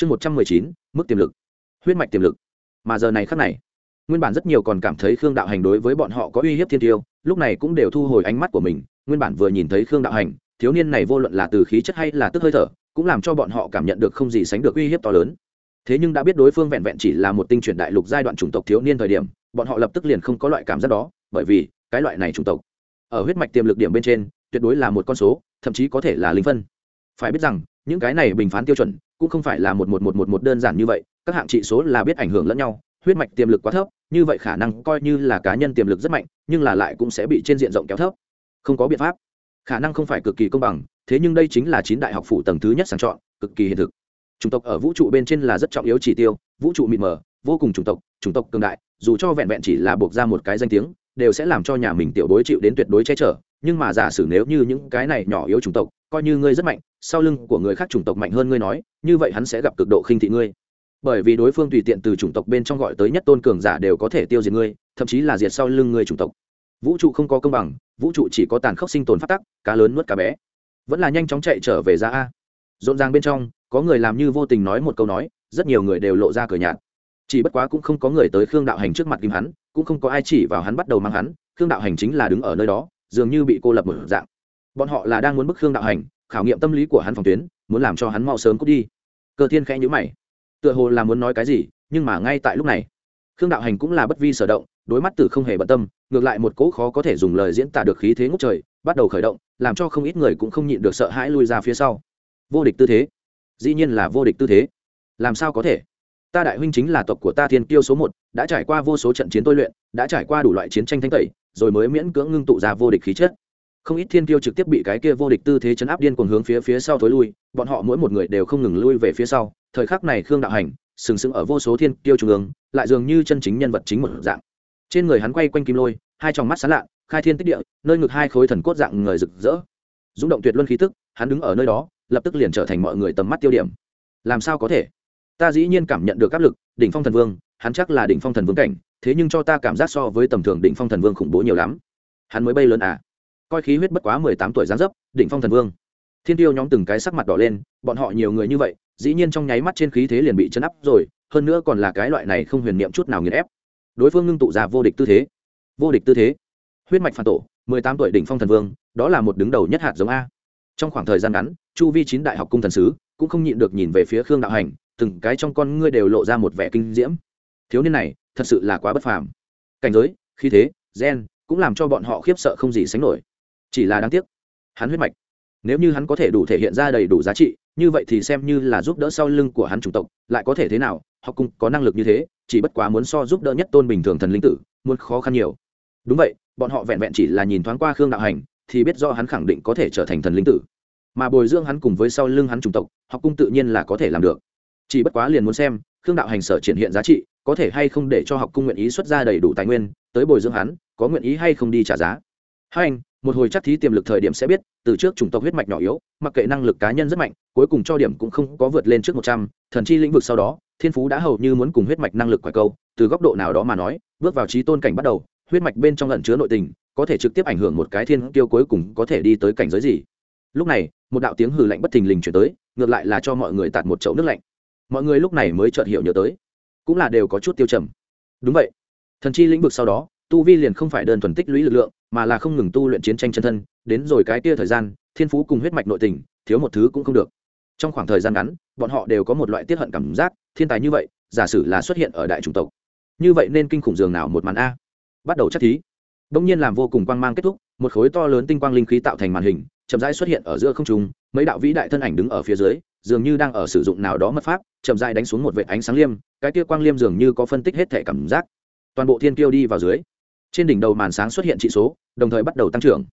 chương một trăm mười chín, mức tiềm lực. Huyết mạch tiềm lực. Mà giờ này khắc này, nguyên bản rất nhiều còn cảm thấy khương đạo hành đối với bọn họ có uy hiếp thiên tiêu, lúc này cũng đều thu hồi ánh mắt của mình, nguyên bản vừa nhìn thấy khương đạo hành, thiếu niên này vô luận là từ khí chất hay là tức hơi thở, cũng làm cho bọn họ cảm nhận được không gì sánh được uy hiếp to lớn. Thế nhưng đã biết đối phương vẹn vẹn chỉ là một tinh chuyển đại lục giai đoạn chủng tộc thiếu niên thời điểm, bọn họ lập tức liền không có loại cảm giác đó, bởi vì cái loại này chủng tộc, ở huyết mạch tiềm lực điểm bên trên, tuyệt đối là một con số, thậm chí có thể là linh phân. Phải biết rằng, những cái này bình phán tiêu chuẩn cũng không phải là một một một một một đơn giản như vậy, các hạng trị số là biết ảnh hưởng lẫn nhau, huyết mạch tiềm lực quá thấp, như vậy khả năng coi như là cá nhân tiềm lực rất mạnh, nhưng là lại cũng sẽ bị trên diện rộng kéo thấp. Không có biện pháp. Khả năng không phải cực kỳ công bằng, thế nhưng đây chính là chín đại học phủ tầng thứ nhất sàng chọn, cực kỳ hiện thực. Chủng tộc ở vũ trụ bên trên là rất trọng yếu chỉ tiêu, vũ trụ mịt mờ, vô cùng chủng tộc chủng tộc cường đại, dù cho vẹn vẹn chỉ là buộc ra một cái danh tiếng, đều sẽ làm cho nhà mình tiểu đối chịu đến tuyệt đối che chở, nhưng mà giả sử nếu như những cái này nhỏ yếu chủng tộc, coi như ngươi rất mạnh sau lưng của người khác chủng tộc mạnh hơn ngươi nói, như vậy hắn sẽ gặp cực độ khinh thị ngươi. Bởi vì đối phương tùy tiện từ chủng tộc bên trong gọi tới nhất tôn cường giả đều có thể tiêu diệt ngươi, thậm chí là diệt sau lưng ngươi chủng tộc. Vũ trụ không có công bằng, vũ trụ chỉ có tàn khốc sinh tồn phát tắc, cá lớn nuốt cá bé. Vẫn là nhanh chóng chạy trở về ra a. Rộn ràng bên trong, có người làm như vô tình nói một câu nói, rất nhiều người đều lộ ra cửa nhạt. Chỉ bất quá cũng không có người tới khương đạo hành trước mặt kim hắn, cũng không có ai chỉ vào hắn bắt đầu mang hắn, khương đạo hành chính là đứng ở nơi đó, dường như bị cô lập một dạng. Bọn họ là đang muốn bức khương đạo hành khảo nghiệm tâm lý của hắn phòng tuyến, muốn làm cho hắn mau sớm cút đi. Cơ thiên khẽ nhữ mày. Tựa hồ là muốn nói cái gì, nhưng mà ngay tại lúc này, khương đạo hành cũng là bất vi sở động, đối mắt tử không hề bận tâm, ngược lại một cỗ khó có thể dùng lời diễn tả được khí thế ngốc trời, bắt đầu khởi động, làm cho không ít người cũng không nhịn được sợ hãi lui ra phía sau. Vô địch tư thế. Dĩ nhiên là vô địch tư thế. Làm sao có thể? Ta đại huynh chính là tộc của ta thiên kiêu số một, đã trải qua vô số trận chiến tôi luyện, đã trải qua đủ loại chiến tranh thanh tẩy, rồi mới miễn cưỡng ngưng tụ ra vô địch khí chất không ít thiên kiêu trực tiếp bị cái kia vô địch tư thế chấn áp điên cuồng hướng phía phía sau thối lui, bọn họ mỗi một người đều không ngừng lui về phía sau, thời khắc này khương đạo hành sừng sững ở vô số thiên kiêu trung ương, lại dường như chân chính nhân vật chính một dạng. Trên người hắn quay quanh kim lôi, hai tròng mắt sán lạ, khai thiên tích địa, nơi ngực hai khối thần cốt dạng người rực rỡ. Rung động tuyệt luân khí tức, hắn đứng ở nơi đó, lập tức liền trở thành mọi người tầm mắt tiêu điểm. Làm sao có thể? Ta dĩ nhiên cảm nhận được áp lực, đỉnh phong thần vương, hắn chắc là đỉnh phong thần vương cảnh, thế nhưng cho ta cảm giác so với tầm thường đỉnh phong thần vương khủng bố nhiều lắm. Hắn mới bay lớn à? Coi khí huyết bất quá mười tám tuổi giáng dấp, đỉnh phong thần vương. Thiên tiêu nhóm từng cái sắc mặt đỏ lên, bọn họ nhiều người như vậy, dĩ nhiên trong nháy mắt trên khí thế liền bị chấn áp rồi, hơn nữa còn là cái loại này không huyền niệm chút nào nghiền ép. Đối phương ngưng tụ ra vô địch tư thế. Vô địch tư thế. Huyết mạch phản tổ, mười tám tuổi đỉnh phong thần vương, đó là một đứng đầu nhất hạt giống a. Trong khoảng thời gian ngắn, chu vi chín đại học cung thần sứ cũng không nhịn được nhìn về phía khương đạo hành, từng cái trong con ngươi đều lộ ra một vẻ kinh diễm. Thiếu niên này, thật sự là quá bất phàm. Cảnh giới, khí thế, gen, cũng làm cho bọn họ khiếp sợ không gì sánh nổi chỉ là đáng tiếc. Hắn huyết mạch, nếu như hắn có thể đủ thể hiện ra đầy đủ giá trị, như vậy thì xem như là giúp đỡ sau lưng của hắn chủng tộc, lại có thể thế nào học cung có năng lực như thế, chỉ bất quá muốn so giúp đỡ nhất tôn bình thường thần linh tử, muốn khó khăn nhiều. Đúng vậy, bọn họ vẹn vẹn chỉ là nhìn thoáng qua khương đạo hành, thì biết do hắn khẳng định có thể trở thành thần linh tử. Mà bồi dưỡng hắn cùng với sau lưng hắn chủng tộc học cung tự nhiên là có thể làm được. Chỉ bất quá liền muốn xem, khương đạo hành sở triển hiện giá trị, có thể hay không để cho học cung nguyện ý xuất ra đầy đủ tài nguyên, tới bồi dưỡng hắn, có nguyện ý hay không đi trả giá. Hai anh một hồi chắc thí tiềm lực thời điểm sẽ biết, từ trước chủng tộc huyết mạch nhỏ yếu, mặc kệ năng lực cá nhân rất mạnh, cuối cùng cho điểm cũng không có vượt lên trước một trăm, thần chi lĩnh vực sau đó, thiên phú đã hầu như muốn cùng huyết mạch năng lực quả câu, từ góc độ nào đó mà nói, bước vào trí tôn cảnh bắt đầu, huyết mạch bên trong lẩn chứa nội tình, có thể trực tiếp ảnh hưởng một cái thiên tiêu cuối cùng có thể đi tới cảnh giới gì. Lúc này, một đạo tiếng hừ lạnh bất thình lình chuyển tới, ngược lại là cho mọi người tạt một chậu nước lạnh. Mọi người lúc này mới chợt hiểu nhớ tới, cũng là đều có chút tiêu trầm. Đúng vậy, thần chi lĩnh vực sau đó tu vi liền không phải đơn thuần tích lũy lực lượng, mà là không ngừng tu luyện chiến tranh chân thân, đến rồi cái kia thời gian, thiên phú cùng huyết mạch nội tình, thiếu một thứ cũng không được. Trong khoảng thời gian ngắn, bọn họ đều có một loại tiết hận cảm giác, thiên tài như vậy, giả sử là xuất hiện ở đại chủng tộc. Như vậy nên kinh khủng dường nào một màn a. Bắt đầu chắc thí. Đông nhiên làm vô cùng quang mang kết thúc, một khối to lớn tinh quang linh khí tạo thành màn hình, chậm rãi xuất hiện ở giữa không trung, mấy đạo vĩ đại thân ảnh đứng ở phía dưới, dường như đang ở sử dụng nào đó mất pháp, chậm rãi đánh xuống một vệ ánh sáng liêm, cái kia quang liêm dường như có phân tích hết thể cảm giác. Toàn bộ thiên kiêu đi vào dưới trên đỉnh đầu màn sáng xuất hiện trị số, đồng thời bắt đầu tăng trưởng.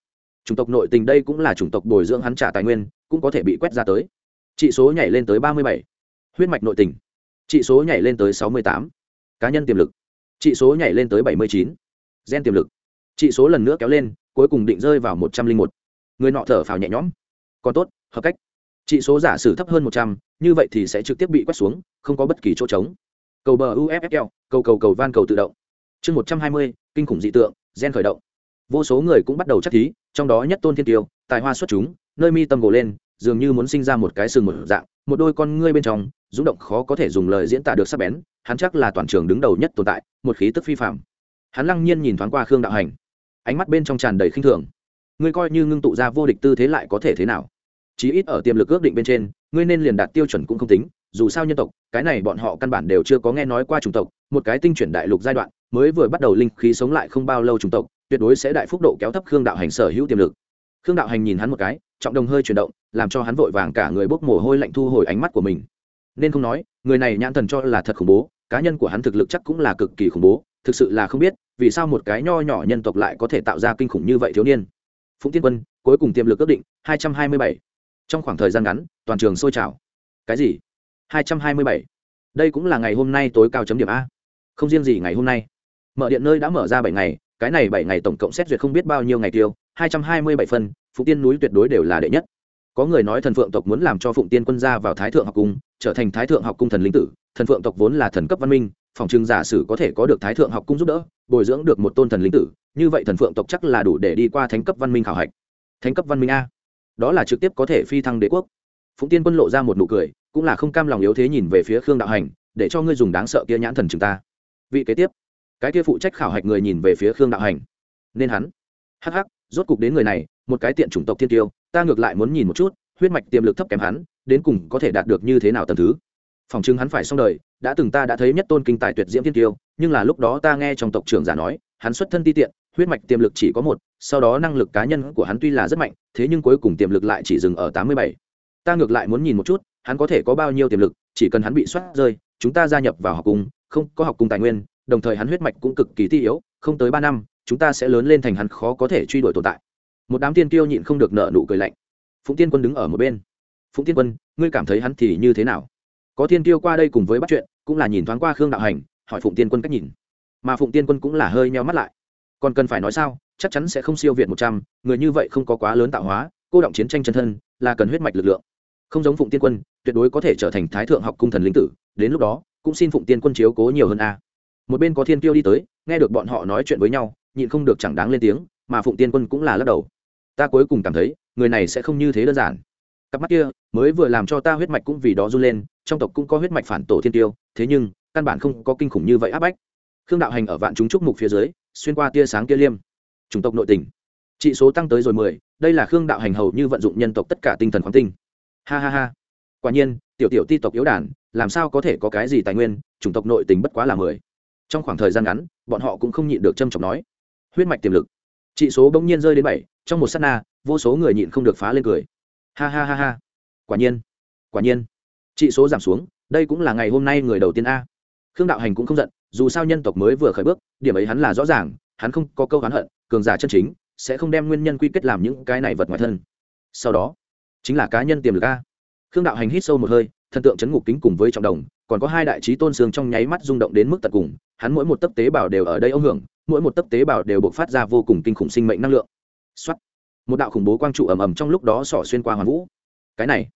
Chủng tộc nội tình đây cũng là chủng tộc bồi dưỡng hắn trả tài nguyên, cũng có thể bị quét ra tới. Trị số nhảy lên tới ba mươi bảy. Huyết mạch nội tình. Trị số nhảy lên tới sáu mươi tám. Cá nhân tiềm lực. Trị số nhảy lên tới bảy mươi chín. Gen tiềm lực. Trị số lần nữa kéo lên, cuối cùng định rơi vào một trăm linh một. Người nọ thở phào nhẹ nhõm. Còn tốt, hợp cách. Trị số giả sử thấp hơn một trăm, như vậy thì sẽ trực tiếp bị quét xuống, không có bất kỳ chỗ trống. Cầu bờ uffl cầu cầu cầu van cầu tự động. Chương một trăm hai mươi kinh khủng dị tượng, gen khởi động. Vô số người cũng bắt đầu chắc thí, trong đó nhất tôn thiên tiêu, tài hoa xuất chúng, nơi mi tâm gồ lên, dường như muốn sinh ra một cái sừng một dạng, một đôi con ngươi bên trong, rung động khó có thể dùng lời diễn tả được sắc bén, hắn chắc là toàn trường đứng đầu nhất tồn tại, một khí tức phi phạm hắn lăng nhiên nhìn thoáng qua khương đạo hành. Ánh mắt bên trong tràn đầy khinh thường. Ngươi coi như ngưng tụ ra vô địch tư thế lại có thể thế nào? Chí ít ở tiềm lực ước định bên trên, ngươi nên liền đạt tiêu chuẩn cũng không tính, dù sao nhân tộc, cái này bọn họ căn bản đều chưa có nghe nói qua chủng tộc, một cái tinh chuyển đại lục giai đoạn mới vừa bắt đầu linh khí sống lại không bao lâu chủng tộc, tuyệt đối sẽ đại phúc độ kéo thấp khương đạo hành sở hữu tiềm lực. Khương đạo hành nhìn hắn một cái, trọng đồng hơi chuyển động, làm cho hắn vội vàng cả người bốc mồ hôi lạnh thu hồi ánh mắt của mình. Nên không nói, người này nhãn thần cho là thật khủng bố, cá nhân của hắn thực lực chắc cũng là cực kỳ khủng bố, thực sự là không biết, vì sao một cái nho nhỏ nhân tộc lại có thể tạo ra kinh khủng như vậy thiếu niên. Phụng tiên quân, cuối cùng tiềm lực ước định, hai trăm hai mươi bảy. Trong khoảng thời gian ngắn, toàn trường sôi trào. Cái gì? hai trăm hai mươi bảy. Đây cũng là ngày hôm nay tối cao chấm điểm a. Không riêng gì ngày hôm nay mở điện nơi đã mở ra bảy ngày, cái này bảy ngày tổng cộng xét duyệt không biết bao nhiêu ngày tiêu, hai trăm hai mươi bảy phân, phụng tiên núi tuyệt đối đều là đệ nhất. Có người nói thần phượng tộc muốn làm cho phụng tiên quân gia vào thái thượng học cung, trở thành thái thượng học cung thần linh tử, thần phượng tộc vốn là thần cấp văn minh, phòng trưng giả sử có thể có được thái thượng học cung giúp đỡ, bồi dưỡng được một tôn thần linh tử, như vậy thần phượng tộc chắc là đủ để đi qua thánh cấp văn minh khảo hạch. Thánh cấp văn minh a. Đó là trực tiếp có thể phi thăng đế quốc. Phụng tiên quân lộ ra một nụ cười, cũng là không cam lòng yếu thế nhìn về phía khương đạo hành, để cho ngươi dùng đáng sợ kia nhãn thần chúng ta. Vị kế tiếp cái kia phụ trách khảo hạch người nhìn về phía khương đạo hành. Nên hắn. Hắc hắc, rốt cục đến người này, một cái tiện chủng tộc thiên tiêu, ta ngược lại muốn nhìn một chút, huyết mạch tiềm lực thấp kém hắn, đến cùng có thể đạt được như thế nào tầm thứ. Phòng chứng hắn phải xong đời, đã từng ta đã thấy nhất tôn kinh tài tuyệt diễm thiên tiêu, nhưng là lúc đó ta nghe trong tộc trưởng giả nói, hắn xuất thân ti tiện, huyết mạch tiềm lực chỉ có một, sau đó năng lực cá nhân của hắn tuy là rất mạnh, thế nhưng cuối cùng tiềm lực lại chỉ dừng ở tám mươi bảy. Ta ngược lại muốn nhìn một chút, hắn có thể có bao nhiêu tiềm lực, chỉ cần hắn bị soát rơi, chúng ta gia nhập vào học cung, không có học cung tài nguyên đồng thời hắn huyết mạch cũng cực kỳ ti yếu, không tới ba năm, chúng ta sẽ lớn lên thành hắn khó có thể truy đuổi tồn tại. Một đám tiên tiêu nhịn không được nợ nụ cười lạnh. Phụng tiên quân đứng ở một bên. Phụng tiên quân, ngươi cảm thấy hắn thì như thế nào? Có tiên tiêu qua đây cùng với bắt chuyện, cũng là nhìn thoáng qua khương đạo hành, hỏi phụng tiên quân cách nhìn. Mà phụng tiên quân cũng là hơi meo mắt lại. Còn cần phải nói sao? Chắc chắn sẽ không siêu việt một trăm, người như vậy không có quá lớn tạo hóa, cô động chiến tranh chân thân, là cần huyết mạch lực lượng. Không giống phụng tiên quân, tuyệt đối có thể trở thành thái thượng học cung thần linh tử, đến lúc đó, cũng xin phụng tiên quân chiếu cố nhiều hơn a một bên có thiên tiêu đi tới, nghe được bọn họ nói chuyện với nhau, nhịn không được chẳng đáng lên tiếng, mà phụng tiên quân cũng là lắc đầu. Ta cuối cùng cảm thấy, người này sẽ không như thế đơn giản. Cặp mắt kia, mới vừa làm cho ta huyết mạch cũng vì đó run lên, trong tộc cũng có huyết mạch phản tổ thiên tiêu thế nhưng, căn bản không có kinh khủng như vậy áp bách. Khương đạo hành ở vạn chúng trúc mục phía dưới, xuyên qua tia sáng kia liêm. Chủng tộc nội tình. Trị số tăng tới rồi mười, đây là khương đạo hành hầu như vận dụng nhân tộc tất cả tinh thần khoáng tinh. Ha ha ha. Quả nhiên, tiểu tiểu ti tộc yếu đản làm sao có thể có cái gì tài nguyên, chủng tộc nội tình bất quá là mười trong khoảng thời gian ngắn, bọn họ cũng không nhịn được châm chọc nói, huyết mạch tiềm lực. Trị số bỗng nhiên rơi đến bảy, trong một s á t na, vô số người nhịn không được phá lên cười. Ha ha ha ha. Quả nhiên quả nhiên. Trị số giảm xuống, đây cũng là ngày hôm nay người đầu tiên a. Khương đạo hành cũng không giận, dù sao nhân tộc mới vừa khởi bước, điểm ấy hắn là rõ ràng, hắn không có câu hắn hận, cường giả chân chính, sẽ không đem nguyên nhân quy kết làm những cái này vật ngoài thân. Sau đó, chính là cá nhân tiềm lực a. Khương đạo hành hít sâu một hơi, thần tượng chấn ngục kính cùng với trọng đồng còn có hai đại trí tôn xương trong nháy mắt rung động đến mức tận cùng, hắn mỗi một tấc tế bào đều ở đây ông hưởng, mỗi một tấc tế bào đều bộc phát ra vô cùng kinh khủng sinh mệnh năng lượng. Xuất một đạo khủng bố quang trụ ầm ầm trong lúc đó xỏ xuyên qua hoàn vũ. Cái này,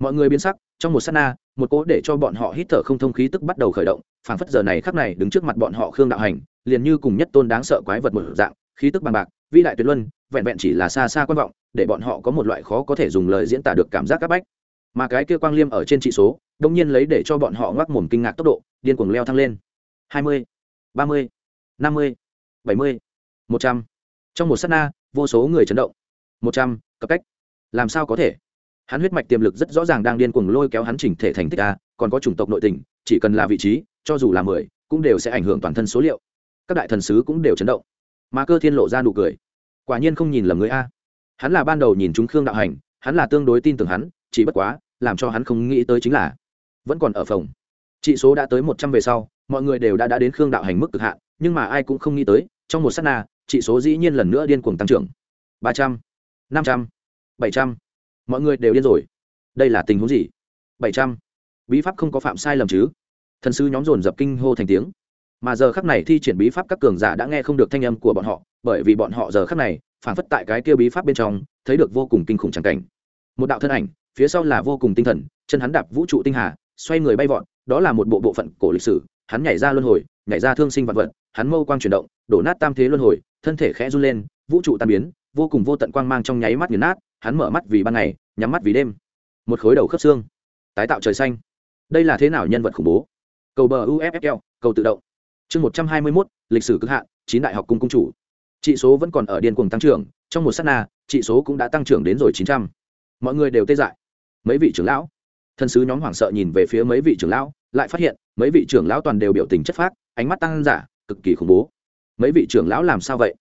mọi người biến sắc, trong một sát na, một cỗ để cho bọn họ hít thở không thông khí tức bắt đầu khởi động, phảng phất giờ này khắc này đứng trước mặt bọn họ khương đạo hành, liền như cùng nhất tôn đáng sợ quái vật một dạng, khí tức bằng bạc, vĩ đại tuyệt luân, vẹn vẹn chỉ là xa xa quan vọng, để bọn họ có một loại khó có thể dùng lời diễn tả được cảm giác áp bách. Mà cái kia quang liêm ở trên trị số đông nhiên lấy để cho bọn họ ngoác mồm kinh ngạc tốc độ, điên cuồng leo thăng lên. Hai mươi, ba mươi, năm mươi, bảy mươi, một trăm. Trong một s á t na, vô số người chấn động. Một trăm cấp cách. Làm sao có thể? Hắn huyết mạch tiềm lực rất rõ ràng đang điên cuồng lôi kéo hắn chỉnh thể thành tích a, còn có chủng tộc nội tình, chỉ cần là vị trí, cho dù là mười, cũng đều sẽ ảnh hưởng toàn thân số liệu. Các đại thần sứ cũng đều chấn động. Mà cơ thiên lộ ra nụ cười. Quả nhiên không nhìn lầm người a. Hắn là ban đầu nhìn chúng khương đạo hành, hắn là tương đối tin tưởng hắn, chỉ bất quá, làm cho hắn không nghĩ tới chính là vẫn còn ở phòng. Trị số đã tới một trăm về sau, mọi người đều đã đã đến khương đạo hành mức cực hạn, nhưng mà ai cũng không nghĩ tới, trong một s á t na trị số dĩ nhiên lần nữa điên cuồng tăng trưởng. Ba trăm, năm trăm, bảy trăm. Mọi người đều điên rồi. Đây là tình huống gì? Bảy trăm. Bí pháp không có phạm sai lầm chứ? Thần sư nhóm dồn dập kinh hô thành tiếng. Mà giờ khắc này thi triển bí pháp các cường giả đã nghe không được thanh âm của bọn họ, bởi vì bọn họ giờ khắc này, phản phất tại cái kia bí pháp bên trong, thấy được vô cùng kinh khủng tràng cảnh. Một đạo thân ảnh, phía sau là vô cùng tinh thần, chân hắn đạp vũ trụ tinh hà xoay người bay vọt, đó là một bộ bộ phận cổ lịch sử, hắn nhảy ra luân hồi, nhảy ra thương sinh vạn vật, hắn mâu quang chuyển động, đổ nát tam thế luân hồi, thân thể khẽ run lên, vũ trụ tan biến, vô cùng vô tận quang mang trong nháy mắt nghiền nát, hắn mở mắt vì ban ngày, nhắm mắt vì đêm. Một khối đầu khớp xương, tái tạo trời xanh. Đây là thế nào nhân vật khủng bố? Cầu bờ uffl cầu tự động. Chương một trăm hai mươi mốt, lịch sử cực hạn, chín đại học cung cung chủ. Trị số vẫn còn ở điên cuồng tăng trưởng, trong một s á t na trị số cũng đã tăng trưởng đến rồi chín trăm. Mọi người đều tê dại. Mấy vị trưởng lão thân sứ nhóm hoảng sợ nhìn về phía mấy vị trưởng lão, lại phát hiện, mấy vị trưởng lão toàn đều biểu tình chất phác, ánh mắt tăng giả, cực kỳ khủng bố. Mấy vị trưởng lão làm sao vậy?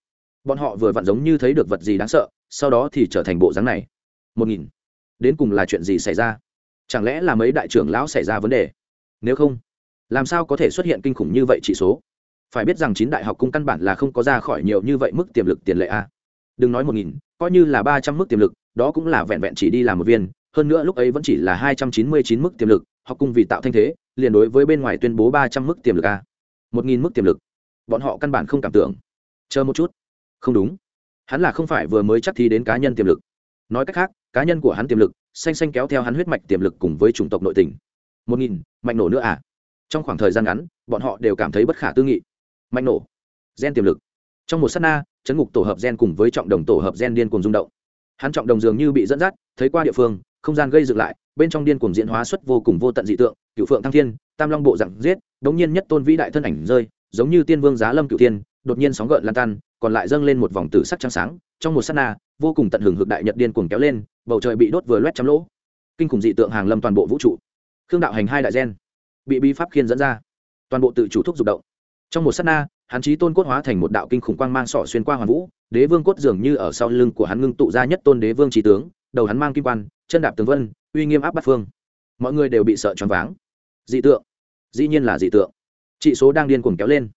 Bọn họ vừa vặn giống như thấy được vật gì đáng sợ, sau đó thì trở thành bộ dáng này. Một nghìn. Đến cùng là chuyện gì xảy ra? Chẳng lẽ là mấy đại trưởng lão xảy ra vấn đề? Nếu không, làm sao có thể xuất hiện kinh khủng như vậy chỉ số? Phải biết rằng chín đại học cung căn bản là không có ra khỏi nhiều như vậy mức tiềm lực tiền lệ a. Đừng nói một nghìn, coi như là ba trăm mức tiềm lực, đó cũng là vẹn vẹn chỉ đi làm một viên hơn nữa lúc ấy vẫn chỉ là hai trăm chín mươi chín mức tiềm lực, học cung vì tạo thanh thế, liền đối với bên ngoài tuyên bố ba trăm mức tiềm lực a. một nghìn mức tiềm lực. Bọn họ căn bản không cảm tưởng. Chờ một chút. Không đúng. Hắn là không phải vừa mới chắc thi đến cá nhân tiềm lực. Nói cách khác, cá nhân của hắn tiềm lực, xanh xanh kéo theo hắn huyết mạch tiềm lực cùng với chủng tộc nội tình. một nghìn, mạnh nổ nữa à? Trong khoảng thời gian ngắn, bọn họ đều cảm thấy bất khả tư nghị. Mạnh nổ. Gen tiềm lực. Trong một s á t na, chấn ngục tổ hợp gen cùng với trọng đồng tổ hợp gen điên cùng rung động. Hắn trọng đồng dường như bị dẫn dắt, thấy qua địa phương không gian gây dựng lại bên trong điên cuồng diễn hóa xuất vô cùng vô tận dị tượng cựu phượng thăng thiên tam long bộ dặn giết đống nhiên nhất tôn vĩ đại thân ảnh rơi giống như tiên vương giá lâm cựu thiên, đột nhiên sóng gợn lan tan còn lại dâng lên một vòng tử sắc trắng sáng trong một s á t na vô cùng tận hưởng hực đại nhật điên cuồng kéo lên bầu trời bị đốt vừa loét chấm lỗ. Kinh khủng dị tượng hàng lâm toàn bộ vũ trụ. Khương đạo hành hai đại gen bị bi pháp khiên dẫn ra. Toàn bộ tự chủ thúc dục động. Trong một sát na hắn chí tôn cốt hóa thành một đạo kinh khủng quang mang sỏ xuyên qua hoàn vũ đế vương cốt dường như ở sau lưng của hắn ngưng tụ ra nhất tôn đế vương trí tướng đầu hắn mang kim quan, chân đạp tường vân, uy nghiêm áp bắt phương. Mọi người đều bị sợ choáng váng. Dị tượng. Dĩ nhiên là dị tượng. Trị số đang điên cuồng kéo lên.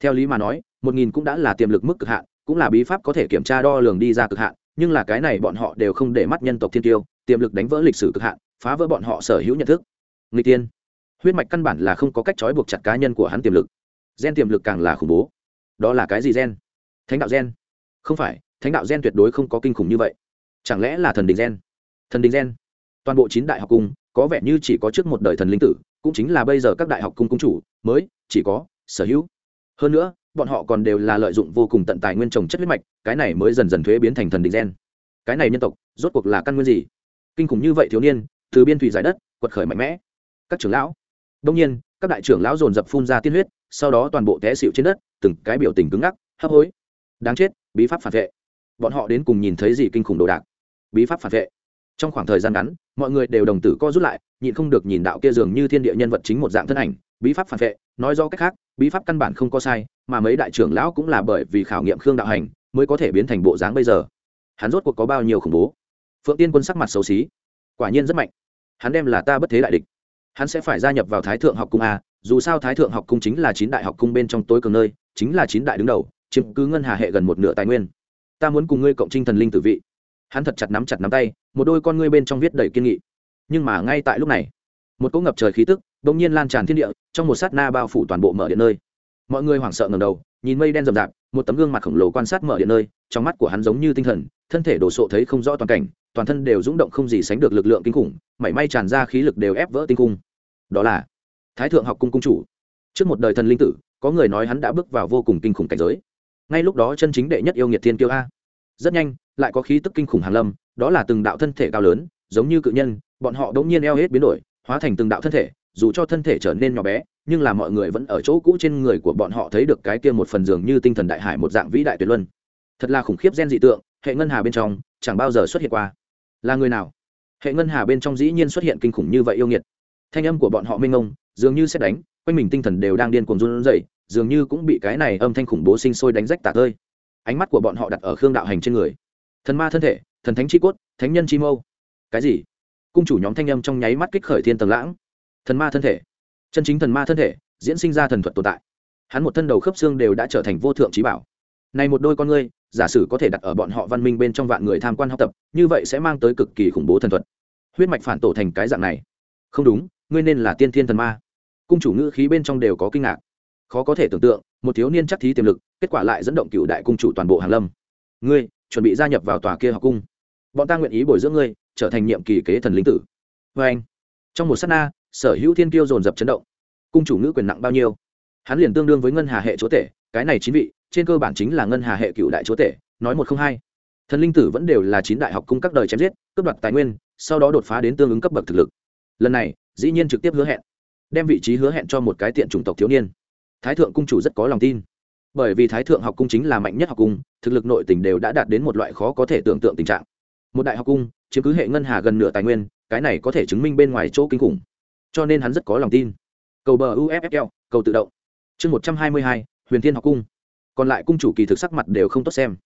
Theo lý mà nói, một nghìn cũng đã là tiềm lực mức cực hạn, cũng là bí pháp có thể kiểm tra đo lường đi ra cực hạn, nhưng là cái này bọn họ đều không để mắt nhân tộc thiên tiêu, tiềm lực đánh vỡ lịch sử cực hạn, phá vỡ bọn họ sở hữu nhận thức. Người tiên. Huyết mạch căn bản là không có cách trói buộc chặt cá nhân của hắn tiềm lực. Gen tiềm lực càng là khủng bố. Đó là cái gì gen? Thánh đạo gen. Không phải, thánh đạo gen tuyệt đối không có kinh khủng như vậy chẳng lẽ là thần đình gen? Thần đình gen? Toàn bộ chín đại học cung, có vẻ như chỉ có trước một đời thần linh tử, cũng chính là bây giờ các đại học cung cung chủ, mới, chỉ có sở hữu. Hơn nữa, bọn họ còn đều là lợi dụng vô cùng tận tài nguyên trồng chất huyết mạch, cái này mới dần dần thuế biến thành thần đình gen. Cái này nhân tộc, rốt cuộc là căn nguyên gì? Kinh khủng như vậy thiếu niên, từ biên thủy giải đất, quật khởi mạnh mẽ. Các trưởng lão. Đông nhiên, các đại trưởng lão dồn dập phun ra tiên huyết, sau đó toàn bộ té xịu trên đất, từng cái biểu tình cứng ngắc, hấp hối. Đáng chết, bí pháp phản vệ. Bọn họ đến cùng nhìn thấy gì kinh khủng đồ đạc? Bí pháp phản vệ. Trong khoảng thời gian ngắn, mọi người đều đồng tử co rút lại, nhịn không được nhìn đạo kia dường như thiên địa nhân vật chính một dạng thân ảnh, bí pháp phản vệ, nói do cách khác, bí pháp căn bản không có sai, mà mấy đại trưởng lão cũng là bởi vì khảo nghiệm khương đạo hành mới có thể biến thành bộ dáng bây giờ. Hắn rốt cuộc có bao nhiêu khủng bố? Phượng tiên quân sắc mặt xấu xí. Quả nhiên rất mạnh. Hắn đem là ta bất thế đại địch. Hắn sẽ phải gia nhập vào thái thượng học cung a, dù sao thái thượng học cung chính là chín đại học cung bên trong tối cường nơi, chính là chín đại đứng đầu, chiếm cứ ngân hà hệ gần một nửa tài nguyên. Ta muốn cùng ngươi cộng trinh thần linh tử vị hắn thật chặt nắm chặt nắm tay, một đôi con ngươi bên trong viết đầy kiên nghị. Nhưng mà ngay tại lúc này, một cỗ ngập trời khí tức đ ỗ n g nhiên lan tràn thiên địa, trong một sát na bao phủ toàn bộ mở điện nơi. Mọi người hoảng sợ ngầm đầu, nhìn mây đen rậm rạp, một tấm gương mặt khổng lồ quan sát mở điện nơi, trong mắt của hắn giống như tinh thần, thân thể đổ sộ thấy không rõ toàn cảnh, toàn thân đều rung động không gì sánh được lực lượng kinh khủng, mảy may tràn ra khí lực đều ép vỡ tinh cung. Đó là thái thượng học cung cung chủ. Trước một đời thần linh tử, có người nói hắn đã bước vào vô cùng kinh khủng cảnh giới. Ngay lúc đó chân chính đệ nhất yêu nghiệt thiên kiêu a. Rất nhanh lại có khí tức kinh khủng hàng lâm, đó là từng đạo thân thể cao lớn, giống như cự nhân, bọn họ đống nhiên eo hết biến đổi, hóa thành từng đạo thân thể, dù cho thân thể trở nên nhỏ bé, nhưng là mọi người vẫn ở chỗ cũ trên người của bọn họ thấy được cái kia một phần dường như tinh thần đại hải một dạng vĩ đại tuyệt luân. Thật là khủng khiếp gen dị tượng, hệ ngân hà bên trong, chẳng bao giờ xuất hiện qua. Là người nào? Hệ ngân hà bên trong dĩ nhiên xuất hiện kinh khủng như vậy yêu nghiệt. Thanh âm của bọn họ minh ông dường như xét đánh, quanh mình tinh thần đều đang điên cuồng run rẩy, dường như cũng bị cái này âm thanh khủng bố sinh sôi đánh rách tạc hơi ánh mắt của bọn họ đặt ở khương đạo hành trên người thần ma thân thể, thần thánh chi cốt, thánh nhân chi mâu. Cái gì? Cung chủ nhóm thanh âm trong nháy mắt kích khởi thiên tầng lãng. Thần ma thân thể. Chân chính thần ma thân thể, diễn sinh ra thần thuật tồn tại. Hắn một thân đầu khớp xương đều đã trở thành vô thượng trí bảo. Này một đôi con ngươi, giả sử có thể đặt ở bọn họ văn minh bên trong vạn người tham quan học tập, như vậy sẽ mang tới cực kỳ khủng bố thần thuật. Huyết mạch phản tổ thành cái dạng này. Không đúng, ngươi nên là tiên thiên thần ma. Cung chủ ngữ khí bên trong đều có kinh ngạc. Khó có thể tưởng tượng, một thiếu niên chắc thí tiềm lực, kết quả lại dẫn động cựu đại cung chủ toàn bộ hàng lâm. Ngươi chuẩn bị gia nhập vào tòa kia học cung. Bọn ta nguyện ý bồi dưỡng ngươi, trở thành nhiệm kỳ kế thần lính tử. Vê anh, trong một s á t na, sở hữu thiên kiêu dồn dập chấn động. Cung chủ ngữ quyền nặng bao nhiêu? Hắn liền tương đương với ngân hà hệ chúa tể, cái này chín vị, trên cơ bản chính là ngân hà hệ cựu đại chúa tể, nói một không hai. Thần linh tử vẫn đều là chín đại học cung các đời chém giết, cướp đoạt tài nguyên, sau đó đột phá đến tương ứng cấp bậc thực lực. Lần này, dĩ nhiên trực tiếp hứa hẹn, đem vị trí hứa hẹn cho một cái tiện chủng tộc thiếu niên. Thái thượng cung chủ rất có lòng tin bởi vì thái thượng học cung chính là mạnh nhất học cung, thực lực nội tỉnh đều đã đạt đến một loại khó có thể tưởng tượng tình trạng. Một đại học cung, chiếm cứ hệ ngân hà gần nửa tài nguyên, cái này có thể chứng minh bên ngoài chỗ kinh khủng. Cho nên hắn rất có lòng tin. Cầu bờ uffl cầu tự động. Chương một trăm hai mươi hai, huyền thiên học cung. Còn lại cung chủ kỳ thực sắc mặt đều không tốt xem.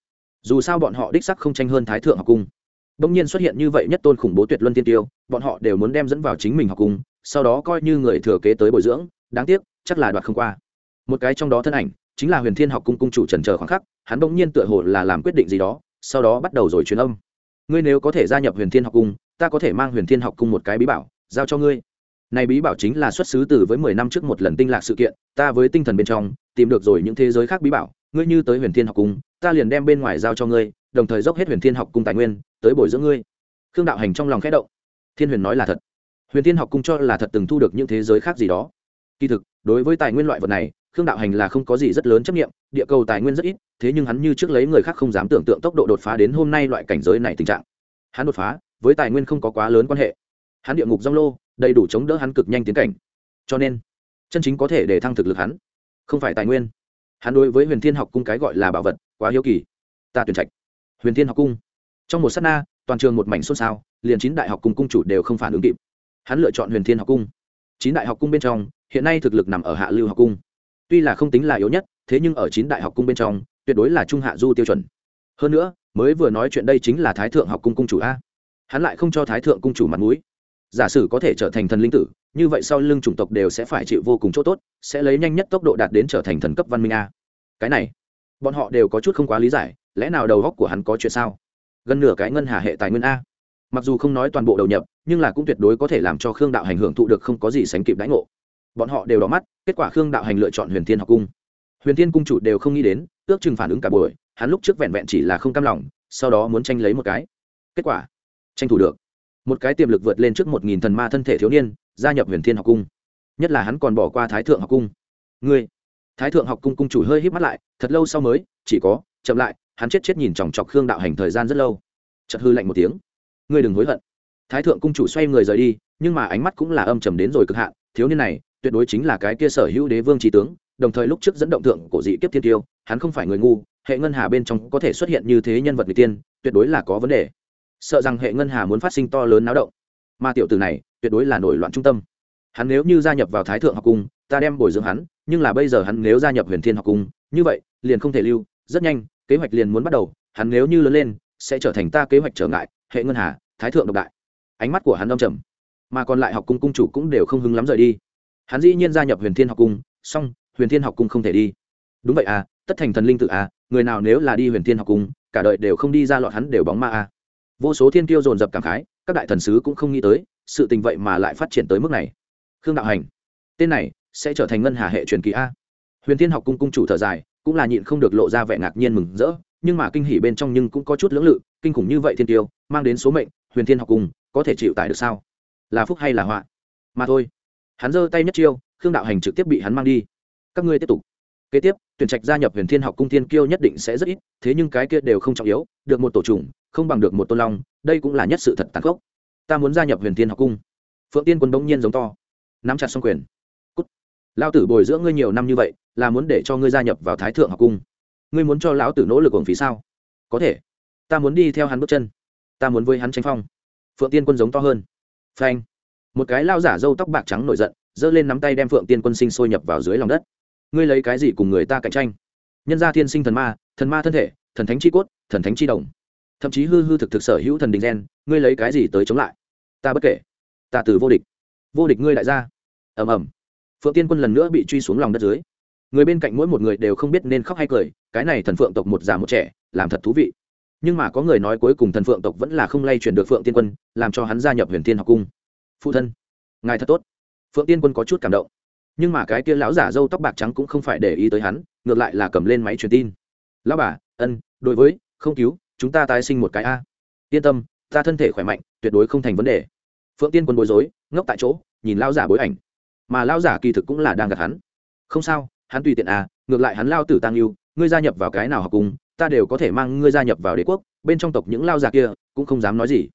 Dù sao bọn họ đích sắc không tranh hơn thái thượng học cung. Đông nhiên xuất hiện như vậy nhất tôn khủng bố tuyệt luân tiên tiêu, bọn họ đều muốn đem dẫn vào chính mình học cung, sau đó coi như người thừa kế tới bồi dưỡng, đáng tiếc, chắc là đoạt không qua. Một cái trong đó thân ảnh chính là huyền thiên học cung cung chủ trần chờ khoảng khắc, hắn bỗng nhiên tựa hồ là làm quyết định gì đó, sau đó bắt đầu rồi truyền âm. Ngươi nếu có thể gia nhập huyền thiên học cung, ta có thể mang huyền thiên học cung một cái bí bảo, giao cho ngươi. Này bí bảo chính là xuất xứ từ với mười năm trước một lần tinh lạc sự kiện, ta với tinh thần bên trong, tìm được rồi những thế giới khác bí bảo, ngươi như tới huyền thiên học cung, ta liền đem bên ngoài giao cho ngươi, đồng thời dốc hết huyền thiên học cung tài nguyên, tới bồi dưỡng ngươi. Khương đạo hành trong lòng khẽ động. Thiên huyền nói là thật. Huyền thiên học cung cho là thật từng thu được những thế giới khác gì đó. Kỳ thực, đối với tài nguyên loại vật này khương đạo hành là không có gì rất lớn chấp nghiệm địa cầu tài nguyên rất ít, thế nhưng hắn như trước lấy người khác không dám tưởng tượng tốc độ đột phá đến hôm nay loại cảnh giới này tình trạng. Hắn đột phá, với tài nguyên không có quá lớn quan hệ. Hắn địa ngục rong lô, đầy đủ chống đỡ hắn cực nhanh tiến cảnh. Cho nên, chân chính có thể để thăng thực lực hắn, không phải tài nguyên. Hắn đối với huyền thiên học cung cái gọi là bảo vật, quá hiếu kỳ. Ta tuyển trạch. Huyền thiên học cung. Trong một s á t na, toàn trường một mảnh xôn xao, liền chín đại học cung cung chủ đều không phản ứng kịp. Hắn lựa chọn huyền thiên học cung. Chín đại học cung bên trong, hiện nay thực lực nằm ở hạ lưu học cung tuy là không tính là yếu nhất, thế nhưng ở chín đại học cung bên trong, tuyệt đối là trung hạ du tiêu chuẩn. Hơn nữa, mới vừa nói chuyện đây chính là thái thượng học cung cung chủ a. Hắn lại không cho thái thượng cung chủ mặt mũi. Giả sử có thể trở thành thần linh tử, như vậy sau lưng chủng tộc đều sẽ phải chịu vô cùng chỗ tốt, sẽ lấy nhanh nhất tốc độ đạt đến trở thành thần cấp văn minh a. Cái này, bọn họ đều có chút không quá lý giải, lẽ nào đầu góc của hắn có chuyện sao? Gần nửa cái ngân hà hệ tài nguyên a. Mặc dù không nói toàn bộ đầu nhập, nhưng là cũng tuyệt đối có thể làm cho khương đạo hành hưởng thụ được không có gì sánh kịp đãi ngộ bọn họ đều đỏ mắt, kết quả khương đạo hành lựa chọn huyền thiên học cung. Huyền thiên cung chủ đều không nghĩ đến, ước chừng phản ứng cả buổi, hắn lúc trước vẹn vẹn chỉ là không cam lòng, sau đó muốn tranh lấy một cái. Kết quả, tranh thủ được. Một cái tiềm lực vượt lên trước một nghìn thần ma thân thể thiếu niên, gia nhập huyền thiên học cung. Nhất là hắn còn bỏ qua thái thượng học cung. Ngươi, thái thượng học cung cung chủ hơi hít mắt lại, thật lâu sau mới, chỉ có, chậm lại, hắn chết chết nhìn chòng chọc khương đạo hành thời gian rất lâu. Chật hư lạnh một tiếng. Ngươi đừng hối hận. Thái thượng cung chủ xoay người rời đi, nhưng mà ánh mắt cũng là âm trầm đến rồi cực hạn, thiếu niên này tuyệt đối chính là cái kia sở hữu đế vương trí tướng, đồng thời lúc trước dẫn động thượng cổ dị kiếp thiên tiêu, hắn không phải người ngu, hệ ngân hà bên trong có thể xuất hiện như thế nhân vật người tiên, tuyệt đối là có vấn đề. Sợ rằng hệ ngân hà muốn phát sinh to lớn náo động. Mà tiểu tử này, tuyệt đối là nổi loạn trung tâm. Hắn nếu như gia nhập vào thái thượng học cung, ta đem bồi dưỡng hắn, nhưng là bây giờ hắn nếu gia nhập huyền thiên học cung, như vậy, liền không thể lưu. Rất nhanh, kế hoạch liền muốn bắt đầu. Hắn nếu như lớn lên, sẽ trở thành ta kế hoạch trở ngại, hệ ngân hà, thái thượng độc đại. Ánh mắt của hắn đông trầm. Mà còn lại học cung cung chủ cũng đều không hứng lắm rời đi hắn dĩ nhiên gia nhập huyền thiên học cung, song huyền thiên học cung không thể đi. Đúng vậy à tất thành thần linh tự à người nào nếu là đi huyền thiên học cung, cả đời đều không đi ra lọt hắn đều bóng ma à. Vô số thiên tiêu dồn dập cảm khái, các đại thần sứ cũng không nghĩ tới, sự tình vậy mà lại phát triển tới mức này. Khương đạo hành, tên này sẽ trở thành ngân hà hệ truyền kỳ a. Huyền thiên học cung cung chủ thở dài, cũng là nhịn không được lộ ra vẻ ngạc nhiên mừng rỡ, nhưng mà kinh hỉ bên trong nhưng cũng có chút lưỡng lự, kinh khủng như vậy thiên tiêu mang đến số mệnh, huyền thiên học cung có thể chịu tải được sao? Là phúc hay là họa? Mà thôi hắn giơ tay nhất chiêu, khương đạo hành trực tiếp bị hắn mang đi. Các ngươi tiếp tục. Kế tiếp, tuyển trạch gia nhập huyền thiên học cung thiên kiêu nhất định sẽ rất ít, thế nhưng cái kia đều không trọng yếu, được một tổ trùng, không bằng được một tôn long, đây cũng là nhất sự thật tàn khốc. Ta muốn gia nhập huyền thiên học cung. Phượng tiên quân bỗng nhiên giống to. Nắm chặt xong quyền. Cút. Lao tử bồi dưỡng ngươi nhiều năm như vậy, là muốn để cho ngươi gia nhập vào thái thượng học cung. Ngươi muốn cho lão tử nỗ lực ổng phí sao? Có thể. Ta muốn đi theo hắn bước chân. Ta muốn với hắn tranh phong. Phượng tiên quân giống to hơn. Phanh một cái lao giả râu tóc bạc trắng nổi giận, giơ lên nắm tay đem phượng tiên quân sinh sôi nhập vào dưới lòng đất. Ngươi lấy cái gì cùng người ta cạnh tranh? Nhân gia thiên sinh thần ma thần ma thân thể, thần thánh chi cốt, thần thánh chi đồng. Thậm chí hư hư thực thực sở hữu thần đình gen, ngươi lấy cái gì tới chống lại? Ta bất kể. Ta từ vô địch. Vô địch ngươi đại gia. Ầm ầm. Phượng tiên quân lần nữa bị truy xuống lòng đất dưới. Người bên cạnh mỗi một người đều không biết nên khóc hay cười, cái này thần phượng tộc một già một trẻ, làm thật thú vị. Nhưng mà có người nói cuối cùng thần phượng tộc vẫn là không lay chuyển được phượng tiên quân, làm cho hắn gia nhập huyền thiên học cung phụ thân, ngài thật tốt. Phượng tiên quân có chút cảm động. Nhưng mà cái kia lão giả dâu tóc bạc trắng cũng không phải để ý tới hắn, ngược lại là cầm lên máy truyền tin. Lão bà, ân, đối với, không cứu, chúng ta tái sinh một cái a. Yên tâm, ta thân thể khỏe mạnh, tuyệt đối không thành vấn đề. Phượng tiên quân bối rối, ngốc tại chỗ, nhìn lão giả bối ảnh. Mà lão giả kỳ thực cũng là đang gặp hắn. Không sao, hắn tùy tiện à ngược lại hắn lao tử tăng yêu, ngươi gia nhập vào cái nào học cùng, ta đều có thể mang ngươi gia nhập vào đế quốc, bên trong tộc những lao giả kia, cũng không dám nói gì.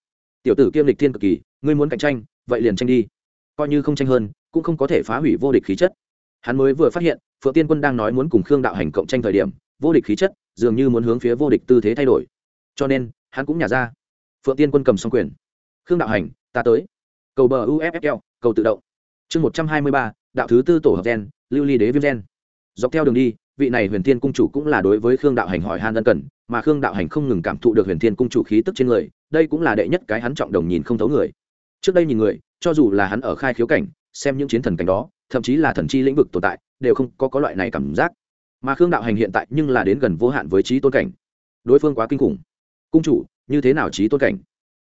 Tiểu tử kiêm lịch thiên cực kỳ, ngươi muốn cạnh tranh vậy liền tranh đi. Coi như không tranh hơn, cũng không có thể phá hủy vô địch khí chất. Hắn mới vừa phát hiện, phượng tiên quân đang nói muốn cùng khương đạo hành cộng tranh thời điểm, vô địch khí chất dường như muốn hướng phía vô địch tư thế thay đổi. Cho nên, hắn cũng nhả ra. Phượng tiên quân cầm xong quyền. Khương đạo hành, ta tới. Cầu bờ uffl cầu tự động. Chương một trăm hai mươi ba, đạo thứ tư tổ hợp gen, lưu ly đế viêm gen. Dọc theo đường đi, vị này huyền thiên cung chủ cũng là đối với khương đạo hành hỏi han ân cần, mà khương đạo hành không ngừng cảm thụ được huyền thiên cung chủ khí tức trên người, đây cũng là đệ nhất cái hắn trọng đồng nhìn không thấu người trước đây nhìn người cho dù là hắn ở khai khiếu cảnh xem những chiến thần cảnh đó thậm chí là thần chi lĩnh vực tồn tại đều không có, có loại này cảm giác. Mà khương đạo hành hiện tại nhưng là đến gần vô hạn với trí tôn cảnh. Đối phương quá kinh khủng. Cung chủ như thế nào trí tôn cảnh?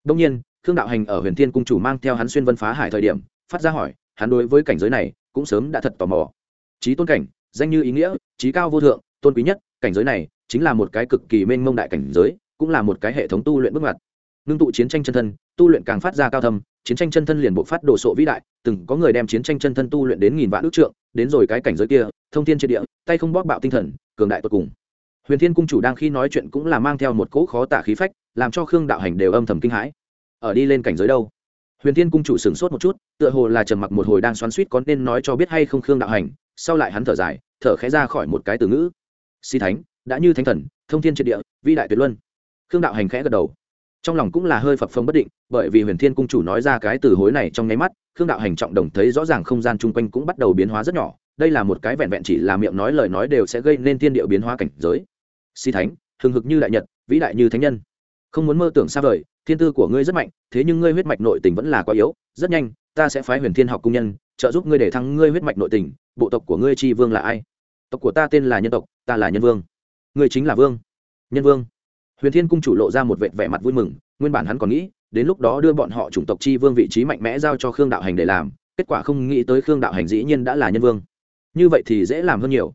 Đông nhiên khương đạo hành ở huyền thiên cung chủ mang theo hắn xuyên vân phá hải thời điểm phát ra hỏi hắn đối với cảnh giới này cũng sớm đã thật tò mò. Trí tôn cảnh danh như ý nghĩa trí cao vô thượng tôn quý nhất cảnh giới này chính là một cái cực kỳ mênh mông đại cảnh giới cũng là một cái hệ thống tu luyện bước ngoặt. Ngưng tụ chiến tranh chân thân tu luyện càng phát ra cao thâm, chiến tranh chân thân liền bộ phát đồ sộ vĩ đại, từng có người đem chiến tranh chân thân tu luyện đến nghìn vạn ước trượng, đến rồi cái cảnh giới kia, thông thiên triệt địa, tay không bóp bạo tinh thần, cường đại tột cùng. Huyền thiên cung chủ đang khi nói chuyện cũng là mang theo một cỗ khó tả khí phách, làm cho khương đạo hành đều âm thầm kinh hãi. Ở đi lên cảnh giới đâu? Huyền thiên cung chủ sửng sốt một chút, tựa hồ là trầm mặc một hồi đang xoắn suýt có nên nói cho biết hay không khương đạo hành, sau lại hắn thở dài, thở khẽ ra khỏi một cái từ ngữ. Si thánh, đã như thánh thần, thông thiên triệt địa, vĩ đại tuyệt luân. Khương đạo hành khẽ gật đầu trong lòng cũng là hơi phập phồng bất định, bởi vì huyền thiên cung chủ nói ra cái từ hối này trong nháy mắt, khương đạo hành trọng đồng thấy rõ ràng không gian chung quanh cũng bắt đầu biến hóa rất nhỏ, đây là một cái vẹn vẹn chỉ là miệng nói lời nói đều sẽ gây nên thiên điệu biến hóa cảnh giới. Si thánh, hừng hực như đại nhật, vĩ đại như thánh nhân. Không muốn mơ tưởng xa vời, thiên tư của ngươi rất mạnh, thế nhưng ngươi huyết mạch nội tình vẫn là quá yếu, rất nhanh, ta sẽ phái huyền thiên học công nhân, trợ giúp ngươi để thăng ngươi huyết mạch nội tình, bộ tộc của ngươi tri vương là ai? Tộc của ta tên là nhân tộc, ta là nhân vương. Ngươi chính là vương. Nhân vương huyền thiên cung chủ lộ ra một vệt vẻ mặt vui mừng, nguyên bản hắn còn nghĩ, đến lúc đó đưa bọn họ chủng tộc chi vương vị trí mạnh mẽ giao cho khương đạo hành để làm, kết quả không nghĩ tới khương đạo hành dĩ nhiên đã là nhân vương. Như vậy thì dễ làm hơn nhiều.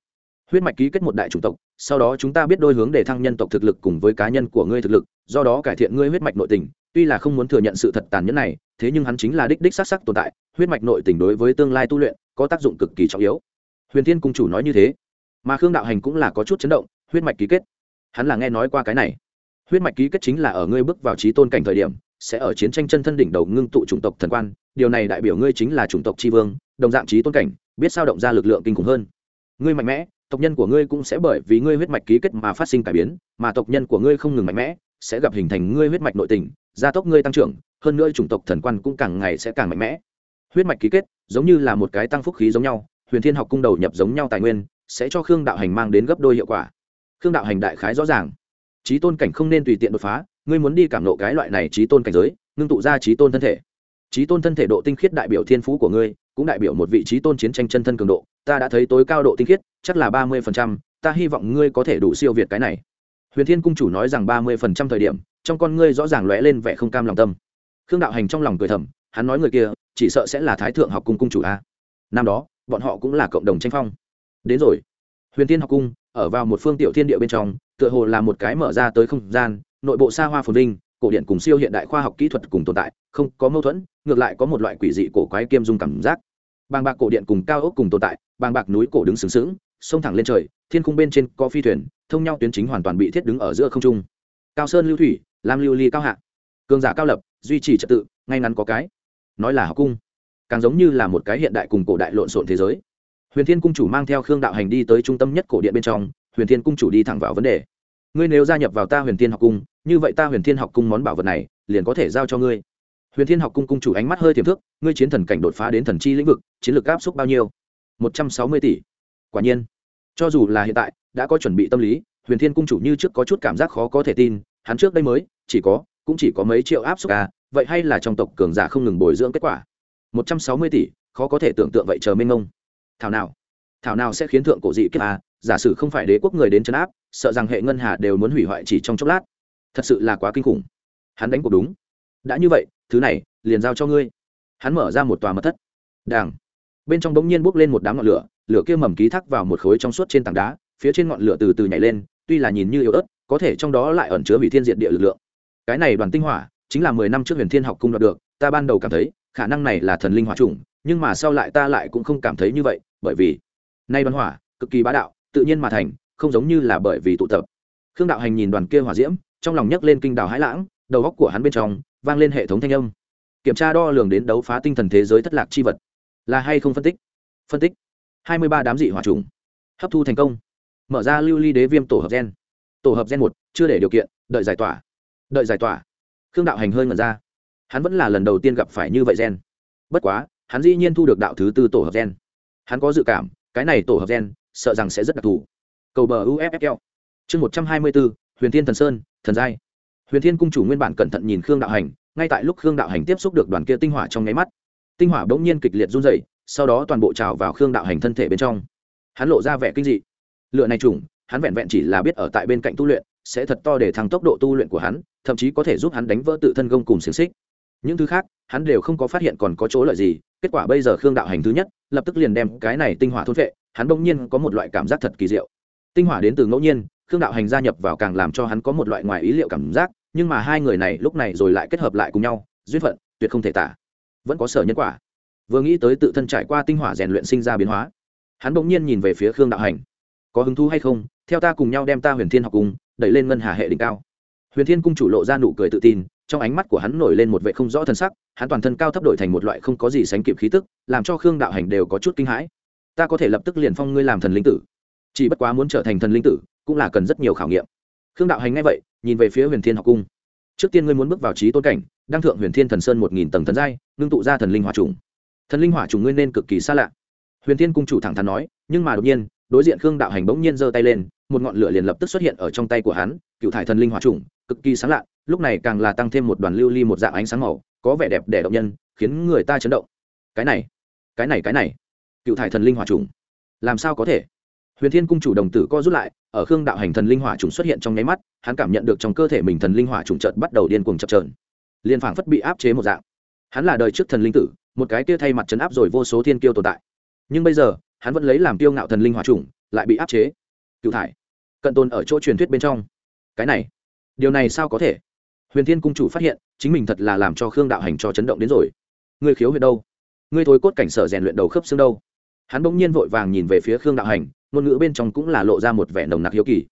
Huyết mạch ký kết một đại chủng tộc, sau đó chúng ta biết đôi hướng để thăng nhân tộc thực lực cùng với cá nhân của ngươi thực lực, do đó cải thiện ngươi huyết mạch nội tình. Tuy là không muốn thừa nhận sự thật tàn nhẫn này, thế nhưng hắn chính là đích đích s á c sắc tồn tại, huyết mạch nội tình đối với tương lai tu luyện có tác dụng cực kỳ trọng yếu. Huyền thiên cung chủ nói như thế, mà khương đạo hành cũng là có chút chấn động, huyết mạch ký kết. Hắn là nghe nói qua cái này huyết mạch ký kết chính là ở ngươi bước vào trí tôn cảnh thời điểm, sẽ ở chiến tranh chân thân đỉnh đầu ngưng tụ chủng tộc thần quan, điều này đại biểu ngươi chính là chủng tộc tri vương, đồng dạng trí tôn cảnh, biết sao động ra lực lượng kinh khủng hơn. Ngươi mạnh mẽ, tộc nhân của ngươi cũng sẽ bởi vì ngươi huyết mạch ký kết mà phát sinh cải biến, mà tộc nhân của ngươi không ngừng mạnh mẽ, sẽ gặp hình thành ngươi huyết mạch nội tình, gia tốc ngươi tăng trưởng, hơn nữa chủng tộc thần quan cũng càng ngày sẽ càng mạnh mẽ. Huyết mạch ký kết, giống như là một cái tăng phúc khí giống nhau, huyền thiên học cung đầu nhập giống nhau tài nguyên, sẽ cho khương đạo hành mang đến gấp đôi hiệu quả. Khương đạo hành đại khái rõ ràng trí tôn cảnh không nên tùy tiện đột phá, ngươi muốn đi cảm nộ cái loại này trí tôn cảnh giới, ngưng tụ ra trí tôn thân thể. Trí tôn thân thể độ tinh khiết đại biểu thiên phú của ngươi, cũng đại biểu một vị trí tôn chiến tranh chân thân cường độ, ta đã thấy tối cao độ tinh khiết, chắc là ba mươi phần trăm, ta hy vọng ngươi có thể đủ siêu việt cái này. Huyền thiên cung chủ nói rằng ba mươi phần trăm thời điểm, trong con ngươi rõ ràng lóe lên vẻ không cam lòng tâm. Khương đạo hành trong lòng cười thầm, hắn nói người kia, chỉ sợ sẽ là thái thượng học cung cung chủ a. Năm đó, bọn họ cũng là cộng đồng tranh phong. Đến rồi. Huyền thiên học cung, ở vào một phương tiểu thiên địa bên trong tựa hồ là một cái mở ra tới không gian, nội bộ xa hoa phồn vinh, cổ điện cùng siêu hiện đại khoa học kỹ thuật cùng tồn tại, không có mâu thuẫn, ngược lại có một loại quỷ dị cổ quái kiêm dung cảm giác. Bàng bạc cổ điện cùng cao ốc cùng tồn tại, bàng bạc núi cổ đứng sừng sững, sông thẳng lên trời, thiên khung bên trên có phi thuyền, thông nhau tuyến chính hoàn toàn bị thiết đứng ở giữa không trung. Cao sơn lưu thủy, lam lưu ly cao hạ. Cường giả cao lập, duy trì trật tự, ngay ngắn có cái. Nói là học cung, càng giống như là một cái hiện đại cùng cổ đại lộn xộn thế giới. Huyền thiên cung chủ mang theo khương đạo hành đi tới trung tâm nhất cổ điện bên trong huyền thiên cung chủ đi thẳng vào vấn đề. Ngươi nếu gia nhập vào ta huyền thiên học cung, như vậy ta huyền thiên học cung món bảo vật này, liền có thể giao cho ngươi. Huyền thiên học cung cung chủ ánh mắt hơi tiềm thức ngươi chiến thần cảnh đột phá đến thần chi lĩnh vực, chiến lược áp suất bao nhiêu? Một trăm sáu mươi tỷ. Quả nhiên, cho dù là hiện tại, đã có chuẩn bị tâm lý, huyền thiên cung chủ như trước có chút cảm giác khó có thể tin, hắn trước đây mới, chỉ có, cũng chỉ có mấy triệu áp suất à vậy hay là trong tộc cường giả không ngừng bồi dưỡng kết quả? Một trăm sáu mươi tỷ, khó có thể tưởng tượng vậy chờ mênh ngông thảo nào? Thảo nào sẽ khiến thượng cổ dị kiếp à giả sử không phải đế quốc người đến chấn áp, sợ rằng hệ ngân hà đều muốn hủy hoại chỉ trong chốc lát. Thật sự là quá kinh khủng. Hắn đánh cuộc đúng. Đã như vậy, thứ này, liền giao cho ngươi. Hắn mở ra một tòa mật thất. Đàng. Bên trong bỗng nhiên bốc lên một đám ngọn lửa lửa kia mầm ký thác vào một khối trong suốt trên tảng đá, phía trên ngọn lửa từ từ nhảy lên, tuy là nhìn như yếu ớt, có thể trong đó lại ẩn chứa hủy thiên diện địa lực lượng. Cái này đoàn tinh hỏa, chính là mười năm trước huyền thiên học cung đoạt được, ta ban đầu cảm thấy, khả năng này là thần linh hỏa trùng nhưng mà sau lại ta lại cũng không cảm thấy như vậy, bởi vì, nay đoàn hỏa, cực kỳ bá đạo tự nhiên mà thành, không giống như là bởi vì tụ tập. Khương đạo hành nhìn đoàn kia hỏa diễm, trong lòng nhấc lên kinh đào hãi lãng, đầu góc của hắn bên trong vang lên hệ thống thanh âm. Kiểm tra đo lường đến đấu phá tinh thần thế giới thất lạc chi vật. Là hay không phân tích? Phân tích. Hai mươi ba đám dị hỏa trùng. Hấp thu thành công. Mở ra lưu ly đế viêm tổ hợp gen. Tổ hợp gen một, chưa để điều kiện, đợi giải tỏa. Đợi giải tỏa. Khương đạo hành hơi ngẩn ra. Hắn vẫn là lần đầu tiên gặp phải như vậy gen. Bất quá, hắn dĩ nhiên thu được đạo thứ tư tổ hợp gen. Hắn có dự cảm, cái này tổ hợp gen sợ rằng sẽ rất đặc thù. Cầu bờ uffl chương một trăm hai mươi bốn huyền thiên thần sơn, thần giai. Huyền thiên cung chủ nguyên bản cẩn thận nhìn khương đạo hành, ngay tại lúc khương đạo hành tiếp xúc được đoàn kia tinh hỏa trong nháy mắt, tinh hỏa bỗng nhiên kịch liệt run dày sau đó toàn bộ trào vào khương đạo hành thân thể bên trong. Hắn lộ ra vẻ kinh dị. Lựa này trùng hắn vẹn vẹn chỉ là biết ở tại bên cạnh tu luyện, sẽ thật to để thăng tốc độ tu luyện của hắn, thậm chí có thể giúp hắn đánh vỡ tự thân gông cùng xiềng xích. Những thứ khác, hắn đều không có phát hiện còn có chỗ lợi gì, kết quả bây giờ khương đạo hành thứ nhất, lập tức liền đem cái này tinh hỏa thôn vệ hắn bỗng nhiên có một loại cảm giác thật kỳ diệu. Tinh hỏa đến từ ngẫu nhiên, khương đạo hành gia nhập vào càng làm cho hắn có một loại ngoài ý liệu cảm giác, nhưng mà hai người này lúc này rồi lại kết hợp lại cùng nhau, duyên phận, tuyệt không thể tả. Vẫn có sở nhân quả. Vừa nghĩ tới tự thân trải qua tinh hỏa rèn luyện sinh ra biến hóa, hắn bỗng nhiên nhìn về phía khương đạo hành. Có hứng thú hay không, theo ta cùng nhau đem ta huyền thiên học cung đẩy lên ngân hà hệ đỉnh cao. Huyền thiên cung chủ lộ ra nụ cười tự tin, trong ánh mắt của hắn nổi lên một vệ không rõ thân sắc, hắn toàn thân cao thấp đổi thành một loại không có gì sánh kịp khí tức, làm cho khương đạo hành đều có chút kinh hãi ta có thể lập tức liền phong ngươi làm thần linh tử. Chỉ bất quá muốn trở thành thần linh tử, cũng là cần rất nhiều khảo nghiệm. Khương đạo hành ngay vậy, nhìn về phía huyền thiên học cung. Trước tiên ngươi muốn bước vào trí tôn cảnh, đăng thượng huyền thiên thần sơn một nghìn tầng thần giai, ngưng tụ ra thần linh hỏa trùng. Thần linh hỏa trùng ngươi nên cực kỳ xa lạ. Huyền thiên cung chủ thẳng thắn nói, nhưng mà đột nhiên, đối diện khương đạo hành bỗng nhiên giơ tay lên, một ngọn lửa liền lập tức xuất hiện ở trong tay của hắn, cựu thải thần linh hỏa trùng, cực kỳ sáng lạ, lúc này càng là tăng thêm một đoàn lưu ly một dạng ánh sáng màu, có vẻ đẹp để động nhân, khiến người ta chấn động. Cái này cái này cái này cựu thải thần linh hỏa trùng. Làm sao có thể? Huyền thiên cung chủ đồng tử co rút lại, ở khương đạo hành thần linh hỏa trùng xuất hiện trong nháy mắt, hắn cảm nhận được trong cơ thể mình thần linh hỏa trùng trợt bắt đầu điên cuồng chập trờn liền phảng phất bị áp chế một dạng. Hắn là đời trước thần linh tử, một cái kia thay mặt chấn áp rồi vô số thiên kiêu tồn tại. Nhưng bây giờ, hắn vẫn lấy làm kiêu ngạo thần linh hỏa trùng, lại bị áp chế. Cựu thải. Cận tồn ở chỗ truyền thuyết bên trong. Cái này, điều này sao có thể? Huyền thiên cung chủ phát hiện, chính mình thật là làm cho khương đạo hành cho chấn động đến rồi. Ngươi khiếu huyệt đâu? Ngươi thối cốt cảnh sở rèn luyện đầu khớp xương đâu? Hắn bỗng nhiên vội vàng nhìn về phía khương đạo hành, ngôn ngữ bên trong cũng là lộ ra một vẻ nồng nặc hiếu kỳ.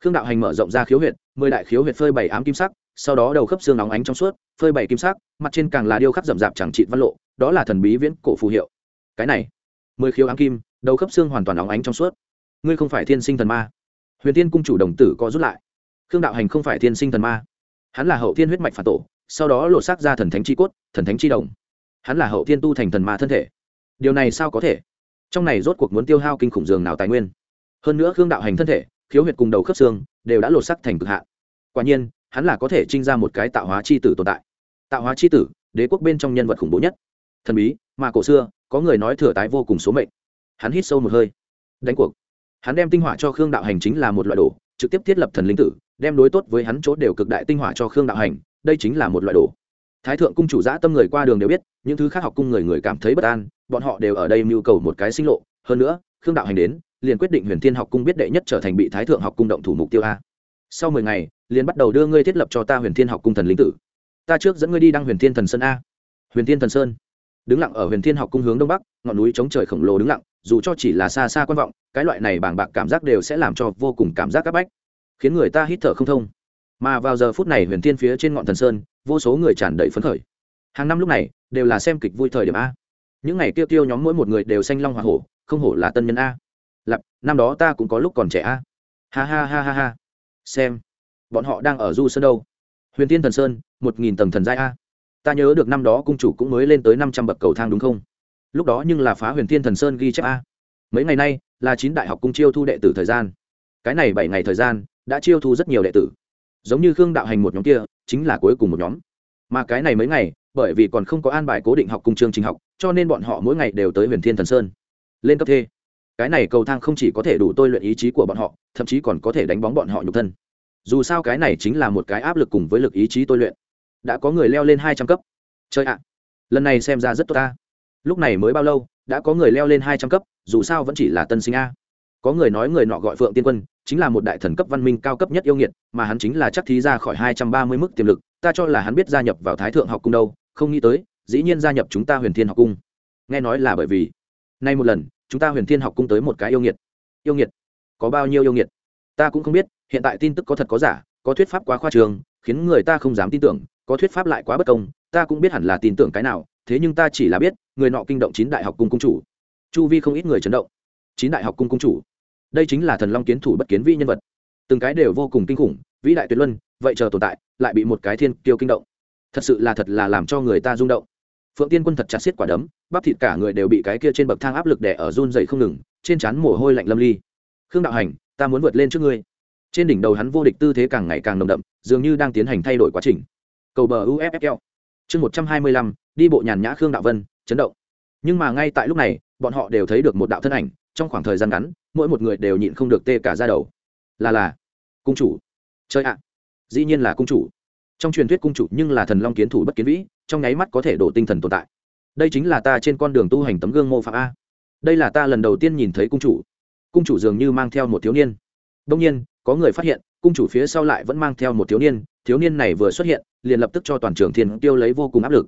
Khương đạo hành mở rộng ra khiếu huyệt, mười đại khiếu huyệt phơi bảy ám kim sắc, sau đó đầu khớp xương nóng ánh trong suốt, phơi bảy kim sắc, mặt trên càng là điêu khắc rậm rạp chẳng trị văn lộ, đó là thần bí viễn cổ phù hiệu. Cái này, mười khiếu ám kim, đầu khớp xương hoàn toàn nóng ánh trong suốt. Ngươi không phải thiên sinh thần ma. Huyền tiên cung chủ đồng tử có rút lại. Khương đạo hành không phải thiên sinh thần ma. Hắn là hậu thiên huyết mạch phản tổ, sau đó lộ xác ra thần thánh chi cốt, thần thánh chi đồng. Hắn là hậu thiên tu thành thần ma thân thể. Điều này sao có thể? Trong này rốt cuộc muốn tiêu hao kinh khủng dường nào tài nguyên. Hơn nữa khương đạo hành thân thể, khiếu huyệt cùng đầu khớp xương, đều đã lột sắc thành cực hạn. Quả nhiên, hắn là có thể trinh ra một cái tạo hóa c h i tử tồn tại. Tạo hóa c h i tử, đế quốc bên trong nhân vật khủng bố nhất. Thần bí, mà cổ xưa, có người nói thừa tái vô cùng số mệnh. Hắn hít sâu một hơi. Đánh cuộc. Hắn đem tinh hỏa cho khương đạo hành chính là một loại đồ, trực tiếp thiết lập thần linh tử, đem đối tốt với hắn chỗ đều cực đại tinh hỏa cho khương đạo hành, đây chính là một loại đồ thái thượng cung chủ giã tâm người qua đường đều biết, những thứ khác học cung người người cảm thấy bất an, bọn họ đều ở đây mưu cầu một cái sinh lộ. Hơn nữa, khương đạo hành đến, liền quyết định huyền thiên học cung biết đệ nhất trở thành bị thái thượng học cung động thủ mục tiêu a. Sau mười ngày, liền bắt đầu đưa ngươi thiết lập cho ta huyền thiên học cung thần linh tử. Ta trước dẫn ngươi đi đăng huyền thiên thần sơn a. Huyền thiên thần sơn. Đứng lặng ở huyền thiên học cung hướng đông bắc, ngọn núi chống trời khổng lồ đứng lặng, dù cho chỉ là xa xa quan vọng, cái loại này bàng bạc cảm giác đều sẽ làm cho vô cùng cảm giác áp bách, khiến người ta hít thở không thông. Mà vào giờ phút này huyền thiên phía trên ngọn thần sơn vô số người tràn đầy phấn khởi. Hàng năm lúc này, đều là xem kịch vui thời điểm a. Những ngày tiêu tiêu nhóm mỗi một người đều xanh long hoa hổ, không hổ là tân nhân a. Lặp năm đó ta cũng có lúc còn trẻ a. Ha ha ha ha ha. Xem, bọn họ đang ở du sơn đâu? Huyền tiên thần sơn, một nghìn tầng thần giai a. Ta nhớ được năm đó cung chủ cũng mới lên tới năm trăm bậc cầu thang đúng không? Lúc đó nhưng là phá huyền thiên thần sơn ghi chép a. Mấy ngày nay, là chín đại học cung chiêu thu đệ tử thời gian. Cái này bảy ngày thời gian, đã chiêu thu rất nhiều đệ tử giống như khương đạo hành một nhóm kia, chính là cuối cùng một nhóm. Mà cái này mấy ngày, bởi vì còn không có an bài cố định học cùng chương trình học, cho nên bọn họ mỗi ngày đều tới huyền thiên thần sơn. Lên cấp thê. Cái này cầu thang không chỉ có thể đủ tôi luyện ý chí của bọn họ, thậm chí còn có thể đánh bóng bọn họ nhục thân. Dù sao cái này chính là một cái áp lực cùng với lực ý chí tôi luyện. Đã có người leo lên hai trăm cấp. Chơi ạ. Lần này xem ra rất tốt ta. Lúc này mới bao lâu, đã có người leo lên hai trăm cấp, dù sao vẫn chỉ là tân sinh a. Có người nói người nọ gọi phượng tiên quân chính là một đại thần cấp văn minh cao cấp nhất yêu nghiệt, mà hắn chính là chắc thí ra khỏi hai trăm ba mươi mức tiềm lực, ta cho là hắn biết gia nhập vào thái thượng học cung đâu, không nghĩ tới, dĩ nhiên gia nhập chúng ta huyền thiên học cung. Nghe nói là bởi vì, nay một lần, chúng ta huyền thiên học cung tới một cái yêu nghiệt. Yêu nghiệt? Có bao nhiêu yêu nghiệt? Ta cũng không biết, hiện tại tin tức có thật có giả, có thuyết pháp quá khoa trường, khiến người ta không dám tin tưởng, có thuyết pháp lại quá bất công, ta cũng biết hẳn là tin tưởng cái nào, thế nhưng ta chỉ là biết, người nọ kinh động chín đại học cung cung chủ. Chu vi không ít người chấn động. Chín đại học cung cung chủ đây chính là thần long kiến thủ bất kiến vi nhân vật. Từng cái đều vô cùng kinh khủng, vĩ đại tuyệt luân, vậy chờ tồn tại, lại bị một cái thiên kiêu kinh động. Thật sự là thật là làm cho người ta rung động. Phượng tiên quân thật chặt xiết quả đấm, bắp thịt cả người đều bị cái kia trên bậc thang áp lực đè ở run dày không ngừng, trên trán mồ hôi lạnh lâm ly. Khương đạo hành, ta muốn vượt lên trước ngươi. Trên đỉnh đầu hắn vô địch tư thế càng ngày càng nồng đậm, dường như đang tiến hành thay đổi quá trình. Cầu bờ uffl chương một trăm hai mươi lăm, đi bộ nhàn nhã khương đạo vân, chấn động. Nhưng mà ngay tại lúc này, bọn họ đều thấy được một đạo thân ảnh trong khoảng thời gian ngắn, mỗi một người đều nhịn không được tê cả ra đầu. Là là, cung chủ. Chơi ạ, dĩ nhiên là cung chủ. Trong truyền thuyết cung chủ nhưng là thần long kiến thủ bất kiến vĩ, trong nháy mắt có thể đổ tinh thần tồn tại. Đây chính là ta trên con đường tu hành tấm gương mô phạm a. Đây là ta lần đầu tiên nhìn thấy cung chủ. Cung chủ dường như mang theo một thiếu niên. Đông nhiên, có người phát hiện, cung chủ phía sau lại vẫn mang theo một thiếu niên thiếu niên này vừa xuất hiện, liền lập tức cho toàn trường thiên tiêu lấy vô cùng áp lực.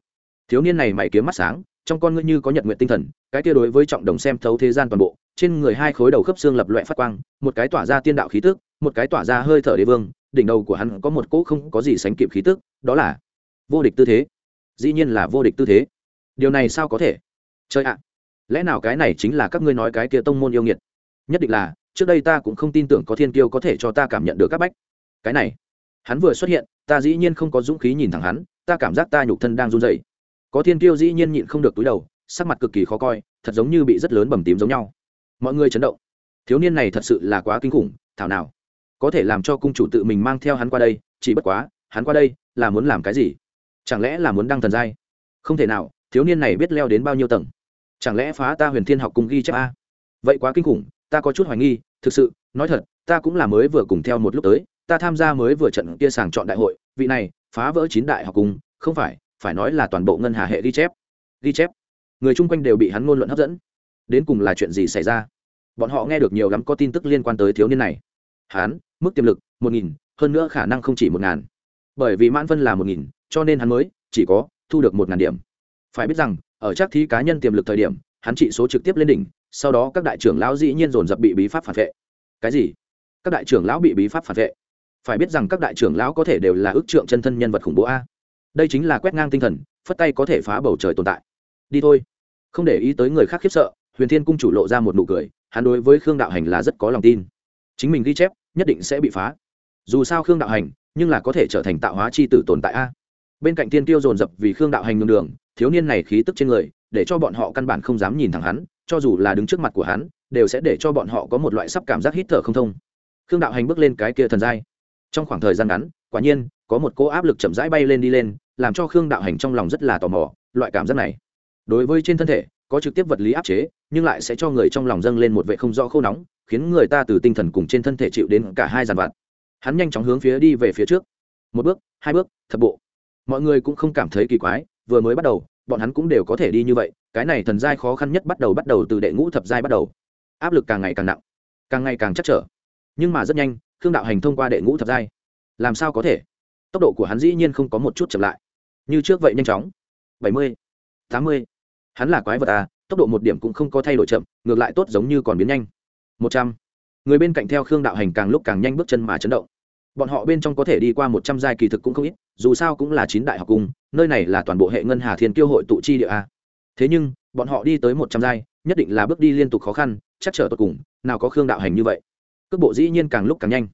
Thiếu niên này mày kiếm mắt sáng, trong con ngươi như có nhận nguyện tinh thần, cái kia đối với trọng đồng xem thấu thế gian toàn bộ trên người hai khối đầu khớp xương lập loại phát quang, một cái tỏa ra tiên đạo khí tức, một cái tỏa ra hơi thở đế vương, đỉnh đầu của hắn có một cỗ không có gì sánh kịp khí tức, đó là vô địch tư thế. Dĩ nhiên là vô địch tư thế. Điều này sao có thể? Chơi ạ, lẽ nào cái này chính là các ngươi nói cái kia tông môn yêu nghiệt? Nhất định là, trước đây ta cũng không tin tưởng có thiên kiêu có thể cho ta cảm nhận được các bách. Cái này, hắn vừa xuất hiện, ta dĩ nhiên không có dũng khí nhìn thẳng hắn, ta cảm giác ta nhục thân đang run dậy có thiên kiêu dĩ nhiên nhịn không được túi đầu, sắc mặt cực kỳ khó coi, thật giống như bị rất lớn bầm tím giống nhau mọi người chấn động. Thiếu niên này thật sự là quá kinh khủng, thảo nào. Có thể làm cho cung chủ tự mình mang theo hắn qua đây, chỉ bất quá, hắn qua đây là muốn làm cái gì? Chẳng lẽ là muốn đăng thần giai? Không thể nào, thiếu niên này biết leo đến bao nhiêu tầng? Chẳng lẽ phá ta huyền thiên học cùng ghi chép a? Vậy quá kinh khủng, ta có chút hoài nghi, thực sự, nói thật, ta cũng là mới vừa cùng theo một lúc tới, ta tham gia mới vừa trận kia sàng chọn đại hội, vị này, phá vỡ chín đại học cùng, không phải phải nói là toàn bộ ngân hà hệ ghi chép. Ghi chép. Người chung quanh đều bị hắn ngôn luận hấp dẫn. Đến cùng là chuyện gì xảy ra? Bọn họ nghe được nhiều lắm có tin tức liên quan tới thiếu niên này. Hắn mức tiềm lực, một nghìn, hơn nữa khả năng không chỉ một ngàn. Bởi vì mãn phân là một nghìn, cho nên hắn mới chỉ có thu được một ngàn điểm. Phải biết rằng, ở chắc thi cá nhân tiềm lực thời điểm, hắn trị số trực tiếp lên đỉnh, sau đó các đại trưởng lão dĩ nhiên dồn dập bị bí pháp phản vệ. Cái gì? Các đại trưởng lão bị bí pháp phản vệ? Phải biết rằng các đại trưởng lão có thể đều là ước trượng chân thân nhân vật khủng bố a. Đây chính là quét ngang tinh thần, phất tay có thể phá bầu trời tồn tại. Đi thôi. Không để ý tới người khác khiếp sợ, huyền thiên cung chủ lộ ra một nụ cười hắn đối với khương đạo hành là rất có lòng tin. Chính mình ghi chép, nhất định sẽ bị phá. Dù sao khương đạo hành, nhưng là có thể trở thành tạo hóa c h i tử tồn tại a. Bên cạnh tiên tiêu dồn dập vì khương đạo hành ngừng đường, thiếu niên này khí tức trên người, để cho bọn họ căn bản không dám nhìn thẳng hắn, cho dù là đứng trước mặt của hắn, đều sẽ để cho bọn họ có một loại sắp cảm giác hít thở không thông. Khương đạo hành bước lên cái kia thần giai. Trong khoảng thời gian ngắn, quả nhiên, có một cỗ áp lực chậm rãi bay lên đi lên, làm cho khương đạo hành trong lòng rất là tò mò, loại cảm giác này. Đối với trên thân thể có trực tiếp vật lý áp chế, nhưng lại sẽ cho người trong lòng dâng lên một vệ không rõ khô nóng, khiến người ta từ tinh thần cùng trên thân thể chịu đến cả hai dàn vặt. Hắn nhanh chóng hướng phía đi về phía trước. Một bước, hai bước, thập bộ. Mọi người cũng không cảm thấy kỳ quái, vừa mới bắt đầu, bọn hắn cũng đều có thể đi như vậy, cái này thần giai khó khăn nhất bắt đầu bắt đầu từ đệ ngũ thập giai bắt đầu. Áp lực càng ngày càng nặng, càng ngày càng chắc trở. Nhưng mà rất nhanh, khương đạo hành thông qua đệ ngũ thập giai. Làm sao có thể? Tốc độ của hắn dĩ nhiên không có một chút chậm lại. Như trước vậy nhanh chóng. Bảy mươi, tám mươi hắn là quái vật à tốc độ một điểm cũng không có thay đổi chậm, ngược lại tốt giống như còn biến nhanh. Một trăm. Người bên cạnh theo khương đạo hành càng lúc càng nhanh bước chân mà chấn động. Bọn họ bên trong có thể đi qua một trăm giai kỳ thực cũng không ít, dù sao cũng là chín đại học cung nơi này là toàn bộ hệ ngân hà thiên kiêu hội tụ chi địa a thế nhưng, bọn họ đi tới một trăm giai, nhất định là bước đi liên tục khó khăn, chắc trở tột cùng, nào có khương đạo hành như vậy. Cước bộ dĩ nhiên càng lúc càng nhanh.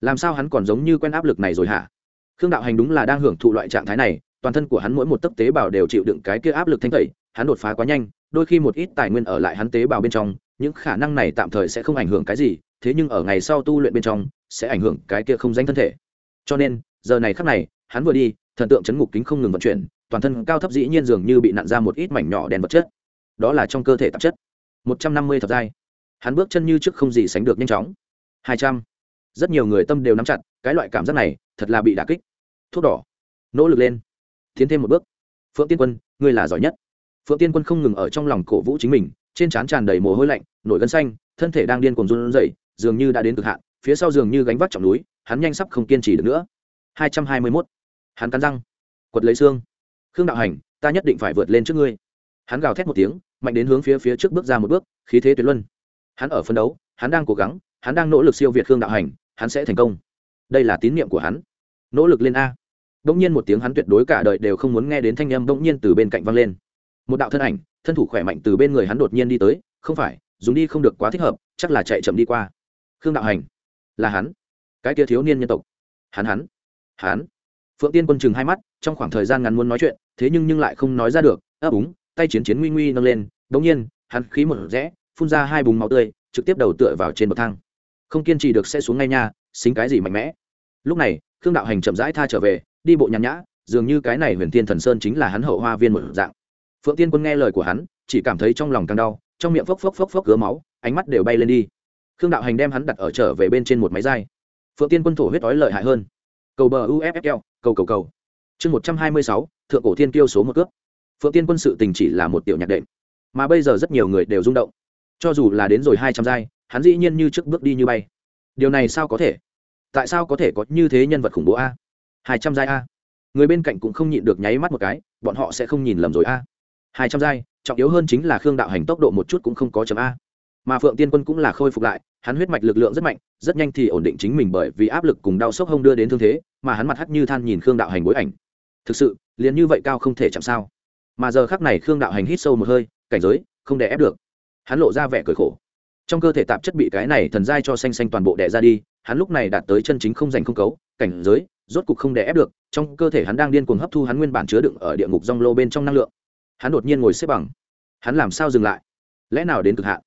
Làm sao hắn còn giống như quen áp lực này rồi hả? Khương đạo hành đúng là đang hưởng thụ loại trạng thái này, toàn thân của hắn mỗi một tấc tế bào đều chịu đựng cái kia áp lực thanh tẩy hắn đột phá quá nhanh, đôi khi một ít tài nguyên ở lại hắn tế bào bên trong, những khả năng này tạm thời sẽ không ảnh hưởng cái gì, thế nhưng ở ngày sau tu luyện bên trong, sẽ ảnh hưởng cái kia không danh thân thể. Cho nên, giờ này khắc này, hắn vừa đi, thần tượng chấn ngục kính không ngừng vận chuyển, toàn thân cao thấp dĩ nhiên dường như bị nặn ra một ít mảnh nhỏ đèn vật chất. Đó là trong cơ thể tạp chất. Một trăm năm mươi thập giai. Hắn bước chân như trước không gì sánh được nhanh chóng. Hai trăm. Rất nhiều người tâm đều nắm chặt, cái loại cảm giác này, thật là bị đà kích. Thuốc đỏ. Nỗ lực lên. Tiến thêm một bước. Phượng tiên quân, ngươi là giỏi nhất phượng tiên quân không ngừng ở trong lòng cổ vũ chính mình, trên trán tràn đầy mồ hôi lạnh, nổi gân xanh, thân thể đang điên cuồng run rẩy, dường như đã đến cực hạn, phía sau dường như gánh vác trọng núi, hắn nhanh sắp không kiên trì được nữa. Hai trăm hai mươi mốt. Hắn cắn răng. Quật lấy xương. Khương đạo hành, ta nhất định phải vượt lên trước ngươi. Hắn gào thét một tiếng, mạnh đến hướng phía phía trước bước ra một bước, khí thế tuyệt luân. Hắn ở phân đấu, hắn đang cố gắng, hắn đang nỗ lực siêu việt khương đạo hành, hắn sẽ thành công. Đây là tín nhiệm của hắn. Nỗ lực lên a. Bỗng nhiên một tiếng hắn tuyệt đối cả đời đều không muốn nghe đến thanh âm bỗng nhiên từ bên cạnh văng lên một đạo thân ảnh, thân thủ khỏe mạnh từ bên người hắn đột nhiên đi tới, không phải, dùng đi không được quá thích hợp, chắc là chạy chậm đi qua. Khương đạo hành, là hắn, cái kia thiếu niên nhân tộc. Hắn hắn hắn. Phượng tiên quân chừng hai mắt, trong khoảng thời gian ngắn muốn nói chuyện, thế nhưng nhưng lại không nói ra được, ấp úng, tay chiến chiến nguy nguy nâng lên đ ỗ n g nhiên, hắn khí một rẽ, phun ra hai bùng máu tươi, trực tiếp đầu tựa vào trên bậc thang. Không kiên trì được sẽ xuống ngay nha, xính cái gì mạnh mẽ. Lúc này, khương đạo hành chậm rãi tha trở về, đi bộ nhàn nhã, dường như cái này huyền tiên thần sơn chính là hắn hậu hoa viên một dạng phượng tiên quân nghe lời của hắn, chỉ cảm thấy trong lòng càng đau, trong miệng phốc phốc phốc phốc gứa máu, ánh mắt đều bay lên đi. Khương đạo hành đem hắn đặt ở trở về bên trên một máy dai. Phượng tiên quân thổ huyết ói lợi hại hơn. Cầu bờ uffl cầu cầu cầu. Chương một trăm hai mươi sáu, thượng cổ thiên kiêu số một cướp. Phượng tiên quân sự tình chỉ là một tiểu nhạc đệm, mà bây giờ rất nhiều người đều rung động. Cho dù là đến rồi hai trăm giai, hắn dĩ nhiên như trước bước đi như bay. Điều này sao có thể? Tại sao có thể có như thế nhân vật khủng bố a? Hai trăm giai a. Người bên cạnh cũng không nhịn được nháy mắt một cái, bọn họ sẽ không nhìn lầm rồi a hai trăm giai, trọng yếu hơn chính là khương đạo hành tốc độ một chút cũng không có chấm a. Mà phượng tiên quân cũng là khôi phục lại, hắn huyết mạch lực lượng rất mạnh, rất nhanh thì ổn định chính mình bởi vì áp lực cùng đau sốc hông đưa đến thương thế, mà hắn mặt hắt như than nhìn khương đạo hành bối ảnh. Thực sự, liền như vậy cao không thể chạm sao. Mà giờ khắc này khương đạo hành hít sâu một hơi, cảnh giới, không đè ép được. Hắn lộ ra vẻ cười khổ. Trong cơ thể tạp chất bị cái này thần giai cho xanh xanh toàn bộ đè ra đi, hắn lúc này đạt tới chân chính không giành không cấu, cảnh giới, rốt cục không đè ép được, trong cơ thể hắn đang điên cuồng hấp thu hắn nguyên bản chứa đựng ở địa ngục rong lô bên trong năng lượng hắn đột nhiên ngồi xếp bằng. Hắn làm sao dừng lại? Lẽ nào đến cực hạn?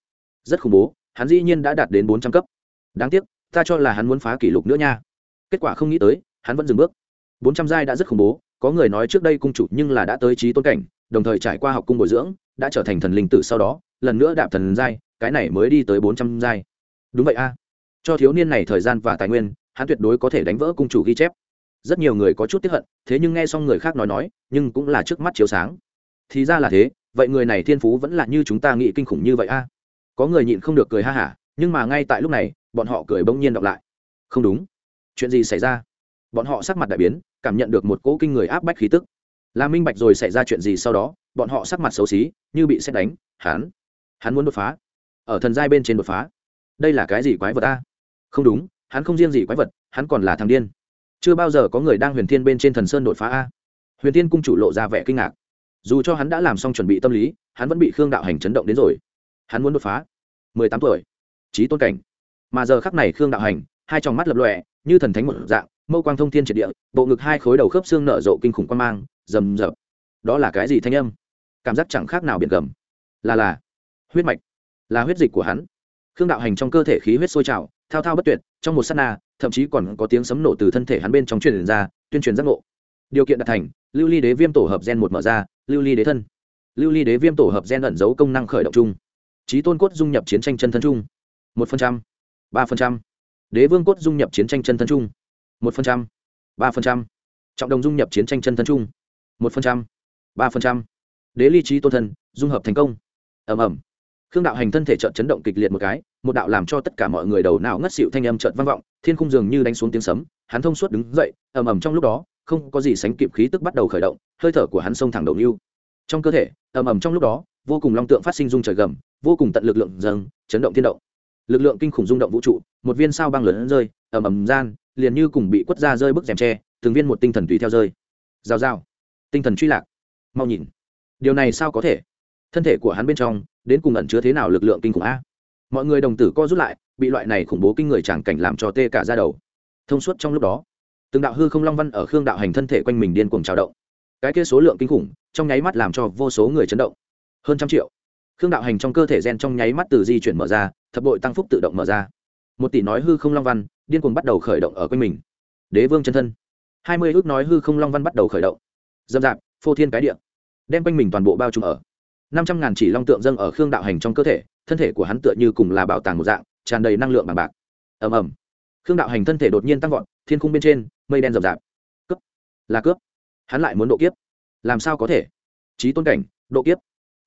Rất khủng bố, hắn dĩ nhiên đã đạt đến bốn trăm cấp. Đáng tiếc, ta cho là hắn muốn phá kỷ lục nữa nha. Kết quả không nghĩ tới, hắn vẫn dừng bước. Bốn trăm giai đã rất khủng bố, có người nói trước đây cung chủ nhưng là đã tới trí tôn cảnh, đồng thời trải qua học cung bồi dưỡng, đã trở thành thần linh tử sau đó, lần nữa đạp thần giai, cái này mới đi tới bốn trăm giai. Đúng vậy a. Cho thiếu niên này thời gian và tài nguyên, hắn tuyệt đối có thể đánh vỡ cung chủ ghi chép. Rất nhiều người có chút tiếp hận, thế nhưng nghe xong người khác nói nói, nhưng cũng là trước mắt chiếu sáng thì ra là thế, vậy người này thiên phú vẫn là như chúng ta nghĩ kinh khủng như vậy a. À? Có người nhịn không được cười ha hả, nhưng mà ngay tại lúc này, bọn họ cười bỗng nhiên đọc lại. Không đúng. Chuyện gì xảy ra? Bọn họ sắc mặt đại biến, cảm nhận được một cỗ kinh người áp bách khí tức. Là minh bạch rồi xảy ra chuyện gì sau đó, bọn họ sắc mặt xấu xí, như bị xét đánh, hắn hắn muốn đột phá. Ở thần giai bên trên đột phá. Đây là cái gì quái vật ta không đúng, hắn không riêng gì quái vật, hắn còn là thằng điên. Chưa bao giờ có người đang huyền thiên bên trên thần sơn đột phá a. Huyền thiên cung chủ lộ ra vẻ kinh ngạc dù cho hắn đã làm xong chuẩn bị tâm lý, hắn vẫn bị khương đạo hành chấn động đến rồi. Hắn muốn đột phá. Mười tám tuổi. Trí tôn cảnh. Mà giờ khắc này khương đạo hành, hai tròng mắt lập lòe, như thần thánh một dạng, mâu quang thông thiên triệt địa, bộ ngực hai khối đầu khớp xương nở rộ kinh khủng quan mang, rầm rập. Đó là cái gì thanh âm? Cảm giác chẳng khác nào biển gầm. Là là huyết mạch. Là huyết dịch của hắn. Khương đạo hành trong cơ thể khí huyết sôi trào, thao thao bất tuyệt, trong một s á t na, thậm chí còn có tiếng sấm nổ từ thân thể hắn bên trong truyền ra, tuyên truyền giác ngộ. Điều kiện đạt thành lưu ly đế viêm tổ hợp gen một mở ra, lưu ly đế thân. Lưu ly đế viêm tổ hợp gen ẩn giấu công năng khởi động chung. Trí tôn cốt dung nhập chiến tranh chân thân chung. Một phần trăm, ba phần trăm. Đế vương cốt dung nhập chiến tranh chân thân chung. Một phần trăm, ba phần trăm. Trọng đồng dung nhập chiến tranh chân thân chung. Một phần trăm, ba phần trăm. Đế ly trí tôn thân, dung hợp thành công. Ẩm ẩm khương đạo hành thân thể trợn chấn động kịch liệt một cái, một đạo làm cho tất cả mọi người đầu não ngất xịu thanh âm trợn vang vọng, thiên khung dường như đánh xuống tiếng sấm, hắn thông suốt đứng dậy, ầm ầm trong lúc đó không có gì sánh kịp khí tức bắt đầu khởi động, hơi thở của hắn xông thẳng đầu lưu trong cơ thể, ầm ầm trong lúc đó, vô cùng long tượng phát sinh dung trời gầm, vô cùng tận lực lượng dâng, chấn động thiên động. Lực lượng kinh khủng rung động vũ trụ, một viên sao băng lớn rơi, ầm ầm gian, liền như cùng bị quất ra rơi bức rèm tre, từng viên một tinh thần tùy theo rơi. Rào rào. Tinh thần truy lạc. Mau nhìn. Điều này sao có thể? Thân thể của hắn bên trong, đến cùng ẩn chứa thế nào lực lượng kinh khủng a? Mọi người đồng tử co rút lại, bị loại này khủng bố kinh người chẳng cảnh làm cho tê cả ra đầu. Thông suốt trong lúc đó từng đạo hư không long văn ở khương đạo hành thân thể quanh mình điên cuồng trào động. Cái kia số lượng kinh khủng, trong nháy mắt làm cho vô số người chấn động. Hơn trăm triệu. Khương đạo hành trong cơ thể gen trong nháy mắt từ di chuyển mở ra, thập bội tăng phúc tự động mở ra. Một tỷ nói hư không long văn, điên cuồng bắt đầu khởi động ở quanh mình. Đế vương chân thân. Hai mươi ước nói hư không long văn bắt đầu khởi động. Dâm dạp, phô thiên cái địa. Đem quanh mình toàn bộ bao trùm ở. Năm trăm ngàn chỉ long tượng dâng ở khương đạo hành trong cơ thể, thân thể của hắn tựa như cùng là bảo tàng một dạng, tràn đầy năng lượng bằng bạc. Ầm ầm. Khương đạo hành thân thể đột nhiên tăng vọt thiên khung bên trên, mây đen rậm rạp. Cướp. Là cướp. Hắn lại muốn độ kiếp. Làm sao có thể? Trí tôn cảnh, độ kiếp.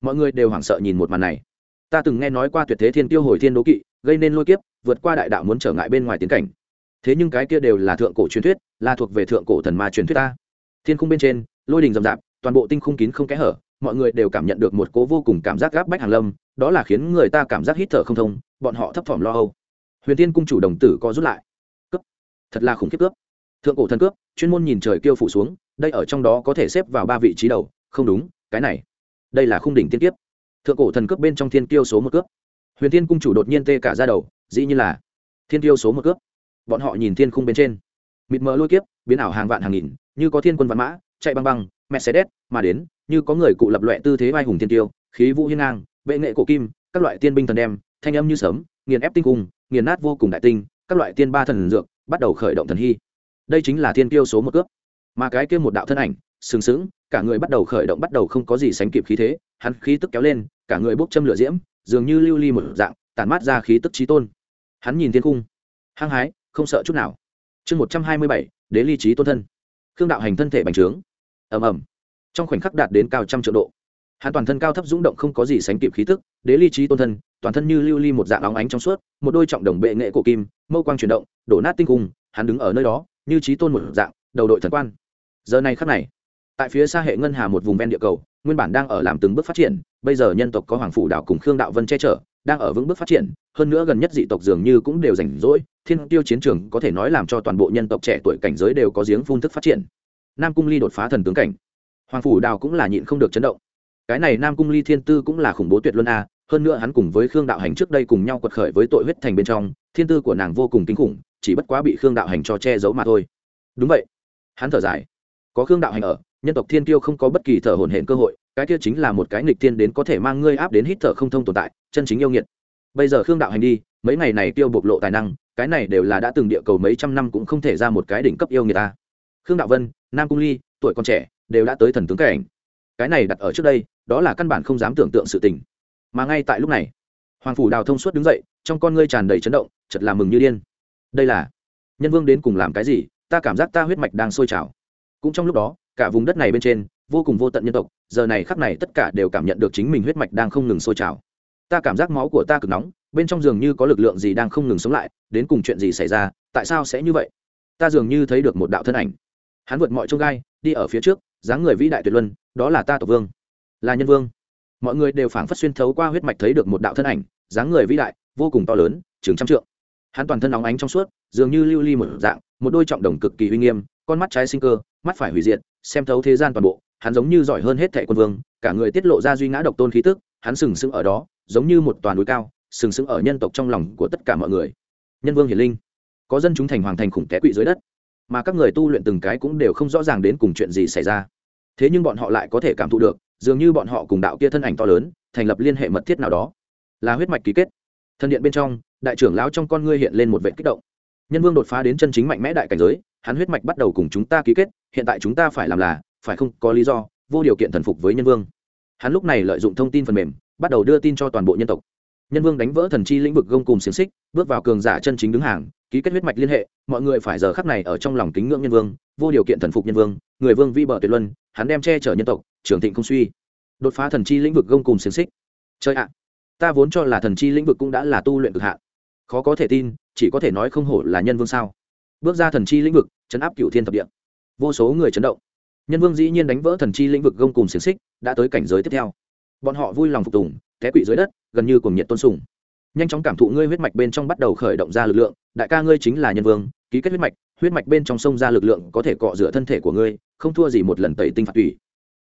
Mọi người đều hoảng sợ nhìn một màn này. Ta từng nghe nói qua tuyệt thế thiên tiêu hồi thiên đố kỵ, gây nên lôi kiếp, vượt qua đại đạo muốn trở ngại bên ngoài tiến cảnh. Thế nhưng cái kia đều là thượng cổ truyền thuyết, là thuộc về thượng cổ thần ma truyền thuyết ta. Thiên khung bên trên, lôi đình rậm rạp, toàn bộ tinh khung kín không kẽ hở, mọi người đều cảm nhận được một cố vô cùng cảm giác gáp bách hàng lâm, đó là khiến người ta cảm giác hít thở không thông, bọn họ thấp thỏm lo âu. Huyền tiên cung chủ đồng tử có rút lại thật là khủng khiếp cướp. Thượng cổ thần cướp, chuyên môn nhìn trời kêu phủ xuống, đây ở trong đó có thể xếp vào ba vị trí đầu, không đúng, cái này, đây là khung đỉnh tiên kiếp. Thượng cổ thần cướp bên trong thiên kiêu số một cướp. Huyền thiên cung chủ đột nhiên tê cả ra đầu, dĩ như là thiên kiêu số một cướp. Bọn họ nhìn thiên khung bên trên, mịt mờ lôi kiếp, biến ảo hàng vạn hàng nghìn, như có thiên quân văn mã, chạy băng băng, mercedes, mà đến, như có người cụ lập loại tư thế vai hùng thiên tiêu khí vũ hiên ngang, vệ nghệ cổ kim, các loại tiên binh thần đem, thanh âm như sớm nghiền ép tinh cung, nghiền nát vô cùng đại tinh, các loại tiên ba thần dược bắt đầu khởi động thần hy. Đây chính là thiên tiêu số một cướp. Mà cái kia một đạo thân ảnh, sừng sững, cả người bắt đầu khởi động bắt đầu không có gì sánh kịp khí thế, hắn khí tức kéo lên, cả người bốc châm lửa diễm, dường như lưu ly một dạng, tản mát ra khí tức trí tôn. Hắn nhìn thiên cung hăng hái, không sợ chút nào. Chương một trăm hai mươi bảy, đế ly trí tôn thân. Khương đạo hành thân thể bành trướng. Ầm ầm. Trong khoảnh khắc đạt đến cao trăm triệu độ hắn toàn thân cao thấp rung động không có gì sánh kịp khí tức, đế ly trí tôn thân, toàn thân như lưu ly một dạng óng ánh trong suốt, một đôi trọng đồng bệ nghệ cổ kim, mâu quang chuyển động, đổ nát tinh cung hắn đứng ở nơi đó, như trí tôn một dạng, đầu đội thần quan. Giờ này khắc này, tại phía xa hệ ngân hà một vùng ven địa cầu, nguyên bản đang ở làm từng bước phát triển, bây giờ nhân tộc có hoàng phủ đạo cùng khương đạo vân che chở, đang ở vững bước phát triển, hơn nữa gần nhất dị tộc dường như cũng đều rảnh rỗi, thiên tiêu chiến trường có thể nói làm cho toàn bộ nhân tộc trẻ tuổi cảnh giới đều có giếng phun thức phát triển. Nam cung ly đột phá thần tướng cảnh. Hoàng phủ đào cũng là nhịn không được chấn động cái này nam cung ly thiên tư cũng là khủng bố tuyệt luân a, hơn nữa hắn cùng với khương đạo hành trước đây cùng nhau quật khởi với tội huyết thành bên trong, thiên tư của nàng vô cùng kinh khủng, chỉ bất quá bị khương đạo hành cho che giấu mà thôi. Đúng vậy. Hắn thở dài. Có khương đạo hành ở, nhân tộc thiên tiêu không có bất kỳ thở hổn hển cơ hội, cái kia chính là một cái nghịch thiên đến có thể mang ngươi áp đến hít thở không thông tồn tại, chân chính yêu nghiệt. Bây giờ khương đạo hành đi, mấy ngày này tiêu bộc lộ tài năng, cái này đều là đã từng địa cầu mấy trăm năm cũng không thể ra một cái đỉnh cấp yêu người ta. Khương đạo vân, nam cung ly, tuổi còn trẻ, đều đã tới thần tướng cảnh cái này đặt ở trước đây, đó là căn bản không dám tưởng tượng sự tình. Mà ngay tại lúc này, hoàng phủ đào thông suốt đứng dậy, trong con ngươi tràn đầy chấn động chật làm mừng như điên. Đây là, nhân vương đến cùng làm cái gì, ta cảm giác ta huyết mạch đang sôi trào. Cũng trong lúc đó, cả vùng đất này bên trên, vô cùng vô tận nhân tộc, giờ này khắc này tất cả đều cảm nhận được chính mình huyết mạch đang không ngừng sôi trào. Ta cảm giác máu của ta cực nóng, bên trong giường như có lực lượng gì đang không ngừng sống lại, đến cùng chuyện gì xảy ra, tại sao sẽ như vậy? Ta dường như thấy được một đạo thân ảnh. Hắn vượt mọi trông gai, đi ở phía trước dáng người vĩ đại tuyệt luân, đó là ta tổ vương, là nhân vương. Mọi người đều phảng phất xuyên thấu qua huyết mạch thấy được một đạo thân ảnh, dáng người vĩ đại, vô cùng to lớn chừng trăm trượng. Hắn toàn thân óng ánh trong suốt, dường như lưu ly một dạng, một đôi trọng đồng cực kỳ uy nghiêm, con mắt trái sinh cơ, mắt phải hủy diệt, xem thấu thế gian toàn bộ, hắn giống như giỏi hơn hết thệ quân vương, cả người tiết lộ ra duy ngã độc tôn khí tức, hắn sừng sững ở đó, giống như một toàn núi cao, sừng sững ở nhân tộc trong lòng của tất cả mọi người. Nhân vương hiển linh, có dân chúng thành hoàng thành khủng té quỵ dưới đất mà các người tu luyện từng cái cũng đều không rõ ràng đến cùng chuyện gì xảy ra. Thế nhưng bọn họ lại có thể cảm thụ được, dường như bọn họ cùng đạo kia thân ảnh to lớn, thành lập liên hệ mật thiết nào đó. Là huyết mạch ký kết. Thân điện bên trong, đại trưởng lão trong con ngươi hiện lên một vệ kích động. Nhân vương đột phá đến chân chính mạnh mẽ đại cảnh giới, hắn huyết mạch bắt đầu cùng chúng ta ký kết, hiện tại chúng ta phải làm là, phải không, có lý do, vô điều kiện thần phục với nhân vương. Hắn lúc này lợi dụng thông tin phần mềm, bắt đầu đưa tin cho toàn bộ nhân tộc nhân vương đánh vỡ thần chi lĩnh vực gông cùng xiềng xích, bước vào cường giả chân chính đứng hàng, ký kết huyết mạch liên hệ, mọi người phải giờ khắc này ở trong lòng kính ngưỡng nhân vương, vô điều kiện thần phục nhân vương, người vương vi bờ tuyệt luân, hắn đem che chở nhân tộc, trưởng thịnh không suy. Đột phá thần chi lĩnh vực gông cùng xiềng xích. Chơi ạ, ta vốn cho là thần chi lĩnh vực cũng đã là tu luyện cực hạn. Khó có thể tin, chỉ có thể nói không hổ là nhân vương sao. Bước ra thần chi lĩnh vực, chấn áp cựu thiên thập địa. Vô số người chấn động. Nhân vương dĩ nhiên đánh vỡ thần chi lĩnh vực gông cùng xiềng xích, đã tới cảnh giới tiếp theo. Bọn họ vui lòng phục tùng té quỵ dưới đất, gần như cùng nhiệt tôn sùng. Nhanh chóng cảm thụ ngươi huyết mạch bên trong bắt đầu khởi động ra lực lượng, đại ca ngươi chính là nhân vương, ký kết huyết mạch huyết mạch bên trong sông ra lực lượng có thể cọ rửa thân thể của ngươi, không thua gì một lần tẩy tinh phạt tùy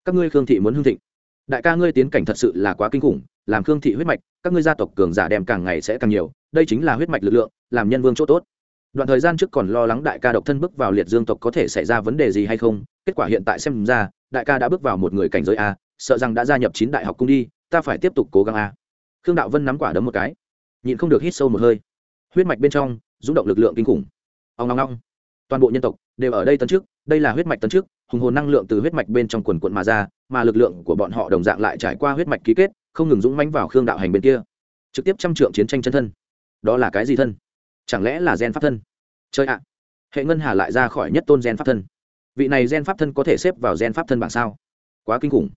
các ngươi khương thị muốn hương thịnh. Đại ca ngươi tiến cảnh thật sự là quá kinh khủng, làm khương thị huyết mạch, các ngươi gia tộc cường giả đem càng ngày sẽ càng nhiều, đây chính là huyết mạch lực lượng, làm nhân vương chỗ tốt. Đoạn thời gian trước còn lo lắng đại ca độc thân bước vào liệt dương tộc có thể xảy ra vấn đề gì hay không, kết quả hiện tại xem ra, đại ca đã bước vào một người cảnh giới a, sợ rằng đã gia nhập chín đại học cung đi ta phải tiếp tục cố gắng a. Khương đạo vân nắm quả đấm một cái, nhịn không được hít sâu một hơi. Huyết mạch bên trong, rung động lực lượng kinh khủng. Ông long long toàn bộ nhân tộc đều ở đây tấn trước, đây là huyết mạch tấn trước, hùng hồn năng lượng từ huyết mạch bên trong quần quận mà ra, mà lực lượng của bọn họ đồng dạng lại trải qua huyết mạch ký kết, không ngừng dũng mãnh vào khương đạo hành bên kia. Trực tiếp trăm trượng chiến tranh chân thân. Đó là cái gì thân? Chẳng lẽ là gen pháp thân? Chơi ạ! Hệ ngân hà lại ra khỏi nhất tôn gen pháp thân. Vị này gen pháp thân có thể xếp vào gen pháp thân bảng sao? Quá kinh khủng.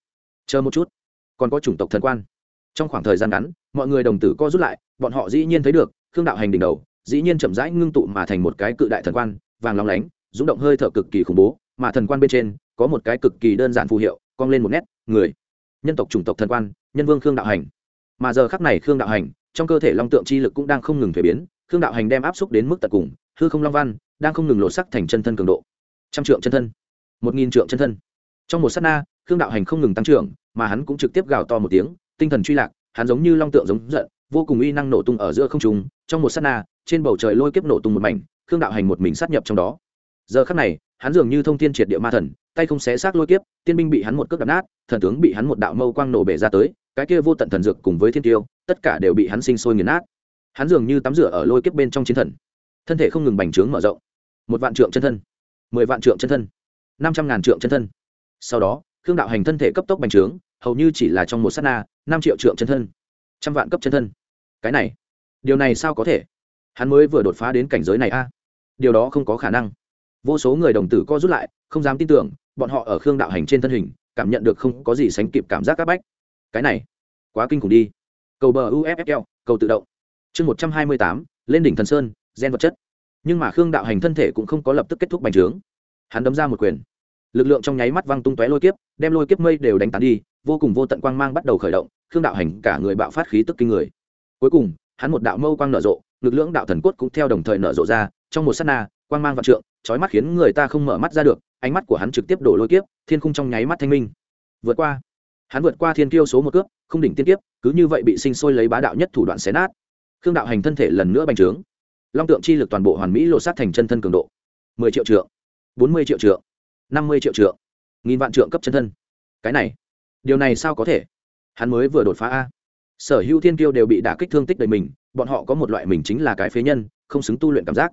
Chờ một chút còn có chủng tộc thần quan. Trong khoảng thời gian ngắn, mọi người đồng tử co rút lại, bọn họ dĩ nhiên thấy được, khương đạo hành đỉnh đầu, dĩ nhiên chậm rãi ngưng tụ mà thành một cái cự đại thần quan, vàng lóng lánh rúng động hơi thở cực kỳ khủng bố, mà thần quan bên trên, có một cái cực kỳ đơn giản phù hiệu, cong lên một nét, người. Nhân tộc chủng tộc thần quan, nhân vương khương đạo hành. Mà giờ khắc này khương đạo hành, trong cơ thể long tượng chi lực cũng đang không ngừng thuế biến, khương đạo hành đem áp xúc đến mức tận cùng, hư không long văn, đang không ngừng lộ sắc thành chân thân cường độ. Trăm trượng chân thân. Một nghìn trượng chân thân. Trong một s á t na khương đạo hành không ngừng tăng trưởng, mà hắn cũng trực tiếp gào to một tiếng, tinh thần truy lạc, hắn giống như long tượng giống giận, vô cùng uy năng nổ tung ở giữa không trung. trong một s á t na, trên bầu trời lôi kiếp nổ tung một mảnh, khương đạo hành một mình sát nhập trong đó. Giờ khắc này, hắn dường như thông tin triệt địa ma thần, tay không xé xác lôi kiếp, tiên binh bị hắn một cước đập nát, thần tướng bị hắn một đạo mâu quang nổ bể ra tới, cái kia vô tận thần dược cùng với thiên tiêu, tất cả đều bị hắn sinh sôi nghiền nát. Hắn dường như tắm rửa ở lôi kiếp bên trong chiến thần. Thân thể không ngừng bành trướng mở rộng. Một vạn trượng chân thân. Mười vạn trượng chân thân. Năm trăm ngàn trượng chân thân. Sau đó khương đạo hành thân thể cấp tốc bành trướng, hầu như chỉ là trong một s á t na, năm triệu trượng chân thân, trăm vạn cấp chân thân. Cái này, điều này sao có thể? Hắn mới vừa đột phá đến cảnh giới này a. Điều đó không có khả năng. Vô số người đồng tử co rút lại, không dám tin tưởng, bọn họ ở khương đạo hành trên thân hình, cảm nhận được không có gì sánh kịp cảm giác c áp bách. Cái này, quá kinh khủng đi. Cầu bờ uffl cầu tự động. Chương một trăm hai mươi tám, lên đỉnh thần sơn, gen vật chất. Nhưng mà khương đạo hành thân thể cũng không có lập tức kết thúc bành trướng. Hắn đấm ra một quyền lực lượng trong nháy mắt văng tung tóe lôi kiếp, đem lôi kiếp mây đều đánh tán đi, vô cùng vô tận quang mang bắt đầu khởi động, khương đạo hành cả người bạo phát khí tức kinh người. Cuối cùng, hắn một đạo mâu quang nở rộ, lực lượng đạo thần cốt cũng theo đồng thời nở rộ ra, trong một s á t na, quang mang vạn trượng trói mắt khiến người ta không mở mắt ra được, ánh mắt của hắn trực tiếp đổ lôi kiếp, thiên khung trong nháy mắt thanh minh. Vượt qua. Hắn vượt qua thiên kiêu số một cướp, không đỉnh tiên kiếp, cứ như vậy bị sinh sôi lấy bá đạo nhất thủ đoạn xé nát. Khương đạo hành thân thể lần nữa bành trướng. Long tượng chi lực toàn bộ hoàn mỹ lộ sát thành chân thân cường độ. mười triệu trượng. bốn mươi triệu trượng năm mươi triệu trượng, nghìn vạn trượng cấp chân thân. Cái này, điều này sao có thể? Hắn mới vừa đột phá a. Sở hữu thiên kiêu đều bị đả kích thương tích đầy mình, bọn họ có một loại mình chính là cái phế nhân, không xứng tu luyện cảm giác.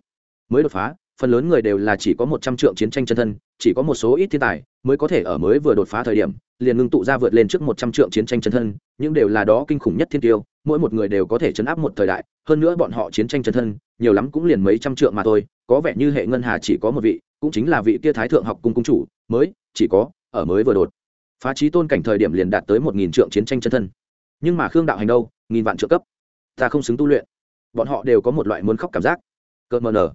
Mới đột phá phần lớn người đều là chỉ có một trăm trượng chiến tranh chân thân, chỉ có một số ít thiên tài mới có thể ở mới vừa đột phá thời điểm, liền ngưng tụ ra vượt lên trước một trăm trượng chiến tranh chân thân, những đều là đó kinh khủng nhất thiên tiêu, mỗi một người đều có thể chấn áp một thời đại, hơn nữa bọn họ chiến tranh chân thân, nhiều lắm cũng liền mấy trăm trượng mà thôi, có vẻ như hệ ngân hà chỉ có một vị, cũng chính là vị kia thái thượng học cung cung chủ, mới, chỉ có, ở mới vừa đột phá trí tôn cảnh thời điểm liền đạt tới một nghìn trượng chiến tranh chân thân. Nhưng mà khương đạo hành đâu? Nghìn vạn trượng cấp. Ta không xứng tu luyện. Bọn họ đều có một loại muốn khóc cảm giác. Cợt mờ nở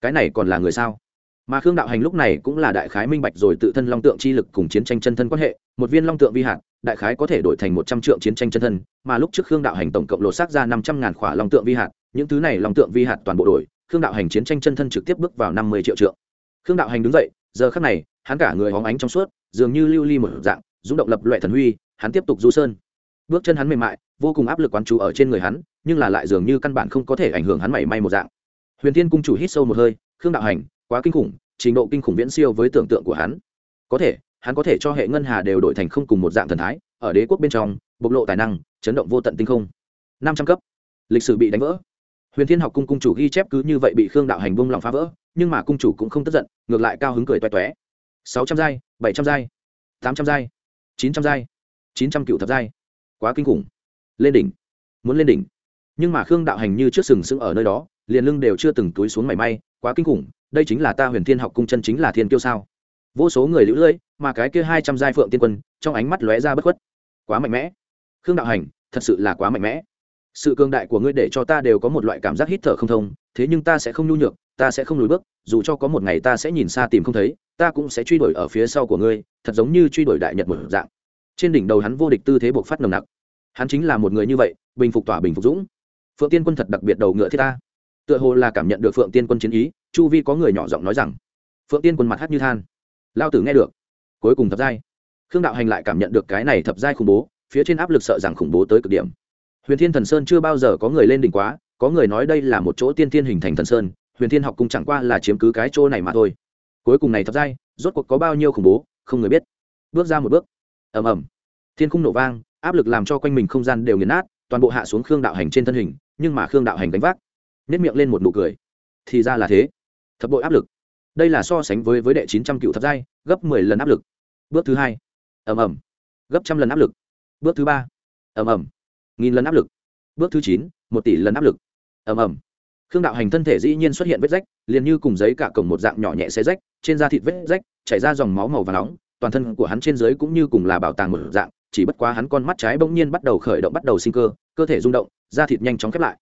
cái này còn là người sao? Mà khương đạo hành lúc này cũng là đại khái minh bạch rồi tự thân long tượng chi lực cùng chiến tranh chân thân quan hệ, một viên long tượng vi hạt, đại khái có thể đổi thành một trăm triệu chiến tranh chân thân, mà lúc trước khương đạo hành tổng cộng lột xác ra năm trăm ngàn khỏa long tượng vi hạt, những thứ này long tượng vi hạt toàn bộ đổi, khương đạo hành chiến tranh chân thân trực tiếp bước vào năm mươi triệu trượng. Khương đạo hành đứng dậy, giờ khắc này, hắn cả người hóng ánh trong suốt, dường như lưu ly một dạng rung động lập loại thần huy, hắn tiếp tục du sơn. Bước chân hắn mềm mại, vô cùng áp lực quán chú ở trên người hắn, nhưng là lại dường như căn bản không có thể ảnh hưởng hắn mảy may một dạng huyền thiên cung chủ hít sâu một hơi, khương đạo hành, quá kinh khủng, trình độ kinh khủng viễn siêu với tưởng tượng của hắn. Có thể, hắn có thể cho hệ ngân hà đều đổi thành không cùng một dạng thần thái, ở đế quốc bên trong, bộc lộ tài năng, chấn động vô tận tinh không. Năm trăm cấp. Lịch sử bị đánh vỡ. Huyền thiên học cung cung chủ ghi chép cứ như vậy bị khương đạo hành bông lòng phá vỡ, nhưng mà cung chủ cũng không tức giận, ngược lại cao hứng cười toe toé. Sáu trăm giai, bảy trăm giai, tám trăm giai, chín trăm giai, chín trăm cựu thập giai. Quá kinh khủng. Lên đỉnh. Muốn lên đỉnh. Nhưng mà khương đạo hành như trước sừng sững ở nơi đó liền lưng đều chưa từng túi xuống mảy may, quá kinh khủng, đây chính là ta huyền thiên học cung chân chính là thiên kiêu sao? Vô số người lũ lưỡi mà cái kia hai trăm giai phượng tiên quân, trong ánh mắt lóe ra bất khuất. Quá mạnh mẽ. Khương đạo hành, thật sự là quá mạnh mẽ. Sự cường đại của ngươi để cho ta đều có một loại cảm giác hít thở không thông, thế nhưng ta sẽ không nhu nhược, ta sẽ không lùi bước, dù cho có một ngày ta sẽ nhìn xa tìm không thấy, ta cũng sẽ truy đuổi ở phía sau của ngươi, thật giống như truy đuổi đại nhật một dạng. Trên đỉnh đầu hắn vô địch tư thế buộc phát nồng nặc. Hắn chính là một người như vậy, bình phục tỏa bình phục dũng. Phượng tiên quân thật đặc biệt đầu ngựa thiết ta tựa hồ là cảm nhận được phượng tiên quân chiến ý, chu vi có người nhỏ giọng nói rằng, phượng tiên quân mặt hát như than. Lao tử nghe được, cuối cùng thập giai. Khương đạo hành lại cảm nhận được cái này thập giai khủng bố, phía trên áp lực sợ rằng khủng bố tới cực điểm. Huyền thiên thần sơn chưa bao giờ có người lên đỉnh quá, có người nói đây là một chỗ tiên tiên hình thành thần sơn, huyền thiên học cung chẳng qua là chiếm cứ cái chỗ này mà thôi. Cuối cùng này thập giai, rốt cuộc có bao nhiêu khủng bố, không người biết. Bước ra một bước. Ầm ầm. Thiên khung nổ vang, áp lực làm cho quanh mình không gian đều nghiền nát, toàn bộ hạ xuống khương đạo hành trên thân hình, nhưng mà khương đạo hành đánh vác nếp miệng lên một nụ cười. Thì ra là thế. Thập bội áp lực. Đây là so sánh với với đệ chín trăm cựu thập giai, gấp mười lần áp lực. Bước thứ hai. Ầm ầm. Gấp trăm lần áp lực. Bước thứ ba. Ầm ầm. Nghìn lần áp lực. Bước thứ chín, một tỷ lần áp lực. Ầm ầm. Khương đạo hành thân thể dĩ nhiên xuất hiện vết rách, liền như cùng giấy cả cổng một dạng nhỏ nhẹ xe rách, trên da thịt vết rách, chảy ra dòng máu màu và nóng, toàn thân của hắn trên dưới cũng như cùng là bảo tàng một dạng, chỉ bất quá hắn con mắt trái bỗng nhiên bắt đầu khởi động, bắt đầu sinh cơ cơ thể rung động, da thịt nhanh chóng khép lại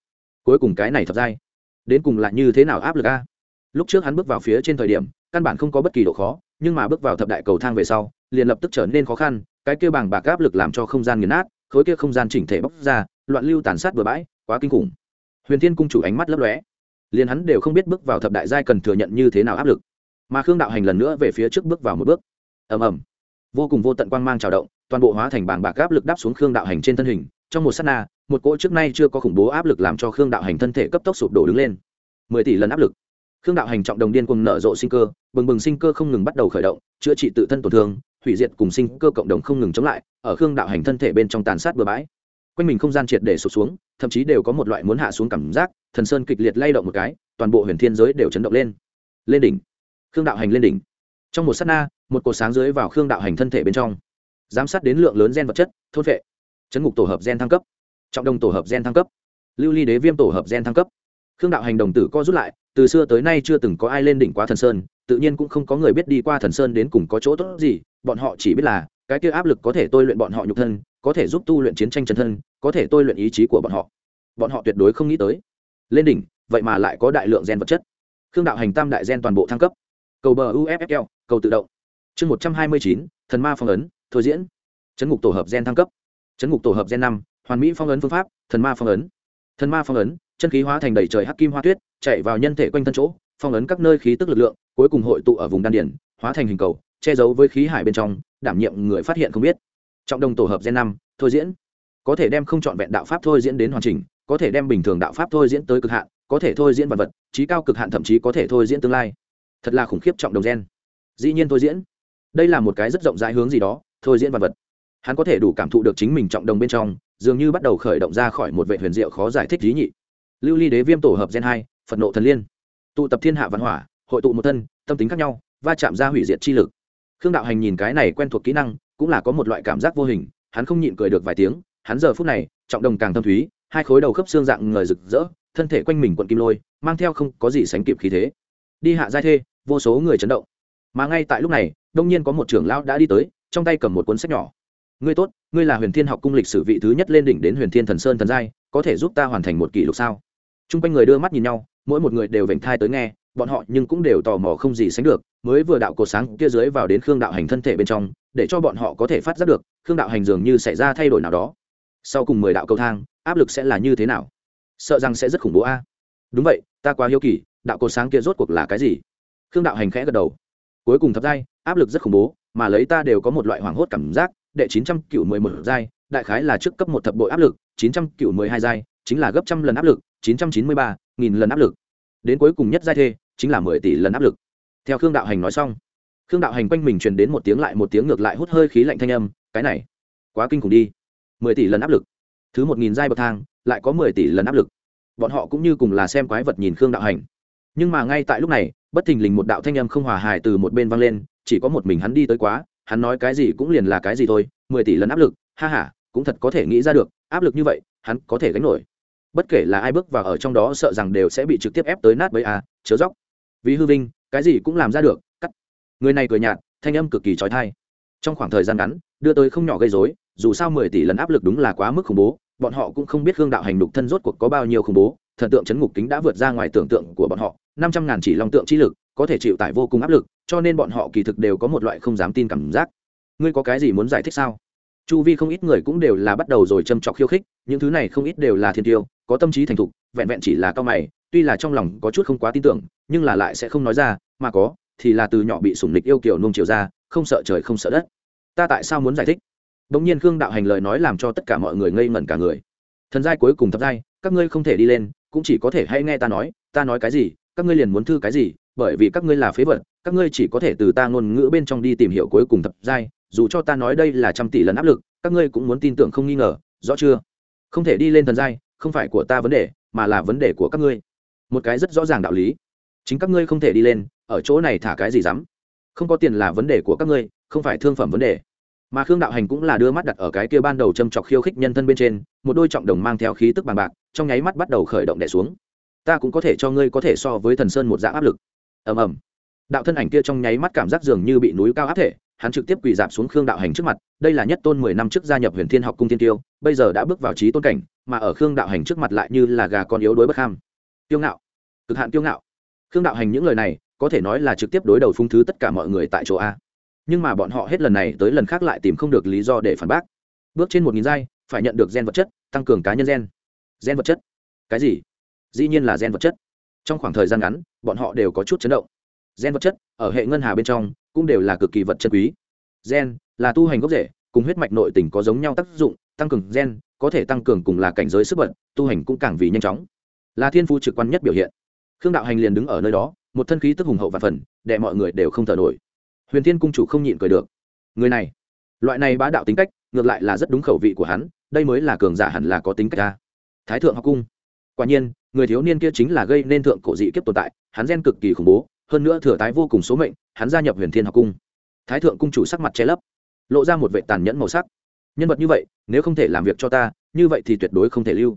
cuối cùng cái này thật dai đến cùng là như thế nào áp lực a? Lúc trước hắn bước vào phía trên thời điểm, căn bản không có bất kỳ độ khó, nhưng mà bước vào thập đại cầu thang về sau, liền lập tức trở nên khó khăn, cái kia bảng bạc áp lực làm cho không gian nghiền nát, khối kia không gian chỉnh thể bóc ra, loạn lưu tàn sát bừa bãi, quá kinh khủng. Huyền thiên cung chủ ánh mắt lấp lóe. Liền hắn đều không biết bước vào thập đại giai cần thừa nhận như thế nào áp lực. Mà khương đạo hành lần nữa về phía trước bước vào một bước. Ầm ầm. Vô cùng vô tận quang mang trào động, toàn bộ hóa thành bảng bạc áp lực đáp xuống khương đạo hành trên thân hình, trong một s á t na một cỗ trước nay chưa có khủng bố áp lực làm cho khương đạo hành thân thể cấp tốc sụp đổ đứng lên. Mười tỷ lần áp lực. Khương đạo hành trọng đồng điên cùng nở rộ sinh cơ, bừng bừng sinh cơ không ngừng bắt đầu khởi động, chữa trị tự thân tổn thương, hủy diệt cùng sinh cơ cộng đồng không ngừng chống lại, ở khương đạo hành thân thể bên trong tàn sát bừa bãi. Quanh mình không gian triệt để sụp xuống, thậm chí đều có một loại muốn hạ xuống cảm giác, thần sơn kịch liệt lay động một cái, toàn bộ huyền thiên giới đều chấn động lên. Lên đỉnh. Khương đạo hành lên đỉnh. Trong một s á t na, một cột sáng dưới vào khương đạo hành thân thể bên trong. Giám sát đến lượng lớn gen vật chất, thôn vệ chấn ngục tổ hợp gen thăng cấp trọng đồng tổ hợp gen thăng cấp. Lưu ly đế viêm tổ hợp gen thăng cấp. Khương đạo hành đồng tử co rút lại, từ xưa tới nay chưa từng có ai lên đỉnh qua thần sơn, tự nhiên cũng không có người biết đi qua thần sơn đến cùng có chỗ tốt gì, bọn họ chỉ biết là, cái kia áp lực có thể tôi luyện bọn họ nhục thân, có thể giúp tu luyện chiến tranh chân thân, có thể tôi luyện ý chí của bọn họ. Bọn họ tuyệt đối không nghĩ tới. Lên đỉnh, vậy mà lại có đại lượng gen vật chất. Khương đạo hành tam đại gen toàn bộ thăng cấp. Cầu bờ uffl cầu tự động. Chương một trăm hai mươi chín, thần ma phong ấn, thôi diễn. Chấn ngục tổ hợp gen thăng cấp. Chấn ngục tổ hợp gen năm hoàn mỹ phong ấn phương pháp, thần ma phong ấn. Thần ma phong ấn, chân khí hóa thành đầy trời hắc kim hoa tuyết, chạy vào nhân thể quanh thân chỗ, phong ấn các nơi khí tức lực lượng, cuối cùng hội tụ ở vùng đan điển hóa thành hình cầu, che giấu với khí hải bên trong, đảm nhiệm người phát hiện không biết. Trọng đồng tổ hợp gen năm, thôi diễn. Có thể đem không chọn vẹn đạo pháp thôi diễn đến hoàn chỉnh, có thể đem bình thường đạo pháp thôi diễn tới cực hạn, có thể thôi diễn vật vật, trí cao cực hạn thậm chí có thể thôi diễn tương lai. Thật là khủng khiếp trọng đồng gen. Dĩ nhiên thôi diễn. Đây là một cái rất rộng rãi hướng gì đó, thôi diễn vật vật hắn có thể đủ cảm thụ được chính mình trọng đồng bên trong, dường như bắt đầu khởi động ra khỏi một vệ huyền diệu khó giải thích lý nhị. Lưu ly đế viêm tổ hợp gen hai, phật nộ thần liên. Tụ tập thiên hạ văn hỏa, hội tụ một thân, tâm tính khác nhau, va chạm ra hủy diệt chi lực. Khương đạo hành nhìn cái này quen thuộc kỹ năng, cũng là có một loại cảm giác vô hình, hắn không nhịn cười được vài tiếng, hắn giờ phút này, trọng đồng càng thâm thúy, hai khối đầu khớp xương dạng ngời rực rỡ, thân thể quanh mình quận kim lôi, mang theo không có gì sánh kịp khí thế. Đi hạ giai thê, vô số người chấn động. Mà ngay tại lúc này, đông nhiên có một trưởng lão đã đi tới, trong tay cầm một cuốn sách nhỏ ngươi tốt, ngươi là huyền thiên học cung lịch sử vị thứ nhất lên đỉnh đến huyền thiên thần sơn thần giai, có thể giúp ta hoàn thành một kỷ lục sao? T r u n g quanh người đưa mắt nhìn nhau, mỗi một người đều vểnh thai tới nghe, bọn họ nhưng cũng đều tò mò không gì sánh được, mới vừa đạo cột sáng kia dưới vào đến khương đạo hành thân thể bên trong, để cho bọn họ có thể phát giác được, khương đạo hành dường như xảy ra thay đổi nào đó. Sau cùng mười đạo cầu thang, áp lực sẽ là như thế nào? Sợ rằng sẽ rất khủng bố a. Đúng vậy, ta quá hiếu kỳ, đạo cột sáng kia rốt cuộc là cái gì? Khương đạo hành khẽ gật đầu. Cuối cùng thập giai, áp lực rất khủng bố, mà lấy ta đều có một loại hoảng hốt cảm giác đệ chín trăm cựu mười một giai, đại khái là trước cấp một thập bội áp lực, chín trăm cựu mười hai giai, chính là gấp trăm lần áp lực, chín trăm chín mươi ba nghìn lần áp lực. Đến cuối cùng nhất giai thê, chính là mười tỷ lần áp lực. Theo khương đạo hành nói xong, khương đạo hành quanh mình truyền đến một tiếng lại một tiếng ngược lại hút hơi khí lạnh thanh âm, cái này, quá kinh khủng đi. Mười tỷ lần áp lực. Thứ một nghìn giai bậc thang, lại có mười tỷ lần áp lực. Bọn họ cũng như cùng là xem quái vật nhìn khương đạo hành. Nhưng mà ngay tại lúc này, bất thình lình một đạo thanh âm không hòa hài từ một bên vang lên, chỉ có một mình hắn đi tới quá hắn nói cái gì cũng liền là cái gì thôi, mười tỷ lần áp lực, ha h a cũng thật có thể nghĩ ra được, áp lực như vậy, hắn có thể gánh nổi. Bất kể là ai bước vào ở trong đó sợ rằng đều sẽ bị trực tiếp ép tới nát bấy a chớ dóc vì hư vinh, cái gì cũng làm ra được, cắt. Người này cười nhạt, thanh âm cực kỳ trói thai trong khoảng thời gian ngắn, đưa tới không nhỏ gây dối dù sao mười tỷ lần áp lực đúng là quá mức khủng bố, bọn họ cũng không biết hương đạo hành đục thân rốt cuộc có bao nhiêu khủng bố, thần tượng chấn ngục kính đã vượt ra ngoài tưởng tượng của bọn họ, năm trăm ngàn chỉ long tượng chi lực có thể chịu tải vô cùng áp lực, cho nên bọn họ kỳ thực đều có một loại không dám tin cảm giác. Ngươi có cái gì muốn giải thích sao? Chu vi không ít người cũng đều là bắt đầu rồi châm trọc khiêu khích, những thứ này không ít đều là thiên tiêu, có tâm trí thành thục, vẹn vẹn chỉ là cao mày, tuy là trong lòng có chút không quá tin tưởng, nhưng là lại sẽ không nói ra, mà có, thì là từ nhỏ bị sủng lịch yêu kiểu nung chiều ra, không sợ trời không sợ đất. Ta tại sao muốn giải thích? Bỗng nhiên khương đạo hành lời nói làm cho tất cả mọi người ngây ngẩn cả người. Thần giai cuối cùng thập giai, các ngươi không thể đi lên, cũng chỉ có thể hay nghe ta nói ta nói cái gì, các ngươi liền muốn thư cái gì bởi vì các ngươi là phế vật, các ngươi chỉ có thể từ ta ngôn ngữ bên trong đi tìm hiểu cuối cùng thập giai, dù cho ta nói đây là trăm tỷ lần áp lực, các ngươi cũng muốn tin tưởng không nghi ngờ, rõ chưa? Không thể đi lên thần giai, không phải của ta vấn đề, mà là vấn đề của các ngươi. Một cái rất rõ ràng đạo lý. Chính các ngươi không thể đi lên, ở chỗ này thả cái gì dám? Không có tiền là vấn đề của các ngươi, không phải thương phẩm vấn đề. Mà khương đạo hành cũng là đưa mắt đặt ở cái kia ban đầu châm chọc khiêu khích nhân thân bên trên, một đôi trọng đồng mang theo khí tức bằng bạc, trong nháy mắt bắt đầu khởi động đẻ xuống. Ta cũng có thể cho ngươi có thể so với thần sơn một dạng áp lực ầm ầm. Đạo thân ảnh kia trong nháy mắt cảm giác dường như bị núi cao áp thể, hắn trực tiếp quỳ dạp xuống khương đạo hành trước mặt, đây là nhất tôn mười năm trước gia nhập huyền thiên học cung tiên tiêu, bây giờ đã bước vào trí tôn cảnh, mà ở khương đạo hành trước mặt lại như là gà con yếu đuối bất ham tiêu ngạo. Cực hạn tiêu ngạo. Khương đạo hành những lời này, có thể nói là trực tiếp đối đầu phung thứ tất cả mọi người tại chỗ a. Nhưng mà bọn họ hết lần này tới lần khác lại tìm không được lý do để phản bác. Bước trên một nghìn giai, phải nhận được gen vật chất, tăng cường cá nhân gen. Gen vật chất. Cái gì? Dĩ nhiên là gen vật chất trong khoảng thời gian ngắn, bọn họ đều có chút chấn động. Gen vật chất ở hệ ngân hà bên trong cũng đều là cực kỳ vật chân quý. Gen là tu hành gốc rễ, cùng huyết mạch nội tình có giống nhau tác dụng, tăng cường gen, có thể tăng cường cùng là cảnh giới sức bật, tu hành cũng càng vì nhanh chóng. Là thiên phu trực quan nhất biểu hiện. Khương đạo hành liền đứng ở nơi đó, một thân khí tức hùng hậu và phần đệ mọi người đều không thở nổi. Huyền thiên cung chủ không nhịn cười được. Người này, loại này bá đạo tính cách, ngược lại là rất đúng khẩu vị của hắn, đây mới là cường giả hẳn là có tính cách ta thái thượng học cung quả nhiên, người thiếu niên kia chính là gây nên thượng cổ dị kiếp tồn tại, hắn gen cực kỳ khủng bố, hơn nữa thừa tái vô cùng số mệnh, hắn gia nhập huyền thiên học cung. Thái thượng cung chủ sắc mặt che lấp, lộ ra một vệ tàn nhẫn màu sắc. Nhân vật như vậy, nếu không thể làm việc cho ta, như vậy thì tuyệt đối không thể lưu.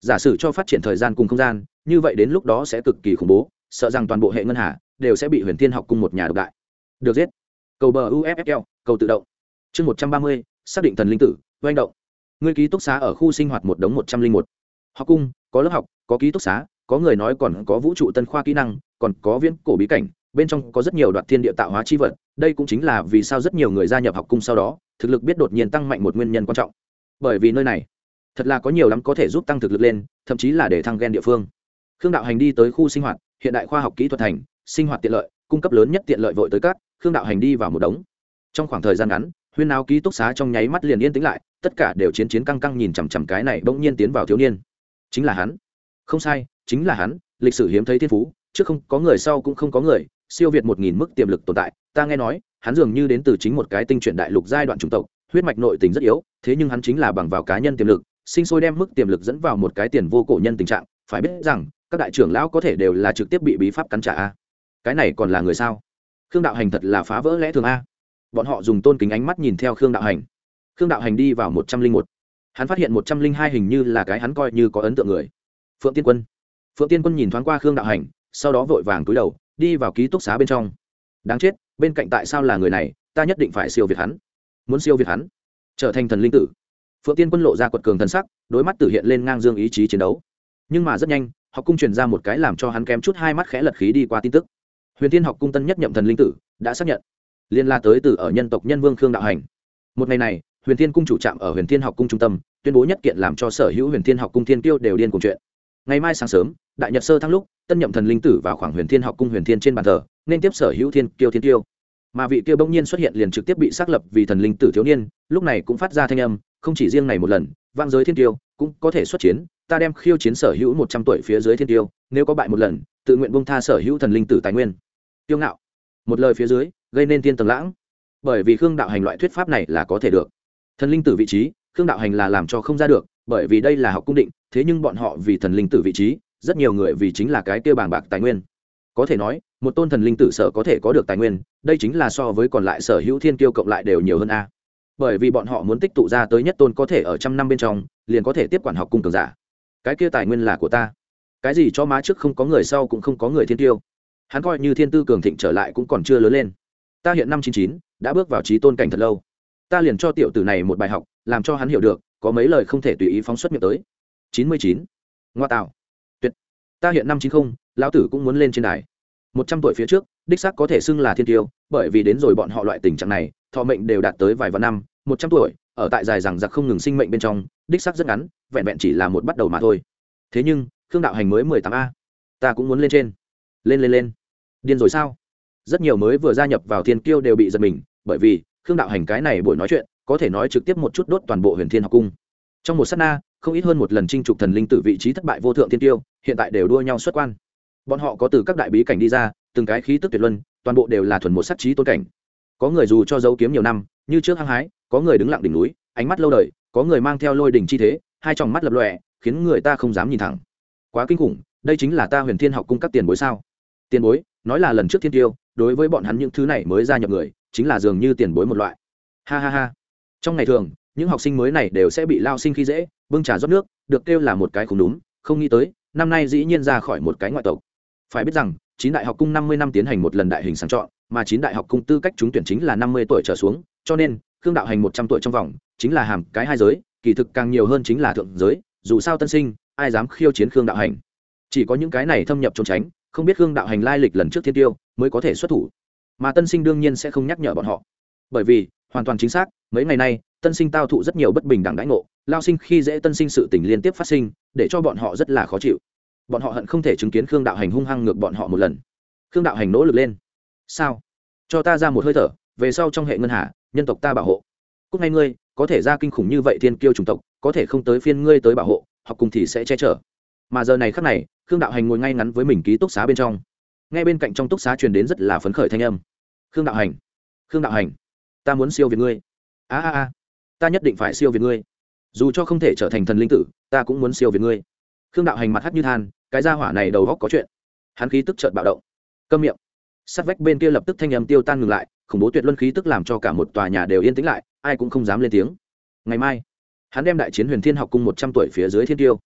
Giả sử cho phát triển thời gian cùng không gian, như vậy đến lúc đó sẽ cực kỳ khủng bố, sợ rằng toàn bộ hệ ngân hà đều sẽ bị huyền thiên học cung một nhà độc đại. Được giết. Cầu bờ uffl cầu tự động. Chương một trăm ba mươi, xác định thần linh tử doanh động. Ngươi ký túc xá ở khu sinh hoạt một đống một trăm linh một học cung, có lớp học, có ký túc xá, có người nói còn có vũ trụ tân khoa kỹ năng, còn có viễn cổ bí cảnh, bên trong có rất nhiều đoạn thiên địa tạo hóa chi vật, đây cũng chính là vì sao rất nhiều người gia nhập học cung sau đó, thực lực biết đột nhiên tăng mạnh một nguyên nhân quan trọng. Bởi vì nơi này, thật là có nhiều lắm có thể giúp tăng thực lực lên, thậm chí là để thăng ghen địa phương. Khương đạo hành đi tới khu sinh hoạt, hiện đại khoa học kỹ thuật thành, sinh hoạt tiện lợi, cung cấp lớn nhất tiện lợi vội tới các, khương đạo hành đi vào một đống. Trong khoảng thời gian ngắn, huyên áo ký túc xá trong nháy mắt liền yên tĩnh lại, tất cả đều chiến chiến căng căng nhìn chằm chằm cái này bỗng nhiên tiến vào thiếu niên chính là hắn. Không sai, chính là hắn, lịch sử hiếm thấy thiên phú, trước không có người sau cũng không có người, siêu việt một nghìn mức tiềm lực tồn tại. Ta nghe nói, hắn dường như đến từ chính một cái tinh chuyển đại lục giai đoạn chủng tộc, huyết mạch nội tình rất yếu, thế nhưng hắn chính là bằng vào cá nhân tiềm lực, sinh sôi đem mức tiềm lực dẫn vào một cái tiền vô cổ nhân tình trạng. Phải biết rằng, các đại trưởng lão có thể đều là trực tiếp bị bí pháp cắn trả a. Cái này còn là người sao? Khương đạo hành thật là phá vỡ lẽ thường a. Bọn họ dùng tôn kính ánh mắt nhìn theo khương đạo hành. Khương đạo hành đi vào một trăm linh một hắn phát hiện một trăm linh hai hình như là cái hắn coi như có ấn tượng người. Phượng tiên quân. Phượng tiên quân nhìn thoáng qua khương đạo hành, sau đó vội vàng túi đầu, đi vào ký túc xá bên trong. Đáng chết, bên cạnh tại sao là người này, ta nhất định phải siêu việt hắn. Muốn siêu việt hắn? Trở thành thần linh tử. Phượng tiên quân lộ ra quật cường thần sắc đối mắt tử hiện lên ngang dương ý chí chiến đấu. Nhưng mà rất nhanh, học cung truyền ra một cái làm cho hắn kém chút hai mắt khẽ lật khí đi qua tin tức. Huyền tiên học cung tân nhất nhậm thần linh tử, đã xác nhận. Liên la tới từ ở nhân tộc nhân vương khương đạo hành. Một ngày này huyền thiên cung chủ trạm ở huyền thiên học cung trung tâm, tuyên bố nhất kiện làm cho sở hữu huyền thiên học cung thiên tiêu đều điên cùng chuyện. Ngày mai sáng sớm, đại nhật sơ thăng lúc, tân nhậm thần linh tử vào khoảng huyền thiên học cung huyền thiên trên bàn thờ, nên tiếp sở hữu thiên kiêu thiên tiêu mà vị kia bỗng nhiên xuất hiện liền trực tiếp bị xác lập vì thần linh tử thiếu niên, lúc này cũng phát ra thanh âm, không chỉ riêng này một lần, vang giới thiên tiêu cũng có thể xuất chiến, ta đem khiêu chiến sở hữu một trăm tuổi phía dưới thiên tiêu nếu có bại một lần, tự nguyện bông tha sở hữu thần linh tử tài nguyên. Tiêu ngạo. Một lời phía dưới, gây nên tiên tầng lãng. Bởi vì khương đạo hành loại thuyết pháp này là có thể được thần linh tử vị trí, khương đạo hành là làm cho không ra được, bởi vì đây là học cung định, thế nhưng bọn họ vì thần linh tử vị trí, rất nhiều người vì chính là cái kia bàng bạc tài nguyên. Có thể nói, một tôn thần linh tử sở có thể có được tài nguyên, đây chính là so với còn lại sở hữu thiên kiêu cộng lại đều nhiều hơn a. Bởi vì bọn họ muốn tích tụ ra tới nhất tôn có thể ở trăm năm bên trong, liền có thể tiếp quản học cung cường giả. Cái kia tài nguyên là của ta. Cái gì cho má trước không có người sau cũng không có người thiên tiêu hắn coi như thiên tư cường thịnh trở lại cũng còn chưa lớn lên. Ta hiện năm chín chín, đã bước vào trí tôn cảnh thật lâu ta liền cho tiểu tử này một bài học, làm cho hắn hiểu được, có mấy lời không thể tùy ý phóng xuất miệng tới. Chín mươi chín. Ngoa tạo. Tuyệt. Ta hiện năm chín không, lão tử cũng muốn lên trên đài. Một trăm tuổi phía trước, đích xác có thể xưng là thiên tiêu, bởi vì đến rồi bọn họ loại tình trạng này, thọ mệnh đều đạt tới vài vạn năm. Một trăm tuổi, ở tại dài rằng giặc không ngừng sinh mệnh bên trong, đích xác rất ngắn, vẹn vẹn chỉ là một bắt đầu mà thôi. Thế nhưng, khương đạo hành mới mười tám a. Ta cũng muốn lên trên. Lên lên lên. Điên rồi sao? Rất nhiều mới vừa gia nhập vào thiên kiêu đều bị giật mình, bởi vì khương đạo hành cái này buổi nói chuyện, có thể nói trực tiếp một chút đốt toàn bộ huyền thiên học cung. Trong một s á t na, không ít hơn một lần chinh trục thần linh tử vị trí thất bại vô thượng thiên tiêu, hiện tại đều đua nhau xuất quan. Bọn họ có từ các đại bí cảnh đi ra, từng cái khí tức tuyệt luân, toàn bộ đều là thuần một sắc trí tôn cảnh. Có người dù cho dấu kiếm nhiều năm, như trước hăng hái, có người đứng lặng đỉnh núi, ánh mắt lâu đời, có người mang theo lôi đỉnh chi thế, hai tròng mắt lập lòe, khiến người ta không dám nhìn thẳng. Quá kinh khủng, đây chính là ta huyền thiên học cung cấp tiền bối sao? Tiền bối, nói là lần trước thiên tiêu, đối với bọn hắn những thứ này mới ra nhập người chính là dường như tiền bối một loại. Ha ha ha. Trong ngày thường, những học sinh mới này đều sẽ bị lao sinh khi dễ, bưng trà rót nước, được kêu là một cái không đúng không nghĩ tới, năm nay dĩ nhiên ra khỏi một cái ngoại tộc. Phải biết rằng, chín đại học cung năm mươi năm tiến hành một lần đại hình sàng chọn, mà chín đại học cung tư cách trúng tuyển chính là năm mươi tuổi trở xuống, cho nên, khương đạo hành một trăm tuổi trong vòng, chính là hàm cái hai giới, kỳ thực càng nhiều hơn chính là thượng giới, dù sao tân sinh, ai dám khiêu chiến khương đạo hành? Chỉ có những cái này thâm nhập trốn tránh, không biết khương đạo hành lai lịch lần trước thiên tiêu, mới có thể xuất thủ mà tân sinh đương nhiên sẽ không nhắc nhở bọn họ. Bởi vì, hoàn toàn chính xác, mấy ngày nay, tân sinh tao thụ rất nhiều bất bình đẳng đãi ngộ, lao sinh khi dễ tân sinh sự tình liên tiếp phát sinh, để cho bọn họ rất là khó chịu. Bọn họ hận không thể chứng kiến khương đạo hành hung hăng ngược bọn họ một lần. Khương đạo hành nỗ lực lên. Sao? Cho ta ra một hơi thở, về sau trong hệ ngân hà, nhân tộc ta bảo hộ. Cúc ngay ngươi, có thể ra kinh khủng như vậy thiên kiêu chủng tộc, có thể không tới phiên ngươi tới bảo hộ, học cùng thì sẽ che chở. Mà giờ này khắc này, khương đạo hành ngồi ngay ngắn với mình ký túc xá bên trong ngay bên cạnh trong túc xá truyền đến rất là phấn khởi thanh âm. Khương đạo hành, khương đạo hành, ta muốn siêu việt ngươi. A a a, ta nhất định phải siêu việt ngươi. Dù cho không thể trở thành thần linh tử, ta cũng muốn siêu việt ngươi. Khương đạo hành mặt hắt như than, cái gia hỏa này đầu góc có chuyện. Hắn khí tức chợt bạo động. Câm miệng. Sát vách bên kia lập tức thanh âm tiêu tan ngừng lại, khủng bố tuyệt luân khí tức làm cho cả một tòa nhà đều yên tĩnh lại, ai cũng không dám lên tiếng. Ngày mai, hắn đem đại chiến huyền thiên học cung một trăm tuổi phía dưới thiên tiêu.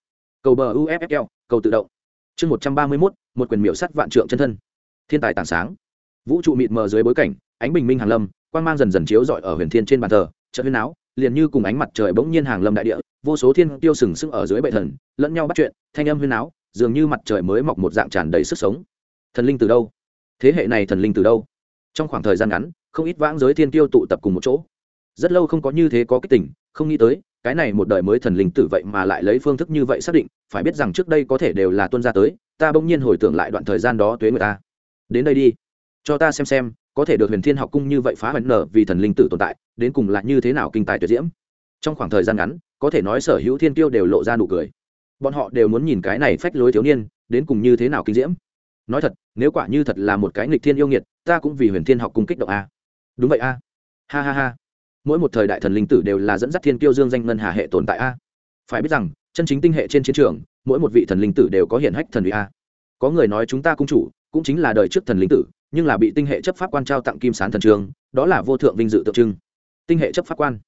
Cầu bờ uffl cầu tự động. Chương một trăm ba mươi mốt một quyền miểu sắt vạn trượng chân thân. Thiên tài tảng sáng. Vũ trụ mịt mờ dưới bối cảnh, ánh bình minh hàng lâm, quang mang dần dần chiếu rọi ở huyền thiên trên bàn thờ chợ huyên áo, liền như cùng ánh mặt trời bỗng nhiên hàng lâm đại địa, vô số thiên tiêu sừng sững ở dưới bệ thần, lẫn nhau bắt chuyện, thanh âm huyên áo, dường như mặt trời mới mọc một dạng tràn đầy sức sống. Thần linh từ đâu? Thế hệ này thần linh từ đâu? Trong khoảng thời gian ngắn, không ít vãng giới thiên tiêu tụ tập cùng một chỗ. Rất lâu không có như thế có kích tỉnh không nghĩ tới, cái này một đời mới thần linh tử vậy mà lại lấy phương thức như vậy xác định, phải biết rằng trước đây có thể đều là tuân gia tới ta bỗng nhiên hồi tưởng lại đoạn thời gian đó tuế người ta. Đến đây đi. Cho ta xem xem, có thể được huyền thiên học cung như vậy phá hoành nở vì thần linh tử tồn tại, đến cùng là như thế nào kinh tài tuyệt diễm. Trong khoảng thời gian ngắn, có thể nói sở hữu thiên tiêu đều lộ ra nụ cười. Bọn họ đều muốn nhìn cái này phách lối thiếu niên, đến cùng như thế nào kinh diễm. Nói thật, nếu quả như thật là một cái nghịch thiên yêu nghiệt, ta cũng vì huyền thiên học cung kích động a. Đúng vậy a. Ha ha ha. Mỗi một thời đại thần linh tử đều là dẫn dắt thiên tiêu dương danh ngân hà hệ tồn tại a. Phải biết rằng chân chính tinh hệ trên chiến trường, mỗi một vị thần linh tử đều có hiển hách thần uy a. Có người nói chúng ta cung chủ cũng chính là đời trước thần linh tử, nhưng là bị tinh hệ chấp pháp quan trao tặng kim sán thần trường, đó là vô thượng vinh dự tượng trưng. Tinh hệ chấp pháp quan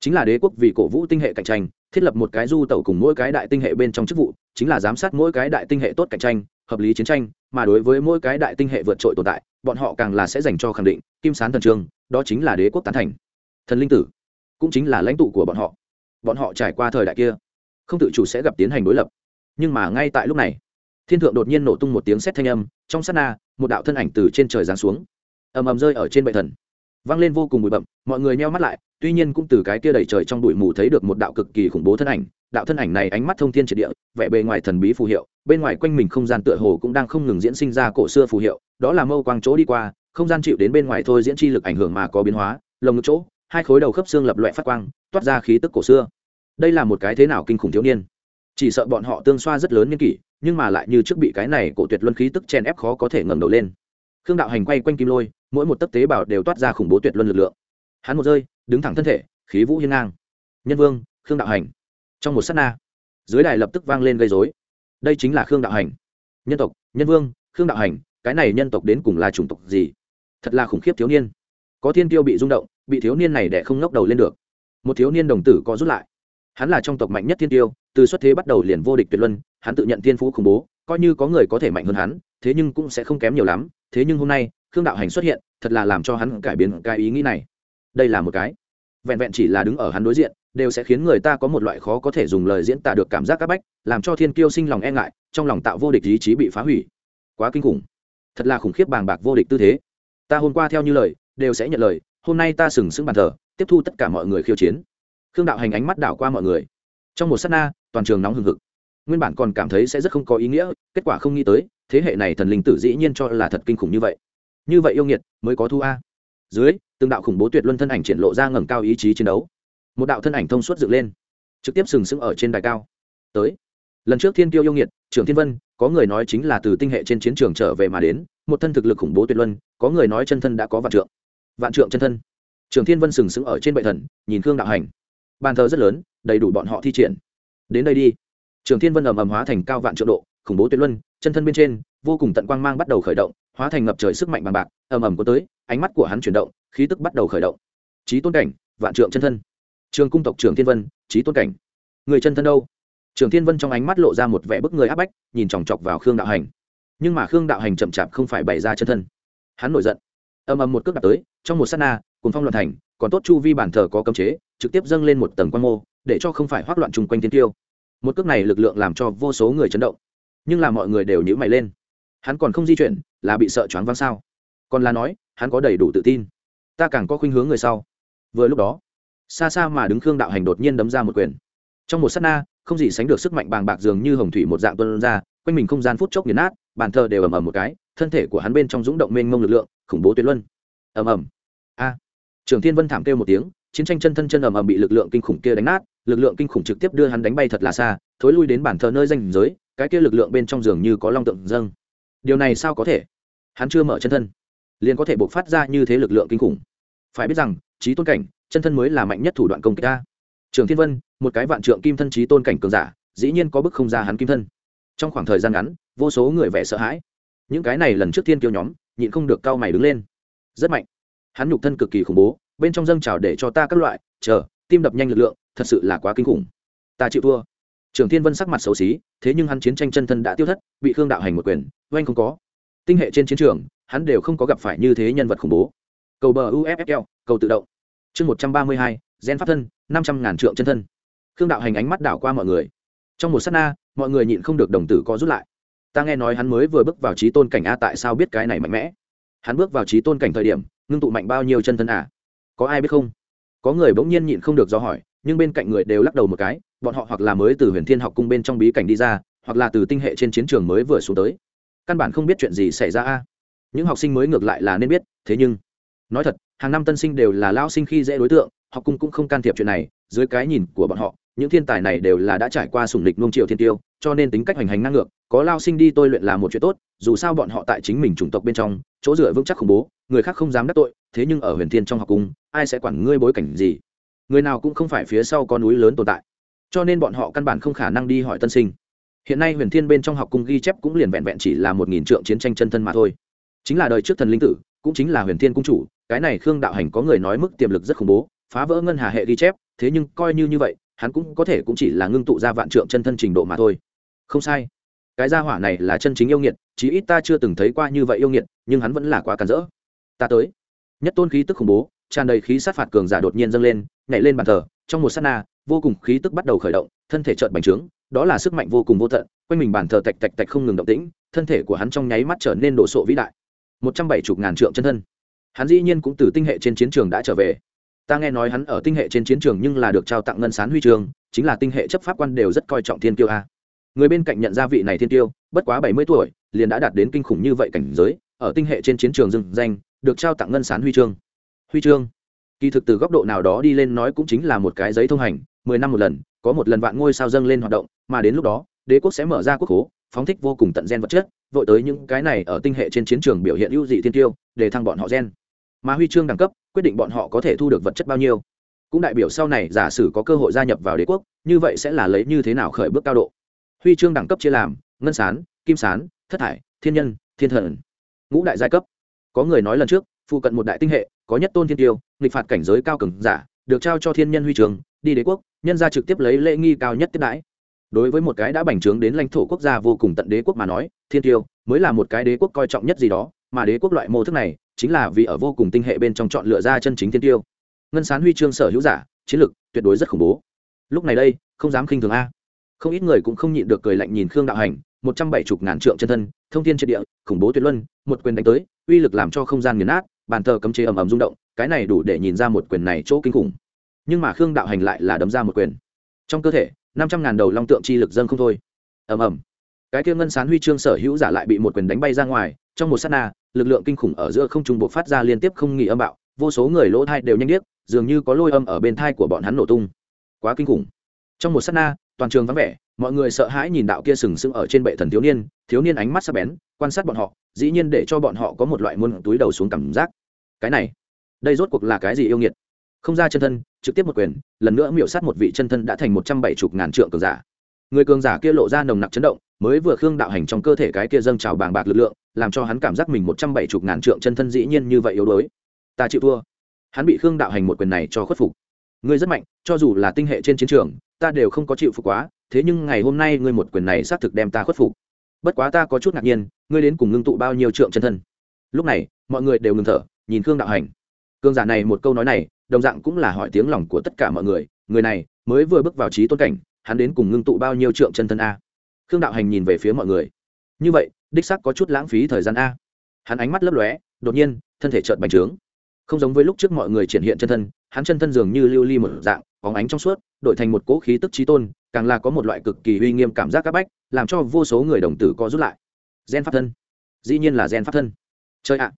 chính là đế quốc vì cổ vũ tinh hệ cạnh tranh, thiết lập một cái du tẩu cùng mỗi cái đại tinh hệ bên trong chức vụ, chính là giám sát mỗi cái đại tinh hệ tốt cạnh tranh, hợp lý chiến tranh, mà đối với mỗi cái đại tinh hệ vượt trội tồn tại, bọn họ càng là sẽ dành cho khẳng định, kim sán thần trường, đó chính là đế quốc tán thành. Thần linh tử cũng chính là lãnh tụ của bọn họ. Bọn họ trải qua thời đại kia không tự chủ sẽ gặp tiến hành đối lập. Nhưng mà ngay tại lúc này, thiên thượng đột nhiên nổ tung một tiếng sét thanh âm, trong sát na, một đạo thân ảnh từ trên trời giáng xuống. Ầm ầm rơi ở trên bệ thần. Vang lên vô cùng bụi bậm mọi người nheo mắt lại, tuy nhiên cũng từ cái kia đầy trời trong bụi mù thấy được một đạo cực kỳ khủng bố thân ảnh. Đạo thân ảnh này ánh mắt thông thiên triệt địa, vẻ bề ngoài thần bí phù hiệu, bên ngoài quanh mình không gian tựa hồ cũng đang không ngừng diễn sinh ra cổ xưa phù hiệu, đó là mâu quang chỗ đi qua, không gian chịu đến bên ngoài thôi diễn chi lực ảnh hưởng mà có biến hóa, lồng ngực chỗ, hai khối đầu khớp xương lập loè phát quang, toát ra khí tức cổ xưa đây là một cái thế nào kinh khủng thiếu niên? Chỉ sợ bọn họ tương xoa rất lớn niên kỷ, nhưng mà lại như trước bị cái này cổ tuyệt luân khí tức chen ép khó có thể ngẩng đầu lên. Khương đạo hành quay quanh kim lôi, mỗi một tấc tế bào đều toát ra khủng bố tuyệt luân lực lượng. Hắn một rơi, đứng thẳng thân thể, khí vũ hiên ngang. Nhân vương, khương đạo hành. Trong một s á t na, dưới đài lập tức vang lên gây dối đây chính là khương đạo hành. Nhân tộc, nhân vương, khương đạo hành, cái này nhân tộc đến cùng là chủng tộc gì? Thật là khủng khiếp thiếu niên. Có thiên tiêu bị rung động, bị thiếu niên này đẻ không ngóc đầu lên được. Một thiếu niên đồng tử có rút lại hắn là trong tộc mạnh nhất thiên tiêu, từ xuất thế bắt đầu liền vô địch tuyệt luân, hắn tự nhận thiên phú khủng bố, coi như có người có thể mạnh hơn hắn, thế nhưng cũng sẽ không kém nhiều lắm. Thế nhưng hôm nay, khương đạo hành xuất hiện, thật là làm cho hắn cải biến cái ý nghĩ này. Đây là một cái. Vẹn vẹn chỉ là đứng ở hắn đối diện, đều sẽ khiến người ta có một loại khó có thể dùng lời diễn tả được cảm giác c áp bách, làm cho thiên kiêu sinh lòng e ngại, trong lòng tạo vô địch ý chí bị phá hủy. Quá kinh khủng. Thật là khủng khiếp bàng bạc vô địch tư thế. Ta hôm qua theo như lời, đều sẽ nhận lời, hôm nay ta sừng sững bàn thờ, tiếp thu tất cả mọi người khiêu chiến khương đạo hành ánh mắt đảo qua mọi người. Trong một s á t na, toàn trường nóng hừng hực. Nguyên bản còn cảm thấy sẽ rất không có ý nghĩa, kết quả không nghĩ tới, thế hệ này thần linh tử dĩ nhiên cho là thật kinh khủng như vậy. Như vậy yêu nghiệt, mới có thu a. Dưới, từng đạo khủng bố tuyệt luân thân ảnh triển lộ ra ngẩng cao ý chí chiến đấu. Một đạo thân ảnh thông suốt dựng lên, trực tiếp sừng sững ở trên đài cao. Tới, lần trước thiên tiêu yêu nghiệt, trưởng thiên vân, có người nói chính là từ tinh hệ trên chiến trường trở về mà đến, một thân thực lực khủng bố tuyệt luân, có người nói chân thân đã có vạn trượng. Vạn trượng chân thân. Trưởng thiên vân sừng sững ở trên bệ thần, nhìn khương đạo hành bàn thờ rất lớn, đầy đủ bọn họ thi triển. Đến đây đi. Trường thiên vân ầm ầm hóa thành cao vạn trượng độ, khủng bố tuyệt luân, chân thân bên trên, vô cùng tận quang mang bắt đầu khởi động, hóa thành ngập trời sức mạnh bằng bạc, ầm ầm có tới, ánh mắt của hắn chuyển động, khí tức bắt đầu khởi động. Trí tôn cảnh, vạn trượng chân thân. Trường cung tộc Trường thiên vân trí tôn cảnh. Người chân thân đâu? Trường thiên vân trong ánh mắt lộ ra một vẻ bức người áp bách, nhìn chòng chọc vào khương đạo hành. Nhưng mà khương đạo hành chậm chạp không phải bày ra chân thân. Hắn nổi giận. Ầm ầm một cước đạp tới, trong một s á t na cùng phong loạn thành còn tốt chu vi bản thờ có cấm chế, trực tiếp dâng lên một tầng quan mô, để cho không phải hoác loạn chung quanh thiên tiêu. Một cước này lực lượng làm cho vô số người chấn động. Nhưng là mọi người đều nhữ mày lên. Hắn còn không di chuyển, là bị sợ choáng văng sao? Còn là nói, hắn có đầy đủ tự tin. Ta càng có khuynh hướng người sau. Vừa lúc đó, xa xa mà đứng khương đạo hành đột nhiên đấm ra một quyền. Trong một s á t na, không gì sánh được sức mạnh bàng bạc dường như hồng thủy một dạng tuân ra, quanh mình không gian phút chốc nghiền nát, bàn thờ đều ầm ầm một cái, thân thể của hắn bên trong rúng động mênh mông lực lượng, khủng bố tuyệt luân. Ầm ầm. A trường thiên vân thảm kêu một tiếng, chiến tranh chân thân chân ầm ầm bị lực lượng kinh khủng kia đánh nát, lực lượng kinh khủng trực tiếp đưa hắn đánh bay thật là xa, thối lui đến bản thờ nơi danh giới, cái kia lực lượng bên trong giường như có long tượng dâng. Điều này sao có thể? Hắn chưa mở chân thân, liền có thể bộc phát ra như thế lực lượng kinh khủng. Phải biết rằng, trí tôn cảnh, chân thân mới là mạnh nhất thủ đoạn công kích ta. Trường thiên vân, một cái vạn trượng kim thân trí tôn cảnh cường giả, dĩ nhiên có bức không ra hắn kim thân. Trong khoảng thời gian ngắn, vô số người vẻ sợ hãi. Những cái này lần trước tiên kiêu nhóm, nhịn không được cao mày đứng lên. Rất mạnh hắn nhục thân cực kỳ khủng bố, bên trong dâng trào để cho ta các loại, chờ, tim đập nhanh lực lượng, thật sự là quá kinh khủng. Ta chịu thua. Trường thiên vân sắc mặt xấu xí, thế nhưng hắn chiến tranh chân thân đã tiêu thất, bị khương đạo hành một quyền, oanh không có. Tinh hệ trên chiến trường, hắn đều không có gặp phải như thế nhân vật khủng bố. Cầu bờ uffl cầu tự động. Chương một trăm ba mươi hai, gen pháp thân, năm trăm ngàn trượng chân thân. Khương đạo hành ánh mắt đảo qua mọi người. Trong một s á t na, mọi người nhịn không được đồng tử có rút lại. Ta nghe nói hắn mới vừa bước vào trí tôn cảnh a, tại sao biết cái này mạnh mẽ? Hắn bước vào trí tôn cảnh thời điểm ngưng tụ mạnh bao nhiêu chân thân à? Có ai biết không? Có người bỗng nhiên nhịn không được do hỏi, nhưng bên cạnh người đều lắc đầu một cái, bọn họ hoặc là mới từ huyền thiên học cung bên trong bí cảnh đi ra, hoặc là từ tinh hệ trên chiến trường mới vừa xuống tới. Căn bản không biết chuyện gì xảy ra a. Những học sinh mới ngược lại là nên biết, thế nhưng, nói thật, hàng năm tân sinh đều là lao sinh khi dễ đối tượng, học cung cũng không can thiệp chuyện này, dưới cái nhìn của bọn họ, những thiên tài này đều là đã trải qua sủng lịch nung triệu thiên tiêu, cho nên tính cách hành hành năng ngược có lao sinh đi tôi luyện là một chuyện tốt, dù sao bọn họ tại chính mình chủng tộc bên trong, chỗ dựa vững chắc khủng bố, người khác không dám đắc tội, thế nhưng ở huyền thiên trong học cung, ai sẽ quản ngươi bối cảnh gì? Người nào cũng không phải phía sau có núi lớn tồn tại. Cho nên bọn họ căn bản không khả năng đi hỏi tân sinh. Hiện nay huyền thiên bên trong học cung ghi chép cũng liền vẹn vẹn chỉ là một nghìn trượng chiến tranh chân thân mà thôi. Chính là đời trước thần linh tử, cũng chính là huyền thiên cung chủ, cái này khương đạo hành có người nói mức tiềm lực rất khủng bố, phá vỡ ngân hà hệ ghi chép, thế nhưng coi như như vậy, hắn cũng có thể cũng chỉ là ngưng tụ ra vạn trượng chân thân trình độ mà thôi. Không sai cái gia hỏa này là chân chính yêu nghiệt, chí ít ta chưa từng thấy qua như vậy yêu nghiệt, nhưng hắn vẫn là quá cản rỡ. Ta tới. Nhất tôn khí tức khủng bố, tràn đầy khí sát phạt cường giả đột nhiên dâng lên, nhảy lên bàn thờ, trong một s á t na, vô cùng khí tức bắt đầu khởi động, thân thể trợn bành trướng, đó là sức mạnh vô cùng vô tận, quanh mình bàn thờ tạch tạch tạch không ngừng động tĩnh, thân thể của hắn trong nháy mắt trở nên đồ sộ vĩ đại. Một trăm bảy chục ngàn trượng chân thân. Hắn dĩ nhiên cũng từ tinh hệ trên chiến trường đã trở về. Ta nghe nói hắn ở tinh hệ trên chiến trường nhưng là được trao tặng ngân sán huy trường chính là tinh hệ chấp pháp quan đều rất coi trọng thiên kiêu a người bên cạnh nhận ra vị này thiên tiêu, bất quá bảy mươi tuổi, liền đã đạt đến kinh khủng như vậy cảnh giới, ở tinh hệ trên chiến trường dừng danh, được trao tặng ngân sán huy chương. Huy chương. Kỳ thực từ góc độ nào đó đi lên nói cũng chính là một cái giấy thông hành, mười năm một lần, có một lần vạn ngôi sao dâng lên hoạt động, mà đến lúc đó, đế quốc sẽ mở ra quốc hố phóng thích vô cùng tận gen vật chất, vội tới những cái này ở tinh hệ trên chiến trường biểu hiện ưu dị thiên tiêu, để thăng bọn họ gen. Mà huy chương đẳng cấp, quyết định bọn họ có thể thu được vật chất bao nhiêu. Cũng đại biểu sau này giả sử có cơ hội gia nhập vào đế quốc, như vậy sẽ là lấy như thế nào khởi bước cao độ huy chương đẳng cấp chia làm, ngân sán, kim sán, thất thải, thiên nhân, thiên thần. Ngũ đại giai cấp. Có người nói lần trước, phụ cận một đại tinh hệ, có nhất tôn thiên tiêu, nghịch phạt cảnh giới cao cường giả, được trao cho thiên nhân huy trường đi đế quốc, nhân ra trực tiếp lấy lễ nghi cao nhất tiếp đãi. Đối với một cái đã bành trướng đến lãnh thổ quốc gia vô cùng tận đế quốc mà nói, thiên tiêu mới là một cái đế quốc coi trọng nhất gì đó, mà đế quốc loại mô thức này, chính là vì ở vô cùng tinh hệ bên trong chọn lựa ra chân chính thiên tiêu. Ngân sán huy chương sở hữu giả, chiến lực tuyệt đối rất khủng bố. Lúc này đây, không dám khinh thường a không ít người cũng không nhịn được cười lạnh nhìn khương đạo hành, một trăm bảy chục ngàn trượng chân thân, thông thiên triệt địa, khủng bố tuyệt luân, một quyền đánh tới, uy lực làm cho không gian nghiền nát, bàn thờ cấm chế ầm ầm rung động, cái này đủ để nhìn ra một quyền này chỗ kinh khủng. Nhưng mà khương đạo hành lại là đấm ra một quyền. Trong cơ thể, năm trăm ngàn đầu long tượng chi lực dâng không thôi. Ầm ầm. Cái kia ngân sán huy chương sở hữu giả lại bị một quyền đánh bay ra ngoài, trong một s á t na, lực lượng kinh khủng ở giữa không trung buộc phát ra liên tiếp không nghỉ âm bạo, vô số người lỗ thai đều nhanh điếc, dường như có lôi âm ở bên thai của bọn hắn nổ tung. Quá kinh khủng. Trong một sát na toàn trường vắng vẻ, mọi người sợ hãi nhìn đạo kia sừng sững ở trên bệ thần thiếu niên thiếu niên ánh mắt sắc bén, quan sát bọn họ, dĩ nhiên để cho bọn họ có một loại muôn túi đầu xuống cảm giác. Cái này, đây rốt cuộc là cái gì yêu nghiệt? Không ra chân thân, trực tiếp một quyền, lần nữa miểu sát một vị chân thân đã thành một trăm bảy chục ngàn trượng cường giả. Người cường giả kia lộ ra nồng nặc chấn động, mới vừa khương đạo hành trong cơ thể cái kia dâng trào bàng bạc lực lượng, làm cho hắn cảm giác mình một trăm bảy chục ngàn trượng chân thân dĩ nhiên như vậy yếu đuối. Ta chịu thua. Hắn bị khương đạo hành một quyền này cho khuất phục. Ngươi rất mạnh, cho dù là tinh hệ trên chiến trường ta đều không có chịu phục quá, thế nhưng ngày hôm nay ngươi một quyền này xác thực đem ta khuất phục. Bất quá ta có chút ngạc nhiên, ngươi đến cùng ngưng tụ bao nhiêu trượng chân thân. Lúc này, mọi người đều ngừng thở, nhìn khương đạo hành. Cương giả này một câu nói này, đồng dạng cũng là hỏi tiếng lòng của tất cả mọi người người này mới vừa bước vào trí tôn cảnh, hắn đến cùng ngưng tụ bao nhiêu trượng chân thân a? Khương đạo hành nhìn về phía mọi người. Như vậy, đích sắc có chút lãng phí thời gian a. Hắn ánh mắt lấp lóe, đột nhiên, thân thể trợn bành trướng. Không giống với lúc trước mọi người triển hiện chân thân, hắn chân thân dường như lưu ly một dạng bóng ánh trong suốt, đổi thành một cỗ khí tức trí tôn, càng là có một loại cực kỳ uy nghiêm cảm giác áp bách, làm cho vô số người đồng tử có rút lại. Gen pháp thân. Dĩ nhiên là gen pháp thân. Chơi ạ!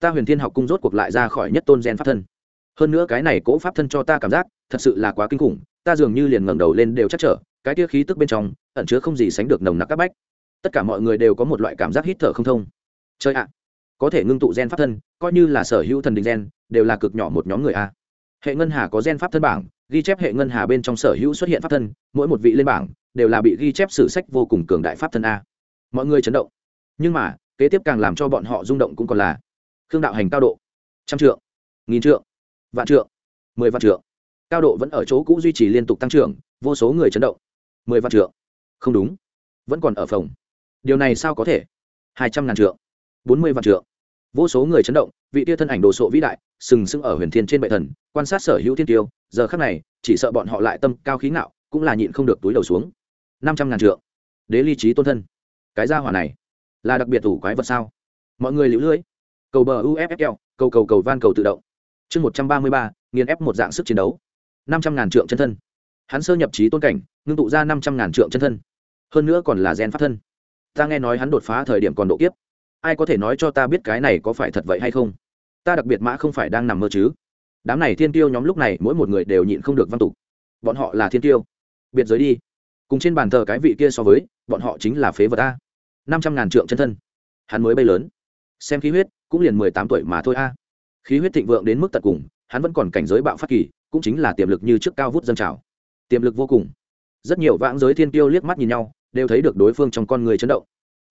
Ta huyền thiên học cung rốt cuộc lại ra khỏi nhất tôn gen pháp thân. Hơn nữa cái này cỗ pháp thân cho ta cảm giác, thật sự là quá kinh khủng, ta dường như liền ngẩng đầu lên đều chắc trở, cái tia khí tức bên trong, ẩn chứa không gì sánh được nồng nặc các bách. Tất cả mọi người đều có một loại cảm giác hít thở không thông. Chơi ạ! Có thể ngưng tụ gen pháp thân, coi như là sở hữu thần đình gen, đều là cực nhỏ một nhóm người a. Hệ ngân hà có gen pháp thân bảng ghi chép hệ ngân hà bên trong sở hữu xuất hiện pháp thân, mỗi một vị lên bảng đều là bị ghi chép sử sách vô cùng cường đại pháp thân a. Mọi người chấn động. Nhưng mà, kế tiếp càng làm cho bọn họ rung động cũng còn là khương đạo hành cao độ. Trăm trượng, nghìn trượng, vạn trượng, mười vạn trượng. Cao độ vẫn ở chỗ cũ duy trì liên tục tăng trưởng, vô số người chấn động. Mười vạn trượng. Không đúng. Vẫn còn ở phòng. Điều này sao có thể? Hai trăm ngàn trượng. Bốn mươi vạn trượng. Vô số người chấn động, vị tia thân ảnh đồ sộ vĩ đại sừng sững ở huyền thiên trên bệ thần, quan sát sở hữu thiên tiêu, giờ khắc này, chỉ sợ bọn họ lại tâm cao khí ngạo, cũng là nhịn không được túi đầu xuống. Năm trăm ngàn trượng. Đế ly trí tôn thân. Cái gia hỏa này, là đặc biệt thủ quái vật sao? Mọi người liễu lưới. Cầu bờ uffl cầu cầu cầu van cầu tự động. Chương một trăm ba mươi ba, nghiền ép một dạng sức chiến đấu. Năm trăm ngàn trượng chân thân. Hắn sơ nhập trí tôn cảnh, ngưng tụ ra năm trăm ngàn trượng chân thân. Hơn nữa còn là gen pháp thân. Ta nghe nói hắn đột phá thời điểm còn độ kiếp. Ai có thể nói cho ta biết cái này có phải thật vậy hay không? Ta đặc biệt mã không phải đang nằm mơ chứ? Đám này thiên tiêu nhóm lúc này, mỗi một người đều nhịn không được văn tục. Bọn họ là thiên tiêu. Biệt giới đi. Cùng trên bàn thờ cái vị kia so với, bọn họ chính là phế vật a. Năm trăm ngàn trượng chân thân. Hắn mới bay lớn. Xem khí huyết, cũng liền mười tám tuổi mà thôi a. Khí huyết thịnh vượng đến mức tận cùng, hắn vẫn còn cảnh giới bạo phát kỳ, cũng chính là tiềm lực như trước cao vút dân trào. Tiềm lực vô cùng. Rất nhiều vãng giới thiên tiêu liếc mắt nhìn nhau, đều thấy được đối phương trong con người chấn động.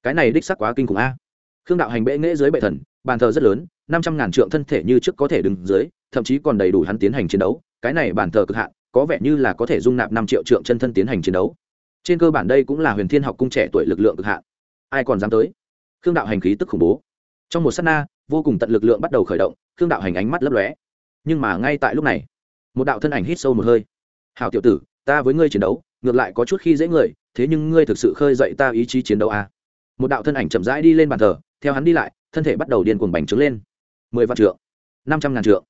Cái này đích sắc quá kinh khủng a. Khương đạo hành bệ nghễ giới bệ thần bàn thờ rất lớn, năm trăm ngàn trượng thân thể như trước có thể đứng dưới, thậm chí còn đầy đủ hắn tiến hành chiến đấu. Cái này bàn thờ cực hạn, có vẻ như là có thể dung nạp năm triệu trượng chân thân tiến hành chiến đấu. Trên cơ bản đây cũng là huyền thiên học cung trẻ tuổi lực lượng cực hạn. Ai còn dám tới? Khương đạo hành khí tức khủng bố. Trong một s á t na, vô cùng tận lực lượng bắt đầu khởi động, khương đạo hành ánh mắt lấp lóe. Nhưng mà ngay tại lúc này, một đạo thân ảnh hít sâu một hơi. Hào tiểu tử, ta với ngươi chiến đấu, ngược lại có chút khi dễ người, thế nhưng ngươi thực sự khơi dậy ta ý chí chiến đấu à. một đạo thân ảnh chậm rãi đi lên bàn thờ, theo hắn đi lại thân thể bắt đầu điên cuồng bành trướng lên. Mười vạn trượng, năm trăm ngàn trượng,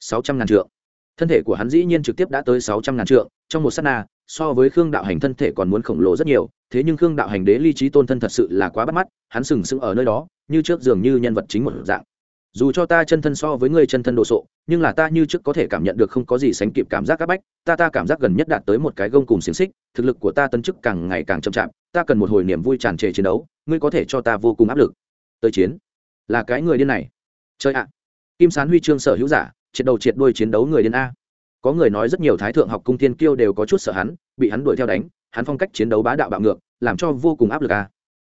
sáu trăm ngàn trượng. Thân thể của hắn dĩ nhiên trực tiếp đã tới sáu trăm ngàn trượng, trong một s á t na, so với khương đạo hành thân thể còn muốn khổng lồ rất nhiều, thế nhưng khương đạo hành đế ly trí tôn thân thật sự là quá bắt mắt, hắn sừng sững ở nơi đó, như trước dường như nhân vật chính một dạng. Dù cho ta chân thân so với ngươi chân thân đồ sộ, nhưng là ta như trước có thể cảm nhận được không có gì sánh kịp cảm giác áp bách, ta ta cảm giác gần nhất đạt tới một cái gông cùng xiềng xích, thực lực của ta tân chức càng ngày càng chậm chạp, ta cần một hồi niềm vui tràn trề chiến đấu, ngươi có thể cho ta vô cùng áp lực. Tới chiến là cái người điên này. Chơi ạ, kim sán huy chương sở hữu giả, triệt đầu triệt đuôi chiến đấu người điên a. Có người nói rất nhiều thái thượng học cung tiên kiêu đều có chút sợ hắn, bị hắn đuổi theo đánh, hắn phong cách chiến đấu bá đạo bạo ngược, làm cho vô cùng áp lực a.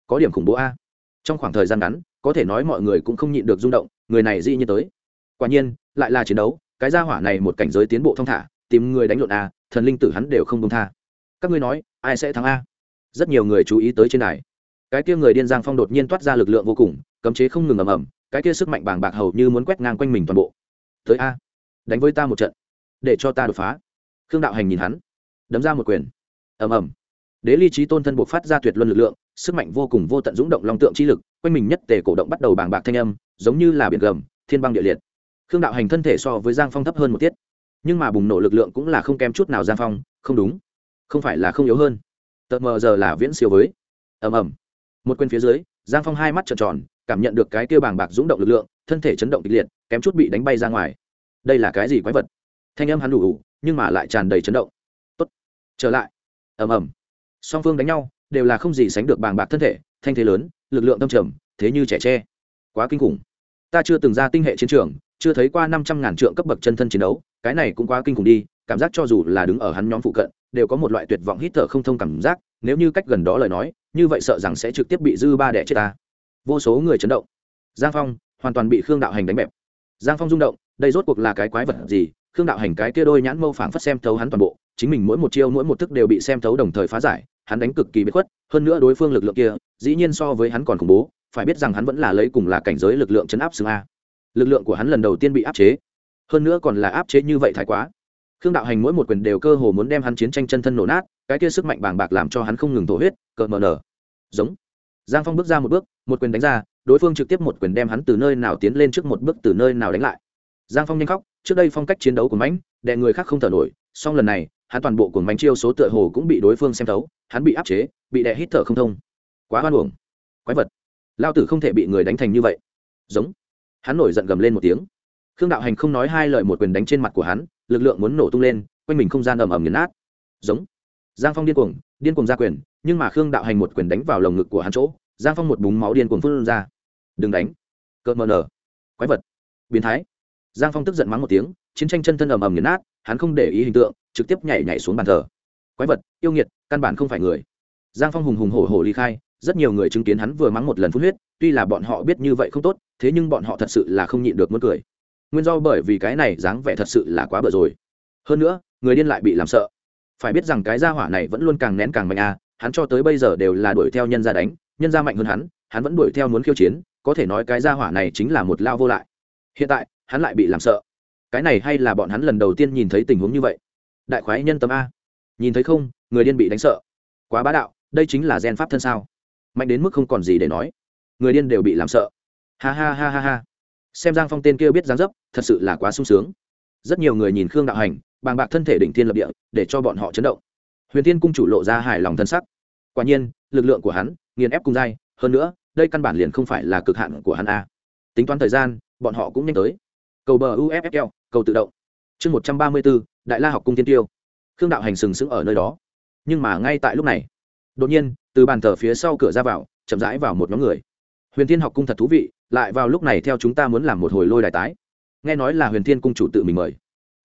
Có điểm khủng bố a. Trong khoảng thời gian ngắn, có thể nói mọi người cũng không nhịn được rung động, người này dĩ nhiên tới. Quả nhiên, lại là chiến đấu, cái gia hỏa này một cảnh giới tiến bộ thong thả, tìm người đánh lộn a, thần linh tử hắn đều không công tha. Các ngươi nói, ai sẽ thắng a? Rất nhiều người chú ý tới trên này cái kia người điên giang phong đột nhiên toát ra lực lượng vô cùng cấm chế không ngừng ầm ầm, cái kia sức mạnh bàng bạc hầu như muốn quét ngang quanh mình toàn bộ. Tới a, đánh với ta một trận, để cho ta đột phá. Khương đạo hành nhìn hắn, đấm ra một quyền. Ầm ầm. Đế ly trí tôn thân buộc phát ra tuyệt luân lực lượng, sức mạnh vô cùng vô tận dũng động long tượng chi lực, quanh mình nhất tề cổ động bắt đầu bàng bạc thanh âm, giống như là biển gầm, thiên băng địa liệt. Khương đạo hành thân thể so với giang phong thấp hơn một tiết, nhưng mà bùng nổ lực lượng cũng là không kém chút nào giang phong, không đúng, không phải là không yếu hơn. Tợt mờ giờ là viễn siêu với. Ầm ầm. Một quên phía dưới, giang phong hai mắt trợn tròn cảm nhận được cái kia bàng bạc dũng động lực lượng, thân thể chấn động kịch liệt, kém chút bị đánh bay ra ngoài. Đây là cái gì quái vật? Thanh âm hắn đủ đủ, nhưng mà lại tràn đầy chấn động. Tốt, trở lại. Ầm ầm. Song phương đánh nhau, đều là không gì sánh được bàng bạc thân thể, thanh thế lớn, lực lượng tâm trầm, thế như trẻ tre. Quá kinh khủng. Ta chưa từng ra tinh hệ chiến trường, chưa thấy qua năm trăm ngàn trượng cấp bậc chân thân chiến đấu, cái này cũng quá kinh khủng đi, cảm giác cho dù là đứng ở hắn nhóm phụ cận, đều có một loại tuyệt vọng hít thở không thông cảm giác, nếu như cách gần đó lời nói, như vậy sợ rằng sẽ trực tiếp bị dư ba đẻ chết ta vô số người chấn động. Giang phong hoàn toàn bị khương đạo hành đánh bẹp. Giang phong rung động, đây rốt cuộc là cái quái vật gì? Khương đạo hành cái kia đôi nhãn mâu phảng phất xem thấu hắn toàn bộ, chính mình mỗi một chiêu, mỗi một thức đều bị xem thấu đồng thời phá giải, hắn đánh cực kỳ bất khuất, hơn nữa đối phương lực lượng kia, dĩ nhiên so với hắn còn khủng bố, phải biết rằng hắn vẫn là lấy cùng là cảnh giới lực lượng chấn áp xương a. Lực lượng của hắn lần đầu tiên bị áp chế, hơn nữa còn là áp chế như vậy thái quá. Khương đạo hành mỗi một quyền đều cơ hồ muốn đem hắn chiến tranh chân thân nổ nát, cái kia sức mạnh bàng bạc làm cho hắn không ngừng thổ huyết, cợt mờ nở. Giống giang phong bước ra một bước, một quyền đánh ra, đối phương trực tiếp một quyền đem hắn từ nơi nào tiến lên trước một bước từ nơi nào đánh lại. Giang phong nhanh khóc, trước đây phong cách chiến đấu của mãnh đè người khác không thở nổi, song lần này, hắn toàn bộ của mãnh chiêu số tựa hồ cũng bị đối phương xem thấu, hắn bị áp chế, bị đè hít thở không thông. Quá hoan uổng, quái vật. Lao tử không thể bị người đánh thành như vậy. Giống. Hắn nổi giận gầm lên một tiếng. Khương đạo hành không nói hai lời một quyền đánh trên mặt của hắn, lực lượng muốn nổ tung lên, quanh mình không gian ầm ầm nghiền nát. Giống giang phong điên cuồng điên cuồng ra quyền, nhưng mà khương đạo hành một quyền đánh vào lồng ngực của hắn chỗ, giang phong một búng máu điên cuồng phun ra. Đừng đánh. Cợt mờ nở. Quái vật. Biến thái. Giang phong tức giận mắng một tiếng, chiến tranh chân thân ầm ầm nghiền nát, hắn không để ý hình tượng, trực tiếp nhảy nhảy xuống bàn thờ. Quái vật, yêu nghiệt, căn bản không phải người. Giang phong hùng hùng hổ hổ ly khai, rất nhiều người chứng kiến hắn vừa mắng một lần phun huyết, tuy là bọn họ biết như vậy không tốt, thế nhưng bọn họ thật sự là không nhịn được muốn cười. Nguyên do bởi vì cái này dáng vẻ thật sự là quá bở rồi. Hơn nữa, người điên lại bị làm sợ phải biết rằng cái gia hỏa này vẫn luôn càng nén càng mạnh à hắn cho tới bây giờ đều là đuổi theo nhân gia đánh, nhân gia mạnh hơn hắn hắn vẫn đuổi theo muốn khiêu chiến, có thể nói cái gia hỏa này chính là một lao vô lại. Hiện tại, hắn lại bị làm sợ. Cái này hay là bọn hắn lần đầu tiên nhìn thấy tình huống như vậy? Đại khoái nhân tâm a. Nhìn thấy không, người điên bị đánh sợ. Quá bá đạo, đây chính là gen pháp thân sao? Mạnh đến mức không còn gì để nói. Người điên đều bị làm sợ. Ha ha ha ha ha. Xem giang phong tên kia biết dáng dấp, thật sự là quá sung sướng. Rất nhiều người nhìn khương đạo hành bàng bạc thân thể đỉnh thiên lập địa, để cho bọn họ chấn động. Huyền thiên cung chủ lộ ra hài lòng thân sắc. Quả nhiên, lực lượng của hắn, nghiền ép cung dai, hơn nữa, đây căn bản liền không phải là cực hạn của hắn a. Tính toán thời gian, bọn họ cũng nhanh tới. Cầu bờ uffl cầu tự động. Chương một trăm ba mươi bốn đại la học cung tiên tiêu. Khương đạo hành sừng sững ở nơi đó. Nhưng mà ngay tại lúc này, đột nhiên, từ bàn thờ phía sau cửa ra vào, chậm rãi vào một nhóm người. Huyền thiên học cung thật thú vị, lại vào lúc này theo chúng ta muốn làm một hồi lôi đài tái. Nghe nói là huyền thiên cung chủ tự mình mời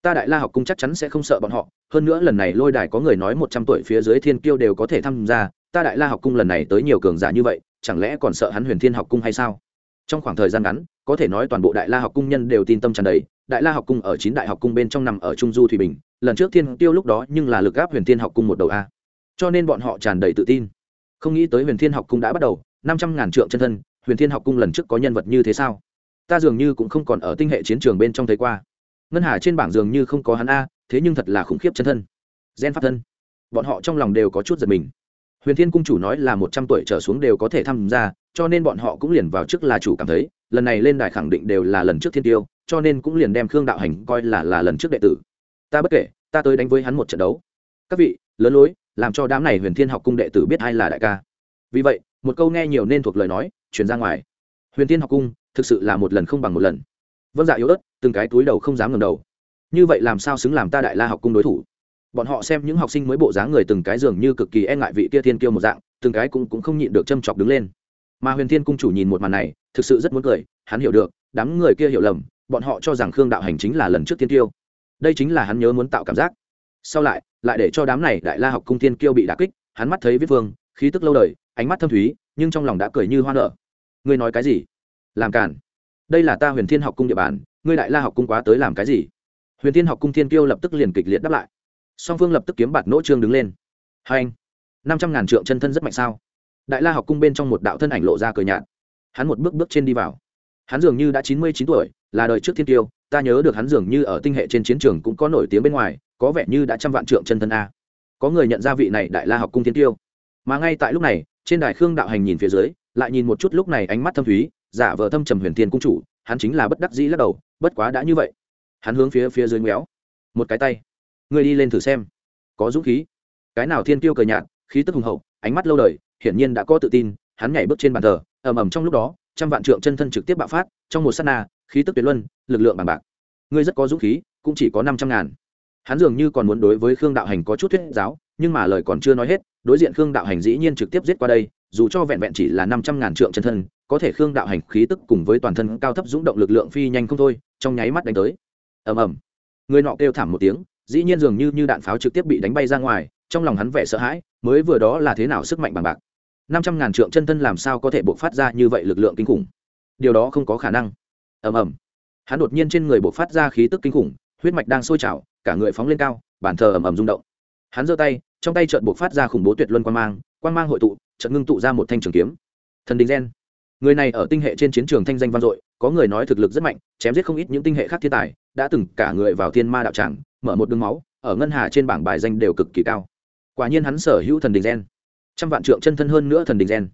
ta đại la học cung chắc chắn sẽ không sợ bọn họ, hơn nữa lần này lôi đài có người nói một trăm tuổi phía dưới thiên kiêu đều có thể tham gia, ta đại la học cung lần này tới nhiều cường giả như vậy, chẳng lẽ còn sợ hắn huyền thiên học cung hay sao? Trong khoảng thời gian ngắn, có thể nói toàn bộ đại la học cung nhân đều tin tâm tràn đầy, đại la học cung ở chín đại học cung bên trong nằm ở trung du thủy bình, lần trước thiên tiêu lúc đó nhưng là lực gáp huyền thiên học cung một đầu a. Cho nên bọn họ tràn đầy tự tin. Không nghĩ tới huyền thiên học cung đã bắt đầu, năm trăm ngàn trượng chân thân, huyền thiên học cung lần trước có nhân vật như thế sao? Ta dường như cũng không còn ở tinh hệ chiến trường bên trong thấy qua ngân hà trên bảng dường như không có hắn a, thế nhưng thật là khủng khiếp chân thân. Gen pháp thân. Bọn họ trong lòng đều có chút giật mình. Huyền thiên cung chủ nói là một trăm tuổi trở xuống đều có thể tham gia, cho nên bọn họ cũng liền vào trước là chủ cảm thấy, lần này lên đài khẳng định đều là lần trước thiên tiêu, cho nên cũng liền đem khương đạo hành coi là là lần trước đệ tử. Ta bất kể, ta tới đánh với hắn một trận đấu. Các vị, lớn lối, làm cho đám này huyền thiên học cung đệ tử biết ai là đại ca. Vì vậy, một câu nghe nhiều nên thuộc lời nói, chuyển ra ngoài. Huyền thiên học cung, thực sự là một lần không bằng một lần vâng dạ yếu ớt từng cái túi đầu không dám ngầm đầu. Như vậy làm sao xứng làm ta đại la học cung đối thủ? Bọn họ xem những học sinh mới bộ dáng người từng cái dường như cực kỳ e ngại vị kia thiên kiêu một dạng từng cái cũng, cũng không nhịn được châm chọc đứng lên. Mà huyền thiên cung chủ nhìn một màn này thực sự rất muốn cười hắn hiểu được đám người kia hiểu lầm bọn họ cho rằng khương đạo hành chính là lần trước thiên kiêu. Đây chính là hắn nhớ muốn tạo cảm giác. Sau lại lại để cho đám này đại la học cung thiên kiêu bị đà kích hắn mắt thấy viết vương khí tức lâu đời ánh mắt thâm thúy nhưng trong lòng đã cười như hoa nở. Ngươi nói cái gì? Làm cản đây là ta huyền thiên học cung địa bàn, ngươi đại la học cung quá tới làm cái gì? Huyền thiên học cung thiên kiêu lập tức liền kịch liệt đáp lại. Song phương lập tức kiếm bạt nỗ trương đứng lên. Hai anh, năm trăm ngàn trượng chân thân rất mạnh sao? Đại la học cung bên trong một đạo thân ảnh lộ ra cờ nhạt. Hắn một bước bước trên đi vào. Hắn dường như đã chín mươi chín tuổi, là đời trước thiên tiêu ta nhớ được hắn dường như ở tinh hệ trên chiến trường cũng có nổi tiếng bên ngoài, có vẻ như đã trăm vạn trượng chân thân a. Có người nhận ra vị này đại la học cung thiên tiêu mà ngay tại lúc này, trên đài khương đạo hành nhìn phía dưới, lại nhìn một chút lúc này ánh mắt thâm thúy giả vờ thâm trầm huyền thiên cung chủ, hắn chính là bất đắc dĩ lắc đầu, bất quá đã như vậy. Hắn hướng phía phía dưới méo một cái tay. Ngươi đi lên thử xem. Có dũng khí. Cái nào thiên tiêu cờ nhạt, khí tức hùng hậu, ánh mắt lâu đời, hiển nhiên đã có tự tin, hắn nhảy bước trên bàn thờ, ầm ầm trong lúc đó, trăm vạn trượng chân thân trực tiếp bạo phát, trong một s á t na, khí tức tuyệt luân, lực lượng bằng bạc. Ngươi rất có dũng khí, cũng chỉ có năm trăm ngàn. Hắn dường như còn muốn đối với khương đạo hành có chút thuyết giáo, nhưng mà lời còn chưa nói hết, đối diện khương đạo hành dĩ nhiên trực tiếp giết qua đây, dù cho vẹn vẹn chỉ là năm trăm ngàn trượng chân thân có thể khương đạo hành khí tức cùng với toàn thân cao thấp dũng động lực lượng phi nhanh không thôi, trong nháy mắt đánh tới. Ầm ầm. Người nọ kêu thảm một tiếng, dĩ nhiên dường như như đạn pháo trực tiếp bị đánh bay ra ngoài, trong lòng hắn vẻ sợ hãi, mới vừa đó là thế nào sức mạnh bằng bạc. Năm trăm ngàn trượng chân thân làm sao có thể buộc phát ra như vậy lực lượng kinh khủng? Điều đó không có khả năng. Ầm ầm. Hắn đột nhiên trên người buộc phát ra khí tức kinh khủng, huyết mạch đang sôi trào, cả người phóng lên cao bàn thờ ầm ầm rung động. Hắn giơ tay, trong tay trợn buộc phát ra khủng bố tuyệt luân quan mang quan mang hội tụ trận ngưng tụ ra một thanh trường kiếm. Thần đình gen người này ở tinh hệ trên chiến trường thanh danh vang dội, có người nói thực lực rất mạnh, chém giết không ít những tinh hệ khác thiên tài, đã từng cả người vào thiên ma đạo tràng, mở một đường máu, ở ngân hà trên bảng bài danh đều cực kỳ cao. Quả nhiên hắn sở hữu thần đình gen. Trăm vạn trượng chân thân hơn nữa thần đình gen.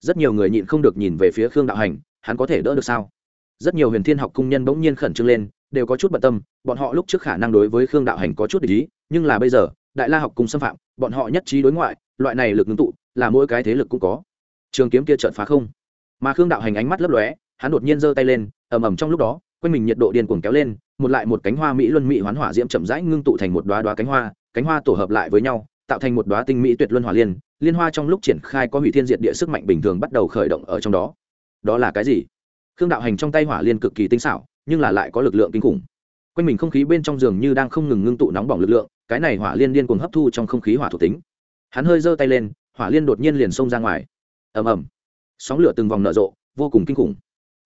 Rất nhiều người nhịn không được nhìn về phía khương đạo hành, hắn có thể đỡ được sao? Rất nhiều huyền thiên học cung nhân bỗng nhiên khẩn trương lên, đều có chút bận tâm, bọn họ lúc trước khả năng đối với khương đạo hành có chút để ý, nhưng là bây giờ, đại la học cung xâm phạm, bọn họ nhất trí đối ngoại, loại này lực ngưng tụ, là mỗi cái thế lực cũng có. Trường kiếm kia trợn phá không mà khương đạo hành ánh mắt lấp lóe, hắn đột nhiên giơ tay lên, ầm ầm trong lúc đó, quanh mình nhiệt độ điên cuồng kéo lên, một lại một cánh hoa mỹ luân mỹ hoán hỏa diễm chậm rãi ngưng tụ thành một đoá đoá cánh hoa cánh hoa tổ hợp lại với nhau, tạo thành một đoá tinh mỹ tuyệt luân hỏa liên liên hoa trong lúc triển khai có hủy thiên diệt địa sức mạnh bình thường bắt đầu khởi động ở trong đó. Đó là cái gì? Khương đạo hành trong tay hỏa liên cực kỳ tinh xảo, nhưng là lại có lực lượng kinh khủng. Quanh mình không khí bên trong giường như đang không ngừng ngưng tụ nóng bỏng lực lượng, cái này hỏa liên điên cuồng hấp thu trong không khí hỏa thuộc tính. Hắn hơi giơ tay lên, hỏa liên đột nhiên liền xông ra ngoài. Ầm ầm sóng lửa từng vòng nở rộ, vô cùng kinh khủng.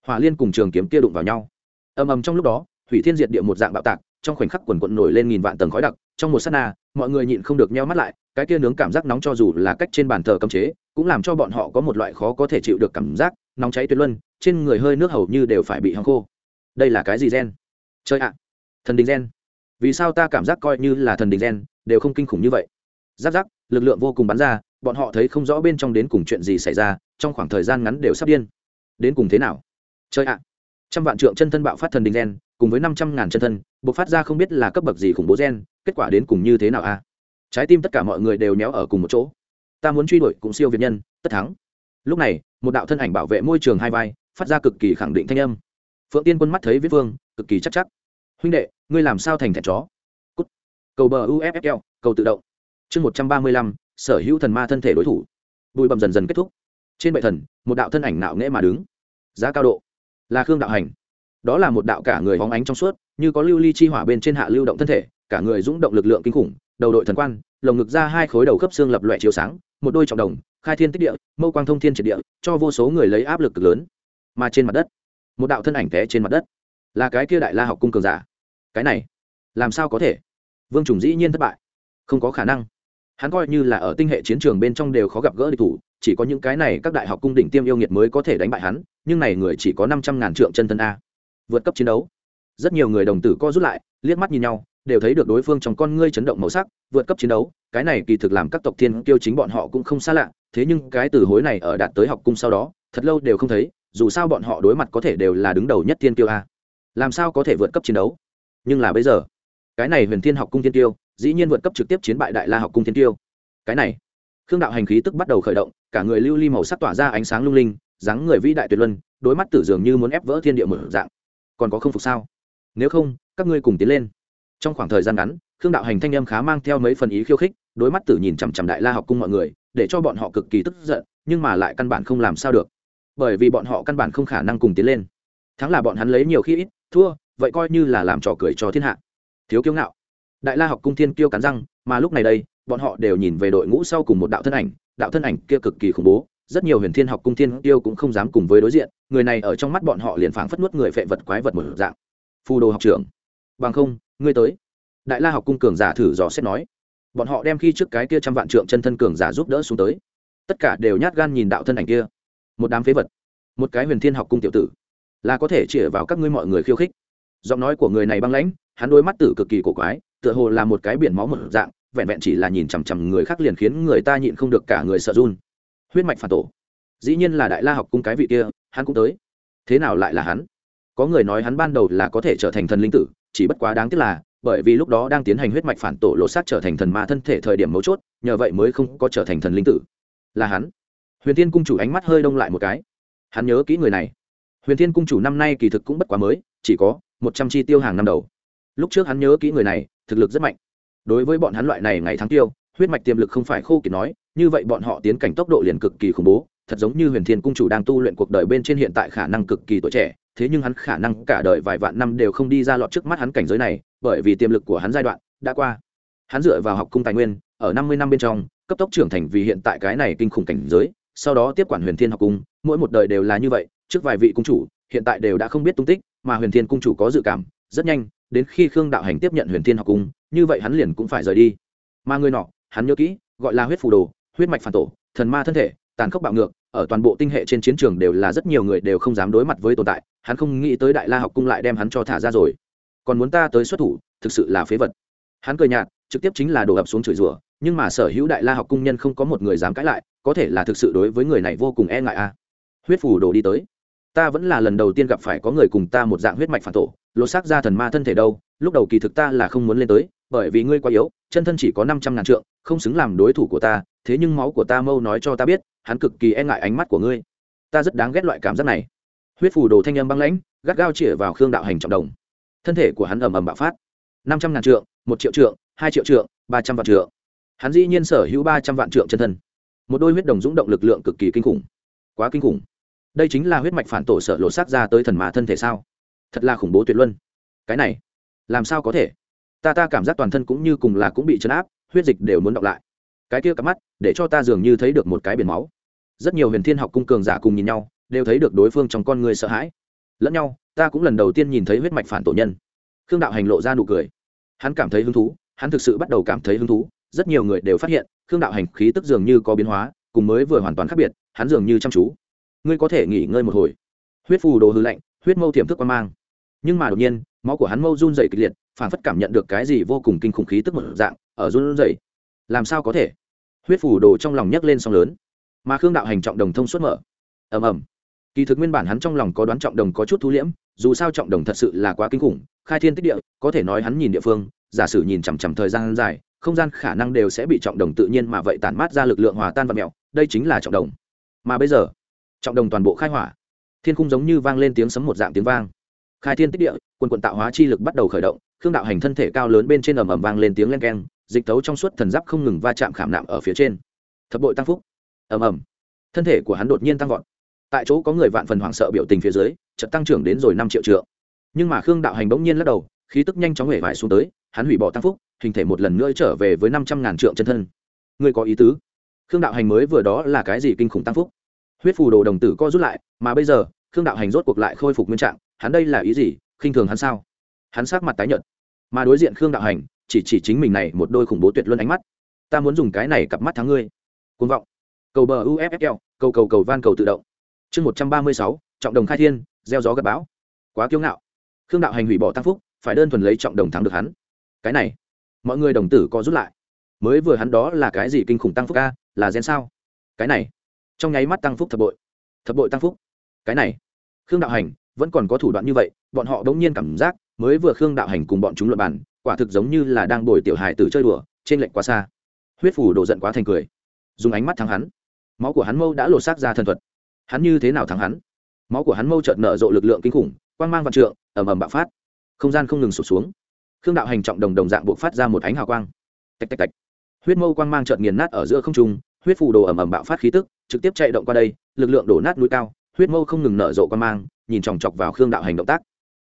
Hỏa liên cùng trường kiếm kia đụng vào nhau. Ầm ầm trong lúc đó, hủy thiên diệt địa một dạng bạo tạc, trong khoảnh khắc quần quận nổi lên nghìn vạn tầng khói đặc, trong một s á t na, mọi người nhịn không được nheo mắt lại, cái kia nướng cảm giác nóng cho dù là cách trên bàn thờ cấm chế, cũng làm cho bọn họ có một loại khó có thể chịu được cảm giác nóng cháy tuyệt luân, trên người hơi nước hầu như đều phải bị hăng khô. Đây là cái gì gen? Chơi ạ, thần đình gen. Vì sao ta cảm giác coi như là thần đình gen, đều không kinh khủng như vậy? Giáp giáp, lực lượng vô cùng bắn ra bọn họ thấy không rõ bên trong đến cùng chuyện gì xảy ra, trong khoảng thời gian ngắn đều sắp điên. Đến cùng thế nào? Chơi ạ! Trăm vạn trượng chân thân bạo phát thần đình gen, cùng với năm trăm ngàn chân thân buộc phát ra không biết là cấp bậc gì khủng bố gen, kết quả đến cùng như thế nào a? Trái tim tất cả mọi người đều méo ở cùng một chỗ. Ta muốn truy đuổi cũng siêu việt nhân, tất thắng. Lúc này, một đạo thân ảnh bảo vệ môi trường hai vai, phát ra cực kỳ khẳng định thanh âm. Phượng tiên quân mắt thấy viết vương, cực kỳ chắc chắc. Huynh đệ, ngươi làm sao thành thẹn chó? Cút. cầu bờ uffl cầu tự động. Chương một trăm ba mươi lăm sở hữu thần ma thân thể đối thủ. Bụi bầm dần dần kết thúc. Trên bệ thần, một đạo thân ảnh nạo nghễ mà đứng. Giá cao độ. Là khương đạo hành. Đó là một đạo cả người hóng ánh trong suốt, như có lưu ly chi hỏa bên trên hạ lưu động thân thể, cả người dũng động lực lượng kinh khủng, đầu đội thần quan, lồng ngực ra hai khối đầu khớp xương lập loại chiếu sáng, một đôi trọng đồng, khai thiên tích địa, mâu quang thông thiên triệt địa, cho vô số người lấy áp lực cực lớn. Mà trên mặt đất, một đạo thân ảnh té trên mặt đất. Là cái kia đại la học cung cường giả. Cái này, làm sao có thể? Vương trùng dĩ nhiên thất bại. Không có khả năng hắn coi như là ở tinh hệ chiến trường bên trong đều khó gặp gỡ địch thủ, chỉ có những cái này các đại học cung đỉnh tiêm yêu nghiệt mới có thể đánh bại hắn, nhưng này người chỉ có năm trăm ngàn trượng chân thân a. Vượt cấp chiến đấu. Rất nhiều người đồng tử co rút lại, liếc mắt nhìn nhau, đều thấy được đối phương trong con ngươi chấn động màu sắc, vượt cấp chiến đấu, cái này kỳ thực làm các tộc thiên kiêu chính bọn họ cũng không xa lạ, thế nhưng cái từ hối này ở đạt tới học cung sau đó, thật lâu đều không thấy, dù sao bọn họ đối mặt có thể đều là đứng đầu nhất thiên kiêu a. Làm sao có thể vượt cấp chiến đấu? Nhưng là bây giờ, cái này huyền thiên học cung thiên tiêu dĩ nhiên vượt cấp trực tiếp chiến bại đại la học cung thiên tiêu. Cái này, khương đạo hành khí tức bắt đầu khởi động, cả người lưu ly màu sắc tỏa ra ánh sáng lung linh, dáng người vĩ đại tuyệt luân đối mắt tử dường như muốn ép vỡ thiên địa mở dạng. Còn có không phục sao? Nếu không, các ngươi cùng tiến lên. Trong khoảng thời gian ngắn, khương đạo hành thanh âm khá mang theo mấy phần ý khiêu khích đối mắt tử nhìn chằm chằm đại la học cung mọi người, để cho bọn họ cực kỳ tức giận, nhưng mà lại căn bản không làm sao được. Bởi vì bọn họ căn bản không khả năng cùng tiến lên. Thắng là bọn hắn lấy nhiều khi ít, thua, vậy coi như là làm trò cười cho thiên hạ. Thiếu kiêu ngạo đại la học cung thiên kiêu cắn răng, mà lúc này đây, bọn họ đều nhìn về đội ngũ sau cùng một đạo thân ảnh. Đạo thân ảnh kia cực kỳ khủng bố, rất nhiều huyền thiên học cung thiên kiêu cũng không dám cùng với đối diện, người này ở trong mắt bọn họ liền phảng phất nuốt người phệ vật quái vật một dạng. Phù đồ học trưởng, bằng không, ngươi tới. Đại la học cung cường giả thử dò xét nói. Bọn họ đem khi trước cái kia trăm vạn trượng chân thân cường giả giúp đỡ xuống tới. Tất cả đều nhát gan nhìn đạo thân ảnh kia. Một đám phế vật, một cái huyền thiên học cung tiểu tử, là có thể chĩa vào các ngươi mọi người khiêu khích. Giọng nói của người này băng lãnh, hắn đôi mắt tử cực kỳ cổ quái tựa hồ là một cái biển máu một dạng, vẹn vẹn chỉ là nhìn chằm chằm người khác liền khiến người ta nhịn không được cả người sợ run. Huyết mạch phản tổ. Dĩ nhiên là đại la học cung cái vị kia, hắn cũng tới. Thế nào lại là hắn? Có người nói hắn ban đầu là có thể trở thành thần linh tử, chỉ bất quá đáng tiếc là, bởi vì lúc đó đang tiến hành huyết mạch phản tổ lột xác trở thành thần ma thân thể thời điểm mấu chốt, nhờ vậy mới không có trở thành thần linh tử. Là hắn. Huyền thiên cung chủ ánh mắt hơi đông lại một cái. Hắn nhớ kỹ người này. Huyền thiên cung chủ năm nay kỳ thực cũng bất quá mới, chỉ có một trăm chi tiêu hàng năm đầu lúc trước hắn nhớ kỹ người này, thực lực rất mạnh. Đối với bọn hắn loại này ngày tháng tiêu, huyết mạch tiềm lực không phải khô kiệt nói, như vậy bọn họ tiến cảnh tốc độ liền cực kỳ khủng bố, thật giống như huyền thiên cung chủ đang tu luyện cuộc đời bên trên hiện tại khả năng cực kỳ tuổi trẻ, thế nhưng hắn khả năng cả đời vài vạn năm đều không đi ra lọt trước mắt hắn cảnh giới này, bởi vì tiềm lực của hắn giai đoạn đã qua. Hắn dựa vào học cung tài nguyên, ở năm mươi năm bên trong, cấp tốc trưởng thành vì hiện tại cái này kinh khủng cảnh giới, sau đó tiếp quản huyền thiên học cung, mỗi một đời đều là như vậy, trước vài vị cung chủ, hiện tại đều đã không biết tung tích, mà huyền thiên cung chủ có dự cảm rất nhanh, đến khi khương đạo hành tiếp nhận huyền thiên học cung, như vậy hắn liền cũng phải rời đi. Mà người nọ, hắn nhớ kỹ, gọi là huyết phù đồ, huyết mạch phản tổ, thần ma thân thể, tàn khốc bạo ngược, ở toàn bộ tinh hệ trên chiến trường đều là rất nhiều người đều không dám đối mặt với tồn tại, hắn không nghĩ tới đại la học cung lại đem hắn cho thả ra rồi. Còn muốn ta tới xuất thủ, thực sự là phế vật. Hắn cười nhạt, trực tiếp chính là đổ ập xuống chửi rủa, nhưng mà sở hữu đại la học cung nhân không có một người dám cãi lại, có thể là thực sự đối với người này vô cùng e ngại a. Huyết phù đồ đi tới. Ta vẫn là lần đầu tiên gặp phải có người cùng ta một dạng huyết mạch phản tổ lột xác ra thần ma thân thể đâu, lúc đầu kỳ thực ta là không muốn lên tới, bởi vì ngươi quá yếu, chân thân chỉ có năm trăm ngàn trượng, không xứng làm đối thủ của ta, thế nhưng máu của ta mâu nói cho ta biết, hắn cực kỳ e ngại ánh mắt của ngươi. Ta rất đáng ghét loại cảm giác này. Huyết phù đồ thanh âm băng lãnh, gắt gao chĩa vào khương đạo hành trọng đồng. Thân thể của hắn ầm ầm bạo phát. Năm trăm ngàn trượng, một triệu trượng, hai triệu trượng, ba trăm vạn trượng. Hắn dĩ nhiên sở hữu ba trăm vạn trượng chân thân. Một đôi huyết đồng dũng động lực lượng cực kỳ kinh khủng. Quá kinh khủng. Đây chính là huyết mạch phản tổ sở lột xác ra tới thần mà thân thể sao? Thật là khủng bố tuyệt luân. Cái này, làm sao có thể? Ta ta cảm giác toàn thân cũng như cùng là cũng bị chấn áp, huyết dịch đều muốn đọc lại. Cái kia cắm mắt, để cho ta dường như thấy được một cái biển máu. Rất nhiều huyền thiên học cung cường giả cùng nhìn nhau, đều thấy được đối phương trong con người sợ hãi. Lẫn nhau, ta cũng lần đầu tiên nhìn thấy huyết mạch phản tổ nhân. Khương đạo hành lộ ra nụ cười. Hắn cảm thấy hứng thú, hắn thực sự bắt đầu cảm thấy hứng thú. Rất nhiều người đều phát hiện, khương đạo hành khí tức dường như có biến hóa, cùng mới vừa hoàn toàn khác biệt, hắn dường như chăm chú. Ngươi có thể nghỉ ngơi một hồi. Huyết phù đồ hư lạnh huyết mâu tiềm thức quan mang. Nhưng mà đột nhiên, máu của hắn mâu run dày kịch liệt, phản phất cảm nhận được cái gì vô cùng kinh khủng khí tức một dạng, ở run dày làm sao có thể? Huyết phủ đồ trong lòng nhấc lên song lớn. Mà khương đạo hành trọng đồng thông suốt mở. Ầm ầm. Kỳ thực nguyên bản hắn trong lòng có đoán trọng đồng có chút thu liễm, dù sao trọng đồng thật sự là quá kinh khủng, khai thiên tích địa, có thể nói hắn nhìn địa phương, giả sử nhìn chằm chằm thời gian dài, không gian khả năng đều sẽ bị trọng đồng tự nhiên mà vậy tản mát ra lực lượng hòa tan và mẹo, đây chính là trọng đồng. Mà bây giờ, trọng đồng toàn bộ khai hỏa thiên khung giống như vang lên tiếng sấm một dạng tiếng vang. Khai thiên tích địa quân quận tạo hóa chi lực bắt đầu khởi động, khương đạo hành thân thể cao lớn bên trên ầm ầm vang lên tiếng len keng, dịch thấu trong suốt thần giáp không ngừng va chạm khảm nạm ở phía trên. Thập bội tăng phúc. Ầm ầm. Thân thể của hắn đột nhiên tăng vọt. Tại chỗ có người vạn phần hoảng sợ biểu tình phía dưới, chợt tăng trưởng đến rồi năm triệu trượng. Nhưng mà khương đạo hành bỗng nhiên lắc đầu, khí tức nhanh chóng hể vải xuống tới, hắn hủy bỏ tăng phúc, hình thể một lần nữa trở về với năm trăm ngàn trượng chân thân. Ngươi có ý tứ? Khương đạo hành mới vừa đó là cái gì kinh khủng tăng phúc? Huyết phù đồ đồng tử co rút lại, mà bây giờ, khương đạo hành rốt cuộc lại khôi phục nguyên trạng, hắn đây là ý gì, khinh thường hắn sao? Hắn sát mặt tái nhợt. Mà đối diện khương đạo hành, chỉ chỉ chính mình này một đôi khủng bố tuyệt luân ánh mắt. Ta muốn dùng cái này cặp mắt thắng ngươi. Côn vọng. Cầu bờ uffl cầu cầu cầu van cầu tự động. Chương một trăm ba mươi sáu, trọng đồng khai thiên, gieo gió gặp bão. Quá kiêu ngạo. Khương đạo hành hủy bỏ tăng phúc, phải đơn thuần lấy trọng đồng thắng được hắn. Cái này, mọi người đồng tử có rút lại. Mới vừa hắn đó là cái gì kinh khủng tăng phúc ca, là gen sao? Cái này trong nháy mắt tăng phúc thập bội. Thập bội tăng phúc. Cái này, khương đạo hành vẫn còn có thủ đoạn như vậy, bọn họ đống nhiên cảm giác mới vừa khương đạo hành cùng bọn chúng luật bàn, quả thực giống như là đang đổi tiểu hài từ chơi đùa, trên lệnh quá xa. Huyết phủ đổ giận quá thành cười. Dùng ánh mắt thắng hắn. Máu của hắn mâu đã lột xác ra thần thuật. Hắn như thế nào thắng hắn? Máu của hắn mâu chợt nở rộ lực lượng kinh khủng, quang mang vạn trượng, ầm ầm bạo phát. Không gian không ngừng sụt xuống. Khương đạo hành trọng đồng đồng dạng buộc phát ra một ánh hào quang. Tạch tạch tạch. Huyết mâu quang mang chợt nghiền nát ở giữa không trung huyết phù đồ ẩm ẩm bạo phát khí tức, trực tiếp chạy động qua đây, lực lượng đổ nát núi cao, huyết mâu không ngừng nở rộ quang mang, nhìn chòng chọc vào khương đạo hành động tác.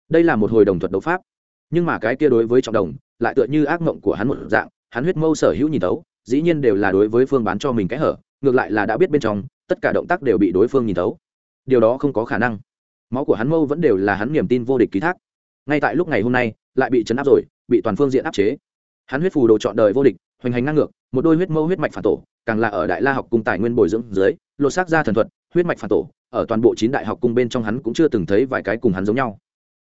Đây là một hồi đồng thuật đấu pháp. Nhưng mà cái kia đối với trọng đồng, lại tựa như ác mộng của hắn một dạng, hắn huyết mâu sở hữu nhìn tấu dĩ nhiên đều là đối với phương bán cho mình cái hở, ngược lại là đã biết bên trong, tất cả động tác đều bị đối phương nhìn tấu điều đó không có khả năng. Máu của hắn mâu vẫn đều là hắn niềm tin vô địch ký thác. Ngay tại lúc ngày hôm nay, lại bị chấn áp rồi, bị toàn phương diện áp chế. Hắn huyết phù đồ chọn đời vô địch, hoành hành ngang ngược, một đôi huyết mâu huyết mạch phản tổ càng là ở đại la học cung tài nguyên bồi dưỡng dưới, lột xác ra thần thuật, huyết mạch phản tổ, ở toàn bộ chín đại học cung bên trong hắn cũng chưa từng thấy vài cái cùng hắn giống nhau.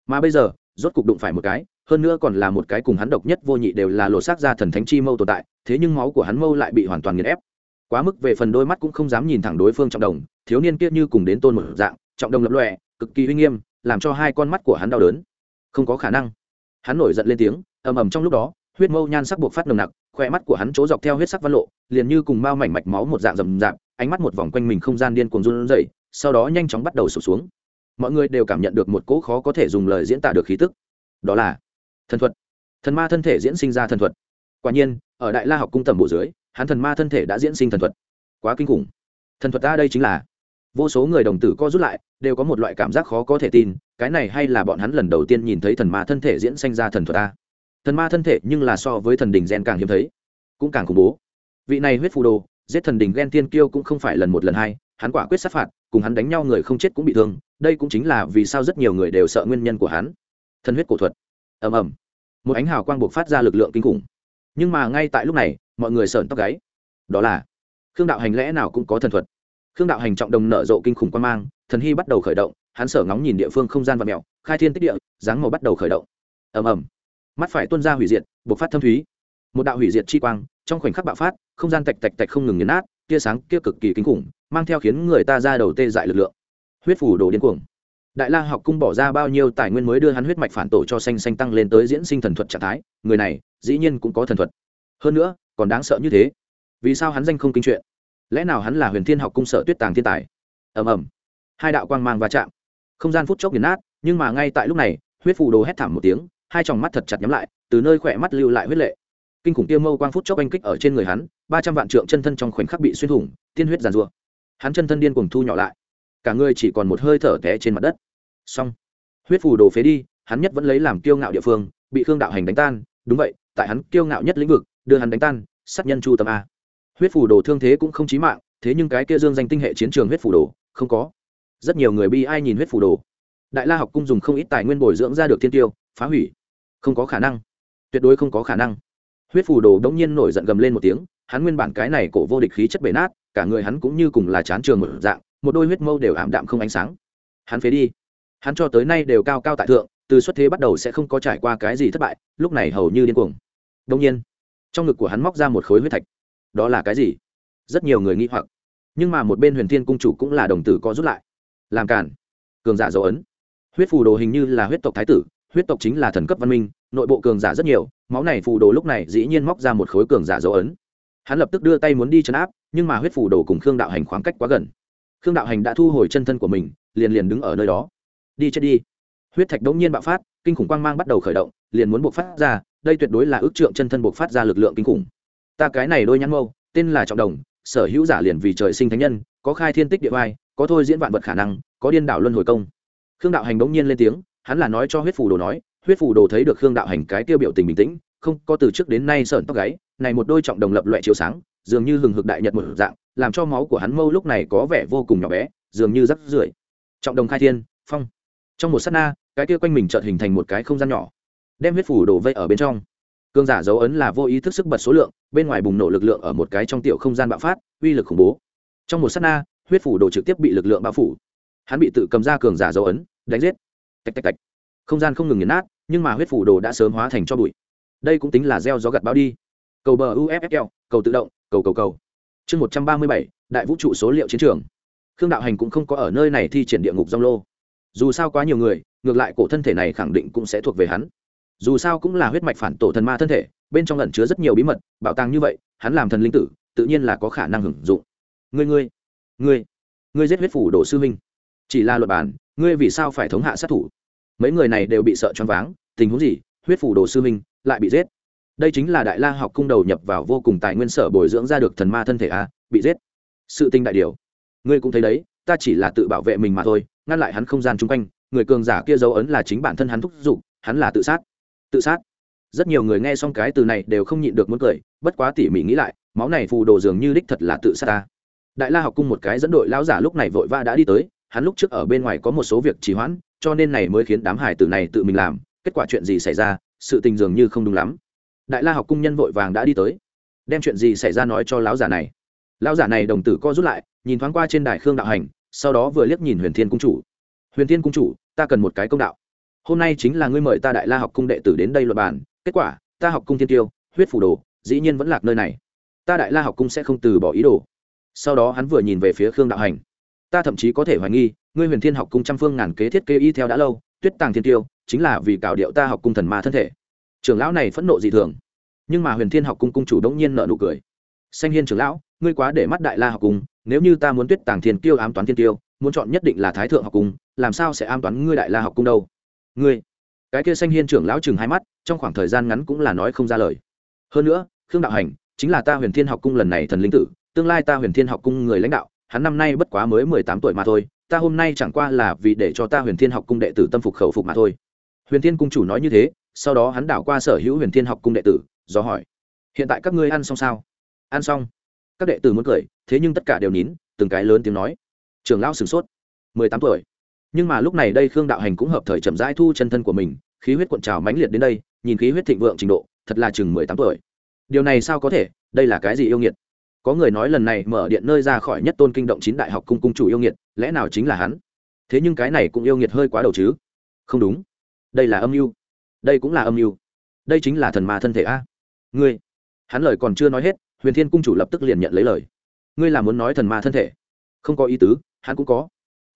Mà bây giờ, rốt cục đụng phải một cái, hơn nữa còn là một cái cùng hắn độc nhất vô nhị đều là lột xác ra thần thánh chi mâu tồn tại, thế nhưng máu của hắn mâu lại bị hoàn toàn nghiền ép. Quá mức về phần đôi mắt cũng không dám nhìn thẳng đối phương trọng đồng, thiếu niên kia như cùng đến tôn một dạng, trọng đồng lập lòe, cực kỳ uy nghiêm, làm cho hai con mắt của hắn đau đớn. Không có khả năng. Hắn nổi giận lên tiếng, ầm ầm trong lúc đó huyết mâu nhan sắc buộc phát nồng nặc khoe mắt của hắn chỗ dọc theo huyết sắc văn lộ, liền như cùng bao mảnh mạch máu một dạng rầm rạp, ánh mắt một vòng quanh mình không gian điên cuồng run rẩy, sau đó nhanh chóng bắt đầu sụp xuống. Mọi người đều cảm nhận được một cỗ khó có thể dùng lời diễn tả được khí tức. Đó là thần thuật. Thần ma thân thể diễn sinh ra thần thuật. Quả nhiên, ở đại la học cung tầm bộ dưới, hắn thần ma thân thể đã diễn sinh thần thuật. Quá kinh khủng. Thần thuật ta đây chính là vô số người đồng tử co rút lại, đều có một loại cảm giác khó có thể tin, cái này hay là bọn hắn lần đầu tiên nhìn thấy thần ma thân thể diễn sinh ra thần thuật ta thần ma thân thể nhưng là so với thần đình gen càng hiếm thấy, cũng càng khủng bố. Vị này huyết phù đồ, giết thần đình ghen tiên kiêu cũng không phải lần một lần hai, hắn quả quyết sát phạt, cùng hắn đánh nhau người không chết cũng bị thương, đây cũng chính là vì sao rất nhiều người đều sợ nguyên nhân của hắn. Thần huyết cổ thuật. Ầm ầm. Một ánh hào quang buộc phát ra lực lượng kinh khủng. Nhưng mà ngay tại lúc này, mọi người sợn tóc gáy. Đó là, khương đạo hành lẽ nào cũng có thần thuật? Khương đạo hành trọng đồng nở rộ kinh khủng quan mang, thần hy bắt đầu khởi động, hắn sở ngóng nhìn địa phương không gian và mèo, khai thiên tích địa, dáng màu bắt đầu khởi động. Ầm ầm mắt phải tuôn ra hủy diệt, bộc phát thâm thúy. Một đạo hủy diệt chi quang, trong khoảnh khắc bạo phát, không gian tạch tạch tạch không ngừng nhấn nát, tia sáng kia cực kỳ kinh khủng, mang theo khiến người ta ra đầu tê dại lực lượng. Huyết phủ đồ điên cuồng. Đại la học cung bỏ ra bao nhiêu tài nguyên mới đưa hắn huyết mạch phản tổ cho xanh xanh tăng lên tới diễn sinh thần thuật trạng thái, người này, dĩ nhiên cũng có thần thuật. Hơn nữa, còn đáng sợ như thế. Vì sao hắn danh không kinh chuyện? Lẽ nào hắn là huyền thiên học cung sở tuyết tàng thiên tài? Ầm ầm. Hai đạo quang mang va chạm. Không gian phút chốc nghiền nát, nhưng mà ngay tại lúc này, huyết phù đồ hét thảm một tiếng hai tròng mắt thật chặt nhắm lại, từ nơi khỏe mắt lưu lại huyết lệ. Kinh khủng tiêu mâu quang phút chốc anh kích ở trên người hắn, ba trăm vạn trượng chân thân trong khoảnh khắc bị xuyên thủng, tiên huyết giàn rủa hắn chân thân điên cuồng thu nhỏ lại. Cả người chỉ còn một hơi thở té trên mặt đất. Xong. Huyết phù đồ phế đi, hắn nhất vẫn lấy làm kiêu ngạo địa phương, bị khương đạo hành đánh tan. Đúng vậy, tại hắn kiêu ngạo nhất lĩnh vực, đưa hắn đánh tan, sát nhân chu tâm a. Huyết phù đồ thương thế cũng không chí mạng, thế nhưng cái kia dương danh tinh hệ chiến trường huyết phù đồ không có. Rất nhiều người bi ai nhìn huyết phù đồ đại la học cung dùng không ít tài nguyên bồi dưỡng ra được thiên tiêu, phá hủy không có khả năng. Tuyệt đối không có khả năng. Huyết phù đồ đống nhiên nổi giận gầm lên một tiếng, hắn nguyên bản cái này cổ vô địch khí chất bể nát, cả người hắn cũng như cùng là chán trường một dạng, một đôi huyết mâu đều ảm đạm không ánh sáng. Hắn phế đi. Hắn cho tới nay đều cao cao tại thượng, từ xuất thế bắt đầu sẽ không có trải qua cái gì thất bại, lúc này hầu như điên cuồng. Đông nhiên, trong ngực của hắn móc ra một khối huyết thạch. Đó là cái gì? Rất nhiều người nghĩ hoặc. Nhưng mà một bên huyền thiên cung chủ cũng là đồng tử có rút lại. Làm cản cường giả dấu ấn. Huyết phù đồ hình như là huyết tộc thái tử huyết tộc chính là thần cấp văn minh, nội bộ cường giả rất nhiều, máu này phù đồ lúc này dĩ nhiên móc ra một khối cường giả dấu ấn. Hắn lập tức đưa tay muốn đi chấn áp, nhưng mà huyết phù đồ cùng khương đạo hành khoảng cách quá gần. Khương đạo hành đã thu hồi chân thân của mình, liền liền đứng ở nơi đó. Đi chết đi. Huyết thạch đống nhiên bạo phát, kinh khủng quang mang bắt đầu khởi động, liền muốn buộc phát ra, đây tuyệt đối là ước trượng chân thân buộc phát ra lực lượng kinh khủng. Ta cái này đôi nhãn mâu, tên là trọng đồng, sở hữu giả liền vì trời sinh thánh nhân, có khai thiên tích địa vai có thôi diễn vạn vật khả năng, có điên đảo luân hồi công. Khương đạo hành đống nhiên lên tiếng hắn là nói cho huyết phù đồ nói, huyết phù đồ thấy được khương đạo hành cái tiêu biểu tình bình tĩnh, không có từ trước đến nay sởn tóc gáy, này một đôi trọng đồng lập loại chiếu sáng, dường như hừng hực đại nhật một dạng, làm cho máu của hắn mâu lúc này có vẻ vô cùng nhỏ bé, dường như rắc rưởi. Trọng đồng khai thiên, phong. Trong một s á t na, cái kia quanh mình chợt hình thành một cái không gian nhỏ, đem huyết phủ đổ vây ở bên trong. Cương giả dấu ấn là vô ý thức sức bật số lượng, bên ngoài bùng nổ lực lượng ở một cái trong tiểu không gian bạo phát, uy lực khủng bố. Trong một s á t na, huyết phủ đồ trực tiếp bị lực lượng bao phủ. Hắn bị tự cầm ra cường giả dấu ấn, đánh giết tạch tạch tạch. Không gian không ngừng nhấn nát, nhưng mà huyết phủ đồ đã sớm hóa thành cho bụi. Đây cũng tính là gieo gió gặt bão đi. Cầu bờ uffl cầu tự động, cầu cầu cầu. Chương một trăm ba mươi bảy, đại vũ trụ số liệu chiến trường. Khương đạo hành cũng không có ở nơi này thi triển địa ngục dông lô. Dù sao quá nhiều người, ngược lại cổ thân thể này khẳng định cũng sẽ thuộc về hắn. Dù sao cũng là huyết mạch phản tổ thần ma thân thể, bên trong lẩn chứa rất nhiều bí mật, bảo tàng như vậy, hắn làm thần linh tử, tự nhiên là có khả năng hưởng dụng. Ngươi ngươi ngươi ngươi giết huyết phủ đồ sư minh chỉ là luật bản ngươi vì sao phải thống hạ sát thủ? Mấy người này đều bị sợ choáng váng, tình huống gì? Huyết phủ đồ sư minh lại bị giết. Đây chính là đại la học cung đầu nhập vào vô cùng tài nguyên sở bồi dưỡng ra được thần ma thân thể a, bị giết. Sự tinh đại điều. Ngươi cũng thấy đấy, ta chỉ là tự bảo vệ mình mà thôi, ngăn lại hắn không gian chung quanh, người cường giả kia dấu ấn là chính bản thân hắn thúc giục, hắn là tự sát. Tự sát. Rất nhiều người nghe xong cái từ này đều không nhịn được muốn cười, bất quá tỉ mỉ nghĩ lại, máu này phù đồ dường như đích thật là tự sát ta. Đại la học cung một cái dẫn đội lão giả lúc này vội vã đã đi tới hắn lúc trước ở bên ngoài có một số việc trì hoãn, cho nên này mới khiến đám hải tử này tự mình làm, kết quả chuyện gì xảy ra, sự tình dường như không đúng lắm. Đại la học cung nhân vội vàng đã đi tới, đem chuyện gì xảy ra nói cho lão giả này. Lão giả này đồng tử co rút lại, nhìn thoáng qua trên đài khương đạo hành, sau đó vừa liếc nhìn huyền thiên cung chủ. Huyền thiên cung chủ, ta cần một cái công đạo. Hôm nay chính là ngươi mời ta đại la học cung đệ tử đến đây luật bàn, kết quả, ta học cung thiên tiêu, huyết phủ đồ, dĩ nhiên vẫn lạc nơi này. Ta đại la học cung sẽ không từ bỏ ý đồ. Sau đó hắn vừa nhìn về phía khương đạo hành ta thậm chí có thể hoài nghi, ngươi huyền thiên học cung trăm phương ngàn kế thiết kế y theo đã lâu, tuyết tàng thiên tiêu, chính là vì cạo điệu ta học cung thần ma thân thể. Trưởng lão này phẫn nộ dị thường. Nhưng mà huyền thiên học cung cung chủ đống nhiên nợ nụ cười. Xanh hiên trưởng lão, ngươi quá để mắt đại la học cung, nếu như ta muốn tuyết tàng thiên tiêu ám toán thiên tiêu, muốn chọn nhất định là thái thượng học cung, làm sao sẽ ám toán ngươi đại la học cung đâu? Ngươi. Cái kia xanh hiên trưởng lão chừng hai mắt, trong khoảng thời gian ngắn cũng là nói không ra lời. Hơn nữa, khương đạo hành, chính là ta huyền thiên học cung lần này thần linh tử, tương lai ta huyền thiên học cung người lãnh đạo hắn năm nay bất quá mới mười tám tuổi mà thôi, ta hôm nay chẳng qua là vì để cho ta huyền thiên học cung đệ tử tâm phục khẩu phục mà thôi. Huyền thiên cung chủ nói như thế, sau đó hắn đảo qua sở hữu huyền thiên học cung đệ tử, do hỏi, hiện tại các ngươi ăn xong sao? Ăn xong. Các đệ tử muốn cười, thế nhưng tất cả đều nín, từng cái lớn tiếng nói, trường lão sửng sốt, mười tám tuổi. Nhưng mà lúc này đây khương đạo hành cũng hợp thời chậm rãi thu chân thân của mình, khí huyết cuộn trào mãnh liệt đến đây, nhìn khí huyết thịnh vượng trình độ, thật là chừng mười tám tuổi. Điều này sao có thể, đây là cái gì yêu nghiệt? Có người nói lần này mở điện nơi ra khỏi nhất tôn kinh động chín đại học cung cung chủ yêu nghiệt, lẽ nào chính là hắn? Thế nhưng cái này cũng yêu nghiệt hơi quá đầu chứ? Không đúng. Đây là âm mưu. Đây cũng là âm mưu. Đây chính là thần ma thân thể a. Ngươi. Hắn lời còn chưa nói hết, huyền thiên cung chủ lập tức liền nhận lấy lời. Ngươi là muốn nói thần ma thân thể? Không có ý tứ, hắn cũng có.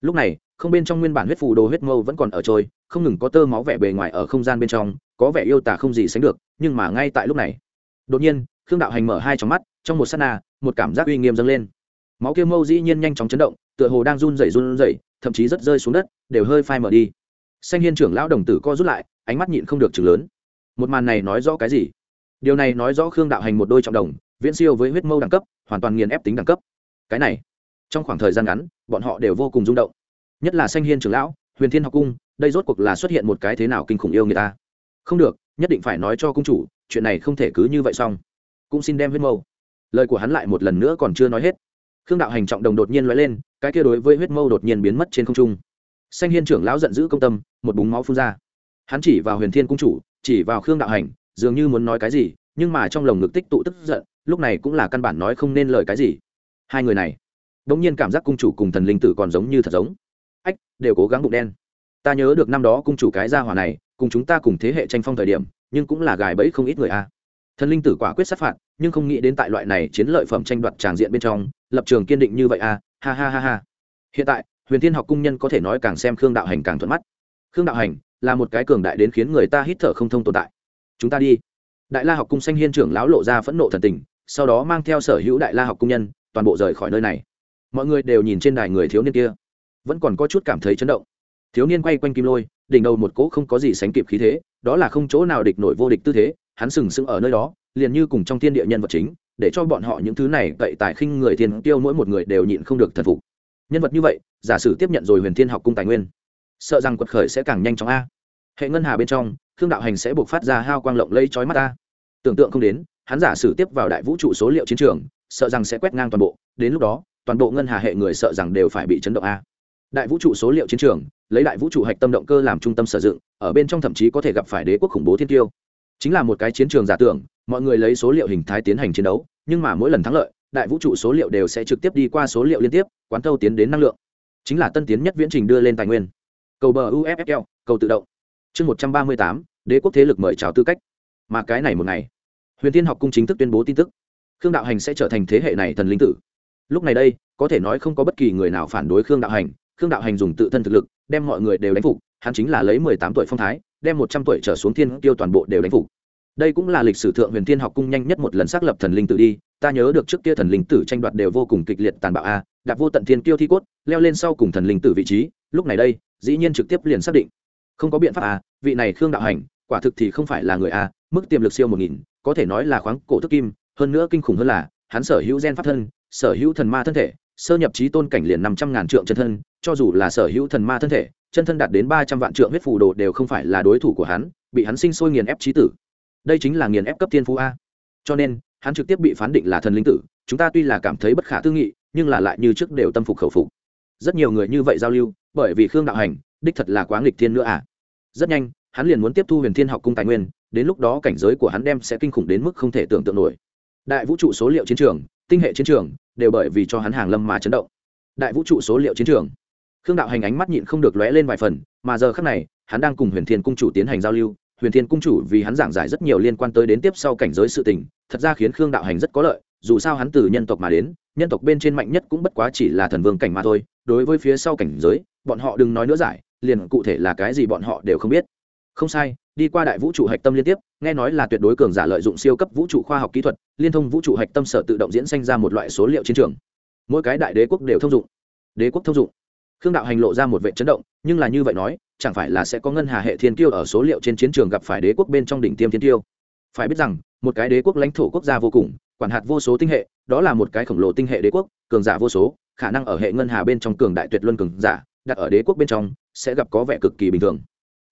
Lúc này, không bên trong nguyên bản huyết phù đồ huyết mâu vẫn còn ở trôi, không ngừng có tơ máu vẻ bề ngoài ở không gian bên trong, có vẻ yêu tả không gì sánh được, nhưng mà ngay tại lúc này, đột nhiên, khương đạo hành mở hai trong mắt, trong một s á t na một cảm giác uy nghiêm dâng lên. Máu kia mâu dĩ nhiên nhanh chóng chấn động, tựa hồ đang run rẩy run rẩy, thậm chí rất rơi xuống đất, đều hơi phai mở đi. Xanh hiên trưởng lão đồng tử co rút lại, ánh mắt nhịn không được chừng lớn. Một màn này nói rõ cái gì? Điều này nói rõ khương đạo hành một đôi trọng đồng, viễn siêu với huyết mâu đẳng cấp, hoàn toàn nghiền ép tính đẳng cấp. Cái này, trong khoảng thời gian ngắn, bọn họ đều vô cùng rung động. Nhất là xanh hiên trưởng lão, huyền thiên học cung, đây rốt cuộc là xuất hiện một cái thế nào kinh khủng yêu người ta? Không được, nhất định phải nói cho cung chủ, chuyện này không thể cứ như vậy xong. Cũng xin đem huyết mâu lời của hắn lại một lần nữa còn chưa nói hết. Khương đạo hành trọng đồng đột nhiên nói lên, cái kia đối với huyết mâu đột nhiên biến mất trên không trung. Xanh hiên trưởng lão giận dữ công tâm, một búng máu phun ra. Hắn chỉ vào huyền thiên cung chủ, chỉ vào khương đạo hành, dường như muốn nói cái gì, nhưng mà trong lồng ngực tích tụ tức giận, lúc này cũng là căn bản nói không nên lời cái gì. Hai người này đ ỗ n g nhiên cảm giác cung chủ cùng thần linh tử còn giống như thật giống. Ách, đều cố gắng bụng đen. Ta nhớ được năm đó cung chủ cái gia hỏa này, cùng chúng ta cùng thế hệ tranh phong thời điểm, nhưng cũng là gài bẫy không ít người a thần linh tử quả quyết sát phạt, nhưng không nghĩ đến tại loại này chiến lợi phẩm tranh đoạt tràng diện bên trong, lập trường kiên định như vậy à? ha ha ha ha. Hiện tại, huyền thiên học cung nhân có thể nói càng xem khương đạo hành càng thuận mắt. Khương đạo hành là một cái cường đại đến khiến người ta hít thở không thông tồn tại. Chúng ta đi. Đại la học cung xanh hiên trưởng lão lộ ra phẫn nộ thần tình, sau đó mang theo sở hữu đại la học cung nhân, toàn bộ rời khỏi nơi này. Mọi người đều nhìn trên đài người thiếu niên kia, vẫn còn có chút cảm thấy chấn động. Thiếu niên quay quanh kim lôi, đỉnh đầu một cỗ không có gì sánh kịp khí thế, đó là không chỗ nào địch nổi vô địch tư thế hắn sừng sững ở nơi đó, liền như cùng trong thiên địa nhân vật chính, để cho bọn họ những thứ này cậy tài khinh người thiên tiêu mỗi một người đều nhịn không được thần phục. Nhân vật như vậy, giả sử tiếp nhận rồi huyền thiên học cung tài nguyên, sợ rằng quật khởi sẽ càng nhanh chóng a. Hệ ngân hà bên trong thương đạo hành sẽ buộc phát ra hao quang lộng lây chói mắt ta tưởng tượng không đến, hắn giả sử tiếp vào đại vũ trụ số liệu chiến trường, sợ rằng sẽ quét ngang toàn bộ, đến lúc đó, toàn bộ ngân hà hệ người sợ rằng đều phải bị chấn động a. Đại vũ trụ số liệu chiến trường, lấy đại vũ trụ hạch tâm động cơ làm trung tâm sử dụng ở bên trong thậm chí có thể gặp phải đế quốc khủng bố thiên tiêu chính là một cái chiến trường giả tưởng, mọi người lấy số liệu hình thái tiến hành chiến đấu, nhưng mà mỗi lần thắng lợi, đại vũ trụ số liệu đều sẽ trực tiếp đi qua số liệu liên tiếp, quán thâu tiến đến năng lượng. Chính là tân tiến nhất viễn trình đưa lên tài nguyên. Cầu bờ uffl cầu tự động. Chương một trăm ba mươi tám, đế quốc thế lực mời chào tư cách. Mà cái này một ngày, huyền tiên học cung chính thức tuyên bố tin tức. Khương đạo hành sẽ trở thành thế hệ này thần linh tử. Lúc này đây, có thể nói không có bất kỳ người nào phản đối khương đạo hành. Khương đạo hành dùng tự thân thực lực, đem mọi người đều đánh phục, hắn chính là lấy mười tám tuổi phong thái đem một trăm tuổi trở xuống thiên tiêu toàn bộ đều đánh phục. Đây cũng là lịch sử thượng huyền thiên học cung nhanh nhất một lần xác lập thần linh tử đi. Ta nhớ được trước kia thần linh tử tranh đoạt đều vô cùng kịch liệt tàn bạo a đạp vô tận thiên tiêu thi cốt, leo lên sau cùng thần linh tử vị trí. Lúc này đây, dĩ nhiên trực tiếp liền xác định. Không có biện pháp à vị này khương đạo hành, quả thực thì không phải là người a, mức tiềm lực siêu một nghìn, có thể nói là khoáng cổ thức kim, hơn nữa kinh khủng hơn là, hắn sở hữu gen pháp thân, sở hữu thần ma thân thể sơ nhập trí tôn cảnh liền năm trăm ngàn trượng chân thân, cho dù là sở hữu thần ma thân thể, chân thân đạt đến ba trăm vạn trượng huyết phù đồ đều không phải là đối thủ của hắn, bị hắn sinh sôi nghiền ép trí tử. Đây chính là nghiền ép cấp thiên phú a. Cho nên, hắn trực tiếp bị phán định là thần linh tử, chúng ta tuy là cảm thấy bất khả tư nghị, nhưng là lại như trước đều tâm phục khẩu phục. Rất nhiều người như vậy giao lưu, bởi vì khương đạo hành, đích thật là quá nghịch thiên nữa à. Rất nhanh, hắn liền muốn tiếp thu huyền thiên học cung tài nguyên, đến lúc đó cảnh giới của hắn đem sẽ kinh khủng đến mức không thể tưởng tượng nổi. Đại vũ trụ số liệu chiến trường, tinh hệ chiến trường đều bởi vì cho hắn hàng lâm mà chấn động. Đại vũ trụ số liệu chiến trường. Khương đạo hành ánh mắt nhịn không được lóe lên vài phần, mà giờ khác này, hắn đang cùng huyền thiên cung chủ tiến hành giao lưu. Huyền thiên cung chủ vì hắn giảng giải rất nhiều liên quan tới đến tiếp sau cảnh giới sự tình, thật ra khiến khương đạo hành rất có lợi, dù sao hắn từ nhân tộc mà đến, nhân tộc bên trên mạnh nhất cũng bất quá chỉ là thần vương cảnh mà thôi. Đối với phía sau cảnh giới, bọn họ đừng nói nữa giải, liền cụ thể là cái gì bọn họ đều không biết không sai, đi qua đại vũ trụ hạch tâm liên tiếp, nghe nói là tuyệt đối cường giả lợi dụng siêu cấp vũ trụ khoa học kỹ thuật, liên thông vũ trụ hạch tâm sở tự động diễn sinh ra một loại số liệu chiến trường. Mỗi cái đại đế quốc đều thông dụng. Đế quốc thông dụng. Khương đạo hành lộ ra một vệ chấn động, nhưng là như vậy nói, chẳng phải là sẽ có ngân hà hệ thiên tiêu ở số liệu trên chiến trường gặp phải đế quốc bên trong đỉnh tiêm thiên tiêu phải biết rằng, một cái đế quốc lãnh thổ quốc gia vô cùng, quản hạt vô số tinh hệ, đó là một cái khổng lồ tinh hệ đế quốc, cường giả vô số, khả năng ở hệ ngân hà bên trong cường đại tuyệt luân cường giả, đặt ở đế quốc bên trong, sẽ gặp có vẻ cực kỳ bình thường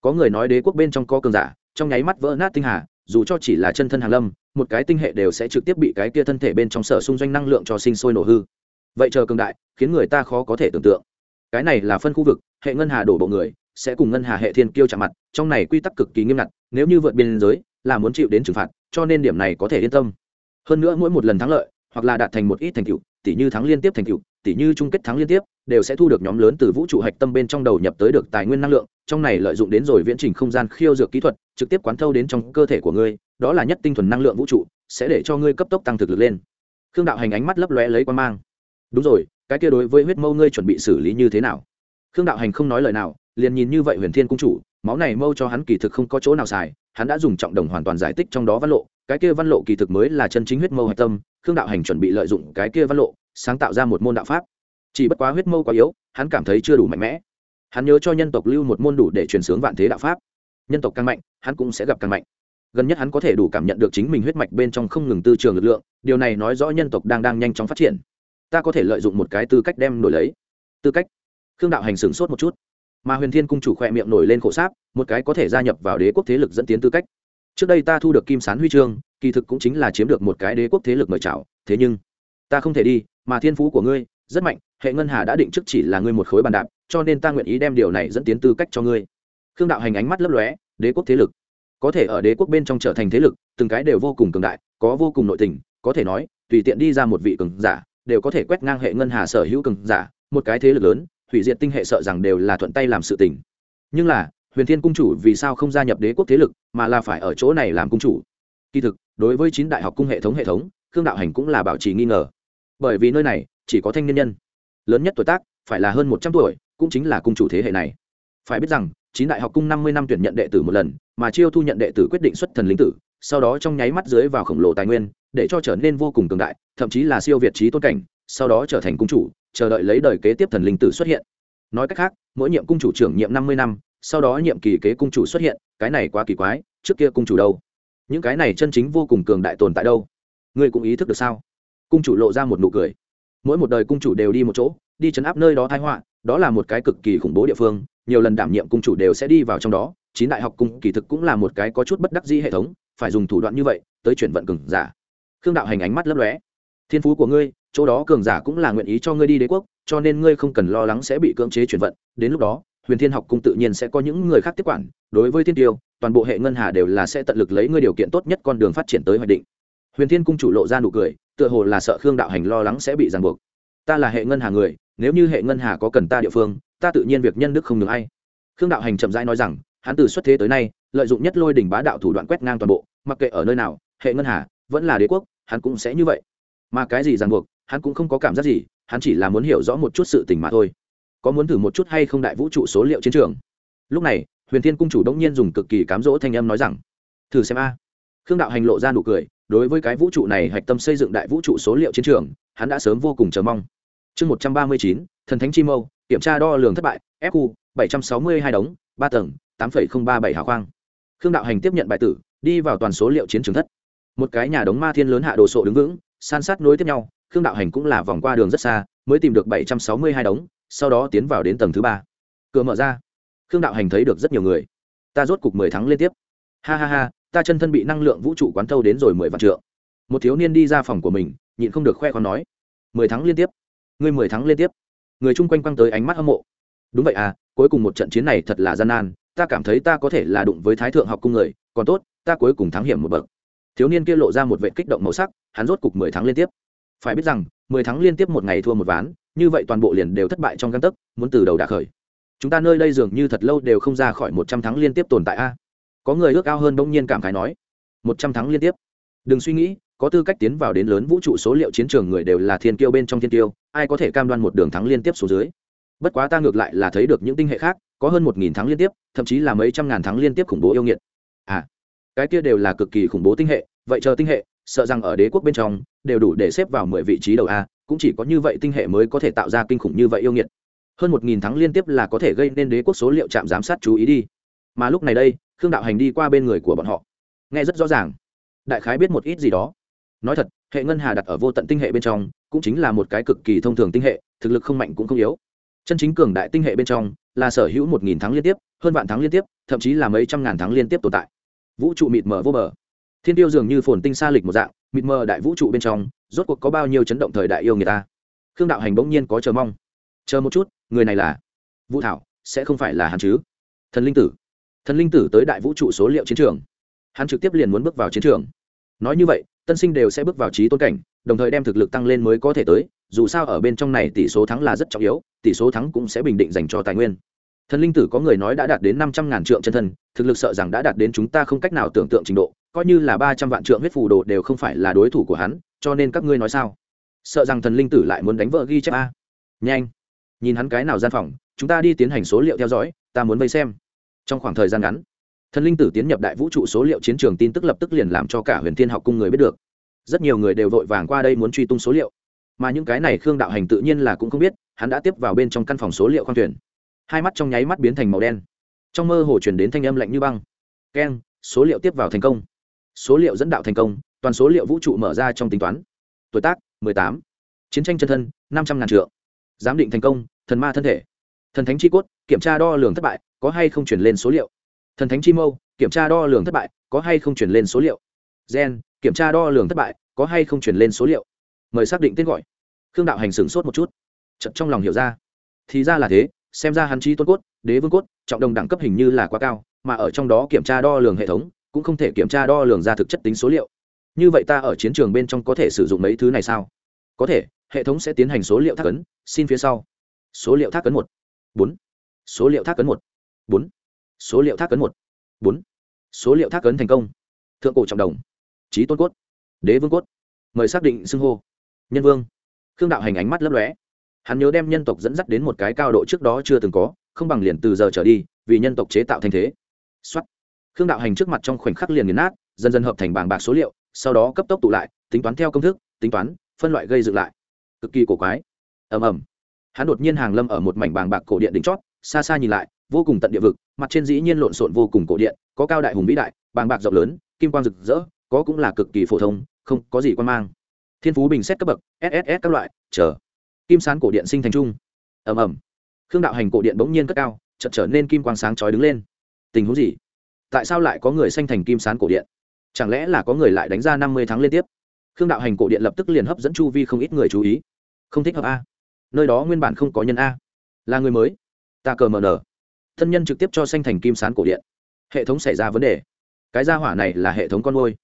có người nói đế quốc bên trong có cường giả, trong nháy mắt vỡ nát tinh hà, dù cho chỉ là chân thân hàng lâm, một cái tinh hệ đều sẽ trực tiếp bị cái kia thân thể bên trong sở xung doanh năng lượng cho sinh sôi nổ hư. Vậy chờ cường đại, khiến người ta khó có thể tưởng tượng. Cái này là phân khu vực, hệ ngân hà đổ bộ người, sẽ cùng ngân hà hệ thiên kiêu chạm mặt, trong này quy tắc cực kỳ nghiêm ngặt, nếu như vượt biên giới, là muốn chịu đến trừng phạt, cho nên điểm này có thể yên tâm. Hơn nữa mỗi một lần thắng lợi, hoặc là đạt thành một ít thành tựu tỷ như thắng liên tiếp thành tựu tỷ như chung kết thắng liên tiếp đều sẽ thu được nhóm lớn từ vũ trụ hạch tâm bên trong đầu nhập tới được tài nguyên năng lượng, trong này lợi dụng đến rồi viễn trình không gian khiêu dược kỹ thuật, trực tiếp quán thâu đến trong cơ thể của ngươi, đó là nhất tinh thuần năng lượng vũ trụ, sẽ để cho ngươi cấp tốc tăng thực lực lên. Khương đạo hành ánh mắt lấp lóe lấy quan mang. Đúng rồi, cái kia đối với huyết mâu ngươi chuẩn bị xử lý như thế nào? Khương đạo hành không nói lời nào, liền nhìn như vậy huyền thiên cung chủ, máu này mâu cho hắn kỳ thực không có chỗ nào xài, hắn đã dùng trọng đồng hoàn toàn giải tích trong đó văn lộ, cái kia văn lộ kỳ thực mới là chân chính huyết mâu hạch tâm. Khương đạo hành chuẩn bị lợi dụng cái kia văn lộ, sáng tạo ra một môn đạo pháp chỉ bất quá huyết mâu quá yếu, hắn cảm thấy chưa đủ mạnh mẽ. Hắn nhớ cho nhân tộc lưu một môn đủ để truyền sướng vạn thế đạo pháp. Nhân tộc càng mạnh, hắn cũng sẽ gặp càng mạnh. Gần nhất hắn có thể đủ cảm nhận được chính mình huyết mạch bên trong không ngừng tư trường lực lượng, điều này nói rõ nhân tộc đang đang nhanh chóng phát triển. Ta có thể lợi dụng một cái tư cách đem nổi lấy. Tư cách? Khương đạo hành sửng sốt một chút. Mà huyền thiên cung chủ khoe miệng nổi lên khổ sáp, một cái có thể gia nhập vào đế quốc thế lực dẫn tiến tư cách. Trước đây ta thu được kim sán huy chương, kỳ thực cũng chính là chiếm được một cái đế quốc thế lực mời chào, thế nhưng, ta không thể đi, mà thiên phú của ngươi rất mạnh hệ ngân hà đã định trước chỉ là ngươi một khối bàn đạp, cho nên ta nguyện ý đem điều này dẫn tiến tư cách cho ngươi. Khương đạo hành ánh mắt lấp lóe, đế quốc thế lực. Có thể ở đế quốc bên trong trở thành thế lực, từng cái đều vô cùng cường đại, có vô cùng nội tình, có thể nói, tùy tiện đi ra một vị cường giả, đều có thể quét ngang hệ ngân hà sở hữu cường giả, một cái thế lực lớn, hủy diệt tinh hệ sợ rằng đều là thuận tay làm sự tình. Nhưng là, huyền thiên cung chủ vì sao không gia nhập đế quốc thế lực, mà là phải ở chỗ này làm cung chủ? Kỳ thực, đối với chín đại học cung hệ thống hệ thống, khương đạo hành cũng là bảo trì nghi ngờ. Bởi vì nơi này, chỉ có thanh niên nhân lớn nhất tuổi tác, phải là hơn một trăm tuổi, cũng chính là cung chủ thế hệ này. Phải biết rằng, chín đại học cung năm mươi năm tuyển nhận đệ tử một lần, mà chiêu thu nhận đệ tử quyết định xuất thần linh tử, sau đó trong nháy mắt dưới vào khổng lồ tài nguyên, để cho trở nên vô cùng cường đại, thậm chí là siêu việt trí tôn cảnh, sau đó trở thành cung chủ, chờ đợi lấy đời kế tiếp thần linh tử xuất hiện. Nói cách khác, mỗi nhiệm cung chủ trưởng nhiệm năm mươi năm, sau đó nhiệm kỳ kế cung chủ xuất hiện, cái này quá kỳ quái, trước kia cung chủ đâu? Những cái này chân chính vô cùng cường đại tồn tại đâu? Ngươi cũng ý thức được sao? Cung chủ lộ ra một nụ cười mỗi một đời cung chủ đều đi một chỗ, đi chấn áp nơi đó thái họa, đó là một cái cực kỳ khủng bố địa phương, nhiều lần đảm nhiệm cung chủ đều sẽ đi vào trong đó, chín đại học cung kỳ thực cũng là một cái có chút bất đắc dĩ hệ thống, phải dùng thủ đoạn như vậy tới chuyển vận cường giả. Khương đạo hành ánh mắt lấp lóe. Thiên phú của ngươi, chỗ đó cường giả cũng là nguyện ý cho ngươi đi đế quốc, cho nên ngươi không cần lo lắng sẽ bị cưỡng chế chuyển vận. Đến lúc đó, huyền thiên học cung tự nhiên sẽ có những người khác tiếp quản. Đối với thiên tiêu, toàn bộ hệ ngân hà đều là sẽ tận lực lấy ngươi điều kiện tốt nhất con đường phát triển tới hoạch định huyền thiên cung chủ lộ ra nụ cười, tựa hồ là sợ khương đạo hành lo lắng sẽ bị ràng buộc. Ta là hệ ngân hà người, nếu như hệ ngân hà có cần ta địa phương, ta tự nhiên việc nhân đức không được ai. Khương đạo hành chậm rãi nói rằng, hắn từ xuất thế tới nay, lợi dụng nhất lôi đỉnh bá đạo thủ đoạn quét ngang toàn bộ, mặc kệ ở nơi nào, hệ ngân hà, vẫn là đế quốc, hắn cũng sẽ như vậy. Mà cái gì ràng buộc, hắn cũng không có cảm giác gì, hắn chỉ là muốn hiểu rõ một chút sự tình mà thôi. Có muốn thử một chút hay không đại vũ trụ số liệu chiến trường? Lúc này, huyền thiên cung chủ đông nhiên dùng cực kỳ cám dỗ thanh âm nói rằng, thử xem a. Khương đạo hành lộ ra nụ cười đối với cái vũ trụ này hạch tâm xây dựng đại vũ trụ số liệu chiến trường, hắn đã sớm vô cùng chờ mong. Chương một trăm ba mươi chín, thần thánh chi mâu, kiểm tra đo lường thất bại fu bảy trăm sáu mươi hai đống, ba tầng, tám phẩy không ba bảy hào khoang. Khương đạo hành tiếp nhận bài tử, đi vào toàn số liệu chiến trường thất. Một cái nhà đống ma thiên lớn hạ đồ sộ đứng vững, san sát nối tiếp nhau, khương đạo hành cũng là vòng qua đường rất xa, mới tìm được bảy trăm sáu mươi hai đống, sau đó tiến vào đến tầng thứ ba. Cửa mở ra. Khương đạo hành thấy được rất nhiều người. Ta rốt cục mười tháng liên tiếp. Ha ha ha ta chân thân bị năng lượng vũ trụ quán thâu đến rồi mười vạn trượng. Một thiếu niên đi ra phòng của mình, nhịn không được khoe con nói, mười tháng liên tiếp. Ngươi mười tháng liên tiếp. Người chung quanh quăng tới ánh mắt hâm mộ. Đúng vậy à cuối cùng một trận chiến này thật là gian nan, ta cảm thấy ta có thể là đụng với thái thượng học cung người, còn tốt, ta cuối cùng thắng hiểm một bậc. Thiếu niên kia lộ ra một vệ kích động màu sắc, hắn rốt cục mười tháng liên tiếp. Phải biết rằng, mười tháng liên tiếp một ngày thua một ván, như vậy toàn bộ liền đều thất bại trong găng tấc, muốn từ đầu đà khởi. Chúng ta nơi đây dường như thật lâu đều không ra khỏi một trăm tháng liên tiếp tồn tại a có người ước ao hơn bỗng nhiên cảm khái nói, một trăm tháng liên tiếp. Đừng suy nghĩ, có tư cách tiến vào đến lớn vũ trụ số liệu chiến trường người đều là thiên kiêu bên trong thiên kiêu, ai có thể cam đoan một đường thắng liên tiếp số dưới. Bất quá ta ngược lại là thấy được những tinh hệ khác, có hơn một nghìn tháng liên tiếp, thậm chí là mấy trăm ngàn tháng liên tiếp khủng bố yêu nghiệt. À cái kia đều là cực kỳ khủng bố tinh hệ, vậy chờ tinh hệ, sợ rằng ở đế quốc bên trong, đều đủ để xếp vào mười vị trí đầu a, cũng chỉ có như vậy tinh hệ mới có thể tạo ra kinh khủng như vậy yêu nghiệt. Hơn một nghìn tháng liên tiếp là có thể gây nên đế quốc số liệu trạm giám sát chú ý đi. Mà lúc này đây khương đạo hành đi qua bên người của bọn họ. Nghe rất rõ ràng. Đại khái biết một ít gì đó. Nói thật, hệ ngân hà đặt ở vô tận tinh hệ bên trong, cũng chính là một cái cực kỳ thông thường tinh hệ, thực lực không mạnh cũng không yếu. Chân chính cường đại tinh hệ bên trong, là sở hữu một nghìn tháng liên tiếp, hơn vạn tháng liên tiếp, thậm chí là mấy trăm ngàn tháng liên tiếp tồn tại. Vũ trụ mịt mờ vô bờ. Thiên tiêu dường như phồn tinh xa lịch một dạng, mịt mờ đại vũ trụ bên trong, rốt cuộc có bao nhiêu chấn động thời đại yêu người ta? Khương đạo hành bỗng nhiên có chờ mong. Chờ một chút, người này là vũ thảo, sẽ không phải là hắn chứ? Thần linh tử thần linh tử tới đại vũ trụ số liệu chiến trường. Hắn trực tiếp liền muốn bước vào chiến trường. Nói như vậy, tân sinh đều sẽ bước vào trí tôn cảnh, đồng thời đem thực lực tăng lên mới có thể tới, dù sao ở bên trong này tỷ số thắng là rất trọng yếu, tỷ số thắng cũng sẽ bình định dành cho tài nguyên. Thần linh tử có người nói đã đạt đến năm trăm ngàn trượng chân thân, thực lực sợ rằng đã đạt đến chúng ta không cách nào tưởng tượng trình độ, coi như là ba trăm vạn trượng huyết phù đồ đều không phải là đối thủ của hắn, cho nên các ngươi nói sao? Sợ rằng thần linh tử lại muốn đánh vợ ghi chép a. Nhanh. Nhìn hắn cái nào gian phòng, chúng ta đi tiến hành số liệu theo dõi, ta muốn vây xem trong khoảng thời gian ngắn, thần linh tử tiến nhập đại vũ trụ số liệu chiến trường tin tức lập tức liền làm cho cả huyền thiên học cung người biết được. Rất nhiều người đều vội vàng qua đây muốn truy tung số liệu, mà những cái này khương đạo hành tự nhiên là cũng không biết, hắn đã tiếp vào bên trong căn phòng số liệu khoang thuyền. Hai mắt trong nháy mắt biến thành màu đen, trong mơ hồ chuyển đến thanh âm lạnh như băng. Keng số liệu tiếp vào thành công. Số liệu dẫn đạo thành công, toàn số liệu vũ trụ mở ra trong tính toán. Tuổi tác 18. chiến tranh chân thân 500 ngàn trượng. Giám định thành công, thần ma thân thể. Thần thánh chi cốt, kiểm tra đo lường thất bại có hay không chuyển lên số liệu? Thần thánh chi mâu, kiểm tra đo lường thất bại, có hay không chuyển lên số liệu? Gen, kiểm tra đo lường thất bại, có hay không chuyển lên số liệu? Mời xác định tên gọi. Khương đạo hành sửng sốt một chút. Chật trong lòng hiểu ra. Thì ra là thế, xem ra hắn chi tôn cốt, đế vương cốt, trọng đồng đẳng cấp hình như là quá cao, mà ở trong đó kiểm tra đo lường hệ thống, cũng không thể kiểm tra đo lường ra thực chất tính số liệu. Như vậy ta ở chiến trường bên trong có thể sử dụng mấy thứ này sao? Có thể, hệ thống sẽ tiến hành số liệu thác ấn, xin phía sau. Số liệu thác ấn một. Bốn. Số liệu thác ấn một bốn. Số liệu thác ấn một. Bốn. Số liệu thác ấn thành công. Thượng cổ trọng đồng. Trí tôn cốt. Đế vương cốt. Mời xác định xưng hô. Nhân vương. Khương đạo hành ánh mắt lấp lóe. Hắn nhớ đem nhân tộc dẫn dắt đến một cái cao độ trước đó chưa từng có, không bằng liền từ giờ trở đi, vì nhân tộc chế tạo thành thế. Xuất khương đạo hành trước mặt trong khoảnh khắc liền nghiền nát, dần dần hợp thành bảng bạc số liệu, sau đó cấp tốc tụ lại, tính toán theo công thức, tính toán, phân loại gây dựng lại. Cực kỳ cổ quái. Ầm ầm. Hắn đột nhiên hàng lâm ở một mảnh bảng bạc cổ điện đỉnh chót, xa xa nhìn lại vô cùng tận địa vực, mặt trên dĩ nhiên lộn xộn vô cùng cổ điện, có cao đại hùng vĩ đại, bàng bạc rộng lớn, kim quang rực rỡ, có cũng là cực kỳ phổ thông, không có gì quan mang. Thiên phú bình xét cấp bậc sss các loại, chờ. Kim sán cổ điện sinh thành trung. Ầm ầm. Khương đạo hành cổ điện bỗng nhiên cất cao, chợt trở nên kim quang sáng chói đứng lên. Tình huống gì? Tại sao lại có người sanh thành kim sán cổ điện? Chẳng lẽ là có người lại đánh ra năm mươi tháng liên tiếp? Khương đạo hành cổ điện lập tức liền hấp dẫn chu vi không ít người chú ý. Không thích hợp a. Nơi đó nguyên bản không có nhân a. Là người mới. Ta cờ mờ nở thân nhân trực tiếp cho sanh thành kim sán cổ điện. Hệ thống xảy ra vấn đề. Cái gia hỏa này là hệ thống con ngôi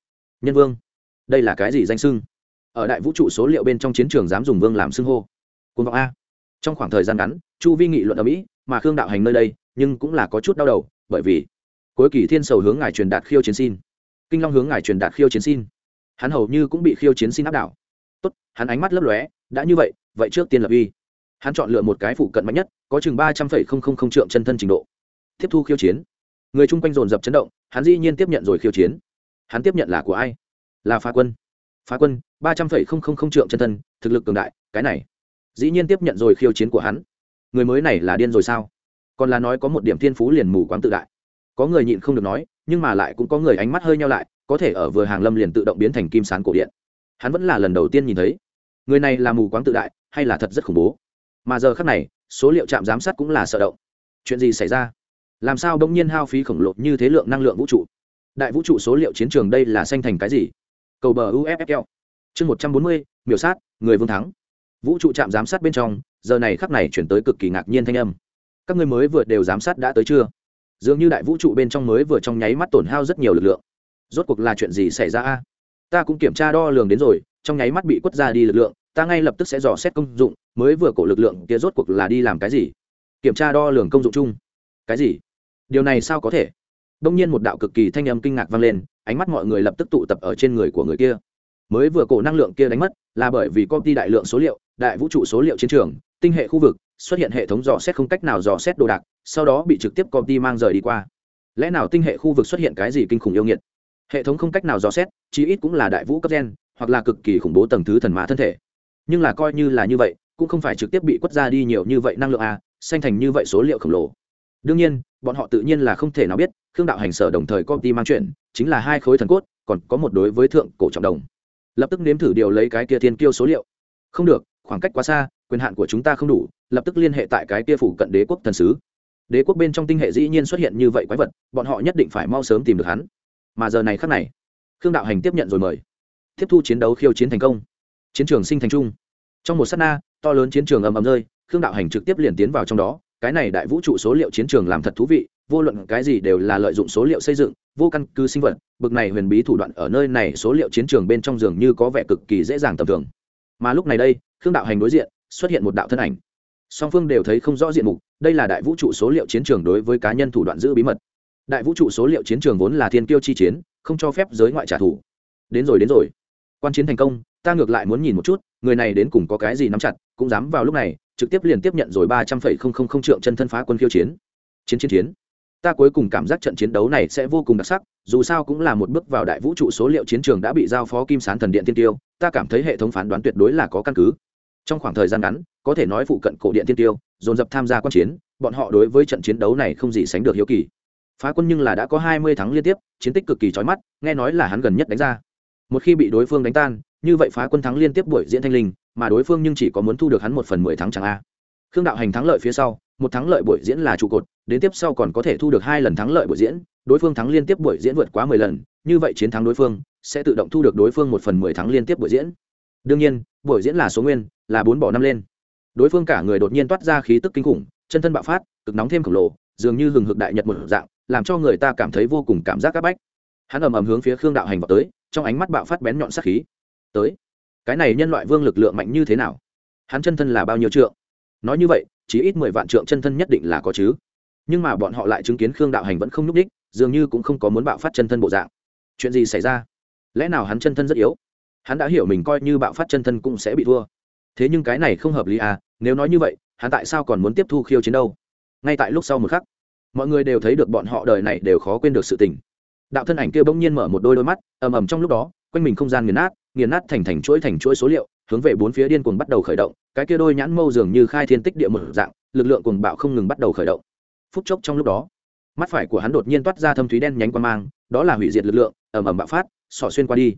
nhân vương. Đây là cái gì danh sưng ở đại vũ trụ số liệu bên trong chiến trường dám dùng vương làm xưng hô. Côn vọng a. Trong khoảng thời gian ngắn, chu vi nghị luận ở mỹ, mà khương đạo hành nơi đây, nhưng cũng là có chút đau đầu, bởi vì cuối kỳ thiên sầu hướng ngài truyền đạt khiêu chiến xin. Kinh long hướng ngài truyền đạt khiêu chiến xin. Hắn hầu như cũng bị khiêu chiến xin áp đảo. Tốt, hắn ánh mắt lấp lóe, đã như vậy vậy trước tiên lập uy hắn chọn lựa một cái phụ cận mạnh nhất có chừng ba trăm phẩy không không không trượng chân thân trình độ. Tiếp thu khiêu chiến. Người chung quanh dồn dập chấn động, hắn dĩ nhiên tiếp nhận rồi khiêu chiến. Hắn tiếp nhận là của ai? Là phá quân. Phá quân, ba trăm phẩy không không không trượng chân thân, thực lực cường đại, cái này. Dĩ nhiên tiếp nhận rồi khiêu chiến của hắn. Người mới này là điên rồi sao? Còn là nói có một điểm thiên phú liền mù quáng tự đại. Có người nhịn không được nói, nhưng mà lại cũng có người ánh mắt hơi nhau lại, có thể ở vừa hàng lâm liền tự động biến thành kim sán cổ điện. Hắn vẫn là lần đầu tiên nhìn thấy. Người này là mù quáng tự đại, hay là thật rất khủng bố? Mà giờ khác này, số liệu trạm giám sát cũng là sợ động. Chuyện gì xảy ra? Làm sao đông nhiên hao phí khổng lồ như thế lượng năng lượng vũ trụ? Đại vũ trụ số liệu chiến trường đây là xanh thành cái gì? Cầu bờ uffl chương một trăm bốn mươi, miểu sát, người vương thắng. Vũ trụ trạm giám sát bên trong, giờ này khắc này chuyển tới cực kỳ ngạc nhiên thanh âm. Các người mới vừa đều giám sát đã tới chưa? Dường như đại vũ trụ bên trong mới vừa trong nháy mắt tổn hao rất nhiều lực lượng. Rốt cuộc là chuyện gì xảy ra a? Ta cũng kiểm tra đo lường đến rồi, trong nháy mắt bị quất ra đi lực lượng ta ngay lập tức sẽ dò xét công dụng, mới vừa cổ lực lượng kia rốt cuộc là đi làm cái gì? Kiểm tra đo lường công dụng chung. Cái gì? Điều này sao có thể? Đông nhiên một đạo cực kỳ thanh âm kinh ngạc vang lên, ánh mắt mọi người lập tức tụ tập ở trên người của người kia. Mới vừa cổ năng lượng kia đánh mất, là bởi vì công ty đại lượng số liệu, đại vũ trụ số liệu chiến trường, tinh hệ khu vực, xuất hiện hệ thống dò xét không cách nào dò xét đồ đạc, sau đó bị trực tiếp công ty mang rời đi qua. Lẽ nào tinh hệ khu vực xuất hiện cái gì kinh khủng yêu nghiệt? Hệ thống không cách nào dò xét, chí ít cũng là đại vũ cấp gen, hoặc là cực kỳ khủng bố tầng thứ thần mã thân thể nhưng là coi như là như vậy, cũng không phải trực tiếp bị quất ra đi nhiều như vậy năng lượng à xanh thành như vậy số liệu khổng lồ. Đương nhiên, bọn họ tự nhiên là không thể nào biết, khương đạo hành sở đồng thời công ty mang chuyện, chính là hai khối thần cốt, còn có một đối với thượng cổ trọng đồng. Lập tức nếm thử điều lấy cái kia thiên kiêu số liệu. Không được, khoảng cách quá xa, quyền hạn của chúng ta không đủ, lập tức liên hệ tại cái kia phủ cận đế quốc thần sứ. Đế quốc bên trong tinh hệ dĩ nhiên xuất hiện như vậy quái vật, bọn họ nhất định phải mau sớm tìm được hắn. Mà giờ này khắc này, khương đạo hành tiếp nhận rồi mời. Tiếp thu chiến đấu khiêu chiến thành công chiến trường sinh thành trung trong một s á t na, to lớn chiến trường ầm ầm rơi, khương đạo hành trực tiếp liền tiến vào trong đó. Cái này đại vũ trụ số liệu chiến trường làm thật thú vị, vô luận cái gì đều là lợi dụng số liệu xây dựng, vô căn cứ sinh vật, bực này huyền bí thủ đoạn ở nơi này số liệu chiến trường bên trong giường như có vẻ cực kỳ dễ dàng tầm thường. Mà lúc này đây, khương đạo hành đối diện, xuất hiện một đạo thân ảnh. Song phương đều thấy không rõ diện mục, đây là đại vũ trụ số liệu chiến trường đối với cá nhân thủ đoạn giữ bí mật. Đại vũ trụ số liệu chiến trường vốn là thiên tiêu chi chiến, không cho phép giới ngoại trả thù. Đến rồi đến rồi. Quan chiến thành công ta ngược lại muốn nhìn một chút, người này đến cùng có cái gì nắm chặt, cũng dám vào lúc này, trực tiếp liền tiếp nhận rồi ba trăm phẩy không không không trượng chân thân phá quân khiêu chiến. Chiến chiến chiến. Ta cuối cùng cảm giác trận chiến đấu này sẽ vô cùng đặc sắc, dù sao cũng là một bước vào đại vũ trụ số liệu chiến trường đã bị giao phó kim sán thần điện tiên tiêu, ta cảm thấy hệ thống phán đoán tuyệt đối là có căn cứ. Trong khoảng thời gian ngắn, có thể nói phụ cận cổ điện tiên tiêu, dồn dập tham gia quan chiến, bọn họ đối với trận chiến đấu này không gì sánh được hiếu kỳ. Phá quân nhưng là đã có hai mươi tháng liên tiếp, chiến tích cực kỳ trói mắt, nghe nói là hắn gần nhất đánh ra. Một khi bị đối phương đánh tan như vậy phá quân thắng liên tiếp buổi diễn thanh linh, mà đối phương nhưng chỉ có muốn thu được hắn một phần mười thắng chẳng a. Khương đạo hành thắng lợi phía sau, một thắng lợi buổi diễn là trụ cột, đến tiếp sau còn có thể thu được hai lần thắng lợi buổi diễn, đối phương thắng liên tiếp buổi diễn vượt quá mười lần, như vậy chiến thắng đối phương sẽ tự động thu được đối phương một phần mười thắng liên tiếp buổi diễn. Đương nhiên, buổi diễn là số nguyên, là bốn bỏ năm lên. Đối phương cả người đột nhiên toát ra khí tức kinh khủng, chân thân bạo phát, cực nóng thêm khổng lồ, dường như hừng hực đại nhật một dạng, làm cho người ta cảm thấy vô cùng cảm giác áp bách. Hắn ầm ầm hướng phía khương đạo hành vào tới, trong ánh mắt bạo phát bén nhọn sát khí tới. Cái này nhân loại vương lực lượng mạnh như thế nào? Hắn chân thân là bao nhiêu trượng? Nói như vậy, chỉ ít mười vạn trượng chân thân nhất định là có chứ. Nhưng mà bọn họ lại chứng kiến khương đạo hành vẫn không n ú c đích dường như cũng không có muốn bạo phát chân thân bộ dạng. Chuyện gì xảy ra? Lẽ nào hắn chân thân rất yếu? Hắn đã hiểu mình coi như bạo phát chân thân cũng sẽ bị thua. Thế nhưng cái này không hợp lý à nếu nói như vậy, hắn tại sao còn muốn tiếp thu khiêu chiến đâu? Ngay tại lúc sau một khắc, mọi người đều thấy được bọn họ đời này đều khó quên được sự tình. Đạo thân ảnh kia bỗng nhiên mở một đôi đôi mắt, ầm ầm trong lúc đó, quanh mình không gian nghiền nát nghiền nát thành thành chuỗi thành chuỗi số liệu, hướng về bốn phía điên cuồng bắt đầu khởi động, cái kia đôi nhãn mâu dường như khai thiên tích địa một dạng, lực lượng cuồng bạo không ngừng bắt đầu khởi động. Phút chốc trong lúc đó, mắt phải của hắn đột nhiên toát ra thâm thúy đen nhánh quan mang, đó là hủy diệt lực lượng, ầm ầm bạo phát, xỏ xuyên qua đi.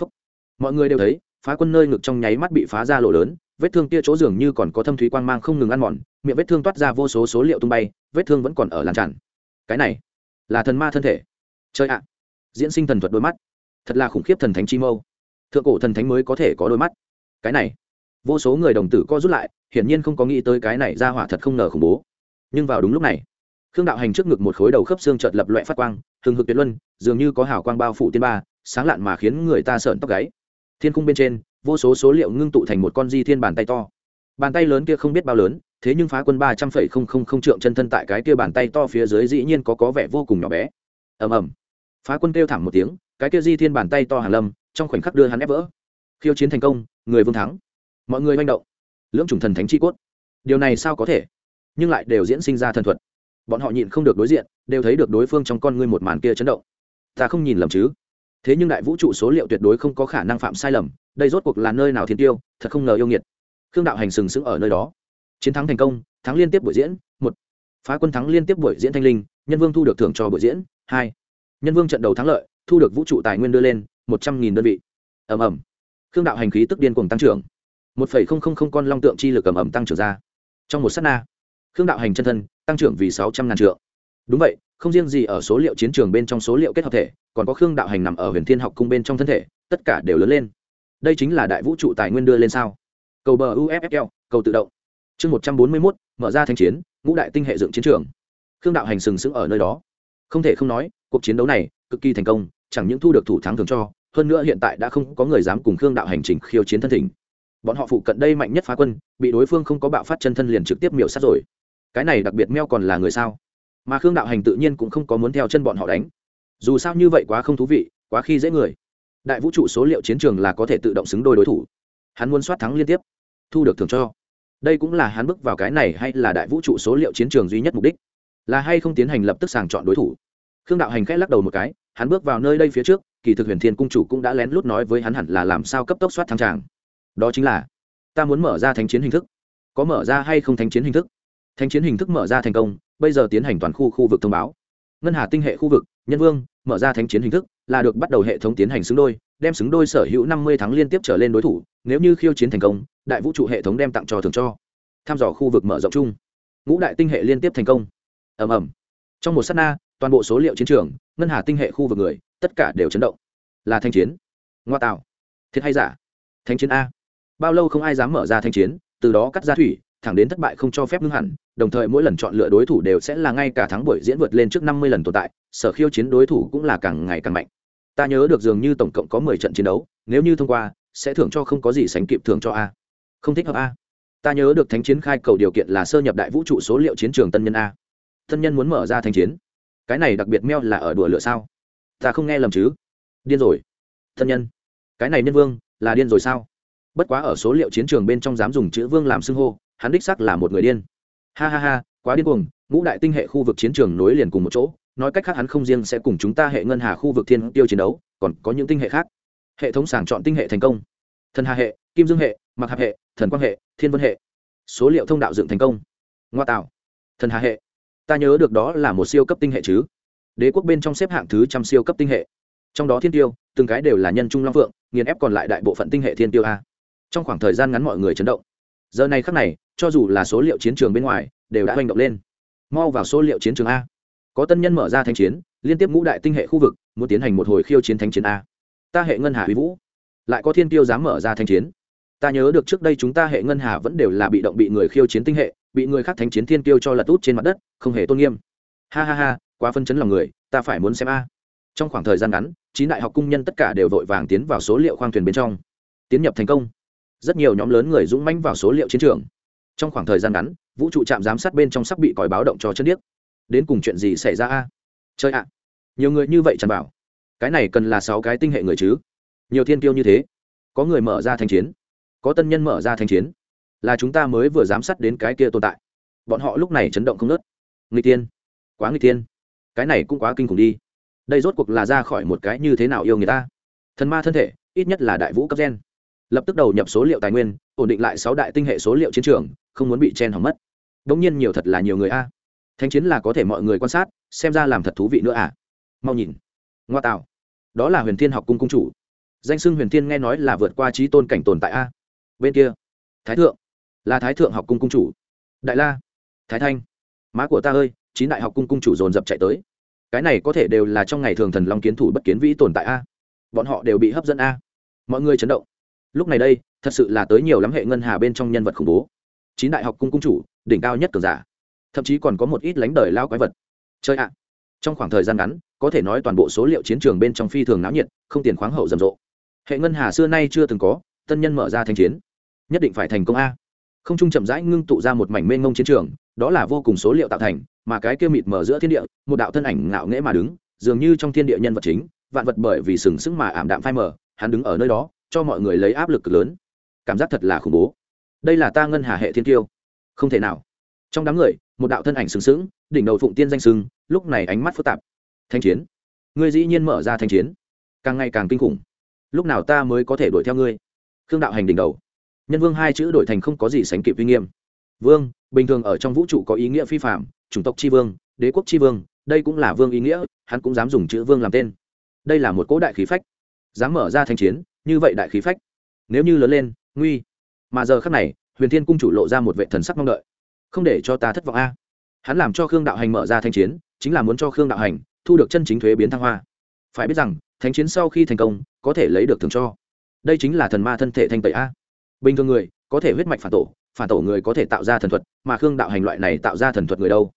Phúc. mọi người đều thấy, phá quân nơi ngực trong nháy mắt bị phá ra lỗ lớn, vết thương kia chỗ dường như còn có thâm thúy quang mang không ngừng ăn mòn, miệng vết thương toát ra vô số số liệu tung bay, vết thương vẫn còn ở làn tràn. Cái này là thần ma thân thể. Chơi ạ. Diễn sinh thần thuật đôi mắt. Thật là khủng khiếp thần thánh chi mâu thượng cổ thần thánh mới có thể có đôi mắt. Cái này, vô số người đồng tử co rút lại, hiển nhiên không có nghĩ tới cái này ra hỏa thật không ngờ khủng bố. Nhưng vào đúng lúc này, khương đạo hành trước ngực một khối đầu khớp xương chợt lập loẹ phát quang, hừng hực tuyệt luân, dường như có hào quang bao phủ tiên ba, sáng lạn mà khiến người ta sợn tóc gáy. Thiên khung bên trên, vô số số liệu ngưng tụ thành một con di thiên bàn tay to. Bàn tay lớn kia không biết bao lớn, thế nhưng phá quân ba trăm phẩy không không không trượng chân thân tại cái kia bàn tay to phía dưới dĩ nhiên có có vẻ vô cùng nhỏ bé. Ầm ầm. Phá quân kêu thảm một tiếng cái kia di thiên bàn tay to hàn lâm, trong khoảnh khắc đưa hắn ép vỡ. Khiêu chiến thành công, người vương thắng. Mọi người manh động. Lưỡng chủng thần thánh chi cốt. Điều này sao có thể? Nhưng lại đều diễn sinh ra thần thuật. Bọn họ nhịn không được đối diện, đều thấy được đối phương trong con ngươi một màn kia chấn động. Ta không nhìn lầm chứ? Thế nhưng đại vũ trụ số liệu tuyệt đối không có khả năng phạm sai lầm, đây rốt cuộc là nơi nào thiên tiêu, thật không ngờ yêu nghiệt. Khương đạo hành sừng sững ở nơi đó. Chiến thắng thành công, thắng liên tiếp buổi diễn, một. Phá quân thắng liên tiếp buổi diễn thanh linh, nhân vương thu được thưởng cho buổi diễn, hai. Nhân vương trận đầu thắng lợi thu được vũ trụ tài nguyên đưa lên, một trăm nghìn đơn vị. Ầm ầm. Khương đạo hành khí tức điên cùng tăng trưởng. Một phẩy không không không con long tượng chi lực ầm ầm tăng trưởng ra. Trong một s á t na, khương đạo hành chân thân tăng trưởng vì sáu trăm ngàn trượng. Đúng vậy, không riêng gì ở số liệu chiến trường bên trong số liệu kết hợp thể, còn có khương đạo hành nằm ở huyền thiên học cung bên trong thân thể, tất cả đều lớn lên. Đây chính là đại vũ trụ tài nguyên đưa lên sao? Cầu bờ uffl cầu tự động. Chương một trăm bốn mươi mốt, mở ra thanh chiến, ngũ đại tinh hệ dựng chiến trường. Khương đạo hành sừng sững ở nơi đó. Không thể không nói, cuộc chiến đấu này cực kỳ thành công chẳng những thu được thủ thắng thường cho, hơn nữa hiện tại đã không có người dám cùng khương đạo hành trình khiêu chiến thân thỉnh. Bọn họ phụ cận đây mạnh nhất phá quân, bị đối phương không có bạo phát chân thân liền trực tiếp miểu sát rồi. Cái này đặc biệt meo còn là người sao? Mà khương đạo hành tự nhiên cũng không có muốn theo chân bọn họ đánh. Dù sao như vậy quá không thú vị, quá khi dễ người. Đại vũ trụ số liệu chiến trường là có thể tự động xứng đôi đối thủ. Hắn muốn soát thắng liên tiếp, thu được thưởng cho. Đây cũng là hắn bước vào cái này hay là đại vũ trụ số liệu chiến trường duy nhất mục đích? Là hay không tiến hành lập tức sàng chọn đối thủ? Khương đạo hành khẽ lắc đầu một cái hắn bước vào nơi đây phía trước, kỳ thực huyền thiên cung chủ cũng đã lén lút nói với hắn hẳn là làm sao cấp tốc soát thắng tràng. Đó chính là, ta muốn mở ra thánh chiến hình thức. Có mở ra hay không thánh chiến hình thức? Thánh chiến hình thức mở ra thành công, bây giờ tiến hành toàn khu khu vực thông báo. Ngân hà tinh hệ khu vực, nhân vương, mở ra thánh chiến hình thức, là được bắt đầu hệ thống tiến hành xứng đôi, đem xứng đôi sở hữu năm mươi tháng liên tiếp trở lên đối thủ, nếu như khiêu chiến thành công, đại vũ trụ hệ thống đem tặng cho thường cho. Tham dò khu vực mở rộng chung. Ngũ đại tinh hệ liên tiếp thành công. Ầm ầm. Trong một s á t na toàn bộ số liệu chiến trường, ngân hà tinh hệ khu vực người, tất cả đều chấn động. Là thanh chiến. Ngoa tạo. Thiệt hay giả? Thanh chiến a. Bao lâu không ai dám mở ra thanh chiến, từ đó cắt ra thủy, thẳng đến thất bại không cho phép ngưng hẳn, đồng thời mỗi lần chọn lựa đối thủ đều sẽ là ngay cả thắng buổi diễn vượt lên trước năm mươi lần tồn tại, sở khiêu chiến đối thủ cũng là càng ngày càng mạnh. Ta nhớ được dường như tổng cộng có mười trận chiến đấu, nếu như thông qua, sẽ thưởng cho không có gì sánh kịp thưởng cho a. Không thích hợp a. Ta nhớ được thánh chiến khai cầu điều kiện là sơ nhập đại vũ trụ số liệu chiến trường tân nhân a. Tân nhân muốn mở ra thánh chiến cái này đặc biệt meo là ở đùa lửa sao? Ta không nghe lầm chứ? Điên rồi. Thân nhân, cái này nhân vương là điên rồi sao? Bất quá ở số liệu chiến trường bên trong dám dùng chữ vương làm xưng hô, hắn đích sắc là một người điên. Ha ha ha, quá điên cuồng, ngũ đại tinh hệ khu vực chiến trường nối liền cùng một chỗ, nói cách khác hắn không riêng sẽ cùng chúng ta hệ ngân hà khu vực thiên tiêu chiến đấu, còn có những tinh hệ khác. Hệ thống sàng chọn tinh hệ thành công. Thần hà hệ, kim dương hệ mặc hạp hệ, thần quang hệ, thiên vân hệ. Số liệu thông đạo dựng thành công. Ngoa tạo. Thần hà hệ ta nhớ được đó là một siêu cấp tinh hệ chứ. Đế quốc bên trong xếp hạng thứ trăm siêu cấp tinh hệ. Trong đó thiên tiêu, từng cái đều là nhân trung long phượng, nghiền ép còn lại đại bộ phận tinh hệ thiên tiêu a. Trong khoảng thời gian ngắn mọi người chấn động. Giờ này khắc này, cho dù là số liệu chiến trường bên ngoài, đều đã hành động lên. Mau vào số liệu chiến trường a. Có tân nhân mở ra thanh chiến, liên tiếp ngũ đại tinh hệ khu vực, muốn tiến hành một hồi khiêu chiến thanh chiến a. Ta hệ ngân hà huy vũ. Lại có thiên tiêu dám mở ra thanh chiến. Ta nhớ được trước đây chúng ta hệ ngân hà vẫn đều là bị động bị người khiêu chiến tinh hệ bị người khác thanh chiến thiên tiêu cho lật út trên mặt đất, không hề tôn nghiêm. Ha ha ha, quá phân chấn lòng người, ta phải muốn xem a. Trong khoảng thời gian ngắn, chín đại học cung nhân tất cả đều vội vàng tiến vào số liệu khoang thuyền bên trong. Tiến nhập thành công. Rất nhiều nhóm lớn người dũng mãnh vào số liệu chiến trường. Trong khoảng thời gian ngắn, vũ trụ trạm giám sát bên trong sắp bị còi báo động cho chân điếc. Đến cùng chuyện gì xảy ra a? Chơi ạ, nhiều người như vậy chẳng bảo. Cái này cần là sáu cái tinh hệ người chứ? Nhiều thiên tiêu như thế. Có người mở ra thanh chiến. Có tân nhân mở ra thanh chiến là chúng ta mới vừa giám sát đến cái kia tồn tại. Bọn họ lúc này chấn động không nớt người tiên quá người tiên cái này cũng quá kinh khủng đi. Đây rốt cuộc là ra khỏi một cái như thế nào yêu người ta? Thần ma thân thể, ít nhất là đại vũ cấp gen. Lập tức đầu nhập số liệu tài nguyên, ổn định lại sáu đại tinh hệ số liệu chiến trường, không muốn bị chen hỏng mất. Đ ỗ n g nhiên nhiều thật là nhiều người a. Thanh chiến là có thể mọi người quan sát, xem ra làm thật thú vị nữa à. Mau nhìn. Ngoa tạo. Đó là huyền thiên học cung cung chủ. Danh xưng huyền thiên nghe nói là vượt qua trí tôn cảnh tồn tại a. Bên kia. Thái thượng là thái thượng học cung cung chủ. Đại la, thái thanh, má của ta ơi, chín đại học cung cung chủ dồn dập chạy tới. Cái này có thể đều là trong ngày thường thần long kiến thủ bất kiến vĩ tồn tại a. Bọn họ đều bị hấp dẫn a. Mọi người chấn động. Lúc này đây, thật sự là tới nhiều lắm hệ ngân hà bên trong nhân vật khủng bố. Chín đại học cung cung chủ, đỉnh cao nhất cường giả. Thậm chí còn có một ít lánh đời lao quái vật. Chơi ạ. Trong khoảng thời gian ngắn, có thể nói toàn bộ số liệu chiến trường bên trong phi thường náo nhiệt, không tiền khoáng hậu rầm rộ. Hệ ngân hà xưa nay chưa từng có, tân nhân mở ra thanh chiến. Nhất định phải thành công a không trung chậm rãi ngưng tụ ra một mảnh mênh mông chiến trường, đó là vô cùng số liệu tạo thành, mà cái kia mịt mở giữa thiên địa, một đạo thân ảnh ngạo nghễ mà đứng, dường như trong thiên địa nhân vật chính, vạn vật bởi vì sừng sững mà ảm đạm phai mờ, hắn đứng ở nơi đó, cho mọi người lấy áp lực cực lớn. Cảm giác thật là khủng bố. Đây là ta ngân hà hệ thiên tiêu. Không thể nào. Trong đám người, một đạo thân ảnh sừng sững, đỉnh đầu phụng tiên danh sưng lúc này ánh mắt phức tạp. Thanh chiến. Ngươi dĩ nhiên mở ra thanh chiến. Càng ngày càng kinh khủng. Lúc nào ta mới có thể đuổi theo ngươi? Khương đạo hành đỉnh đầu nhân vương hai chữ đổi thành không có gì sánh kịp uy nghiêm. Vương, bình thường ở trong vũ trụ có ý nghĩa phi phạm chủng tộc tri vương, đế quốc tri vương, đây cũng là vương ý nghĩa, hắn cũng dám dùng chữ vương làm tên. Đây là một cỗ đại khí phách. Dám mở ra thanh chiến, như vậy đại khí phách. Nếu như lớn lên, nguy. Mà giờ khắc này, huyền thiên cung chủ lộ ra một vệ thần sắc mong đợi. Không để cho ta thất vọng a. Hắn làm cho khương đạo hành mở ra thanh chiến, chính là muốn cho khương đạo hành thu được chân chính thuế biến thăng hoa. Phải biết rằng thanh chiến sau khi thành công, có thể lấy được thường cho. Đây chính là thần ma thân thể thanh tẩy a bình thường người có thể huyết mạch phản tổ phản tổ người có thể tạo ra thần thuật, mà khương đạo hành loại này tạo ra thần thuật người đâu?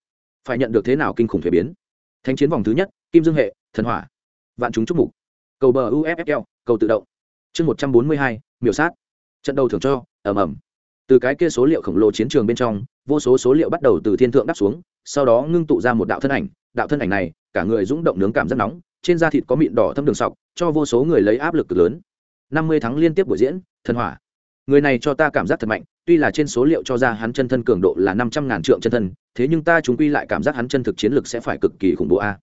Phải nhận được thế nào kinh khủng thuế biến? Thánh chiến vòng thứ nhất, kim dương hệ, thần hỏa. Vạn chúng chúc mục. Cầu bờ uffl cầu tự động. Chương một trăm bốn mươi hai, miểu sát. Trận đầu thường cho ẩm ẩm từ cái kia số liệu khổng lồ chiến trường bên trong, vô số số liệu bắt đầu từ thiên thượng đáp xuống, sau đó ngưng tụ ra một đạo thân ảnh. Đạo thân ảnh này, cả người rúng động nướng cảm rất nóng, trên da thịt có mịn đỏ thâm đường sọc, cho vô số người lấy áp lực cực lớn. năm mươi tháng liên tiếp buổi diễn, thần hỏa người này cho ta cảm giác thật mạnh, tuy là trên số liệu cho ra hắn chân thân cường độ là năm trăm ngàn trượng chân thân, thế nhưng ta chúng quy lại cảm giác hắn chân thực chiến lực sẽ phải cực kỳ khủng bố a.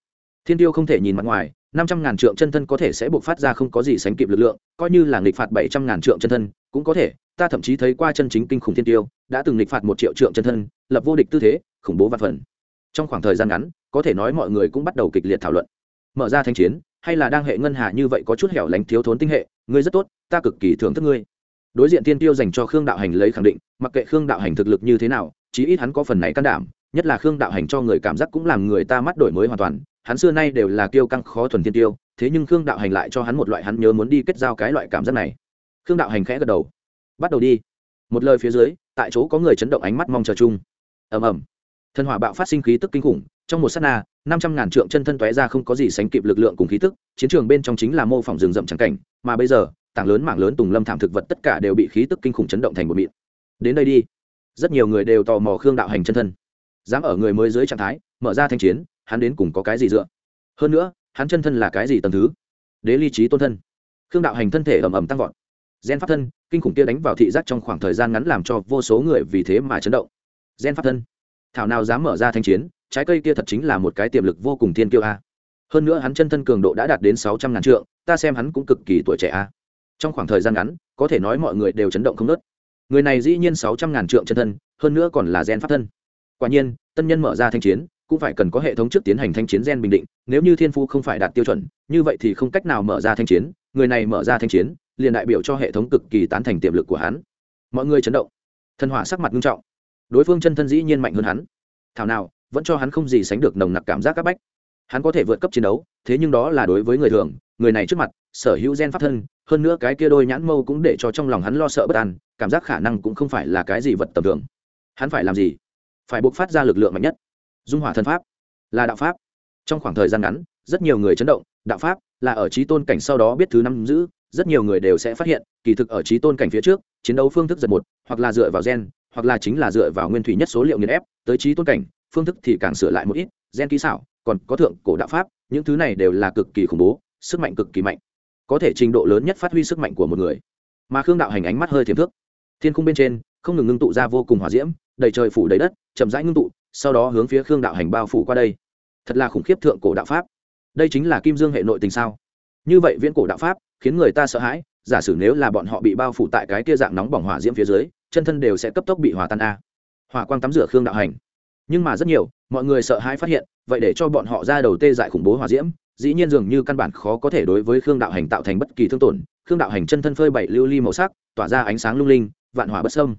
Thiên tiêu không thể nhìn mặt ngoài, năm trăm ngàn trượng chân thân có thể sẽ buộc phát ra không có gì sánh kịp lực lượng, coi như là nghịch phạt bảy trăm ngàn trượng chân thân, cũng có thể. Ta thậm chí thấy qua chân chính kinh khủng thiên tiêu, đã từng nghịch phạt một triệu trượng chân thân, lập vô địch tư thế, khủng bố văn phần. Trong khoảng thời gian ngắn, có thể nói mọi người cũng bắt đầu kịch liệt thảo luận. Mở ra thanh chiến, hay là đang hệ ngân hà như vậy có chút hẻo lánh thiếu thốn tinh hệ, ngươi rất tốt, ta cực kỳ thưởng thức ngươi đối diện tiên tiêu dành cho khương đạo hành lấy khẳng định, mặc kệ khương đạo hành thực lực như thế nào, chí ít hắn có phần này can đảm, nhất là khương đạo hành cho người cảm giác cũng làm người ta mắt đổi mới hoàn toàn, hắn xưa nay đều là kiêu căng khó thuần tiên tiêu, thế nhưng khương đạo hành lại cho hắn một loại hắn nhớ muốn đi kết giao cái loại cảm giác này. Khương đạo hành khẽ gật đầu. Bắt đầu đi. Một lời phía dưới, tại chỗ có người chấn động ánh mắt mong chờ chung. Ầm ầm. Thần hỏa bạo phát sinh khí tức kinh khủng, trong một s á t na, năm trăm ngàn trượng chân thân tóe ra không có gì sánh kịp lực lượng cùng khí tức, chiến trường bên trong chính là mô phỏng rừng rậm trắng cảnh, mà bây giờ tảng lớn mảng lớn tùng lâm thảm thực vật tất cả đều bị khí tức kinh khủng chấn động thành một mịn. Đến đây đi. Rất nhiều người đều tò mò khương đạo hành chân thân. Dám ở người mới dưới trạng thái, mở ra thanh chiến, hắn đến cùng có cái gì dựa? Hơn nữa, hắn chân thân là cái gì tầm thứ? Đế ly trí tôn thân. Khương đạo hành thân thể ầm ầm tăng vọt. Gen pháp thân, kinh khủng kia đánh vào thị giác trong khoảng thời gian ngắn làm cho vô số người vì thế mà chấn động. Gen pháp thân. Thảo nào dám mở ra thanh chiến, trái cây kia thật chính là một cái tiềm lực vô cùng thiên kiêu a. Hơn nữa hắn chân thân cường độ đã đạt đến sáu trăm ngàn trượng, ta xem hắn cũng cực kỳ tuổi trẻ a trong khoảng thời gian ngắn, có thể nói mọi người đều chấn động không nớt người này dĩ nhiên sáu trăm ngàn trượng chân thân, hơn nữa còn là gen pháp thân. Quả nhiên, tân nhân mở ra thanh chiến, cũng phải cần có hệ thống trước tiến hành thanh chiến gen bình định, nếu như thiên phu không phải đạt tiêu chuẩn, như vậy thì không cách nào mở ra thanh chiến. Người này mở ra thanh chiến, liền đại biểu cho hệ thống cực kỳ tán thành tiềm lực của hắn. Mọi người chấn động. Thần hỏa sắc mặt nghiêm trọng. Đối phương chân thân dĩ nhiên mạnh hơn hắn. Thảo nào, vẫn cho hắn không gì sánh được nồng nặc cảm giác c áp bách hắn có thể vượt cấp chiến đấu, thế nhưng đó là đối với người thường, người này trước mặt, sở hữu gen pháp thân, hơn nữa cái kia đôi nhãn mâu cũng để cho trong lòng hắn lo sợ bất an, cảm giác khả năng cũng không phải là cái gì vật tầm thường. Hắn phải làm gì? Phải buộc phát ra lực lượng mạnh nhất. Dung hỏa thần pháp là đạo pháp. Trong khoảng thời gian ngắn, rất nhiều người chấn động, đạo pháp là ở trí tôn cảnh sau đó biết thứ năm giữ, rất nhiều người đều sẽ phát hiện, kỳ thực ở trí tôn cảnh phía trước, chiến đấu phương thức giật một, hoặc là dựa vào gen, hoặc là chính là dựa vào nguyên thủy nhất số liệu nghiền ép, tới trí tôn cảnh, phương thức thì càng sửa lại một ít, gen kỹ xảo còn có thượng cổ đạo pháp, những thứ này đều là cực kỳ khủng bố, sức mạnh cực kỳ mạnh. Có thể trình độ lớn nhất phát huy sức mạnh của một người. Mà khương đạo hành ánh mắt hơi thiềm thước. Thiên khung bên trên, không ngừng ngưng tụ ra vô cùng hỏa diễm, đầy trời phủ đầy đất, chậm rãi ngưng tụ, sau đó hướng phía khương đạo hành bao phủ qua đây. Thật là khủng khiếp thượng cổ đạo pháp. Đây chính là kim dương hệ nội tình sao? Như vậy viễn cổ đạo pháp, khiến người ta sợ hãi, giả sử nếu là bọn họ bị bao phủ tại cái kia dạng nóng bỏng hỏa diễm phía dưới, chân thân đều sẽ cấp tốc bị hòa tan a. Hỏa quang tắm rửa khương đạo hành nhưng mà rất nhiều, mọi người sợ hãi phát hiện, vậy để cho bọn họ ra đầu tê dại khủng bố hòa diễm, dĩ nhiên dường như căn bản khó có thể đối với khương đạo hành tạo thành bất kỳ thương tổn. Khương đạo hành chân thân phơi bảy lưu ly màu sắc, tỏa ra ánh sáng lung linh, vạn hỏa bất sâm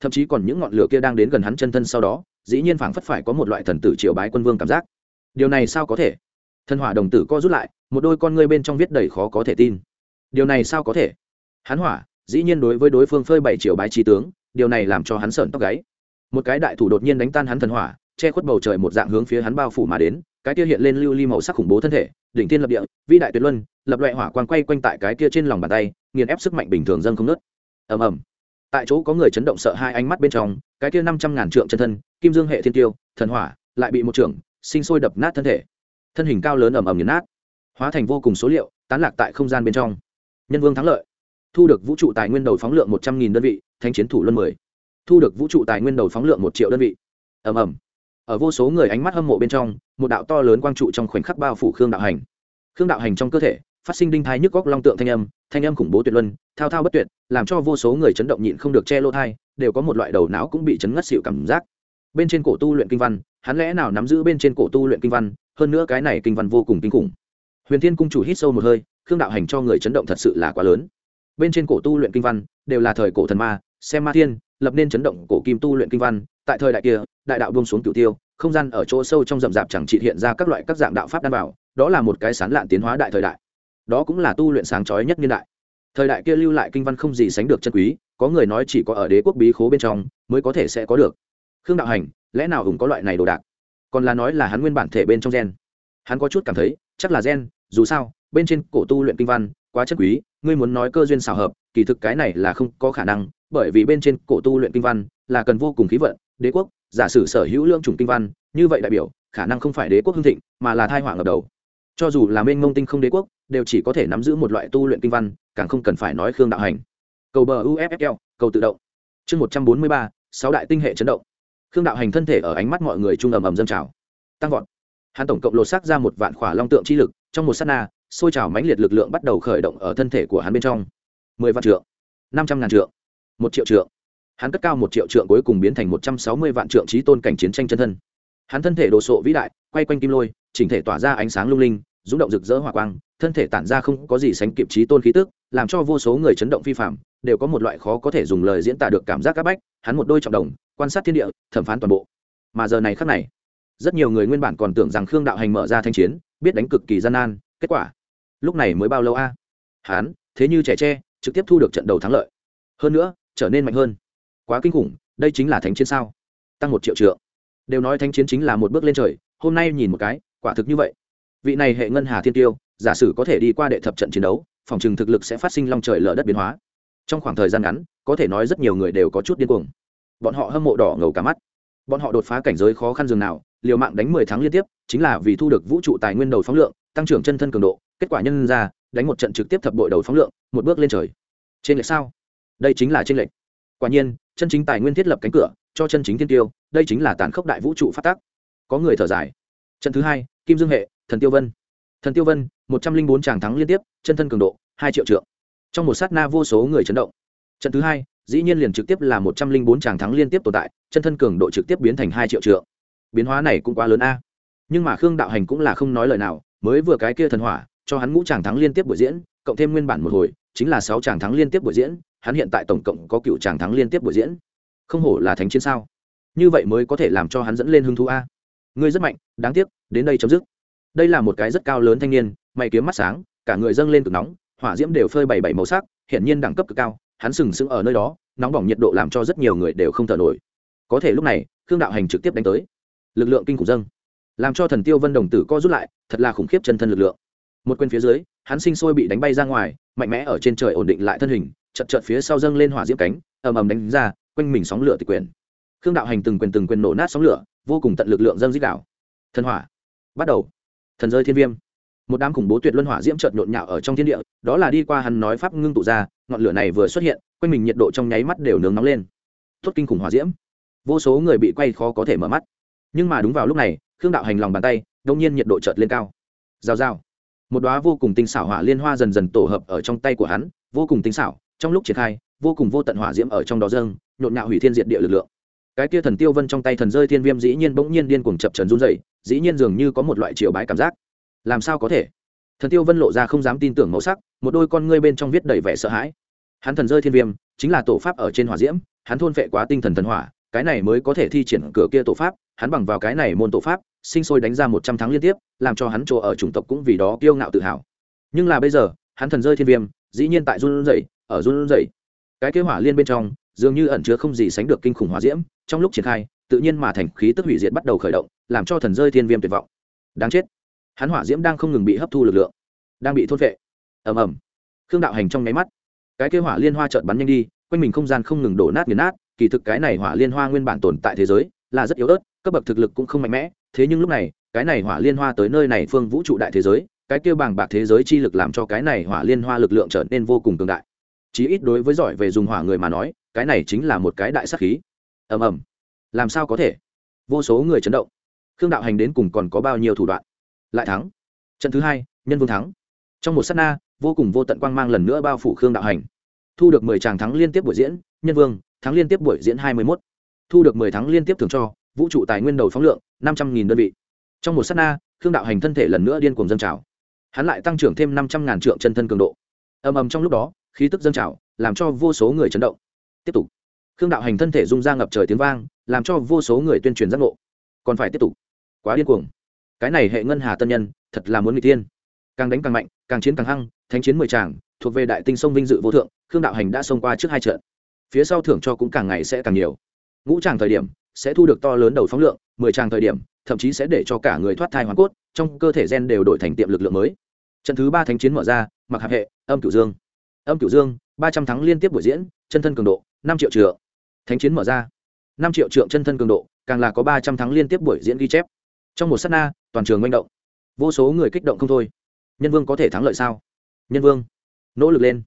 thậm chí còn những ngọn lửa kia đang đến gần hắn chân thân sau đó, dĩ nhiên phảng phất phải có một loại thần tử triều bái quân vương cảm giác. Điều này sao có thể? Thân hỏa đồng tử co rút lại, một đôi con ngươi bên trong viết đầy khó có thể tin. Điều này sao có thể? Hắn hỏa, dĩ nhiên đối với đối phương phơi bảy triều bái trí tướng, điều này làm cho hắn sợn tóc gáy một cái đại thủ đột nhiên đánh tan hắn thần hỏa, che khuất bầu trời một dạng hướng phía hắn bao phủ mà đến, cái kia hiện lên lưu ly màu sắc khủng bố thân thể, đỉnh tiên lập địa, vĩ đại tuyệt luân, lập loại hỏa quang quay quanh tại cái kia trên lòng bàn tay, nghiền ép sức mạnh bình thường dâng không nớt ầm ầm. Tại chỗ có người chấn động sợ hai ánh mắt bên trong, cái kia năm trăm ngàn trượng chân thân, kim dương hệ thiên tiêu, thần hỏa, lại bị một trưởng, sinh sôi đập nát thân thể. Thân hình cao lớn ầm ầm nghiền nát. Hóa thành vô cùng số liệu, tán lạc tại không gian bên trong. Nhân vương thắng lợi. Thu được vũ trụ tài nguyên đầu phóng lượng một trăm nghìn đơn vị thanh chiến thủ luân mười thu được vũ trụ tài nguyên đầu phóng lượng một triệu đơn vị. Ầm ầm. Ở vô số người ánh mắt hâm mộ bên trong, một đạo to lớn quang trụ trong khoảnh khắc bao phủ khương đạo hành. Khương đạo hành trong cơ thể, phát sinh đinh thai nhức góc long tượng thanh âm thanh âm khủng bố tuyệt luân, thao thao bất tuyệt, làm cho vô số người chấn động nhịn không được che lô thai, đều có một loại đầu não cũng bị chấn ngất xịu cảm giác. Bên trên cổ tu luyện kinh văn, hắn lẽ nào nắm giữ bên trên cổ tu luyện kinh văn, hơn nữa cái này kinh văn vô cùng kinh khủng. Huyền thiên cung chủ hít sâu một hơi, khương đạo hành cho người chấn động thật sự là quá lớn. Bên trên cổ tu luyện kinh văn, đều là thời cổ thần ma, xem ma thiên lập nên chấn động cổ kim tu luyện kinh văn. Tại thời đại kia, đại đạo buông xuống cửu tiêu, không gian ở chỗ sâu trong rậm rạp chẳng trị hiện ra các loại các dạng đạo pháp đan bảo. Đó là một cái sán lạn tiến hóa đại thời đại. Đó cũng là tu luyện sáng chói nhất niên đại. Thời đại kia lưu lại kinh văn không gì sánh được chân quý, có người nói chỉ có ở đế quốc bí khố bên trong mới có thể sẽ có được. Khương đạo hành, lẽ nào hùng có loại này đồ đạc? Còn là nói là hắn nguyên bản thể bên trong gen. Hắn có chút cảm thấy, chắc là gen, dù sao, bên trên cổ tu luyện kinh văn quá chất quý, ngươi muốn nói cơ duyên xào hợp, kỳ thực cái này là không có khả năng, bởi vì bên trên cổ tu luyện kinh văn là cần vô cùng khí vận, đế quốc, giả sử sở hữu lương chủng kinh văn, như vậy đại biểu, khả năng không phải đế quốc hưng thịnh, mà là thai họa ngập đầu. Cho dù là mênh mông tinh không đế quốc, đều chỉ có thể nắm giữ một loại tu luyện kinh văn, càng không cần phải nói khương đạo hành. Cầu bờ uffl cầu tự động. Chương một trăm bốn mươi ba, sáu đại tinh hệ chấn động. Khương đạo hành thân thể ở ánh mắt mọi người trung ầm ầm dâng trào. Tăng vọt. Hắn tổng cộng lột xác ra một vạn khỏa long tượng chi lực, trong một s á t na xôi trào mãnh liệt lực lượng bắt đầu khởi động ở thân thể của hắn bên trong. Mười vạn trượng, năm trăm ngàn trượng, một triệu trượng. Hắn cất cao một triệu trượng cuối cùng biến thành một trăm sáu mươi vạn trượng trí tôn cảnh chiến tranh chân thân. Hắn thân thể đồ sộ vĩ đại, quay quanh kim lôi, chỉnh thể tỏa ra ánh sáng lung linh, rung động rực rỡ hỏa quang, thân thể tản ra không có gì sánh kịp trí tôn khí tức, làm cho vô số người chấn động phi phạm, đều có một loại khó có thể dùng lời diễn tả được cảm giác áp bách, hắn một đôi trọng đồng, quan sát thiên địa, thẩm phán toàn bộ. Mà giờ này khắc này, rất nhiều người nguyên bản còn tưởng rằng khương đạo hành mở ra thanh chiến, biết đánh cực kỳ gian nan, kết quả lúc này mới bao lâu a? Hán, thế như trẻ tre, trực tiếp thu được trận đầu thắng lợi. Hơn nữa, trở nên mạnh hơn. Quá kinh khủng, đây chính là thánh chiến sao? Tăng một triệu trượng. Đều nói thánh chiến chính là một bước lên trời, hôm nay nhìn một cái, quả thực như vậy. Vị này hệ ngân hà thiên tiêu, giả sử có thể đi qua đệ thập trận chiến đấu, phòng trừng thực lực sẽ phát sinh long trời lở đất biến hóa. Trong khoảng thời gian ngắn, có thể nói rất nhiều người đều có chút điên cuồng. Bọn họ hâm mộ đỏ ngầu cả mắt. Bọn họ đột phá cảnh giới khó khăn dường nào, liều mạng đánh mười tháng liên tiếp, chính là vì thu được vũ trụ tài nguyên đầu phóng lượng, tăng trưởng chân thân cường độ kết quả nhân ra đánh một trận trực tiếp thập bội đầu phóng lượng, một bước lên trời. Trên lệch sao? Đây chính là trên lệch. Quả nhiên, chân chính tài nguyên thiết lập cánh cửa, cho chân chính thiên tiêu, đây chính là tàn khốc đại vũ trụ phát tác có người thở dài. Trận thứ hai, kim dương hệ, thần tiêu vân. Thần tiêu vân, một trăm linh bốn tràng thắng liên tiếp, chân thân cường độ, hai triệu trượng. Trong một sát na vô số người chấn động. Trận thứ hai, dĩ nhiên liền trực tiếp là một trăm linh bốn tràng thắng liên tiếp tồn tại, chân thân cường độ trực tiếp biến thành hai triệu trượng. Biến hóa này cũng quá lớn a. Nhưng mà khương đạo hành cũng là không nói lời nào, mới vừa cái kia thần hỏa cho hắn ngũ chàng thắng liên tiếp buổi diễn, cộng thêm nguyên bản một hồi, chính là sáu chàng thắng liên tiếp buổi diễn, hắn hiện tại tổng cộng có cựu chàng thắng liên tiếp buổi diễn. Không hổ là thánh chiến sao? Như vậy mới có thể làm cho hắn dẫn lên hứng thú a. Ngươi rất mạnh, đáng tiếc, đến đây chấm dứt. Đây là một cái rất cao lớn thanh niên, mày kiếm mắt sáng, cả người dâng lên cực nóng, hỏa diễm đều phơi bảy bảy màu sắc hiện nhiên đẳng cấp cực cao, hắn sừng sững ở nơi đó, nóng bỏng nhiệt độ làm cho rất nhiều người đều không thở nổi. Có thể lúc này, khương đạo hành trực tiếp đánh tới. Lực lượng kinh khủng dâng, làm cho thần tiêu vân đồng tử co rút lại, thật là khủng khiếp chân thân lực lượng một quyền phía dưới, hắn sinh sôi bị đánh bay ra ngoài, mạnh mẽ ở trên trời ổn định lại thân hình, chật chật phía sau dâng lên hỏa diễm cánh, ầm ầm đánh ra, quanh mình sóng lửa tịch quyền khương đạo hành từng quyền từng quyền nổ nát sóng lửa, vô cùng tận lực lượng dâng dích đảo thần hỏa. Bắt đầu. Thần rơi thiên viêm. Một đám khủng bố tuyệt luân hỏa diễm chợt nhộn nhạo ở trong thiên địa, đó là đi qua hắn nói pháp ngưng tụ ra, ngọn lửa này vừa xuất hiện, quanh mình nhiệt độ trong nháy mắt đều nướng nóng lên. Tốt kinh khủng hỏa diễm. Vô số người bị quay khó có thể mở mắt. Nhưng mà đúng vào lúc này, khương đạo hành lòng bàn tay đông nhiên nhiệt độ chợt lên cao. Rào rào một đóa vô cùng tinh xảo hỏa liên hoa dần dần tổ hợp ở trong tay của hắn, vô cùng tinh xảo, trong lúc triển khai, vô cùng vô tận hỏa diễm ở trong đó dâng, nhộn nhạo hủy thiên diệt địa lực lượng. Cái kia thần tiêu vân trong tay thần rơi thiên viêm dĩ nhiên bỗng nhiên điên cuồng chập trần run rẩy, dĩ nhiên dường như có một loại triều bái cảm giác. Làm sao có thể? Thần tiêu vân lộ ra không dám tin tưởng màu sắc, một đôi con ngươi bên trong viết đầy vẻ sợ hãi. Hắn thần rơi thiên viêm, chính là tổ pháp ở trên hỏa diễm, hắn thôn vệ quá tinh thần thần hỏa cái này mới có thể thi triển cửa kia tổ pháp, hắn bằng vào cái này môn tổ pháp, sinh sôi đánh ra một trăm tháng liên tiếp, làm cho hắn chỗ ở chủng tộc cũng vì đó kiêu ngạo tự hào. Nhưng là bây giờ, hắn thần rơi thiên viêm, dĩ nhiên tại run rẩy, ở run rẩy. Cái kế hỏa liên bên trong, dường như ẩn chứa không gì sánh được kinh khủng hỏa diễm, trong lúc triển khai, tự nhiên mà thành khí tức hủy diệt bắt đầu khởi động, làm cho thần rơi thiên viêm tuyệt vọng. Đáng chết. Hắn hỏa diễm đang không ngừng bị hấp thu lực lượng, đang bị thôn vệ ầm ầm. Khương đạo hành trong nháy mắt, cái kế hỏa liên hoa trợn bắn nhanh đi, quanh mình không gian không ngừng đổ nát nghiền nát kỳ thực cái này hỏa liên hoa nguyên bản tồn tại thế giới là rất yếu ớt, cấp bậc thực lực cũng không mạnh mẽ. Thế nhưng lúc này, cái này hỏa liên hoa tới nơi này phương vũ trụ đại thế giới, cái kia bàng bạc thế giới chi lực làm cho cái này hỏa liên hoa lực lượng trở nên vô cùng cường đại. Chí ít đối với giỏi về dùng hỏa người mà nói, cái này chính là một cái đại sắc khí. Ầm ầm. Làm sao có thể? Vô số người chấn động. Khương đạo hành đến cùng còn có bao nhiêu thủ đoạn? Lại thắng. Trận thứ hai, nhân vương thắng. Trong một s á t na, vô cùng vô tận quang mang lần nữa bao phủ khương đạo hành. Thu được mười tràng thắng liên tiếp buổi diễn, nhân vương thắng liên tiếp buổi diễn hai mươi mốt. Thu được mười thắng liên tiếp thưởng cho, vũ trụ tài nguyên đầu phóng lượng, năm trăm nghìn đơn vị. Trong một sát na, khương đạo hành thân thể lần nữa điên cuồng dâng trào. Hắn lại tăng trưởng thêm năm trăm ngàn trượng chân thân cường độ. Ầm ầm trong lúc đó, khí tức dâng trào, làm cho vô số người chấn động. Tiếp tục. Khương đạo hành thân thể rung ra ngập trời tiếng vang, làm cho vô số người tuyên truyền giác ngộ. Còn phải tiếp tục. Quá điên cuồng. Cái này hệ ngân hà tân nhân, thật là muốn mỹ tiên càng đánh càng mạnh, càng chiến càng hăng, thánh chiến mười tràng, thuộc về đại tinh sông vinh dự vô thượng, khương đạo hành đã xông qua trước hai trận phía sau thưởng cho cũng càng ngày sẽ càng nhiều. Ngũ tràng thời điểm sẽ thu được to lớn đầu phóng lượng, mười tràng thời điểm thậm chí sẽ để cho cả người thoát thai hoàn cốt, trong cơ thể gen đều đổi thành tiệm lực lượng mới. Trận thứ ba thánh chiến mở ra, mặc hạp hệ, âm cửu dương. Âm cửu dương, ba trăm thắng liên tiếp buổi diễn, chân thân cường độ, năm triệu trượng. Thánh chiến mở ra, năm triệu trượng chân thân cường độ, càng là có ba trăm thắng liên tiếp buổi diễn ghi chép. Trong một s á t na, toàn trường manh động. Vô số người kích động không thôi. Nhân vương có thể thắng lợi sao? Nhân vương, nỗ lực lên.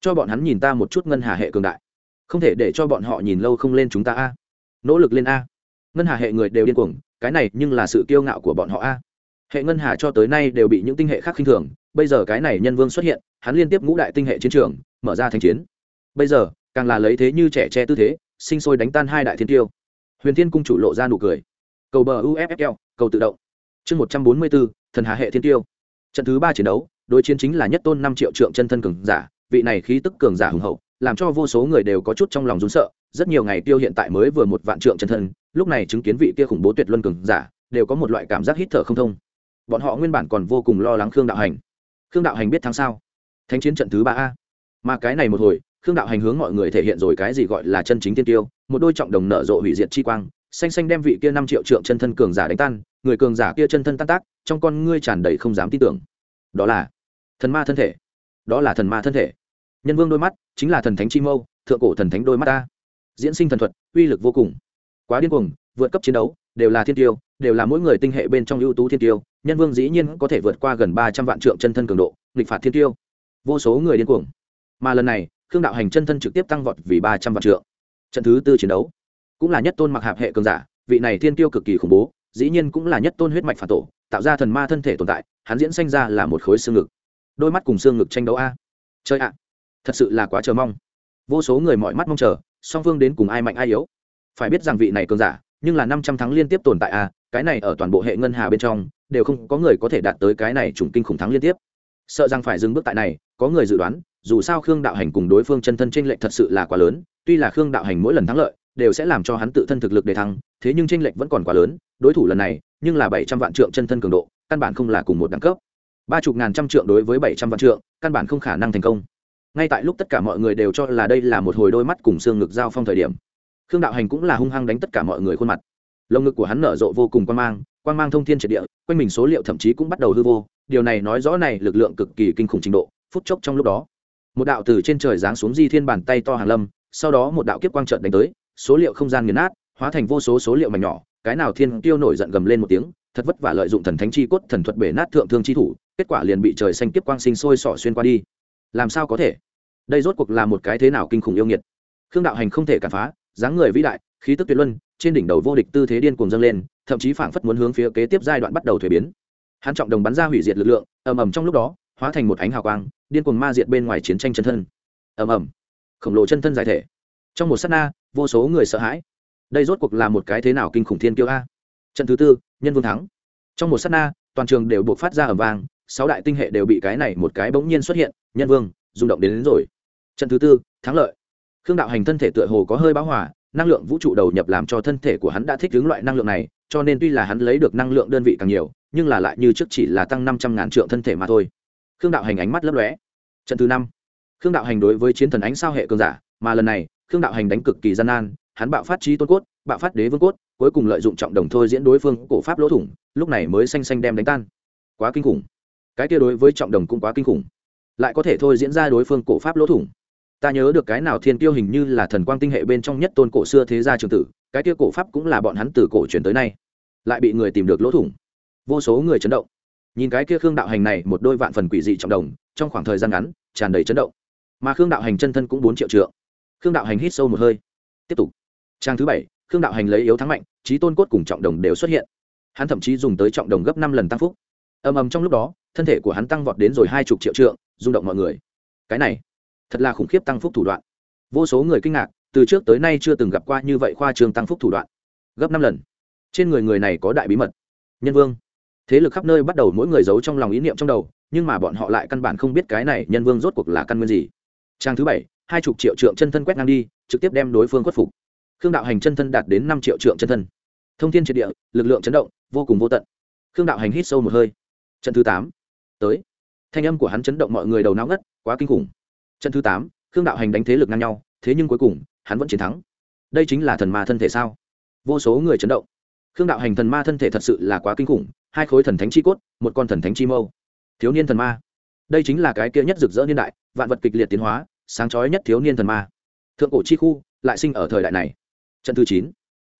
Cho bọn hắn nhìn ta một chút ngân hà hệ cường đại không thể để cho bọn họ nhìn lâu không lên chúng ta a. Nỗ lực lên a. Ngân hà hệ người đều điên cuồng, cái này nhưng là sự kiêu ngạo của bọn họ a. Hệ ngân hà cho tới nay đều bị những tinh hệ khác khinh thường, bây giờ cái này nhân vương xuất hiện, hắn liên tiếp ngũ đại tinh hệ chiến trường, mở ra thành chiến. Bây giờ, càng là lấy thế như trẻ tre tư thế, sinh sôi đánh tan hai đại thiên tiêu. Huyền thiên cung chủ lộ ra nụ cười. Cầu bờ uffl cầu tự động. Chương một trăm bốn mươi bốn thần hà hệ thiên tiêu. Trận thứ ba chiến đấu, đối chiến chính là nhất tôn năm triệu trượng chân thân cường giả, vị này khí tức cường giả hùng hậu làm cho vô số người đều có chút trong lòng rún sợ. Rất nhiều ngày tiêu hiện tại mới vừa một vạn trượng chân thân, lúc này chứng kiến vị kia khủng bố tuyệt luân cường giả, đều có một loại cảm giác hít thở không thông. Bọn họ nguyên bản còn vô cùng lo lắng khương đạo hành. Khương đạo hành biết tháng sao? Thánh chiến trận thứ ba a. Mà cái này một hồi, khương đạo hành hướng mọi người thể hiện rồi cái gì gọi là chân chính tiên tiêu, một đôi trọng đồng nở rộ hủy diệt chi quang, xanh xanh đem vị kia năm triệu trượng chân thân cường giả đánh tan, người cường giả kia chân thân tan tác, trong con ngươi tràn đầy không dám tin tưởng. Đó là thần ma thân thể. Đó là thần ma thân thể nhân vương đôi mắt chính là thần thánh chi mâu, thượng cổ thần thánh đôi mắt ta. Diễn sinh thần thuật, uy lực vô cùng. Quá điên cuồng, vượt cấp chiến đấu, đều là thiên tiêu, đều là mỗi người tinh hệ bên trong ưu tú thiên tiêu. Nhân vương dĩ nhiên có thể vượt qua gần ba trăm vạn trượng chân thân cường độ, nghịch phạt thiên tiêu. Vô số người điên cuồng. Mà lần này, khương đạo hành chân thân trực tiếp tăng vọt vì ba trăm vạn trượng. Trận thứ tư chiến đấu, cũng là nhất tôn mặc hạp hệ cường giả, vị này thiên tiêu cực kỳ khủng bố, dĩ nhiên cũng là nhất tôn huyết mạch phản tổ, tạo ra thần ma thân thể tồn tại, hắn diễn sanh ra là một khối xương ngực. Đôi mắt cùng xương ngực tranh đấu a. Chơi ạ thật sự là quá chờ mong. Vô số người mọi mắt mong chờ, song phương đến cùng ai mạnh ai yếu. Phải biết rằng vị này cường giả, nhưng là năm trăm tháng liên tiếp tồn tại a cái này ở toàn bộ hệ ngân hà bên trong, đều không có người có thể đạt tới cái này trùng kinh khủng thắng liên tiếp. Sợ rằng phải dừng bước tại này, có người dự đoán, dù sao khương đạo hành cùng đối phương chân thân t r ê n lệch thật sự là quá lớn, tuy là khương đạo hành mỗi lần thắng lợi, đều sẽ làm cho hắn tự thân thực lực để thắng thế nhưng t r ê n lệch vẫn còn quá lớn, đối thủ lần này, nhưng là bảy trăm vạn trượng chân thân cường độ, căn bản không là cùng một đẳng cấp. Ba chục ngàn trăm trượng đối với bảy trăm vạn trượng, căn bản không khả năng thành công ngay tại lúc tất cả mọi người đều cho là đây là một hồi đôi mắt cùng xương ngực giao phong thời điểm, khương đạo hành cũng là hung hăng đánh tất cả mọi người khuôn mặt. Lồng ngực của hắn nở rộ vô cùng quan mang quan mang thông thiên triệt địa, quanh mình số liệu thậm chí cũng bắt đầu hư vô. Điều này nói rõ này lực lượng cực kỳ kinh khủng trình độ, phút chốc trong lúc đó, một đạo từ trên trời giáng xuống di thiên bàn tay to hàng lâm, sau đó một đạo kiếp quang trợn đánh tới, số liệu không gian nghiền nát, hóa thành vô số số liệu mảnh nhỏ, cái nào thiên tiêu nổi giận gầm lên một tiếng, thật vất vả lợi dụng thần thánh chi cốt thần thuật bể nát thượng thương chi thủ, kết quả liền bị trời xanh kiếp quang sinh sôi sỏ xuyên qua đi. Làm sao có thể? Đây rốt cuộc là một cái thế nào kinh khủng yêu nghiệt. Khương đạo hành không thể cản phá dáng người vĩ đại khí tức tuyệt luân trên đỉnh đầu vô địch tư thế điên cuồng dâng lên thậm chí phảng phất muốn hướng phía kế tiếp giai đoạn bắt đầu thuế biến. Hắn trọng đồng bắn ra hủy diệt lực lượng ầm ầm trong lúc đó hóa thành một ánh hào quang điên cuồng ma diệt bên ngoài chiến tranh chân thân. Ầm ầm. Khổng lồ chân thân giải thể. Trong một s á t na vô số người sợ hãi. Đây rốt cuộc là một cái thế nào kinh khủng thiên kiêu a? Trận thứ tư nhân vương thắng. Trong một s á t na toàn trường đều buộc phát ra ầm vàng sáu đại tinh hệ đều bị cái này một cái bỗng nhiên xuất hiện nhân vương rung động đến, đến rồi trận thứ tư, thắng lợi. Khương đạo hành thân thể tựa hồ có hơi báo hỏa năng lượng vũ trụ đầu nhập làm cho thân thể của hắn đã thích ứng loại năng lượng này, cho nên tuy là hắn lấy được năng lượng đơn vị càng nhiều, nhưng là lại như trước chỉ là tăng năm trăm ngàn trượng thân thể mà thôi. Khương đạo hành ánh mắt lấp lóe. Trận thứ năm. Khương đạo hành đối với chiến thần ánh sao hệ cường giả, mà lần này, khương đạo hành đánh cực kỳ gian nan, hắn bạo phát trí tôn cốt, bạo phát đế vương cốt, cuối cùng lợi dụng trọng đồng thôi diễn đối phương cổ pháp lỗ thủng, lúc này mới xanh xanh đem đánh tan. Quá kinh khủng. Cái kia đối với trọng đồng cũng quá kinh khủng. Lại có thể thôi diễn ra đối phương cổ pháp lỗ thủng ta nhớ được cái nào thiên tiêu hình như là thần quang tinh hệ bên trong nhất tôn cổ xưa thế gia trường tử, cái kia cổ pháp cũng là bọn hắn từ cổ truyền tới nay, lại bị người tìm được lỗ thủng. Vô số người chấn động. Nhìn cái kia khương đạo hành này một đôi vạn phần quỷ dị trọng đồng, trong khoảng thời gian ngắn, tràn đầy chấn động. Mà khương đạo hành chân thân cũng bốn triệu trượng. Khương đạo hành hít sâu một hơi. Tiếp tục. Trang thứ bảy, khương đạo hành lấy yếu thắng mạnh trí tôn cốt cùng trọng đồng đều xuất hiện. Hắn thậm chí dùng tới trọng đồng gấp năm lần tăng phúc. Ầm ầm trong lúc đó, thân thể của hắn tăng vọt đến rồi hai chục triệu trượng, rung động mọi người. Cái này thật là khủng khiếp tăng phúc thủ đoạn. Vô số người kinh ngạc, từ trước tới nay chưa từng gặp qua như vậy khoa trường tăng phúc thủ đoạn. Gấp năm lần. Trên người người này có đại bí mật. Nhân vương. Thế lực khắp nơi bắt đầu mỗi người giấu trong lòng ý niệm trong đầu, nhưng mà bọn họ lại căn bản không biết cái này nhân vương rốt cuộc là căn nguyên gì. Trang thứ bảy, hai chục triệu trượng chân thân quét ngang đi, trực tiếp đem đối phương khuất phục. Khương đạo hành chân thân đạt đến năm triệu trượng chân thân. Thông tin triệt địa, lực lượng chấn động, vô cùng vô tận. Khương đạo hành hít sâu một hơi. Trận thứ tám. Tới. Thanh âm của hắn chấn động mọi người đầu não ngất, quá kinh khủng trận thứ tám, khương đạo hành đánh thế lực ngang nhau, thế nhưng cuối cùng, hắn vẫn chiến thắng. Đây chính là thần ma thân thể sao? Vô số người chấn động. Khương đạo hành thần ma thân thể thật sự là quá kinh khủng, hai khối thần thánh chi cốt, một con thần thánh chi mâu. Thiếu niên thần ma. Đây chính là cái kia nhất rực rỡ niên đại, vạn vật kịch liệt tiến hóa, sáng chói nhất thiếu niên thần ma. Thượng cổ chi khu, lại sinh ở thời đại này. Trận thứ chín,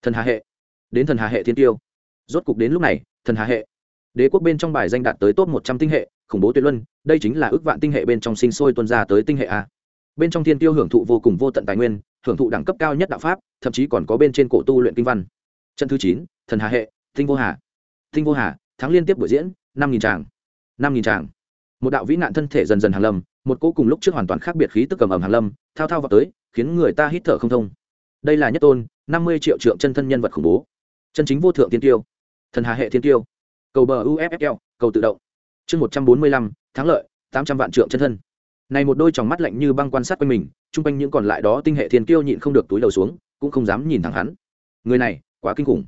thần hà hệ. Đến thần hà hệ thiên tiêu. Rốt cục đến lúc này, thần hà hệ. Đế quốc bên trong bài danh đạt tới top một trăm tinh hệ khủng bố tuyệt luân, đây chính là ước vạn tinh hệ bên trong sinh sôi tuân ra tới tinh hệ a. Bên trong thiên tiêu hưởng thụ vô cùng vô tận tài nguyên, hưởng thụ đẳng cấp cao nhất đạo pháp, thậm chí còn có bên trên cổ tu luyện kinh văn. Trận thứ chín, thần hà hệ, tinh vô hà. Tinh vô hà, tháng liên tiếp buổi diễn, năm nghìn tràng. năm nghìn tràng. Một đạo vĩ nạn thân thể dần dần hàng lâm, một cỗ cùng lúc trước hoàn toàn khác biệt khí tức cầm ẩm hàng lâm, thao thao vào tới, khiến người ta hít thở không thông. Đây là nhất tôn, năm mươi triệu trượng chân thân nhân vật khủng bố. Chân chính vô thượng tiên tiêu. Thần hà hệ thiên tiêu. Cầu bờ uffl cầu tự động chương một trăm bốn mươi lăm, thắng lợi, tám trăm vạn trượng chân thân. Này một đôi tròng mắt lạnh như băng quan sát quanh mình, chung quanh những còn lại đó tinh hệ thiên kiêu nhịn không được túi đầu xuống, cũng không dám nhìn thẳng hắn. Người này, quá kinh khủng.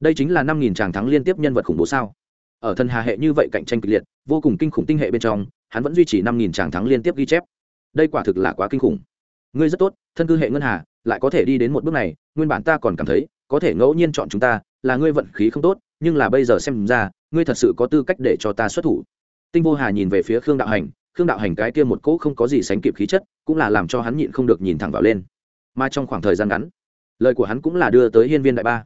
Đây chính là năm nghìn tràng thắng liên tiếp nhân vật khủng bố sao? Ở thần hà hệ như vậy cạnh tranh kịch liệt, vô cùng kinh khủng tinh hệ bên trong, hắn vẫn duy trì năm nghìn tràng thắng liên tiếp ghi chép. Đây quả thực là quá kinh khủng. Ngươi rất tốt, thân cư hệ ngân hà, lại có thể đi đến một bước này, nguyên bản ta còn cảm thấy, có thể ngẫu nhiên chọn chúng ta, là ngươi vận khí không tốt, nhưng là bây giờ xem ra, ngươi thật sự có tư cách để cho ta xuất thủ tinh vô hà nhìn về phía khương đạo hành, khương đạo hành cái kia một cỗ không có gì sánh kịp khí chất, cũng là làm cho hắn nhịn không được nhìn thẳng vào lên. Mà trong khoảng thời gian ngắn, lời của hắn cũng là đưa tới hiên viên đại ba.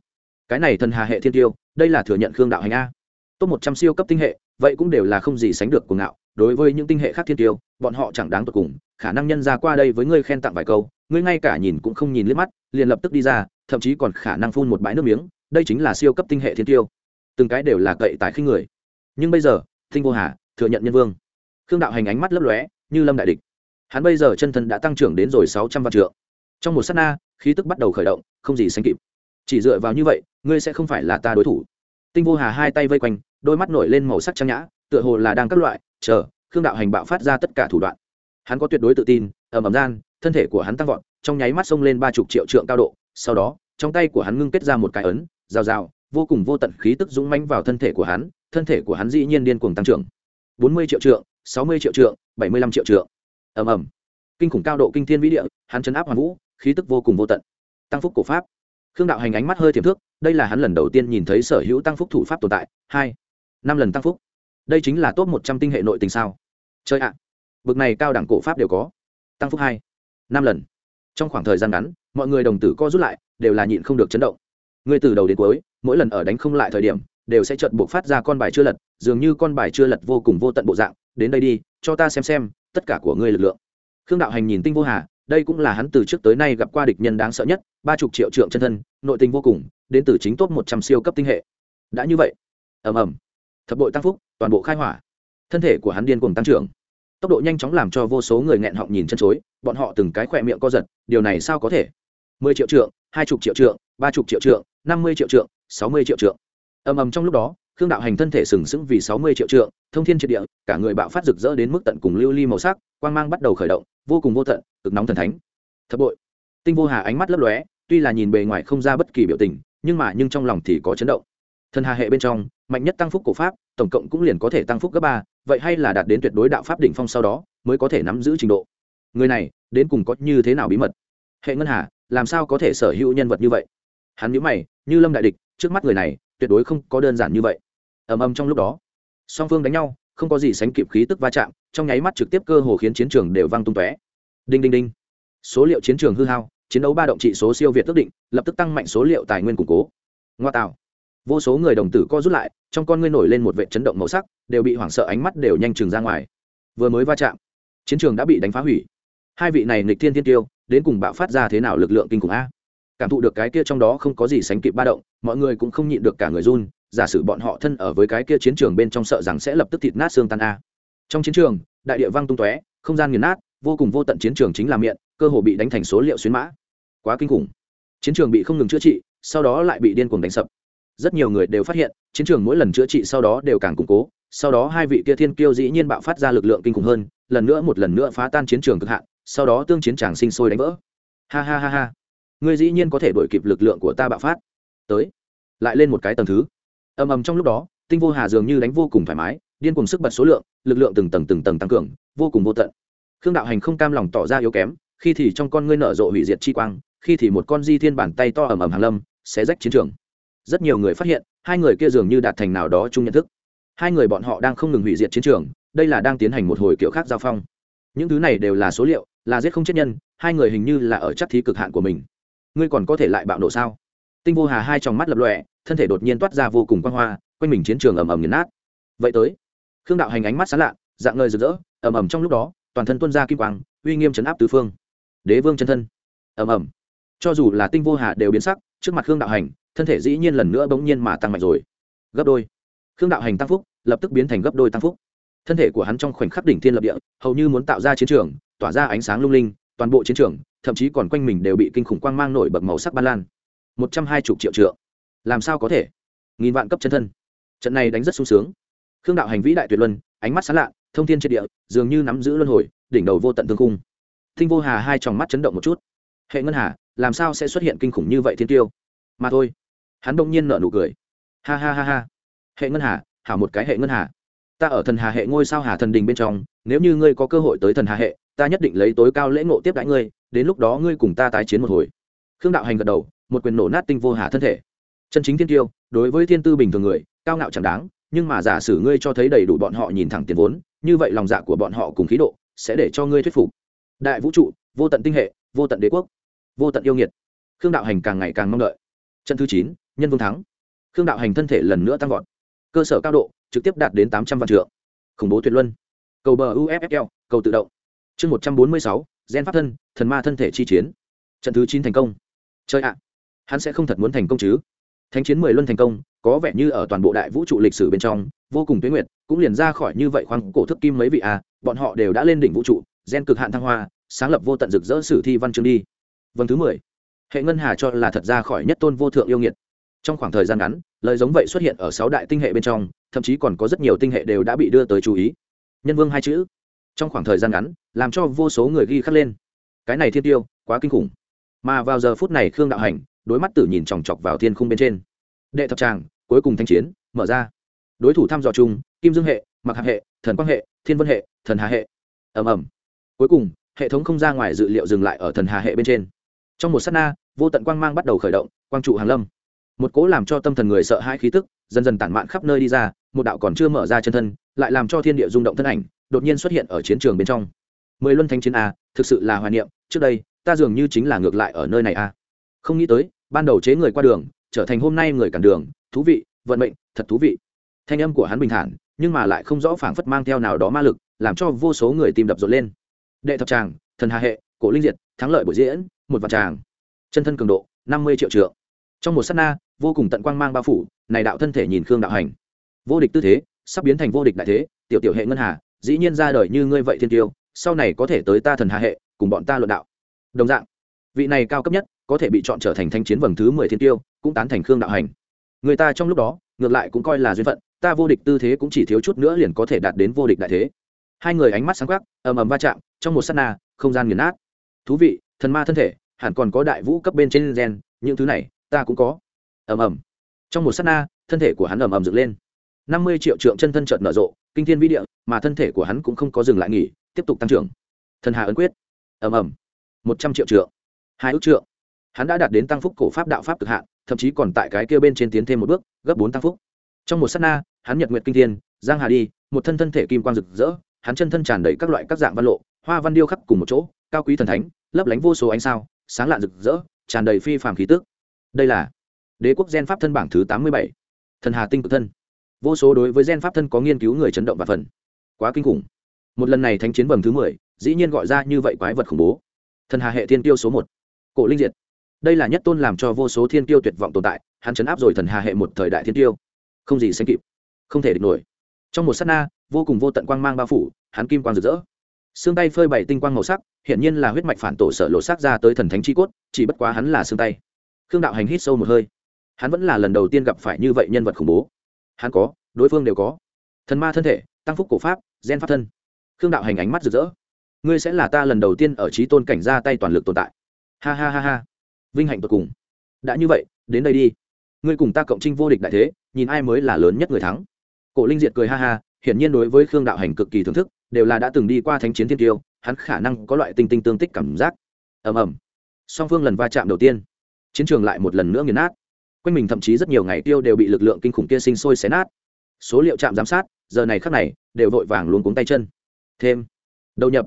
Cái này thần hà hệ thiên tiêu, đây là thừa nhận khương đạo hành a. Top một trăm siêu cấp tinh hệ, vậy cũng đều là không gì sánh được của ngạo. Đối với những tinh hệ khác thiên tiêu, bọn họ chẳng đáng tột cùng, khả năng nhân ra qua đây với ngươi khen tặng vài câu, ngươi ngay cả nhìn cũng không nhìn liếc mắt, liền lập tức đi ra, thậm chí còn khả năng phun một bãi nước miếng, đây chính là siêu cấp tinh hệ thiên tiêu. Từng cái đều là cậy tại khinh người. Nhưng bây giờ, tinh vô hà thừa nhận nhân vương. Khương đạo hành ánh mắt lấp lóe, như lâm đại địch. Hắn bây giờ chân thân đã tăng trưởng đến rồi sáu trăm vạn trượng. Trong một s á t na, khí tức bắt đầu khởi động, không gì sánh kịp. Chỉ dựa vào như vậy, ngươi sẽ không phải là ta đối thủ. Tinh vô hà hai tay vây quanh, đôi mắt nổi lên màu sắc trang nhã, tựa hồ là đang các loại, chờ, khương đạo hành bạo phát ra tất cả thủ đoạn. Hắn có tuyệt đối tự tin ẩm ẩm gian, thân thể của hắn tăng vọt, trong nháy mắt xông lên ba chục triệu trượng cao độ, sau đó, trong tay của hắn ngưng kết ra một cái ấn, rào rào, vô cùng vô tận khí tức dũng mãnh vào thân thể của hắn, thân thể của hắn dĩ nhiên điên cuồng tăng trưởng bốn mươi triệu trượng, sáu mươi triệu trượng, bảy mươi lăm triệu trượng. Ầm ầm. Kinh khủng cao độ kinh thiên vĩ địa, hắn chấn áp hoàn vũ, khí tức vô cùng vô tận. Tăng phúc cổ pháp. Khương đạo hành ánh mắt hơi tiềm thước, đây là hắn lần đầu tiên nhìn thấy sở hữu tăng phúc thủ pháp tồn tại. Hai. Năm lần tăng phúc. Đây chính là top một trăm tinh hệ nội tình sao. Chơi ạ. Bực này cao đẳng cổ pháp đều có. Tăng phúc hai. Năm lần. Trong khoảng thời gian ngắn, mọi người đồng tử co rút lại, đều là nhịn không được chấn động. Người từ đầu đến cuối, mỗi lần ở đánh không lại thời điểm đều sẽ chợt buộc phát ra con bài chưa lật, dường như con bài chưa lật vô cùng vô tận bộ dạng, đến đây đi, cho ta xem xem, tất cả của ngươi lực lượng. Khương đạo hành nhìn tinh vô hà, đây cũng là hắn từ trước tới nay gặp qua địch nhân đáng sợ nhất, ba chục triệu trượng chân thân, nội tình vô cùng, đến từ chính top một trăm siêu cấp tinh hệ. Đã như vậy. Ầm ầm. Thập bội tăng phúc, toàn bộ khai hỏa. Thân thể của hắn điên cùng tăng trưởng. Tốc độ nhanh chóng làm cho vô số người nghẹn họng nhìn chân chối, bọn họ từng cái khỏe miệng co giật, điều này sao có thể? Mười triệu trượng, hai chục triệu trượng, ba chục triệu trượng, năm mươi triệu trượng, sáu mươi triệu trượng ầm ầm trong lúc đó, khương đạo hành thân thể sừng sững vì sáu mươi triệu trượng, thông thiên triệt địa, cả người bạo phát rực rỡ đến mức tận cùng lưu ly màu sắc, quang mang bắt đầu khởi động, vô cùng vô tận, cực nóng thần thánh. Thập bội. Tinh vô hà ánh mắt lấp lóe, tuy là nhìn bề ngoài không ra bất kỳ biểu tình, nhưng mà nhưng trong lòng thì có chấn động. Thần hà hệ bên trong, mạnh nhất tăng phúc cổ pháp, tổng cộng cũng liền có thể tăng phúc gấp ba, vậy hay là đạt đến tuyệt đối đạo pháp đỉnh phong sau đó, mới có thể nắm giữ trình độ? Người này, đến cùng có như thế nào bí mật? Hệ ngân hà, làm sao có thể sở hữu nhân vật như vậy? Hắn nhữ mày, như lâm đại địch, trước mắt người này tuyệt đối không có đơn giản như vậy. Ầm ầm trong lúc đó, song phương đánh nhau, không có gì sánh kịp khí tức va chạm, trong nháy mắt trực tiếp cơ hồ khiến chiến trường đều văng tung tóe. Đinh đinh đinh. Số liệu chiến trường hư hao, chiến đấu ba động trị số siêu việt tức định, lập tức tăng mạnh số liệu tài nguyên củng cố. Ngoa tạo. Vô số người đồng tử co rút lại, trong con ngươi nổi lên một vệ chấn động màu sắc, đều bị hoảng sợ ánh mắt đều nhanh chừng ra ngoài. Vừa mới va chạm, chiến trường đã bị đánh phá hủy. Hai vị này nghịch thiên thiên tiêu, đến cùng bạo phát ra thế nào lực lượng kinh khủng a? Cảm thụ được cái kia trong đó không có gì sánh kịp ba động, mọi người cũng không nhịn được cả người run, giả sử bọn họ thân ở với cái kia chiến trường bên trong sợ rằng sẽ lập tức thịt nát xương tan a. Trong chiến trường, đại địa văng tung tóe, không gian nghiền nát, vô cùng vô tận chiến trường chính là miệng, cơ hồ bị đánh thành số liệu xuyến mã. Quá kinh khủng. Chiến trường bị không ngừng chữa trị, sau đó lại bị điên cuồng đánh sập. Rất nhiều người đều phát hiện, chiến trường mỗi lần chữa trị sau đó đều càng củng cố, sau đó hai vị kia thiên kiêu dĩ nhiên bạo phát ra lực lượng kinh khủng hơn, lần nữa một lần nữa phá tan chiến trường cực hạn, sau đó tương chiến tràng sinh sôi đánh vỡ. Ha ha ha ha ngươi dĩ nhiên có thể đổi kịp lực lượng của ta bạo phát. Tới. Lại lên một cái tầng thứ. Ầm ầm trong lúc đó, tinh vô hà dường như đánh vô cùng thoải mái, điên cùng sức bật số lượng, lực lượng từng tầng từng tầng tăng cường, vô cùng vô tận. Khương đạo hành không cam lòng tỏ ra yếu kém, khi thì trong con ngươi nở rộ hủy diệt chi quang, khi thì một con di thiên bàn tay to ầm ầm hàng lâm sẽ rách chiến trường. Rất nhiều người phát hiện, hai người kia dường như đạt thành nào đó chung nhận thức. Hai người bọn họ đang không ngừng hủy diệt chiến trường, đây là đang tiến hành một hồi kiểu khác giao phong. Những thứ này đều là số liệu, là giết không chết nhân, hai người hình như là ở chắc thí cực hạn của mình ngươi còn có thể lại bạo nổ sao? Tinh vô hà hai trong mắt lập lọe thân thể đột nhiên toát ra vô cùng quan hoa, quanh mình chiến trường ầm ầm nghiền nát. Vậy tới, khương đạo hành ánh mắt sán lạ, dạng ngời rực rỡ, ầm ầm trong lúc đó, toàn thân tuân ra kim quang, uy nghiêm chấn áp tứ phương. Đế vương chân thân. Ầm ầm. Cho dù là tinh vô hà đều biến sắc, trước mặt khương đạo hành, thân thể dĩ nhiên lần nữa bỗng nhiên mà tăng mạnh rồi. Gấp đôi. Khương đạo hành tăng phúc, lập tức biến thành gấp đôi tăng phúc. Thân thể của hắn trong khoảnh khắc đỉnh thiên lập địa, hầu như muốn tạo ra chiến trường, tỏa ra ánh sáng lung linh, toàn bộ chiến trường thậm chí còn quanh mình đều bị kinh khủng quang mang nổi bậc màu sắc ban lan. Một trăm hai mươi triệu trượng. Làm sao có thể? Nghìn vạn cấp chân thân. Trận này đánh rất sung sướng. Khương đạo hành vĩ đại tuyệt luân, ánh mắt sán lạ, thông thiên trên địa, dường như nắm giữ luân hồi, đỉnh đầu vô tận thương cung. thinh vô hà hai tròng mắt chấn động một chút. Hệ ngân hà, làm sao sẽ xuất hiện kinh khủng như vậy thiên tiêu? Mà thôi. Hắn đông nhiên nở nụ cười. Ha ha ha ha. Hệ ngân hà, hảo một cái hệ ngân hà. Ta ở thần hà hệ ngôi sao hà thần đình bên trong, nếu như ngươi có cơ hội tới thần hà hệ ta nhất định lấy tối cao lễ ngộ tiếp đãi ngươi, đến lúc đó ngươi cùng ta tái chiến một hồi. Khương đạo hành gật đầu, một quyền nổ nát tinh vô hà thân thể. Chân chính thiên tiêu, đối với thiên tư bình thường người, cao ngạo chẳng đáng, nhưng mà giả sử ngươi cho thấy đầy đủ bọn họ nhìn thẳng tiền vốn, như vậy lòng dạ của bọn họ cùng khí độ, sẽ để cho ngươi thuyết phục. Đại vũ trụ, vô tận tinh hệ, vô tận đế quốc, vô tận yêu nghiệt. Khương đạo hành càng ngày càng mong đợi. Trận thứ chín, nhân vương thắng. Khương đạo hành thân thể lần nữa tăng vọt. Cơ sở cao độ, trực tiếp đạt đến tám trăm vạn trượng. Khủng bố tuyệt luân. Cầu bờ uffl cầu tự động chương một trăm bốn mươi sáu, gen pháp thân, thần ma thân thể chi chiến. Trận thứ chín thành công. Chơi ạ. Hắn sẽ không thật muốn thành công chứ. Thánh chiến mười luân thành công, có vẻ như ở toàn bộ đại vũ trụ lịch sử bên trong, vô cùng tuyến nguyệt, cũng liền ra khỏi như vậy khoáng cổ thức kim mấy vị à bọn họ đều đã lên đỉnh vũ trụ, gen cực hạn thăng hoa, sáng lập vô tận rực rỡ sử thi văn chương đi. Vâng thứ mười. Hệ ngân hà cho là thật ra khỏi nhất tôn vô thượng yêu nghiệt. Trong khoảng thời gian ngắn, lời giống vậy xuất hiện ở sáu đại tinh hệ bên trong, thậm chí còn có rất nhiều tinh hệ đều đã bị đưa tới chú ý. Nhân vương hai chữ trong khoảng thời gian ngắn, làm cho vô số người ghi khắc lên. Cái này thiên tiêu, quá kinh khủng. Mà vào giờ phút này khương đạo hành, đối mắt tử nhìn chòng chọc vào thiên khung bên trên. Đệ thập tràng, cuối cùng thanh chiến, mở ra. Đối thủ thăm dò chung, kim dương hệ mặc hạc hệ, thần quang hệ, thiên vân hệ, thần hà hệ. Ầm ầm. Cuối cùng, hệ thống không ra ngoài dự liệu dừng lại ở thần hà hệ bên trên. Trong một s á t na, vô tận quang mang bắt đầu khởi động, quang trụ hàn lâm. Một cố làm cho tâm thần người sợ hãi khí tức, dần dần tản mạn khắp nơi đi ra, một đạo còn chưa mở ra chân thân, lại làm cho thiên địa rung động thân ảnh đột nhiên xuất hiện ở chiến trường bên trong. Mười luân thanh chiến a, thực sự là hoài niệm, trước đây, ta dường như chính là ngược lại ở nơi này a. Không nghĩ tới, ban đầu chế người qua đường, trở thành hôm nay người cản đường, thú vị, vận mệnh, thật thú vị. Thanh âm của hắn bình thản, nhưng mà lại không rõ phảng phất mang theo nào đó ma lực, làm cho vô số người tìm đập rộn lên. Đệ thập tràng, thần hà hệ, cổ linh diệt, thắng lợi buổi diễn, một vạn tràng. Chân thân cường độ, năm mươi triệu trượng. Trong một s á t na, vô cùng tận quang mang bao phủ, này đạo thân thể nhìn khương đạo hành. Vô địch tư thế, sắp biến thành vô địch đại thế, tiểu tiểu hệ ngân hà dĩ nhiên ra đời như ngươi vậy thiên tiêu, sau này có thể tới ta thần hạ hệ, cùng bọn ta luận đạo. Đồng dạng, vị này cao cấp nhất, có thể bị chọn trở thành thanh chiến vầng thứ mười thiên tiêu, cũng tán thành khương đạo hành. Người ta trong lúc đó, ngược lại cũng coi là duyên phận, ta vô địch tư thế cũng chỉ thiếu chút nữa liền có thể đạt đến vô địch đại thế. Hai người ánh mắt sáng khắc ầm ầm va chạm, trong một s á t na, không gian nghiền nát. Thú vị, thần ma thân thể, hẳn còn có đại vũ cấp bên trên gen, những thứ này, ta cũng có. Ầm ầm. Trong một s á t na, thân thể của hắn ầm ầm dựng lên. Năm mươi triệu trượng chân thân trợn nở rộ kinh thiên vĩ địa, mà thân thể của hắn cũng không có dừng lại nghỉ, tiếp tục tăng trưởng. Thần hà ấn quyết. Ầm ầm. Một trăm triệu trượng. Hai ước trượng. Hắn đã đạt đến tăng phúc cổ pháp đạo pháp cực hạn, thậm chí còn tại cái kia bên trên tiến thêm một bước, gấp bốn tăng phúc. Trong một s á t na, hắn nhật nguyện kinh thiên, giang hà đi, một thân thân thể kim quang rực rỡ, hắn chân thân tràn đầy các loại các dạng văn lộ, hoa văn điêu khắc cùng một chỗ, cao quý thần thánh, lấp lánh vô số ánh sao, sáng lạn rực rỡ, tràn đầy phi phàm khí tức. Đây là đế quốc gen pháp thân bảng thứ tám mươi bảy. Thần hà tinh cực thân vô số đối với gen pháp thân có nghiên cứu người chấn động và phần. Quá kinh khủng. Một lần này thánh chiến bầm thứ mười, dĩ nhiên gọi ra như vậy quái vật khủng bố. Thần hà hệ thiên tiêu số một. Cổ linh diệt. Đây là nhất tôn làm cho vô số thiên tiêu tuyệt vọng tồn tại, hắn chấn áp rồi thần hà hệ một thời đại thiên tiêu không gì sánh kịp. Không thể địch nổi. Trong một s á t na, vô cùng vô tận quang mang bao phủ, hắn kim quang rực rỡ. Xương tay phơi bày tinh quang màu sắc, hiển nhiên là huyết mạch phản tổ sở lộ sắc ra tới thần thánh chi cốt, chỉ bất quá hắn là xương tay. Khương đạo hành hít sâu một hơi. Hắn vẫn là lần đầu tiên gặp phải như vậy nhân vật khủng bố hắn có, đối phương đều có. Thần ma thân thể, tăng phúc cổ pháp, gen pháp thân. Khương đạo hành ánh mắt rực rỡ. Ngươi sẽ là ta lần đầu tiên ở trí tôn cảnh ra tay toàn lực tồn tại. Ha ha ha ha. Vinh hạnh tột cùng. Đã như vậy, đến đây đi. Ngươi cùng ta cộng trinh vô địch đại thế, nhìn ai mới là lớn nhất người thắng. Cổ linh diệt cười ha ha, hiển nhiên đối với khương đạo hành cực kỳ thưởng thức, đều là đã từng đi qua thánh chiến thiên tiêu, hắn khả năng có loại tinh tinh tương tích cảm giác. Ầm ầm. Song phương lần va chạm đầu tiên. Chiến trường lại một lần nữa nghiền nát quanh mình thậm chí rất nhiều ngày tiêu đều bị lực lượng kinh khủng kia sinh sôi xé nát. Số liệu trạm giám sát, giờ này khắc này, đều vội vàng luôn cuống tay chân. Thêm, đầu nhập.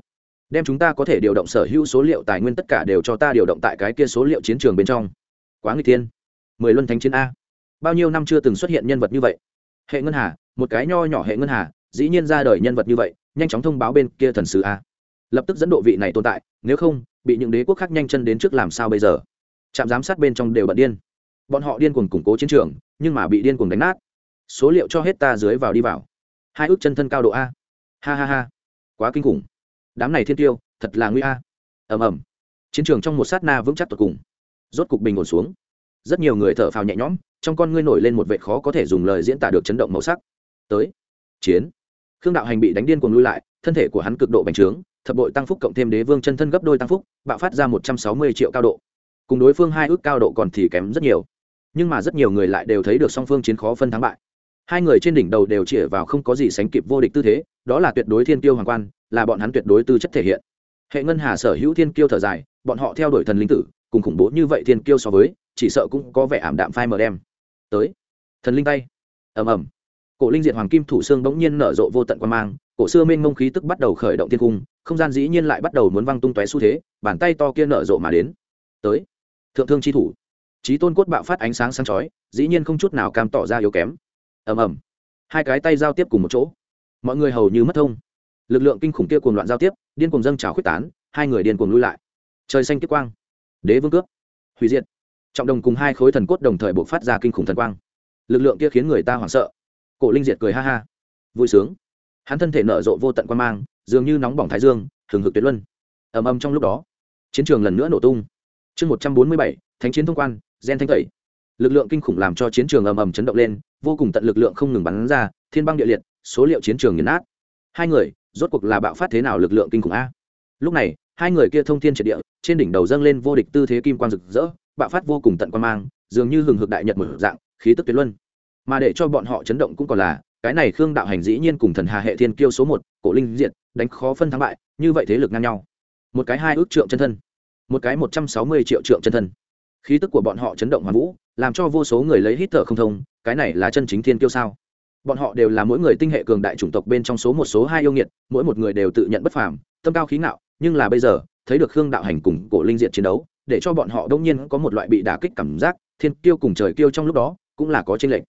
Đem chúng ta có thể điều động sở hữu số liệu tài nguyên tất cả đều cho ta điều động tại cái kia số liệu chiến trường bên trong. Quá người tiên mười luân thánh chiến a. Bao nhiêu năm chưa từng xuất hiện nhân vật như vậy? Hệ ngân hà, một cái nho nhỏ hệ ngân hà, dĩ nhiên ra đời nhân vật như vậy, nhanh chóng thông báo bên kia thần sứ a. Lập tức dẫn độ vị này tồn tại, nếu không, bị những đế quốc khác nhanh chân đến trước làm sao bây giờ? Trạm giám sát bên trong đều bận điên bọn họ điên cuồng củng cố chiến trường, nhưng mà bị điên cuồng đánh nát. Số liệu cho hết ta dưới vào đi vào. Hai ước chân thân cao độ a. Ha ha ha. Quá kinh khủng. Đám này thiên tiêu, thật là nguy a. Ầm ầm. Chiến trường trong một sát na vững chắc tột cùng. Rốt cục bình ổn xuống. Rất nhiều người thở phào nhẹ nhõm, trong con ngươi nổi lên một vệ khó có thể dùng lời diễn tả được chấn động màu sắc. Tới. Chiến. Khương đạo hành bị đánh điên cuồng lui lại, thân thể của hắn cực độ bành trướng, thập bội tăng phúc cộng thêm đế vương chân thân gấp đôi tăng phúc, bạo phát ra một trăm sáu mươi triệu cao độ. Cùng đối phương hai ước cao độ còn thì kém rất nhiều nhưng mà rất nhiều người lại đều thấy được song phương chiến khó phân thắng bại. Hai người trên đỉnh đầu đều chĩa vào không có gì sánh kịp vô địch tư thế, đó là tuyệt đối thiên tiêu hoàng quan, là bọn hắn tuyệt đối tư chất thể hiện. Hệ ngân hà sở hữu thiên kiêu thở dài, bọn họ theo đuổi thần linh tử, cùng khủng bố như vậy thiên kiêu so với, chỉ sợ cũng có vẻ ảm đạm phai mờ đem tới, thần linh tay. Ầm ầm. Cổ linh diệt hoàng kim thủ xương bỗng nhiên nở rộ vô tận quan mang, cổ xưa mênh mông khí tức bắt đầu khởi động thiên cung, không gian dĩ nhiên lại bắt đầu muốn văng tung tóe xu thế, bàn tay to kia nở rộ mà đến. Tới, thượng thương chi thủ trí tôn cốt bạo phát ánh sáng sáng chói, dĩ nhiên không chút nào cam tỏ ra yếu kém. Ầm ầm. Hai cái tay giao tiếp cùng một chỗ. Mọi người hầu như mất thông. Lực lượng kinh khủng kia cuồng loạn giao tiếp, điên cuồng dâng trào khuyết tán, hai người điên cuồng lui lại. Trời xanh kiếp quang. Đế vương cướp. Hủy diệt. Trọng đồng cùng hai khối thần cốt đồng thời buộc phát ra kinh khủng thần quang. Lực lượng kia khiến người ta hoảng sợ. Cổ linh diệt cười ha ha. Vui sướng. Hắn thân thể nở rộ vô tận quan mang, dường như nóng bỏng thái dương, hừng hực tuyệt luân. Ầm ầm trong lúc đó, chiến trường lần nữa nổ tung. Chương một trăm bốn mươi bảy, thánh chiến thông quan gen thanh tẩy. Lực lượng kinh khủng làm cho chiến trường ầm ầm chấn động lên, vô cùng tận lực lượng không ngừng bắn ra, thiên băng địa liệt, số liệu chiến trường nghiền nát. Hai người, rốt cuộc là bạo phát thế nào lực lượng kinh khủng a? Lúc này, hai người kia thông thiên triệt địa, trên đỉnh đầu dâng lên vô địch tư thế kim quang rực rỡ, bạo phát vô cùng tận quan mang, dường như hừng hực đại nhật mở dạng, khí tức tuyệt luân. Mà để cho bọn họ chấn động cũng còn là, cái này khương đạo hành dĩ nhiên cùng thần hà hệ thiên kiêu số một, cổ linh diện đánh khó phân thắng bại, như vậy thế lực ngang nhau. Một cái hai ước trượng chân thân, một cái một trăm sáu mươi triệu trượng chân thân khí tức của bọn họ chấn động hoàn vũ, làm cho vô số người lấy hít thở không thông, cái này là chân chính thiên kiêu sao? Bọn họ đều là mỗi người tinh hệ cường đại chủng tộc bên trong số một số hai yêu nghiệt, mỗi một người đều tự nhận bất phàm, tâm cao khí ngạo, nhưng là bây giờ, thấy được khương đạo hành cùng cổ linh diện chiến đấu, để cho bọn họ đông nhiên có một loại bị đả kích cảm giác, thiên kiêu cùng trời kiêu trong lúc đó, cũng là có trên lệnh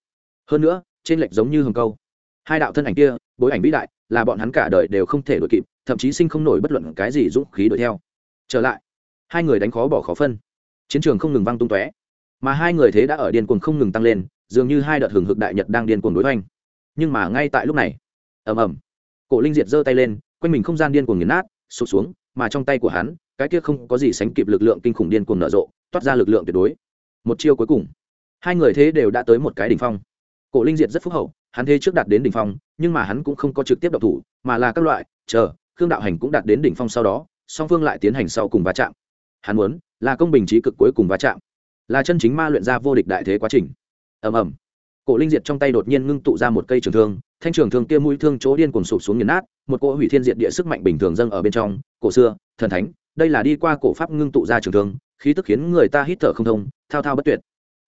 hơn nữa trên lệnh giống như hồng câu. Hai đạo thân ảnh kia, bối ảnh vĩ đại, là bọn hắn cả đời đều không thể đuổi kịp, thậm chí sinh không nổi bất luận cái gì dũng khí đuổi theo. Trở lại, hai người đánh khó bỏ khó phân chiến trường không ngừng văng tung tóe. Mà hai người thế đã ở điên cuồng không ngừng tăng lên, dường như hai đợt hừng hực đại nhật đang điên cuồng đối hoành nhưng mà ngay tại lúc này, ầm ầm, cổ linh diệt giơ tay lên, quanh mình không gian điên cuồng nghiền nát, sụp xuống, mà trong tay của hắn, cái kia không có gì sánh kịp lực lượng kinh khủng điên cuồng nở rộ, toát ra lực lượng tuyệt đối. Một chiêu cuối cùng, hai người thế đều đã tới một cái đỉnh phong. Cổ linh diệt rất phúc hậu, hắn thế trước đạt đến đỉnh phong, nhưng mà hắn cũng không có trực tiếp độc thủ, mà là các loại, chờ, khương đạo hành cũng đạt đến đỉnh phong sau đó, song phương lại tiến hành sau cùng va chạm hắn muốn, là công bình trí cực cuối cùng va chạm, là chân chính ma luyện ra vô địch đại thế quá trình. Ầm ầm. Cổ linh diệt trong tay đột nhiên ngưng tụ ra một cây trường thương, thanh trường thương kia mũi thương chỗ điên cuồng sụp xuống nghiền nát, một cỗ hủy thiên diệt địa sức mạnh bình thường dâng ở bên trong, cổ xưa, thần thánh, đây là đi qua cổ pháp ngưng tụ ra trường thương, khí tức khiến người ta hít thở không thông, thao thao bất tuyệt.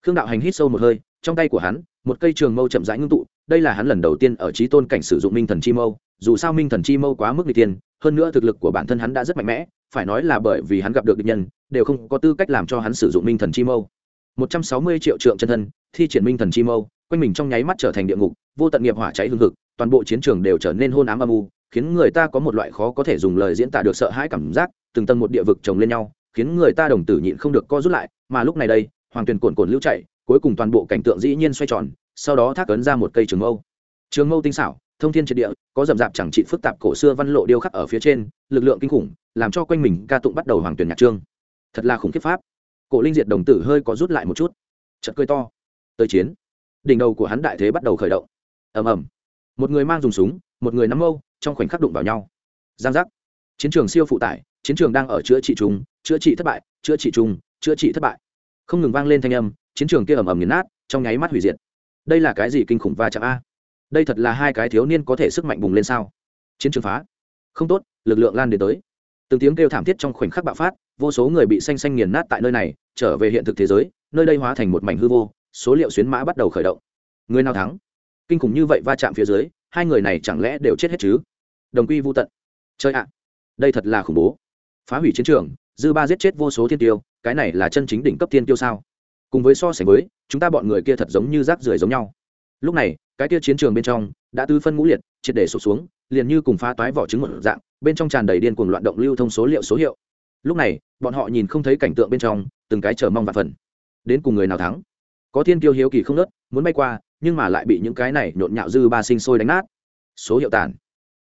Khương đạo hành hít sâu một hơi, trong tay của hắn, một cây trường mâu chậm rãi ngưng tụ, đây là hắn lần đầu tiên ở trí tôn cảnh sử dụng minh thần chi mâu dù sao minh thần chi mâu quá mức n g tiên hơn nữa thực lực của bản thân hắn đã rất mạnh mẽ, phải nói là bởi vì hắn gặp được địch nhân, đều không có tư cách làm cho hắn sử dụng minh thần chi mâu. Một trăm sáu mươi triệu trượng chân thân, thi triển minh thần chi mâu, quanh mình trong nháy mắt trở thành địa ngục, vô tận nghiệp hỏa cháy hương thực toàn bộ chiến trường đều trở nên hôn ám âm u, khiến người ta có một loại khó có thể dùng lời diễn tả được sợ hãi cảm giác, từng tầng một địa vực chồng lên nhau, khiến người ta đồng tử nhịn không được co rút lại, mà lúc này đây, hoàng tuyền cồn cồn lưu chạy, cuối cùng toàn bộ cảnh tượng dĩ nhiên xoay tròn, sau đó thác ấn ra một cây trường mâu. Trường mâu tinh xảo thông thiên triệt địa, có rậm rạp chẳng trị phức tạp cổ xưa văn lộ điêu khắc ở phía trên, lực lượng kinh khủng, làm cho quanh mình ca tụng bắt đầu hoàng tuyển nhạc trương. Thật là khủng khiếp pháp. Cổ linh diệt đồng tử hơi có rút lại một chút. Chật cơi to. Tới chiến. Đỉnh đầu của hắn đại thế bắt đầu khởi động. Ầm ầm. Một người mang dùng súng, một người nắm mâu, trong khoảnh khắc đụng vào nhau. Giang giác. Chiến trường siêu phụ tải, chiến trường đang ở chữa trị trùng chữa trị thất bại, chữa trị chung chữa trị thất bại. Không ngừng vang lên thanh âm, chiến trường kia ầm ầm nghiền nát, trong nháy mắt hủy diệt. Đây là cái gì kinh khủng va chạm a? Đây thật là hai cái thiếu niên có thể sức mạnh bùng lên sao? Chiến trường phá. Không tốt, lực lượng lan đến tới. Từng tiếng kêu thảm thiết trong khoảnh khắc bạo phát, vô số người bị xanh xanh nghiền nát tại nơi này, trở về hiện thực thế giới, nơi đây hóa thành một mảnh hư vô, số liệu xuyến mã bắt đầu khởi động. Người nào thắng? Kinh khủng như vậy va chạm phía dưới, hai người này chẳng lẽ đều chết hết chứ? Đồng quy vô tận. Chơi ạ, đây thật là khủng bố. Phá hủy chiến trường, dư ba giết chết vô số thiên tiêu, cái này là chân chính đỉnh cấp thiên tiêu sao? Cùng với so sánh với, chúng ta bọn người kia thật giống như rác rưởi giống nhau. Lúc này cái kia chiến trường bên trong đã tứ phân ngũ liệt, triệt để sụp xuống, liền như cùng phá toái vỏ trứng một dạng, bên trong tràn đầy điên cuồng loạn động lưu thông số liệu số hiệu. Lúc này, bọn họ nhìn không thấy cảnh tượng bên trong, từng cái chờ mong và phần. Đến cùng người nào thắng? Có thiên tiêu hiếu kỳ không nớt, muốn bay qua, nhưng mà lại bị những cái này nhộn nhạo dư ba sinh sôi đánh nát. Số hiệu tàn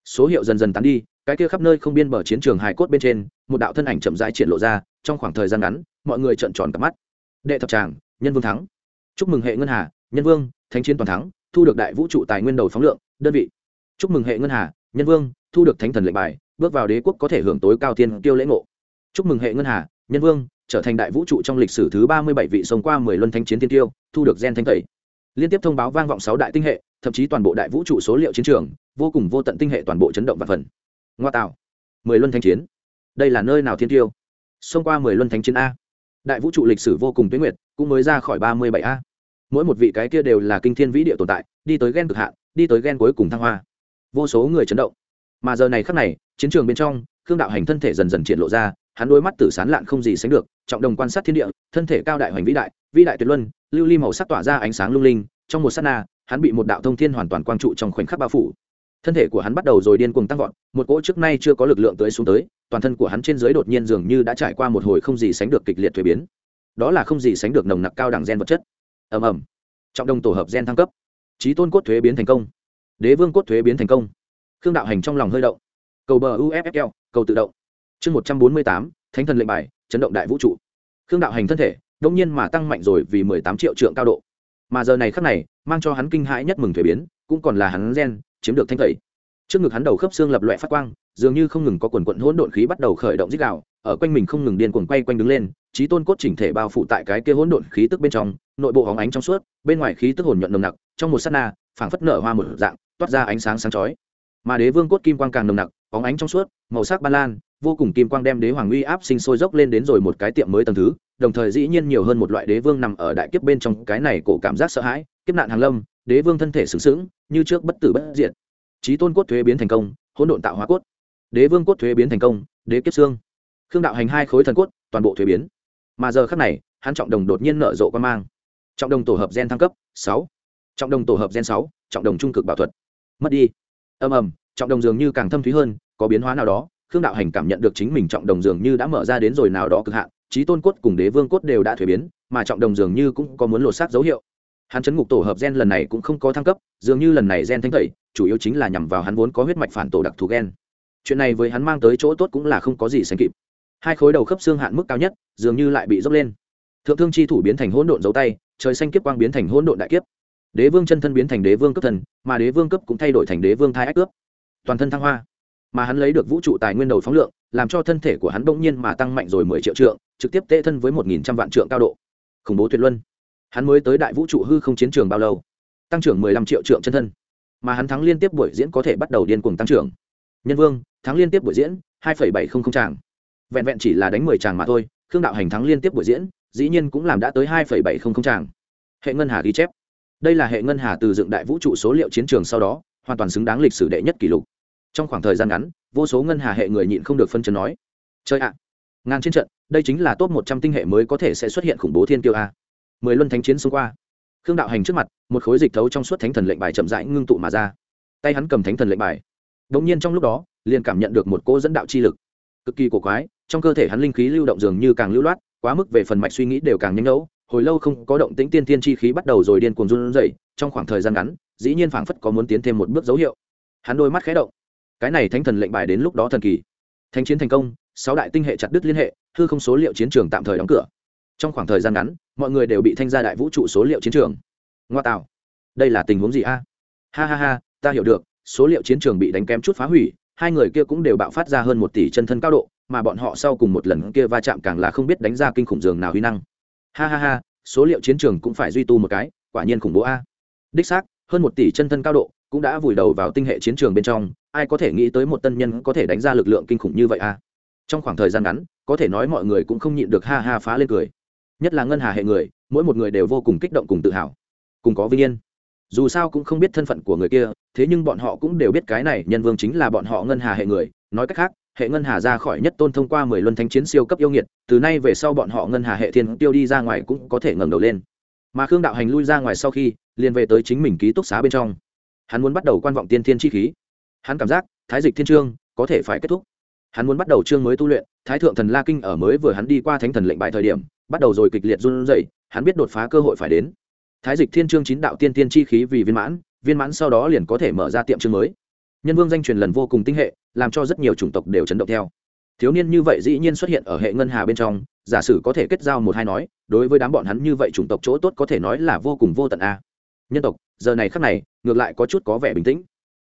số hiệu dần dần tán đi, cái kia khắp nơi không biên bờ chiến trường hài cốt bên trên, một đạo thân ảnh chậm rãi triển lộ ra, trong khoảng thời gian ngắn, mọi người trợn tròn cặp mắt. Đệ thập tràng, nhân vương thắng. Chúc mừng hệ ngân hà, nhân vương, thánh chiến toàn thắng thu được đại vũ trụ tài nguyên đầu phóng lượng, đơn vị. Chúc mừng hệ ngân hà, nhân vương, thu được thánh thần lệnh bài, bước vào đế quốc có thể hưởng tối cao tiên tiêu lễ ngộ. Chúc mừng hệ ngân hà, nhân vương, trở thành đại vũ trụ trong lịch sử thứ ba mươi bảy vị sống qua mười luân thanh chiến tiên tiêu thu được gen thanh tẩy. Liên tiếp thông báo vang vọng sáu đại tinh hệ, thậm chí toàn bộ đại vũ trụ số liệu chiến trường, vô cùng vô tận tinh hệ toàn bộ chấn động và phần. Ngoa tạo. Mười luân thanh chiến. Đây là nơi nào thiên tiêu xông qua mười luân thanh chiến a. Đại vũ trụ lịch sử vô cùng tuyến nguyệt, cũng mới ra khỏi ba mươi bảy a mỗi một vị cái kia đều là kinh thiên vĩ địa tồn tại, đi tới ghen cực hạn, đi tới ghen cuối cùng thăng hoa. Vô số người chấn động. Mà giờ này khắc này, chiến trường bên trong, khương đạo hành thân thể dần dần triển lộ ra, hắn đôi mắt tử sán lạn không gì sánh được, trọng đồng quan sát thiên địa, thân thể cao đại hoành vĩ đại vĩ đại tuyệt luân, lưu ly màu sắc tỏa ra ánh sáng lung linh, trong một s á t na, hắn bị một đạo thông thiên hoàn toàn quang trụ trong khoảnh khắc bao phủ. Thân thể của hắn bắt đầu rồi điên cuồng tăng vọt, một cỗ trước nay chưa có lực lượng tới xuống tới, toàn thân của hắn trên dưới đột nhiên dường như đã trải qua một hồi không gì sánh được kịch liệt thuế biến. Đó là không gì sánh được nồng nặc cao đẳng gen vật chất ầm ầm. Trọng đồng tổ hợp gen thăng cấp. Trí tôn cốt thuế biến thành công. Đế vương cốt thuế biến thành công. Khương đạo hành trong lòng hơi động. Cầu bờ uffl cầu tự động. Chương một trăm bốn mươi tám, thánh thần lệnh bài, chấn động đại vũ trụ. Khương đạo hành thân thể, đông nhiên mà tăng mạnh rồi vì mười tám triệu trượng cao độ. Mà giờ này khắc này, mang cho hắn kinh hãi nhất mừng thuế biến, cũng còn là hắn gen, chiếm được thanh thầy trước ngực hắn đầu khớp xương lập loại phát quang dường như không ngừng có quần quận hỗn độn khí bắt đầu khởi động dích đạo ở quanh mình không ngừng điên cuồng quay quanh đứng lên, trí tôn cốt chỉnh thể bao phủ tại cái kia hỗn độn khí tức bên trong, nội bộ hóng ánh trong suốt, bên ngoài khí tức hồn nhuận nồng nặc, trong một sát na, phảng phất nở hoa một dạng, toát ra ánh sáng sáng chói. Mà đế vương cốt kim quang càng nồng nặc, hóng ánh trong suốt, màu sắc ban lan, vô cùng kim quang đem đế hoàng uy áp sinh sôi dốc lên đến rồi một cái tiệm mới tầng thứ, đồng thời dĩ nhiên nhiều hơn một loại đế vương nằm ở đại kiếp bên trong, cái này cổ cảm giác sợ hãi, kiếp nạn hàng lâm, đế vương thân thể sướng sướng như trước bất tử bất diệt. Trí tôn cốt thuế biến thành công, hỗn độn tạo hóa cốt đế vương cốt thuế biến thành công, đế kiếp xương. Khương đạo hành hai khối thần cốt, toàn bộ thuế biến. Mà giờ khắc này, hắn trọng đồng đột nhiên nở rộ quan mang. Trọng đồng tổ hợp gen thăng cấp, sáu. Trọng đồng tổ hợp gen sáu, trọng đồng trung cực bảo thuật. Mất đi. Ầm ầm, trọng đồng dường như càng thâm thúy hơn, có biến hóa nào đó, khương đạo hành cảm nhận được chính mình trọng đồng dường như đã mở ra đến rồi nào đó cực hạn trí tôn cốt cùng đế vương cốt đều đã thuế biến, mà trọng đồng dường như cũng có muốn lột xác dấu hiệu. Hắn chấn ngục tổ hợp gen lần này cũng không có thăng cấp, dường như lần này gen thanh tẩy, chủ yếu chính là nhằm vào hắn vốn có huyết mạch phản tổ đặc thù gen chuyện này với hắn mang tới chỗ tốt cũng là không có gì sánh kịp. Hai khối đầu khớp xương hạn mức cao nhất, dường như lại bị dốc lên. Thượng thương chi thủ biến thành hỗn độn dấu tay, trời xanh kiếp quang biến thành hỗn độn đại kiếp. Đế vương chân thân biến thành đế vương cấp thần, mà đế vương cấp cũng thay đổi thành đế vương thai ách cướp toàn thân thăng hoa. Mà hắn lấy được vũ trụ tài nguyên đầu phóng lượng, làm cho thân thể của hắn bỗng nhiên mà tăng mạnh rồi mười triệu trượng, trực tiếp tệ thân với một nghìn trăm vạn trượng cao độ. Khủng bố tuyệt luân. Hắn mới tới đại vũ trụ hư không chiến trường bao lâu? Tăng trưởng mười lăm triệu trượng chân thân. Mà hắn thắng liên tiếp buổi diễn có thể bắt đầu điên cuồng tăng trưởng nhân vương, thắng liên tiếp buổi diễn, hai phẩy bảy không không tràng. Vẹn vẹn chỉ là đánh mười tràng mà thôi, khương đạo hành thắng liên tiếp buổi diễn, dĩ nhiên cũng làm đã tới hai phẩy bảy không không tràng. Hệ ngân hà ghi chép. Đây là hệ ngân hà từ dựng đại vũ trụ số liệu chiến trường sau đó, hoàn toàn xứng đáng lịch sử đệ nhất kỷ lục. Trong khoảng thời gian ngắn, vô số ngân hà hệ người nhịn không được phân chân nói chơi ạ à. ngàn trên trận, đây chính là top một trăm tinh hệ mới có thể sẽ xuất hiện khủng bố thiên kiêu a. Mười luân thánh chiến xông qua, khương đạo hành trước mặt, một khối dịch thấu trong suốt thánh thần lệnh bài chậm rãi ngưng tụ mà ra. Tay hắn cầm thánh thần lệnh bài đ nhiên trong lúc đó, liền cảm nhận được một cô dẫn đạo chi lực. Cực kỳ cổ quái, trong cơ thể hắn linh khí lưu động dường như càng lưu loát, quá mức về phần mạch suy nghĩ đều càng nhanh ngẫu hồi lâu không có động tĩnh tiên tiên chi khí bắt đầu rồi điên cuồng run rẩy, trong khoảng thời gian ngắn, dĩ nhiên phảng phất có muốn tiến thêm một bước dấu hiệu. Hắn đôi mắt khé động. Cái này thánh thần lệnh bài đến lúc đó thần kỳ. Thánh chiến thành công, sáu đại tinh hệ chặt đứt liên hệ, hư không số liệu chiến trường tạm thời đóng cửa. Trong khoảng thời gian ngắn, mọi người đều bị thanh ra đại vũ trụ số liệu chiến trường. Ngoa tạo. Đây là tình huống gì a? Ha ha ha, ta hiểu được số liệu chiến trường bị đánh kém chút phá hủy, hai người kia cũng đều bạo phát ra hơn một tỷ chân thân cao độ, mà bọn họ sau cùng một lần kia va chạm càng là không biết đánh ra kinh khủng giường nào huy năng. Ha ha ha, số liệu chiến trường cũng phải duy tu một cái, quả nhiên khủng bố a. Đích xác, hơn một tỷ chân thân cao độ cũng đã vùi đầu vào tinh hệ chiến trường bên trong, ai có thể nghĩ tới một tân nhân có thể đánh ra lực lượng kinh khủng như vậy a. Trong khoảng thời gian ngắn, có thể nói mọi người cũng không nhịn được ha ha phá lên cười. Nhất là ngân hà hệ người, mỗi một người đều vô cùng kích động cùng tự hào. Cùng có vinh yên dù sao cũng không biết thân phận của người kia, thế nhưng bọn họ cũng đều biết cái này nhân vương chính là bọn họ ngân hà hệ người. Nói cách khác, hệ ngân hà ra khỏi nhất tôn thông qua mười luân thánh chiến siêu cấp yêu nghiệt, từ nay về sau bọn họ ngân hà hệ thiên tiêu đi ra ngoài cũng có thể ngẩng đầu lên. Mà khương đạo hành lui ra ngoài sau khi, liền về tới chính mình ký túc xá bên trong. Hắn muốn bắt đầu quan vọng tiên thiên chi khí. Hắn cảm giác, thái dịch thiên trương có thể phải kết thúc. Hắn muốn bắt đầu chương mới tu luyện, thái thượng thần la kinh ở mới vừa hắn đi qua thánh thần lệnh bại thời điểm, bắt đầu rồi kịch liệt run rẩy, hắn biết đột phá cơ hội phải đến thái dịch thiên trương chín đạo tiên tiên chi khí vì viên mãn viên mãn sau đó liền có thể mở ra tiệm chương mới. Nhân vương danh truyền lần vô cùng tinh hệ, làm cho rất nhiều chủng tộc đều chấn động theo. Thiếu niên như vậy dĩ nhiên xuất hiện ở hệ ngân hà bên trong, giả sử có thể kết giao một hai nói, đối với đám bọn hắn như vậy chủng tộc chỗ tốt có thể nói là vô cùng vô tận a. Nhân tộc, giờ này khắc này, ngược lại có chút có vẻ bình tĩnh.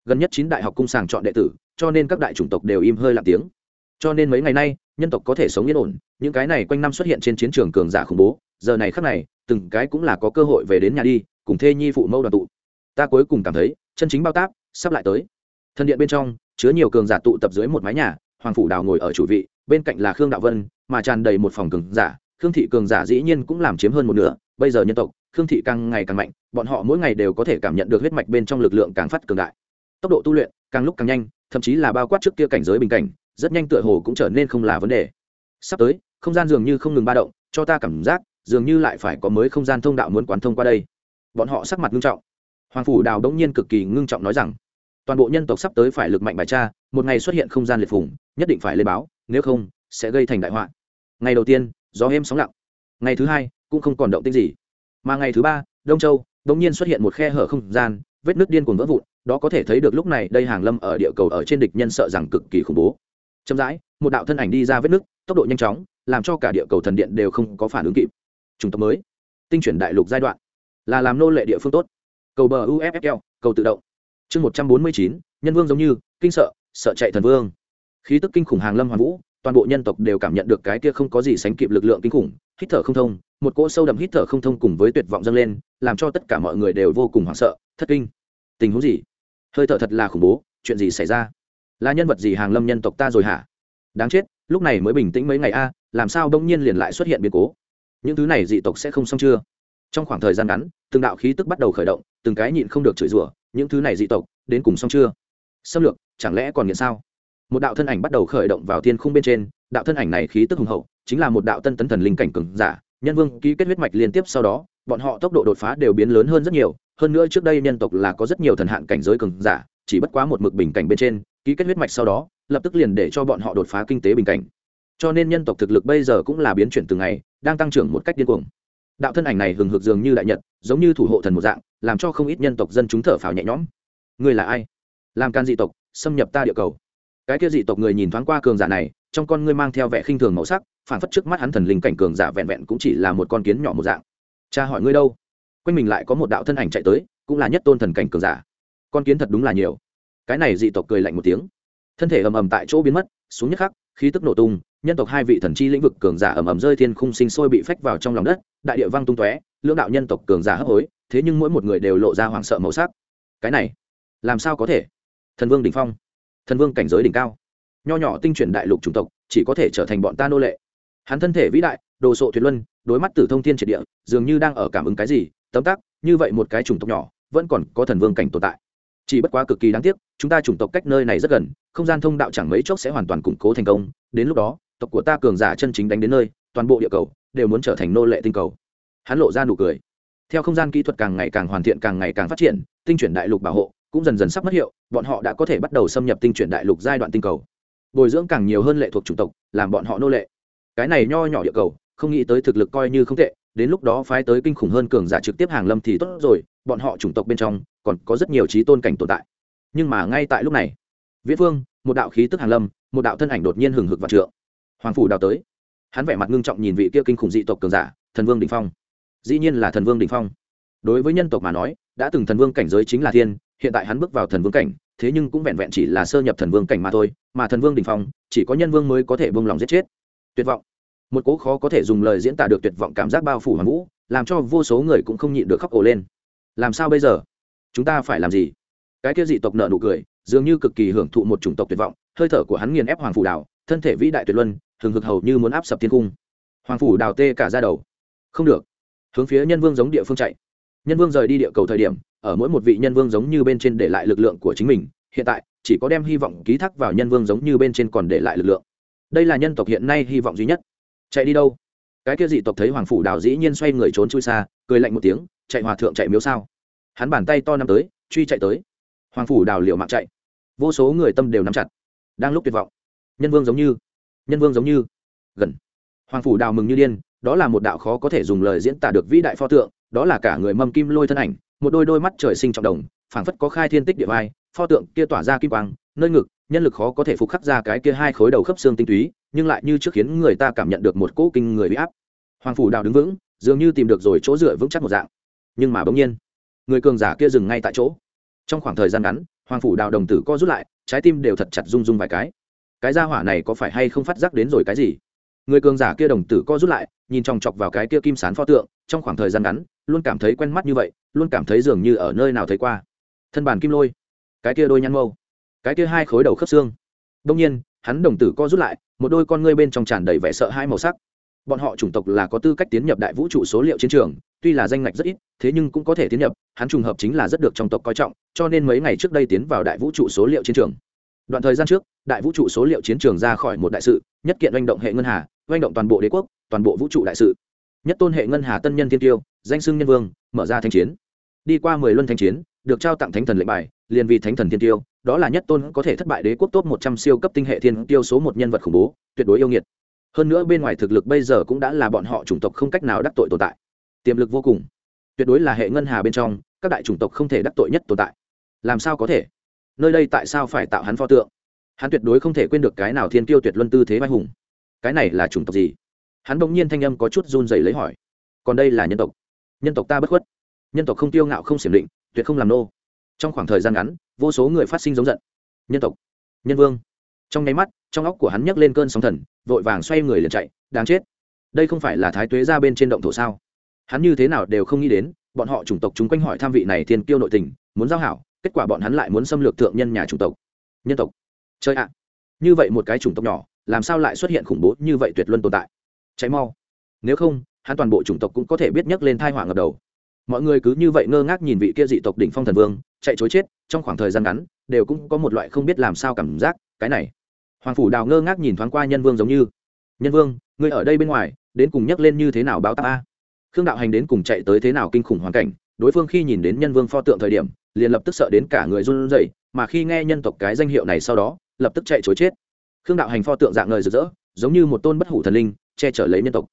Gần nhất chín đại học cung sàng chọn đệ tử, cho nên các đại chủng tộc đều im hơi lặng tiếng. Cho nên mấy ngày nay, nhân tộc có thể sống yên ổn, những cái này quanh năm xuất hiện trên chiến trường cường giả khủng bố, giờ này khắc này từng cái cũng là có cơ hội về đến nhà đi, cùng thê nhi phụ mẫu đoàn tụ. Ta cuối cùng cảm thấy, chân chính bao táp sắp lại tới. Thân điện bên trong, chứa nhiều cường giả tụ tập dưới một mái nhà, hoàng phủ đào ngồi ở chủ vị, bên cạnh là khương đạo vân, mà tràn đầy một phòng cường giả. Khương thị cường giả dĩ nhiên cũng làm chiếm hơn một nửa, bây giờ nhân tộc, khương thị càng ngày càng mạnh, bọn họ mỗi ngày đều có thể cảm nhận được huyết mạch bên trong lực lượng càng phát cường đại. Tốc độ tu luyện càng lúc càng nhanh, thậm chí là bao quát trước kia cảnh giới bình cảnh, rất nhanh tựa hồ cũng trở nên không là vấn đề. Sắp tới, không gian dường như không ngừng ba động, cho ta cảm giác dường như lại phải có mới không gian thông đạo muốn quán thông qua đây. Bọn họ sắc mặt ngưng trọng. Hoàng phủ đào đống nhiên cực kỳ ngưng trọng nói rằng toàn bộ nhân tộc sắp tới phải lực mạnh bài tra một ngày xuất hiện không gian liệt phủng nhất định phải lên báo nếu không sẽ gây thành đại họa. Ngày đầu tiên gió êm sóng lặng. Ngày thứ hai cũng không còn động tích gì. Mà ngày thứ ba đông châu đống nhiên xuất hiện một khe hở không gian vết nước điên cuồng vỡ vụn đó có thể thấy được lúc này đây hàng lâm ở địa cầu ở trên địch nhân sợ rằng cực kỳ khủng bố. Chậm rãi một đạo thân ảnh đi ra vết nước, tốc độ nhanh chóng làm cho cả địa cầu thần điện đều không có phản ứng kịp trung tộc mới, tinh chuyển đại lục giai đoạn, là làm nô lệ địa phương tốt. Cầu bờ uffl cầu tự động. Chương một trăm bốn mươi chín, nhân vương giống như, kinh sợ sợ chạy thần vương. Khí tức kinh khủng hàng lâm hoàn vũ, toàn bộ nhân tộc đều cảm nhận được cái kia không có gì sánh kịp lực lượng kinh khủng, hít thở không thông, một cỗ sâu đậm hít thở không thông cùng với tuyệt vọng dâng lên, làm cho tất cả mọi người đều vô cùng hoảng sợ, thất kinh. Tình huống gì? Hơi thở thật là khủng bố, chuyện gì xảy ra? Là nhân vật gì hàng lâm nhân tộc ta rồi hả? Đáng chết, lúc này mới bình tĩnh mấy ngày a, làm sao đông nhiên liền lại xuất hiện biến cố? Những thứ này dị tộc sẽ không xong chưa? Trong khoảng thời gian ngắn, từng đạo khí tức bắt đầu khởi động, từng cái nhịn không được chửi rủa, những thứ này dị tộc, đến cùng xong chưa? Xâm lược, chẳng lẽ còn nghiện sao? Một đạo thân ảnh bắt đầu khởi động vào thiên khung bên trên, đạo thân ảnh này khí tức hùng hậu, chính là một đạo tân tấn thần linh cảnh cường giả, nhân vương ký kết huyết mạch liên tiếp sau đó, bọn họ tốc độ đột phá đều biến lớn hơn rất nhiều, hơn nữa trước đây nhân tộc là có rất nhiều thần hạn cảnh giới cường giả, chỉ bất quá một mực bình cảnh bên trên, ký kết huyết mạch sau đó, lập tức liền để cho bọn họ đột phá kinh tế bình cảnh. Cho nên nhân tộc thực lực bây giờ cũng là biến chuyển từng ngày đang tăng trưởng một cách điên cuồng. Đạo thân ảnh này hừng hực dường như đại nhật, giống như thủ hộ thần một dạng, làm cho không ít nhân tộc dân chúng thở phào nhẹ nhõm. Ngươi là ai? Làm can dị tộc, xâm nhập ta địa cầu. Cái kia dị tộc người nhìn thoáng qua cường giả này, trong con ngươi mang theo vẻ khinh thường màu sắc, phản phất trước mắt hắn thần linh cảnh cường giả vẹn vẹn cũng chỉ là một con kiến nhỏ một dạng. Cha hỏi ngươi đâu? Quanh mình lại có một đạo thân ảnh chạy tới, cũng là nhất tôn thần cảnh cường giả. Con kiến thật đúng là nhiều. Cái này dị tộc cười lạnh một tiếng. Thân thể ầm ầm tại chỗ biến mất, xuống nhất khắc, khí tức nổ tung nhân tộc hai vị thần chi lĩnh vực cường giả ầm ầm rơi thiên khung sinh sôi bị phách vào trong lòng đất, đại địa vang tung tóe, lưỡng đạo nhân tộc cường giả hấp hối, thế nhưng mỗi một người đều lộ ra hoảng sợ màu sắc. Cái này, làm sao có thể? Thần vương đỉnh phong, thần vương cảnh giới đỉnh cao, nho nhỏ tinh chuyển đại lục chủng tộc, chỉ có thể trở thành bọn ta nô lệ. Hắn thân thể vĩ đại, đồ sộ tuyệt luân, đối mắt tử thông thiên triệt địa, dường như đang ở cảm ứng cái gì, tấm tắc, như vậy một cái chủng tộc nhỏ, vẫn còn có thần vương cảnh tồn tại. Chỉ bất quá cực kỳ đáng tiếc, chúng ta chủng tộc cách nơi này rất gần, không gian thông đạo chẳng mấy chốc sẽ hoàn toàn củng cố thành công, đến lúc đó tộc của ta cường giả chân chính đánh đến nơi, toàn bộ địa cầu đều muốn trở thành nô lệ tinh cầu. Hắn lộ ra nụ cười. Theo không gian kỹ thuật càng ngày càng hoàn thiện, càng ngày càng phát triển, tinh chuyển đại lục bảo hộ cũng dần dần sắp mất hiệu, bọn họ đã có thể bắt đầu xâm nhập tinh chuyển đại lục giai đoạn tinh cầu. Bồi dưỡng càng nhiều hơn lệ thuộc chủng tộc, làm bọn họ nô lệ. Cái này nho nhỏ địa cầu, không nghĩ tới thực lực coi như không tệ, đến lúc đó phái tới kinh khủng hơn cường giả trực tiếp hàng lâm thì tốt rồi, bọn họ chủng tộc bên trong còn có rất nhiều trí tôn cảnh tồn tại. Nhưng mà ngay tại lúc này, viễn phương, một đạo khí tức hàng lâm, một đạo thân ảnh đột nhiên hừng hực và trượng hoàng phủ đào tới. Hắn vẻ mặt ngưng trọng nhìn vị kia kinh khủng dị tộc cường giả, thần vương đình phong. Dĩ nhiên là thần vương đình phong. Đối với nhân tộc mà nói, đã từng thần vương cảnh giới chính là thiên, hiện tại hắn bước vào thần vương cảnh, thế nhưng cũng vẹn vẹn chỉ là sơ nhập thần vương cảnh mà thôi, mà thần vương đình phong, chỉ có nhân vương mới có thể buông lòng giết chết. Tuyệt vọng. Một cố khó có thể dùng lời diễn tả được tuyệt vọng cảm giác bao phủ hoàng vũ, làm cho vô số người cũng không nhịn được khóc ổ lên. Làm sao bây giờ? Chúng ta phải làm gì? Cái kia dị tộc nợ nụ cười, dường như cực kỳ hưởng thụ một chủng tộc tuyệt vọng, hơi thở của hắn nghiền ép hoàng phủ đào, thân thể vĩ đại tuyệt luân hừng hực hầu như muốn áp sập thiên cung. Hoàng phủ đào tê cả ra đầu. Không được. Hướng phía nhân vương giống địa phương chạy. Nhân vương rời đi địa cầu thời điểm, ở mỗi một vị nhân vương giống như bên trên để lại lực lượng của chính mình. Hiện tại, chỉ có đem hy vọng ký thác vào nhân vương giống như bên trên còn để lại lực lượng. Đây là nhân tộc hiện nay hy vọng duy nhất. Chạy đi đâu? Cái kia dị tộc thấy hoàng phủ đào dĩ nhiên xoay người trốn chui xa, cười lạnh một tiếng, chạy hòa thượng chạy miếu sao? Hắn bàn tay to năm tới, truy chạy tới. Hoàng phủ đào liệu mạng chạy. Vô số người tâm đều nắm chặt. Đang lúc tuyệt vọng, nhân vương giống như nhân vương giống như. Gần. Hoàng phủ đào mừng như điên, đó là một đạo khó có thể dùng lời diễn tả được vĩ đại pho tượng, đó là cả người mâm kim lôi thân ảnh, một đôi đôi mắt trời sinh trọng đồng, phảng phất có khai thiên tích địa vai, pho tượng kia tỏa ra kim quang, nơi ngực, nhân lực khó có thể phục khắc ra cái kia hai khối đầu khớp xương tinh túy, nhưng lại như trước khiến người ta cảm nhận được một cỗ kinh người bị áp. Hoàng phủ đào đứng vững, dường như tìm được rồi chỗ dựa vững chắc một dạng. Nhưng mà bỗng nhiên, người cường giả kia dừng ngay tại chỗ. Trong khoảng thời gian ngắn, hoàng phủ đào đồng tử co rút lại, trái tim đều thật chặt rung rung vài cái cái gia hỏa này có phải hay không phát giác đến rồi cái gì? Người cường giả kia đồng tử co rút lại, nhìn chòng chọc vào cái kia kim sán pho tượng, trong khoảng thời gian ngắn, luôn cảm thấy quen mắt như vậy, luôn cảm thấy dường như ở nơi nào thấy qua. Thân bàn kim lôi. Cái kia đôi nhăn mâu. Cái kia hai khối đầu khớp xương. Đông nhiên, hắn đồng tử co rút lại, một đôi con ngươi bên trong tràn đầy vẻ sợ hai màu sắc. Bọn họ chủng tộc là có tư cách tiến nhập đại vũ trụ số liệu chiến trường, tuy là danh ngạch rất ít, thế nhưng cũng có thể tiến nhập, hắn trùng hợp chính là rất được trong tộc coi trọng, cho nên mấy ngày trước đây tiến vào đại vũ trụ số liệu chiến trường. Đoạn thời gian trước đại vũ trụ số liệu chiến trường ra khỏi một đại sự, nhất kiện oanh động hệ ngân hà, oanh động toàn bộ đế quốc, toàn bộ vũ trụ đại sự. Nhất tôn hệ ngân hà tân nhân thiên tiêu, danh xưng nhân vương, mở ra thanh chiến. Đi qua mười luân thanh chiến, được trao tặng thánh thần lệnh bài, liền vì thánh thần thiên tiêu, đó là nhất tôn có thể thất bại đế quốc top một trăm siêu cấp tinh hệ thiên tiêu số một nhân vật khủng bố, tuyệt đối yêu nghiệt. Hơn nữa bên ngoài thực lực bây giờ cũng đã là bọn họ chủng tộc không cách nào đắc tội tồn tại. Tiềm lực vô cùng. Tuyệt đối là hệ ngân hà bên trong, các đại chủng tộc không thể đắc tội nhất tồn tại. Làm sao có thể? Nơi đây tại sao phải tạo hắn pho tượng? Hắn tuyệt đối không thể quên được cái nào thiên tiêu tuyệt luân tư thế vai hùng. Cái này là chủng tộc gì? Hắn bỗng nhiên thanh âm có chút run rẩy lấy hỏi. Còn đây là nhân tộc. Nhân tộc ta bất khuất. Nhân tộc không tiêu ngạo không xiểm định, tuyệt không làm nô. Trong khoảng thời gian ngắn, vô số người phát sinh giống giận. Nhân tộc. Nhân vương. Trong nháy mắt, trong óc của hắn nhấc lên cơn sóng thần, vội vàng xoay người liền chạy, đáng chết. Đây không phải là thái tuế ra bên trên động thổ sao? Hắn như thế nào đều không nghĩ đến, bọn họ chủng tộc chúng quanh hỏi tham vị này thiên kiêu nội tình, muốn giao hảo, kết quả bọn hắn lại muốn xâm lược thượng nhân nhà chủng tộc. Nhân tộc chơi ạ, như vậy một cái chủng tộc nhỏ, làm sao lại xuất hiện khủng bố như vậy tuyệt luân tồn tại? Cháy mau. Nếu không, hắn toàn bộ chủng tộc cũng có thể biết nhắc lên thai hỏa ngập đầu. Mọi người cứ như vậy ngơ ngác nhìn vị kia dị tộc đỉnh phong thần vương, chạy chối chết, trong khoảng thời gian ngắn, đều cũng có một loại không biết làm sao cảm giác, cái này. Hoàng phủ đào ngơ ngác nhìn thoáng qua nhân vương giống như. Nhân vương, ngươi ở đây bên ngoài, đến cùng nhắc lên như thế nào báo táp a? Khương đạo hành đến cùng chạy tới thế nào kinh khủng hoàn cảnh, đối phương khi nhìn đến nhân vương pho tượng thời điểm, liền lập tức sợ đến cả người run rẩy, mà khi nghe nhân tộc cái danh hiệu này sau đó lập tức chạy chối chết. Khương đạo hành pho tượng dạng ngời rực rỡ, giống như một tôn bất hủ thần linh, che chở lấy nhân tộc.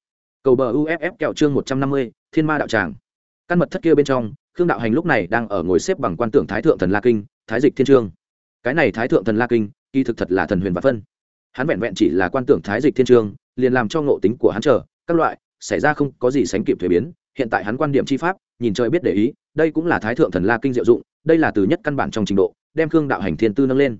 Cầu bờ uff kẹo chương một trăm năm mươi, thiên ma đạo tràng. Căn mật thất kia bên trong, khương đạo hành lúc này đang ở ngồi xếp bằng quan tưởng thái thượng thần la kinh, thái dịch thiên trương. Cái này thái thượng thần la kinh, kỳ thực thật là thần huyền và phân. Hắn vẹn vẹn chỉ là quan tưởng thái dịch thiên trương, liền làm cho ngộ tính của hắn trở các loại, xảy ra không có gì sánh kịp thuế biến. Hiện tại hắn quan điểm chi pháp, nhìn trời biết để ý, đây cũng là thái thượng thần la kinh diệu dụng, đây là từ nhất căn bản trong trình độ, đem khương đạo hành thiên tư nâng lên.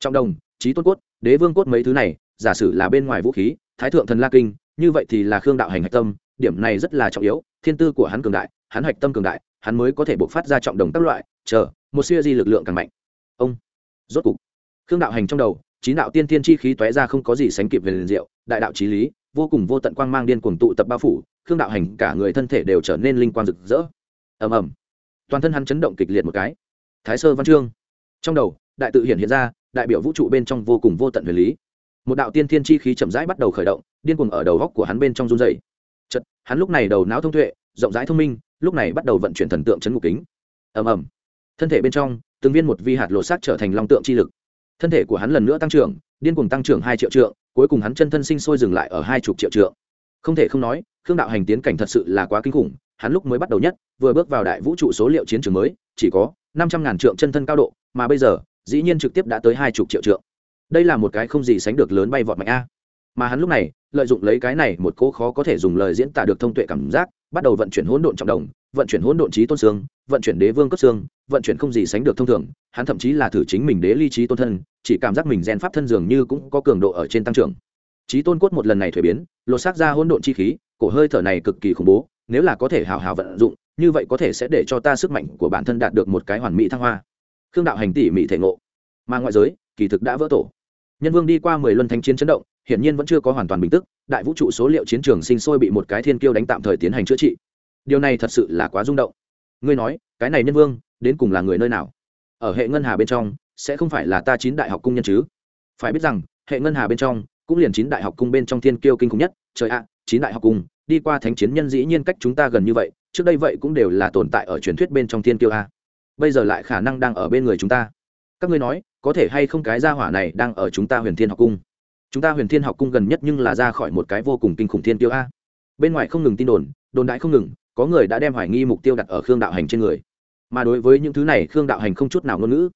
Trong đồng trí tôn cốt, đế vương cốt mấy thứ này, giả sử là bên ngoài vũ khí, thái thượng thần la kinh, như vậy thì là khương đạo hành hạch tâm, điểm này rất là trọng yếu, thiên tư của hắn cường đại, hắn hạch tâm cường đại, hắn mới có thể buộc phát ra trọng đồng các loại, chờ, một siêu di lực lượng càng mạnh. Ông, rốt cục, khương đạo hành trong đầu, chín đạo tiên tiên chi khí tóe ra không có gì sánh kịp về liền diệu, đại đạo trí lý, vô cùng vô tận quang mang điên cuồng tụ tập bao phủ, khương đạo hành cả người thân thể đều trở nên linh quang rực rỡ. Ầm ầm, toàn thân hắn chấn động kịch liệt một cái. Thái sơ văn chương. Trong đầu, đại tự hiện hiện ra đại biểu vũ trụ bên trong vô cùng vô tận huyền lý. Một đạo tiên thiên chi khí chậm rãi bắt đầu khởi động, điên cuồng ở đầu góc của hắn bên trong run dày chật hắn lúc này đầu não thông tuệ, rộng rãi thông minh, lúc này bắt đầu vận chuyển thần tượng chấn ngục kính. Ầm ầm. Thân thể bên trong, từng viên một vi hạt lột xác trở thành long tượng chi lực. Thân thể của hắn lần nữa tăng trưởng, điên cuồng tăng trưởng hai triệu trượng, cuối cùng hắn chân thân sinh sôi dừng lại ở hai chục triệu trượng. Không thể không nói, khương đạo hành tiến cảnh thật sự là quá kinh khủng, hắn lúc mới bắt đầu nhất, vừa bước vào đại vũ trụ số liệu chiến trường mới, chỉ có năm trăm ngàn trượng chân thân cao độ, mà bây giờ dĩ nhiên trực tiếp đã tới hai chục triệu trượng. Đây là một cái không gì sánh được lớn bay vọt mạnh a. Mà hắn lúc này, lợi dụng lấy cái này một cỗ khó có thể dùng lời diễn tả được thông tuệ cảm giác, bắt đầu vận chuyển hỗn độn trọng đồng, vận chuyển hỗn độn trí tôn xương, vận chuyển đế vương cấp xương, vận chuyển không gì sánh được thông thường. Hắn thậm chí là thử chính mình đế ly trí tôn thân, chỉ cảm giác mình gen pháp thân dường như cũng có cường độ ở trên tăng trưởng. Trí tôn cốt một lần này thuế biến, lột xác ra hỗn độn chi khí, cổ hơi thở này cực kỳ khủng bố, nếu là có thể hào hào vận dụng, như vậy có thể sẽ để cho ta sức mạnh của bản thân đạt được một cái hoàn mỹ thăng hoa khương đạo hành tỉ mỹ thể ngộ. Mà ngoại giới, kỳ thực đã vỡ tổ. Nhân vương đi qua mười luân thanh chiến chấn động, hiển nhiên vẫn chưa có hoàn toàn bình tức, đại vũ trụ số liệu chiến trường sinh sôi bị một cái thiên kiêu đánh tạm thời tiến hành chữa trị. Điều này thật sự là quá rung động. Ngươi nói, cái này nhân vương, đến cùng là người nơi nào? Ở hệ ngân hà bên trong, sẽ không phải là ta chín đại học cung nhân chứ? Phải biết rằng, hệ ngân hà bên trong, cũng liền chín đại học cung bên trong thiên kiêu kinh khủng nhất. Trời ạ, chín đại học cung, đi qua thánh chiến nhân dĩ nhiên cách chúng ta gần như vậy, trước đây vậy cũng đều là tồn tại ở truyền thuyết bên trong thiên kiêu a bây giờ lại khả năng đang ở bên người chúng ta. Các ngươi nói, có thể hay không cái gia hỏa này đang ở chúng ta huyền thiên học cung? Chúng ta huyền thiên học cung gần nhất nhưng là ra khỏi một cái vô cùng kinh khủng thiên tiêu a. Bên ngoài không ngừng tin đồn đồn đại không ngừng, có người đã đem hoài nghi mục tiêu đặt ở khương đạo hành trên người. Mà đối với những thứ này, khương đạo hành không chút nào ngôn ngữ.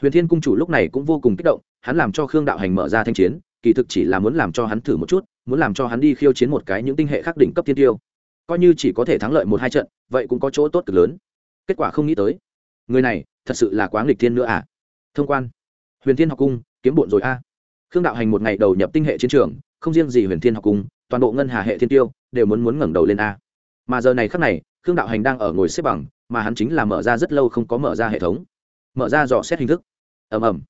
Huyền thiên cung chủ lúc này cũng vô cùng kích động, hắn làm cho khương đạo hành mở ra thanh chiến, kỳ thực chỉ là muốn làm cho hắn thử một chút, muốn làm cho hắn đi khiêu chiến một cái những tinh hệ khắc đỉnh cấp thiên tiêu. Coi như chỉ có thể thắng lợi một hai trận, vậy cũng có chỗ tốt cực lớn. Kết quả không nghĩ tới người này, thật sự là quá nghịch thiên nữa à? Thông quan. Huyền thiên học cung, kiếm bộn rồi a. Khương đạo hành một ngày đầu nhập tinh hệ chiến trường, không riêng gì huyền thiên học cung, toàn bộ ngân hà hệ thiên tiêu đều muốn muốn ngẩng đầu lên a. Mà giờ này khắc này, khương đạo hành đang ở ngồi xếp bằng, mà hắn chính là mở ra rất lâu không có mở ra hệ thống. Mở ra dò xét hình thức. Ầm ầm.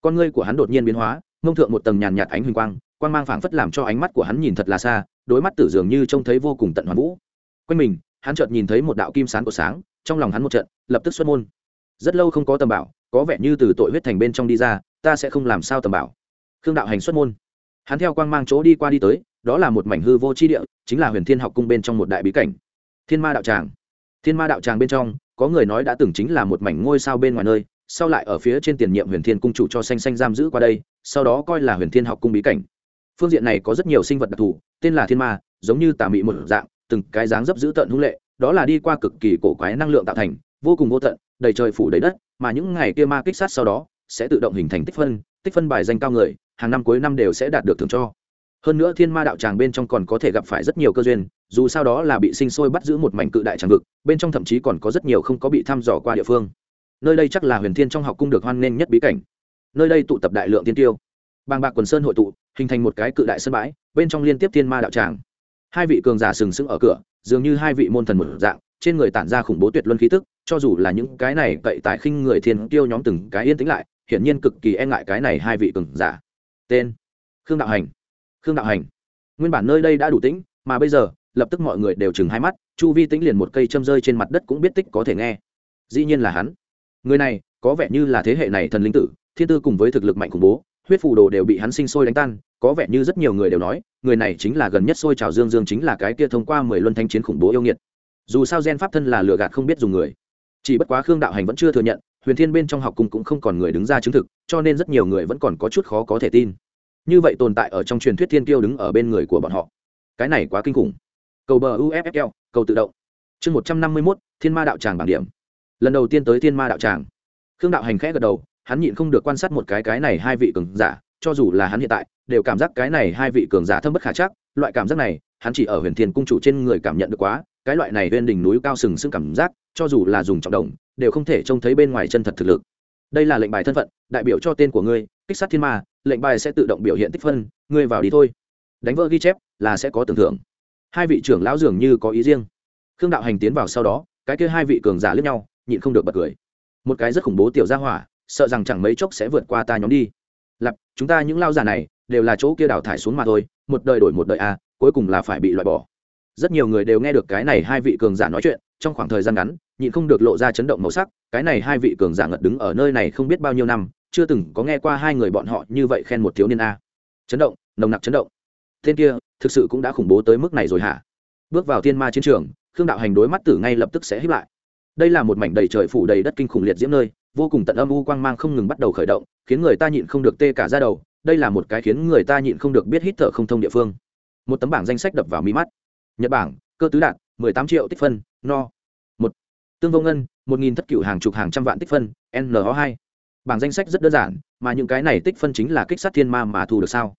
Con ngươi của hắn đột nhiên biến hóa ngông thượng một tầng nhàn nhạt ánh huỳnh quang quang mang phảng phất làm cho ánh mắt của hắn nhìn thật là xa đôi mắt tử dường như trông thấy vô cùng tận hoàn vũ. Quanh mình, hắn chợt nhìn thấy một đạo kim sáng của sáng, trong lòng hắn một trận, lập tức xuất môn rất lâu không có tầm bảo, có vẻ như từ tội huyết thành bên trong đi ra, ta sẽ không làm sao tầm bảo. Khương đạo hành xuất môn. Hắn theo quang mang chỗ đi qua đi tới, đó là một mảnh hư vô chi địa, chính là huyền thiên học cung bên trong một đại bí cảnh. Thiên ma đạo tràng. Thiên ma đạo tràng bên trong, có người nói đã từng chính là một mảnh ngôi sao bên ngoài nơi, sau lại ở phía trên tiền nhiệm huyền thiên cung chủ cho xanh xanh giam giữ qua đây, sau đó coi là huyền thiên học cung bí cảnh. Phương diện này có rất nhiều sinh vật đặc thù, tên là thiên ma, giống như tà mị một dạng, từng cái dáng dấp dữ tợn hung lệ, đó là đi qua cực kỳ cổ quái năng lượng tạo thành, vô cùng vô tận đầy trời phủ đầy đất, mà những ngày kia ma kích sát sau đó, sẽ tự động hình thành tích phân tích phân bài danh cao người, hàng năm cuối năm đều sẽ đạt được thưởng cho. Hơn nữa thiên ma đạo tràng bên trong còn có thể gặp phải rất nhiều cơ duyên, dù sao đó là bị sinh sôi bắt giữ một mảnh cự đại tràng vực, bên trong thậm chí còn có rất nhiều không có bị thăm dò qua địa phương. Nơi đây chắc là huyền thiên trong học cung được hoan nghênh nhất bí cảnh. Nơi đây tụ tập đại lượng tiên tiêu. Bàng bạc quần sơn hội tụ, hình thành một cái cự đại sân bãi, bên trong liên tiếp thiên ma đạo tràng. Hai vị cường giả sừng sững ở cửa, dường như hai vị môn thần một dạng trên người tản ra khủng bố tuyệt luân khí tức, cho dù là những cái này cậy tại khinh người thiên tiêu nhóm từng cái yên tĩnh lại, hiển nhiên cực kỳ e ngại cái này hai vị cường giả. Tên khương đạo hành. Khương đạo hành. Nguyên bản nơi đây đã đủ tĩnh, mà bây giờ, lập tức mọi người đều chừng hai mắt, chu vi tĩnh liền một cây châm rơi trên mặt đất cũng biết tích có thể nghe. Dĩ nhiên là hắn. Người này, có vẻ như là thế hệ này thần linh tử, thiên tư cùng với thực lực mạnh khủng bố, huyết phù đồ đều bị hắn sinh sôi đánh tan, có vẻ như rất nhiều người đều nói, người này chính là gần nhất sôi trào dương dương chính là cái kia thông qua mười luân thanh chiến khủng bố yêu nghiệt dù sao gen pháp thân là lừa gạt không biết dùng người. Chỉ bất quá khương đạo hành vẫn chưa thừa nhận, huyền thiên bên trong học cung cũng không còn người đứng ra chứng thực, cho nên rất nhiều người vẫn còn có chút khó có thể tin. Như vậy tồn tại ở trong truyền thuyết thiên tiêu đứng ở bên người của bọn họ. Cái này quá kinh khủng. Cầu bờ uffl cầu tự động. Chương một trăm năm mươi mốt, thiên ma đạo tràng bảng điểm. Lần đầu tiên tới thiên ma đạo tràng. Khương đạo hành khẽ gật đầu, hắn nhịn không được quan sát một cái cái này hai vị cường giả, cho dù là hắn hiện tại, đều cảm giác cái này hai vị cường giả thâm bất khả chắc, loại cảm giác này, hắn chỉ ở huyền thiên cung chủ trên người cảm nhận được quá cái loại này bên đỉnh núi cao sừng sững cảm giác, cho dù là dùng trọng đồng đều không thể trông thấy bên ngoài chân thật thực lực. Đây là lệnh bài thân phận, đại biểu cho tên của ngươi, kích sát thiên ma, lệnh bài sẽ tự động biểu hiện tích phân, ngươi vào đi thôi. Đánh vỡ ghi chép là sẽ có tưởng thưởng. Hai vị trưởng lão dường như có ý riêng. Khương đạo hành tiến vào sau đó, cái kia hai vị cường giả lướt nhau, nhịn không được bật cười. Một cái rất khủng bố tiểu gia hỏa, sợ rằng chẳng mấy chốc sẽ vượt qua ta nhóm đi. Lập chúng ta những lao giả này, đều là chỗ kia đào thải xuống mà thôi, một đời đổi một đời a, cuối cùng là phải bị loại bỏ rất nhiều người đều nghe được cái này hai vị cường giả nói chuyện, trong khoảng thời gian ngắn, nhịn không được lộ ra chấn động màu sắc, cái này hai vị cường giả ngật đứng ở nơi này không biết bao nhiêu năm, chưa từng có nghe qua hai người bọn họ như vậy khen một thiếu niên a. Chấn động, nồng nặc chấn động. Tên kia, thực sự cũng đã khủng bố tới mức này rồi hả? Bước vào thiên ma chiến trường, khương đạo hành đối mắt tử ngay lập tức sẽ hiếp lại. Đây là một mảnh đầy trời phủ đầy đất kinh khủng liệt diễm nơi, vô cùng tận âm u quang mang không ngừng bắt đầu khởi động, khiến người ta nhịn không được tê cả ra đầu, đây là một cái khiến người ta nhịn không được biết hít thở không thông địa phương. Một tấm bảng danh sách đập vào mi mắt nhật bản cơ tứ đạt, mười tám triệu tích phân, no. Một. Tương vô ngân, một nghìn thất cựu hàng chục hàng trăm vạn tích phân no hai. Bảng danh sách rất đơn giản, mà những cái này tích phân chính là kích sát thiên ma mà thu được sao?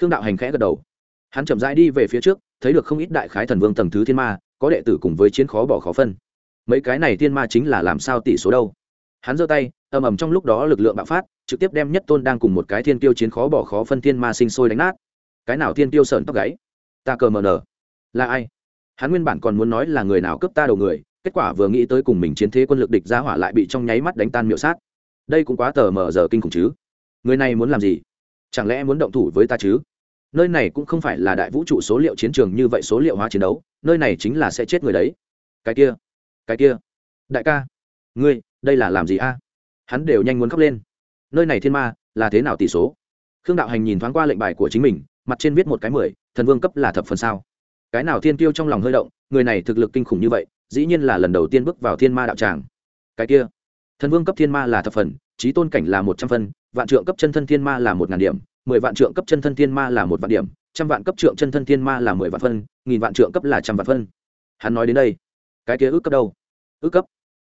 Khương đạo hành khẽ gật đầu. Hắn chậm rãi đi về phía trước, thấy được không ít đại khái thần vương tầng thứ thiên ma, có đệ tử cùng với chiến khó bỏ khó phân. Mấy cái này thiên ma chính là làm sao tỷ số đâu? Hắn giơ tay, ầm ầm trong lúc đó lực lượng bạo phát, trực tiếp đem nhất tôn đang cùng một cái thiên tiêu chiến khó bỏ khó phân thiên ma sinh sôi đánh nát. Cái nào thiên tiêu sợn tóc gáy? Ta cờ mờ nở là ai? Hắn nguyên bản còn muốn nói là người nào cướp ta đầu người, kết quả vừa nghĩ tới cùng mình chiến thế quân lực địch ra hỏa lại bị trong nháy mắt đánh tan miệu sát. Đây cũng quá tờ mờ giờ kinh khủng chứ. Người này muốn làm gì? Chẳng lẽ muốn động thủ với ta chứ? Nơi này cũng không phải là đại vũ trụ số liệu chiến trường như vậy số liệu hóa chiến đấu, nơi này chính là sẽ chết người đấy. Cái kia cái kia. Đại ca, ngươi, đây là làm gì a? Hắn đều nhanh muốn khóc lên. Nơi này thiên ma, là thế nào tỷ số? Khương đạo hành nhìn thoáng qua lệnh bài của chính mình, mặt trên viết một cái mười, thần vương cấp là thập phần sao? Cái nào thiên tiêu trong lòng hơi động, người này thực lực kinh khủng như vậy, dĩ nhiên là lần đầu tiên bước vào thiên ma đạo tràng. Cái kia, thần vương cấp thiên ma là thập phần trí tôn cảnh là một trăm phân, vạn trượng cấp chân thân thiên ma là một ngàn điểm, mười vạn trượng cấp chân thân thiên ma là một vạn điểm, trăm vạn cấp trượng chân thân thiên ma là mười vạn phân, nghìn vạn trượng cấp là trăm vạn phân. Hắn nói đến đây, cái kia ước cấp đâu? Ước cấp.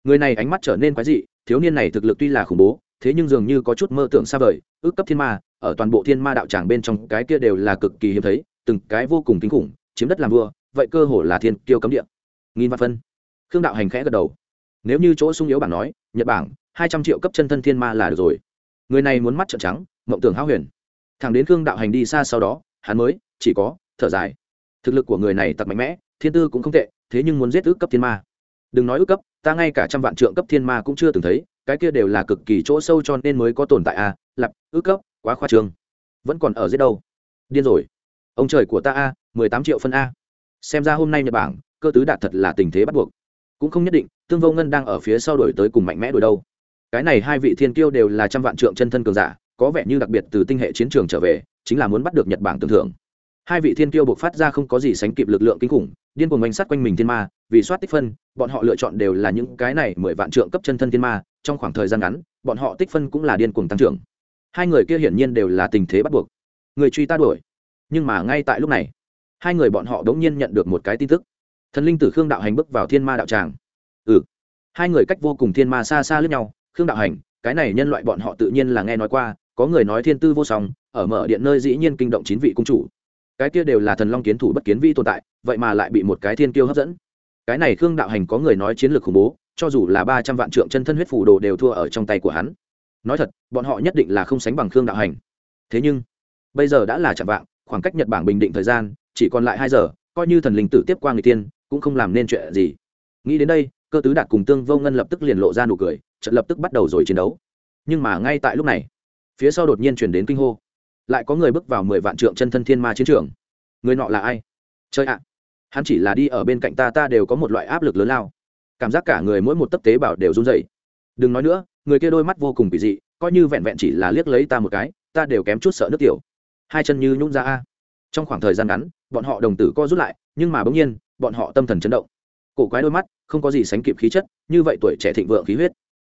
Người này ánh mắt trở nên quái dị, thiếu niên này thực lực tuy là khủng bố, thế nhưng dường như có chút mơ tưởng xa vời, ước cấp thiên ma, ở toàn bộ thiên ma đạo tràng bên trong cái kia đều là cực kỳ hiếm thấy, từng cái vô cùng kinh khủng chiếm đất làm vua vậy cơ hồ là thiên kiêu cấm địa. Nghìn vạn phân. Khương đạo hành khẽ gật đầu. Nếu như chỗ sung yếu bảng nói nhật bản hai trăm triệu cấp chân thân thiên ma là được rồi. Người này muốn mắt trợn trắng mộng tưởng háo huyền. Thằng đến khương đạo hành đi xa sau đó hắn mới chỉ có thở dài. Thực lực của người này tặc mạnh mẽ thiên tư cũng không tệ thế nhưng muốn giết ước cấp thiên ma. Đừng nói ước cấp ta ngay cả trăm vạn trượng cấp thiên ma cũng chưa từng thấy cái kia đều là cực kỳ chỗ sâu cho nên mới có tồn tại a à, lặp ước cấp quá khoa trương. Vẫn còn ở dưới đâu? Điên rồi. Ông trời của ta a mười tám triệu phân a. Xem ra hôm nay nhật bản, cơ tứ đạt thật là tình thế bắt buộc. Cũng không nhất định, tương vô ngân đang ở phía sau đổi tới cùng mạnh mẽ đổi đâu. Cái này hai vị thiên kiêu đều là trăm vạn trượng chân thân cường giả, có vẻ như đặc biệt từ tinh hệ chiến trường trở về, chính là muốn bắt được nhật bản tưởng thưởng. Hai vị thiên kiêu buộc phát ra không có gì sánh kịp lực lượng kinh khủng, điên cuồng oanh sát quanh mình thiên ma, vì soát tích phân, bọn họ lựa chọn đều là những cái này mười vạn trượng cấp chân thân thiên ma, trong khoảng thời gian ngắn, bọn họ tích phân cũng là điên cuồng tăng trưởng. Hai người kia hiển nhiên đều là tình thế bắt buộc. Người truy ta đuổi. Nhưng mà ngay tại lúc này hai người bọn họ đ ố n g nhiên nhận được một cái tin tức. Thần linh tử khương đạo hành bước vào thiên ma đạo tràng. Ừ. Hai người cách vô cùng thiên ma xa xa lướt nhau, khương đạo hành, cái này nhân loại bọn họ tự nhiên là nghe nói qua, có người nói thiên tư vô song, ở mở điện nơi dĩ nhiên kinh động chín vị cung chủ. Cái kia đều là thần long kiến thủ bất kiến vi tồn tại, vậy mà lại bị một cái thiên kiêu hấp dẫn. Cái này khương đạo hành có người nói chiến lược khủng bố, cho dù là ba trăm vạn trượng chân thân huyết phủ đồ đều thua ở trong tay của hắn. Nói thật, bọn họ nhất định là không sánh bằng khương đạo hành. Thế nhưng, bây giờ đã là chạm vạng, khoảng cách nhật bản bình định thời gian chỉ còn lại hai giờ, coi như thần linh tử tiếp qua người tiên, cũng không làm nên chuyện gì. Nghĩ đến đây, cơ tứ đạt cùng tương vô ngân lập tức liền lộ ra nụ cười trận lập tức bắt đầu rồi chiến đấu. Nhưng mà ngay tại lúc này, phía sau đột nhiên chuyển đến kinh hô. Lại có người bước vào mười vạn trượng chân thân thiên ma chiến trường. Người nọ là ai? Chơi ạ, hắn chỉ là đi ở bên cạnh ta ta đều có một loại áp lực lớn lao. Cảm giác cả người mỗi một tấc tế bào đều run rẩy. đừng nói nữa, người kia đôi mắt vô cùng kỳ dị, coi như vẹn vẹn chỉ là liếc lấy ta một cái, ta đều kém chút sợ nước tiểu. Hai chân như nhún ra a. Trong khoảng thời gian ngắn bọn họ đồng tử co rút lại, nhưng mà bỗng nhiên, bọn họ tâm thần chấn động. Cổ quái đôi mắt, không có gì sánh kịp khí chất, như vậy tuổi trẻ thịnh vượng khí huyết.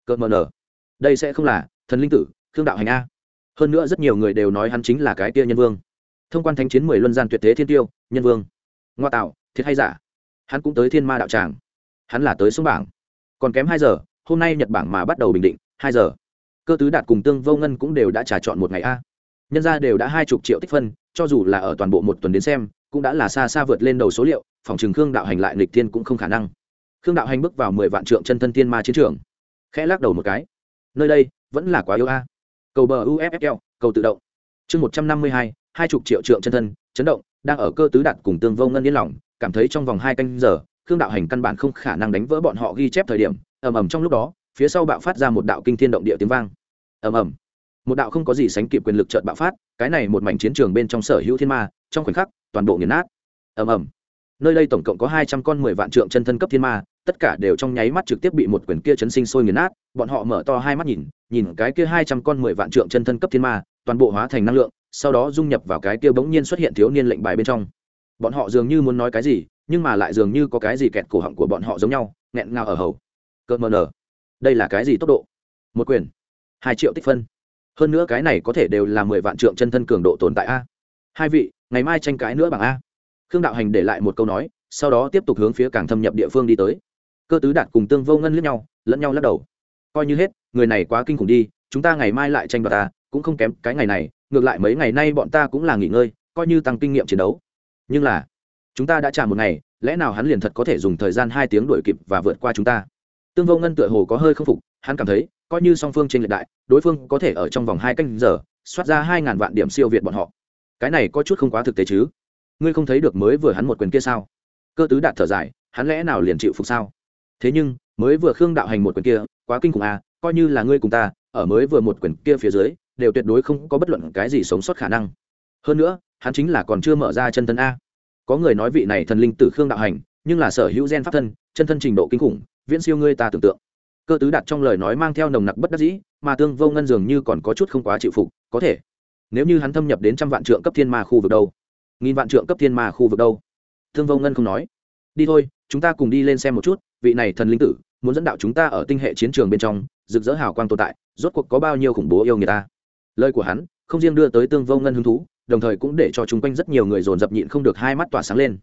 Cợt mờ nở. Đây sẽ không là thần linh tử, khương đạo hành a. Hơn nữa rất nhiều người đều nói hắn chính là cái tia nhân vương. Thông quan thánh chiến mười luân gian tuyệt thế thiên tiêu, nhân vương. Ngoa tạo, thiệt hay giả? Hắn cũng tới thiên ma đạo tràng. Hắn là tới xuống bảng. Còn kém hai giờ, hôm nay nhật bảng mà bắt đầu bình định, hai giờ. Cơ tứ đạt cùng tương vô ngân cũng đều đã trả chọn một ngày a nhân ra đều đã hai chục triệu tích phân, cho dù là ở toàn bộ một tuần đến xem, cũng đã là xa xa vượt lên đầu số liệu, phòng trường khương đạo hành lại lịch thiên cũng không khả năng. Khương đạo hành bước vào mười vạn trượng chân thân tiên ma chiến trường. Khẽ lắc đầu một cái. Nơi đây, vẫn là quá yếu a. Cầu bờ uffl cầu tự động. Chương một trăm năm mươi hai hai chục triệu trượng chân thân, chấn động, đang ở cơ tứ đạt cùng tương vô ngân yên lòng, cảm thấy trong vòng hai canh giờ, khương đạo hành căn bản không khả năng đánh vỡ bọn họ ghi chép thời điểm, ầm ầm trong lúc đó, phía sau bạo phát ra một đạo kinh thiên động địa tiếng vang. Ầm ầm một đạo không có gì sánh kịp quyền lực trợn bạo phát, cái này một mảnh chiến trường bên trong sở hữu thiên ma, trong khoảnh khắc, toàn bộ nghiền nát. Ầm ầm. Nơi đây tổng cộng có hai trăm con mười vạn trượng chân thân cấp thiên ma, tất cả đều trong nháy mắt trực tiếp bị một quyền kia chấn sinh sôi nghiền nát, bọn họ mở to hai mắt nhìn nhìn cái kia hai trăm con mười vạn trượng chân thân cấp thiên ma, toàn bộ hóa thành năng lượng, sau đó dung nhập vào cái kia bỗng nhiên xuất hiện thiếu niên lệnh bài bên trong. Bọn họ dường như muốn nói cái gì, nhưng mà lại dường như có cái gì kẹt cổ họng của bọn họ giống nhau, nghẹn ngào ở hầu. Cợt mờ nở. Đây là cái gì tốc độ? Một quyền. Hai triệu tích phân hơn nữa cái này có thể đều là mười vạn trượng chân thân cường độ tồn tại a. Hai vị, ngày mai tranh cãi nữa bằng a. Khương đạo hành để lại một câu nói, sau đó tiếp tục hướng phía càng thâm nhập địa phương đi tới. Cơ tứ đạt cùng tương vô ngân lẫn nhau lẫn nhau lắc đầu. Coi như hết, người này quá kinh khủng đi, chúng ta ngày mai lại tranh đoạt ta, cũng không kém cái ngày này, ngược lại mấy ngày nay bọn ta cũng là nghỉ ngơi, coi như tăng kinh nghiệm chiến đấu. Nhưng là, chúng ta đã trả một ngày, lẽ nào hắn liền thật có thể dùng thời gian hai tiếng đuổi kịp và vượt qua chúng ta? Tương vô ngân tựa hồ có hơi k phục, hắn cảm thấy coi như song phương trên lệch đại, đối phương có thể ở trong vòng hai canh giờ, soát ra hai ngàn vạn điểm siêu việt bọn họ. Cái này có chút không quá thực tế chứ? Ngươi không thấy được mới vừa hắn một quyền kia sao? Cơ tứ đạt thở dài, hắn lẽ nào liền chịu phục sao? Thế nhưng, mới vừa khương đạo hành một quyền kia, quá kinh khủng à coi như là ngươi cùng ta, ở mới vừa một quyền kia phía dưới, đều tuyệt đối không có bất luận cái gì sống sót khả năng. Hơn nữa, hắn chính là còn chưa mở ra chân thân a. Có người nói vị này thần linh tử khương đạo hành, nhưng là sở hữu gen pháp thân, chân thân trình độ kinh khủng, viễn siêu ngươi ta tưởng tượng cơ tứ đạt trong lời nói mang theo nồng nặc bất đắc dĩ, mà tương vô ngân dường như còn có chút không quá chịu phục, có thể. Nếu như hắn thâm nhập đến trăm vạn trượng cấp thiên ma khu vực đâu? Nghìn vạn trượng cấp thiên ma khu vực đâu? Tương vô ngân không nói. Đi thôi, chúng ta cùng đi lên xem một chút, vị này thần linh tử, muốn dẫn đạo chúng ta ở tinh hệ chiến trường bên trong, rực rỡ hào quang tồn tại, rốt cuộc có bao nhiêu khủng bố yêu người ta? Lời của hắn, không riêng đưa tới tương vô ngân hứng thú, đồng thời cũng để cho chung quanh rất nhiều người dồn dập nhịn không được hai mắt tỏa sáng lên.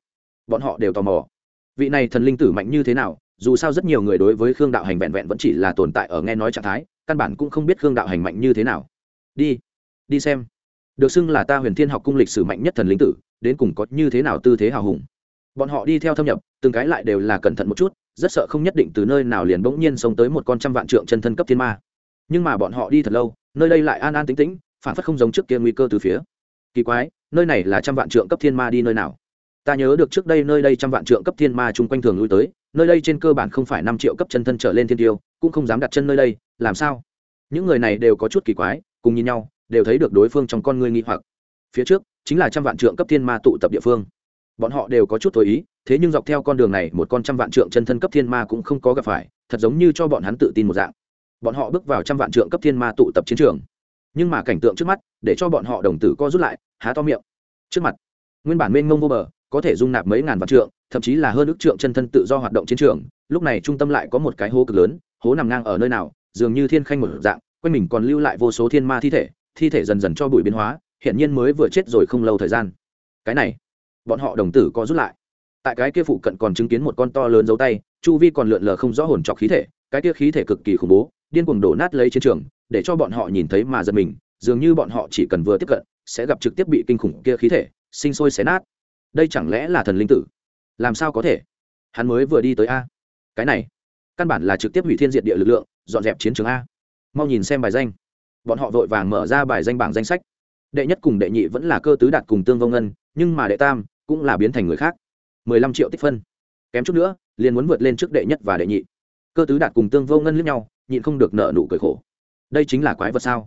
Bọn họ đều tò mò. Vị này thần linh tử mạnh như thế nào dù sao rất nhiều người đối với khương đạo hành vẹn vẹn vẫn chỉ là tồn tại ở nghe nói trạng thái, căn bản cũng không biết khương đạo hành mạnh như thế nào. Đi đi xem. Được xưng là ta huyền thiên học cung lịch sử mạnh nhất thần linh tử, đến cùng có như thế nào tư thế hào hùng. Bọn họ đi theo thâm nhập, từng cái lại đều là cẩn thận một chút, rất sợ không nhất định từ nơi nào liền bỗng nhiên sống tới một con trăm vạn trượng chân thân cấp thiên ma. Nhưng mà bọn họ đi thật lâu, nơi đây lại an an tĩnh tĩnh, phản phất không giống trước kia nguy cơ từ phía. Kỳ quái, nơi này là trăm vạn trượng cấp thiên ma đi nơi nào? Ta nhớ được trước đây nơi đây trăm vạn trượng cấp thiên ma chung quanh thường lui tới, nơi đây trên cơ bản không phải năm triệu cấp chân thân trở lên thiên tiêu, cũng không dám đặt chân nơi đây, làm sao? Những người này đều có chút kỳ quái, cùng nhìn nhau, đều thấy được đối phương trong con người nghi hoặc. Phía trước, chính là trăm vạn trượng cấp thiên ma tụ tập địa phương. Bọn họ đều có chút thối ý, thế nhưng dọc theo con đường này, một con trăm vạn trượng chân thân cấp thiên ma cũng không có gặp phải, thật giống như cho bọn hắn tự tin một dạng. Bọn họ bước vào trăm vạn trượng cấp thiên ma tụ tập chiến trường. Nhưng mà cảnh tượng trước mắt, để cho bọn họ đồng tử co rút lại, há to miệng. Trước mặt, nguyên bản mênh mông vô bờ có thể dung nạp mấy ngàn vạn trượng, thậm chí là hơn ước trượng chân thân tự do hoạt động chiến trường, lúc này trung tâm lại có một cái hố cực lớn, hố nằm ngang ở nơi nào, dường như thiên khanh một dạng, quanh mình còn lưu lại vô số thiên ma thi thể thi thể dần dần cho bụi biến hóa hiện nhiên mới vừa chết rồi không lâu thời gian. Cái này, bọn họ đồng tử có rút lại. Tại cái kia phụ cận còn chứng kiến một con to lớn dấu tay, chu vi còn lượn lờ không rõ hồn trọc khí thể, cái kia khí thể cực kỳ khủng bố, điên cuồng đổ nát lấy chiến trường, để cho bọn họ nhìn thấy mà giật mình, dường như bọn họ chỉ cần vừa tiếp cận, sẽ gặp trực tiếp bị kinh khủng kia khí thể, sinh sôi xé nát đây chẳng lẽ là thần linh tử? Làm sao có thể? Hắn mới vừa đi tới a. Cái này, căn bản là trực tiếp hủy thiên diệt địa lực lượng, dọn dẹp chiến trường a. Mau nhìn xem bài danh. Bọn họ vội vàng mở ra bài danh bảng danh sách. Đệ nhất cùng đệ nhị vẫn là cơ tứ đạt cùng tương vô ngân, nhưng mà đệ tam cũng là biến thành người khác. Mười lăm triệu tích phân. Kém chút nữa, liền muốn vượt lên trước đệ nhất và đệ nhị. Cơ tứ đạt cùng tương vô ngân lướt nhau, nhịn không được nợ nụ cười khổ. Đây chính là quái vật sao?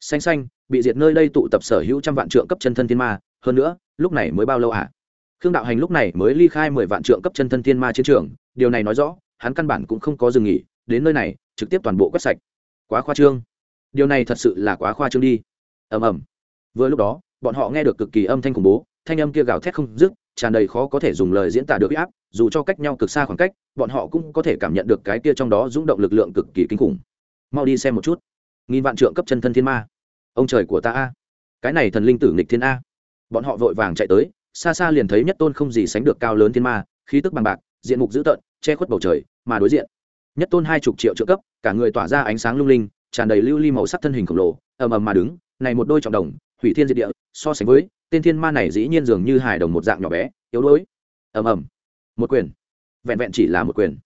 Xanh xanh, bị diệt nơi đây tụ tập sở hữu trăm vạn trượng cấp chân thân thiên ma, hơn nữa, lúc này mới bao lâu ạ à? Khương đạo hành lúc này mới ly khai mười vạn trượng cấp chân thân thiên ma chiến trường, điều này nói rõ, hắn căn bản cũng không có dừng nghỉ, đến nơi này, trực tiếp toàn bộ quét sạch. Quá khoa trương. Điều này thật sự là quá khoa trương đi. Ầm ầm. Vừa lúc đó, bọn họ nghe được cực kỳ âm thanh khủng bố, thanh âm kia gào thét không dứt, tràn đầy khó có thể dùng lời diễn tả được áp, dù cho cách nhau cực xa khoảng cách, bọn họ cũng có thể cảm nhận được cái kia trong đó rung động lực lượng cực kỳ kinh khủng. Mau đi xem một chút. Nghìn vạn trượng cấp chân thân thiên ma. Ông trời của ta a. Cái này thần linh tử nghịch thiên a. Bọn họ vội vàng chạy tới xa xa liền thấy nhất tôn không gì sánh được cao lớn thiên ma, khí tức bằng bạc, diện mục dữ tợn, che khuất bầu trời, mà đối diện. Nhất tôn hai chục triệu trợ cấp, cả người tỏa ra ánh sáng lung linh, tràn đầy lưu ly màu sắc thân hình khổng lồ, ầm ầm mà đứng, này một đôi trọng đồng, hủy thiên diệt địa, so sánh với, tên thiên ma này dĩ nhiên dường như hài đồng một dạng nhỏ bé, yếu đuối. Ầm ầm. Một quyền. Vẹn vẹn chỉ là một quyền.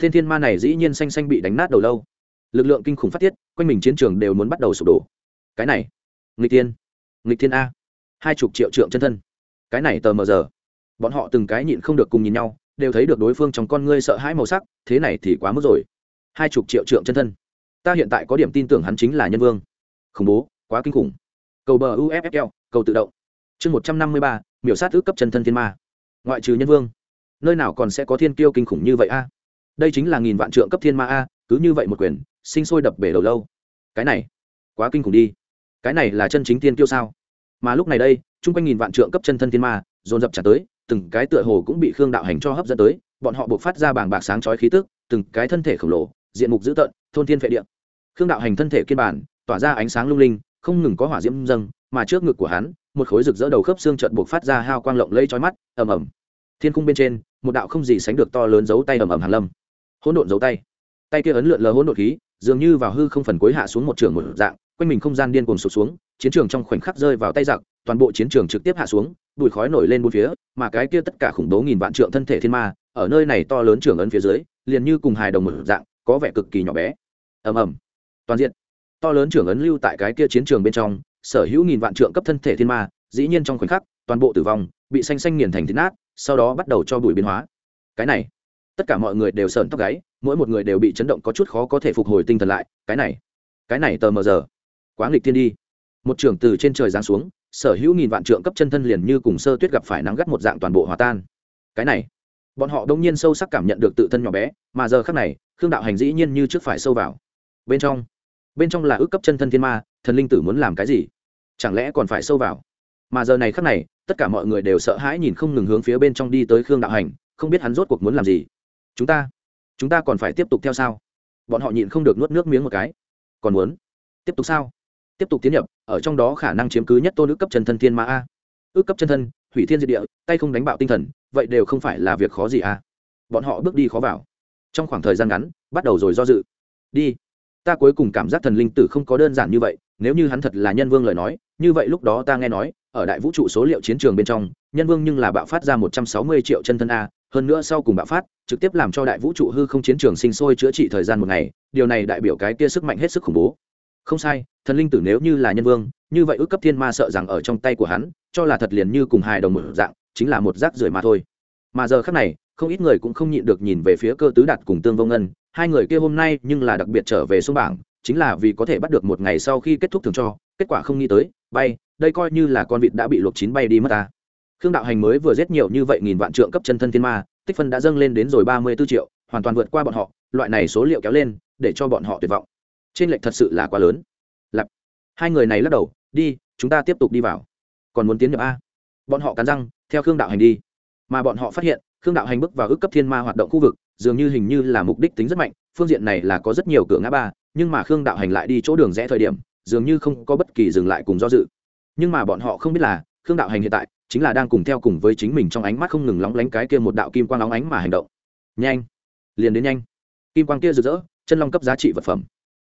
Tên thiên ma này dĩ nhiên xanh xanh bị đánh nát đầu lâu. Lực lượng kinh khủng phát tiết, quanh mình chiến trường đều muốn bắt đầu sụp đổ. Cái này. Nghịch tiên nghịch thiên a. Hai chục triệu trượng chân thân cái này tờ mờ giờ. Bọn họ từng cái nhịn không được cùng nhìn nhau, đều thấy được đối phương trong con ngươi sợ hãi màu sắc, thế này thì quá mức rồi. Hai chục triệu trượng chân thân. Ta hiện tại có điểm tin tưởng hắn chính là nhân vương. Khủng bố, quá kinh khủng. Cầu bờ uffl cầu tự động. Chương một trăm năm mươi ba, miểu sát ước cấp chân thân thiên ma. Ngoại trừ nhân vương, nơi nào còn sẽ có thiên kiêu kinh khủng như vậy a? Đây chính là nghìn vạn trượng cấp thiên ma a, cứ như vậy một quyền, sinh sôi đập bể đầu lâu. Cái này, quá kinh khủng đi. Cái này là chân chính thiên kiêu sao? Mà lúc này đây, chung quanh nghìn vạn trượng cấp chân thân thiên ma, dồn dập trả tới, từng cái tựa hồ cũng bị khương đạo hành cho hấp dẫn tới, bọn họ buộc phát ra bảng bạc sáng chói khí tức, từng cái thân thể khổng lồ, diện mục dữ tợn, thôn thiên phệ địa. Khương đạo hành thân thể kiên bản, tỏa ra ánh sáng lung linh, không ngừng có hỏa diễm dâng, mà trước ngực của hắn, một khối rực rỡ đầu khớp xương trợn buộc phát ra hao quang lộng lây trói mắt, ầm ầm. Thiên cung bên trên, một đạo không gì sánh được to lớn giấu tay ầm ầm hàn lâm. Hỗn độn giấu tay. Tay kia ấn lượn lờ hỗn độn khí, dường như vào hư không phần cuối hạ xuống một trường một dạng, quanh mình không gian điên cuồng sụt xuống chiến trường trong khoảnh khắc rơi vào tay giặc, toàn bộ chiến trường trực tiếp hạ xuống, bụi khói nổi lên bốn phía, mà cái kia tất cả khủng bố nghìn vạn trượng thân thể thiên ma, ở nơi này to lớn trường ấn phía dưới, liền như cùng hài đồng một dạng, có vẻ cực kỳ nhỏ bé. Ầm ầm. Toàn diện. To lớn trường ấn lưu tại cái kia chiến trường bên trong, sở hữu nghìn vạn trượng cấp thân thể thiên ma, dĩ nhiên trong khoảnh khắc, toàn bộ tử vong, bị xanh xanh nghiền thành thịt nát, sau đó bắt đầu cho bụi biến hóa. Cái này, tất cả mọi người đều sợn tóc gáy, mỗi một người đều bị chấn động có chút khó có thể phục hồi tinh thần lại, cái này cái này tờ mờ giờ. Quá nghịch thiên đi một trưởng từ trên trời giáng xuống, sở hữu nghìn vạn trượng cấp chân thân liền như cùng sơ tuyết gặp phải nắng gắt một dạng toàn bộ hòa tan. Cái này, bọn họ đông nhiên sâu sắc cảm nhận được tự thân nhỏ bé, mà giờ khác này, khương đạo hành dĩ nhiên như trước phải sâu vào. Bên trong bên trong là ước cấp chân thân thiên ma, thần linh tử muốn làm cái gì? Chẳng lẽ còn phải sâu vào? Mà giờ này khắc này, tất cả mọi người đều sợ hãi nhìn không ngừng hướng phía bên trong đi tới khương đạo hành, không biết hắn rốt cuộc muốn làm gì. Chúng ta chúng ta còn phải tiếp tục theo sao? Bọn họ nhịn không được nuốt nước miếng một cái. Còn muốn tiếp tục sao? Tiếp tục tiến nhập, ở trong đó khả năng chiếm cứ nhất tôn ước cấp chân thân thiên ma a. Ước cấp chân thân, hủy thiên diệt địa, tay không đánh bạo tinh thần, vậy đều không phải là việc khó gì a. Bọn họ bước đi khó vào. Trong khoảng thời gian ngắn, bắt đầu rồi do dự. Đi. Ta cuối cùng cảm giác thần linh tử không có đơn giản như vậy, nếu như hắn thật là nhân vương lời nói, như vậy lúc đó ta nghe nói, ở đại vũ trụ số liệu chiến trường bên trong, nhân vương nhưng là bạo phát ra một trăm sáu mươi triệu chân thân a, hơn nữa sau cùng bạo phát, trực tiếp làm cho đại vũ trụ hư không chiến trường sinh sôi chữa trị thời gian một ngày, điều này đại biểu cái kia sức mạnh hết sức khủng bố không sai, thần linh tử nếu như là nhân vương, như vậy ước cấp thiên ma sợ rằng ở trong tay của hắn, cho là thật liền như cùng hài đồng một dạng, chính là một rác rưởi mà thôi. Mà giờ khác này, không ít người cũng không nhịn được nhìn về phía cơ tứ đạt cùng tương vô ngân, hai người kia hôm nay nhưng là đặc biệt trở về xuống bảng, chính là vì có thể bắt được một ngày sau khi kết thúc thường cho, kết quả không nghĩ tới, bay, đây coi như là con vịt đã bị luộc chín bay đi mất ta. Khương đạo hành mới vừa giết nhiều như vậy nghìn vạn trượng cấp chân thân thiên ma, tích phân đã dâng lên đến rồi ba mươi b ố triệu, hoàn toàn vượt qua bọn họ, loại này số liệu kéo lên, để cho bọn họ tuyệt vọng trên lệch thật sự là quá lớn. Lặp hai người này lắc đầu, đi, chúng ta tiếp tục đi vào. Còn muốn tiến nhập a? Bọn họ cắn răng, theo khương đạo hành đi. Mà bọn họ phát hiện, khương đạo hành bước vào ước cấp thiên ma hoạt động khu vực, dường như hình như là mục đích tính rất mạnh, phương diện này là có rất nhiều cửa ngã ba, nhưng mà khương đạo hành lại đi chỗ đường rẽ thời điểm, dường như không có bất kỳ dừng lại cùng do dự. Nhưng mà bọn họ không biết là, khương đạo hành hiện tại chính là đang cùng theo cùng với chính mình trong ánh mắt không ngừng lóng lánh cái kia một đạo kim quang lóng ánh mà hành động. Nhanh, liền đến nhanh. Kim quang kia rực rỡ, chân long cấp giá trị vật phẩm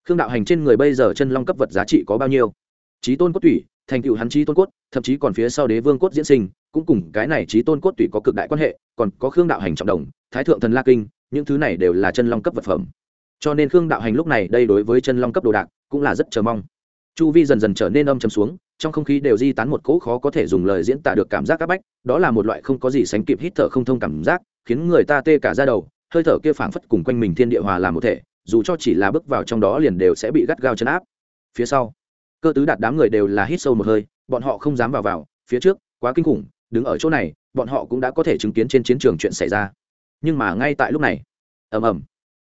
khương đạo hành trên người bây giờ chân long cấp vật giá trị có bao nhiêu? Trí tôn cốt tủy, thành tựu hắn trí tôn cốt, thậm chí còn phía sau đế vương cốt diễn sinh, cũng cùng cái này trí tôn cốt tủy có cực đại quan hệ, còn có khương đạo hành trọng đồng, thái thượng thần la kinh, những thứ này đều là chân long cấp vật phẩm. Cho nên khương đạo hành lúc này đây đối với chân long cấp đồ đạc cũng là rất chờ mong. Chu vi dần dần trở nên âm chầm xuống, trong không khí đều di tán một cỗ khó có thể dùng lời diễn tả được cảm giác áp bách, đó là một loại không có gì sánh kịp hít thở không thông cảm giác, khiến người ta tê cả ra đầu hơi thở kia phảng phất cùng quanh mình thiên địa hòa làm một thể, dù cho chỉ là bước vào trong đó liền đều sẽ bị gắt gao chấn áp. Phía sau, cơ tứ đạt đám người đều là hít sâu một hơi, bọn họ không dám vào vào, phía trước, quá kinh khủng, đứng ở chỗ này, bọn họ cũng đã có thể chứng kiến trên chiến trường chuyện xảy ra. Nhưng mà ngay tại lúc này, ầm ầm,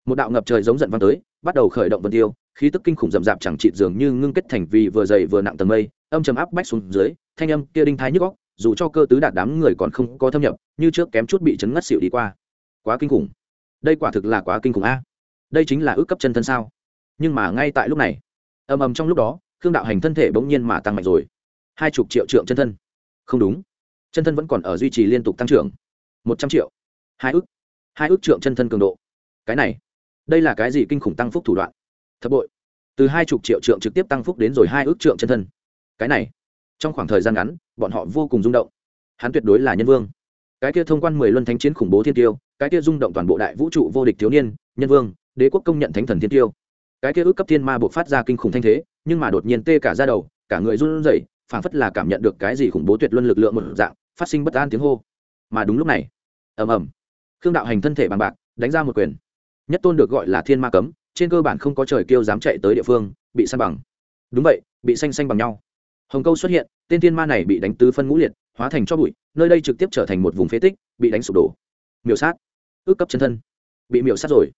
một đạo ngập trời giống giận vang tới, bắt đầu khởi động vân tiêu, khí tức kinh khủng rậm rạp chẳng trị dường như ngưng kết thành vì vừa dày vừa nặng tầng mây, âm trầm áp bách xuống dưới, thanh âm kia đinh thái nhức góc dù cho cơ tứ đạt đám người còn không có thâm nhập, như trước kém chút bị chấn ngất xỉu đi qua. Quá kinh khủng đây quả thực là quá kinh khủng a. Đây chính là ước cấp chân thân sao? Nhưng mà ngay tại lúc này, ầm ầm trong lúc đó, khương đạo hành thân thể bỗng nhiên mà tăng mạnh rồi. Hai chục triệu trượng chân thân. Không đúng. Chân thân vẫn còn ở duy trì liên tục tăng trưởng. Một trăm triệu. Hai ước. Hai ước trượng chân thân cường độ. Cái này, đây là cái gì kinh khủng tăng phúc thủ đoạn? Thập bội. Từ hai chục triệu trượng trực tiếp tăng phúc đến rồi hai ước trượng chân thân. Cái này, trong khoảng thời gian ngắn, bọn họ vô cùng rung động. Hắn tuyệt đối là nhân vương. Cái kia thông quan mười luân thánh chiến khủng bố thiên tiêu cái kia rung động toàn bộ đại vũ trụ vô địch thiếu niên, nhân vương, đế quốc công nhận thánh thần thiên tiêu. Cái kia ước cấp thiên ma buộc phát ra kinh khủng thanh thế, nhưng mà đột nhiên tê cả ra đầu, cả người run rẩy, phảng phất là cảm nhận được cái gì khủng bố tuyệt luân lực lượng một dạng, phát sinh bất an tiếng hô. Mà đúng lúc này, ầm ầm, khương đạo hành thân thể bằng bạc, đánh ra một quyền. Nhất tôn được gọi là thiên ma cấm, trên cơ bản không có trời kêu dám chạy tới địa phương, bị săn bằng. Đúng vậy, bị xanh xanh bằng nhau. Hồng câu xuất hiện, tên thiên ma này bị đánh tứ phân ngũ liệt, hóa thành cho bụi, nơi đây trực tiếp trở thành một vùng phế tích, bị đánh sụp đổ. Miểu sát ước cấp chân thân. Bị miễu sát rồi.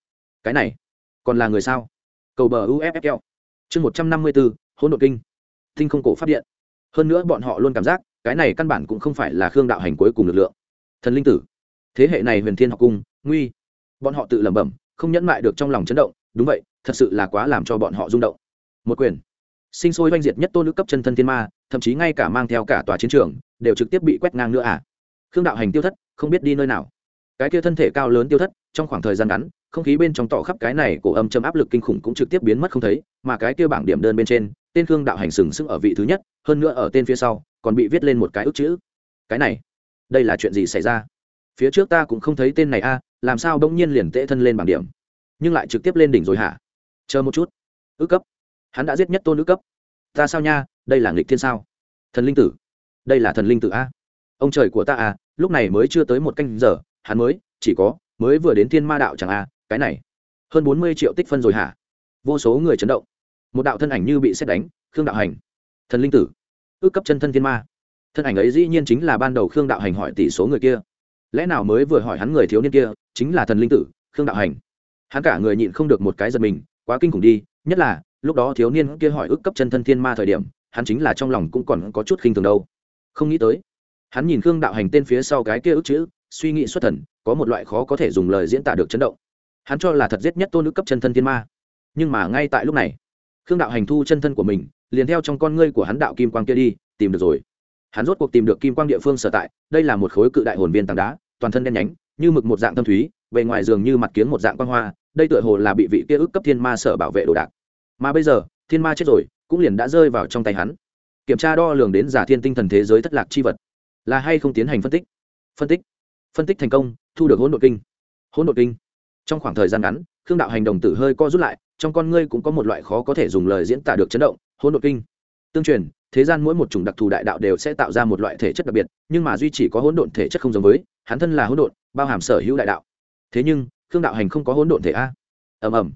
Cái này, còn là người sao? Cầu bờ uffl chương một trăm năm mươi bốn hỗn độ kinh. Tinh không cổ phát điện. Hơn nữa bọn họ luôn cảm giác, cái này căn bản cũng không phải là khương đạo hành cuối cùng lực lượng. Thần linh tử. Thế hệ này huyền thiên học cung, nguy. Bọn họ tự lẩm bẩm, không nhẫn mại được trong lòng chấn động. Đúng vậy, thật sự là quá làm cho bọn họ rung động. Một quyền. Sinh sôi oanh diệt nhất tôn nữ cấp chân thân thiên ma, thậm chí ngay cả mang theo cả tòa chiến trường, đều trực tiếp bị quét ngang nữa à? Khương đạo hành tiêu thất, không biết đi nơi nào cái kia thân thể cao lớn tiêu thất, trong khoảng thời gian ngắn, không khí bên trong tỏ khắp cái này cổ âm châm áp lực kinh khủng cũng trực tiếp biến mất không thấy, mà cái kia bảng điểm đơn bên trên, tên khương đạo hành sừng sững ở vị thứ nhất, hơn nữa ở tên phía sau, còn bị viết lên một cái ước chữ. Cái này, đây là chuyện gì xảy ra? Phía trước ta cũng không thấy tên này a, làm sao đông nhiên liền tệ thân lên bảng điểm? Nhưng lại trực tiếp lên đỉnh rồi hả? Chờ một chút. Ước cấp. Hắn đã giết nhất tôn ước cấp. Ta sao nha, đây là nghịch thiên sao? Thần linh tử. Đây là thần linh tử a. Ông trời của ta à lúc này mới chưa tới một canh giờ hắn mới, chỉ có, mới vừa đến thiên ma đạo chẳng a cái này. Hơn bốn mươi triệu tích phân rồi hả? Vô số người chấn động. Một đạo thân ảnh như bị xét đánh, khương đạo hành. Thần linh tử. Ước cấp chân thân thiên ma. Thân ảnh ấy dĩ nhiên chính là ban đầu khương đạo hành hỏi tỷ số người kia. Lẽ nào mới vừa hỏi hắn người thiếu niên kia, chính là thần linh tử, khương đạo hành? Hắn cả người nhịn không được một cái giật mình, quá kinh khủng đi, nhất là, lúc đó thiếu niên kia hỏi ước cấp chân thân thiên ma thời điểm, hắn chính là trong lòng cũng còn có chút khinh thường đâu. Không nghĩ tới, hắn nhìn khương đạo hành tên phía sau cái kia ước chữ suy nghĩ xuất thần, có một loại khó có thể dùng lời diễn tả được chấn động. Hắn cho là thật giết nhất tôn nữ cấp chân thân thiên ma. Nhưng mà ngay tại lúc này, khương đạo hành thu chân thân của mình, liền theo trong con ngươi của hắn đạo kim quang kia đi, tìm được rồi. Hắn rốt cuộc tìm được kim quang địa phương sở tại, đây là một khối cự đại hồn viên tảng đá, toàn thân đen nhánh, như mực một dạng tâm thúy, bề ngoài giường như mặt kiếng một dạng quang hoa, đây tựa hồ là bị vị kia ức cấp thiên ma sở bảo vệ đồ đạc. Mà bây giờ, thiên ma chết rồi, cũng liền đã rơi vào trong tay hắn. Kiểm tra đo lường đến giả thiên tinh thần thế giới thất lạc chi vật, là hay không tiến hành phân tích? Phân tích? Phân tích thành công, thu được hỗn độn kinh. Hỗn độn kinh. Trong khoảng thời gian ngắn, khương đạo hành đồng tử hơi co rút lại, trong con ngươi cũng có một loại khó có thể dùng lời diễn tả được chấn động, hỗn độn kinh. Tương truyền, thế gian mỗi một chủng đặc thù đại đạo đều sẽ tạo ra một loại thể chất đặc biệt, nhưng mà duy chỉ có hỗn độn thể chất không giống với, hắn thân là hỗn độn, bao hàm sở hữu đại đạo. Thế nhưng, khương đạo hành không có hỗn độn thể a. Ầm ầm.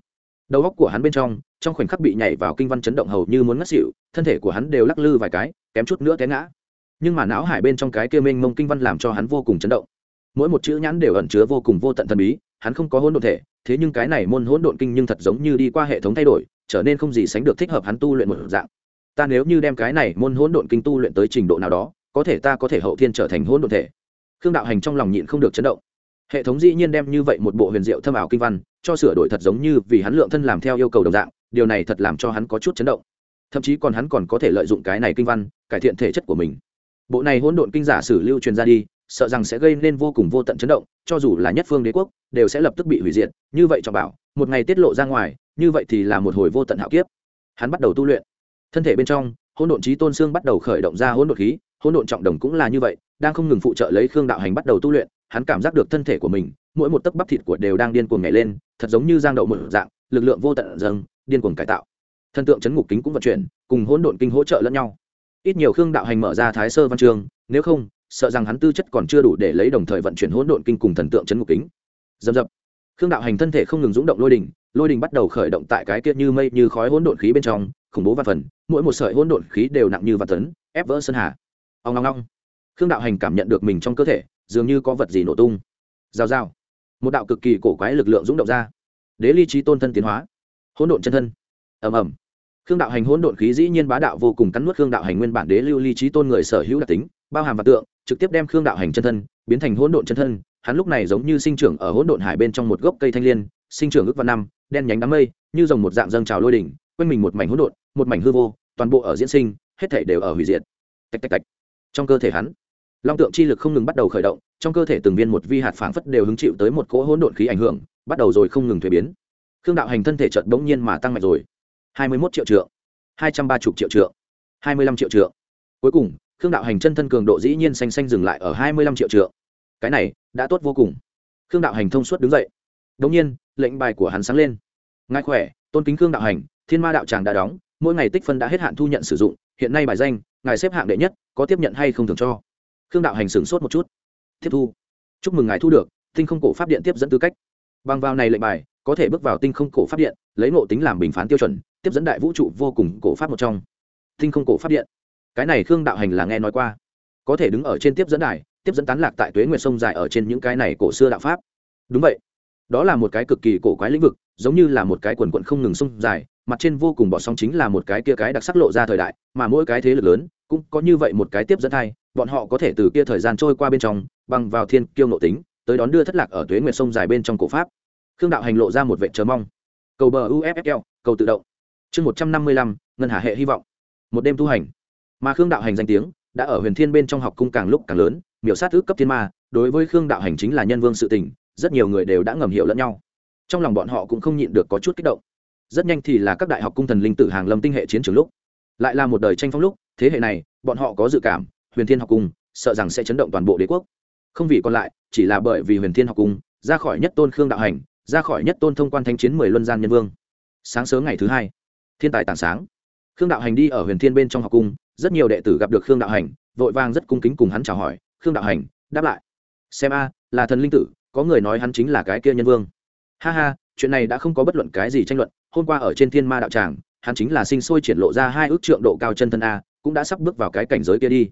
Đầu óc của hắn bên trong trong khoảnh khắc bị nhảy vào kinh văn chấn động hầu như muốn ngất xỉu, thân thể của hắn đều lắc lư vài cái, kém chút nữa té ngã. Nhưng mà não hải bên trong cái kia mênh mông kinh văn làm cho hắn vô cùng chấn động mỗi một chữ nhãn đều ẩn chứa vô cùng vô tận thần bí, hắn không có hỗn độn thể, thế nhưng cái này môn hỗn độn kinh nhưng thật giống như đi qua hệ thống thay đổi, trở nên không gì sánh được thích hợp hắn tu luyện một dạng. Ta nếu như đem cái này môn hỗn độn kinh tu luyện tới trình độ nào đó, có thể ta có thể hậu thiên trở thành hỗn độn thể. Khương đạo hành trong lòng nhịn không được chấn động. Hệ thống dĩ nhiên đem như vậy một bộ huyền diệu thâm ảo kinh văn, cho sửa đổi thật giống như vì hắn lượng thân làm theo yêu cầu đồng dạng, điều này thật làm cho hắn có chút chấn động. Thậm chí còn hắn còn có thể lợi dụng cái này kinh văn, cải thiện thể chất của mình. Bộ này hỗn độn kinh giả sử lưu truyền ra đi sợ rằng sẽ gây nên vô cùng vô tận chấn động, cho dù là nhất phương đế quốc, đều sẽ lập tức bị hủy diệt, như vậy cho bảo, một ngày tiết lộ ra ngoài, như vậy thì là một hồi vô tận hạo kiếp. Hắn bắt đầu tu luyện. Thân thể bên trong, hỗn độn trí tôn xương bắt đầu khởi động ra hỗn độn khí, hỗn độn trọng đồng cũng là như vậy, đang không ngừng phụ trợ lấy khương đạo hành bắt đầu tu luyện, hắn cảm giác được thân thể của mình, mỗi một tấc bắp thịt của đều đang điên cuồng nhảy lên, thật giống như giang đậu một dạng, lực lượng vô tận dâng, điên cuồng cải tạo. Thần tượng chấn ngục kính cũng vận chuyển, cùng hỗn độn kinh hỗ trợ lẫn nhau. Ít nhiều khương đạo hành mở ra thái sơ văn trường, nếu không sợ rằng hắn tư chất còn chưa đủ để lấy đồng thời vận chuyển hỗn độn kinh cùng thần tượng chấn ngục kính. Dầm dập. Khương đạo hành thân thể không ngừng rúng động lôi đình lôi đình bắt đầu khởi động tại cái kia như mây như khói hỗn độn khí bên trong, khủng bố và phần, mỗi một sợi hỗn độn khí đều nặng như vạn tấn, ép vỡ sơn hà. Ông ngong ngong khương đạo hành cảm nhận được mình trong cơ thể, dường như có vật gì nổ tung. Rào rào. Một đạo cực kỳ cổ quái lực lượng rúng động ra. Đế ly trí tôn thân tiến hóa. Hỗn độn chân thân. Ầm ầm. Khương đạo hành hỗn độn khí dĩ nhiên bá đạo vô cùng cắn nuốt khương đạo hành nguyên bản đế lưu ly trí tôn người sở hữu đặc tính, bao hàm và tượng trực tiếp đem khương đạo hành chân thân biến thành hỗn độn chân thân, hắn lúc này giống như sinh trưởng ở hỗn độn hải bên trong một gốc cây thanh liên, sinh trưởng ước văn năm, đen nhánh đám mây, như dòng một dạng dâng trào lôi đỉnh, quanh mình một mảnh hỗn độn, một mảnh hư vô, toàn bộ ở diễn sinh, hết thể đều ở hủy diệt. Tạch tạch tạch. Trong cơ thể hắn, long tượng chi lực không ngừng bắt đầu khởi động, trong cơ thể từng viên một vi hạt phảng phất đều hứng chịu tới một cỗ hỗn độn khí ảnh hưởng, bắt đầu rồi không ngừng thuế biến. Khương đạo hành thân thể chợt bỗng nhiên mà tăng mạnh rồi. Hai mươi một triệu trượng, hai trăm ba mươi triệu trượng, hai mươi lăm triệu trượng. Cuối cùng khương đạo hành chân thân cường độ dĩ nhiên xanh xanh dừng lại ở hai mươi lăm triệu trượng. Cái này, đã tốt vô cùng. Khương đạo hành thông suốt đứng dậy. Đống nhiên, lệnh bài của hắn sáng lên. Ngài khỏe, tôn kính khương đạo hành, thiên ma đạo tràng đã đóng, mỗi ngày tích phân đã hết hạn thu nhận sử dụng, hiện nay bài danh, ngài xếp hạng đệ nhất, có tiếp nhận hay không thường cho? Khương đạo hành sửng sốt một chút. Tiếp thu. Chúc mừng ngài thu được, tinh không cổ pháp điện tiếp dẫn tư cách. Bằng vào này lệnh bài, có thể bước vào tinh không cổ pháp điện, lấy ngộ tính làm bình phán tiêu chuẩn, tiếp dẫn đại vũ trụ vô cùng cổ pháp một trong. Tinh không cổ pháp điện cái này khương đạo hành là nghe nói qua. Có thể đứng ở trên tiếp dẫn đài, tiếp dẫn tán lạc tại tuế nguyệt sông dài ở trên những cái này cổ xưa đạo pháp. Đúng vậy. Đó là một cái cực kỳ cổ quái lĩnh vực, giống như là một cái quần quận không ngừng sông dài, mặt trên vô cùng bỏ sóng chính là một cái kia cái đặc sắc lộ ra thời đại, mà mỗi cái thế lực lớn cũng có như vậy một cái tiếp dẫn thay bọn họ có thể từ kia thời gian trôi qua bên trong, bằng vào thiên kiêu nội tính, tới đón đưa thất lạc ở tuế nguyệt sông dài bên trong cổ pháp. Khương đạo hành lộ ra một vệ chờ mong. Cầu bờ uffl cầu tự động. Chương một trăm năm mươi lăm, ngân hà hệ hy vọng. Một đêm tu hành mà khương đạo hành danh tiếng đã ở huyền thiên bên trong học cung càng lúc càng lớn, miểu sát ước cấp thiên ma, đối với khương đạo hành chính là nhân vương sự tình, rất nhiều người đều đã ngầm hiểu lẫn nhau. Trong lòng bọn họ cũng không nhịn được có chút kích động. Rất nhanh thì là các đại học cung thần linh tử hàng lâm tinh hệ chiến trường lúc. Lại là một đời tranh phong lúc, thế hệ này, bọn họ có dự cảm, huyền thiên học cung sợ rằng sẽ chấn động toàn bộ đế quốc. Không vì còn lại, chỉ là bởi vì huyền thiên học cung, ra khỏi nhất tôn khương đạo hành, ra khỏi nhất tôn thông quan thanh chiến mười luân gian nhân vương. Sáng sớm ngày thứ hai, thiên tài tảng sáng. Khương đạo hành đi ở huyền thiên bên trong học cung rất nhiều đệ tử gặp được khương đạo hành, vội vàng rất cung kính cùng hắn chào hỏi. Khương đạo hành, đáp lại. Xem a, là thần linh tử, có người nói hắn chính là cái kia nhân vương. Ha ha, chuyện này đã không có bất luận cái gì tranh luận. Hôm qua ở trên thiên ma đạo tràng, hắn chính là sinh sôi triển lộ ra hai ước trượng độ cao chân thân a, cũng đã sắp bước vào cái cảnh giới kia đi.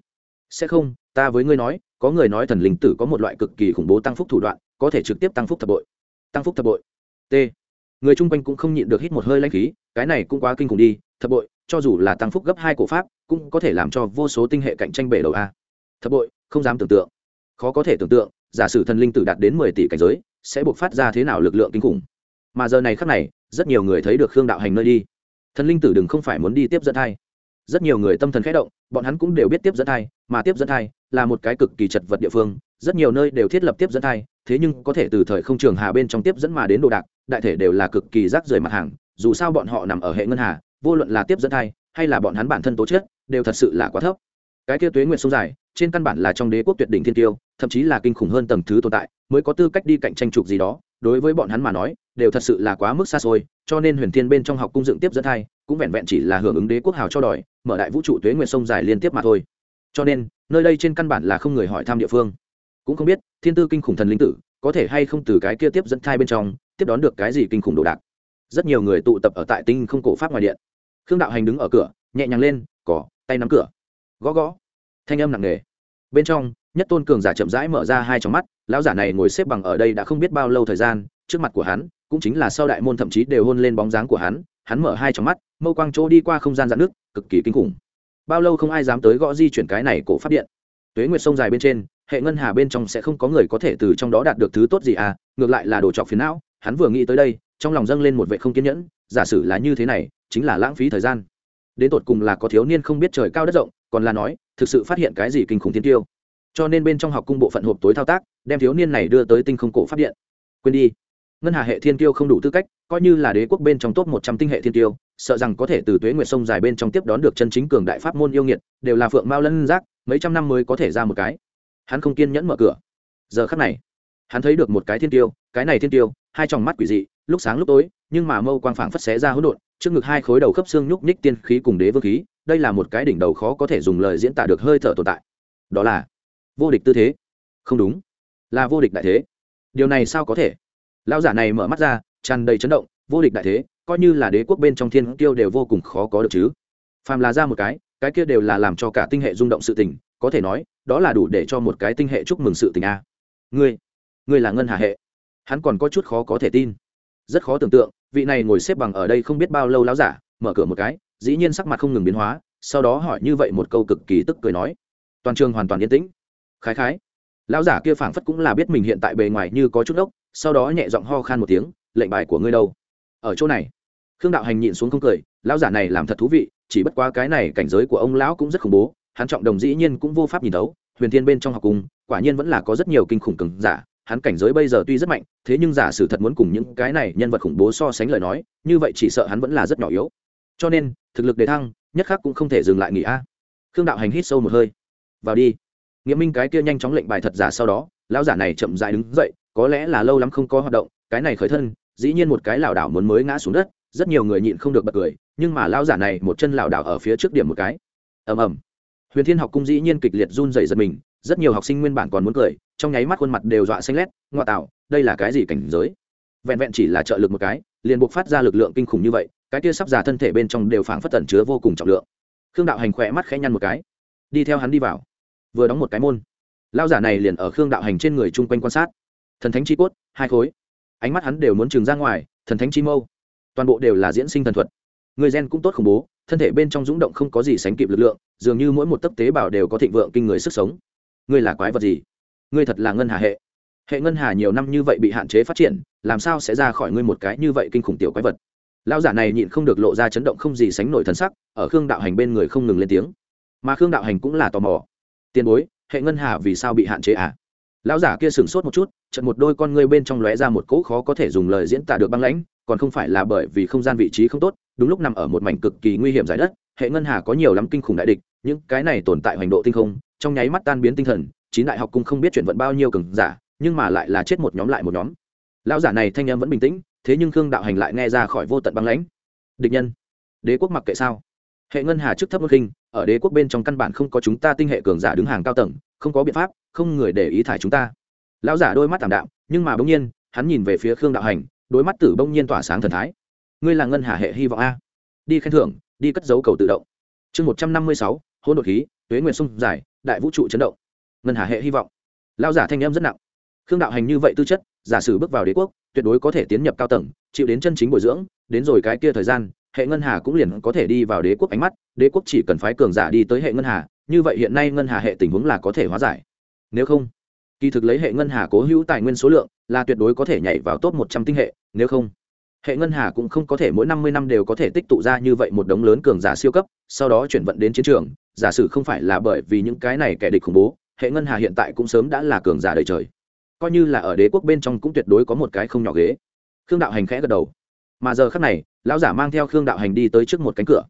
Sẽ không, ta với ngươi nói, có người nói thần linh tử có một loại cực kỳ khủng bố tăng phúc thủ đoạn, có thể trực tiếp tăng phúc thập bội. Tăng phúc thập bội. T. Người chung quanh cũng không nhịn được hít một hơi lanh khí, cái này cũng quá kinh khủng đi, thập bội cho dù là tăng phúc gấp hai cổ pháp, cũng có thể làm cho vô số tinh hệ cạnh tranh bể đầu a. Thập bội, không dám tưởng tượng. Khó có thể tưởng tượng, giả sử thần linh tử đạt đến mười tỷ cảnh giới, sẽ buộc phát ra thế nào lực lượng kinh khủng. Mà giờ này khắc này, rất nhiều người thấy được khương đạo hành nơi đi. Thần linh tử đừng không phải muốn đi tiếp dẫn thai. Rất nhiều người tâm thần khẽ động, bọn hắn cũng đều biết tiếp dẫn thai, mà tiếp dẫn thai là một cái cực kỳ chật vật địa phương, rất nhiều nơi đều thiết lập tiếp dẫn thai, thế nhưng có thể từ thời không trường hà bên trong tiếp dẫn mà đến đồ đạc, đại thể đều là cực kỳ rác rưởi mặt hàng, dù sao bọn họ nằm ở hệ ngân hà vô luận là tiếp dẫn thai, hay là bọn hắn bản thân tố chất, đều thật sự là quá thấp. Cái kia tuế nguyện sông dài, trên căn bản là trong đế quốc tuyệt đỉnh thiên tiêu, thậm chí là kinh khủng hơn tầng thứ tồn tại, mới có tư cách đi cạnh tranh trục gì đó, đối với bọn hắn mà nói, đều thật sự là quá mức xa xôi, cho nên huyền thiên bên trong học cung dựng tiếp dẫn thai, cũng vẹn vẹn chỉ là hưởng ứng đế quốc hào cho đòi, mở đại vũ trụ tuế nguyện sông dài liên tiếp mà thôi. Cho nên, nơi đây trên căn bản là không người hỏi thăm địa phương. Cũng không biết, thiên tư kinh khủng thần linh tử, có thể hay không từ cái kia tiếp dẫn thai bên trong, tiếp đón được cái gì kinh khủng đồ đạc. Rất nhiều người tụ tập ở tại tinh không cổ pháp ngoài điện khương đạo hành đứng ở cửa, nhẹ nhàng lên, cỏ, tay nắm cửa. Gõ gõ. Thanh âm nặng nề. Bên trong, nhất tôn cường giả chậm rãi mở ra hai trong mắt, lão giả này ngồi xếp bằng ở đây đã không biết bao lâu thời gian, trước mặt của hắn, cũng chính là sau đại môn thậm chí đều hôn lên bóng dáng của hắn. Hắn mở hai trong mắt, mâu quang chỗ đi qua không gian dạn nước, cực kỳ kinh khủng. Bao lâu không ai dám tới gõ di chuyển cái này cổ phát điện. Tuế nguyệt sông dài bên trên, hệ ngân hà bên trong sẽ không có người có thể từ trong đó đạt được thứ tốt gì à ngược lại là đồ trọc phiến não, hắn vừa nghĩ tới đây, trong lòng dâng lên một vệ không kiên nhẫn giả sử là như thế này, chính là lãng phí thời gian. Đến tột cùng là có thiếu niên không biết trời cao đất rộng, còn là nói, thực sự phát hiện cái gì kinh khủng thiên tiêu. Cho nên bên trong học cung bộ phận hộp tối thao tác, đem thiếu niên này đưa tới tinh không cổ phát điện. Quên đi. Ngân hà hệ thiên tiêu không đủ tư cách, coi như là đế quốc bên trong top một trăm tinh hệ thiên tiêu sợ rằng có thể từ tuế nguyệt sông dài bên trong tiếp đón được chân chính cường đại pháp môn yêu nghiệt, đều là phượng mao lân giác, mấy trăm năm mới có thể ra một cái. Hắn không kiên nhẫn mở cửa. Giờ khắc này, hắn thấy được một cái thiên tiêu cái này thiên tiêu hai tròng mắt quỷ dị lúc sáng lúc tối, nhưng mà mâu quang phảng phất xé ra hỗn độn, trước ngực hai khối đầu khớp xương nhúc nhích tiên khí cùng đế vương khí, đây là một cái đỉnh đầu khó có thể dùng lời diễn tả được hơi thở tồn tại. Đó là vô địch tư thế. Không đúng, là vô địch đại thế. Điều này sao có thể? Lão giả này mở mắt ra, tràn đầy chấn động, vô địch đại thế, coi như là đế quốc bên trong thiên tiêu đều vô cùng khó có được chứ. Phàm là ra một cái cái kia đều là làm cho cả tinh hệ rung động sự tình, có thể nói, đó là đủ để cho một cái tinh hệ chúc mừng sự tình a. Ngươi ngươi là ngân hà hệ. Hắn còn có chút khó có thể tin rất khó tưởng tượng, vị này ngồi xếp bằng ở đây không biết bao lâu láo giả, mở cửa một cái, dĩ nhiên sắc mặt không ngừng biến hóa, sau đó hỏi như vậy một câu cực kỳ tức cười nói. Toàn trường hoàn toàn yên tĩnh. Khái khái. Lão giả kia phảng phất cũng là biết mình hiện tại bề ngoài như có chút ốc, sau đó nhẹ giọng ho khan một tiếng, lệnh bài của ngươi đâu? Ở chỗ này. Khương đạo hành nhịn xuống không cười, lão giả này làm thật thú vị, chỉ bất quá cái này cảnh giới của ông lão cũng rất khủng bố, hắn trọng đồng dĩ nhiên cũng vô pháp nhìn đấu huyền thiên bên trong học cung quả nhiên vẫn là có rất nhiều kinh khủng cứng giả hắn cảnh giới bây giờ tuy rất mạnh, thế nhưng giả sử thật muốn cùng những cái này nhân vật khủng bố so sánh lời nói, như vậy chỉ sợ hắn vẫn là rất nhỏ yếu. Cho nên, thực lực đề thăng, nhất khắc cũng không thể dừng lại nghỉ a. Khương đạo hành hít sâu một hơi. Vào đi. Nghĩa minh cái kia nhanh chóng lệnh bài thật giả sau đó, lão giả này chậm dại đứng dậy, có lẽ là lâu lắm không có hoạt động, cái này khởi thân, dĩ nhiên một cái lảo đảo muốn mới ngã xuống đất, rất nhiều người nhịn không được bật cười, nhưng mà lão giả này một chân lảo đảo ở phía trước điểm một cái. Ầm ầm. Huyền thiên học cung dĩ nhiên kịch liệt run dày giật mình rất nhiều học sinh nguyên bản còn muốn cười, trong nháy mắt khuôn mặt đều dọa xanh lét, ngoa tạo, đây là cái gì cảnh giới? Vẹn vẹn chỉ là trợ lực một cái, liền buộc phát ra lực lượng kinh khủng như vậy, cái kia sắp già thân thể bên trong đều phảng phất tẩn chứa vô cùng trọng lượng. Khương đạo hành khỏe mắt khẽ nhăn một cái. Đi theo hắn đi vào. Vừa đóng một cái môn. Lao giả này liền ở khương đạo hành trên người chung quanh quan sát. Thần thánh chi cốt, hai khối. Ánh mắt hắn đều muốn trừng ra ngoài, thần thánh chi mâu. Toàn bộ đều là diễn sinh thần thuật. Người gen cũng tốt khủng bố, thân thể bên trong rúng động không có gì sánh kịp lực lượng, dường như mỗi một tấc tế bào đều có thịnh vượng kinh người sức sống ngươi là quái vật gì? Ngươi thật là ngân hà hệ. Hệ ngân hà nhiều năm như vậy bị hạn chế phát triển, làm sao sẽ ra khỏi ngươi một cái như vậy kinh khủng tiểu quái vật? Lão giả này nhịn không được lộ ra chấn động không gì sánh nổi thần sắc, ở khương đạo hành bên người không ngừng lên tiếng. Mà khương đạo hành cũng là tò mò. Tiền bối, hệ ngân hà vì sao bị hạn chế à? Lão giả kia sửng sốt một chút chật một đôi con ngươi bên trong lóe ra một cỗ khó có thể dùng lời diễn tả được băng lãnh, còn không phải là bởi vì không gian vị trí không tốt, đúng lúc nằm ở một mảnh cực kỳ nguy hiểm giải đất, hệ ngân hà có nhiều lắm kinh khủng đại địch, những cái này tồn tại hoành độ tinh không trong nháy mắt tan biến tinh thần, chín đại học cũng không biết chuyện vận bao nhiêu cường giả, nhưng mà lại là chết một nhóm lại một nhóm. Lão giả này thanh em vẫn bình tĩnh, thế nhưng khương đạo hành lại nghe ra khỏi vô tận băng lãnh. Địch nhân, đế quốc mặc kệ sao? Hệ ngân hà chức thấp bất khinh, ở đế quốc bên trong căn bản không có chúng ta tinh hệ cường giả đứng hàng cao tầng, không có biện pháp, không người để ý thải chúng ta. Lão giả đôi mắt tảm đạm, nhưng mà bỗng nhiên, hắn nhìn về phía khương đạo hành, đôi mắt tử bỗng nhiên tỏa sáng thần thái. Ngươi là ngân hà hệ hy vọng a. Đi khen thưởng, đi cất dấu cầu tự động. Chương một trăm năm mươi sáu hôn đột khí, tuế nguyện sung, giải đại vũ trụ chấn động. Ngân hà hệ hy vọng. Lao giả thanh em rất nặng. Khương đạo hành như vậy tư chất, giả sử bước vào đế quốc, tuyệt đối có thể tiến nhập cao tầng, chịu đến chân chính bồi dưỡng, đến rồi cái kia thời gian, hệ ngân hà cũng liền có thể đi vào đế quốc ánh mắt, đế quốc chỉ cần phái cường giả đi tới hệ ngân hà, như vậy hiện nay ngân hà hệ tình huống là có thể hóa giải. Nếu không, kỳ thực lấy hệ ngân hà cố hữu tài nguyên số lượng, là tuyệt đối có thể nhảy vào top một trăm tinh hệ, nếu không, hệ ngân hà cũng không có thể mỗi năm mươi năm đều có thể tích tụ ra như vậy một đống lớn cường giả siêu cấp, sau đó chuyển vận đến chiến trường giả sử không phải là bởi vì những cái này kẻ địch khủng bố, hệ ngân hà hiện tại cũng sớm đã là cường giả đời trời. Coi như là ở đế quốc bên trong cũng tuyệt đối có một cái không nhỏ ghế. Khương đạo hành khẽ gật đầu. Mà giờ khắc này, lão giả mang theo khương đạo hành đi tới trước một cánh cửa.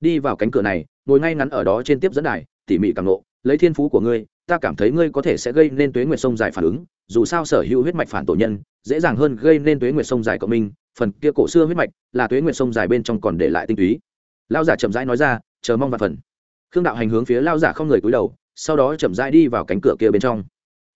Đi vào cánh cửa này, ngồi ngay ngắn ở đó trên tiếp dẫn đài, tỉ mỉ càng nộ lấy thiên phú của ngươi, ta cảm thấy ngươi có thể sẽ gây nên tuế nguyệt sông dài phản ứng, dù sao sở hữu huyết mạch phản tổ nhân, dễ dàng hơn gây nên tuế nguyệt sông dài cộng minh, phần kia cổ xưa huyết mạch là tuế nguyệt sông dài bên trong còn để lại tinh túy. Lão giả chậm rãi nói ra, chờ mong và phần khương đạo hành hướng phía lao giả không người cúi đầu, sau đó chậm rãi đi vào cánh cửa kia bên trong.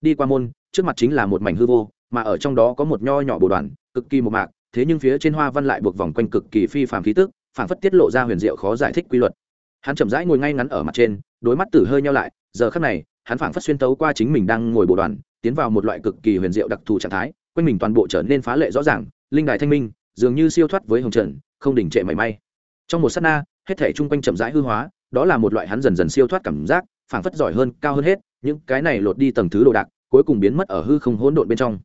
Đi qua môn, trước mặt chính là một mảnh hư vô, mà ở trong đó có một nho nhỏ bồ đoàn, cực kỳ một mạc, thế nhưng phía trên hoa văn lại buộc vòng quanh cực kỳ phi phàm khí tức, phảng phất tiết lộ ra huyền diệu khó giải thích quy luật. Hắn chậm rãi ngồi ngay ngắn ở mặt trên, đôi mắt tử hơi nhau lại, giờ khắc này, hắn phảng phất xuyên tấu qua chính mình đang ngồi bồ đoàn, tiến vào một loại cực kỳ huyền diệu đặc thù trạng thái, quanh mình toàn bộ trở nên phá lệ rõ ràng, linh đài thanh minh, dường như siêu thoát với hồng trần, không đỉnh trệ mảy may. Trong một s á t na, hết thể chung quanh chậm rãi hư hóa đó là một loại hắn dần dần siêu thoát cảm giác, phảng phất giỏi hơn, cao hơn hết, những cái này lột đi tầng thứ đồ đạc, cuối cùng biến mất ở hư không hỗn độn bên trong.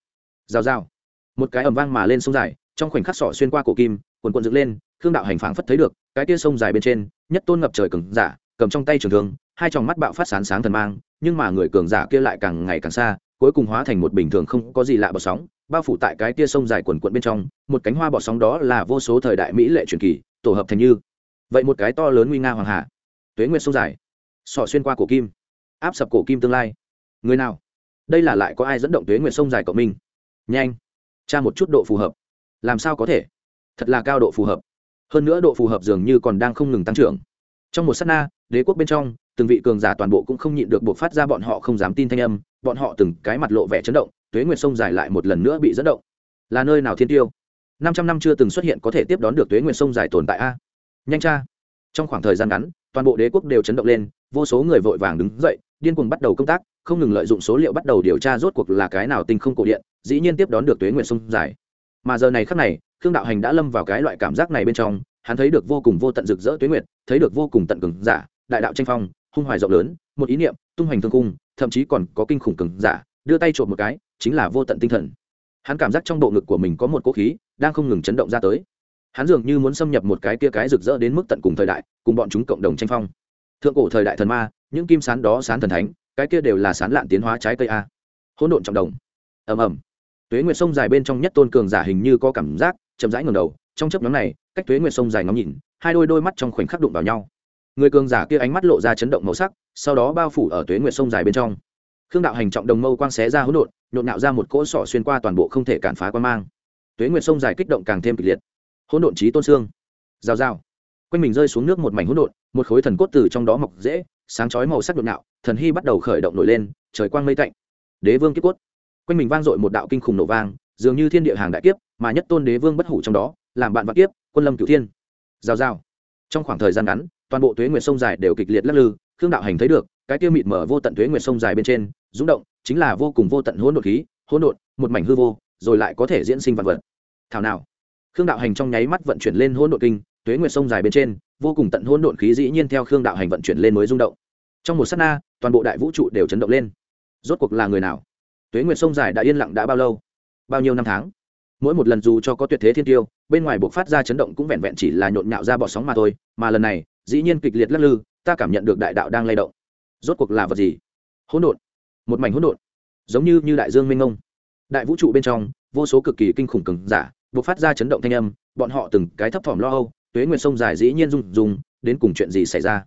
Rào rào. Một cái ầm vang mà lên sông dài, trong khoảnh khắc sỏ xuyên qua cổ kim quần quần dựng lên, khương đạo hành phảng phất thấy được, cái tia sông dài bên trên, nhất tôn ngập trời cứng giả, cầm trong tay trường thương, hai tròng mắt bạo phát sáng sáng thần mang, nhưng mà người cường giả kia lại càng ngày càng xa, cuối cùng hóa thành một bình thường không có gì lạ bọt sóng, bao phủ tại cái tia sông dài quần quận bên trong, một cánh hoa bọt sóng đó là vô số thời đại mỹ lệ truyền kỳ, tổ hợp thành như. Vậy một cái to lớn nguy nga hoàng hà tuế nguyệt sông dài. Sọ xuyên qua cổ kim, áp sập cổ kim tương lai. Người nào? Đây là lại có ai dẫn động tuế nguyệt sông dài cộng minh? Nhanh, tra một chút độ phù hợp. Làm sao có thể? Thật là cao độ phù hợp. Hơn nữa độ phù hợp dường như còn đang không ngừng tăng trưởng. Trong một s á t na, đế quốc bên trong, từng vị cường giả toàn bộ cũng không nhịn được buộc phát ra bọn họ không dám tin thanh âm, bọn họ từng cái mặt lộ vẻ chấn động, tuế nguyệt sông dài lại một lần nữa bị dẫn động. Là nơi nào thiên tiêu? Năm trăm năm chưa từng xuất hiện có thể tiếp đón được tuế nguyệt sông dài tồn tại a. Nhanh cha trong khoảng thời gian ngắn toàn bộ đế quốc đều chấn động lên, vô số người vội vàng đứng dậy, điên cuồng bắt đầu công tác, không ngừng lợi dụng số liệu bắt đầu điều tra rốt cuộc là cái nào tinh không cổ điện, dĩ nhiên tiếp đón được tuế nguyệt sông dài. Mà giờ này khắc này, khương đạo hành đã lâm vào cái loại cảm giác này bên trong, hắn thấy được vô cùng vô tận rực rỡ tuế nguyệt, thấy được vô cùng tận cường giả, đại đạo tranh phong, hung hoài rộng lớn, một ý niệm, tung hoành thương cung, thậm chí còn có kinh khủng cường giả, đưa tay trộm một cái, chính là vô tận tinh thần. Hắn cảm giác trong bộ ngực của mình có một cỗ khí đang không ngừng chấn động ra tới hắn dường như muốn xâm nhập một cái kia cái rực rỡ đến mức tận cùng thời đại, cùng bọn chúng cộng đồng tranh phong. Thượng cổ thời đại thần ma, những kim sán đó sán thần thánh, cái kia đều là sán lạn tiến hóa trái cây a. Hỗn độn trọng đồng. Ầm ầm. Tuế nguyệt sông dài bên trong nhất tôn cường giả hình như có cảm giác, chậm rãi ngầm đầu, trong chấp nhóm này, cách tuế nguyệt sông dài ngắm nhìn, hai đôi đôi mắt trong khoảnh khắc đụng vào nhau. Người cường giả kia ánh mắt lộ ra chấn động màu sắc, sau đó bao phủ ở tuế nguyệt sông dài bên trong. Khương đạo hành trọng đồng mâu quang xé ra hỗn độn, nhộn nạo ra một cỗ sỏ xuyên qua toàn bộ không thể cản phá quan mang. Tuế nguyệt sông dài kích động càng thêm kịch liệt hỗn độn trí tôn xương. Rào rào. Quanh mình rơi xuống nước một mảnh hỗn độn, một khối thần cốt từ trong đó mọc dễ sáng chói màu sắc nhộn nạo, thần hy bắt đầu khởi động nổi lên, trời quang mây tạnh. Đế vương kiếp cốt. Quanh mình vang dội một đạo kinh khủng nổ vang, dường như thiên địa hàng đại kiếp, mà nhất tôn đế vương bất hủ trong đó, làm bạn vạn kiếp, quân lâm cửu thiên. Rào rào. Trong khoảng thời gian ngắn, toàn bộ tuế nguyệt sông dài đều kịch liệt lắc lư, khương đạo hành thấy được, cái tiêu mịt mở vô tận tuế nguyệt sông dài bên trên, rung động, chính là vô cùng vô tận hỗn độn khí, hỗn độn, một mảnh hư vô, rồi lại có thể diễn sinh vật vật. Thảo nào? Khương đạo hành trong nháy mắt vận chuyển lên hỗn độn kinh, tuế nguyệt sông dài bên trên, vô cùng tận hỗn độn khí dĩ nhiên theo khương đạo hành vận chuyển lên mới rung động. Trong một s á t na, toàn bộ đại vũ trụ đều chấn động lên. Rốt cuộc là người nào? Tuế nguyệt sông dài đã yên lặng đã bao lâu? Bao nhiêu năm tháng? Mỗi một lần dù cho có tuyệt thế thiên tiêu, bên ngoài buộc phát ra chấn động cũng vẹn vẹn chỉ là nhộn nhạo ra bọt sóng mà thôi, mà lần này, dĩ nhiên kịch liệt lắc lư, ta cảm nhận được đại đạo đang lay động. Rốt cuộc là vật gì? Hỗn độn. Một mảnh hỗn độn. Giống như như đại dương minh ngông đại vũ trụ bên trong, vô số cực kỳ kinh khủng cứng giả buộc phát ra chấn động thanh âm, bọn họ từng cái thấp thỏm lo âu, tuế nguyệt sông dài dĩ nhiên rung rung, đến cùng chuyện gì xảy ra?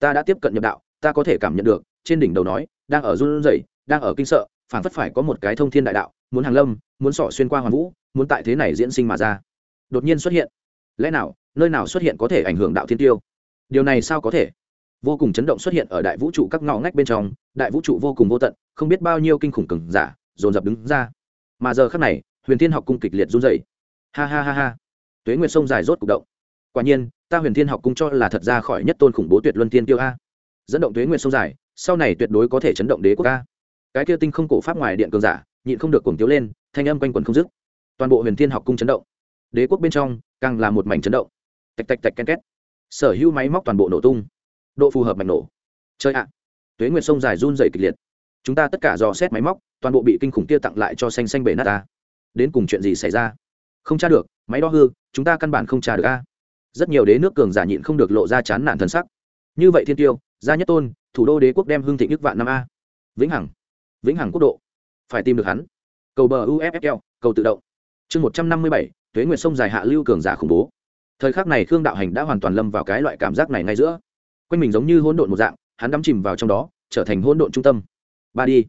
Ta đã tiếp cận nhập đạo, ta có thể cảm nhận được, trên đỉnh đầu nói, đang ở run rẩy, đang ở kinh sợ phản phất phải có một cái thông thiên đại đạo, muốn hàng lâm, muốn sỏ xuyên qua hoàn vũ, muốn tại thế này diễn sinh mà ra. Đột nhiên xuất hiện. Lẽ nào, nơi nào xuất hiện có thể ảnh hưởng đạo thiên tiêu? Điều này sao có thể? Vô cùng chấn động xuất hiện ở đại vũ trụ các ngõ ngách bên trong, đại vũ trụ vô cùng vô tận, không biết bao nhiêu kinh khủng cừng giả, dồn dập đứng ra. Mà giờ khắc này, huyền thiên học cung kịch liệt run dày ha ha ha ha. Tuế nguyệt sông dài rốt cục động. Quả nhiên, ta huyền thiên học cung cho là thật ra khỏi nhất tôn khủng bố tuyệt luân tiên tiêu a. Dẫn động tuế nguyệt sông dài, sau này tuyệt đối có thể chấn động đế quốc a. Cái kia tinh không cổ pháp ngoài điện cường giả, nhịn không được cuồng tiếu lên, thanh âm quanh quần không dứt. Toàn bộ huyền thiên học cung chấn động. Đế quốc bên trong, càng là một mảnh chấn động. Tạch tạch tạch ken két. Sở hữu máy móc toàn bộ nổ tung. Độ phù hợp mạch nổ. Chơi ạ. Tuế nguyệt sông dài run dày kịch liệt. Chúng ta tất cả dò xét máy móc, toàn bộ bị kinh khủng kia tặng lại cho xanh xanh bể nát ta. Đến cùng chuyện gì xảy ra? Không tra được, máy đo hư, chúng ta căn bản không tra được a. Rất nhiều đế nước cường giả nhịn không được lộ ra chán nản thân sắc. Như vậy thiên tiêu, gia nhất tôn, thủ đô đế quốc đem hương thị nước vạn năm a. Vĩnh hằng vĩnh hằng quốc độ. Phải tìm được hắn. Cầu bờ uffl cầu tự động. Chương một trăm năm mươi bảy thuế nguyệt sông dài hạ lưu cường giả khủng bố. Thời khắc này khương đạo hành đã hoàn toàn lâm vào cái loại cảm giác này ngay giữa. Quanh mình giống như hỗn độn một dạng, hắn đắm chìm vào trong đó, trở thành hỗn độn trung tâm. Ba đi.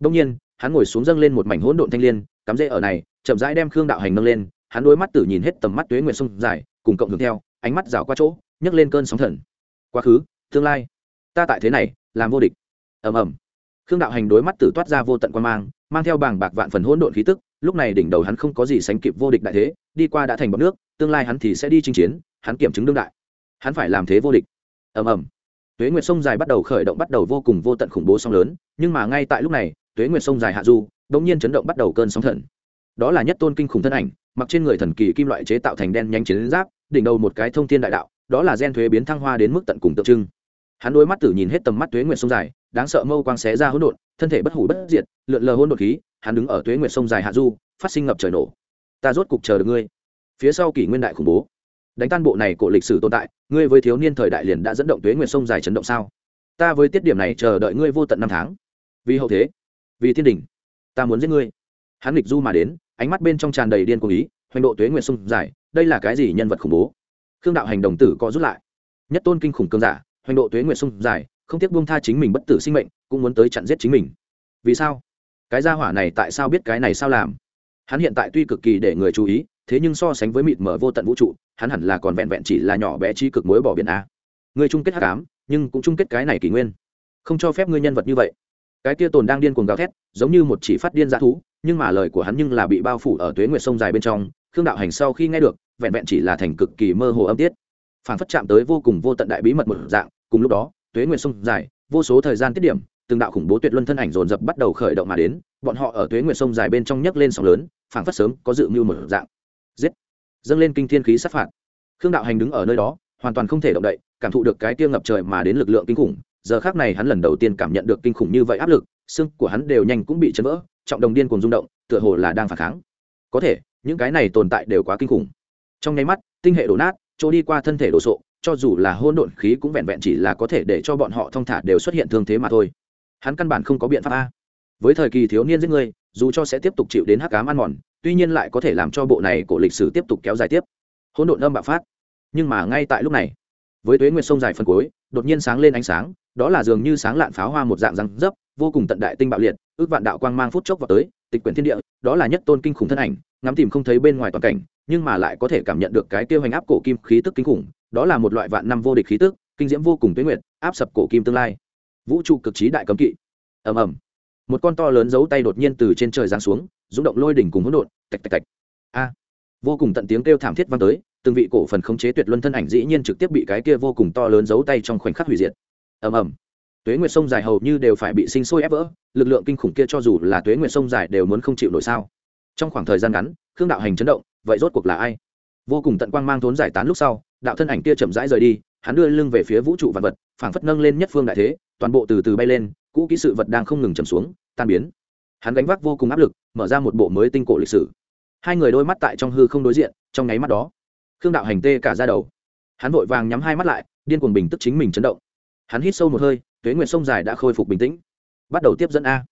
Đông nhiên, hắn ngồi xuống dâng lên một mảnh hỗn độn thanh l i ê n cắm rễ ở này, chậm rãi đem khương đạo hành nâng lên hắn đôi mắt tử nhìn hết tầm mắt tuế nguyệt sông dài, cùng cộng hưởng theo, ánh mắt rào qua chỗ, nhấc lên cơn sóng thần. Quá khứ, tương lai, ta tại thế này, làm vô địch. Ầm ầm. Khương đạo hành đối mắt tử toát ra vô tận quan mang mang theo bảng bạc vạn phần hỗn độn khí tức, lúc này đỉnh đầu hắn không có gì sánh kịp vô địch đại thế, đi qua đã thành bọc nước, tương lai hắn thì sẽ đi chinh chiến, hắn kiểm chứng đương đại. Hắn phải làm thế vô địch. Ầm ầm. Tuế nguyệt sông dài bắt đầu khởi động bắt đầu vô cùng vô tận khủng bố sóng lớn, nhưng mà ngay tại lúc này, tuế nguyệt sông dài hạ du đ nhiên chấn động bắt đầu cơn sóng thần đó là nhất tôn kinh khủng thân ảnh, mặc trên người thần kỳ kim loại chế tạo thành đen nhanh chiến giáp, đỉnh đầu một cái thông thiên đại đạo, đó là gen thuế biến thăng hoa đến mức tận cùng tượng trưng. Hắn đôi mắt tử nhìn hết tầm mắt thuế nguyệt sông dài, đáng sợ mâu quang xé ra hỗn độn, thân thể bất hủ bất diệt, lượn lờ hỗn độn khí, hắn đứng ở thuế nguyệt sông dài hạ du, phát sinh ngập trời nổ. Ta rốt cục chờ được ngươi. Phía sau kỷ nguyên đại khủng bố. Đánh tan bộ này cổ lịch sử tồn tại, ngươi với thiếu niên thời đại liền đã dẫn động thuế nguyệt sông dài chấn động sao? Ta với tiết điểm này chờ đợi ngươi vô tận năm tháng. Vì hậu thế, vì thiên đình, ta muốn giết ngươi hắn nghịch du mà đến, ánh mắt bên trong tràn đầy điên cuồng ý, hoành độ tuế nguyện sông dài, đây là cái gì nhân vật khủng bố? Khương đạo hành đồng tử có rút lại. Nhất tôn kinh khủng cương giả, hoành độ tuế nguyện sông dài, không tiếc buông tha chính mình bất tử sinh mệnh, cũng muốn tới chặn giết chính mình. Vì sao? Cái gia hỏa này tại sao biết cái này sao làm? Hắn hiện tại tuy cực kỳ để người chú ý, thế nhưng so sánh với mịt mở vô tận vũ trụ, hắn hẳn là còn vẹn vẹn chỉ là nhỏ bé chi cực mối bỏ biển a. Người chung kết hắc ám, nhưng cũng chung kết cái này kỷ nguyên. Không cho phép ngươi nhân vật như vậy cái kia tồn đang điên cuồng gào thét, giống như một chỉ phát điên dã thú, nhưng mà lời của hắn nhưng là bị bao phủ ở tuế nguyệt sông dài bên trong, khương đạo hành sau khi nghe được, vẹn vẹn chỉ là thành cực kỳ mơ hồ âm tiết. Phản phất chạm tới vô cùng vô tận đại bí mật một dạng, cùng lúc đó, tuế nguyệt sông dài, vô số thời gian tiết điểm, từng đạo khủng bố tuyệt luân thân ảnh dồn dập bắt đầu khởi động mà đến, bọn họ ở tuế nguyệt sông dài bên trong nhấc lên sóng lớn, phảng phất sớm có dự mưu một dạng. Giết! Dâng lên kinh thiên khí sát phạt. Khương đạo hành đứng ở nơi đó, hoàn toàn không thể động đậy, cảm thụ được cái tia ngập trời mà đến lực lượng kinh khủng giờ khác này hắn lần đầu tiên cảm nhận được kinh khủng như vậy áp lực, xương của hắn đều nhanh cũng bị chấn vỡ, trọng đồng điên cùng rung động, tựa hồ là đang phản kháng. Có thể, những cái này tồn tại đều quá kinh khủng. Trong nháy mắt, tinh hệ đổ nát, chỗ đi qua thân thể đồ sộ, cho dù là hôn độn khí cũng vẹn vẹn chỉ là có thể để cho bọn họ thong thả đều xuất hiện thương thế mà thôi. Hắn căn bản không có biện pháp a. Với thời kỳ thiếu niên giết người, dù cho sẽ tiếp tục chịu đến hắc cám ăn mòn, tuy nhiên lại có thể làm cho bộ này của lịch sử tiếp tục kéo dài tiếp. Hôn độn âm bạo phát. Nhưng mà ngay tại lúc này, với tuế nguyệt sông dài phân cuối đột nhiên sáng lên ánh sáng, đó là dường như sáng lạn pháo hoa một dạng răng dấp, vô cùng tận đại tinh bạo liệt, ước vạn đạo quang mang phút chốc vào tới, tịch quyển thiên địa, đó là nhất tôn kinh khủng thân ảnh, ngắm tìm không thấy bên ngoài toàn cảnh, nhưng mà lại có thể cảm nhận được cái tiêu hành áp cổ kim khí tức kinh khủng, đó là một loại vạn năm vô địch khí tức, kinh diễm vô cùng tuyến nguyệt, áp sập cổ kim tương lai. Vũ trụ cực trí đại cấm kỵ. Ầm ầm. Một con to lớn giấu tay đột nhiên từ trên trời giáng xuống, rung động lôi đỉnh cùng hỗn độn, tạch tạch tạch. A. Vô cùng tận tiếng kêu thảm thiết vang tới từng vị cổ phần khống chế tuyệt luân thân ảnh dĩ nhiên trực tiếp bị cái kia vô cùng to lớn giấu tay trong khoảnh khắc hủy diệt. Ầm ầm. Tuế nguyệt sông dài hầu như đều phải bị sinh sôi ép vỡ, lực lượng kinh khủng kia cho dù là tuế nguyệt sông dài đều muốn không chịu nổi sao? Trong khoảng thời gian ngắn, khương đạo hành chấn động, vậy rốt cuộc là ai? Vô cùng tận quang mang thốn giải tán lúc sau, đạo thân ảnh kia chậm rãi rời đi, hắn đưa lưng về phía vũ trụ vạn vật, phảng phất nâng lên nhất phương đại thế, toàn bộ từ từ bay lên, cũ kỹ sự vật đang không ngừng chầm xuống, tan biến. Hắn gánh vác vô cùng áp lực, mở ra một bộ mới tinh cổ lịch sử. Hai người đôi mắt tại trong hư không đối diện, trong nháy mắt đó khương đạo hành tê cả ra đầu. Hắn vội vàng nhắm hai mắt lại, điên cuồng bình tức chính mình chấn động. Hắn hít sâu một hơi, tuế nguyệt sông dài đã khôi phục bình tĩnh. Bắt đầu tiếp dẫn a.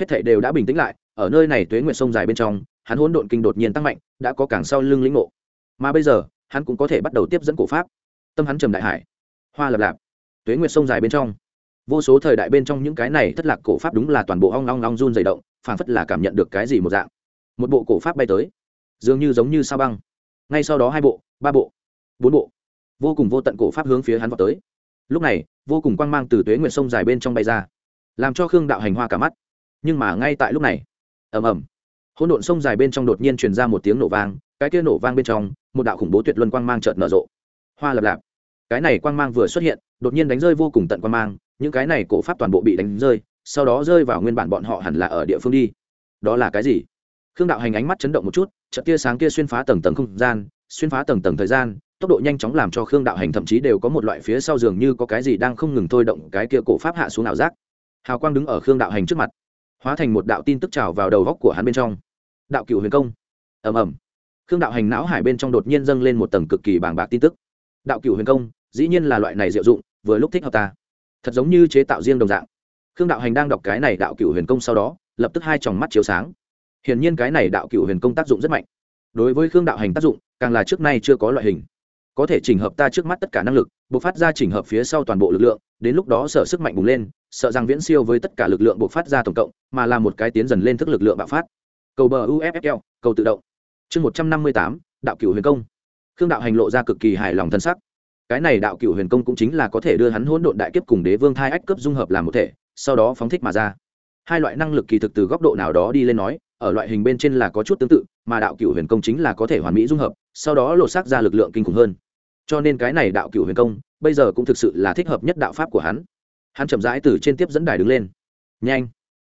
Hết thảy đều đã bình tĩnh lại, ở nơi này tuế nguyệt sông dài bên trong, hắn hỗn độn kinh đột nhiên tăng mạnh, đã có càng sau lưng lĩnh ngộ. Mà bây giờ, hắn cũng có thể bắt đầu tiếp dẫn cổ pháp. Tâm hắn trầm đại hải. Hoa lập lạp. Tuế nguyệt sông dài bên trong. Vô số thời đại bên trong những cái này thất lạc cổ pháp đúng là toàn bộ ong long long run dày động, phảng phất là cảm nhận được cái gì một dạng. Một bộ cổ pháp bay tới. Dường như giống như sao băng ngay sau đó hai bộ, ba bộ, bốn bộ. Vô cùng vô tận cổ pháp hướng phía hắn vào tới. Lúc này, vô cùng quang mang từ tuế nguyệt sông dài bên trong bay ra, làm cho khương đạo hành hoa cả mắt. Nhưng mà ngay tại lúc này, ầm ầm, hỗn độn sông dài bên trong đột nhiên truyền ra một tiếng nổ vang, cái kia nổ vang bên trong, một đạo khủng bố tuyệt luân quang mang chợt nở rộ. Hoa lập lạp. Cái này quang mang vừa xuất hiện, đột nhiên đánh rơi vô cùng tận quang mang, những cái này cổ pháp toàn bộ bị đánh rơi, sau đó rơi vào nguyên bản bọn họ hẳn là ở địa phương đi. Đó là cái gì? Khương đạo hành ánh mắt chấn động một chút trận tia sáng kia xuyên phá tầng tầng không gian, xuyên phá tầng tầng thời gian, tốc độ nhanh chóng làm cho khương đạo hành thậm chí đều có một loại phía sau giường như có cái gì đang không ngừng thôi động cái kia cổ pháp hạ xuống ảo giác. Hào quang đứng ở khương đạo hành trước mặt, hóa thành một đạo tin tức trào vào đầu góc của hắn bên trong. Đạo cựu huyền công. Ầm ầm. Khương đạo hành não hải bên trong đột nhiên dâng lên một tầng cực kỳ bàng bạc tin tức. Đạo cựu huyền công, dĩ nhiên là loại này diệu dụng, vừa lúc thích hợp ta. Thật giống như chế tạo riêng đồng dạng. Khương đạo hành đang đọc cái này đạo cựu huyền công sau đó, lập tức hai tròng mắt chiếu sáng hiển nhiên cái này đạo cựu huyền công tác dụng rất mạnh. Đối với khương đạo hành tác dụng, càng là trước nay chưa có loại hình. Có thể chỉnh hợp ta trước mắt tất cả năng lực buộc phát ra chỉnh hợp phía sau toàn bộ lực lượng, đến lúc đó sợ sức mạnh bùng lên, sợ rằng viễn siêu với tất cả lực lượng buộc phát ra tổng cộng, mà là một cái tiến dần lên thức lực lượng bạo phát. Cầu bờ uffl cầu tự động. Chương một trăm năm mươi tám, đạo cựu huyền công. Khương đạo hành lộ ra cực kỳ hài lòng thân sắc. Cái này đạo cựu huyền công cũng chính là có thể đưa hắn hỗn độn đại kiếp cùng đế vương thai ách cấp dung hợp làm một thể, sau đó phóng thích mà ra. Hai loại năng lực kỳ thực từ góc độ nào đó đi lên nói ở loại hình bên trên là có chút tương tự, mà đạo cựu huyền công chính là có thể hoàn mỹ dung hợp, sau đó lột xác ra lực lượng kinh khủng hơn. Cho nên cái này đạo cựu huyền công, bây giờ cũng thực sự là thích hợp nhất đạo pháp của hắn. Hắn chậm rãi từ trên tiếp dẫn đài đứng lên. Nhanh!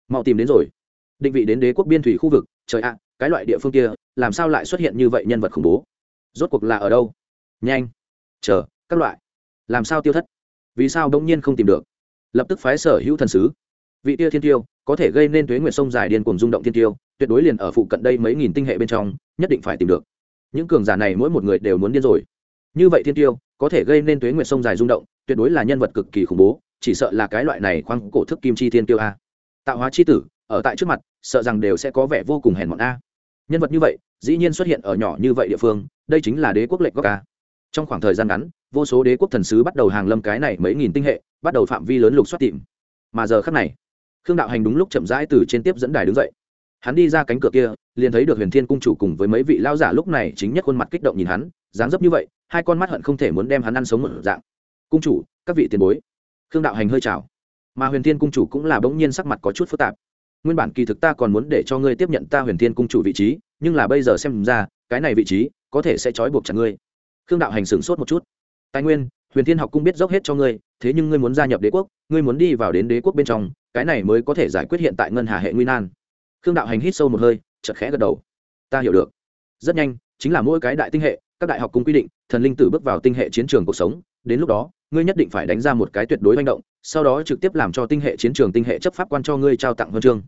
Mau tìm đến rồi. Định vị đến đế quốc biên thủy khu vực, trời ạ à, cái loại địa phương kia, làm sao lại xuất hiện như vậy nhân vật khủng bố? Rốt cuộc là ở đâu? Nhanh! Chờ, các loại. Làm sao tiêu thất? Vì sao đông nhiên không tìm được? Lập tức phái sở hữu thần sứ. Vị tia thiên tiêu có thể gây nên tuế nguyệt sông dài điên cuồng rung động thiên tiêu, tuyệt đối liền ở phụ cận đây mấy nghìn tinh hệ bên trong, nhất định phải tìm được. Những cường giả này mỗi một người đều muốn điên rồi. Như vậy thiên tiêu, có thể gây nên tuế nguyệt sông dài rung động, tuyệt đối là nhân vật cực kỳ khủng bố, chỉ sợ là cái loại này khoang cổ thức kim chi thiên tiêu a. Tạo hóa chi tử, ở tại trước mặt, sợ rằng đều sẽ có vẻ vô cùng hèn mọn a. Nhân vật như vậy, dĩ nhiên xuất hiện ở nhỏ như vậy địa phương, đây chính là đế quốc lệnh góc a. Trong khoảng thời gian ngắn, vô số đế quốc thần sứ bắt đầu hàng lâm cái này mấy nghìn tinh hệ, bắt đầu phạm vi lớn lục xoát tìm. Mà giờ khắc này khương đạo hành đúng lúc chậm rãi từ trên tiếp dẫn đài đứng dậy. Hắn đi ra cánh cửa kia, liền thấy được huyền thiên cung chủ cùng với mấy vị lao giả lúc này chính nhất khuôn mặt kích động nhìn hắn, dáng dấp như vậy, hai con mắt hận không thể muốn đem hắn ăn sống một dạng. Cung chủ, các vị tiền bối. Khương đạo hành hơi chào. Mà huyền thiên cung chủ cũng là bỗng nhiên sắc mặt có chút phức tạp. Nguyên bản kỳ thực ta còn muốn để cho ngươi tiếp nhận ta huyền thiên cung chủ vị trí, nhưng là bây giờ xem ra, cái này vị trí có thể sẽ trói buộc chặt ngươi. Khương đạo hành sửng sốt một chút. Tài nguyên, huyền thiên học cung biết dốc hết cho ngươi, thế nhưng ngươi muốn gia nhập đế quốc, ngươi muốn đi vào đến đế quốc bên trong cái này mới có thể giải quyết hiện tại ngân hà hệ nguy nan. Khương đạo hành hít sâu một hơi chật khẽ gật đầu. Ta hiểu được. Rất nhanh, chính là mỗi cái đại tinh hệ, các đại học cung quy định, thần linh tử bước vào tinh hệ chiến trường cuộc sống. Đến lúc đó, ngươi nhất định phải đánh ra một cái tuyệt đối manh động, sau đó trực tiếp làm cho tinh hệ chiến trường tinh hệ chấp pháp quan cho ngươi trao tặng huân chương.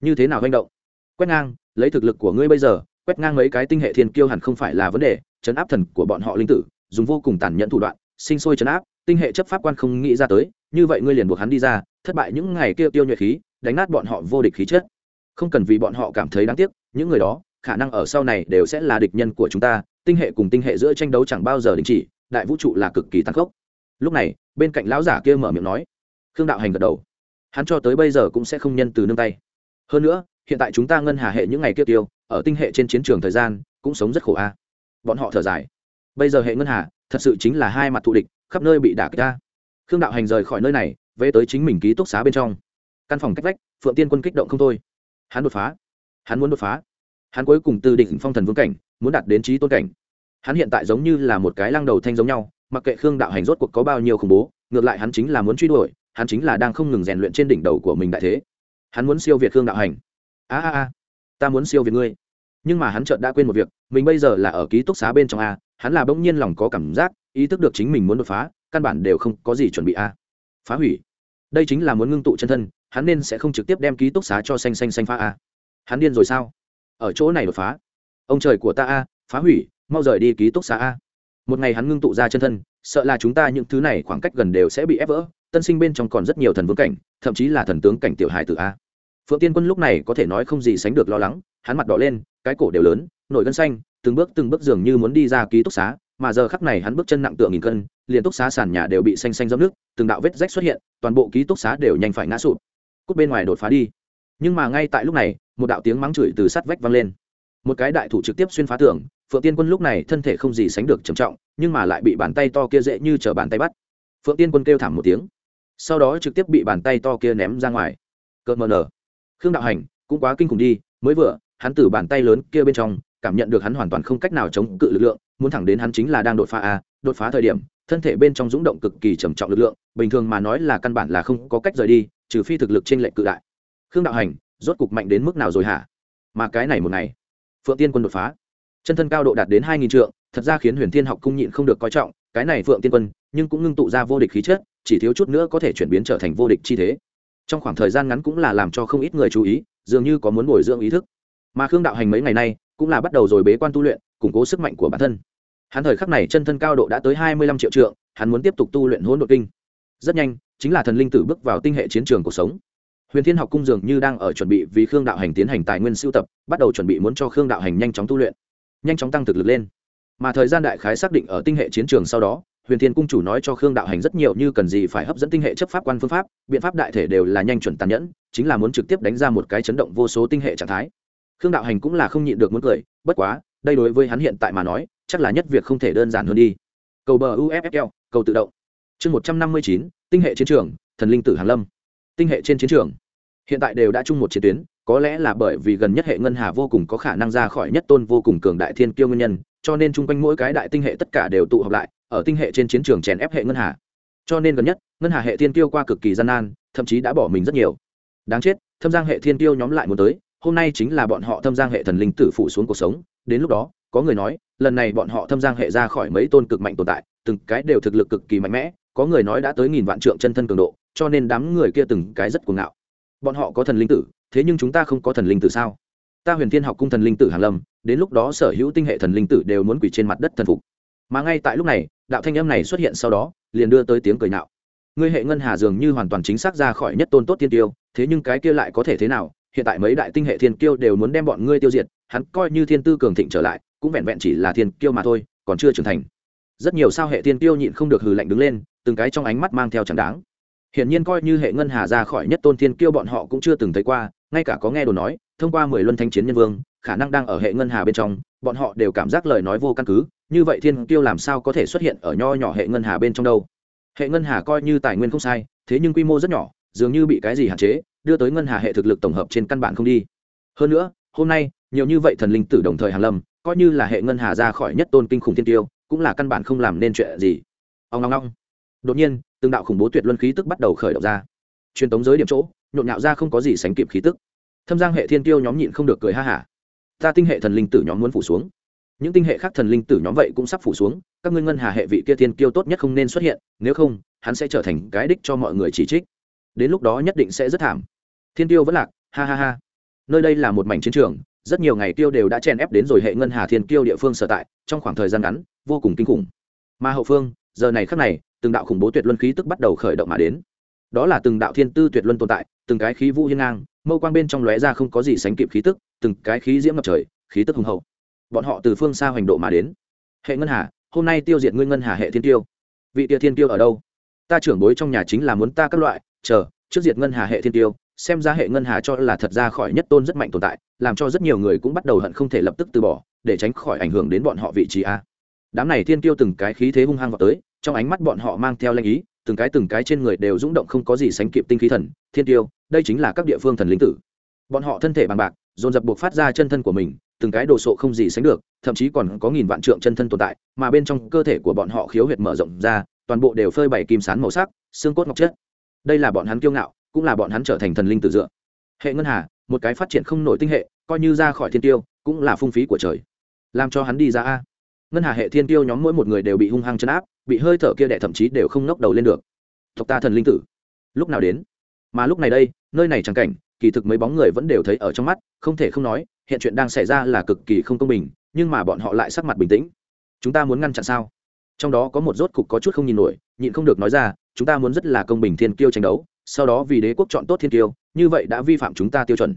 Như thế nào manh động? Quét ngang, lấy thực lực của ngươi bây giờ, quét ngang mấy cái tinh hệ thiên kiêu hẳn không phải là vấn đề, chấn áp thần của bọn họ linh tử, dùng vô cùng tàn nhẫn thủ đoạn, sinh sôi chấn áp, tinh hệ chấp pháp quan không nghĩ ra tới như vậy ngươi liền buộc hắn đi ra thất bại những ngày kia tiêu nhuệ khí đánh nát bọn họ vô địch khí chết, không cần vì bọn họ cảm thấy đáng tiếc những người đó khả năng ở sau này đều sẽ là địch nhân của chúng ta tinh hệ cùng tinh hệ giữa tranh đấu chẳng bao giờ đình chỉ đại vũ trụ là cực kỳ tăng khốc. Lúc này bên cạnh lão giả kia mở miệng nói. Khương đạo hành gật đầu. Hắn cho tới bây giờ cũng sẽ không nhân từ nương tay. Hơn nữa hiện tại chúng ta ngân hà hệ những ngày kia tiêu ở tinh hệ trên chiến trường thời gian cũng sống rất khổ a. Bọn họ thở dài. Bây giờ hệ ngân hà thật sự chính là hai mặt thù địch khắp nơi bị đả kích ta khương đạo hành rời khỏi nơi này, về tới chính mình ký túc xá bên trong. Căn phòng cách vách, phượng tiên quân kích động không thôi. Hắn đột phá. Hắn muốn đột phá. Hắn cuối cùng từ đỉnh phong thần vương cảnh, muốn đạt đến trí tôn cảnh. Hắn hiện tại giống như là một cái lăng đầu thanh giống nhau, mặc kệ khương đạo hành rốt cuộc có bao nhiêu khủng bố, ngược lại hắn chính là muốn truy đuổi, hắn chính là đang không ngừng rèn luyện trên đỉnh đầu của mình đại thế. Hắn muốn siêu việt khương đạo hành. A a a, ta muốn siêu việt ngươi. Nhưng mà hắn chợt đã quên một việc, mình bây giờ là ở ký túc xá bên trong a, hắn là bỗng nhiên lòng có cảm giác, ý thức được chính mình muốn đột phá căn bản đều không có gì chuẩn bị a. À. Phá hủy. Đây chính là muốn ngưng tụ chân thân, hắn nên sẽ không trực tiếp đem ký túc xá cho xanh xanh xanh phá a. À. Hắn điên rồi sao? Ở chỗ này đột phá. Ông trời của ta a, phá hủy, mau rời đi ký túc xá a. Một ngày hắn ngưng tụ ra chân thân, sợ là chúng ta những thứ này khoảng cách gần đều sẽ bị ép vỡ, tân sinh bên trong còn rất nhiều thần vương cảnh, thậm chí là thần tướng cảnh tiểu hài tử a. Phượng tiên quân lúc này có thể nói không gì sánh được lo lắng, hắn mặt đỏ lên, cái cổ đều lớn, nổi gân xanh, từng bước từng bước dường như muốn đi ra ký túc xá, mà giờ khắc này hắn bước chân nặng tượng nghìn cân liền túc xá sàn nhà đều bị xanh xanh dốc nước, từng đạo vết rách xuất hiện, toàn bộ ký túc xá đều nhanh phải ngã sụp. Cút bên ngoài đột phá đi. Nhưng mà ngay tại lúc này, một đạo tiếng mắng chửi từ sắt vách vang lên. Một cái đại thủ trực tiếp xuyên phá tường, phượng tiên quân lúc này thân thể không gì sánh được trầm trọng, nhưng mà lại bị bàn tay to kia dễ như chở bàn tay bắt. Phượng tiên quân kêu thảm một tiếng. Sau đó trực tiếp bị bàn tay to kia ném ra ngoài. Cợt mờ nở. Khương đạo hành cũng quá kinh khủng đi, mới vừa, hắn từ bàn tay lớn kia bên trong, cảm nhận được hắn hoàn toàn không cách nào chống cự lực lượng, muốn thẳng đến hắn chính là đang đột phá a đột phá thời điểm thân thể bên trong rúng động cực kỳ trầm trọng lực lượng, bình thường mà nói là căn bản là không có cách rời đi, trừ phi thực lực trên lệnh cự đại. Khương đạo hành, rốt cục mạnh đến mức nào rồi hả? Mà cái này một ngày, phượng tiên quân đột phá. Chân thân cao độ đạt đến hai nghìn trượng, thật ra khiến huyền thiên học cung nhịn không được coi trọng, cái này phượng tiên quân, nhưng cũng ngưng tụ ra vô địch khí chất, chỉ thiếu chút nữa có thể chuyển biến trở thành vô địch chi thế. Trong khoảng thời gian ngắn cũng là làm cho không ít người chú ý, dường như có muốn bồi dưỡng ý thức. Mà khương đạo hành mấy ngày nay cũng là bắt đầu rồi bế quan tu luyện, củng cố sức mạnh của bản thân hắn thời khắc này chân thân cao độ đã tới hai mươi lăm triệu trượng, hắn muốn tiếp tục tu luyện hỗn độn kinh. Rất nhanh, chính là thần linh tử bước vào tinh hệ chiến trường cuộc sống. Huyền thiên học cung dường như đang ở chuẩn bị vì khương đạo hành tiến hành tài nguyên sưu tập, bắt đầu chuẩn bị muốn cho khương đạo hành nhanh chóng tu luyện. Nhanh chóng tăng thực lực lên. Mà thời gian đại khái xác định ở tinh hệ chiến trường sau đó, huyền thiên cung chủ nói cho khương đạo hành rất nhiều như cần gì phải hấp dẫn tinh hệ chấp pháp quan phương pháp, biện pháp đại thể đều là nhanh chuẩn tàn nhẫn, chính là muốn trực tiếp đánh ra một cái chấn động vô số tinh hệ trạng thái. Khương đạo hành cũng là không nhịn được muốn cười, bất quá, đây đối với hắn hiện tại mà nói chắc là nhất việc không thể đơn giản hơn đi. Cầu bờ uffl cầu tự động. Chương một trăm năm mươi chín, tinh hệ chiến trường, thần linh tử hàn lâm. Tinh hệ trên chiến trường. Hiện tại đều đã chung một chiến tuyến, có lẽ là bởi vì gần nhất hệ ngân hà vô cùng có khả năng ra khỏi nhất tôn vô cùng cường đại thiên kiêu nguyên nhân, cho nên chung quanh mỗi cái đại tinh hệ tất cả đều tụ họp lại, ở tinh hệ trên chiến trường chèn ép hệ ngân hà. Cho nên gần nhất, ngân hà hệ thiên kiêu qua cực kỳ gian nan, thậm chí đã bỏ mình rất nhiều. Đáng chết, thâm giang hệ thiên kiêu nhóm lại muốn tới, hôm nay chính là bọn họ thâm giang hệ thần linh tử phụ xuống cuộc sống, đến lúc đó, có người nói lần này bọn họ thâm giang hệ ra khỏi mấy tôn cực mạnh tồn tại, từng cái đều thực lực cực kỳ mạnh mẽ, có người nói đã tới nghìn vạn trượng chân thân cường độ, cho nên đám người kia từng cái rất cuồng ngạo. Bọn họ có thần linh tử, thế nhưng chúng ta không có thần linh tử sao? Ta huyền thiên học cung thần linh tử hàn lâm, đến lúc đó sở hữu tinh hệ thần linh tử đều muốn quỳ trên mặt đất thần phục. Mà ngay tại lúc này, đạo thanh âm này xuất hiện sau đó, liền đưa tới tiếng cười nạo. Ngươi hệ ngân hà dường như hoàn toàn chính xác ra khỏi nhất tôn tốt tiên tiêu, thế nhưng cái kia lại có thể thế nào? Hiện tại mấy đại tinh hệ thiên kiêu đều muốn đem bọn ngươi tiêu diệt, hắn coi như thiên tư cường thịnh trở lại cũng vẹn vẹn chỉ là thiên kiêu mà thôi, còn chưa trưởng thành. Rất nhiều sao hệ thiên kiêu nhịn không được hừ lạnh đứng lên, từng cái trong ánh mắt mang theo chẳng đáng. Hiển nhiên coi như hệ ngân hà ra khỏi nhất tôn thiên kiêu bọn họ cũng chưa từng thấy qua, ngay cả có nghe đồn nói, thông qua mười luân thanh chiến nhân vương, khả năng đang ở hệ ngân hà bên trong, bọn họ đều cảm giác lời nói vô căn cứ, như vậy thiên kiêu làm sao có thể xuất hiện ở nho nhỏ hệ ngân hà bên trong đâu? Hệ ngân hà coi như tài nguyên không sai, thế nhưng quy mô rất nhỏ, dường như bị cái gì hạn chế, đưa tới ngân hà hệ thực lực tổng hợp trên căn bản không đi. Hơn nữa, hôm nay, nhiều như vậy thần linh tử đồng thời hàng lâm coi như là hệ ngân hà ra khỏi nhất tôn kinh khủng thiên tiêu, cũng là căn bản không làm nên chuyện gì. Ông ngong ngong đột nhiên, từng đạo khủng bố tuyệt luân khí tức bắt đầu khởi động ra. Truyền tống giới điểm chỗ, nhộn nhạo ra không có gì sánh kịp khí tức. Thâm giang hệ thiên tiêu nhóm nhịn không được cười ha hả. Ta tinh hệ thần linh tử nhóm muốn phủ xuống. Những tinh hệ khác thần linh tử nhóm vậy cũng sắp phủ xuống, các ngươi ngân hà hệ vị kia thiên kiêu tốt nhất không nên xuất hiện, nếu không, hắn sẽ trở thành cái đích cho mọi người chỉ trích. Đến lúc đó nhất định sẽ rất thảm. Thiên tiêu vẫn lạc, ha ha ha. Nơi đây là một mảnh chiến trường rất nhiều ngày tiêu đều đã chen ép đến rồi hệ ngân hà thiên kiêu địa phương sở tại, trong khoảng thời gian ngắn, vô cùng kinh khủng. Mà hậu phương, giờ này khắc này, từng đạo khủng bố tuyệt luân khí tức bắt đầu khởi động mà đến. Đó là từng đạo thiên tư tuyệt luân tồn tại, từng cái khí vũ hiên ngang, mâu quang bên trong lóe ra không có gì sánh kịp khí tức, từng cái khí diễm ngập trời, khí tức hùng hậu. Bọn họ từ phương xa hoành độ mà đến. Hệ ngân hà, hôm nay tiêu diệt ngươi ngân hà hệ thiên tiêu vị tia thiên tiêu ở đâu? Ta trưởng bối trong nhà chính là muốn ta các loại, chờ, trước diệt ngân hà hệ thiên tiêu xem ra hệ ngân hà cho là thật ra khỏi nhất tôn rất mạnh tồn tại, làm cho rất nhiều người cũng bắt đầu hận không thể lập tức từ bỏ, để tránh khỏi ảnh hưởng đến bọn họ vị trí a. Đám này thiên tiêu từng cái khí thế hung hăng vào tới, trong ánh mắt bọn họ mang theo lanh ý, từng cái từng cái trên người đều rung động không có gì sánh kịp tinh khí thần, thiên tiêu đây chính là các địa phương thần lính tử. Bọn họ thân thể bằng bạc, dồn dập buộc phát ra chân thân của mình, từng cái đồ sộ không gì sánh được, thậm chí còn có nghìn vạn trượng chân thân tồn tại, mà bên trong cơ thể của bọn họ khiếu huyệt mở rộng ra, toàn bộ đều phơi bày kim sán màu sắc, xương cốt ngọc chất. Đây là bọn hắn kiêu ngạo cũng là bọn hắn trở thành thần linh tự dựa. Hệ ngân hà, một cái phát triển không nổi tinh hệ, coi như ra khỏi thiên tiêu, cũng là phung phí của trời. Làm cho hắn đi ra a. Ngân hà hệ thiên tiêu nhóm mỗi một người đều bị hung hăng chấn áp, bị hơi thở kia đẻ thậm chí đều không ngóc đầu lên được. Tộc ta thần linh tử. Lúc nào đến? Mà lúc này đây, nơi này chẳng cảnh, kỳ thực mấy bóng người vẫn đều thấy ở trong mắt, không thể không nói, hiện chuyện đang xảy ra là cực kỳ không công bình, nhưng mà bọn họ lại sắc mặt bình tĩnh. Chúng ta muốn ngăn chặn sao? Trong đó có một rốt cục có chút không nhìn nổi, nhịn không được nói ra, chúng ta muốn rất là công bình thiên kiêu tranh đấu sau đó vì đế quốc chọn tốt thiên kiêu, như vậy đã vi phạm chúng ta tiêu chuẩn.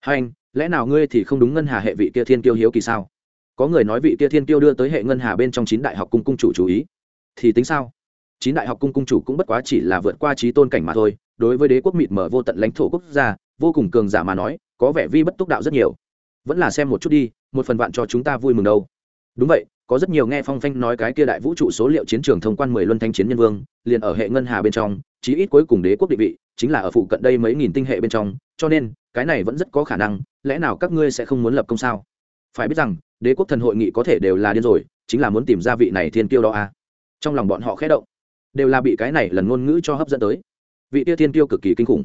Hai anh, lẽ nào ngươi thì không đúng ngân hà hệ vị kia thiên kiêu hiếu kỳ sao? Có người nói vị kia thiên kiêu đưa tới hệ ngân hà bên trong chín đại học cung cung chủ chú ý. Thì tính sao? Chín đại học cung cung chủ cũng bất quá chỉ là vượt qua trí tôn cảnh mà thôi, đối với đế quốc mịt mở vô tận lãnh thổ quốc gia, vô cùng cường giả mà nói, có vẻ vi bất túc đạo rất nhiều. Vẫn là xem một chút đi, một phần vạn cho chúng ta vui mừng đâu. Đúng vậy, có rất nhiều nghe phong phanh nói cái kia đại vũ trụ số liệu chiến trường thông quan mười luân thanh chiến nhân vương, liền ở hệ ngân hà bên trong chí ít cuối cùng đế quốc định vị, chính là ở phụ cận đây mấy nghìn tinh hệ bên trong, cho nên, cái này vẫn rất có khả năng, lẽ nào các ngươi sẽ không muốn lập công sao phải biết rằng, đế quốc thần hội nghị có thể đều là điên rồi, chính là muốn tìm ra vị này thiên tiêu đó à. trong lòng bọn họ khẽ động, đều là bị cái này lần ngôn ngữ cho hấp dẫn tới vị tiêu thiên tiêu cực kỳ kinh khủng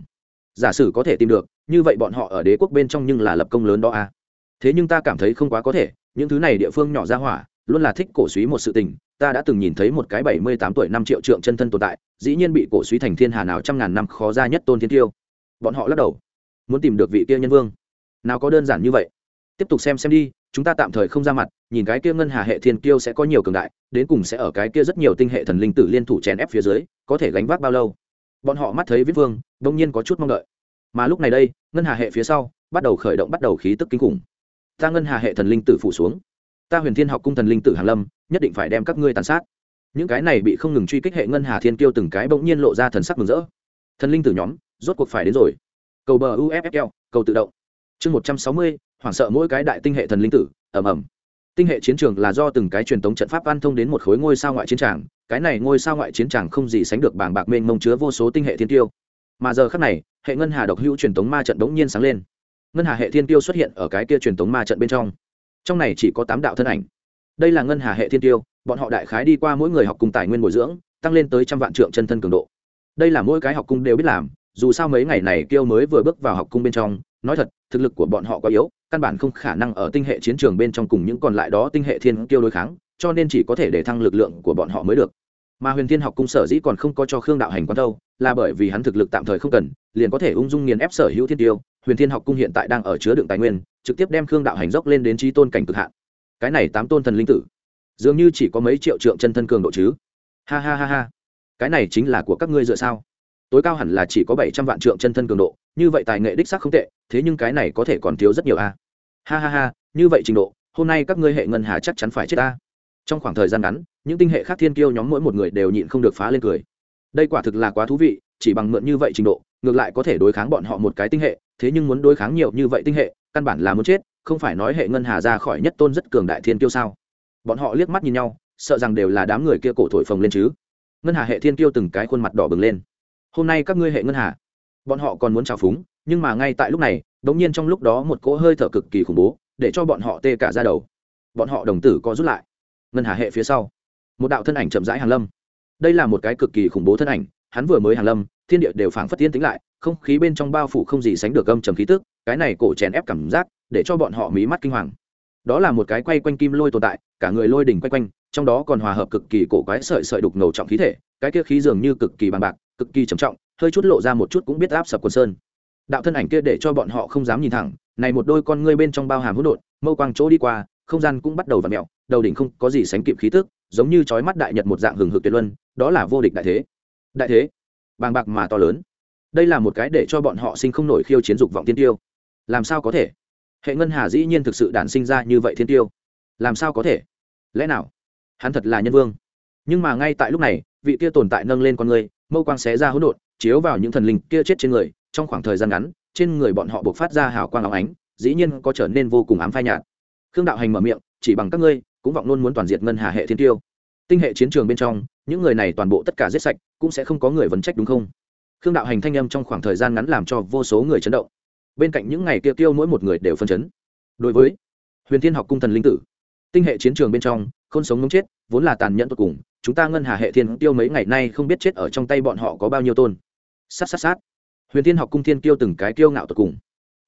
giả sử có thể tìm được, như vậy bọn họ ở đế quốc bên trong nhưng là lập công lớn đó à. thế nhưng ta cảm thấy không quá có thể, những thứ này địa phương nhỏ ra hỏa, luôn là thích cổ suý một sự tình ta đã từng nhìn thấy một cái bảy mươi tám tuổi năm triệu trượng chân thân tồn tại, dĩ nhiên bị cổ suý thành thiên hà nào trăm ngàn năm khó ra nhất tôn thiên tiêu. Bọn họ lắc đầu. Muốn tìm được vị kia nhân vương. Nào có đơn giản như vậy. Tiếp tục xem xem đi, chúng ta tạm thời không ra mặt, nhìn cái kia ngân hà hệ thiên kiêu sẽ có nhiều cường đại, đến cùng sẽ ở cái kia rất nhiều tinh hệ thần linh tử liên thủ chèn ép phía dưới, có thể gánh vác bao lâu. Bọn họ mắt thấy viết vương đông nhiên có chút mong đợi. Mà lúc này đây, ngân hà hệ phía sau, bắt đầu khởi động bắt đầu khí tức kinh khủng. Ta ngân hà hệ thần linh tử phủ xuống ta huyền thiên học cung thần linh tử hàn lâm, nhất định phải đem các ngươi tàn sát. Những cái này bị không ngừng truy kích hệ ngân hà thiên kiêu từng cái bỗng nhiên lộ ra thần sắc mừng rỡ. Thần linh tử nhóm, rốt cuộc phải đến rồi. Cầu bờ uffl cầu tự động. Chương một trăm sáu mươi, hoảng sợ mỗi cái đại tinh hệ thần linh tử, ầm ầm. Tinh hệ chiến trường là do từng cái truyền thống trận pháp an thông đến một khối ngôi sao ngoại chiến tràng, cái này ngôi sao ngoại chiến tràng không gì sánh được bảng bạc mênh mông chứa vô số tinh hệ thiên tiêu mà giờ khắc này, hệ ngân hà độc hữu truyền thống ma trận đống nhiên sáng lên. Ngân hà hệ thiên tiêu xuất hiện ở cái kia truyền thống ma trận bên trong trong này chỉ có tám đạo thân ảnh. Đây là ngân hà hệ thiên tiêu, bọn họ đại khái đi qua mỗi người học cùng tài nguyên bồi dưỡng, tăng lên tới trăm vạn trượng chân thân cường độ. Đây là mỗi cái học cung đều biết làm, dù sao mấy ngày này kiêu mới vừa bước vào học cung bên trong, nói thật, thực lực của bọn họ quá yếu, căn bản không khả năng ở tinh hệ chiến trường bên trong cùng những còn lại đó tinh hệ thiên kiêu đối kháng, cho nên chỉ có thể để thăng lực lượng của bọn họ mới được. Mà huyền thiên học cung sở dĩ còn không có cho khương đạo hành quan đâu, là bởi vì hắn thực lực tạm thời không cần, liền có thể ung dung nghiền ép sở hữu thiên tiêu huyền thiên học cung hiện tại đang ở chứa đựng tài nguyên, trực tiếp đem khương đạo hành dốc lên đến trí tôn cảnh cực hạn. Cái này tám tôn thần linh tử, dường như chỉ có mấy triệu trượng chân thân cường độ chứ. Ha ha ha ha. Cái này chính là của các ngươi dựa sao? Tối cao hẳn là chỉ có bảy trăm vạn trượng chân thân cường độ, như vậy tài nghệ đích xác không tệ, thế nhưng cái này có thể còn thiếu rất nhiều a. Ha ha ha, như vậy trình độ, hôm nay các ngươi hệ ngân hà chắc chắn phải chết ta. Trong khoảng thời gian ngắn, những tinh hệ khác thiên kiêu nhóm mỗi một người đều nhịn không được phá lên cười. Đây quả thực là quá thú vị, chỉ bằng mượn như vậy trình độ ngược lại có thể đối kháng bọn họ một cái tinh hệ, thế nhưng muốn đối kháng nhiều như vậy tinh hệ, căn bản là muốn chết, không phải nói hệ ngân hà ra khỏi nhất tôn rất cường đại thiên kiêu sao? Bọn họ liếc mắt nhìn nhau, sợ rằng đều là đám người kia cổ thổi phồng lên chứ. Ngân hà hệ thiên kiêu từng cái khuôn mặt đỏ bừng lên. Hôm nay các ngươi hệ ngân hà, bọn họ còn muốn trào phúng, nhưng mà ngay tại lúc này đ ỗ n g nhiên trong lúc đó một cỗ hơi thở cực kỳ khủng bố, để cho bọn họ tê cả ra đầu. Bọn họ đồng tử có rút lại. Ngân hà hệ phía sau, một đạo thân ảnh chậm rãi hàn lâm. Đây là một cái cực kỳ khủng bố thân ảnh, hắn vừa mới hàn lâm thiên địa đều phảng phất tiên tính lại, không khí bên trong bao phủ không gì sánh được âm trầm khí tức, cái này cổ chèn ép cảm giác, để cho bọn họ mí mắt kinh hoàng. Đó là một cái quay quanh kim lôi tồn tại, cả người lôi đỉnh quay quanh, trong đó còn hòa hợp cực kỳ cổ quái sợi sợi đục ngầu trọng khí thể, cái kia khí dường như cực kỳ bằng bạc, cực kỳ trầm trọng, hơi chút lộ ra một chút cũng biết áp sập quần sơn. Đạo thân ảnh kia để cho bọn họ không dám nhìn thẳng, này một đôi con ngươi bên trong bao hàm hỗn độn, mâu quang chỗ đi qua, không gian cũng bắt đầu v ặ mẹo đầu đỉnh không có gì sánh kịp khí tức, giống như trói mắt đại nhật một dạng hừng hực tuyệt luân, đó là vô địch đại thế. Đại thế? Bàng bạc mà to lớn. Đây là một cái để cho bọn họ sinh không nổi khiêu chiến dục vọng tiên tiêu. Làm sao có thể? Hệ ngân hà dĩ nhiên thực sự đản sinh ra như vậy thiên tiêu. Làm sao có thể? Lẽ nào? Hắn thật là nhân vương. Nhưng mà ngay tại lúc này, vị kia tồn tại nâng lên con người, mâu quang xé ra hỗn độn, chiếu vào những thần linh kia chết trên người, trong khoảng thời gian ngắn, trên người bọn họ buộc phát ra hào quang áo ánh, dĩ nhiên có trở nên vô cùng ám phai nhạt. Khương đạo hành mở miệng, chỉ bằng các ngươi, cũng vọng luôn muốn toàn diệt ngân hà hệ thiên tiêu tinh hệ chiến trường bên trong, những người này toàn bộ tất cả giết sạch, cũng sẽ không có người vấn trách đúng không? Khương đạo hành thanh âm trong khoảng thời gian ngắn làm cho vô số người chấn động. Bên cạnh những ngày kia tiêu mỗi một người đều phân chấn. Đối với huyền thiên học cung thần linh tử, tinh hệ chiến trường bên trong không sống ngống chết, vốn là tàn nhẫn tột cùng, chúng ta ngân hà hệ thiên tiêu mấy ngày nay không biết chết ở trong tay bọn họ có bao nhiêu tôn. Sát sát sát. Huyền thiên học cung thiên tiêu từng cái kiêu ngạo tột cùng.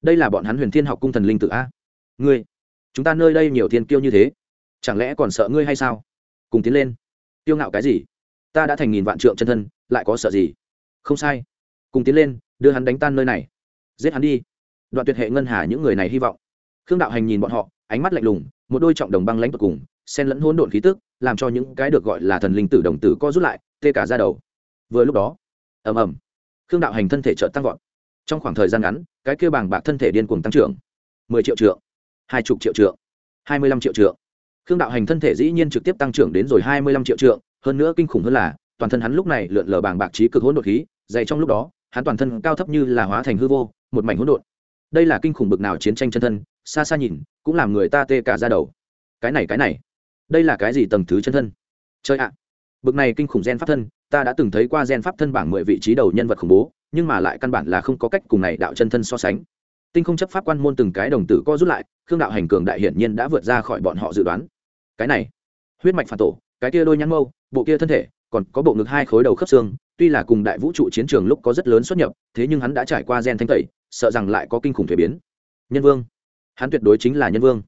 Đây là bọn hắn huyền thiên học cung thần linh Tử a. Ngươi, chúng ta nơi đây nhiều thiên kiêu như thế, chẳng lẽ còn sợ ngươi hay sao? Cùng tiến lên. Tiêu ngạo cái gì? Ta đã thành nghìn vạn trượng chân thân, lại có sợ gì? Không sai. Cùng tiến lên, đưa hắn đánh tan nơi này. Giết hắn đi. Đoạn tuyệt hệ ngân hà những người này hy vọng. Khương đạo hành nhìn bọn họ, ánh mắt lạnh lùng, một đôi trọng đồng băng lãnh tột cùng, xen lẫn hỗn độn khí tức, làm cho những cái được gọi là thần linh tử đồng tử co rút lại, tê cả ra đầu. Vừa lúc đó, ầm ầm, khương đạo hành thân thể trợ tăng vọt. Trong khoảng thời gian ngắn, cái kia bàng bạc thân thể điên cuồng tăng trưởng. Mười triệu trượng, hai chục triệu trượng, hai mươi lăm triệu trượng khương đạo hành thân thể dĩ nhiên trực tiếp tăng trưởng đến rồi hai mươi lăm triệu trượng hơn nữa kinh khủng hơn là toàn thân hắn lúc này lượn lờ bàng bạc trí cực hỗn độn khí dày trong lúc đó hắn toàn thân cao thấp như là hóa thành hư vô một mảnh hỗn độn. Đây là kinh khủng bực nào chiến tranh chân thân xa xa nhìn cũng làm người ta tê cả ra đầu. Cái này cái này đây là cái gì tầng thứ chân thân? Chơi ạ à, bực này kinh khủng gen pháp thân ta đã từng thấy qua gen pháp thân bảng mười vị trí đầu nhân vật khủng bố nhưng mà lại căn bản là không có cách cùng này đạo chân thân so sánh. Tinh không chấp pháp quan môn từng cái đồng tử co rút lại khương đạo hành cường đại hiển nhiên đã vượt ra khỏi bọn họ dự đoán cái này, huyết mạch phản tổ, cái kia đôi nhăn mâu, bộ kia thân thể, còn có bộ ngực hai khối đầu khớp xương, tuy là cùng đại vũ trụ chiến trường lúc có rất lớn xuất nhập, thế nhưng hắn đã trải qua gen thanh tẩy, sợ rằng lại có kinh khủng thuế biến. Nhân vương. Hắn tuyệt đối chính là nhân vương.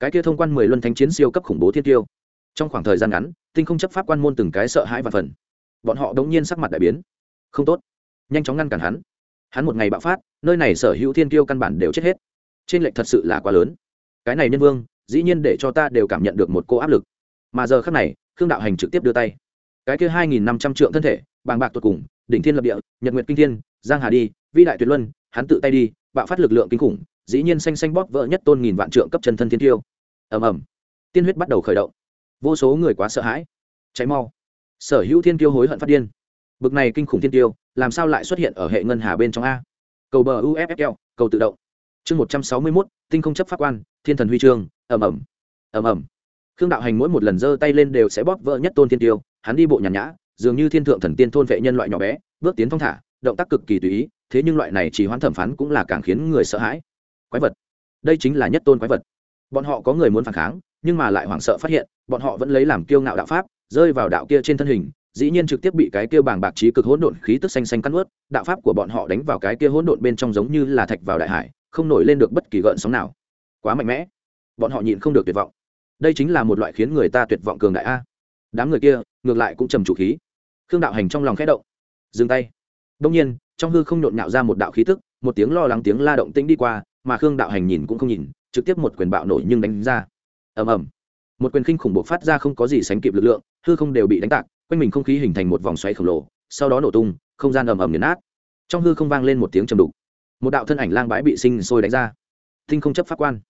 Cái kia thông quan mười luân thánh chiến siêu cấp khủng bố thiên tiêu. Trong khoảng thời gian ngắn, tinh không chấp pháp quan môn từng cái sợ hãi và phần. Bọn họ đống nhiên sắc mặt đại biến. Không tốt. Nhanh chóng ngăn cản hắn. Hắn một ngày bạo phát, nơi này sở hữu thiên tiêu căn bản đều chết hết. Trên lệnh thật sự là quá lớn. Cái này nhân vương dĩ nhiên để cho ta đều cảm nhận được một cô áp lực. Mà giờ khác này, khương đạo hành trực tiếp đưa tay. Cái kia hai nghìn năm trăm trượng thân thể, bàng bạc tột cùng, đỉnh thiên lập địa, nhật nguyệt kinh thiên, giang hà đi, vĩ đại tuyệt luân, hắn tự tay đi, bạo phát lực lượng kinh khủng, dĩ nhiên xanh xanh bóp vỡ nhất tôn nghìn vạn trượng cấp chân thân thiên tiêu. Ầm ầm. Tiên huyết bắt đầu khởi động. Vô số người quá sợ hãi, cháy mau. Sở hữu thiên tiêu hối hận phát điên. Bực này kinh khủng thiên tiêu, làm sao lại xuất hiện ở hệ ngân hà bên trong a? Cầu bờ uffl cầu tự động. Chương một trăm sáu mươi mốt, tinh không chấp pháp quan, thiên thần huy chương ầm ầm ầm ầm. Khương đạo hành mỗi một lần giơ tay lên đều sẽ bóp vỡ nhất tôn thiên tiêu, hắn đi bộ nhàn nhã, dường như thiên thượng thần tiên thôn vệ nhân loại nhỏ bé, bước tiến thong thả, động tác cực kỳ tùy ý, thế nhưng loại này chỉ hoãn thẩm phán cũng là càng khiến người sợ hãi. Quái vật. Đây chính là nhất tôn quái vật. Bọn họ có người muốn phản kháng, nhưng mà lại hoảng sợ phát hiện, bọn họ vẫn lấy làm kiêu ngạo đạo pháp, rơi vào đạo kia trên thân hình, dĩ nhiên trực tiếp bị cái kia bảng bạc trí cực hỗn độn khí tức xanh xanh cắn ướt đạo pháp của bọn họ đánh vào cái kia hỗn độn bên trong giống như là thạch vào đại hải, không nổi lên được bất kỳ gợn sóng nào. Quá mạnh mẽ bọn họ nhịn không được tuyệt vọng. Đây chính là một loại khiến người ta tuyệt vọng cường đại a. Đám người kia, ngược lại cũng trầm chủ khí. Khương đạo hành trong lòng khẽ động, dừng tay. Đông nhiên, trong hư không nhộn nhạo ra một đạo khí tức, một tiếng lo lắng tiếng la động tĩnh đi qua, mà khương đạo hành nhìn cũng không nhìn, trực tiếp một quyền bạo nổi nhưng đánh ra. Ầm ầm. Một quyền khinh khủng bộc phát ra không có gì sánh kịp lực lượng, hư không đều bị đánh tạc, quanh mình không khí hình thành một vòng xoáy khổng lồ, sau đó nổ tung, không gian ầm ầm nghiền nát. Trong hư không vang lên một tiếng trầm đục. Một đạo thân ảnh lang bãi bị sinh sôi đánh ra. Tinh không chấp pháp quan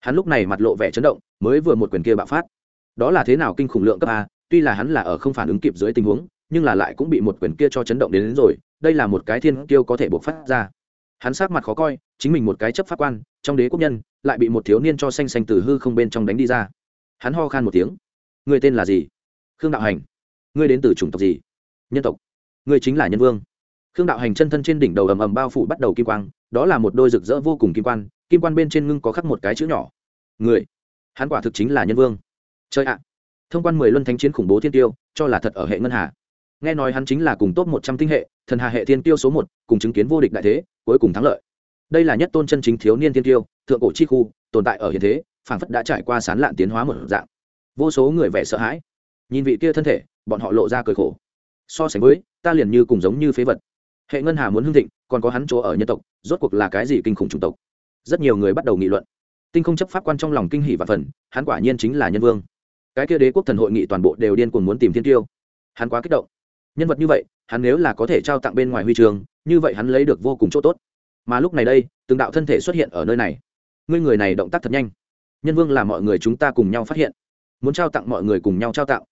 hắn lúc này mặt lộ vẻ chấn động mới vừa một quyền kia bạo phát. Đó là thế nào kinh khủng lượng cấp a tuy là hắn là ở không phản ứng kịp dưới tình huống nhưng là lại cũng bị một quyền kia cho chấn động đến, đến rồi đây là một cái thiên tiêu có thể buộc phát ra. Hắn sát mặt khó coi chính mình một cái chấp pháp quan trong đế quốc nhân lại bị một thiếu niên cho xanh xanh từ hư không bên trong đánh đi ra. Hắn ho khan một tiếng. Người tên là gì? Khương đạo hành. Ngươi đến từ chủng tộc gì? Nhân tộc. Ngươi chính là nhân vương. Khương đạo hành chân thân trên đỉnh đầu ầm ầm bao phủ bắt đầu kim quang đó là một đôi rực rỡ vô cùng kim quan kim quan bên trên ngưng có khắc một cái chữ nhỏ. Người. Hắn quả thực chính là nhân vương. Chơi ạ. Thông quan mười luân thánh chiến khủng bố thiên tiêu, cho là thật ở hệ ngân hà. Nghe nói hắn chính là cùng top một trăm tinh hệ, thần hà hệ thiên tiêu số một, cùng chứng kiến vô địch đại thế, cuối cùng thắng lợi. Đây là nhất tôn chân chính thiếu niên thiên tiêu, thượng cổ chi khu, tồn tại ở hiện thế, phảng phất đã trải qua sán lạn tiến hóa một dạng. Vô số người vẻ sợ hãi. Nhìn vị kia thân thể, bọn họ lộ ra cười khổ. So sánh với, ta liền như cùng giống như phế vật hệ ngân hà muốn hưng thịnh, còn có hắn chỗ ở nhân tộc, rốt cuộc là cái gì kinh khủng chủng tộc? Rất nhiều người bắt đầu nghị luận. Tinh không chấp pháp quan trong lòng kinh hỷ và phần hắn quả nhiên chính là nhân vương. Cái kia đế quốc thần hội nghị toàn bộ đều điên cuồng muốn tìm thiên tiêu. Hắn quá kích động. Nhân vật như vậy, hắn nếu là có thể trao tặng bên ngoài huy trường như vậy hắn lấy được vô cùng chỗ tốt. Mà lúc này đây, từng đạo thân thể xuất hiện ở nơi này. Ngươi người này động tác thật nhanh. Nhân vương là mọi người chúng ta cùng nhau phát hiện. Muốn trao tặng mọi người cùng nhau trao tặng.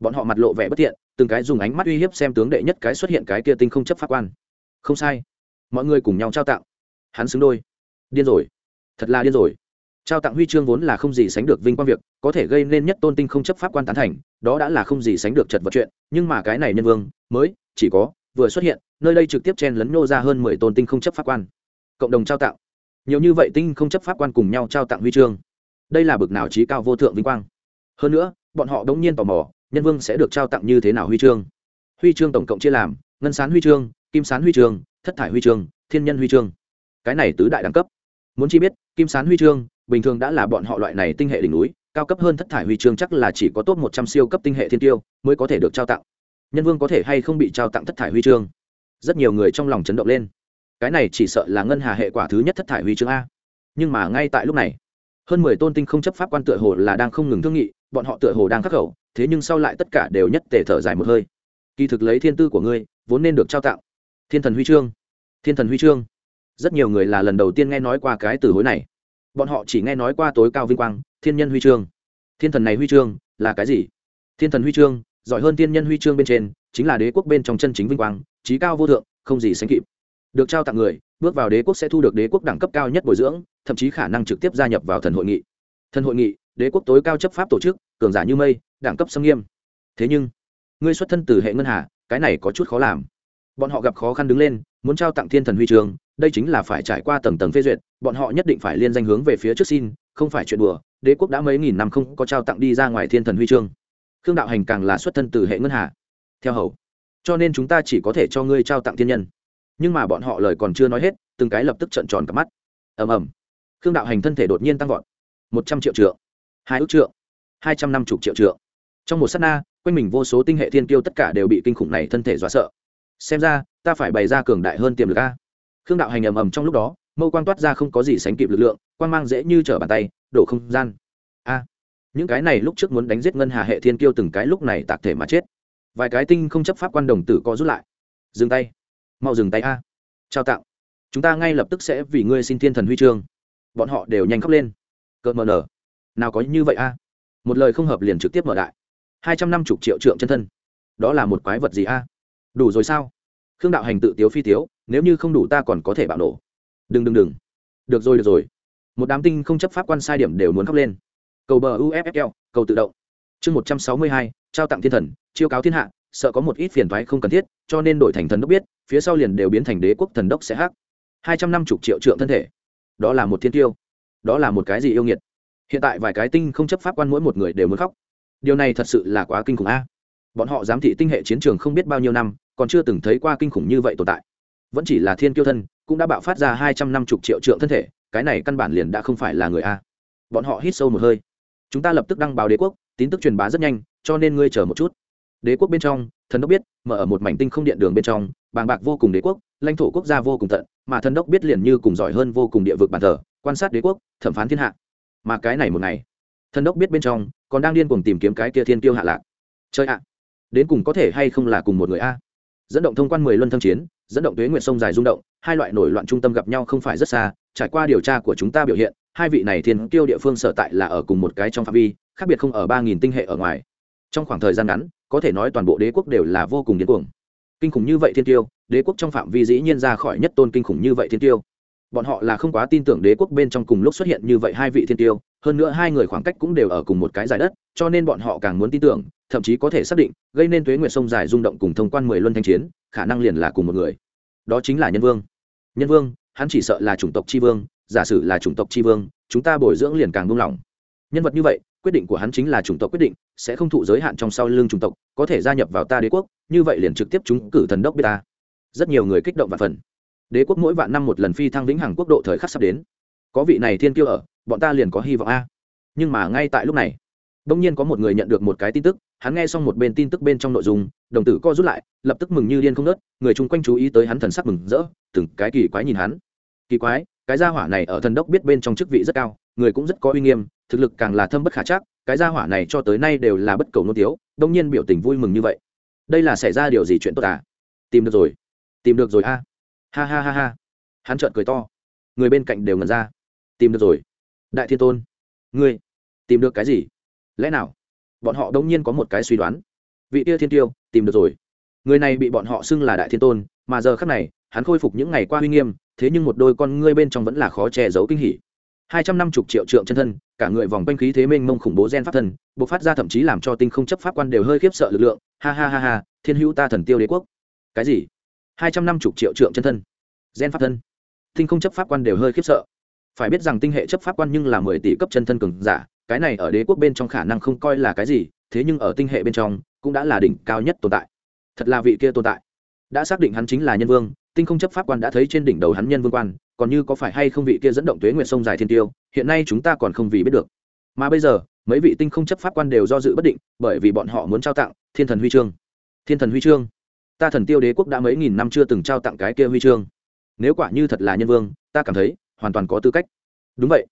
Bọn họ mặt lộ vẻ bất thiện, từng cái dùng ánh mắt uy hiếp xem tướng đệ nhất cái xuất hiện cái kia tinh không chấp pháp quan không sai. Mọi người cùng nhau trao tặng. Hắn xứng đôi. Điên rồi. Thật là điên rồi. Trao tặng huy chương vốn là không gì sánh được vinh quang việc, có thể gây nên nhất tôn tinh không chấp pháp quan tán thành, đó đã là không gì sánh được chật vật chuyện. Nhưng mà cái này nhân vương, mới, chỉ có, vừa xuất hiện, nơi đây trực tiếp chen lấn nô ra hơn mười tôn tinh không chấp pháp quan. Cộng đồng trao tặng. Nhiều như vậy tinh không chấp pháp quan cùng nhau trao tặng huy chương. Đây là bực nào trí cao vô thượng vinh quang. Hơn nữa, bọn họ đống nhiên tò mò, nhân vương sẽ được trao tặng như thế nào huy chương? Huy chương tổng cộng chia làm, ngân sán huy chương kim sán huy chương, thất thải huy chương, thiên nhân huy chương. Cái này tứ đại đẳng cấp. Muốn chi biết, kim sán huy chương, bình thường đã là bọn họ loại này tinh hệ đỉnh núi, cao cấp hơn thất thải huy chương chắc là chỉ có top một trăm siêu cấp tinh hệ thiên tiêu mới có thể được trao tặng. Nhân vương có thể hay không bị trao tặng thất thải huy chương? Rất nhiều người trong lòng chấn động lên. Cái này chỉ sợ là ngân hà hệ quả thứ nhất thất thải huy chương a. Nhưng mà ngay tại lúc này, hơn mười tôn tinh không chấp pháp quan tựa hồ là đang không ngừng thương nghị, bọn họ tựa hồ đang khắc khẩu, thế nhưng sau lại tất cả đều nhất tề thở dài một hơi. Kỳ thực lấy thiên tư của ngươi, vốn nên được trao tặng thiên thần huy chương. Thiên thần huy chương. Rất nhiều người là lần đầu tiên nghe nói qua cái từ hối này. Bọn họ chỉ nghe nói qua tối cao vinh quang, thiên nhân huy chương. Thiên thần này huy chương là cái gì? Thiên thần huy chương, giỏi hơn thiên nhân huy chương bên trên, chính là đế quốc bên trong chân chính vinh quang, trí cao vô thượng, không gì sánh kịp. Được trao tặng người, bước vào đế quốc sẽ thu được đế quốc đẳng cấp cao nhất bồi dưỡng, thậm chí khả năng trực tiếp gia nhập vào thần hội nghị. Thần hội nghị, đế quốc tối cao chấp pháp tổ chức, cường giả như mây, đẳng cấp xâm nghiêm. Thế nhưng, ngươi xuất thân từ hệ ngân hà, cái này có chút khó làm bọn họ gặp khó khăn đứng lên, muốn trao tặng thiên thần huy trường, đây chính là phải trải qua tầng tầng phê duyệt, bọn họ nhất định phải liên danh hướng về phía trước xin, không phải chuyện đùa, đế quốc đã mấy nghìn năm không có trao tặng đi ra ngoài thiên thần huy chương khương đạo hành càng là xuất thân từ hệ ngân hà. Theo hầu, cho nên chúng ta chỉ có thể cho ngươi trao tặng thiên nhân. Nhưng mà bọn họ lời còn chưa nói hết, từng cái lập tức trợn tròn cả mắt. Ầm ầm. Khương đạo hành thân thể đột nhiên tăng vọt. Một trăm triệu trượng. Hai ước trượng. Hai trăm năm mươi triệu trượng. Trong một s á t na, quanh mình vô số tinh hệ thiên kiêu tất cả đều bị kinh khủng này thân thể dọa sợ xem ra, ta phải bày ra cường đại hơn tiềm lực a. Khương đạo hành ầm ầm trong lúc đó, mâu quang toát ra không có gì sánh kịp lực lượng, quang mang dễ như trở bàn tay, đổ không gian. A, những cái này lúc trước muốn đánh giết ngân hà hệ thiên kiêu từng cái lúc này tạc thể mà chết. Vài cái tinh không chấp pháp quan đồng tử có rút lại. Dừng tay. Mau dừng tay a. Trao tặng chúng ta ngay lập tức sẽ vì ngươi xin thiên thần huy chương. Bọn họ đều nhanh khóc lên. Cợt mờ nở. Nào có như vậy a? Một lời không hợp liền trực tiếp mở đại. Hai trăm năm mươi triệu trượng chân thân. Đó là một quái vật gì a? Đủ rồi sao? Khương đạo hành tự tiếu phi tiếu, nếu như không đủ ta còn có thể bạo nổ. Đừng đừng đừng. Được rồi được rồi. Một đám tinh không chấp pháp quan sai điểm đều muốn khóc lên. Cầu bờ uffl cầu tự động. Chương một trăm sáu mươi hai, trao tặng thiên thần, chiêu cáo thiên hạ, sợ có một ít phiền thoái không cần thiết, cho nên đổi thành thần đốc biết, phía sau liền đều biến thành đế quốc thần đốc sẽ hắc. Hai trăm năm mươi triệu trượng thân thể. Đó là một thiên tiêu. Đó là một cái gì yêu nghiệt. Hiện tại vài cái tinh không chấp pháp quan mỗi một người đều muốn khóc. Điều này thật sự là quá kinh khủng a. Bọn họ giám thị tinh hệ chiến trường không biết bao nhiêu năm còn chưa từng thấy qua kinh khủng như vậy tồn tại. Vẫn chỉ là thiên kiêu thân, cũng đã bạo phát ra hai trăm năm mươi triệu trượng thân thể, cái này căn bản liền đã không phải là người a. Bọn họ hít sâu một hơi. Chúng ta lập tức đăng báo đế quốc, tin tức truyền bá rất nhanh, cho nên ngươi chờ một chút. Đế quốc bên trong, thần đốc biết mở ở một mảnh tinh không điện đường bên trong, bàng bạc vô cùng đế quốc, lãnh thổ quốc gia vô cùng tận, mà thần đốc biết liền như cùng giỏi hơn vô cùng địa vực bàn thờ, quan sát đế quốc, thẩm phán thiên hạ. Mà cái này một ngày, thần đốc biết bên trong, còn đang điên cuồng tìm kiếm cái kia thiên tiêu hạ lạc. Chơi ạ, đến cùng có thể hay không là cùng một người a? Dẫn động thông quan mười luân thâm chiến, dẫn động tuế nguyệt sông dài rung động, hai loại nổi loạn trung tâm gặp nhau không phải rất xa, trải qua điều tra của chúng ta biểu hiện, hai vị này thiên tiêu địa phương sở tại là ở cùng một cái trong phạm vi, khác biệt không ở ba nghìn tinh hệ ở ngoài. Trong khoảng thời gian ngắn, có thể nói toàn bộ đế quốc đều là vô cùng điên cuồng. Kinh khủng như vậy thiên tiêu đế quốc trong phạm vi dĩ nhiên ra khỏi nhất tôn kinh khủng như vậy thiên tiêu bọn họ là không quá tin tưởng đế quốc bên trong cùng lúc xuất hiện như vậy hai vị thiên tiêu hơn nữa hai người khoảng cách cũng đều ở cùng một cái giải đất, cho nên bọn họ càng muốn tin tưởng thậm chí có thể xác định, gây nên tuế nguyệt sông dài rung động cùng thông quan mười luân thanh chiến, khả năng liền là cùng một người. Đó chính là nhân vương. Nhân vương, hắn chỉ sợ là chủng tộc tri vương, giả sử là chủng tộc tri vương, chúng ta bồi dưỡng liền càng buông lỏng. Nhân vật như vậy, quyết định của hắn chính là chủng tộc quyết định, sẽ không thụ giới hạn trong sau lưng chủng tộc, có thể gia nhập vào ta đế quốc, như vậy liền trực tiếp chúng cử thần đốc biết ta. Rất nhiều người kích động và phần đế quốc mỗi vạn năm một lần phi thăng vĩnh hằng quốc độ thời khắc sắp đến. Có vị này thiên kiêu ở, bọn ta liền có hy vọng a. Nhưng mà ngay tại lúc này đông nhiên có một người nhận được một cái tin tức hắn nghe xong một bên tin tức bên trong nội dung đồng tử co rút lại lập tức mừng như điên không ngớt, người chung quanh chú ý tới hắn thần sắc mừng rỡ từng cái kỳ quái nhìn hắn. Kỳ quái cái gia hỏa này ở thần đốc biết bên trong chức vị rất cao người cũng rất có uy nghiêm thực lực càng là thâm bất khả trắc, cái gia hỏa này cho tới nay đều là bất cầu nô tiếu đông nhiên biểu tình vui mừng như vậy. Đây là xảy ra điều gì chuyện tốt à? Tìm được rồi. Tìm được rồi a. Ha ha ha ha. Hắn trợn cười to. Người bên cạnh đều ngẩn ra. Tìm được rồi. Đại thiên tôn. Ngươi tìm được cái gì? Lẽ nào? Bọn họ đông nhiên có một cái suy đoán. Vị tia thiên tiêu, tìm được rồi. Người này bị bọn họ xưng là đại thiên tôn, mà giờ khắc này, hắn khôi phục những ngày qua uy nghiêm, thế nhưng một đôi con ngươi bên trong vẫn là khó che giấu kinh hỉ. Hai trăm năm mươi triệu trượng chân thân, cả người vòng quanh khí thế mênh mông khủng bố gen pháp thân, bộc phát ra thậm chí làm cho tinh không chấp pháp quan đều hơi khiếp sợ lực lượng. Ha ha ha ha, thiên hữu ta thần tiêu đế quốc. Cái gì? Hai trăm năm mươi triệu trượng chân thân, gen pháp thân. Tinh không chấp pháp quan đều hơi khiếp sợ. Phải biết rằng tinh hệ chấp pháp quan nhưng là mười tỷ cấp chân thân cường giả cái này ở đế quốc bên trong khả năng không coi là cái gì, thế nhưng ở tinh hệ bên trong, cũng đã là đỉnh cao nhất tồn tại. Thật là vị kia tồn tại. Đã xác định hắn chính là nhân vương, tinh không chấp pháp quan đã thấy trên đỉnh đầu hắn nhân vương quan, còn như có phải hay không vị kia dẫn động tuế nguyện sông dài thiên tiêu, hiện nay chúng ta còn không vì biết được. Mà bây giờ, mấy vị tinh không chấp pháp quan đều do dự bất định, bởi vì bọn họ muốn trao tặng thiên thần huy chương. Thiên thần huy chương? Ta thần tiêu đế quốc đã mấy nghìn năm chưa từng trao tặng cái kia huy chương. Nếu quả như thật là nhân vương, ta cảm thấy hoàn toàn có tư cách. Đúng vậy.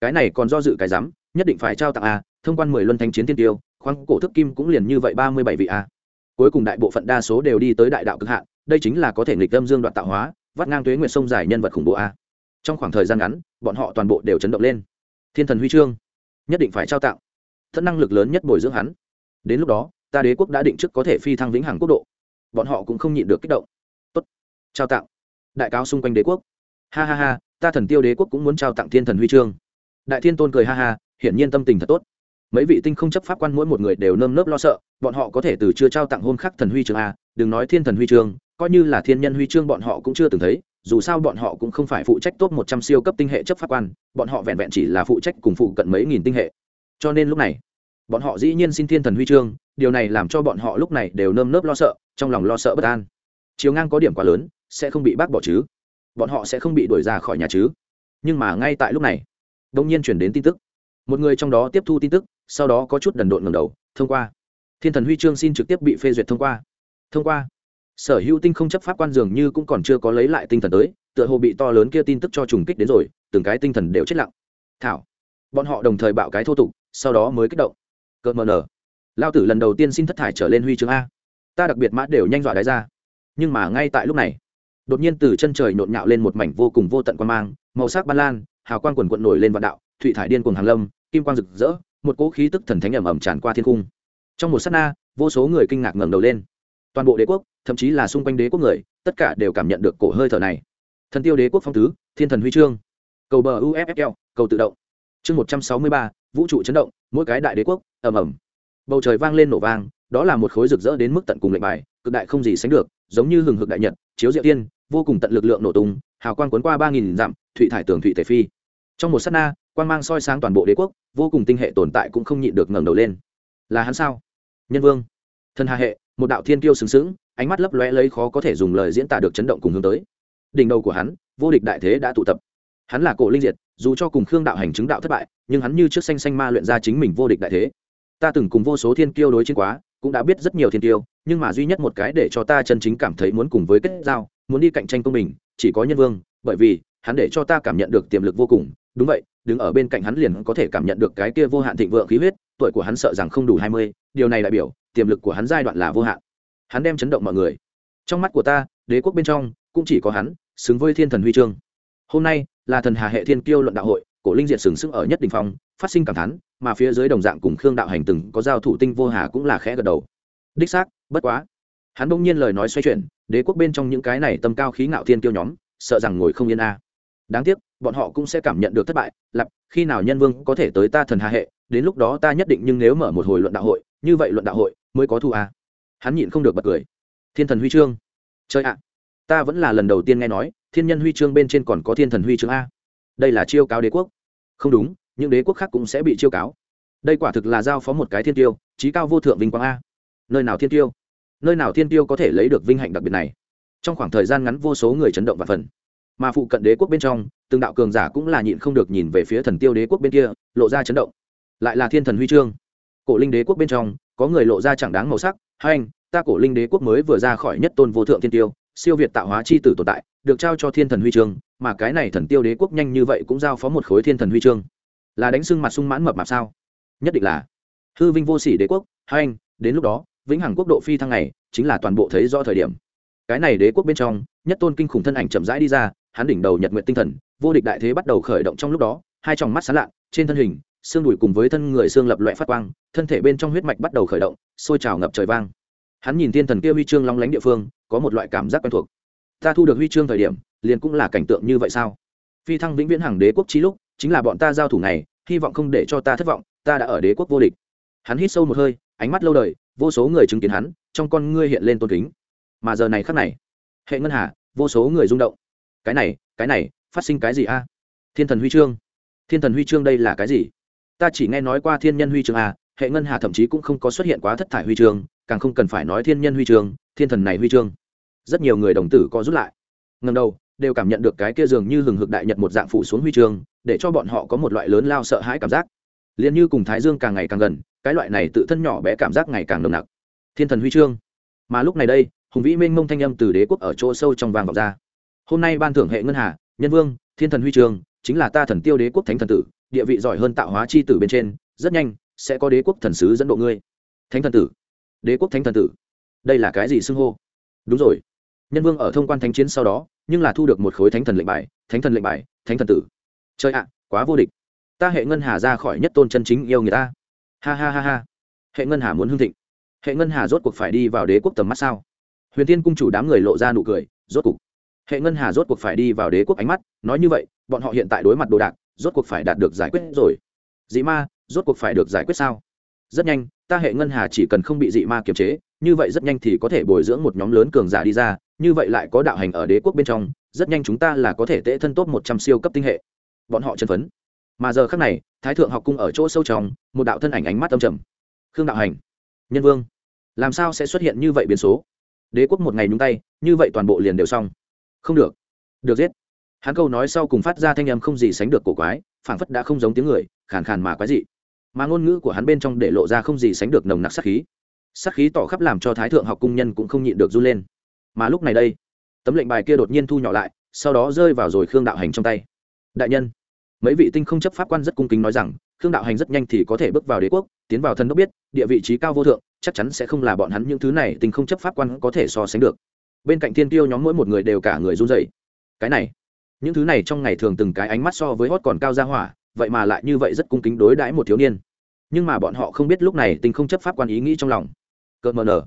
Cái này còn do dự cái dám nhất định phải trao tặng a, thông quan mười luân thanh chiến tiên tiêu, khoáng cổ thức kim cũng liền như vậy ba mươi bảy vị a. Cuối cùng đại bộ phận đa số đều đi tới đại đạo cực hạn, đây chính là có thể nghịch âm dương đoạn tạo hóa, vắt ngang tuế nguyệt sông dài nhân vật khủng bố a. Trong khoảng thời gian ngắn, bọn họ toàn bộ đều chấn động lên. Thiên thần huy chương, nhất định phải trao tặng. Thân năng lực lớn nhất bồi dưỡng hắn. Đến lúc đó, ta đế quốc đã định trước có thể phi thăng vĩnh hằng quốc độ. Bọn họ cũng không nhịn được kích động. Tốt, trao tặng. Đại cáo xung quanh đế quốc. Ha ha ha, ta thần tiêu đế quốc cũng muốn trao tặng thiên thần huy chương. Đại thiên tôn cười ha ha hiển nhiên tâm tình thật tốt. Mấy vị tinh không chấp pháp quan mỗi một người đều nơm nớp lo sợ, bọn họ có thể từ chưa trao tặng hôn khắc thần huy chương a, đừng nói thiên thần huy chương coi như là thiên nhân huy chương bọn họ cũng chưa từng thấy, dù sao bọn họ cũng không phải phụ trách tốt một trăm siêu cấp tinh hệ chấp pháp quan, bọn họ vẹn vẹn chỉ là phụ trách cùng phụ cận mấy nghìn tinh hệ. Cho nên lúc này, bọn họ dĩ nhiên xin thiên thần huy chương, điều này làm cho bọn họ lúc này đều nơm nớp lo sợ, trong lòng lo sợ bất an. Chiều ngang có điểm quá lớn, sẽ không bị bác bỏ chứ? Bọn họ sẽ không bị đuổi ra khỏi nhà chứ? Nhưng mà ngay tại lúc này đông nhiên chuyển đến tin tức một người trong đó tiếp thu tin tức, sau đó có chút đần độn ngầm đầu, thông qua. Thiên thần huy chương xin trực tiếp bị phê duyệt thông qua. Thông qua. Sở hữu tinh không chấp pháp quan dường như cũng còn chưa có lấy lại tinh thần tới, tựa hồ bị to lớn kia tin tức cho trùng kích đến rồi, từng cái tinh thần đều chết lặng. Thảo. Bọn họ đồng thời bạo cái thô tục, sau đó mới kích động. Cợt mờ nở. Lao tử lần đầu tiên xin thất thải trở lên huy chương a. Ta đặc biệt mã đều nhanh dọa đáy ra. Nhưng mà ngay tại lúc này, đột nhiên từ chân trời nộn nhạo lên một mảnh vô cùng vô tận quan mang, màu sắc ban lan, hào quang quần quận nổi lên vạn đạo thụy thải điên cuồng hàng lâm kim quang rực rỡ, một cỗ khí tức thần thánh ẩm ẩm tràn qua thiên cung. Trong một s á t na, vô số người kinh ngạc ngẩng đầu lên. Toàn bộ đế quốc, thậm chí là xung quanh đế quốc người, tất cả đều cảm nhận được cổ hơi thở này. Thần tiêu đế quốc phong tứ, thiên thần huy chương. Cầu bờ uffl cầu tự động. Chương một trăm sáu mươi ba, vũ trụ chấn động, mỗi cái đại đế quốc ẩm ẩm bầu trời vang lên nổ vang, đó là một khối rực rỡ đến mức tận cùng lệnh bài, cực đại không gì sánh được, giống như hừng hực đại nhật, chiếu diệu tiên, vô cùng tận lực lượng nổ tung, hào quang cuốn qua ba nghìn dặm thụy thải tường thụy tề phi. Trong một s á t na quan mang soi sáng toàn bộ đế quốc, vô cùng tinh hệ tồn tại cũng không nhịn được ngẩng đầu lên. Là hắn sao? Nhân vương. Thần hà hệ, một đạo thiên kiêu sừng sững, ánh mắt lấp lóe lấy khó có thể dùng lời diễn tả được chấn động cùng hướng tới. Đỉnh đầu của hắn, vô địch đại thế đã tụ tập. Hắn là cổ linh diệt, dù cho cùng khương đạo hành chứng đạo thất bại, nhưng hắn như trước xanh xanh ma luyện ra chính mình vô địch đại thế. Ta từng cùng vô số thiên kiêu đối chiến quá, cũng đã biết rất nhiều thiên kiêu, nhưng mà duy nhất một cái để cho ta chân chính cảm thấy muốn cùng với kết giao, muốn đi cạnh tranh công bình, chỉ có nhân vương, bởi vì hắn để cho ta cảm nhận được tiềm lực vô cùng. Đúng vậy đứng ở bên cạnh hắn liền có thể cảm nhận được cái kia vô hạn thịnh vượng khí huyết, tuổi của hắn sợ rằng không đủ hai mươi, điều này đại biểu, tiềm lực của hắn giai đoạn là vô hạn. Hắn đem chấn động mọi người. Trong mắt của ta, đế quốc bên trong, cũng chỉ có hắn, xứng với thiên thần huy chương. Hôm nay, là thần hà hệ thiên kiêu luận đạo hội, cổ linh diện sừng sững ở nhất đình phong, phát sinh cảm thán, mà phía dưới đồng dạng cùng khương đạo hành từng có giao thủ tinh vô hà cũng là khẽ gật đầu. Đích xác, bất quá. Hắn bỗng nhiên lời nói xoay chuyển, đế quốc bên trong những cái này tâm cao khí ngạo thiên kiêu nhóm, sợ rằng ngồi không yên a. Đáng tiếc bọn họ cũng sẽ cảm nhận được thất bại, lặp, khi nào nhân vương có thể tới ta thần hà hệ, đến lúc đó ta nhất định nhưng nếu mở một hồi luận đạo hội, như vậy luận đạo hội mới có thu a. Hắn nhịn không được bật cười. Thiên thần huy chương. Chơi ạ. Ta vẫn là lần đầu tiên nghe nói, thiên nhân huy chương bên trên còn có thiên thần huy chương a. Đây là chiêu cáo đế quốc. Không đúng, những đế quốc khác cũng sẽ bị chiêu cáo. Đây quả thực là giao phó một cái thiên tiêu trí cao vô thượng vinh quang a. Nơi nào thiên tiêu? Nơi nào thiên tiêu có thể lấy được vinh hạnh đặc biệt này? Trong khoảng thời gian ngắn vô số người chấn động và phần. Mà phụ cận đế quốc bên trong từng đạo cường giả cũng là nhịn không được nhìn về phía thần tiêu đế quốc bên kia, lộ ra chấn động. Lại là thiên thần huy chương. Cổ linh đế quốc bên trong, có người lộ ra chẳng đáng màu sắc, hai anh, ta cổ linh đế quốc mới vừa ra khỏi nhất tôn vô thượng thiên tiêu, siêu việt tạo hóa c h i tử tồn tại, được trao cho thiên thần huy chương, mà cái này thần tiêu đế quốc nhanh như vậy cũng giao phó một khối thiên thần huy chương. Là đánh sưng mặt sung mãn mập mạp sao? Nhất định là. Hư vinh vô sỉ đế quốc, hai anh, đến lúc đó, vĩnh hằng quốc độ phi thăng này, chính là toàn bộ thấy rõ thời điểm. Cái này đế quốc bên trong, nhất tôn kinh khủng thân ảnh chậm rãi đi ra hắn đỉnh đầu nhật nguyện tinh thần, vô địch đại thế bắt đầu khởi động trong lúc đó, hai tròng mắt sán lạ, trên thân hình, xương đùi cùng với thân người xương lập loại phát quang, thân thể bên trong huyết mạch bắt đầu khởi động, sôi trào ngập trời vang. Hắn nhìn thiên thần kia huy chương long lánh địa phương, có một loại cảm giác quen thuộc. Ta thu được huy chương thời điểm, liền cũng là cảnh tượng như vậy sao? Phi thăng vĩnh viễn hàng đế quốc trí lúc, chính là bọn ta giao thủ này hy vọng không để cho ta thất vọng, ta đã ở đế quốc vô địch. Hắn hít sâu một hơi, ánh mắt lâu đời, vô số người chứng kiến hắn, trong con ngươi hiện lên tôn kính. Mà giờ này khắc này, hệ ngân hà, vô số người rung động cái này cái này, phát sinh cái gì a? Thiên thần huy chương. Thiên thần huy chương đây là cái gì? Ta chỉ nghe nói qua thiên nhân huy chương a, hệ ngân hà thậm chí cũng không có xuất hiện quá thất thải huy chương, càng không cần phải nói thiên nhân huy chương, thiên thần này huy chương. Rất nhiều người đồng tử có rút lại. Ngần đầu, đều cảm nhận được cái kia dường như hừng hực đại nhật một dạng phủ xuống huy chương, để cho bọn họ có một loại lớn lao sợ hãi cảm giác. Liền như cùng thái dương càng ngày càng gần, cái loại này tự thân nhỏ bé cảm giác ngày càng nồng nặc. Thiên thần huy chương. Mà lúc này đây, hùng vĩ minh mông thanh âm từ đế quốc ở chỗ sâu trong vàng vọng ra hôm nay ban thưởng hệ ngân hà, nhân vương, thiên thần huy trường, chính là ta thần tiêu đế quốc thánh thần tử, địa vị giỏi hơn tạo hóa c h i tử bên trên, rất nhanh, sẽ có đế quốc thần sứ dẫn độ ngươi. Thánh thần tử. Đế quốc thánh thần tử. Đây là cái gì xưng hô? Đúng rồi. Nhân vương ở thông quan thánh chiến sau đó, nhưng là thu được một khối thánh thần lệnh bài, thánh thần lệnh bài, thánh thần tử. Chơi ạ, quá vô địch. Ta hệ ngân hà ra khỏi nhất tôn chân chính yêu người ta. Ha ha ha ha. Hệ ngân hà muốn hưng thịnh. Hệ ngân hà rốt cuộc phải đi vào đế quốc tầm mắt sao? Huyền tiên cung chủ đám người lộ ra nụ cười, rốt cuộc hệ ngân hà rốt cuộc phải đi vào đế quốc ánh mắt, nói như vậy, bọn họ hiện tại đối mặt đồ đạc, rốt cuộc phải đạt được giải quyết rồi. Dị ma, rốt cuộc phải được giải quyết sao? Rất nhanh, ta hệ ngân hà chỉ cần không bị dị ma kiềm chế, như vậy rất nhanh thì có thể bồi dưỡng một nhóm lớn cường giả đi ra, như vậy lại có đạo hành ở đế quốc bên trong, rất nhanh chúng ta là có thể tễ thân tốt một trăm siêu cấp tinh hệ. Bọn họ chân phấn. Mà giờ khác này, thái thượng học cung ở chỗ sâu trong, một đạo thân ảnh ánh mắt âm trầm. Khương đạo hành. Nhân vương. Làm sao sẽ xuất hiện như vậy biến số? Đế quốc một ngày nhúng tay, như vậy toàn bộ liền đều xong không được. Được giết. Hắn câu nói sau cùng phát ra thanh âm không gì sánh được cổ quái, phảng phất đã không giống tiếng người, khàn khàn mà quái dị. Mà ngôn ngữ của hắn bên trong để lộ ra không gì sánh được nồng nặc sát khí. Sát khí tỏ khắp làm cho thái thượng học cung nhân cũng không nhịn được run lên. Mà lúc này đây, tấm lệnh bài kia đột nhiên thu nhỏ lại, sau đó rơi vào rồi khương đạo hành trong tay. Đại nhân, mấy vị tinh không chấp pháp quan rất cung kính nói rằng, khương đạo hành rất nhanh thì có thể bước vào đế quốc, tiến vào thần đốc biết, địa vị trí cao vô thượng, chắc chắn sẽ không là bọn hắn những thứ này tinh không chấp pháp quan có thể so sánh được bên cạnh thiên tiêu nhóm mỗi một người đều cả người run dậy cái này, những thứ này trong ngày thường từng cái ánh mắt so với hót còn cao ra hỏa, vậy mà lại như vậy rất cung kính đối đãi một thiếu niên. Nhưng mà bọn họ không biết lúc này tình không chấp pháp quan ý nghĩ trong lòng. Cợt mờ nở.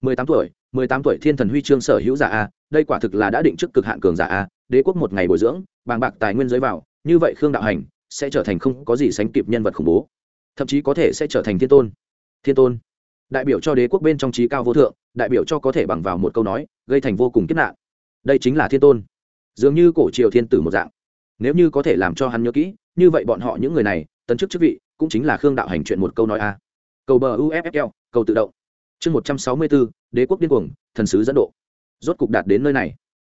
Mười tám tuổi, mười tám tuổi thiên thần huy chương sở hữu giả a, đây quả thực là đã định trước cực hạn cường giả a, đế quốc một ngày bồi dưỡng, bàng bạc tài nguyên giới vào, như vậy khương đạo hành sẽ trở thành không có gì sánh kịp nhân vật khủng bố. Thậm chí có thể sẽ trở thành thiên tôn. Thiên tôn. Đại biểu cho đế quốc bên trong trí cao vô thượng đại biểu cho có thể bằng vào một câu nói, gây thành vô cùng kiếp nạn. Đây chính là thiên tôn. Dường như cổ triều thiên tử một dạng. Nếu như có thể làm cho hắn nhớ kỹ, như vậy bọn họ những người này, tấn chức chức vị, cũng chính là khương đạo hành chuyện một câu nói a. Cầu bờ uffl cầu tự động. Chương một trăm sáu mươi bốn đế quốc điên cuồng, thần sứ dẫn độ. Rốt cục đạt đến nơi này.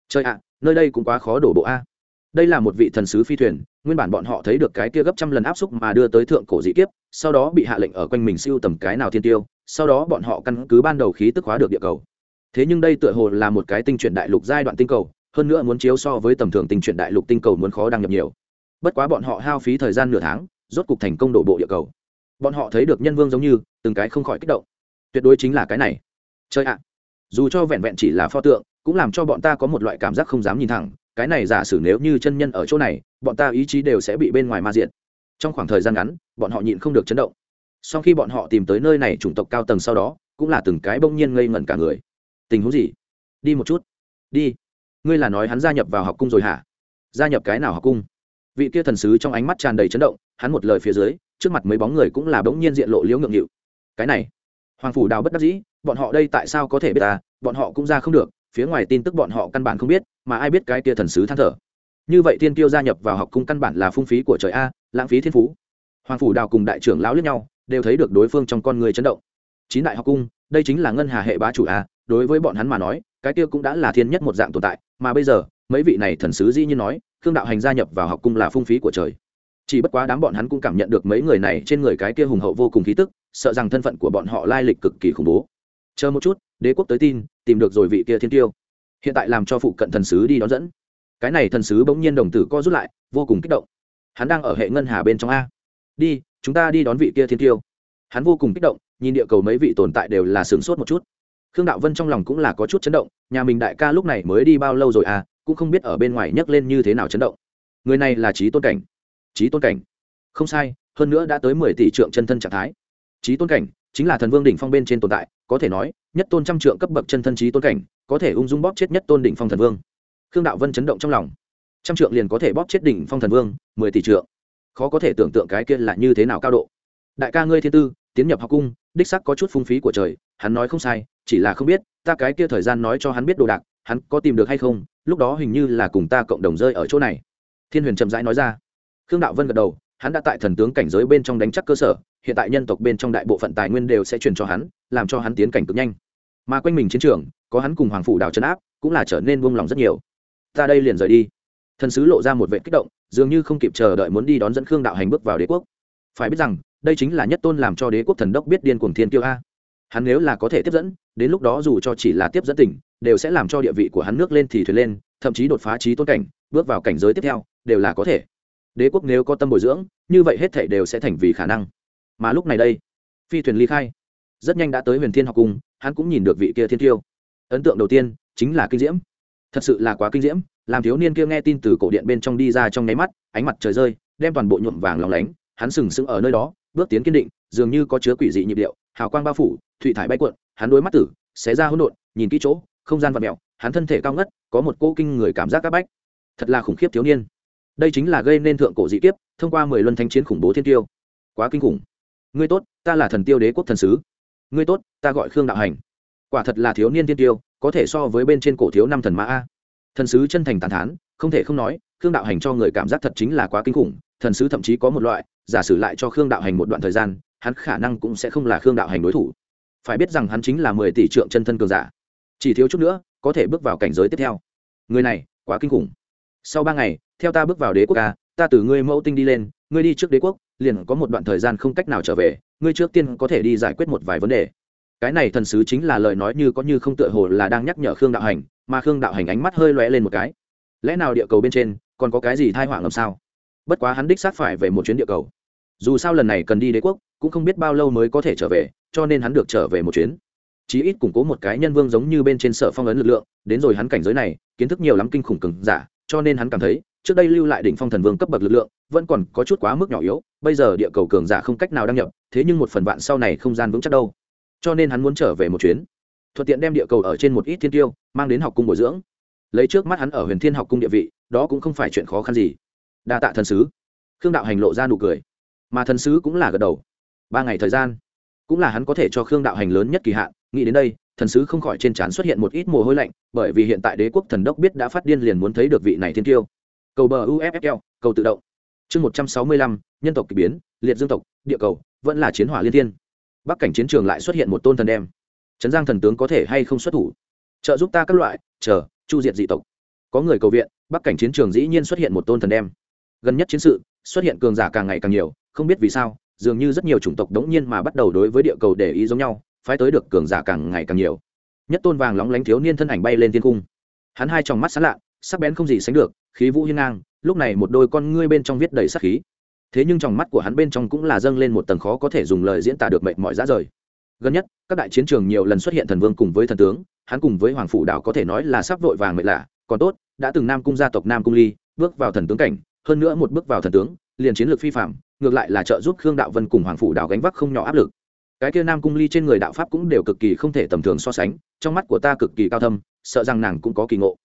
Chơi ạ, nơi đây cũng quá khó đổ bộ a đây là một vị thần sứ phi thuyền, nguyên bản bọn họ thấy được cái kia gấp trăm lần áp xúc mà đưa tới thượng cổ dị kiếp, sau đó bị hạ lệnh ở quanh mình siêu tầm cái nào thiên tiêu, sau đó bọn họ căn cứ ban đầu khí tức hóa được địa cầu. Thế nhưng đây tựa hồ là một cái tinh chuyển đại lục giai đoạn tinh cầu, hơn nữa muốn chiếu so với tầm thường tinh chuyển đại lục tinh cầu muốn khó đăng nhập nhiều. Bất quá bọn họ hao phí thời gian nửa tháng, rốt cục thành công đổ bộ địa cầu. Bọn họ thấy được nhân vương giống như, từng cái không khỏi kích động. Tuyệt đối chính là cái này. Chơi ạ. Dù cho vẹn vẹn chỉ là pho tượng, cũng làm cho bọn ta có một loại cảm giác không dám nhìn thẳng cái này giả sử nếu như chân nhân ở chỗ này, bọn ta ý chí đều sẽ bị bên ngoài ma diện trong khoảng thời gian ngắn, bọn họ nhịn không được chấn động. Sau khi bọn họ tìm tới nơi này chủng tộc cao tầng sau đó, cũng là từng cái bỗng nhiên ngây ngẩn cả người. Tình huống gì? Đi một chút. Đi. Ngươi là nói hắn gia nhập vào học cung rồi hả? Gia nhập cái nào học cung? Vị kia thần sứ trong ánh mắt tràn đầy chấn động, hắn một lời phía dưới, trước mặt mấy bóng người cũng là bỗng nhiên diện lộ liễu ngượng nghịu. Cái này, hoàng phủ đào bất đắc dĩ, bọn họ đây tại sao có thể biết ta? Bọn họ cũng ra không được phía ngoài tin tức bọn họ căn bản không biết, mà ai biết cái tia thần sứ than thở. Như vậy tiên tiêu gia nhập vào học cung căn bản là phung phí của trời a, lãng phí thiên phú. Hoàng phủ đào cùng đại trưởng lão lướt nhau, đều thấy được đối phương trong con người chấn động. Chín đại học cung, đây chính là ngân hà hệ bá chủ a, đối với bọn hắn mà nói, cái kia cũng đã là thiên nhất một dạng tồn tại, mà bây giờ, mấy vị này thần sứ dĩ như nói, khương đạo hành gia nhập vào học cung là phung phí của trời. Chỉ bất quá đám bọn hắn cũng cảm nhận được mấy người này trên người cái kia hùng hậu vô cùng khí tức, sợ rằng thân phận của bọn họ lai lịch cực kỳ khủng bố chờ một chút, đế quốc tới tin, tìm được rồi vị kia thiên tiêu. Hiện tại làm cho phụ cận thần sứ đi đón dẫn. Cái này thần sứ bỗng nhiên đồng tử co rút lại, vô cùng kích động. Hắn đang ở hệ ngân hà bên trong a. Đi, chúng ta đi đón vị kia thiên tiêu. Hắn vô cùng kích động, nhìn địa cầu mấy vị tồn tại đều là sửng sốt một chút. Khương đạo vân trong lòng cũng là có chút chấn động, nhà mình đại ca lúc này mới đi bao lâu rồi à cũng không biết ở bên ngoài nhấc lên như thế nào chấn động. Người này là trí tôn cảnh. Trí tôn cảnh. Không sai, hơn nữa đã tới mười tỷ trượng chân thân trạng thái. Trí tôn cảnh chính là thần vương đỉnh phong bên trên tồn tại, có thể nói, nhất tôn trăm trượng cấp bậc chân thân trí tôn cảnh, có thể ung dung bóp chết nhất tôn đỉnh phong thần vương. Khương đạo vân chấn động trong lòng. Trăm trượng liền có thể bóp chết đỉnh phong thần vương, mười tỷ trượng. Khó có thể tưởng tượng cái kia là như thế nào cao độ. Đại ca ngươi thiên tư, tiến nhập học cung, đích sắc có chút phung phí của trời, hắn nói không sai, chỉ là không biết, ta cái kia thời gian nói cho hắn biết đồ đạc, hắn có tìm được hay không, lúc đó hình như là cùng ta cộng đồng rơi ở chỗ này. Thiên huyền chậm rãi nói ra. Khương đạo vân gật đầu, hắn đã tại thần tướng cảnh giới bên trong đánh chắc cơ sở hiện tại nhân tộc bên trong đại bộ phận tài nguyên đều sẽ truyền cho hắn, làm cho hắn tiến cảnh cực nhanh. Mà quanh mình chiến trường, có hắn cùng hoàng phủ đào trấn áp, cũng là trở nên buông lòng rất nhiều. Ta đây liền rời đi. Thần sứ lộ ra một vệ kích động, dường như không kịp chờ đợi muốn đi đón dẫn khương đạo hành bước vào đế quốc. Phải biết rằng, đây chính là nhất tôn làm cho đế quốc thần đốc biết điên cuồng thiên tiêu a. Hắn nếu là có thể tiếp dẫn, đến lúc đó dù cho chỉ là tiếp dẫn tỉnh, đều sẽ làm cho địa vị của hắn nước lên thì thuyền lên, thậm chí đột phá trí tôn cảnh, bước vào cảnh giới tiếp theo, đều là có thể. Đế quốc nếu có tâm bồi dưỡng, như vậy hết thể đều sẽ thành vì khả năng mà lúc này đây, phi thuyền ly khai. Rất nhanh đã tới huyền thiên học cung, hắn cũng nhìn được vị kia thiên tiêu. Ấn tượng đầu tiên chính là kinh diễm. Thật sự là quá kinh diễm, làm thiếu niên kia nghe tin từ cổ điện bên trong đi ra trong nháy mắt, ánh mặt trời rơi, đem toàn bộ nhuộm vàng lòng lánh, hắn sừng sững ở nơi đó, bước tiến kiên định, dường như có chứa quỷ dị nhịp điệu, hào quang bao phủ thụy thải bay cuộn, hắn đôi mắt tử, xé ra hỗn độn, nhìn kỹ chỗ, không gian vật mẹo hắn thân thể cao ngất, có một cô kinh người cảm giác áp bách. Thật là khủng khiếp thiếu niên. Đây chính là gây nên thượng cổ dị kiếp, thông qua mười luân thanh chiến khủng bố thiên tiêu. Quá kinh khủng ngươi tốt, ta là thần tiêu đế quốc thần sứ. Ngươi tốt, ta gọi khương đạo hành. Quả thật là thiếu niên tiên tiêu, có thể so với bên trên cổ thiếu năm thần mã a. Thần sứ chân thành tàn thán, không thể không nói, khương đạo hành cho người cảm giác thật chính là quá kinh khủng. Thần sứ thậm chí có một loại, giả sử lại cho khương đạo hành một đoạn thời gian, hắn khả năng cũng sẽ không là khương đạo hành đối thủ. Phải biết rằng hắn chính là mười tỷ trượng chân thân cường giả. Chỉ thiếu chút nữa, có thể bước vào cảnh giới tiếp theo. Người này, quá kinh khủng. Sau ba ngày, theo ta bước vào đế quốc ca ta từ ngươi mẫu tinh đi lên, ngươi đi trước đế quốc liền có một đoạn thời gian không cách nào trở về, ngươi trước tiên có thể đi giải quyết một vài vấn đề. Cái này thần sứ chính là lời nói như có như không tựa hồ là đang nhắc nhở khương đạo hành, mà khương đạo hành ánh mắt hơi lóe lên một cái. Lẽ nào địa cầu bên trên còn có cái gì thai hoảng làm sao? Bất quá hắn đích xác phải về một chuyến địa cầu. Dù sao lần này cần đi đế quốc, cũng không biết bao lâu mới có thể trở về, cho nên hắn được trở về một chuyến. Chí ít củng cố một cái nhân vương giống như bên trên sở phong ấn lực lượng, đến rồi hắn cảnh giới này, kiến thức nhiều lắm kinh khủng cứng giả, cho nên hắn cảm thấy, trước đây lưu lại đỉnh phong thần vương cấp bậc lực lượng vẫn còn có chút quá mức nhỏ yếu, bây giờ địa cầu cường giả không cách nào đăng nhập, thế nhưng một phần vạn sau này không gian vững chắc đâu. Cho nên hắn muốn trở về một chuyến. Thuận tiện đem địa cầu ở trên một ít thiên tiêu, mang đến học cung bồi dưỡng. Lấy trước mắt hắn ở huyền thiên học cung địa vị, đó cũng không phải chuyện khó khăn gì. Đa tạ thần sứ. Khương đạo hành lộ ra nụ cười. Mà thần sứ cũng là gật đầu. Ba ngày thời gian, cũng là hắn có thể cho khương đạo hành lớn nhất kỳ hạn. Nghĩ đến đây, thần sứ không khỏi trên trán xuất hiện một ít mồ hôi lạnh, bởi vì hiện tại đế quốc thần đốc biết đã phát điên liền muốn thấy được vị này thiên tiêu. Cầu bờ uffl cầu tự động chương một trăm sáu mươi lăm, nhân tộc k ỳ biến, liệt dương tộc, địa cầu, vẫn là chiến hỏa liên thiên. Bắc cảnh chiến trường lại xuất hiện một tôn thần đem. Trấn giang thần tướng có thể hay không xuất thủ? Trợ giúp ta các loại, chờ, chu diệt dị tộc. Có người cầu viện, bắc cảnh chiến trường dĩ nhiên xuất hiện một tôn thần đem. Gần nhất chiến sự, xuất hiện cường giả càng ngày càng nhiều, không biết vì sao, dường như rất nhiều chủng tộc đống nhiên mà bắt đầu đối với địa cầu để ý giống nhau, phái tới được cường giả càng ngày càng nhiều. Nhất tôn vàng lóng lánh thiếu niên thân ảnh bay lên thiên cung. Hắn hai tròng mắt sán lạ sắc bén không gì sánh được, khí vũ hiên ngang, lúc này một đôi con ngươi bên trong viết đầy sắc khí. Thế nhưng trong mắt của hắn bên trong cũng là dâng lên một tầng khó có thể dùng lời diễn tả được mệnh mọi giá rời. Gần nhất, các đại chiến trường nhiều lần xuất hiện thần vương cùng với thần tướng, hắn cùng với hoàng phủ đảo có thể nói là sắp vội vàng mệt lạ, còn tốt, đã từng nam cung gia tộc nam cung ly, bước vào thần tướng cảnh, hơn nữa một bước vào thần tướng, liền chiến lược phi phạm, ngược lại là trợ giúp khương đạo vân cùng hoàng phủ đảo gánh vác không nhỏ áp lực. Cái kia nam cung ly trên người đạo pháp cũng đều cực kỳ không thể tầm thường so sánh, trong mắt của ta cực kỳ cao thâm, sợ rằng nàng cũng có kỳ ngộ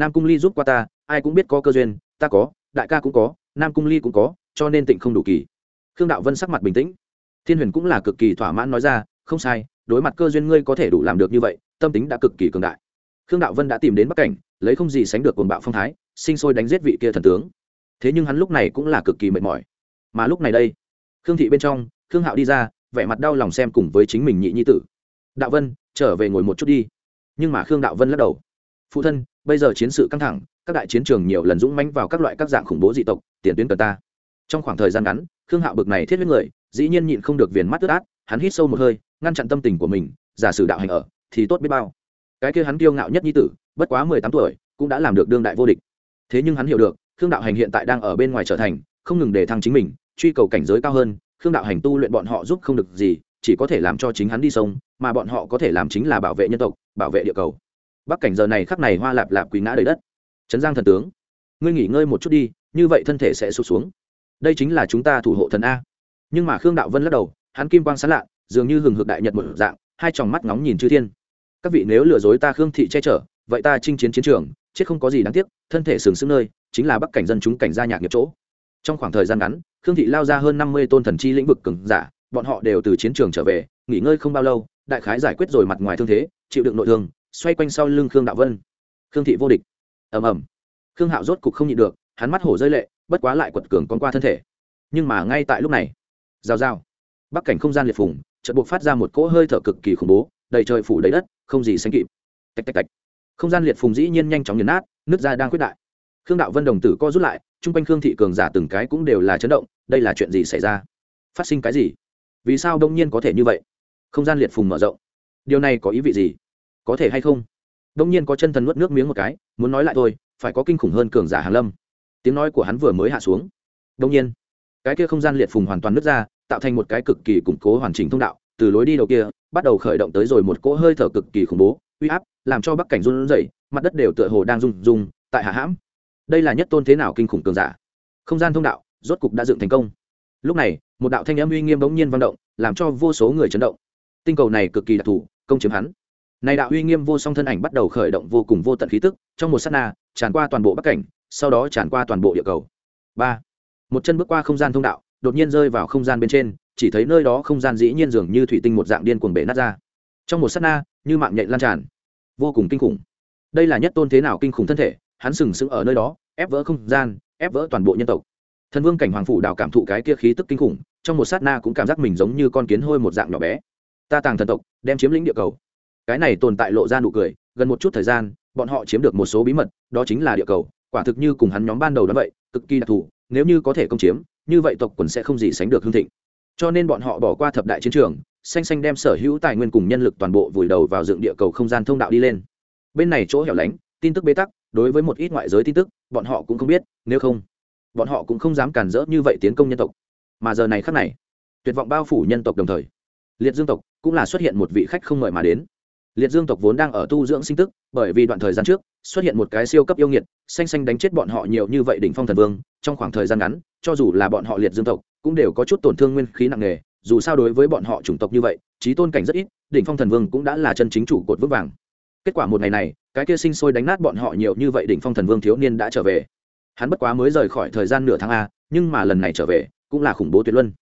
nam cung ly giúp qua ta, ai cũng biết có cơ duyên, ta có, đại ca cũng có, nam cung ly cũng có, cho nên tịnh không đủ kỳ. Khương đạo vân sắc mặt bình tĩnh. Thiên huyền cũng là cực kỳ thỏa mãn nói ra, không sai, đối mặt cơ duyên ngươi có thể đủ làm được như vậy, tâm tính đã cực kỳ cường đại. Khương đạo vân đã tìm đến bắc cảnh, lấy không gì sánh được quần bạo phong thái, sinh sôi đánh giết vị kia thần tướng. Thế nhưng hắn lúc này cũng là cực kỳ mệt mỏi. Mà lúc này đây, khương thị bên trong, khương hạo đi ra, vẻ mặt đau lòng xem cùng với chính mình nhị nhi tử. Đạo vân, trở về ngồi một chút đi. Nhưng mà khương đạo vân lắc đầu phụ thân, bây giờ chiến sự căng thẳng, các đại chiến trường nhiều lần dũng mãnh vào các loại các dạng khủng bố dị tộc, tiền tuyến cần ta. Trong khoảng thời gian ngắn, khương hạo bực này thiết huyết người, dĩ nhiên nhịn không được viền mắt ướt át, hắn hít sâu một hơi, ngăn chặn tâm tình của mình, giả sử đạo hành ở, thì tốt biết bao. Cái kia hắn kiêu ngạo nhất nhi tử, bất quá mười tám tuổi, cũng đã làm được đương đại vô địch. Thế nhưng hắn hiểu được, khương đạo hành hiện tại đang ở bên ngoài trở thành, không ngừng để thăng chính mình, truy cầu cảnh giới cao hơn, khương đạo hành tu luyện bọn họ giúp không được gì, chỉ có thể làm cho chính hắn đi sông, mà bọn họ có thể làm chính là bảo vệ nhân tộc, bảo vệ địa cầu bắc cảnh giờ này khắc này hoa lạp lạp quỳ ngã đầy đất. Trấn giang thần tướng, ngươi nghỉ ngơi một chút đi, như vậy thân thể sẽ sụt xuống. Đây chính là chúng ta thủ hộ thần a. Nhưng mà khương đạo vân lắc đầu, hắn kim quang sán lạ, dường như hừng hực đại nhật một dạng, hai tròng mắt ngóng nhìn chư thiên. Các vị nếu lừa dối ta khương thị che chở, vậy ta chinh chiến chiến trường, chết không có gì đáng tiếc, thân thể sừng sững nơi, chính là bắc cảnh dân chúng cảnh gia nhạc nghiệp chỗ. Trong khoảng thời gian ngắn, khương thị lao ra hơn năm mươi tôn thần chi lĩnh vực cường giả, bọn họ đều từ chiến trường trở về, nghỉ ngơi không bao lâu, đại khái giải quyết rồi mặt ngoài thương thế, chịu đựng nội thương xoay quanh sau lưng khương đạo vân. Khương thị vô địch. Ầm ầm. Khương hạo rốt cục không nhịn được, hắn mắt hổ rơi lệ, bất quá lại quật cường con qua thân thể. Nhưng mà ngay tại lúc này, rào rào. Bắc cảnh không gian liệt phùng, chợt buộc phát ra một cỗ hơi thở cực kỳ khủng bố, đầy trời phủ đầy đất, không gì sánh kịp. Tạch tạch tạch. Không gian liệt phùng dĩ nhiên nhanh chóng nhấn nát, nước ra đang quyết đại. Khương đạo vân đồng tử co rút lại, chung quanh khương thị cường giả từng cái cũng đều là chấn động, đây là chuyện gì xảy ra? Phát sinh cái gì? Vì sao đông nhiên có thể như vậy? Không gian liệt phùng mở rộng. Điều này có ý vị gì? Có thể hay không? Đông nhiên có chân thần nuốt nước miếng một cái, muốn nói lại thôi, phải có kinh khủng hơn cường giả hàn lâm. Tiếng nói của hắn vừa mới hạ xuống. Đông nhiên, cái kia không gian liệt phùng hoàn toàn nứt ra, tạo thành một cái cực kỳ củng cố hoàn chỉnh thông đạo, từ lối đi đầu kia, bắt đầu khởi động tới rồi một cỗ hơi thở cực kỳ khủng bố, uy áp, làm cho bắc cảnh run rẩy, mặt đất đều tựa hồ đang rung rung, tại hạ hãm. Đây là nhất tôn thế nào kinh khủng cường giả? Không gian thông đạo, rốt cục đã dựng thành công. Lúc này, một đạo thanh âm uy nghiêm bỗng nhiên vang động, làm cho vô số người chấn động. Tinh cầu này cực kỳ đặc thù, công chiếm hắn này đạo uy nghiêm vô song thân ảnh bắt đầu khởi động vô cùng vô tận khí tức, trong một sát na, tràn qua toàn bộ bắc cảnh, sau đó tràn qua toàn bộ địa cầu. Ba. Một chân bước qua không gian thông đạo, đột nhiên rơi vào không gian bên trên, chỉ thấy nơi đó không gian dĩ nhiên dường như thủy tinh một dạng điên cuồng bể nát ra. Trong một sát na, như mạng nhện lan tràn. Vô cùng kinh khủng. Đây là nhất tôn thế nào kinh khủng thân thể, hắn sừng sững ở nơi đó, ép vỡ không gian, ép vỡ toàn bộ nhân tộc. Thần vương cảnh hoàng phủ đào cảm thụ cái kia khí tức kinh khủng, trong một sát na cũng cảm giác mình giống như con kiến hôi một dạng nhỏ bé. Ta tàng thần tộc, đem chiếm lĩnh địa cầu cái này tồn tại lộ ra nụ cười, gần một chút thời gian, bọn họ chiếm được một số bí mật, đó chính là địa cầu, quả thực như cùng hắn nhóm ban đầu đó vậy, cực kỳ đặc thù, nếu như có thể công chiếm, như vậy tộc quần sẽ không gì sánh được hương thịnh. Cho nên bọn họ bỏ qua thập đại chiến trường, xanh xanh đem sở hữu tài nguyên cùng nhân lực toàn bộ vùi đầu vào dựng địa cầu không gian thông đạo đi lên. Bên này chỗ hẻo lánh, tin tức bế tắc, đối với một ít ngoại giới tin tức, bọn họ cũng không biết, nếu không, bọn họ cũng không dám cản rỡ như vậy tiến công nhân tộc. Mà giờ này khác này, tuyệt vọng bao phủ nhân tộc đồng thời. Liệt dương tộc cũng là xuất hiện một vị khách không mời mà đến liệt dương tộc vốn đang ở tu dưỡng sinh tức, bởi vì đoạn thời gian trước, xuất hiện một cái siêu cấp yêu nghiệt, xanh xanh đánh chết bọn họ nhiều như vậy đỉnh phong thần vương, trong khoảng thời gian ngắn, cho dù là bọn họ liệt dương tộc, cũng đều có chút tổn thương nguyên khí nặng nề, dù sao đối với bọn họ chủng tộc như vậy trí tôn cảnh rất ít, đỉnh phong thần vương cũng đã là chân chính chủ cột vững vàng. Kết quả một ngày này, cái kia sinh sôi đánh nát bọn họ nhiều như vậy đỉnh phong thần vương thiếu niên đã trở về. Hắn bất quá mới rời khỏi thời gian nửa tháng a, nhưng mà lần này trở về, cũng là khủng bố tuyệt luân.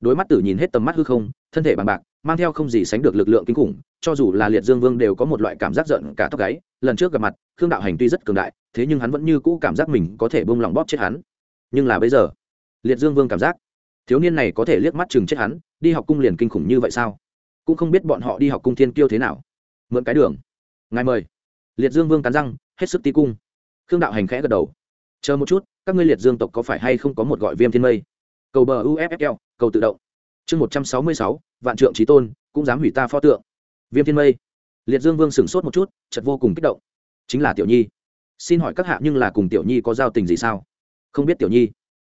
Đối mắt tử nhìn hết tầm mắt hư không, thân thể bằng bạc mang theo không gì sánh được lực lượng kinh khủng, cho dù là liệt dương vương đều có một loại cảm giác giận cả tóc gáy, lần trước gặp mặt, khương đạo hành tuy rất cường đại, thế nhưng hắn vẫn như cũ cảm giác mình có thể bông lòng bóp chết hắn. Nhưng là bây giờ, liệt dương vương cảm giác, thiếu niên này có thể liếc mắt chừng chết hắn, đi học cung liền kinh khủng như vậy sao? Cũng không biết bọn họ đi học cung thiên kiêu thế nào. Mượn cái đường. Ngài mời. Liệt dương vương cắn răng, hết sức tí cung. Khương đạo hành khẽ gật đầu. Chờ một chút, các ngươi liệt dương tộc có phải hay không có một gọi viêm thiên mây? Cầu bờ uffl cầu tự động chương một trăm sáu mươi sáu, vạn trượng trí tôn, cũng dám hủy ta pho tượng. Viêm thiên mây. Liệt dương vương sửng sốt một chút chật vô cùng kích động. Chính là tiểu nhi. Xin hỏi các hạ nhưng là cùng tiểu nhi có giao tình gì sao? Không biết tiểu nhi.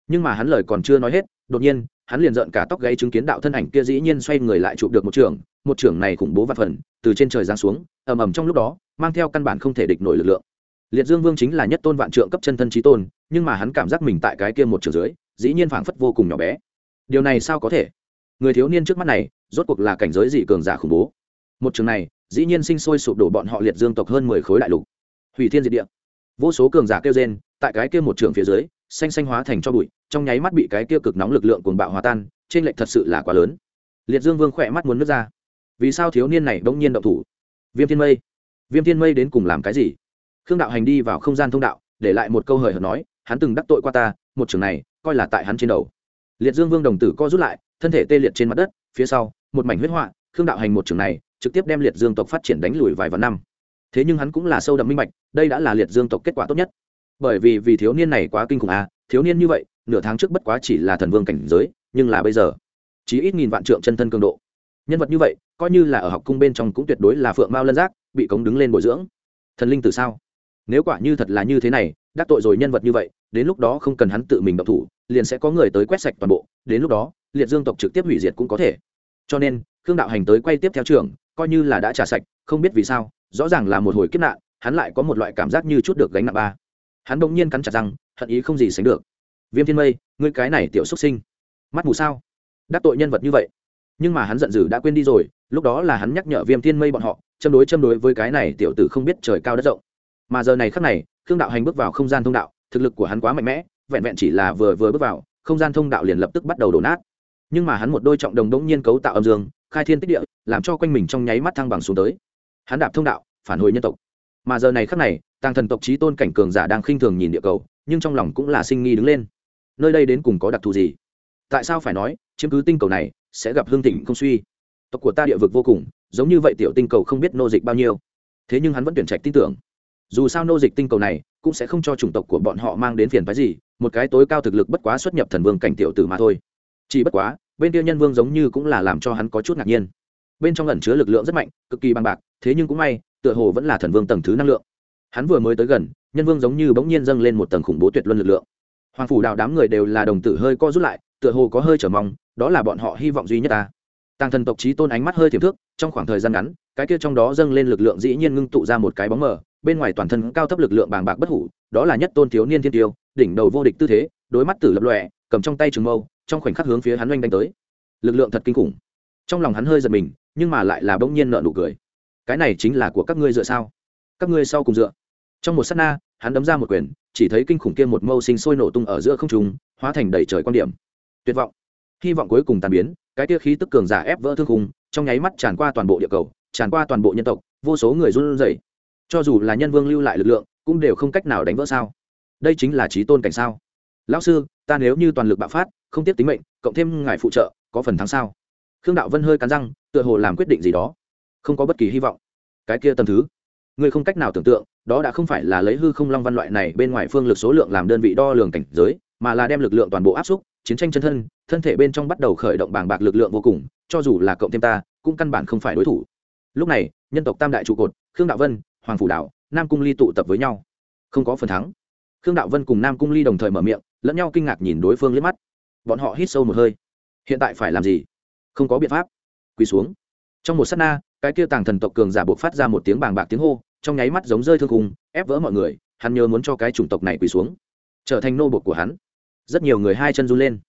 Nhưng mà hắn lời còn chưa nói hết, đột nhiên, hắn liền giận cả tóc gáy chứng kiến đạo thân ảnh kia dĩ nhiên xoay người lại chụp được một trường, một trưởng này khủng bố và phần, từ trên trời giáng xuống, ầm ầm trong lúc đó, mang theo căn bản không thể địch nổi lực lượng. Liệt dương vương chính là nhất tôn vạn trượng cấp chân thân trí tôn, nhưng mà hắn cảm giác mình tại cái kia một trường dưới, dĩ nhiên phảng phất vô cùng nhỏ bé. Điều này sao có thể? Người thiếu niên trước mắt này, rốt cuộc là cảnh giới dị cường giả khủng bố? Một trường này, dĩ nhiên sinh sôi sụp đổ bọn họ liệt dương tộc hơn mười khối đại lục. Hủy thiên diệt địa. Vô số cường giả kêu gen tại cái kia một trường phía dưới, xanh xanh hóa thành cho bụi, trong nháy mắt bị cái kia cực nóng lực lượng cuồng bạo hòa tan, trên lệnh thật sự là quá lớn. Liệt dương vương khỏe mắt muốn nước ra. Vì sao thiếu niên này bỗng nhiên động thủ? Viêm thiên mây. Viêm thiên mây đến cùng làm cái gì? Khương đạo hành đi vào không gian thông đạo, để lại một câu hời hợt nói, hắn từng đắc tội qua ta, một trường này, coi là tại hắn trên đầu. Liệt dương vương đồng tử co rút lại thân thể tê liệt trên mặt đất, phía sau, một mảnh huyết họa, khương đạo hành một trường này, trực tiếp đem liệt dương tộc phát triển đánh lùi vài vạn năm. Thế nhưng hắn cũng là sâu đậm minh bạch, đây đã là liệt dương tộc kết quả tốt nhất. Bởi vì vì thiếu niên này quá kinh khủng à thiếu niên như vậy, nửa tháng trước bất quá chỉ là thần vương cảnh giới, nhưng là bây giờ chỉ ít nghìn vạn trượng chân thân cường độ. Nhân vật như vậy, coi như là ở học cung bên trong cũng tuyệt đối là phượng mao lân giác, bị cống đứng lên bồi dưỡng. Thần linh từ sao? Nếu quả như thật là như thế này, đắc tội rồi nhân vật như vậy, đến lúc đó không cần hắn tự mình động thủ, liền sẽ có người tới quét sạch toàn bộ, đến lúc đó liệt dương tộc trực tiếp hủy diệt cũng có thể. Cho nên, khương đạo hành tới quay tiếp theo trường coi như là đã trả sạch, không biết vì sao, rõ ràng là một hồi kiếp nạn, hắn lại có một loại cảm giác như chút được gánh nặng ba. Hắn bỗng nhiên cắn chặt răng, hận ý không gì sánh được. Viêm thiên mây, ngươi cái này tiểu xuất sinh, mắt mù sao? Đắc tội nhân vật như vậy. Nhưng mà hắn giận dữ đã quên đi rồi, lúc đó là hắn nhắc nhở viêm thiên mây bọn họ, châm đối châm đối với cái này tiểu tử không biết trời cao đất rộng. Mà giờ này khắc này, khương đạo hành bước vào không gian thông đạo, thực lực của hắn quá mạnh mẽ, vẹn vẹn chỉ là vừa vừa bước vào, không gian thông đạo liền lập tức bắt đầu đổ nát nhưng mà hắn một đôi trọng đồng đống nhiên cấu tạo âm dương, khai thiên tích địa, làm cho quanh mình trong nháy mắt thăng bằng xuống tới. Hắn đạp thông đạo, phản hồi nhân tộc. Mà giờ này khắc này, tàng thần tộc trí tôn cảnh cường giả đang khinh thường nhìn địa cầu, nhưng trong lòng cũng là sinh nghi đứng lên. Nơi đây đến cùng có đặc thù gì? Tại sao phải nói, chiếm cứ tinh cầu này, sẽ gặp hương thịnh không suy? Tộc của ta địa vực vô cùng, giống như vậy tiểu tinh cầu không biết nô dịch bao nhiêu. Thế nhưng hắn vẫn tuyển trạch tin tưởng. Dù sao nô dịch tinh cầu này, cũng sẽ không cho chủng tộc của bọn họ mang đến phiền phái gì, một cái tối cao thực lực bất quá xuất nhập thần vương cảnh tiểu tử mà thôi chỉ bất quá, bên kia nhân vương giống như cũng là làm cho hắn có chút ngạc nhiên. Bên trong ẩn chứa lực lượng rất mạnh, cực kỳ bằng bạc, thế nhưng cũng may, tựa hồ vẫn là thần vương tầng thứ năng lượng. Hắn vừa mới tới gần, nhân vương giống như bỗng nhiên dâng lên một tầng khủng bố tuyệt luân lực lượng. Hoàng phủ đạo đám người đều là đồng tử hơi co rút lại, tựa hồ có hơi trở mong, đó là bọn họ hy vọng duy nhất ta. Tàng thần tộc trí tôn ánh mắt hơi tiềm thước, trong khoảng thời gian ngắn, cái kia trong đó dâng lên lực lượng dĩ nhiên ngưng tụ ra một cái bóng mờ, bên ngoài toàn thân cao thấp lực lượng bàng bạc bất hủ, đó là nhất tôn thiếu niên thiên tiêu, đỉnh đầu vô địch tư thế đối mắt tử lập lòe, cầm trong tay trường mâu trong khoảnh khắc hướng phía hắn oanh đánh tới. Lực lượng thật kinh khủng. Trong lòng hắn hơi giật mình, nhưng mà lại là bỗng nhiên nợ nụ cười. Cái này chính là của các ngươi dựa sao? Các ngươi sau cùng dựa. Trong một s á t na, hắn đấm ra một quyền, chỉ thấy kinh khủng kia một mâu sinh sôi nổ tung ở giữa không trùng hóa thành đầy trời quan điểm. Tuyệt vọng. Hy vọng cuối cùng tàn biến, cái tia khí tức cường giả ép vỡ thương khung, trong nháy mắt tràn qua toàn bộ địa cầu, tràn qua toàn bộ nhân tộc, vô số người run rẩy. Cho dù là nhân vương lưu lại lực lượng, cũng đều không cách nào đánh vỡ sao? Đây chính là trí tôn cảnh sao? Lão sư, ta nếu như toàn lực bạo phát không tiếc tính mệnh, cộng thêm ngài phụ trợ, có phần thắng sao? Khương đạo vân hơi cắn răng, tựa hồ làm quyết định gì đó. Không có bất kỳ hy vọng. Cái kia tầm thứ. Người không cách nào tưởng tượng, đó đã không phải là lấy hư không long văn loại này bên ngoài phương lực số lượng làm đơn vị đo lường cảnh giới, mà là đem lực lượng toàn bộ áp xúc, chiến tranh chân thân thân thể bên trong bắt đầu khởi động bàng bạc lực lượng vô cùng, cho dù là cộng thêm ta, cũng căn bản không phải đối thủ. Lúc này, nhân tộc tam đại trụ cột, khương đạo vân, hoàng phủ đạo, nam cung ly tụ tập với nhau. Không có phần thắng. Khương đạo vân cùng nam cung ly đồng thời mở miệng, lẫn nhau kinh ngạc nhìn đối phương liếc mắt bọn họ hít sâu một hơi. Hiện tại phải làm gì? Không có biện pháp. Quỳ xuống. Trong một s á t na, cái kia tàng thần tộc cường giả buộc phát ra một tiếng bàng bạc tiếng hô, trong nháy mắt giống rơi thương cùng ép vỡ mọi người, hắn nhớ muốn cho cái chủng tộc này quỳ xuống. Trở thành nô bột của hắn. Rất nhiều người hai chân run lên.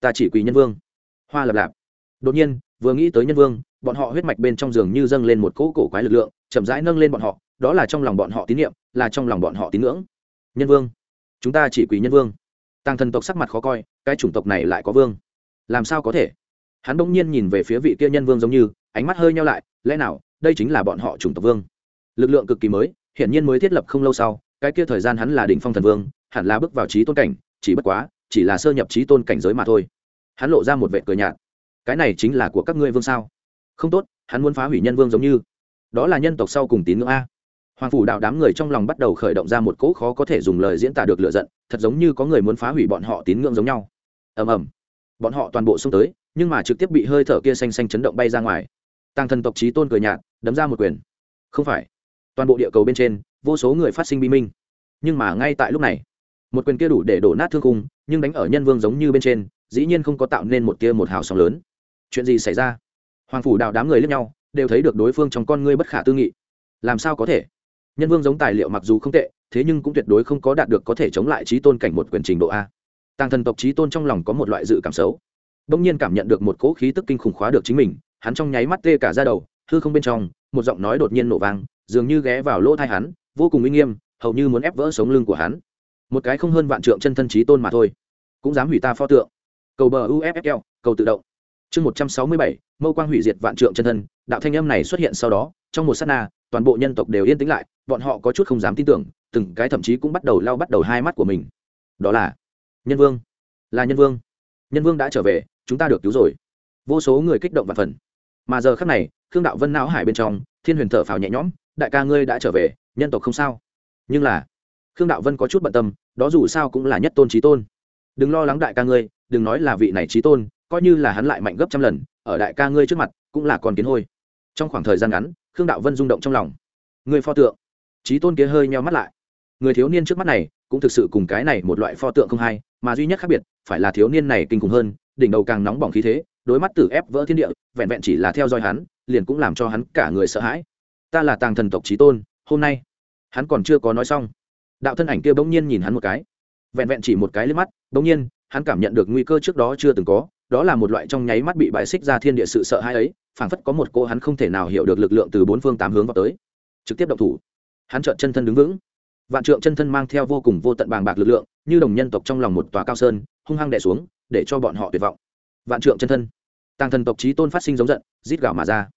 Ta chỉ quỳ nhân vương. Hoa lập lạp. Đột nhiên, vừa nghĩ tới nhân vương, bọn họ huyết mạch bên trong giường như dâng lên một cỗ cổ quái lực lượng, chậm rãi nâng lên bọn họ, đó là trong lòng bọn họ tín nhiệm là trong lòng bọn họ tín ngưỡng. Nhân vương. Chúng ta chỉ quỳ nhân vương. Tàng thần tộc sắc mặt khó coi cái chủng tộc này lại có vương. Làm sao có thể? Hắn bỗng nhiên nhìn về phía vị kia nhân vương giống như, ánh mắt hơi nhau lại, lẽ nào, đây chính là bọn họ chủng tộc vương? Lực lượng cực kỳ mới, hiển nhiên mới thiết lập không lâu sau, cái kia thời gian hắn là đỉnh phong thần vương, hẳn là bước vào trí tôn cảnh, chỉ bất quá, chỉ là sơ nhập trí tôn cảnh giới mà thôi. Hắn lộ ra một vệ cười nhạt. Cái này chính là của các ngươi vương sao? Không tốt, hắn muốn phá hủy nhân vương giống như. Đó là nhân tộc sau cùng tín ngưỡng a. Hoàng phủ đạo đám người trong lòng bắt đầu khởi động ra một cỗ khó có thể dùng lời diễn tả được lựa giận, thật giống như có người muốn phá hủy bọn họ tín ngưỡng giống nhau ầm ầm. Bọn họ toàn bộ xông tới, nhưng mà trực tiếp bị hơi thở kia xanh xanh chấn động bay ra ngoài. Tăng thần tộc trí tôn cười nhạt, đấm ra một quyền. Không phải. Toàn bộ địa cầu bên trên, vô số người phát sinh bi minh. Nhưng mà ngay tại lúc này, một quyền kia đủ để đổ nát thương cung nhưng đánh ở nhân vương giống như bên trên, dĩ nhiên không có tạo nên một tia một hào sóng lớn. Chuyện gì xảy ra? Hoàng phủ đạo đám người lẫn nhau, đều thấy được đối phương trong con ngươi bất khả tư nghị. Làm sao có thể? Nhân vương giống tài liệu mặc dù không tệ, thế nhưng cũng tuyệt đối không có đạt được có thể chống lại trí tôn cảnh một quyền trình độ a. Tàng thần tộc trí tôn trong lòng có một loại dự cảm xấu. Đông nhiên cảm nhận được một cỗ khí tức kinh khủng khóa được chính mình, hắn trong nháy mắt tê cả ra đầu, hư không bên trong, một giọng nói đột nhiên nổ vang, dường như ghé vào lỗ thai hắn, vô cùng uy nghiêm, hầu như muốn ép vỡ sống lưng của hắn. Một cái không hơn vạn trượng chân thân trí tôn mà thôi, cũng dám hủy ta pho tượng. Cầu bờ uffl cầu tự động. Chương một trăm sáu mươi bảy, mâu quang hủy diệt vạn trượng chân thân, đạo thanh âm này xuất hiện sau đó, trong một s á t na, toàn bộ nhân tộc đều yên tĩnh lại, bọn họ có chút không dám tin tưởng, từng cái thậm chí cũng bắt đầu lao bắt đầu hai mắt của mình. Đó là nhân vương. Là nhân vương. Nhân vương đã trở về, chúng ta được cứu rồi. Vô số người kích động và phần. Mà giờ khắc này, khương đạo vân não hải bên trong, thiên huyền thở phào nhẹ nhõm, đại ca ngươi đã trở về, nhân tộc không sao. Nhưng là, khương đạo vân có chút bận tâm, đó dù sao cũng là nhất tôn trí tôn. Đừng lo lắng đại ca ngươi, đừng nói là vị này trí tôn, coi như là hắn lại mạnh gấp trăm lần, ở đại ca ngươi trước mặt, cũng là con kiến hôi. Trong khoảng thời gian ngắn, khương đạo vân rung động trong lòng. Người pho tượng. Trí tôn kia hơi nheo mắt lại. Người thiếu niên trước mắt này cũng thực sự cùng cái này một loại pho tượng không hay mà duy nhất khác biệt, phải là thiếu niên này kinh khủng hơn, đỉnh đầu càng nóng bỏng khí thế đối mắt tử ép vỡ thiên địa, vẹn vẹn chỉ là theo dõi hắn, liền cũng làm cho hắn cả người sợ hãi. Ta là tàng thần tộc trí tôn, hôm nay, hắn còn chưa có nói xong. Đạo thân ảnh kia bỗng nhiên nhìn hắn một cái, vẹn vẹn chỉ một cái lên mắt, bỗng nhiên, hắn cảm nhận được nguy cơ trước đó chưa từng có, đó là một loại trong nháy mắt bị bại xích ra thiên địa sự sợ hãi ấy, phảng phất có một cô hắn không thể nào hiểu được lực lượng từ bốn phương tám hướng vào tới, trực tiếp động thủ. Hắn trợn chân thân đứng vững vạn trượng chân thân mang theo vô cùng vô tận bàng bạc lực lượng, như đồng nhân tộc trong lòng một tòa cao sơn, hung hăng đè xuống, để cho bọn họ tuyệt vọng. Vạn trượng chân thân. Tăng thần tộc trí tôn phát sinh giống giận, rít gào mà ra.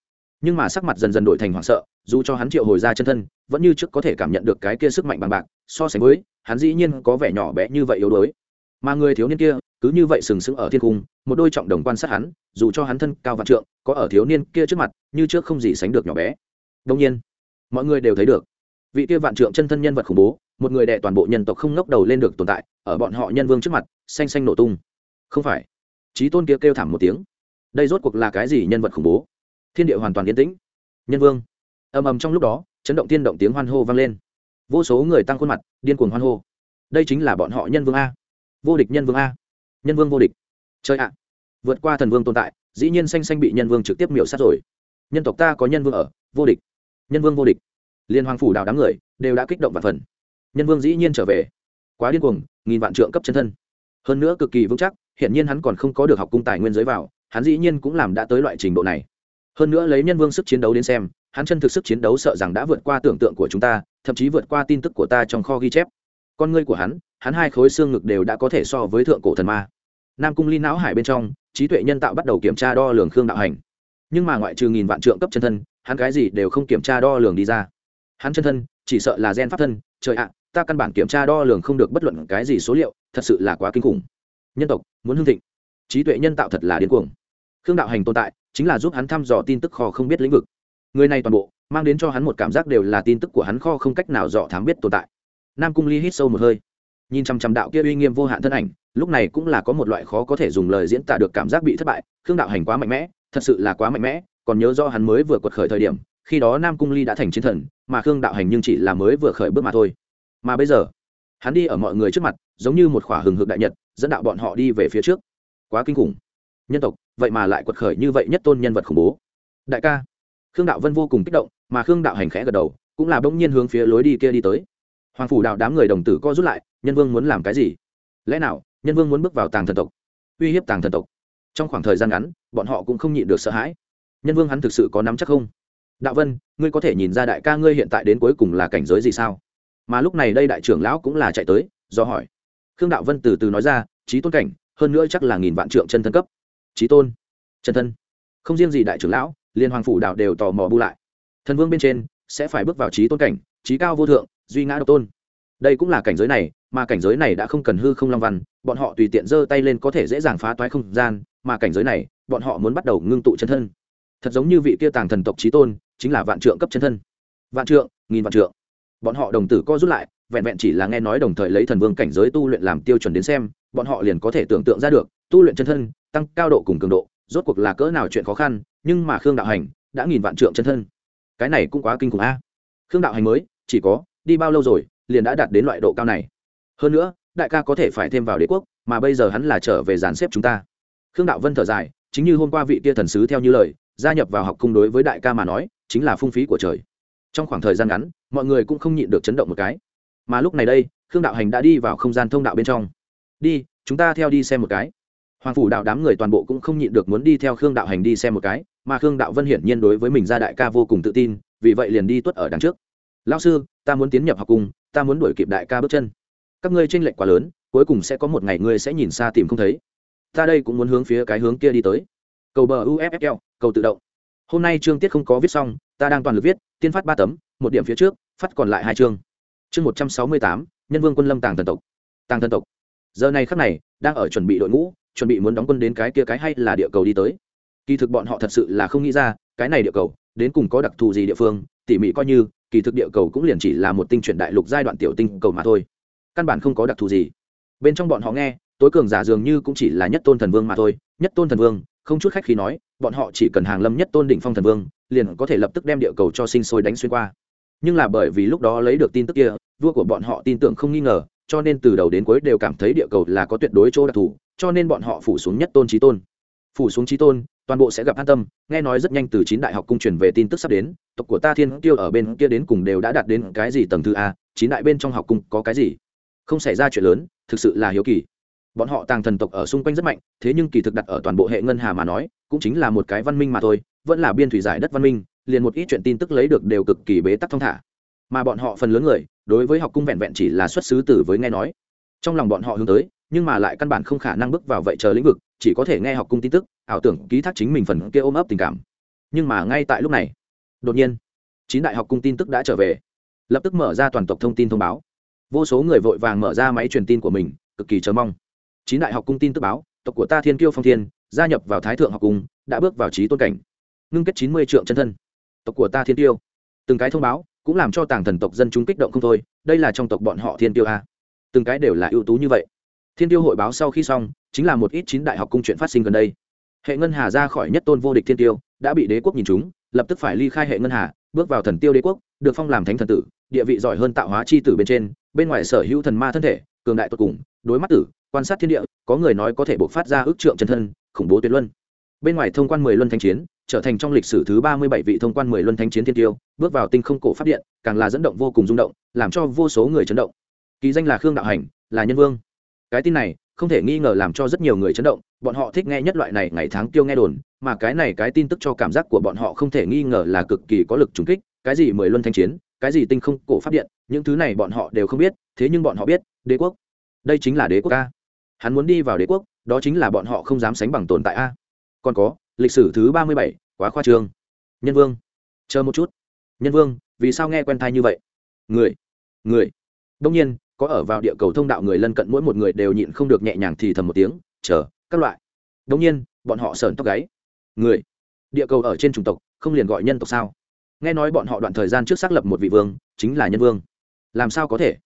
Nhưng mà sắc mặt dần dần đổi thành hoảng sợ, dù cho hắn triệu hồi ra chân thân, vẫn như trước có thể cảm nhận được cái kia sức mạnh bằng bạc, so sánh với, hắn dĩ nhiên có vẻ nhỏ bé như vậy yếu đuối. Mà người thiếu niên kia, cứ như vậy sừng sững ở thiên cung, một đôi trọng đồng quan sát hắn, dù cho hắn thân cao vạn trượng, có ở thiếu niên kia trước mặt, như trước không gì sánh được nhỏ bé. Đông nhiên, mọi người đều thấy được vị kia vạn trượng chân thân nhân vật khủng bố, một người đệ toàn bộ nhân tộc không ngóc đầu lên được tồn tại, ở bọn họ nhân vương trước mặt, xanh xanh nổ tung. Không phải. Trí tôn kia kêu thảm một tiếng. Đây rốt cuộc là cái gì nhân vật khủng bố? Thiên địa hoàn toàn yên tĩnh. Nhân vương. Ầm ầm trong lúc đó, chấn động tiên động tiếng hoan hô vang lên. Vô số người tăng khuôn mặt, điên cuồng hoan hô. Đây chính là bọn họ nhân vương a. Vô địch nhân vương a. Nhân vương vô địch. Chơi ạ. Vượt qua thần vương tồn tại, dĩ nhiên xanh xanh bị nhân vương trực tiếp miểu sát rồi. Nhân tộc ta có nhân vương ở, vô địch. Nhân vương vô địch liên hoàng phủ đào đám người đều đã kích động và phần. Nhân vương dĩ nhiên trở về. Quá điên cuồng, nghìn vạn trượng cấp chân thân. Hơn nữa cực kỳ vững chắc hiện nhiên hắn còn không có được học cung tài nguyên giới vào, hắn dĩ nhiên cũng làm đã tới loại trình độ này. Hơn nữa lấy nhân vương sức chiến đấu đến xem, hắn chân thực sức chiến đấu sợ rằng đã vượt qua tưởng tượng của chúng ta, thậm chí vượt qua tin tức của ta trong kho ghi chép. Con ngươi của hắn hắn hai khối xương ngực đều đã có thể so với thượng cổ thần ma. Nam cung ly não hải bên trong, trí tuệ nhân tạo bắt đầu kiểm tra đo lường khương đạo hành. Nhưng mà ngoại trừ nghìn vạn trượng cấp chân thân, hắn cái gì đều không kiểm tra đo lường đi ra hắn chân thân, chỉ sợ là gen pháp thân, trời ạ, ta căn bản kiểm tra đo lường không được bất luận cái gì số liệu, thật sự là quá kinh khủng. Nhân tộc, muốn hưng thịnh. Trí tuệ nhân tạo thật là điên cuồng. Khương đạo hành tồn tại, chính là giúp hắn thăm dò tin tức kho không biết lĩnh vực. Người này toàn bộ, mang đến cho hắn một cảm giác đều là tin tức của hắn kho không cách nào dò thám biết tồn tại. Nam cung ly hít sâu một hơi. Nhìn chăm chăm đạo kia uy nghiêm vô hạn thân ảnh, lúc này cũng là có một loại khó có thể dùng lời diễn tả được cảm giác bị thất bại. Khương đạo hành quá mạnh mẽ, thật sự là quá mạnh mẽ, còn nhớ do hắn mới vừa quật khởi thời điểm khi đó nam cung ly đã thành chiến thần, mà khương đạo hành nhưng chỉ là mới vừa khởi bước mà thôi. Mà bây giờ, hắn đi ở mọi người trước mặt, giống như một khỏa hừng hực đại nhật, dẫn đạo bọn họ đi về phía trước. Quá kinh khủng. Nhân tộc, vậy mà lại quật khởi như vậy nhất tôn nhân vật khủng bố. Đại ca. Khương đạo vân vô cùng kích động, mà khương đạo hành khẽ gật đầu, cũng là bỗng nhiên hướng phía lối đi kia đi tới. Hoàng phủ đạo đám người đồng tử co rút lại, nhân vương muốn làm cái gì? Lẽ nào, nhân vương muốn bước vào tàng thần tộc, uy hiếp tàng thần tộc? Trong khoảng thời gian ngắn, bọn họ cũng không nhịn được sợ hãi. Nhân vương hắn thực sự có nắm chắc không? Đạo vân, ngươi có thể nhìn ra đại ca ngươi hiện tại đến cuối cùng là cảnh giới gì sao? Mà lúc này đây đại trưởng lão cũng là chạy tới, do hỏi. Khương đạo vân từ từ nói ra trí tôn cảnh, hơn nữa chắc là nghìn vạn trượng chân thân cấp. Trí tôn, chân thân. Không riêng gì đại trưởng lão, liên hoàng phủ đạo đều tò mò bu lại. Thần vương bên trên sẽ phải bước vào trí tôn cảnh trí cao vô thượng, duy ngã độc tôn. Đây cũng là cảnh giới này, mà cảnh giới này đã không cần hư không long văn, bọn họ tùy tiện giơ tay lên có thể dễ dàng phá toái không gian, mà cảnh giới này, bọn họ muốn bắt đầu ngưng tụ chân thân thật giống như vị kia tàng thần tộc trí tôn, chính là vạn trượng cấp chân thân. Vạn trượng, nghìn vạn trượng. Bọn họ đồng tử co rút lại, vẹn vẹn chỉ là nghe nói đồng thời lấy thần vương cảnh giới tu luyện làm tiêu chuẩn đến xem, bọn họ liền có thể tưởng tượng ra được, tu luyện chân thân, tăng cao độ cùng cường độ, rốt cuộc là cỡ nào chuyện khó khăn, nhưng mà khương đạo hành đã nghìn vạn trượng chân thân. Cái này cũng quá kinh khủng a. Khương đạo hành mới, chỉ có, đi bao lâu rồi, liền đã đạt đến loại độ cao này. Hơn nữa, đại ca có thể phải thêm vào đế quốc, mà bây giờ hắn là trở về dàn xếp chúng ta. Khương đạo vân thở dài, chính như hôm qua vị kia thần sứ theo như lời gia nhập vào học cung đối với đại ca mà nói, chính là phung phí của trời. Trong khoảng thời gian ngắn, mọi người cũng không nhịn được chấn động một cái. Mà lúc này đây, khương đạo hành đã đi vào không gian thông đạo bên trong. Đi, chúng ta theo đi xem một cái. Hoàng phủ đạo đám người toàn bộ cũng không nhịn được muốn đi theo khương đạo hành đi xem một cái, mà khương đạo vân hiển nhiên đối với mình ra đại ca vô cùng tự tin, vì vậy liền đi tuất ở đằng trước. Lao sư, ta muốn tiến nhập học cung, ta muốn đuổi kịp đại ca bước chân. Các ngươi tranh lệch quá lớn, cuối cùng sẽ có một ngày ngươi sẽ nhìn xa tìm không thấy. Ta đây cũng muốn hướng phía cái hướng kia đi tới. Cầu bờ uffl cầu tự động. Hôm nay chương tiết không có viết xong, ta đang toàn lực viết, tiên phát ba tấm, một điểm phía trước, phát còn lại hai chương. Chương một trăm sáu mươi tám, nhân vương quân lâm tàng thần tộc. Tàng thần tộc. Giờ này khắc này, đang ở chuẩn bị đội ngũ, chuẩn bị muốn đóng quân đến cái kia cái hay là địa cầu đi tới. Kỳ thực bọn họ thật sự là không nghĩ ra, cái này địa cầu, đến cùng có đặc thù gì địa phương, tỉ mỉ coi như, kỳ thực địa cầu cũng liền chỉ là một tinh chuyển đại lục giai đoạn tiểu tinh cầu mà thôi. Căn bản không có đặc thù gì. Bên trong bọn họ nghe, tối cường giả dường như cũng chỉ là nhất tôn thần vương mà thôi, nhất tôn thần vương không chút khách khi nói, bọn họ chỉ cần hàng lâm nhất tôn đỉnh phong thần vương, liền có thể lập tức đem địa cầu cho sinh sôi đánh xuyên qua. Nhưng là bởi vì lúc đó lấy được tin tức kia, vua của bọn họ tin tưởng không nghi ngờ, cho nên từ đầu đến cuối đều cảm thấy địa cầu là có tuyệt đối chỗ đặc thù, cho nên bọn họ phủ xuống nhất tôn trí tôn. Phủ xuống trí tôn, toàn bộ sẽ gặp an tâm, nghe nói rất nhanh từ chín đại học cung truyền về tin tức sắp đến, tộc của ta thiên tiêu ở bên kia đến cùng đều đã đạt đến cái gì tầng thứ a, chín đại bên trong học cung có cái gì? Không xảy ra chuyện lớn, thực sự là hiếu kỳ bọn họ tàng thần tộc ở xung quanh rất mạnh, thế nhưng kỳ thực đặt ở toàn bộ hệ ngân hà mà nói, cũng chính là một cái văn minh mà thôi, vẫn là biên thủy giải đất văn minh, liền một ít chuyện tin tức lấy được đều cực kỳ bế tắc thông thả. Mà bọn họ phần lớn người, đối với học cung vẹn vẹn chỉ là xuất xứ từ với nghe nói. Trong lòng bọn họ hướng tới, nhưng mà lại căn bản không khả năng bước vào vậy chờ lĩnh vực, chỉ có thể nghe học cung tin tức, ảo tưởng, ký thác chính mình phần kia ôm ấp tình cảm. Nhưng mà ngay tại lúc này, đột nhiên, chín đại học cung tin tức đã trở về. Lập tức mở ra toàn tộc thông tin thông báo. Vô số người vội vàng mở ra máy truyền tin của mình, cực kỳ chờ mong chín đại học cung tin tức báo, tộc của ta thiên kiêu phong thiên, gia nhập vào thái thượng học cung, đã bước vào trí tôn cảnh. Ngưng kết chín mươi trượng chân thân. Tộc của ta thiên tiêu từng cái thông báo, cũng làm cho tàng thần tộc dân chúng kích động không thôi, đây là trong tộc bọn họ thiên tiêu a. Từng cái đều là ưu tú như vậy. Thiên tiêu hội báo sau khi xong, chính là một ít chín đại học cung chuyện phát sinh gần đây. Hệ ngân hà ra khỏi nhất tôn vô địch thiên tiêu đã bị đế quốc nhìn chúng lập tức phải ly khai hệ ngân hà, bước vào thần tiêu đế quốc, được phong làm thánh thần tử, địa vị giỏi hơn tạo hóa c h i tử bên trên, bên ngoài sở hữu thần ma thân thể, cường đại tột cùng, đối mắt tử quan sát thiên địa, có người nói có thể buộc phát ra ước trượng chân thân, khủng bố tuyệt luân. Bên ngoài thông quan mười luân thanh chiến, trở thành trong lịch sử thứ ba mươi bảy vị thông quan mười luân thanh chiến thiên tiêu, bước vào tinh không cổ pháp điện, càng là dẫn động vô cùng rung động, làm cho vô số người chấn động. Kỳ danh là khương đạo hành, là nhân vương. Cái tin này, không thể nghi ngờ làm cho rất nhiều người chấn động, bọn họ thích nghe nhất loại này ngày tháng tiêu nghe đồn, mà cái này cái tin tức cho cảm giác của bọn họ không thể nghi ngờ là cực kỳ có lực trùng kích, cái gì mười luân thanh chiến, cái gì tinh không cổ pháp điện, những thứ này bọn họ đều không biết, thế nhưng bọn họ biết, đế quốc. Đây chính là đế quốc a hắn muốn đi vào đế quốc, đó chính là bọn họ không dám sánh bằng tồn tại a. Còn có, lịch sử thứ ba mươi bảy, quá khoa trương. Nhân vương. Chờ một chút. Nhân vương, vì sao nghe quen thai như vậy? Người. Người. Đông nhiên, có ở vào địa cầu thông đạo người lân cận mỗi một người đều nhịn không được nhẹ nhàng thì thầm một tiếng, chờ, các loại. Đông nhiên, bọn họ sờn tóc gáy. Người. Địa cầu ở trên chủng tộc, không liền gọi nhân tộc sao? Nghe nói bọn họ đoạn thời gian trước xác lập một vị vương, chính là nhân vương. Làm sao có thể?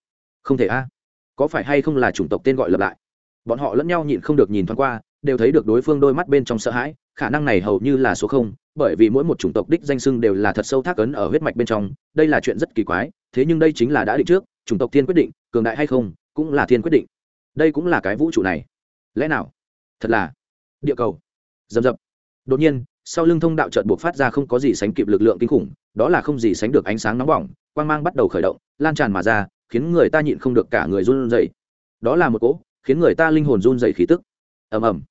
Không thể a. Có phải hay không là chủng tộc tên gọi lập lại? Bọn họ lẫn nhau nhịn không được nhìn thoáng qua, đều thấy được đối phương đôi mắt bên trong sợ hãi, khả năng này hầu như là số không, bởi vì mỗi một chủng tộc đích danh sưng đều là thật sâu thác ấn ở huyết mạch bên trong, đây là chuyện rất kỳ quái, thế nhưng đây chính là đã định trước, chủng tộc thiên quyết định, cường đại hay không, cũng là thiên quyết định. Đây cũng là cái vũ trụ này. Lẽ nào? Thật là địa cầu. Dầm dập. Đột nhiên, sau lưng thông đạo trợt buộc phát ra không có gì sánh kịp lực lượng kinh khủng, đó là không gì sánh được ánh sáng nóng bỏng, quang mang bắt đầu khởi động, lan tràn mà ra, khiến người ta nhịn không được cả người run rẩy. Đó là một cỗ khiến người ta linh hồn run rẩy khí tức. Ầm ầm.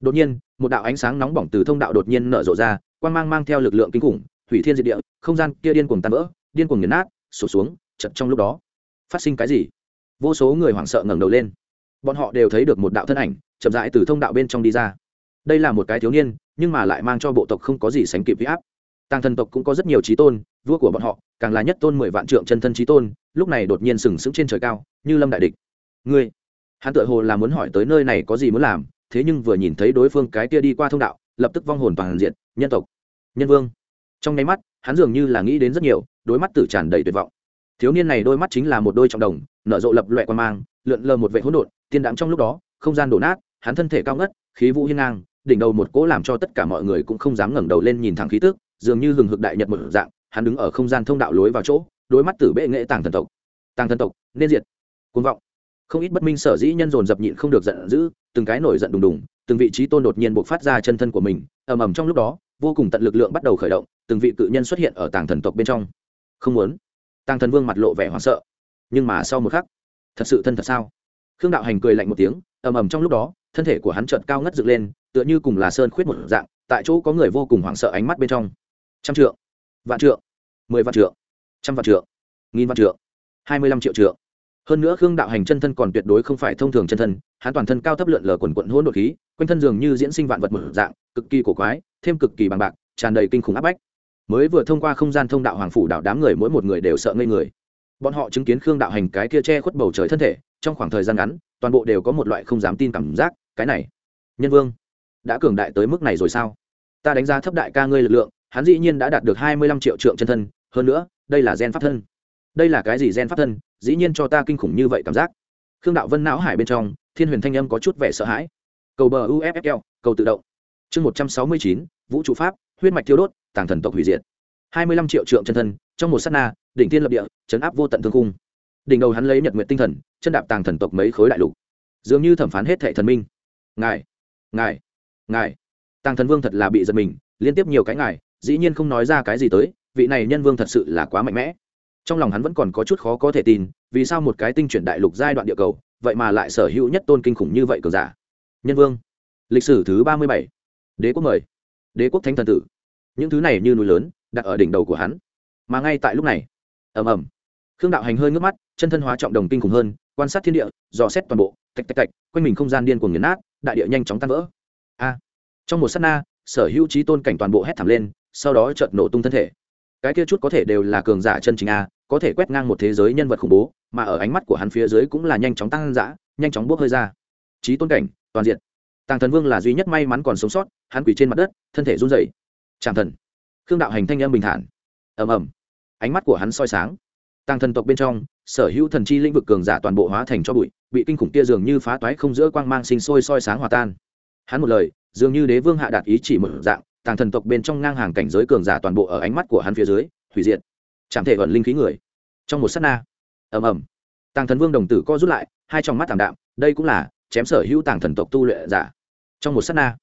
Đột nhiên, một đạo ánh sáng nóng bỏng từ thông đạo đột nhiên nở rộ ra, quang mang mang theo lực lượng kinh khủng hủy thiên diệt địa, không gian kia điên cuồng tan vỡ, điên cuồng nghiền nát, sụp xuống chật trong lúc đó, phát sinh cái gì? Vô số người hoảng sợ ngẩng đầu lên. Bọn họ đều thấy được một đạo thân ảnh, chậm rãi từ thông đạo bên trong đi ra. Đây là một cái thiếu niên, nhưng mà lại mang cho bộ tộc không có gì sánh kịp huy áp. Tàng thần tộc cũng có rất nhiều trí tôn, vua của bọn họ, càng là nhất tôn mười vạn trượng chân thân trí tôn, lúc này đột nhiên sừng sững trên trời cao, như lâm đại địch. Ngươi hắn tự hồ là muốn hỏi tới nơi này có gì muốn làm, thế nhưng vừa nhìn thấy đối phương cái kia đi qua thông đạo, lập tức vong hồn toàn diện, nhân tộc, nhân vương. Trong nháy mắt, hắn dường như là nghĩ đến rất nhiều, đôi mắt tử tràn đầy tuyệt vọng. Thiếu niên này đôi mắt chính là một đôi trọng đồng, nở rộ lập loại quan mang, lượn lờ một vệ hỗn độn, tiên đạm trong lúc đó, không gian đổ nát, hắn thân thể cao ngất, khí vũ hiên ngang, đỉnh đầu một cỗ làm cho tất cả mọi người cũng không dám ngẩng đầu lên nhìn thẳng khí tức, dường như hừng hực đại nhật một dạng, hắn đứng ở không gian thông đạo lối vào chỗ đối mắt tử bệ nghệ tàng thần tộc. Tàng thần tộc, nên diệt. Côn vọng không ít bất minh sở dĩ nhân dồn dập nhịn không được giận dữ, từng cái nổi giận đùng đùng, từng vị trí tôn đột nhiên buộc phát ra chân thân của mình, ầm ầm trong lúc đó, vô cùng tận lực lượng bắt đầu khởi động, từng vị cự nhân xuất hiện ở tàng thần tộc bên trong. Không muốn. Tàng thần vương mặt lộ vẻ hoảng sợ. Nhưng mà sau một khắc, thật sự thân thật sao? Khương đạo hành cười lạnh một tiếng, ầm ầm trong lúc đó, thân thể của hắn trợn cao ngất dựng lên, tựa như cùng là sơn khuyết một dạng, tại chỗ có người vô cùng hoảng sợ ánh mắt bên trong. Trăm trượng, vạn trượng, mười vạn trượng, trăm vạn trượng, nghìn vạn trượng, hai mươi lăm triệu trượng hơn nữa khương đạo hành chân thân còn tuyệt đối không phải thông thường chân thân, hắn toàn thân cao thấp lượn lờ quần quận hỗn độn khí, quanh thân dường như diễn sinh vạn vật mở dạng, cực kỳ cổ quái, thêm cực kỳ bằng bạc, tràn đầy kinh khủng áp bách. Mới vừa thông qua không gian thông đạo hoàng phủ đạo đám người mỗi một người đều sợ ngây người. Bọn họ chứng kiến khương đạo hành cái kia che khuất bầu trời thân thể, trong khoảng thời gian ngắn, toàn bộ đều có một loại không dám tin cảm giác, cái này, nhân vương, đã cường đại tới mức này rồi sao? Ta đánh giá thấp đại ca ngươi lực lượng, hắn dĩ nhiên đã đạt được hai mươi lăm triệu trượng chân thân, hơn nữa, đây là gen pháp thân. Đây là cái gì gen pháp thân? Dĩ nhiên cho ta kinh khủng như vậy cảm giác. Khương đạo vân não hải bên trong, thiên huyền thanh âm có chút vẻ sợ hãi. Cầu bờ uffl cầu tự động. Chương một trăm sáu mươi chín, vũ trụ pháp, huyết mạch thiêu đốt, tàng thần tộc hủy diệt. Hai mươi lăm triệu trượng chân thân, trong một s á t na, đỉnh tiên lập địa, chấn áp vô tận thương cung đỉnh đầu hắn lấy nhật nguyện tinh thần, chân đạp tàng thần tộc mấy khối đại lục. Dường như thẩm phán hết thệ thần minh. Ngài ngài ngài. Tàng thần vương thật là bị giật mình, liên tiếp nhiều cái ngài, dĩ nhiên không nói ra cái gì tới, vị này nhân vương thật sự là quá mạnh mẽ trong lòng hắn vẫn còn có chút khó có thể tin, vì sao một cái tinh chuyển đại lục giai đoạn địa cầu, vậy mà lại sở hữu nhất tôn kinh khủng như vậy cường giả? Nhân vương. Lịch sử thứ ba mươi bảy. Đế quốc mời. Đế quốc thánh thần tử. Những thứ này như núi lớn, đặt ở đỉnh đầu của hắn. Mà ngay tại lúc này, ầm ầm. Khương đạo hành hơi ngước mắt, chân thân hóa trọng đồng kinh khủng hơn, quan sát thiên địa, dò xét toàn bộ, tạch tạch tạch, quanh mình không gian điên cuồng nghiền nát, đại địa nhanh chóng tan vỡ. A. Trong một s á t na, sở hữu trí tôn cảnh toàn bộ hét thảm lên, sau đó chợt nổ tung thân thể. Cái kia chút có thể đều là cường giả chân chính a có thể quét ngang một thế giới nhân vật khủng bố, mà ở ánh mắt của hắn phía dưới cũng là nhanh chóng tăng dã, nhanh chóng bốc hơi ra. Trí tôn cảnh, toàn diện. Tàng thần vương là duy nhất may mắn còn sống sót, hắn quỳ trên mặt đất, thân thể run rẩy. Tràng thần. Khương đạo hành thanh âm bình thản. Ầm ầm. Ánh mắt của hắn soi sáng. Tàng thần tộc bên trong, sở hữu thần chi lĩnh vực cường giả toàn bộ hóa thành cho bụi, bị kinh khủng kia dường như phá toái không giữa quang mang sinh sôi soi sáng hòa tan. Hắn một lời, dường như đế vương hạ đạt ý chỉ một dạng, tàng thần tộc bên trong ngang hàng cảnh giới cường giả toàn bộ ở ánh mắt của hắn phía dưới, hủy diệt chẳng thể vận linh khí người. Trong một s á t na. Ầm ầm. Tàng thần vương đồng tử co rút lại, hai trong mắt thảm đạm, đây cũng là chém sở hữu tàng thần tộc tu luyện giả. Trong một s á t na,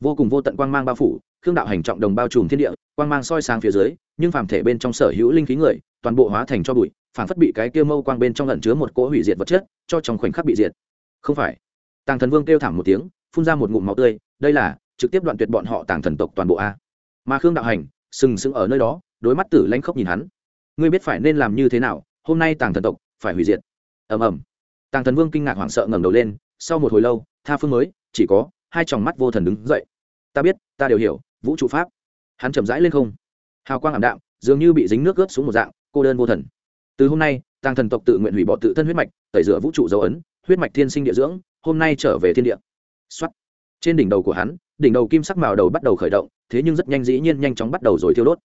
vô cùng vô tận quang mang bao phủ, khương đạo hành trọng đồng bao trùm thiên địa, quang mang soi sang phía dưới, nhưng phàm thể bên trong sở hữu linh khí người, toàn bộ hóa thành cho bụi phản phất bị cái kia mâu quang bên trong lẩn chứa một cỗ hủy diệt vật chất, cho trong khoảnh khắc bị diệt. Không phải. Tàng thần vương kêu thảm một tiếng, phun ra một ngụm máu tươi, đây là trực tiếp đoạn tuyệt bọn họ tàng thần tộc toàn bộ a. Mà khương đạo hành, sừng sững ở nơi đó, đối mắt tử lãnh khốc nhìn hắn ngươi biết phải nên làm như thế nào, hôm nay tàng thần tộc phải hủy diệt. Ầm ầm. Tàng thần vương kinh ngạc hoảng sợ ngẩng đầu lên, sau một hồi lâu, tha phương mới, chỉ có hai tròng mắt vô thần đứng dậy. Ta biết, ta đều hiểu, vũ trụ pháp. Hắn chậm rãi lên không. Hào quang ảm đạm, dường như bị dính nước ướt xuống một dạng, cô đơn vô thần. Từ hôm nay, tàng thần tộc tự nguyện hủy bỏ tự thân huyết mạch, tẩy rửa vũ trụ dấu ấn, huyết mạch thiên sinh địa dưỡng, hôm nay trở về thiên địa. Xuất trên đỉnh đầu của hắn, đỉnh đầu kim sắc màu đầu bắt đầu khởi động, thế nhưng rất nhanh dĩ nhiên nhanh chóng bắt đầu rồi thiêu đốt.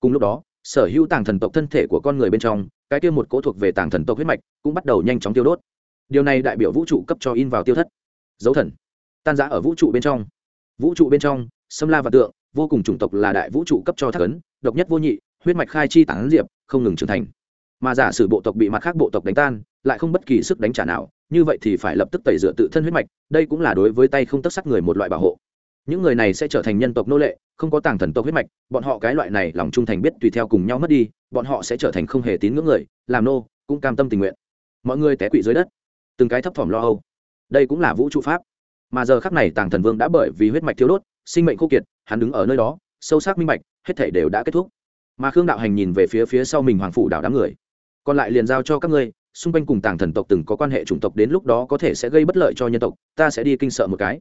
Cùng lúc đó sở hữu tàng thần tộc thân thể của con người bên trong, cái kia một cỗ thuộc về tàng thần tộc huyết mạch cũng bắt đầu nhanh chóng tiêu đốt. Điều này đại biểu vũ trụ cấp cho in vào tiêu thất. Dấu thần, tan giã ở vũ trụ bên trong. Vũ trụ bên trong xâm la và tượng, vô cùng chủng tộc là đại vũ trụ cấp cho thác ấn, độc nhất vô nhị, huyết mạch khai chi tản diệp, không ngừng trưởng thành. Mà giả sử bộ tộc bị mặt khác bộ tộc đánh tan, lại không bất kỳ sức đánh trả nào, như vậy thì phải lập tức tẩy rửa tự thân huyết mạch, đây cũng là đối với tay không tất sắc người một loại bảo hộ những người này sẽ trở thành nhân tộc nô lệ, không có tàng thần tộc huyết mạch, bọn họ cái loại này lòng trung thành biết tùy theo cùng nhau mất đi, bọn họ sẽ trở thành không hề tín ngưỡng người, làm nô, cũng cam tâm tình nguyện. Mọi người té quỵ dưới đất. Từng cái thấp thỏm lo âu. Đây cũng là vũ trụ pháp. Mà giờ khắc này tàng thần vương đã bởi vì huyết mạch thiếu đốt, sinh mệnh khô kiệt, hắn đứng ở nơi đó, sâu sắc minh mạch hết thể đều đã kết thúc. Mà khương đạo hành nhìn về phía phía sau mình hoàng phủ đảo đám người. Còn lại liền giao cho các ngươi, xung quanh cùng tàng thần tộc từng có quan hệ chủng tộc đến lúc đó có thể sẽ gây bất lợi cho nhân tộc, ta sẽ đi kinh sợ một cái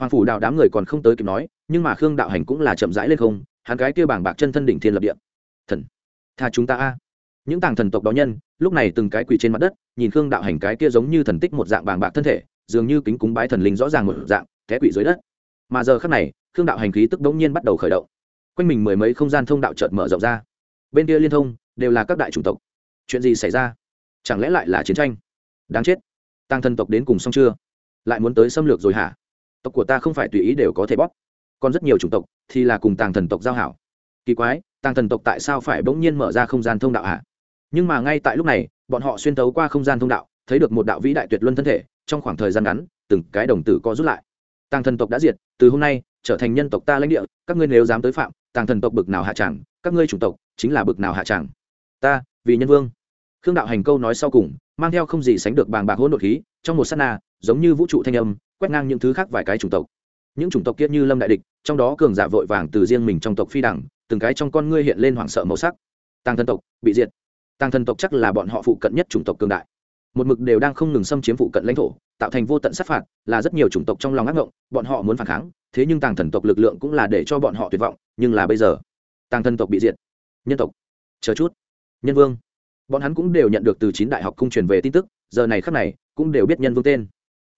hoàng phủ đạo đám người còn không tới kịp nói, nhưng mà khương đạo hành cũng là chậm rãi lên không, hắn cái kia bảng bạc chân thân đỉnh thiên lập địa. Thần, tha chúng ta a. Những tàng thần tộc đó nhân, lúc này từng cái quỳ trên mặt đất, nhìn khương đạo hành cái kia giống như thần tích một dạng bàng bạc thân thể, dường như kính cúng bái thần linh rõ ràng một dạng, té quỵ dưới đất. Mà giờ khắc này, khương đạo hành khí tức đống nhiên bắt đầu khởi động. Quanh mình mười mấy không gian thông đạo chợt mở rộng ra. Bên kia liên thông, đều là các đại chủng tộc. Chuyện gì xảy ra? Chẳng lẽ lại là chiến tranh? Đáng chết. Tăng thần tộc đến cùng xong chưa? Lại muốn tới xâm lược rồi hả? Tộc của ta không phải tùy ý đều có thể bóp. Còn rất nhiều chủng tộc thì là cùng tàng thần tộc giao hảo. Kỳ quái, tàng thần tộc tại sao phải bỗng nhiên mở ra không gian thông đạo hả? Nhưng mà ngay tại lúc này, bọn họ xuyên tấu qua không gian thông đạo, thấy được một đạo vĩ đại tuyệt luân thân thể, trong khoảng thời gian ngắn, từng cái đồng tử co rút lại. Tàng thần tộc đã diệt, từ hôm nay, trở thành nhân tộc ta lãnh địa, các ngươi nếu dám tới phạm, tàng thần tộc bực nào hạ tràng các ngươi chủng tộc chính là bực nào hạ tràng ta, vì nhân vương. Khương đạo hành câu nói sau cùng, mang theo không gì sánh được bàng bạc hỗn độn khí, trong một s á t na, giống như vũ trụ thanh âm quét ngang những thứ khác vài cái chủng tộc. Những chủng tộc kia như lâm đại địch, trong đó cường giả vội vàng từ riêng mình trong tộc phi đẳng, từng cái trong con ngươi hiện lên hoảng sợ màu sắc. Tăng thần tộc, bị diệt. Tăng thần tộc chắc là bọn họ phụ cận nhất chủng tộc cường đại. Một mực đều đang không ngừng xâm chiếm phụ cận lãnh thổ, tạo thành vô tận sát phạt, là rất nhiều chủng tộc trong lòng ác ngộng, bọn họ muốn phản kháng, thế nhưng tàng thần tộc lực lượng cũng là để cho bọn họ tuyệt vọng, nhưng là bây giờ, tàng thần tộc bị diệt. Nhân tộc, chờ chút. Nhân vương. Bọn hắn cũng đều nhận được từ chín đại học cung truyền về tin tức, giờ này khắc này, cũng đều biết nhân vương tên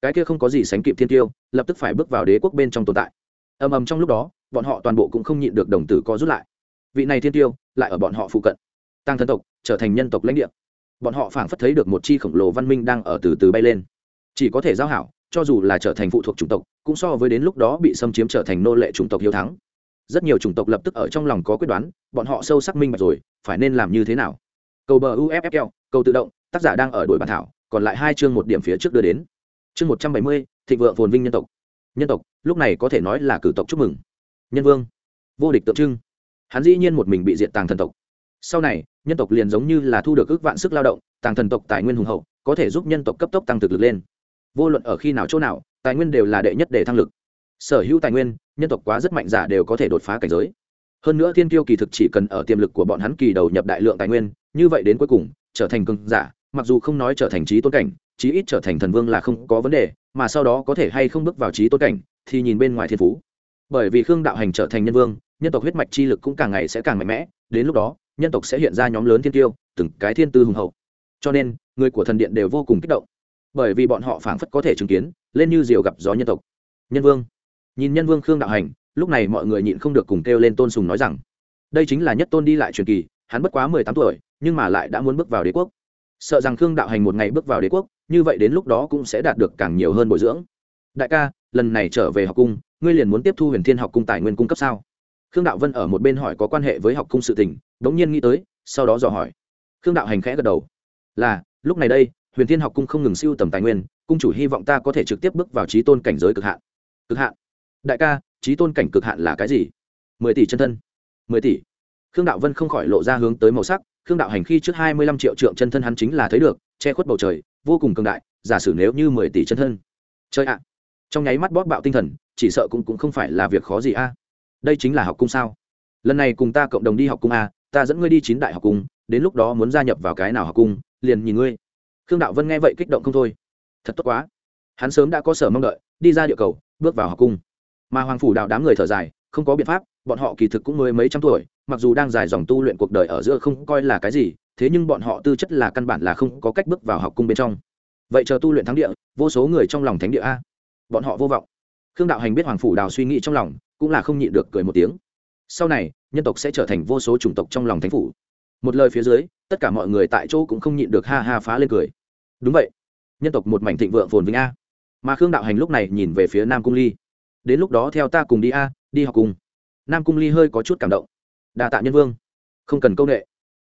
cái kia không có gì sánh kịp thiên tiêu, lập tức phải bước vào đế quốc bên trong tồn tại. Ầm ầm trong lúc đó, bọn họ toàn bộ cũng không nhịn được đồng tử có rút lại. Vị này thiên tiêu lại ở bọn họ phụ cận tăng thần tộc, trở thành nhân tộc lãnh địa. Bọn họ phảng phất thấy được một chi khổng lồ văn minh đang ở từ từ bay lên. Chỉ có thể giao hảo, cho dù là trở thành phụ thuộc chủng tộc, cũng so với đến lúc đó bị xâm chiếm trở thành nô lệ chủng tộc hiếu thắng. Rất nhiều chủng tộc lập tức ở trong lòng có quyết đoán, bọn họ sâu sắc minh bạch rồi, phải nên làm như thế nào? Cầu bờ uffl cầu tự động, tác giả đang ở đuổi bản thảo, còn lại hai chương một điểm phía trước đưa đến chương một trăm bảy mươi, thịnh vượng phồn vinh nhân tộc. Nhân tộc, lúc này có thể nói là cử tộc chúc mừng. Nhân vương, vô địch tượng trưng. Hắn dĩ nhiên một mình bị diện tàng thần tộc. Sau này, nhân tộc liền giống như là thu được ước vạn sức lao động, tàng thần tộc tài nguyên hùng hậu, có thể giúp nhân tộc cấp tốc tăng thực lực lên. Vô luận ở khi nào chỗ nào, tài nguyên đều là đệ nhất để thăng lực. Sở hữu tài nguyên, nhân tộc quá rất mạnh giả đều có thể đột phá cảnh giới. Hơn nữa thiên tiêu kỳ thực chỉ cần ở tiềm lực của bọn hắn kỳ đầu nhập đại lượng tài nguyên, như vậy đến cuối cùng, trở thành cường giả, mặc dù không nói trở thành trí tôn cảnh chí ít trở thành thần vương là không có vấn đề, mà sau đó có thể hay không bước vào trí tôn cảnh, thì nhìn bên ngoài thiên phú. Bởi vì khương đạo hành trở thành nhân vương, nhân tộc huyết mạch chi lực cũng càng ngày sẽ càng mạnh mẽ, đến lúc đó, nhân tộc sẽ hiện ra nhóm lớn thiên tiêu, từng cái thiên tư hùng hậu. Cho nên, người của thần điện đều vô cùng kích động. Bởi vì bọn họ phảng phất có thể chứng kiến, lên như diều gặp gió nhân tộc. Nhân vương. Nhìn nhân vương khương đạo hành, lúc này mọi người nhịn không được cùng kêu lên tôn sùng nói rằng, đây chính là nhất tôn đi lại truyền kỳ, hắn bất quá mười tám tuổi, nhưng mà lại đã muốn bước vào đế quốc sợ rằng khương đạo hành một ngày bước vào đế quốc, như vậy đến lúc đó cũng sẽ đạt được càng nhiều hơn bồi dưỡng. Đại ca, lần này trở về học cung, ngươi liền muốn tiếp thu huyền thiên học cung tài nguyên cung cấp sao? Khương đạo vân ở một bên hỏi có quan hệ với học cung sự tình đ ố n g nhiên nghĩ tới, sau đó dò hỏi. Khương đạo hành khẽ gật đầu. Là, lúc này đây, huyền thiên học cung không ngừng siêu tầm tài nguyên, cung chủ hy vọng ta có thể trực tiếp bước vào trí tôn cảnh giới cực hạn. Cực hạn? Đại ca, trí tôn cảnh cực hạn là cái gì? Mười tỷ chân thân. Mười tỷ. Khương đạo vân không khỏi lộ ra hướng tới màu sắc khương đạo hành khi trước hai mươi lăm triệu trượng chân thân hắn chính là thấy được, che khuất bầu trời, vô cùng cường đại, giả sử nếu như mười tỷ chân thân. Chơi ạ! Trong nháy mắt bóp bạo tinh thần, chỉ sợ cũng cũng không phải là việc khó gì a. Đây chính là học cung sao? Lần này cùng ta cộng đồng đi học cung a, ta dẫn ngươi đi chín đại học cung, đến lúc đó muốn gia nhập vào cái nào học cung, liền nhìn ngươi. Khương đạo vân nghe vậy kích động không thôi. Thật tốt quá. Hắn sớm đã có sở mong đợi, đi ra địa cầu, bước vào học cung. Mà hoàng phủ đạo đám người thở dài không có biện pháp, bọn họ kỳ thực cũng mới mấy trăm tuổi, mặc dù đang dài dòng tu luyện cuộc đời ở giữa không coi là cái gì, thế nhưng bọn họ tư chất là căn bản là không có cách bước vào học cung bên trong. Vậy chờ tu luyện thắng địa, vô số người trong lòng thánh địa a. Bọn họ vô vọng. Khương đạo hành biết hoàng phủ đào suy nghĩ trong lòng, cũng là không nhịn được cười một tiếng. Sau này, nhân tộc sẽ trở thành vô số chủng tộc trong lòng thánh phủ. Một lời phía dưới, tất cả mọi người tại chỗ cũng không nhịn được ha ha phá lên cười. Đúng vậy. Nhân tộc một mảnh thịnh vượng phồn vinh a. Mà khương đạo hành lúc này nhìn về phía nam cung ly. Đến lúc đó theo ta cùng đi a đi học cùng. Nam cung ly hơi có chút cảm động. Đa tạ nhân vương. Không cần công nghệ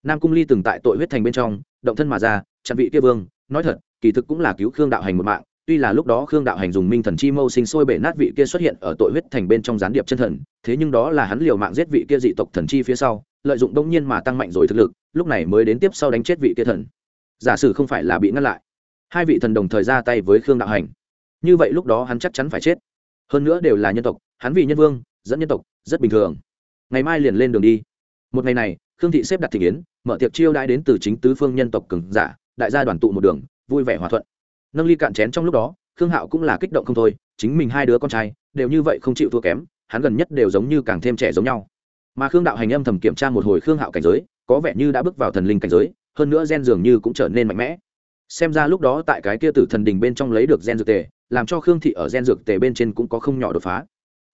nam cung ly từng tại tội huyết thành bên trong, động thân mà ra, chặn vị kia vương, nói thật, kỳ thực cũng là cứu khương đạo hành một mạng, tuy là lúc đó khương đạo hành dùng minh thần chi mâu sinh sôi bể nát vị kia xuất hiện ở tội huyết thành bên trong gián điệp chân thần, thế nhưng đó là hắn liều mạng giết vị kia dị tộc thần chi phía sau, lợi dụng đông nhiên mà tăng mạnh rồi thực lực, lúc này mới đến tiếp sau đánh chết vị kia thần. Giả sử không phải là bị ngăn lại, hai vị thần đồng thời ra tay với khương đạo hành. Như vậy lúc đó hắn chắc chắn phải chết. Hơn nữa đều là nhân tộc, hắn vì nhân vương dẫn nhân tộc, rất bình thường. Ngày mai liền lên đường đi. Một ngày này, khương thị xếp đặt thị kiến mở tiệc chiêu đãi đến từ chính tứ phương nhân tộc cường giả, đại gia đoàn tụ một đường, vui vẻ hòa thuận. Nâng ly cạn chén trong lúc đó, khương hạo cũng là kích động không thôi, chính mình hai đứa con trai, đều như vậy không chịu thua kém, hắn gần nhất đều giống như càng thêm trẻ giống nhau. Mà khương đạo hành âm thầm kiểm tra một hồi khương hạo cảnh giới, có vẻ như đã bước vào thần linh cảnh giới, hơn nữa gen dường như cũng trở nên mạnh mẽ. Xem ra lúc đó tại cái kia tử thần đình bên trong lấy được gen dược tề, làm cho khương thị ở gen dược tề bên trên cũng có không nhỏ đột phá.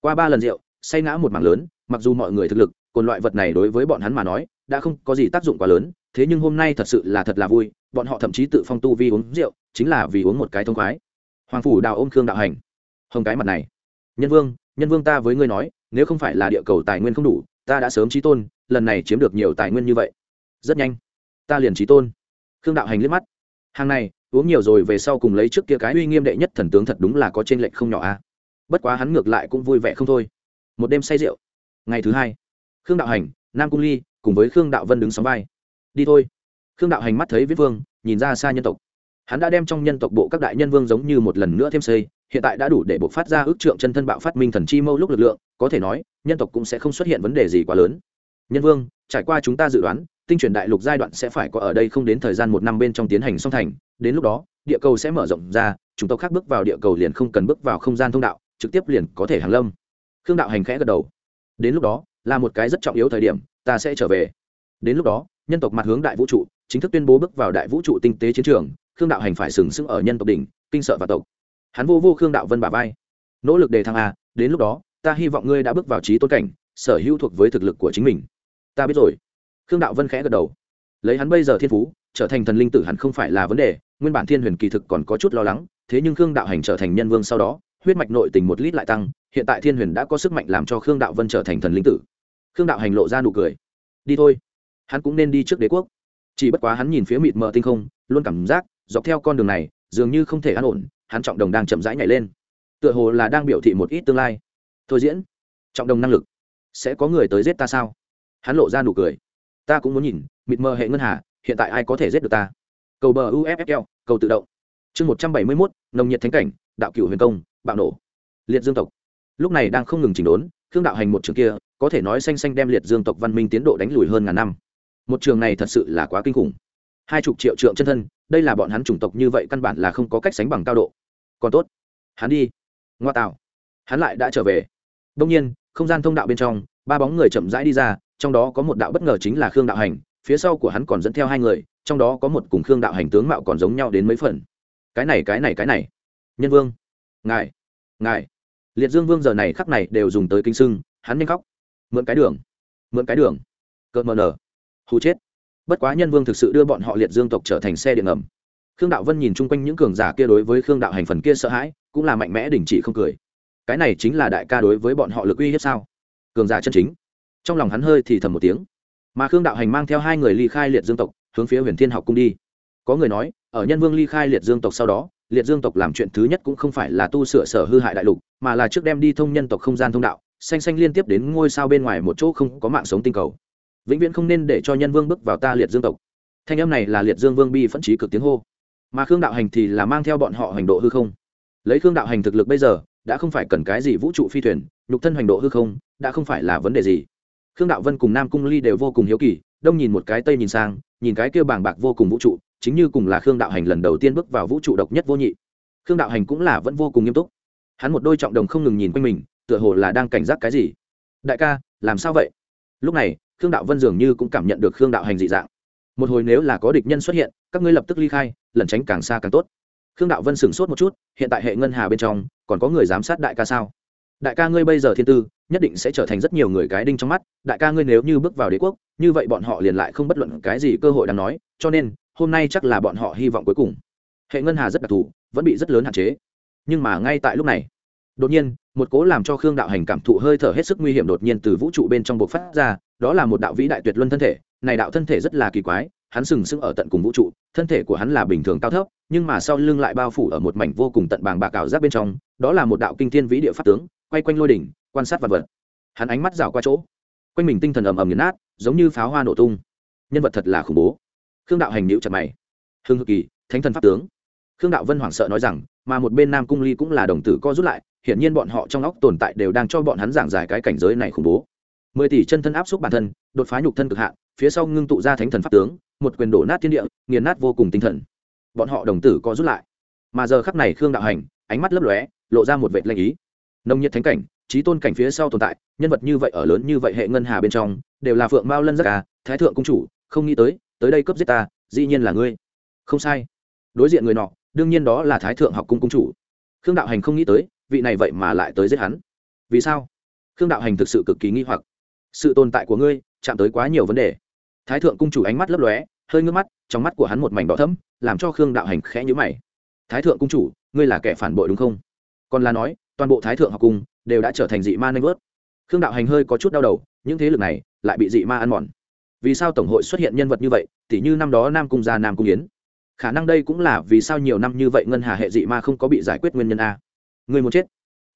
Qua ba lần rượu say ngã một mảng lớn, mặc dù mọi người thực lực còn loại vật này đối với bọn hắn mà nói, đã không có gì tác dụng quá lớn, thế nhưng hôm nay thật sự là thật là vui, bọn họ thậm chí tự phong tu vi uống rượu, chính là vì uống một cái thông khoái. Hoàng phủ đào ôm khương đạo hành. Hồng cái mặt này. Nhân vương nhân vương ta với ngươi nói, nếu không phải là địa cầu tài nguyên không đủ, ta đã sớm trí tôn, lần này chiếm được nhiều tài nguyên như vậy. Rất nhanh. Ta liền trí tôn. Khương đạo hành liếc mắt. Hàng này, uống nhiều rồi về sau cùng lấy trước kia cái uy nghiêm đệ nhất thần tướng thật đúng là có t r ê n lệch không nhỏ a bất quá hắn ngược lại cũng vui vẻ không thôi một đêm say rượu. Ngày thứ hai, khương đạo hành, nam cung ly cùng với khương đạo vân đứng sóng vai. Đi thôi. Khương đạo hành mắt thấy viết vương, nhìn ra xa nhân tộc. Hắn đã đem trong nhân tộc bộ các đại nhân vương giống như một lần nữa thêm xây, hiện tại đã đủ để buộc phát ra ước trượng chân thân bạo phát minh thần chi mâu lúc lực lượng, có thể nói, nhân tộc cũng sẽ không xuất hiện vấn đề gì quá lớn. Nhân vương, trải qua chúng ta dự đoán, tinh chuyển đại lục giai đoạn sẽ phải có ở đây không đến thời gian một năm bên trong tiến hành song thành, đến lúc đó, địa cầu sẽ mở rộng ra chúng tộc khác bước vào địa cầu liền không cần bước vào không gian thông đạo, trực tiếp liền có thể hàng lâm khương đạo hành khẽ gật đầu. Đến lúc đó, là một cái rất trọng yếu thời điểm, ta sẽ trở về. Đến lúc đó, nhân tộc mặt hướng đại vũ trụ, chính thức tuyên bố bước vào đại vũ trụ tinh tế chiến trường, khương đạo hành phải sừng sững ở nhân tộc đỉnh, kinh sợ và tộc. Hắn vô vô khương đạo vân bà vai. Nỗ lực đề thăng a, đến lúc đó, ta hy vọng ngươi đã bước vào trí tôn cảnh, sở hữu thuộc với thực lực của chính mình. Ta biết rồi. Khương đạo vân khẽ gật đầu. Lấy hắn bây giờ thiên phú, trở thành thần linh tử hẳn không phải là vấn đề, nguyên bản thiên huyền kỳ thực còn có chút lo lắng, thế nhưng khương đạo hành trở thành nhân vương sau đó, huyết mạch nội tình một lít lại tăng hiện tại thiên huyền đã có sức mạnh làm cho khương đạo vân trở thành thần linh tử khương đạo hành lộ ra nụ cười đi thôi hắn cũng nên đi trước đế quốc chỉ bất quá hắn nhìn phía mịt mờ tinh không luôn cảm giác dọc theo con đường này dường như không thể an ổn hắn trọng đồng đang chậm rãi nhảy lên tựa hồ là đang biểu thị một ít tương lai thôi diễn trọng đồng năng lực sẽ có người tới giết ta sao hắn lộ ra nụ cười ta cũng muốn nhìn mịt mờ hệ ngân hà hiện tại ai có thể giết được ta cầu bờ uffl cầu tự động chương một trăm bảy mươi mốt nồng nhiệt thánh cảnh đạo cựu huyền công bạo nổ liệt dương tộc lúc này đang không ngừng chỉnh đốn, khương đạo hành một trường kia, có thể nói xanh xanh đem liệt dương tộc văn minh tiến độ đánh lùi hơn ngàn năm. Một trường này thật sự là quá kinh khủng. Hai chục triệu trượng chân thân, đây là bọn hắn chủng tộc như vậy căn bản là không có cách sánh bằng cao độ. Còn tốt, hắn đi. Ngoa tạo. Hắn lại đã trở về. Đông nhiên, không gian thông đạo bên trong, ba bóng người chậm rãi đi ra, trong đó có một đạo bất ngờ chính là khương đạo hành, phía sau của hắn còn dẫn theo hai người, trong đó có một cùng khương đạo hành tướng mạo còn giống nhau đến mấy phần. Cái này cái này cái này. Nhân vương. Ngài. Ngài liệt dương vương giờ này khắc này đều dùng tới kinh sưng, hắn nhanh khóc. Mượn cái đường, mượn cái đường. Cợt mờ nở. Hù chết. Bất quá nhân vương thực sự đưa bọn họ liệt dương tộc trở thành xe điện ngầm. Khương đạo vân nhìn chung quanh những cường giả kia đối với khương đạo hành phần kia sợ hãi, cũng là mạnh mẽ đình chỉ không cười. Cái này chính là đại ca đối với bọn họ lực uy hiếp sao? Cường giả chân chính. Trong lòng hắn hơi thì thầm một tiếng. Mà khương đạo hành mang theo hai người ly khai liệt dương tộc, hướng phía huyền thiên học cung đi. Có người nói, ở nhân vương ly khai liệt dương tộc sau đó liệt dương tộc làm chuyện thứ nhất cũng không phải là tu sửa sở hư hại đại lục, mà là trước đem đi thông nhân tộc không gian thông đạo, xanh xanh liên tiếp đến ngôi sao bên ngoài một chỗ không có mạng sống tinh cầu. Vĩnh viễn không nên để cho nhân vương bước vào ta liệt dương tộc. Thanh âm này là liệt dương vương bi phẫn trí cực tiếng hô. Mà khương đạo hành thì là mang theo bọn họ hành độ hư không. Lấy khương đạo hành thực lực bây giờ, đã không phải cần cái gì vũ trụ phi thuyền, nhục thân hành độ hư không, đã không phải là vấn đề gì. Khương đạo vân cùng nam cung ly đều vô cùng hiếu kỳ, đông nhìn một cái, tây nhìn sang, nhìn cái kia bàng bạc vô cùng vũ trụ chính như cùng là khương đạo hành lần đầu tiên bước vào vũ trụ độc nhất vô nhị. Khương đạo hành cũng là vẫn vô cùng nghiêm túc. Hắn một đôi trọng đồng không ngừng nhìn quanh mình, tựa hồ là đang cảnh giác cái gì. Đại ca, làm sao vậy? Lúc này, khương đạo vân dường như cũng cảm nhận được khương đạo hành dị dạng. Một hồi nếu là có địch nhân xuất hiện, các ngươi lập tức ly khai, lẩn tránh càng xa càng tốt. Khương đạo vân sửng sốt một chút, hiện tại hệ ngân hà bên trong, còn có người giám sát đại ca sao? Đại ca ngươi bây giờ thiên tư, nhất định sẽ trở thành rất nhiều người cái đinh trong mắt. Đại ca ngươi nếu như bước vào đế quốc, như vậy bọn họ liền lại không bất luận cái gì cơ hội đáng nói. Cho nên hôm nay chắc là bọn họ hy vọng cuối cùng. Hệ ngân hà rất đặc thù, vẫn bị rất lớn hạn chế. Nhưng mà ngay tại lúc này, đột nhiên, một cố làm cho khương đạo hành cảm thụ hơi thở hết sức nguy hiểm đột nhiên từ vũ trụ bên trong bộc phát ra, đó là một đạo vĩ đại tuyệt luân thân thể. Này đạo thân thể rất là kỳ quái, hắn sừng sững ở tận cùng vũ trụ, thân thể của hắn là bình thường cao thấp, nhưng mà sau lưng lại bao phủ ở một mảnh vô cùng tận bàng bạc ảo giác bên trong, đó là một đạo kinh thiên vĩ địa pháp tướng, quay quanh lôi đỉnh, quan sát vật vật. Hắn ánh mắt rào qua chỗ, quanh mình tinh thần ầm ầm nghiền nát, giống như pháo hoa nổ tung. Nhân vật thật là khủng bố khương đạo hành nhữ chặt mày. Hương hực kỳ, thánh thần pháp tướng. Khương đạo vân hoảng sợ nói rằng, mà một bên nam cung ly cũng là đồng tử co rút lại, hiển nhiên bọn họ trong óc tồn tại đều đang cho bọn hắn giảng giải cái cảnh giới này khủng bố. Mười tỷ chân thân áp xúc bản thân, đột phá nhục thân cực hạn, phía sau ngưng tụ ra thánh thần pháp tướng, một quyền đổ nát thiên địa, nghiền nát vô cùng tinh thần. Bọn họ đồng tử co rút lại. Mà giờ khắc này khương đạo hành, ánh mắt lấp lóe, lộ ra một vệt lanh ý. Nông nhiệt thánh cảnh trí tôn cảnh phía sau tồn tại, nhân vật như vậy ở lớn như vậy hệ ngân hà bên trong, đều là phượng mao lân giác à thái thượng cung chủ, không nghĩ tới tới đây cướp giết ta, dĩ nhiên là ngươi. Không sai. Đối diện người nọ, đương nhiên đó là thái thượng học cung cung chủ. Khương đạo hành không nghĩ tới, vị này vậy mà lại tới giết hắn. Vì sao? Khương đạo hành thực sự cực kỳ nghi hoặc. Sự tồn tại của ngươi chạm tới quá nhiều vấn đề. Thái thượng cung chủ ánh mắt lấp lóe, hơi ngước mắt, trong mắt của hắn một mảnh đỏ thấm làm cho khương đạo hành khẽ nhữ mày. Thái thượng cung chủ, ngươi là kẻ phản bội đúng không? Còn là nói, toàn bộ thái thượng học cung đều đã trở thành dị ma nanh vớt. Khương đạo hành hơi có chút đau đầu, những thế lực này lại bị dị ma ăn mòn vì sao tổng hội xuất hiện nhân vật như vậy, tỉ như năm đó nam cung gia nam cung yến. Khả năng đây cũng là vì sao nhiều năm như vậy ngân hà hệ dị ma không có bị giải quyết nguyên nhân a. Người muốn chết.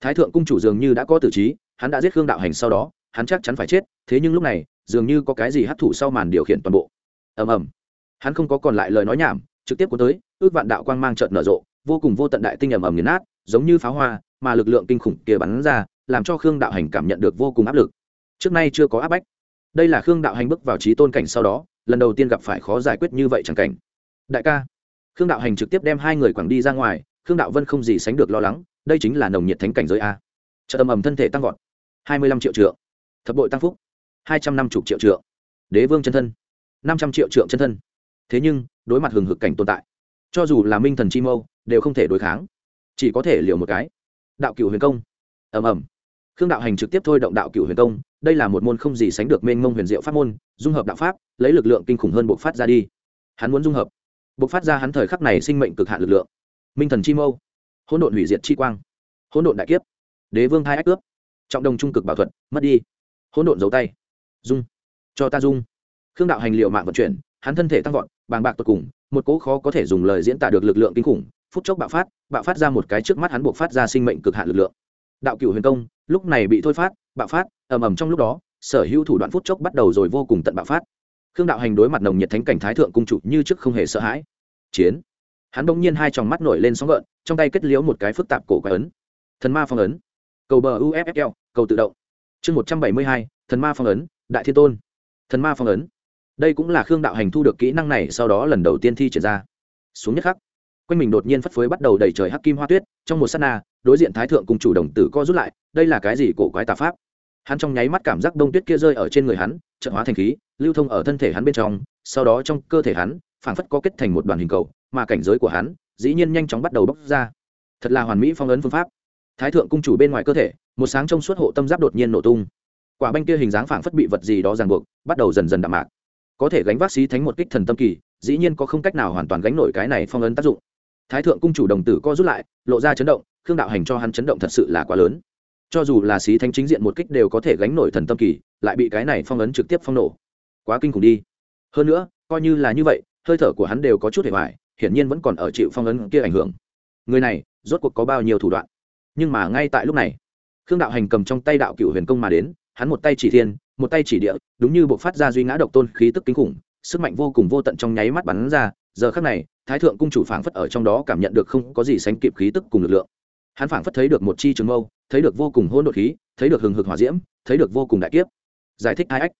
Thái thượng cung chủ dường như đã có tử trí, hắn đã giết khương đạo hành sau đó, hắn chắc chắn phải chết, thế nhưng lúc này, dường như có cái gì hấp thụ sau màn điều khiển toàn bộ. Ầm ầm. Hắn không có còn lại lời nói nhảm, trực tiếp cuốn tới, ước vạn đạo quang mang trợn nở rộ, vô cùng vô tận đại tinh ầm ầm nghiền nát, giống như pháo hoa, mà lực lượng kinh khủng kia bắn ra, làm cho khương đạo hành cảm nhận được vô cùng áp lực. Trước nay chưa có áp bách đây là khương đạo hành bước vào trí tôn cảnh sau đó, lần đầu tiên gặp phải khó giải quyết như vậy chẳng cảnh. Đại ca, khương đạo hành trực tiếp đem hai người quẳng đi ra ngoài, khương đạo vân không gì sánh được lo lắng, đây chính là nồng nhiệt thánh cảnh giới a. Trợ âm ầm thân thể tăng vọt. Hai mươi lăm triệu trượng. Thập bội tăng phúc. Hai trăm năm mươi triệu trượng. Đế vương chân thân. Năm trăm triệu trượng chân thân. Thế nhưng, đối mặt hừng hực cảnh tồn tại, cho dù là minh thần chi mâu, đều không thể đối kháng. Chỉ có thể liều một cái. Đạo cựu huyền công. Ầm ầm khương đạo hành trực tiếp thôi động đạo cựu huyền công, đây là một môn không gì sánh được mênh mông huyền diệu pháp môn, dung hợp đạo pháp, lấy lực lượng kinh khủng hơn bộc phát ra đi. Hắn muốn dung hợp, bộc phát ra hắn thời khắc này sinh mệnh cực hạn lực lượng. Minh thần chi mâu, hỗn độn hủy diệt chi quang, hỗn độn đại kiếp, đế vương hai ách cướp, trọng đồng trung cực bảo thuật, mất đi. Hỗn độn giấu tay, dung, cho ta dung. Khương đạo hành liệu mạng vận chuyển, hắn thân thể tăng vọt, bàng bạc tột cùng, một cỗ khó có thể dùng lời diễn tả được lực lượng kinh khủng, phút chốc bạo phát bạo phát ra một cái trước mắt hắn buộc phát ra sinh mệnh cực hạn lực lượng đạo cựu huyền công, lúc này bị thôi phát, bạo phát, ầm ầm trong lúc đó, sở hữu thủ đoạn phút chốc bắt đầu rồi vô cùng tận bạo phát. Khương đạo hành đối mặt nồng nhiệt thánh cảnh thái thượng cung chủ như trước không hề sợ hãi. Chiến. Hắn bỗng nhiên hai tròng mắt nổi lên sóng gợn, trong tay kết liễu một cái phức tạp cổ quái ấn. Thần ma phong ấn. Cầu bờ uffl cầu tự động. Chương một trăm bảy mươi hai, thần ma phong ấn, đại thiên tôn. Thần ma phong ấn. Đây cũng là khương đạo hành thu được kỹ năng này, sau đó lần đầu tiên thi triển ra. Xuống nhất khắc, quanh mình đột nhiên phất phới bắt đầu đầy trời hắc kim hoa tuyết, trong một s á t na đối diện thái thượng cùng chủ đồng tử co rút lại, đây là cái gì cổ quái tà pháp? Hắn trong nháy mắt cảm giác đông tuyết kia rơi ở trên người hắn trận hóa thành khí, lưu thông ở thân thể hắn bên trong, sau đó trong cơ thể hắn, phảng phất có kết thành một đoàn hình cầu, mà cảnh giới của hắn, dĩ nhiên nhanh chóng bắt đầu bốc ra. Thật là hoàn mỹ phong ấn phương pháp. Thái thượng cung chủ bên ngoài cơ thể, một sáng trong suốt hộ tâm giáp đột nhiên nổ tung. Quả banh kia hình dáng phảng phất bị vật gì đó ràng buộc, bắt đầu dần dần đạm mạc. Có thể gánh vác xí thánh một kích thần tâm kỳ, dĩ nhiên có không cách nào hoàn toàn gánh nổi cái này phong ấn tác dụng. Thái thượng cung chủ đồng tử co rút lại, lộ ra chấn động khương đạo hành cho hắn chấn động thật sự là quá lớn. Cho dù là xí thánh chính diện một kích đều có thể gánh nổi thần tâm kỳ, lại bị cái này phong ấn trực tiếp phong nổ. Quá kinh khủng đi. Hơn nữa, coi như là như vậy, hơi thở của hắn đều có chút hề hoài, hiển nhiên vẫn còn ở chịu phong ấn kia ảnh hưởng. Người này, rốt cuộc có bao nhiêu thủ đoạn? Nhưng mà ngay tại lúc này, khương đạo hành cầm trong tay đạo cựu huyền công mà đến, hắn một tay chỉ thiên, một tay chỉ địa, đúng như bộ phát ra duy ngã độc tôn khí tức kinh khủng, sức mạnh vô cùng vô tận trong nháy mắt bắn ra, giờ khắc này, thái thượng cung chủ phảng phất ở trong đó cảm nhận được không có gì sánh kịp khí tức cùng lực lượng hắn phảng phất thấy được một chi trường mâu, thấy được vô cùng hôn đột khí, thấy được hừng hực hỏa diễm, thấy được vô cùng đại kiếp. Giải thích hai ách.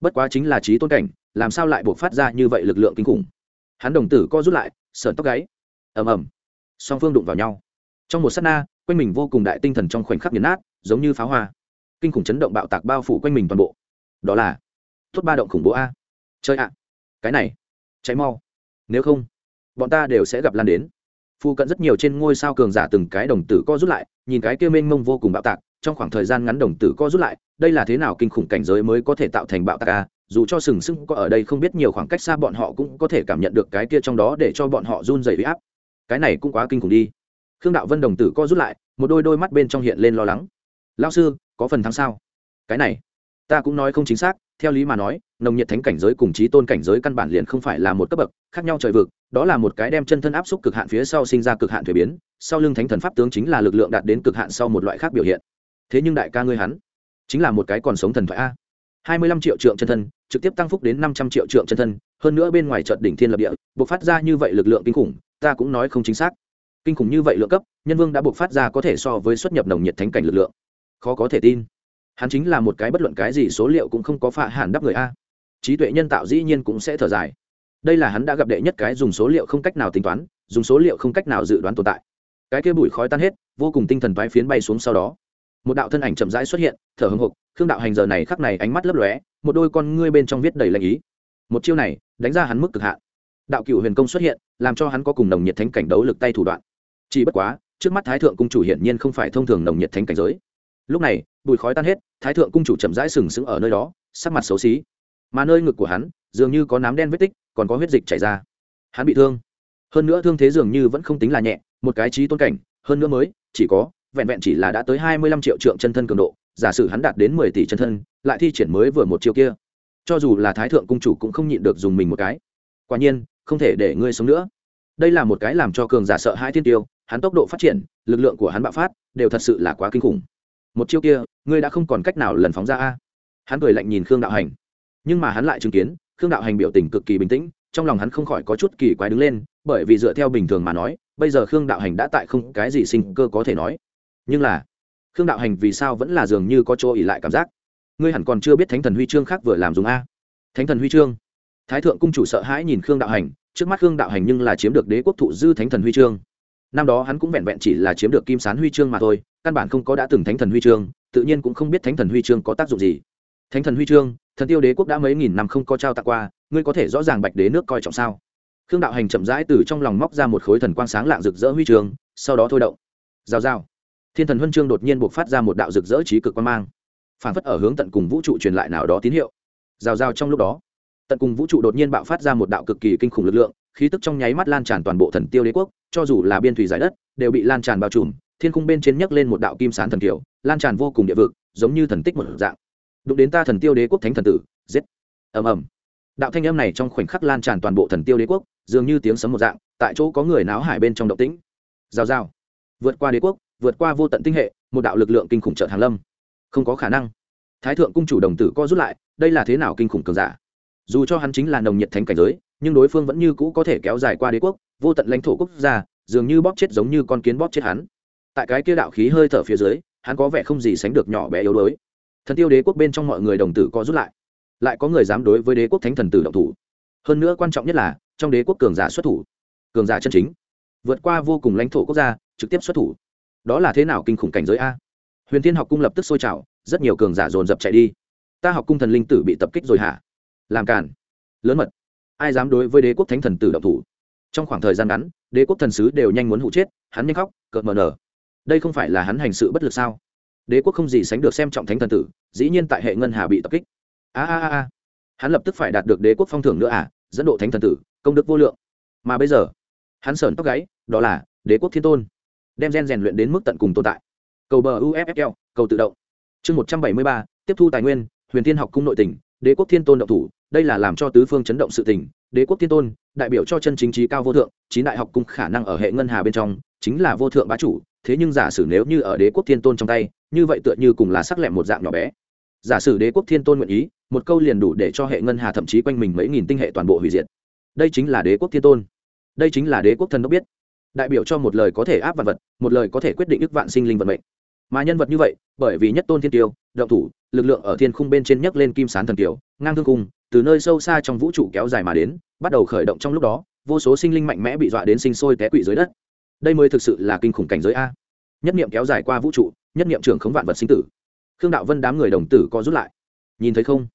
Bất quá chính là trí tôn cảnh, làm sao lại buộc phát ra như vậy lực lượng kinh khủng? Hắn đồng tử co rút lại, sờn tóc gáy. Ầm ầm. Song phương đụng vào nhau. Trong một s á t na, quanh mình vô cùng đại tinh thần trong khoảnh khắc nghiền nát, giống như pháo hoa. Kinh khủng chấn động bạo tạc bao phủ quanh mình toàn bộ. Đó là thốt ba động khủng bố a. Chơi ạ. Cái này, cháy mau. Nếu không, bọn ta đều sẽ gặp lan đến phu cận rất nhiều trên ngôi sao cường giả từng cái đồng tử co rút lại, nhìn cái kia mênh mông vô cùng bạo tạc, trong khoảng thời gian ngắn đồng tử co rút lại, đây là thế nào kinh khủng cảnh giới mới có thể tạo thành bạo tạc a? Dù cho sừng sững có ở đây không biết nhiều khoảng cách xa bọn họ cũng có thể cảm nhận được cái kia trong đó để cho bọn họ run dày huy áp. Cái này cũng quá kinh khủng đi. Khương đạo vân đồng tử co rút lại, một đôi đôi mắt bên trong hiện lên lo lắng. Lao sư, có phần thắng sao? Cái này, ta cũng nói không chính xác, theo lý mà nói nồng nhiệt thánh cảnh giới cùng trí tôn cảnh giới căn bản liền không phải là một cấp bậc, khác nhau trời vực, đó là một cái đem chân thân áp xúc cực hạn phía sau sinh ra cực hạn thuế biến, sau lưng thánh thần pháp tướng chính là lực lượng đạt đến cực hạn sau một loại khác biểu hiện. Thế nhưng đại ca ngươi hắn, chính là một cái còn sống thần thoại a. Hai mươi lăm triệu trượng chân thân, trực tiếp tăng phúc đến năm trăm triệu trượng chân thân, hơn nữa bên ngoài trận đỉnh thiên lập địa buộc phát ra như vậy lực lượng kinh khủng, ta cũng nói không chính xác. Kinh khủng như vậy lượng cấp, nhân vương đã buộc phát ra có thể so với xuất nhập nồng nhiệt thánh cảnh lực lượng. Khó có thể tin. Hắn chính là một cái bất luận cái gì số liệu cũng không có phạ hẳn đắp người a trí tuệ nhân tạo dĩ nhiên cũng sẽ thở dài. Đây là hắn đã gặp đệ nhất cái dùng số liệu không cách nào tính toán, dùng số liệu không cách nào dự đoán tồn tại. Cái kia bụi khói tan hết, vô cùng tinh thần toái phiến bay xuống sau đó. Một đạo thân ảnh chậm rãi xuất hiện, thở hưng hục khương đạo hành giờ này khắc này ánh mắt lấp lóe, một đôi con ngươi bên trong viết đầy lệnh ý. Một chiêu này, đánh ra hắn mức cực hạn. Đạo cựu huyền công xuất hiện, làm cho hắn có cùng nồng nhiệt thánh cảnh đấu lực tay thủ đoạn. Chỉ bất quá, trước mắt thái thượng cung chủ hiển nhiên không phải thông thường nồng nhiệt thánh cảnh giới. Lúc này, bụi khói tan hết, thái thượng cung chủ chậm rãi sừng sững ở nơi đó, sắc mặt xấu xí mà nơi ngực của hắn dường như có nám đen vết tích, còn có huyết dịch chảy ra. Hắn bị thương. Hơn nữa thương thế dường như vẫn không tính là nhẹ, một cái trí tôn cảnh, hơn nữa mới, chỉ có, vẹn vẹn chỉ là đã tới hai mươi lăm triệu trượng chân thân cường độ, giả sử hắn đạt đến mười tỷ chân thân, lại thi triển mới vừa một chiều kia. Cho dù là thái thượng cung chủ cũng không nhịn được dùng mình một cái. Quả nhiên, không thể để ngươi sống nữa. Đây là một cái làm cho cường giả sợ hai thiên tiêu, hắn tốc độ phát triển, lực lượng của hắn bạo phát, đều thật sự là quá kinh khủng. Một chiêu kia, ngươi đã không còn cách nào lần phóng ra a. Hắn cười lạnh nhìn khương đạo hành nhưng mà hắn lại chứng kiến, khương đạo hành biểu tình cực kỳ bình tĩnh, trong lòng hắn không khỏi có chút kỳ quái đứng lên, bởi vì dựa theo bình thường mà nói, bây giờ khương đạo hành đã tại không cái gì sinh cơ có thể nói. Nhưng là, khương đạo hành vì sao vẫn là dường như có chỗ ỉ lại cảm giác? Ngươi hẳn còn chưa biết thánh thần huy chương khác vừa làm dùng a. Thánh thần huy chương. Thái thượng cung chủ sợ hãi nhìn khương đạo hành, trước mắt khương đạo hành nhưng là chiếm được đế quốc thụ dư thánh thần huy chương. Năm đó hắn cũng vẹn vẹn chỉ là chiếm được kim sán huy chương mà thôi, căn bản không có đã từng thánh thần huy chương, tự nhiên cũng không biết thánh thần huy chương có tác dụng gì. Thánh thần huy chương thần tiêu đế quốc đã mấy nghìn năm không có trao tặng qua ngươi có thể rõ ràng bạch đế nước coi trọng sao? Khương đạo hành chậm rãi từ trong lòng móc ra một khối thần quang sáng lạng rực rỡ huy trường, sau đó thôi động. Giao giao thiên thần huân chương đột nhiên buộc phát ra một đạo rực rỡ trí cực quan mang phản phất ở hướng tận cùng vũ trụ truyền lại nào đó tín hiệu. Giao giao trong lúc đó tận cùng vũ trụ đột nhiên bạo phát ra một đạo cực kỳ kinh khủng lực lượng khí tức trong nháy mắt lan tràn toàn bộ thần tiêu đế quốc cho dù là biên thủy giải đất đều bị lan tràn bao trùm thiên khung bên trên nhấc lên một đạo kim sán thần kiểu lan tràn vô cùng địa vực giống như thần tích một dạng đụng đến ta thần tiêu đế quốc thánh thần tử, giết. Ầm ầm. Đạo thanh âm này trong khoảnh khắc lan tràn toàn bộ thần tiêu đế quốc, dường như tiếng sấm một dạng, tại chỗ có người náo hải bên trong động tĩnh. Rào rào. Vượt qua đế quốc, vượt qua vô tận tinh hệ, một đạo lực lượng kinh khủng trợ hàng lâm. Không có khả năng. Thái thượng cung chủ đồng tử co rút lại, đây là thế nào kinh khủng cường giả? Dù cho hắn chính là nồng nhiệt thánh cảnh giới, nhưng đối phương vẫn như cũ có thể kéo dài qua đế quốc, vô tận lãnh thổ quốc gia, dường như bóp chết giống như con kiến bóp chết hắn. Tại cái kia đạo khí hơi thở phía dưới, hắn có vẻ không gì sánh được nhỏ bé yếu đuối thần tiêu đế quốc bên trong mọi người đồng tử co rút lại. Lại có người dám đối với đế quốc thánh thần tử động thủ. Hơn nữa quan trọng nhất là, trong đế quốc cường giả xuất thủ. Cường giả chân chính. Vượt qua vô cùng lãnh thổ quốc gia, trực tiếp xuất thủ. Đó là thế nào kinh khủng cảnh giới a? Huyền thiên học cung lập tức sôi trào, rất nhiều cường giả dồn dập chạy đi. Ta học cung thần linh tử bị tập kích rồi hả? Làm cản lớn mật. Ai dám đối với đế quốc thánh thần tử động thủ? Trong khoảng thời gian ngắn, đế quốc thần sứ đều nhanh muốn hụ chết, hắn nhanh khóc, cợt mờ nở. Đây không phải là hắn hành sự bất lực sao? Đế quốc không gì sánh được xem trọng thánh thần tử, dĩ nhiên tại hệ ngân hà bị tập kích. A a a hắn lập tức phải đạt được đế quốc phong thưởng nữa à dẫn độ thánh thần tử, công đức vô lượng. Mà bây giờ, hắn sởn tóc gáy, đó là đế quốc thiên tôn. Đem gen rèn luyện đến mức tận cùng tồn tại. Cầu bờ uffl cầu tự động. Chương một trăm bảy mươi ba, tiếp thu tài nguyên, huyền thiên học cung nội tỉnh, đế quốc thiên tôn động thủ, đây là làm cho tứ phương chấn động sự tỉnh đế quốc thiên tôn, đại biểu cho chân chính trí cao vô thượng, chín đại học cung khả năng ở hệ ngân hà bên trong, chính là vô thượng bá chủ. Thế nhưng giả sử nếu như ở đế quốc thiên tôn trong tay như vậy tựa như cùng là sắc lẹm một dạng nhỏ bé. Giả sử đế quốc thiên tôn nguyện ý, một câu liền đủ để cho hệ ngân hà thậm chí quanh mình mấy nghìn tinh hệ toàn bộ hủy diệt. Đây chính là đế quốc thiên tôn. Đây chính là đế quốc thần đốc biết. Đại biểu cho một lời có thể áp vạn vật, một lời có thể quyết định ức vạn sinh linh vận mệnh. Mà nhân vật như vậy, bởi vì nhất tôn thiên tiêu, động thủ, lực lượng ở thiên khung bên trên nhấc lên kim sán thần kiều, ngang thương cung từ nơi sâu xa trong vũ trụ kéo dài mà đến, bắt đầu khởi động trong lúc đó, vô số sinh linh mạnh mẽ bị dọa đến sinh sôi té quỵ dưới đất. Đây mới thực sự là kinh khủng cảnh giới a nhất niệm kéo dài qua vũ trụ, nhất niệm trưởng khống vạn vật sinh tử. Khương đạo vân đám người đồng tử có rút lại. Nhìn thấy không?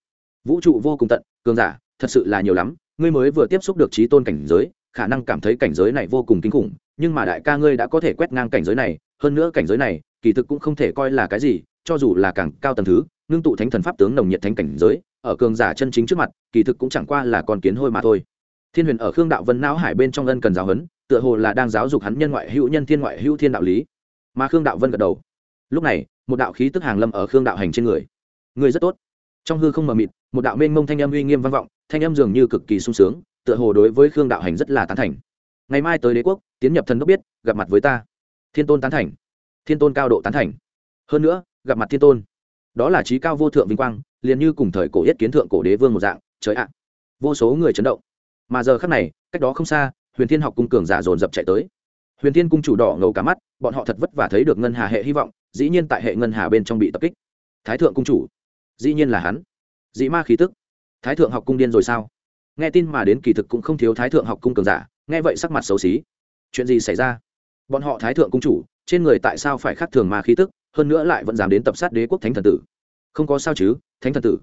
Vũ trụ vô cùng tận, cường giả, thật sự là nhiều lắm, ngươi mới vừa tiếp xúc được trí tôn cảnh giới, khả năng cảm thấy cảnh giới này vô cùng kinh khủng, nhưng mà đại ca ngươi đã có thể quét ngang cảnh giới này, hơn nữa cảnh giới này, kỳ thực cũng không thể coi là cái gì, cho dù là càng cao tầng thứ, ngưng tụ thánh thần pháp tướng nồng nhiệt thánh cảnh giới, ở cường giả chân chính trước mặt, kỳ thực cũng chẳng qua là con kiến hôi mà thôi. Thiên huyền ở khương đạo vân não hải bên trong ân cần giáo huấn, tựa hồ là đang giáo dục hắn nhân ngoại hữu nhân thiên ngoại hữu thiên đạo lý mà khương đạo vân gật đầu lúc này một đạo khí tức hàng lâm ở khương đạo hành trên người người rất tốt trong hư không mờ mịt một đạo mênh mông thanh âm uy nghiêm vang vọng thanh âm dường như cực kỳ sung sướng tựa hồ đối với khương đạo hành rất là tán thành ngày mai tới đế quốc tiến nhập thần đốc biết gặp mặt với ta thiên tôn tán thành thiên tôn cao độ tán thành hơn nữa gặp mặt thiên tôn đó là trí cao vô thượng vinh quang liền như cùng thời cổ yết kiến thượng cổ đế vương một dạng trời ạ vô số người chấn động mà giờ khắc này cách đó không xa huyền thiên học cung cường giả dồn dập chạy tới huyền thiên cung chủ đỏ ngầu cả mắt, bọn họ thật vất vả thấy được ngân hà hệ hy vọng, dĩ nhiên tại hệ ngân hà bên trong bị tập kích. Thái thượng cung chủ, dĩ nhiên là hắn. Dĩ ma khí tức. Thái thượng học cung điên rồi sao? Nghe tin mà đến kỳ thực cũng không thiếu thái thượng học cung cường giả, nghe vậy sắc mặt xấu xí. Chuyện gì xảy ra? Bọn họ thái thượng cung chủ, trên người tại sao phải khác thường ma khí tức, hơn nữa lại vẫn dám đến tập sát đế quốc thánh thần tử? Không có sao chứ, thánh thần tử.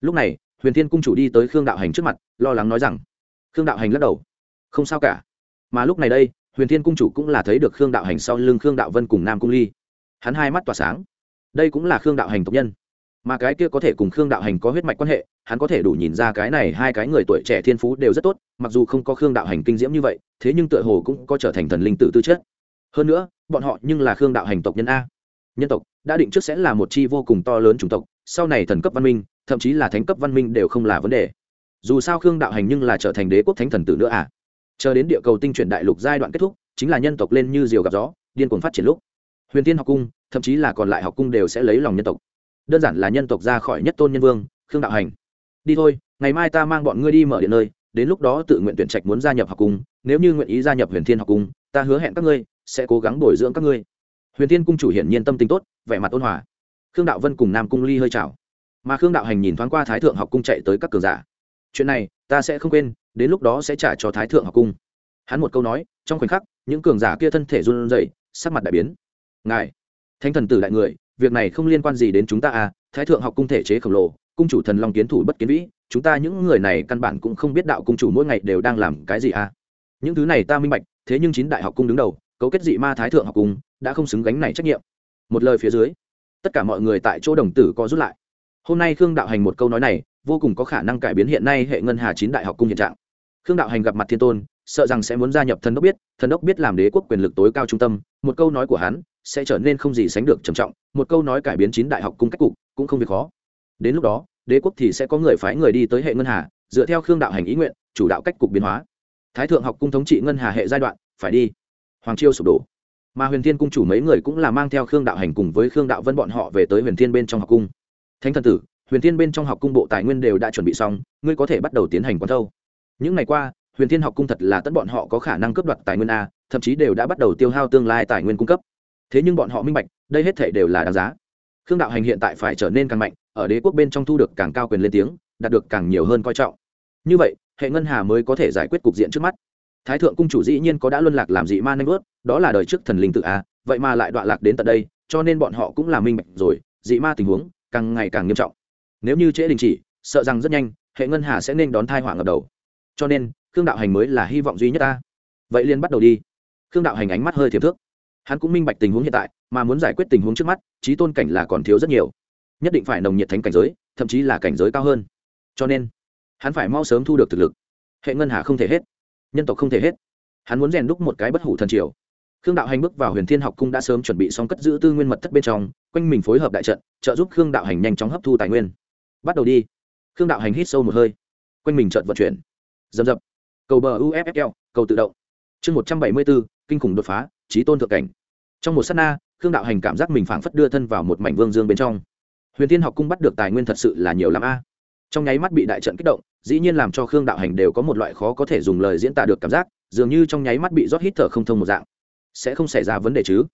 Lúc này, huyền thiên cung chủ đi tới khương đạo hành trước mặt, lo lắng nói rằng. Khương đạo hành lắc đầu. Không sao cả. Mà lúc này đây huyền thiên cung chủ cũng là thấy được khương đạo hành sau lưng khương đạo vân cùng nam cung ly. Hắn hai mắt tỏa sáng. Đây cũng là khương đạo hành tộc nhân. Mà cái kia có thể cùng khương đạo hành có huyết mạch quan hệ, hắn có thể đủ nhìn ra cái này hai cái người tuổi trẻ thiên phú đều rất tốt, mặc dù không có khương đạo hành kinh diễm như vậy, thế nhưng tựa hồ cũng có trở thành thần linh tử tư chất. Hơn nữa, bọn họ nhưng là khương đạo hành tộc nhân a. Nhân tộc, đã định trước sẽ là một chi vô cùng to lớn chủng tộc, sau này thần cấp văn minh, thậm chí là thánh cấp văn minh đều không là vấn đề. Dù sao khương đạo hành nhưng là trở thành đế quốc thánh thần tử nữa à? Chờ đến địa cầu tinh chuyển đại lục giai đoạn kết thúc, chính là nhân tộc lên như diều gặp gió, điên cuồng phát triển lúc. Huyền tiên học cung, thậm chí là còn lại học cung đều sẽ lấy lòng nhân tộc. Đơn giản là nhân tộc ra khỏi nhất tôn nhân vương, khương đạo hành. Đi thôi, ngày mai ta mang bọn ngươi đi mở điện nơi, đến lúc đó tự nguyện tuyển trạch muốn gia nhập học cung, nếu như nguyện ý gia nhập huyền thiên học cung, ta hứa hẹn các ngươi sẽ cố gắng bồi dưỡng các ngươi. Huyền thiên cung chủ hiển nhiên tâm tính tốt, vẻ mặt ôn hòa. Khương đạo vân cùng nam cung ly hơi chào. Mà khương đạo hành nhìn thoáng qua thái thượng học cung chạy tới các cường giả chuyện này ta sẽ không quên, đến lúc đó sẽ trả cho thái thượng học cung. Hắn một câu nói, trong khoảnh khắc, những cường giả kia thân thể run rẩy, sắc mặt đại biến. Ngài thanh thần tử đại người, việc này không liên quan gì đến chúng ta à? Thái thượng học cung thể chế khổng lồ, cung chủ thần long kiến thủ bất kiến vĩ, chúng ta những người này căn bản cũng không biết đạo cung chủ mỗi ngày đều đang làm cái gì à? Những thứ này ta minh bạch, thế nhưng chín đại học cung đứng đầu, cấu kết dị ma thái thượng học cung, đã không xứng gánh này trách nhiệm. Một lời phía dưới, tất cả mọi người tại chỗ đồng tử có rút lại. Hôm nay khương đạo hành một câu nói này vô cùng có khả năng cải biến hiện nay hệ ngân hà chín đại học cung hiện trạng. Khương đạo hành gặp mặt thiên tôn, sợ rằng sẽ muốn gia nhập thần đốc biết, thần đốc biết làm đế quốc quyền lực tối cao trung tâm, một câu nói của hắn sẽ trở nên không gì sánh được trầm trọng, một câu nói cải biến chín đại học cung cách cục cũng không việc khó. Đến lúc đó, đế quốc thì sẽ có người phái người đi tới hệ ngân hà, dựa theo khương đạo hành ý nguyện, chủ đạo cách cục biến hóa. Thái thượng học cung thống trị ngân hà hệ giai đoạn, phải đi. Hoàng chiêu sụp đổ. Mà huyền thiên cung chủ mấy người cũng là mang theo khương đạo hành cùng với khương đạo vân bọn họ về tới huyền thiên bên trong học cung. Thánh thần tử huyền thiên bên trong học cung bộ tài nguyên đều đã chuẩn bị xong, ngươi có thể bắt đầu tiến hành quán thâu. Những ngày qua, huyền thiên học cung thật là tất bọn họ có khả năng cướp đoạt tài nguyên a, thậm chí đều đã bắt đầu tiêu hao tương lai tài nguyên cung cấp. Thế nhưng bọn họ minh bạch, đây hết thể đều là đáng giá. Khương đạo hành hiện tại phải trở nên càng mạnh, ở đế quốc bên trong thu được càng cao quyền lên tiếng, đạt được càng nhiều hơn coi trọng. Như vậy, hệ ngân hà mới có thể giải quyết cục diện trước mắt. Thái thượng cung chủ dĩ nhiên có đã luân lạc làm dị ma nanh ướt đó là đời trước thần linh tự a, vậy mà lại đoạn lạc đến tận đây, cho nên bọn họ cũng là minh bạch rồi, dị ma tình huống càng ngày càng nghiêm trọng nếu như trễ đình chỉ, sợ rằng rất nhanh, hệ ngân hà sẽ nên đón thai họa ngập đầu. Cho nên, khương đạo hành mới là hy vọng duy nhất ta. Vậy liền bắt đầu đi. Khương đạo hành ánh mắt hơi thiệp thước. Hắn cũng minh bạch tình huống hiện tại, mà muốn giải quyết tình huống trước mắt, trí tôn cảnh là còn thiếu rất nhiều. Nhất định phải nồng nhiệt thánh cảnh giới, thậm chí là cảnh giới cao hơn. Cho nên, hắn phải mau sớm thu được thực lực. Hệ ngân hà không thể hết. Nhân tộc không thể hết. Hắn muốn rèn đúc một cái bất hủ thần triều. Khương đạo hành bước vào huyền thiên học cung đã sớm chuẩn bị xong cất giữ tư nguyên mật thất bên trong, quanh mình phối hợp đại trận, trợ giúp khương đạo hành nhanh chóng hấp thu tài nguyên bắt đầu đi. Khương đạo hành hít sâu một hơi. Quanh mình trợt vận chuyển. Dầm dập. Cầu bờ uffl cầu tự động. Chương một trăm bảy mươi bốn, kinh khủng đột phá trí tôn thượng cảnh. Trong một s á t na, khương đạo hành cảm giác mình phảng phất đưa thân vào một mảnh vương dương bên trong. Huyền thiên học cung bắt được tài nguyên thật sự là nhiều l ắ m a. Trong nháy mắt bị đại trận kích động, dĩ nhiên làm cho khương đạo hành đều có một loại khó có thể dùng lời diễn tả được cảm giác, dường như trong nháy mắt bị rót hít thở không thông một dạng. Sẽ không xảy ra vấn đề chứ?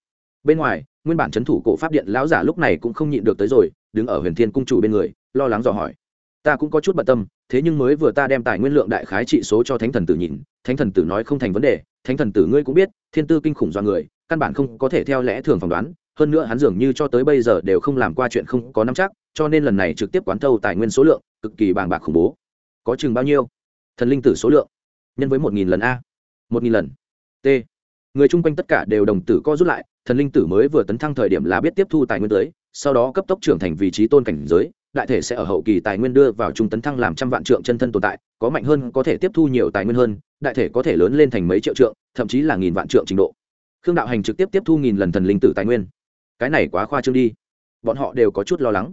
Bên ngoài, nguyên bản c h ấ n thủ cổ pháp điện lão giả lúc này cũng không nhịn được tới rồi, đứng ở huyền thiên cung chủ bên người, lo lắng dò hỏi. Ta cũng có chút bận tâm, thế nhưng mới vừa ta đem tài nguyên lượng đại khái trị số cho thánh thần tử nhìn, thánh thần tử nói không thành vấn đề, thánh thần tử ngươi cũng biết, thiên tư kinh khủng do người, căn bản không có thể theo lẽ thường phỏng đoán, hơn nữa hắn dường như cho tới bây giờ đều không làm qua chuyện không có nắm chắc, cho nên lần này trực tiếp quán thâu tài nguyên số lượng, cực kỳ bàng bạc khủng bố. Có chừng bao nhiêu? Thần linh tử số lượng, nhân với một nghìn lần a. Một nghìn lần. T. Người chung quanh tất cả đều đồng tử co rút lại thần linh tử mới vừa tấn thăng thời điểm là biết tiếp thu tài nguyên tới, sau đó cấp tốc trưởng thành vị trí tôn cảnh giới, đại thể sẽ ở hậu kỳ tài nguyên đưa vào trung tấn thăng làm trăm vạn trượng chân thân tồn tại, có mạnh hơn, có thể tiếp thu nhiều tài nguyên hơn, đại thể có thể lớn lên thành mấy triệu trượng, thậm chí là nghìn vạn trượng trình độ. Khương đạo hành trực tiếp tiếp thu nghìn lần thần linh tử tài nguyên. Cái này quá khoa trương đi. Bọn họ đều có chút lo lắng.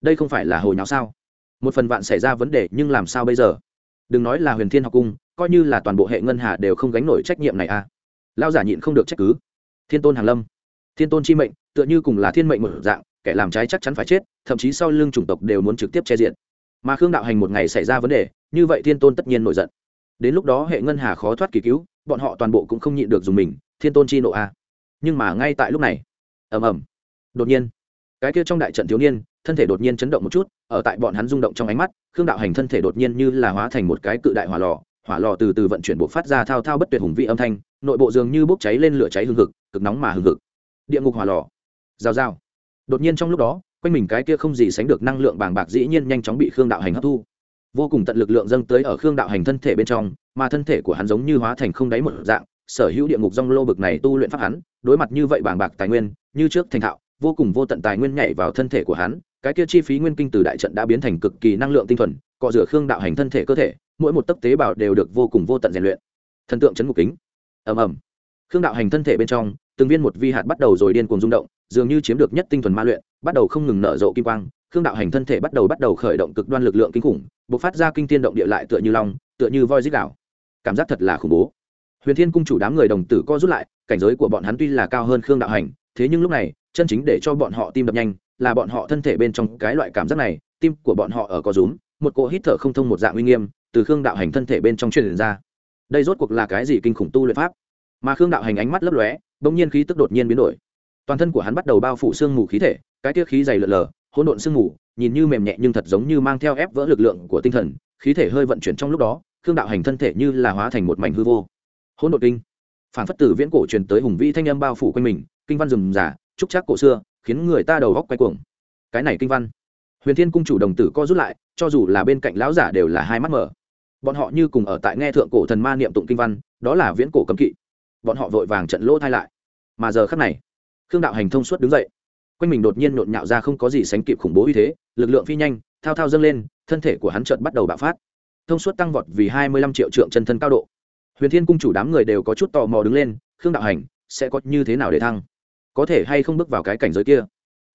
Đây không phải là hồi nháo sao? Một phần vạn xảy ra vấn đề, nhưng làm sao bây giờ? Đừng nói là huyền thiên học cung, coi như là toàn bộ hệ ngân hà đều không gánh nổi trách nhiệm này à. Lao giả nhịn không được trách cứ thiên tôn hàn lâm. Thiên tôn chi mệnh, tựa như cùng là thiên mệnh một dạng, kẻ làm trái chắc chắn phải chết, thậm chí sau lưng chủng tộc đều muốn trực tiếp che diện. Mà khương đạo hành một ngày xảy ra vấn đề, như vậy thiên tôn tất nhiên nổi giận. Đến lúc đó hệ ngân hà khó thoát kỳ cứu, bọn họ toàn bộ cũng không nhịn được dùng mình, thiên tôn chi nộ a. À. nhưng mà ngay tại lúc này, ầm ầm, đột nhiên, cái kia trong đại trận thiếu niên, thân thể đột nhiên chấn động một chút, ở tại bọn hắn rung động trong ánh mắt, khương đạo hành thân thể đột nhiên như là hóa thành một cái cự đại hỏa lò hỏa lò từ từ vận chuyển bộ phát ra thao thao bất tuyệt hùng vị âm thanh nội bộ dường như bốc cháy lên lửa cháy hừng hực, cực nóng mà hừng hực. Địa ngục hỏa lò. Rào rào. Đột nhiên trong lúc đó, quanh mình cái kia không gì sánh được năng lượng bàng bạc dĩ nhiên nhanh chóng bị khương đạo hành hấp thu. Vô cùng tận lực lượng dâng tới ở khương đạo hành thân thể bên trong, mà thân thể của hắn giống như hóa thành không đáy một dạng, sở hữu địa ngục dong lô bực này tu luyện pháp hắn, đối mặt như vậy bàng bạc tài nguyên, như trước thành thạo, vô cùng vô tận tài nguyên nhảy vào thân thể của hắn, cái kia chi phí nguyên kinh từ đại trận đã biến thành cực kỳ năng lượng tinh thuần, cọ rửa khương đạo hành thân thể cơ thể, mỗi một tấc tế bào đều được vô cùng vô tận rèn luyện. Thần tượng chấn ngục kính ầm ầm. Khương đạo hành thân thể bên trong, từng viên một vi hạt bắt đầu rồi điên cuồng rung động, dường như chiếm được nhất tinh thuần ma luyện, bắt đầu không ngừng nở rộ kim quang. Khương đạo hành thân thể bắt đầu bắt đầu khởi động cực đoan lực lượng kinh khủng, bộc phát ra kinh tiên động địa lại tựa như long, tựa như voi dích đảo cảm giác thật là khủng bố. Huyền thiên cung chủ đám người đồng tử co rút lại, cảnh giới của bọn hắn tuy là cao hơn khương đạo hành, thế nhưng lúc này, chân chính để cho bọn họ tim đập nhanh, là bọn họ thân thể bên trong cái loại cảm giác này, tim của bọn họ ở có rúm, một cỗ hít thở không thông một dạng uy nghiêm, từ khương đạo hành thân thể bên trong truyền ra đây rốt cuộc là cái gì kinh khủng tu luyện pháp? Mà khương đạo hành ánh mắt lấp lóe, bỗng nhiên khí tức đột nhiên biến đổi. Toàn thân của hắn bắt đầu bao phủ sương mù khí thể, cái tiết khí dày lợn lờ, hỗn độn sương mù, nhìn như mềm nhẹ nhưng thật giống như mang theo ép vỡ lực lượng của tinh thần, khí thể hơi vận chuyển trong lúc đó, khương đạo hành thân thể như là hóa thành một mảnh hư vô. Hỗn độn kinh. Phản phất tử viễn cổ truyền tới hùng vĩ thanh âm bao phủ quanh mình, kinh văn rừng giả trúc chắc cổ xưa, khiến người ta đầu góc quay cuồng. Cái này kinh văn. Huyền thiên cung chủ đồng tử co rút lại, cho dù là bên cạnh lão giả đều là hai mắt mở bọn họ như cùng ở tại nghe thượng cổ thần ma niệm tụng kinh văn, đó là viễn cổ cấm kỵ. Bọn họ vội vàng trận lỗ thay lại. Mà giờ khắc này, khương đạo hành thông suốt đứng dậy. Quanh mình đột nhiên nhộn nhạo ra không có gì sánh kịp khủng bố uy thế, lực lượng phi nhanh, thao thao dâng lên, thân thể của hắn trợn bắt đầu bạo phát. Thông suốt tăng vọt vì hai mươi lăm triệu trượng chân thân cao độ. Huyền thiên cung chủ đám người đều có chút tò mò đứng lên, khương đạo hành, sẽ có như thế nào để thăng? Có thể hay không bước vào cái cảnh giới kia?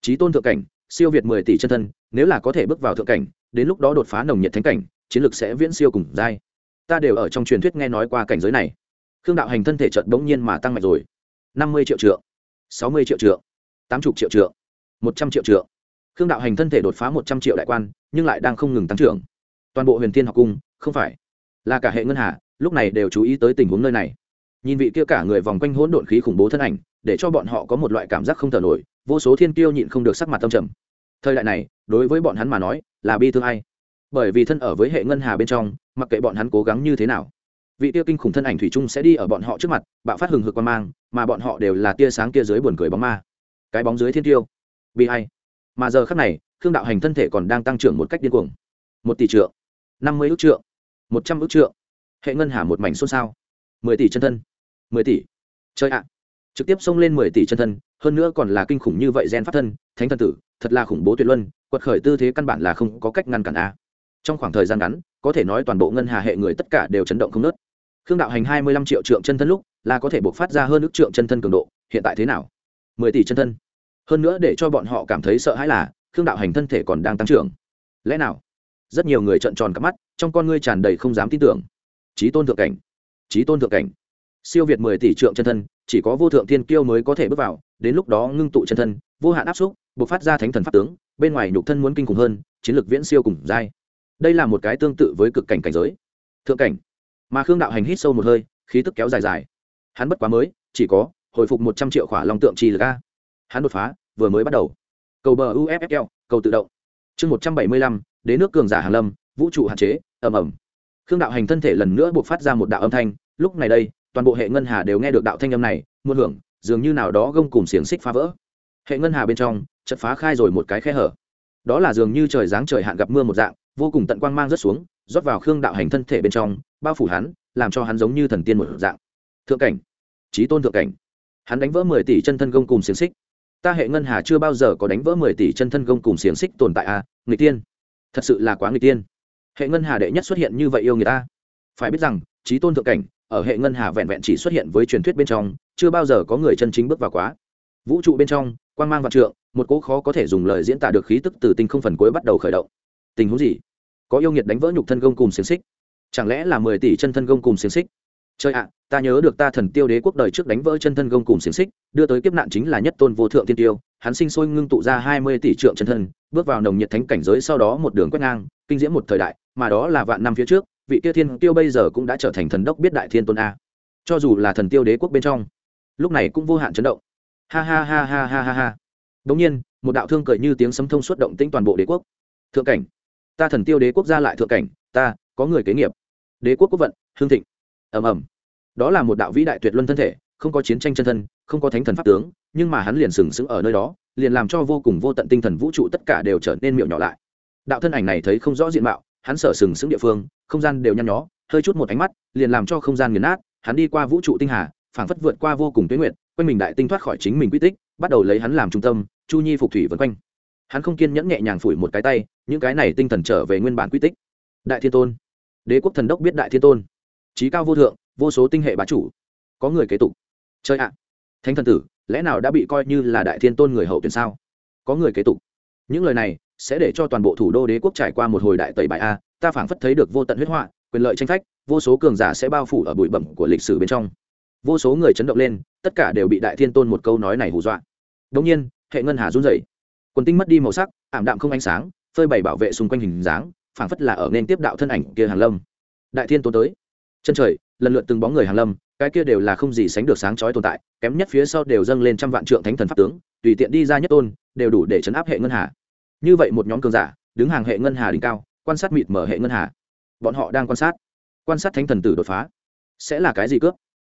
Trí tôn thượng cảnh, siêu việt mười tỷ chân thân, nếu là có thể bước vào thượng cảnh, đến lúc đó đột phá nồng nhiệt thánh cảnh chiến lược sẽ viễn siêu cùng giai ta đều ở trong truyền thuyết nghe nói qua cảnh giới này. Khương đạo hành thân thể chợt bỗng nhiên mà tăng mạnh rồi. Năm mươi triệu trượng, sáu mươi triệu trượng, tám mươi triệu trượng, một trăm triệu trượng. Khương đạo hành thân thể đột phá một trăm triệu đại quan, nhưng lại đang không ngừng tăng trưởng. Toàn bộ huyền thiên học cung, không phải, là cả hệ ngân hà, lúc này đều chú ý tới tình huống nơi này. Nhìn vị kia cả người vòng quanh hỗn độn khí khủng bố thân ảnh, để cho bọn họ có một loại cảm giác không thở nổi, vô số thiên tiêu nhịn không được sắc mặt tâm trầm. Thời đại này, đối với bọn hắn mà nói, là bi thương hay bởi vì thân ở với hệ ngân hà bên trong, mặc kệ bọn hắn cố gắng như thế nào, vị tia kinh khủng thân ảnh thủy chung sẽ đi ở bọn họ trước mặt, bạo phát hừng hực quan mang, mà bọn họ đều là tia sáng kia dưới buồn cười bóng ma. Cái bóng dưới thiên tiêu. Bi hay mà giờ khắc này, khương đạo hành thân thể còn đang tăng trưởng một cách điên cuồng. Một tỷ trượng. Năm mươi ước trượng. Một trăm ước trượng. Hệ ngân hà một mảnh xôn xao. Mười tỷ chân thân. Mười tỷ. Chơi ạ. Trực tiếp xông lên mười tỷ chân thân, hơn nữa còn là kinh khủng như vậy gen pháp thân, thánh thân tử, thật là khủng bố tuyệt luân, quật khởi tư thế căn bản là không có cách ngăn cản a trong khoảng thời gian ngắn, có thể nói toàn bộ ngân hà hệ người tất cả đều chấn động không nớt khương đạo hành hai mươi lăm triệu trượng chân thân lúc, là có thể buộc phát ra hơn ước trượng chân thân cường độ, hiện tại thế nào? mười tỷ chân thân. Hơn nữa để cho bọn họ cảm thấy sợ hãi là, khương đạo hành thân thể còn đang tăng trưởng. Lẽ nào? Rất nhiều người trợn tròn cắp mắt, trong con ngươi tràn đầy không dám tin tưởng. Trí tôn thượng cảnh trí tôn thượng cảnh. Siêu việt mười tỷ trượng chân thân, chỉ có vô thượng thiên kiêu mới có thể bước vào, đến lúc đó ngưng tụ chân thân, vô hạn áp xúc, buộc phát ra thánh thần pháp tướng, bên ngoài nhục thân muốn kinh khủng hơn, chiến lược viễn siêu cùng dai đây là một cái tương tự với cực cảnh cảnh giới. Thượng cảnh. Mà khương đạo hành hít sâu một hơi, khí tức kéo dài dài. Hắn bất quá mới, chỉ có hồi phục một trăm triệu khỏa long tượng trì lực a. Hắn đột phá, vừa mới bắt đầu. Cầu bờ uffl cầu tự động. Chương một trăm bảy mươi lăm đến nước cường giả hàn lâm, vũ trụ hạn chế ẩm ầm. Khương đạo hành thân thể lần nữa buộc phát ra một đạo âm thanh, lúc này đây, toàn bộ hệ ngân hà đều nghe được đạo thanh âm này, muôn hưởng, dường như nào đó gông cùng xiềng xích phá vỡ. Hệ ngân hà bên trong chật phá khai rồi một cái khe hở. Đó là dường như trời giáng trời hạn gặp mưa một dạng vô cùng tận quang mang rớt xuống, rót vào khương đạo hành thân thể bên trong, bao phủ hắn, làm cho hắn giống như thần tiên một dạng. Thượng cảnh. Trí tôn thượng cảnh. Hắn đánh vỡ mười tỷ chân thân gông cùng xiềng xích. Ta hệ ngân hà chưa bao giờ có đánh vỡ mười tỷ chân thân gông cùng xiềng xích tồn tại à người tiên. Thật sự là quá người tiên. Hệ ngân hà đệ nhất xuất hiện như vậy yêu người ta. Phải biết rằng trí tôn thượng cảnh, ở hệ ngân hà vẹn vẹn chỉ xuất hiện với truyền thuyết bên trong, chưa bao giờ có người chân chính bước vào quá. Vũ trụ bên trong quan g mang vạn trượng, một cỗ khó có thể dùng lời diễn tả được khí tức từ tinh không phần cuối bắt đầu khởi động tình huống gì? Có yêu nghiệt đánh vỡ nhục thân gông cùng xiềng xích. Chẳng lẽ là mười tỷ chân thân gông cùng xiềng xích? Trời ạ, ta nhớ được ta thần tiêu đế quốc đời trước đánh vỡ chân thân gông cùng xiềng xích, đưa tới kiếp nạn chính là nhất tôn vô thượng tiên tiêu, hắn sinh sôi ngưng tụ ra hai mươi tỷ trượng chân thân, bước vào nồng nhiệt thánh cảnh giới sau đó một đường quét ngang, kinh diễm một thời đại, mà đó là vạn năm phía trước, vị kia thiên tiêu bây giờ cũng đã trở thành thần đốc biết đại thiên tôn a. Cho dù là thần tiêu đế quốc bên trong, lúc này cũng vô hạn chấn động. Ha ha ha ha ha ha ha. Đống nhiên, một đạo thương cười như tiếng sấm thông suốt động tĩnh toàn bộ đế quốc. Thượng cảnh ta thần tiêu đế quốc gia lại thượng cảnh, ta, có người kế nghiệp. Đế quốc quốc vận, hương thịnh. Ầm ầm. Đó là một đạo vĩ đại tuyệt luân thân thể, không có chiến tranh chân thân, không có thánh thần pháp tướng, nhưng mà hắn liền sừng sững ở nơi đó, liền làm cho vô cùng vô tận tinh thần vũ trụ tất cả đều trở nên miệng nhỏ lại. Đạo thân ảnh này thấy không rõ diện mạo, hắn sở sừng sững địa phương, không gian đều nhăn nhó, hơi chút một ánh mắt, liền làm cho không gian nghiền nát, hắn đi qua vũ trụ tinh hà, phảng phất vượt qua vô cùng tuyến nguyện quanh mình đại tinh thoát khỏi chính mình quy tích, bắt đầu lấy hắn làm trung tâm, chu nhi phục thủy vân quanh. Hắn không kiên nhẫn nhẹ nhàng phủi một cái tay những cái này tinh thần trở về nguyên bản quy tích. Đại thiên tôn. Đế quốc thần đốc biết đại thiên tôn. Trí cao vô thượng, vô số tinh hệ bá chủ. Có người kế tục. Chơi ạ! Thánh thần tử, lẽ nào đã bị coi như là đại thiên tôn người hậu tuyển sao? Có người kế tục. Những lời này sẽ để cho toàn bộ thủ đô đế quốc trải qua một hồi đại tẩy bài a, ta phảng phất thấy được vô tận huyết họa, quyền lợi tranh phách, vô số cường giả sẽ bao phủ ở bụi bẩm của lịch sử bên trong. Vô số người chấn động lên, tất cả đều bị đại thiên tôn một câu nói này hù dọa. Đông nhiên, hệ ngân hà run rẩy. Quần tinh mất đi màu sắc, ảm đạm không ánh sáng phơi bày bảo vệ xung quanh hình dáng, phảng phất là ở nên tiếp đạo thân ảnh kia hàng lâm. Đại thiên tôn tới. Chân trời, lần lượt từng bóng người hàng lâm, cái kia đều là không gì sánh được sáng chói tồn tại, kém nhất phía sau đều dâng lên trăm vạn trượng thánh thần pháp tướng, tùy tiện đi ra nhất tôn, đều đủ để chấn áp hệ ngân hà. Như vậy một nhóm cường giả, đứng hàng hệ ngân hà đỉnh cao, quan sát mịt mở hệ ngân hà. Bọn họ đang quan sát. Quan sát thánh thần tử đột phá. Sẽ là cái gì cướp?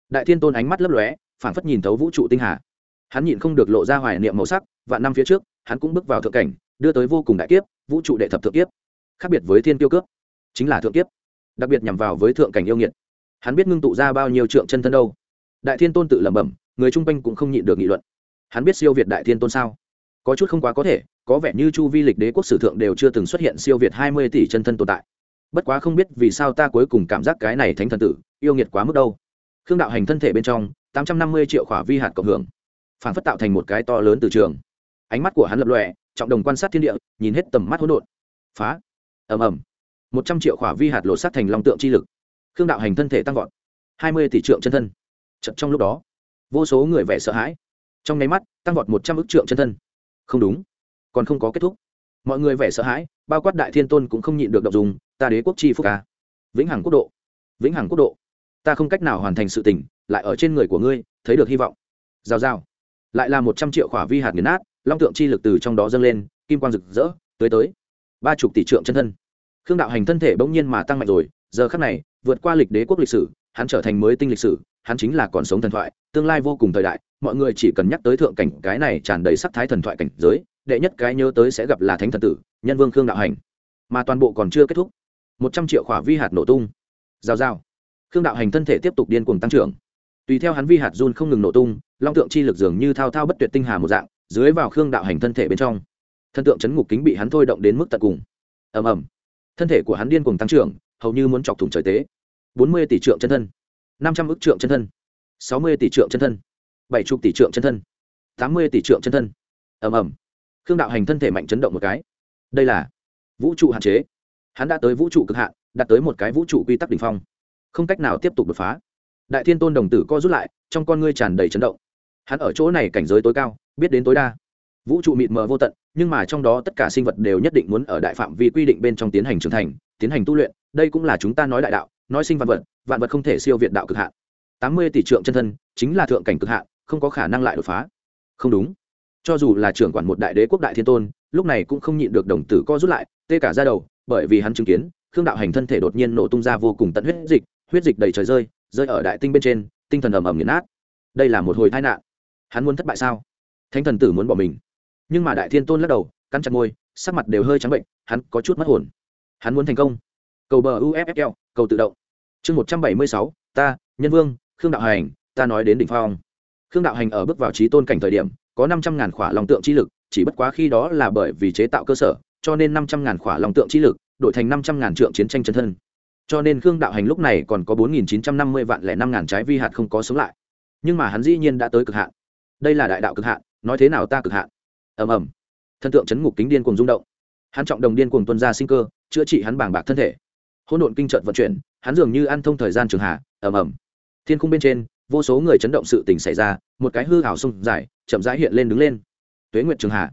Đại thiên tôn ánh mắt lấp lóe, phảng phất nhìn thấu vũ trụ tinh hà. Hắn nhịn không được lộ ra hoài niệm màu sắc và năm phía trước, hắn cũng bước vào thượng cảnh, đưa tới vô cùng đại kiếp vũ trụ đệ thập thượng kiếp, khác biệt với thiên tiêu cướp, chính là thượng kiếp, đặc biệt nhằm vào với thượng cảnh yêu nghiệt. Hắn biết ngưng tụ ra bao nhiêu trượng chân thân đâu. Đại thiên tôn tự lẩm bẩm, người chung quanh cũng không nhịn được nghị luận. Hắn biết siêu việt đại thiên tôn sao? Có chút không quá có thể, có vẻ như chu vi lịch đế quốc sử thượng đều chưa từng xuất hiện siêu việt hai mươi tỷ chân thân tồn tại. Bất quá không biết vì sao ta cuối cùng cảm giác cái này thánh thần tử, yêu nghiệt quá mức đâu. Khương đạo hành thân thể bên trong, tám trăm năm mươi triệu khỏa vi hạt cộng hưởng, phản phất tạo thành một cái to lớn từ trường. Ánh mắt của hắn lập lòe trọng đồng quan sát thiên địa nhìn hết tầm mắt hỗn độn. Phá. Ầm ầm. Một trăm triệu khỏa vi hạt lột sát thành long tượng chi lực. Khương đạo hành thân thể tăng vọt. Hai mươi tỷ trượng chân thân. Chật trong lúc đó vô số người vẻ sợ hãi. Trong nháy mắt tăng vọt một trăm ước trượng chân thân. Không đúng. Còn không có kết thúc. Mọi người vẻ sợ hãi bao quát đại thiên tôn cũng không nhịn được đọc dùng ta đế quốc chi phúc ca vĩnh hằng quốc độ. Vĩnh hằng quốc độ. Ta không cách nào hoàn thành sự tỉnh, lại ở trên người của ngươi thấy được hy vọng. Giao giao lại là một trăm triệu khỏa vi hạt nghiền nát long tượng chi lực từ trong đó dâng lên, kim quang rực rỡ, tới tới. Ba chục tỷ trượng chân thân. Khương đạo hành thân thể bỗng nhiên mà tăng mạnh rồi, giờ khắc này, vượt qua lịch đế quốc lịch sử, hắn trở thành mới tinh lịch sử, hắn chính là còn sống thần thoại, tương lai vô cùng thời đại, mọi người chỉ cần nhắc tới thượng cảnh, cái này tràn đầy sắc thái thần thoại cảnh giới, đệ nhất cái nhớ tới sẽ gặp là thánh thần tử, nhân vương khương đạo hành. Mà toàn bộ còn chưa kết thúc. Một trăm triệu khỏa vi hạt nổ tung. Giao giao khương đạo hành thân thể tiếp tục điên cuồng tăng trưởng. Tùy theo hắn vi hạt run không ngừng nổ tung, long tượng chi lực dường như thao thao bất tuyệt tinh hà một dạng dưới vào khương đạo hành thân thể bên trong. Thân tượng chấn ngục kính bị hắn thôi động đến mức tận cùng. Ầm ầm. Thân thể của hắn điên cùng tăng trưởng, hầu như muốn chọc thủng trời tế. Bốn mươi tỷ trượng chân thân. Năm trăm ước trượng chân thân. Sáu mươi tỷ trượng chân thân. Bảy chục tỷ trượng chân thân. Tám mươi tỷ trượng chân thân. Ầm ầm. Khương đạo hành thân thể mạnh chấn động một cái. Đây là vũ trụ hạn chế. Hắn đã tới vũ trụ cực hạn, đạt tới một cái vũ trụ quy tắc đ ỉ n h phong. Không cách nào tiếp tục đột phá. Đại thiên tôn đồng tử co rút lại, trong con ngươi tràn đầy chấn động. Hắn ở chỗ này cảnh giới tối cao biết đến tối đa. Vũ trụ mịt mờ vô tận, nhưng mà trong đó tất cả sinh vật đều nhất định muốn ở đại phạm vi quy định bên trong tiến hành trưởng thành, tiến hành tu luyện. Đây cũng là chúng ta nói đại đạo, nói sinh vạn vật vạn vật không thể siêu việt đạo cực hạn. Tám mươi tỷ trượng chân thân chính là thượng cảnh cực hạn, không có khả năng lại đột phá. Không đúng. Cho dù là trưởng quản một đại đế quốc đại thiên tôn, lúc này cũng không nhịn được đồng tử co rút lại, tê cả ra đầu, bởi vì hắn chứng kiến, khương đạo hành thân thể đột nhiên nổ tung ra vô cùng tận huyết dịch huyết dịch đầy trời rơi rơi ở đại tinh bên trên, tinh thần ầm ầm nghiền nát. Đây là một hồi tai nạn. Hắn muốn thất bại sao? Thánh thần tử muốn bỏ mình. Nhưng mà đại thiên tôn lắc đầu, cắn chặt môi, sắc mặt đều hơi trắng bệnh, hắn có chút mất hồn. Hắn muốn thành công. Cầu bờ uffl cầu tự động. Chương một trăm bảy mươi sáu, ta, nhân vương, khương đạo hành, ta nói đến đỉnh phong. Khương đạo hành ở bước vào trí tôn cảnh thời điểm, có năm trăm ngàn khỏa lòng tượng chi lực, chỉ bất quá khi đó là bởi vì chế tạo cơ sở, cho nên năm trăm ngàn khỏa lòng tượng chi lực, đổi thành năm trăm ngàn trượng chiến tranh chân thân. Cho nên khương đạo hành lúc này còn có bốn nghìn chín trăm năm mươi vạn lẻ năm ngàn trái vi hạt không có sống lại. Nhưng mà hắn dĩ nhiên đã tới cực hạn. Đây là đại đạo cực hạn nói thế nào ta cực hạn. Ầm ầm. Thân tượng chấn ngục kính điên cuồng rung động. Hắn trọng đồng điên cuồng tuân ra sinh cơ, chữa trị hắn bảng bạc thân thể. Hỗn độn kinh trợt vận chuyển, hắn dường như ăn thông thời gian trường hạ, ầm ầm. Thiên khung bên trên, vô số người chấn động sự tình xảy ra, một cái hư hảo sông dài, chậm rãi hiện lên đứng lên. Tuế nguyệt trường hạ.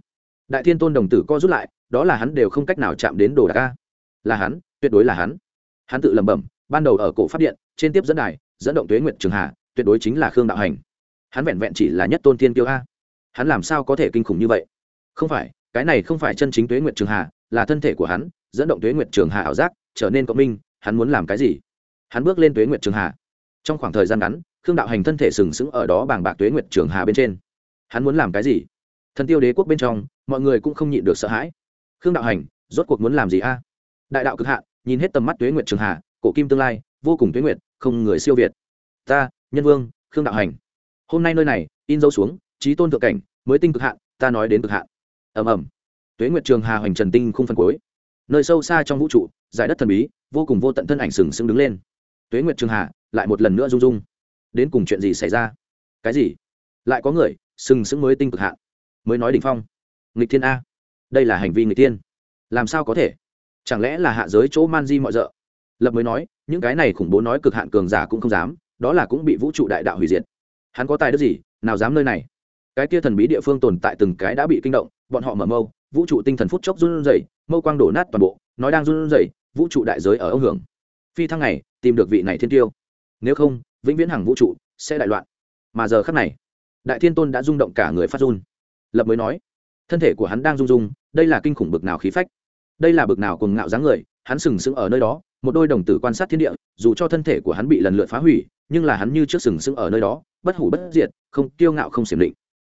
Đại thiên tôn đồng tử co rút lại, đó là hắn đều không cách nào chạm đến đồ đạc ca là hắn, tuyệt đối là hắn. Hắn tự lẩm bẩm, ban đầu ở cổ phát điện, trên tiếp dẫn đài, dẫn động tuế nguyệt trường hạ, tuyệt đối chính là khương đạo hành. Hắn vẹn vẹn chỉ là nhất tôn thiên kiêu a hắn làm sao có thể kinh khủng như vậy? Không phải, cái này không phải chân chính tuế nguyệt trường hạ là thân thể của hắn, dẫn động tuế nguyệt trường hạ ảo giác, trở nên cộng minh, hắn muốn làm cái gì? Hắn bước lên tuế nguyệt trường hạ trong khoảng thời gian ngắn, khương đạo hành thân thể sừng sững ở đó bàng bạc tuế nguyệt trường hà bên trên. Hắn muốn làm cái gì? Thần tiêu đế quốc bên trong, mọi người cũng không nhịn được sợ hãi. Khương đạo hành, rốt cuộc muốn làm gì a? Đại đạo cực hạ, nhìn hết tầm mắt tuế nguyệt trường hà, cổ kim tương lai, vô cùng tuế nguyệt, không người siêu việt. Ta, nhân vương, khương đạo hành. Hôm nay nơi này, in dấu xuống trí tôn thượng cảnh, mới tinh cực hạn, ta nói đến cực hạn. Ầm ầm. Tuế nguyệt trường hà hoành trần tinh không phân cuối. Nơi sâu xa trong vũ trụ, giải đất thần bí, vô cùng vô tận thân ảnh sừng sững đứng lên. Tuế nguyệt trường hà lại một lần nữa rung rung. Đến cùng chuyện gì xảy ra? Cái gì? Lại có người sừng sững mới tinh cực hạn, mới nói đỉnh phong. Nghịch thiên a. Đây là hành vi nghịch thiên. Làm sao có thể? Chẳng lẽ là hạ giới chỗ man di mọi rợ? Lập mới nói, những cái này khủng bố nói cực hạn cường giả cũng không dám, đó là cũng bị vũ trụ đại đạo hủy diệt. Hắn có tài đức gì, nào dám nơi này? Cái kia thần bí địa phương tồn tại từng cái đã bị kinh động, bọn họ mở mâu, vũ trụ tinh thần phút chốc run rẩy, mâu quang đổ nát toàn bộ, nói đang run rẩy, vũ trụ đại giới ở ông hưởng. Phi thăng này, tìm được vị này thiên tiêu. Nếu không, vĩnh viễn hàng vũ trụ sẽ đại loạn. Mà giờ khắc này, đại thiên tôn đã rung động cả người phát run. Lập mới nói, thân thể của hắn đang rung rung, đây là kinh khủng bực nào khí phách. Đây là bực nào cùng ngạo dáng người, hắn sừng sững ở nơi đó, một đôi đồng tử quan sát thiên địa, dù cho thân thể của hắn bị lần lượt phá hủy, nhưng là hắn như trước sừng sững ở nơi đó, bất hủ bất diệt, không kiêu ngạo không xiểm định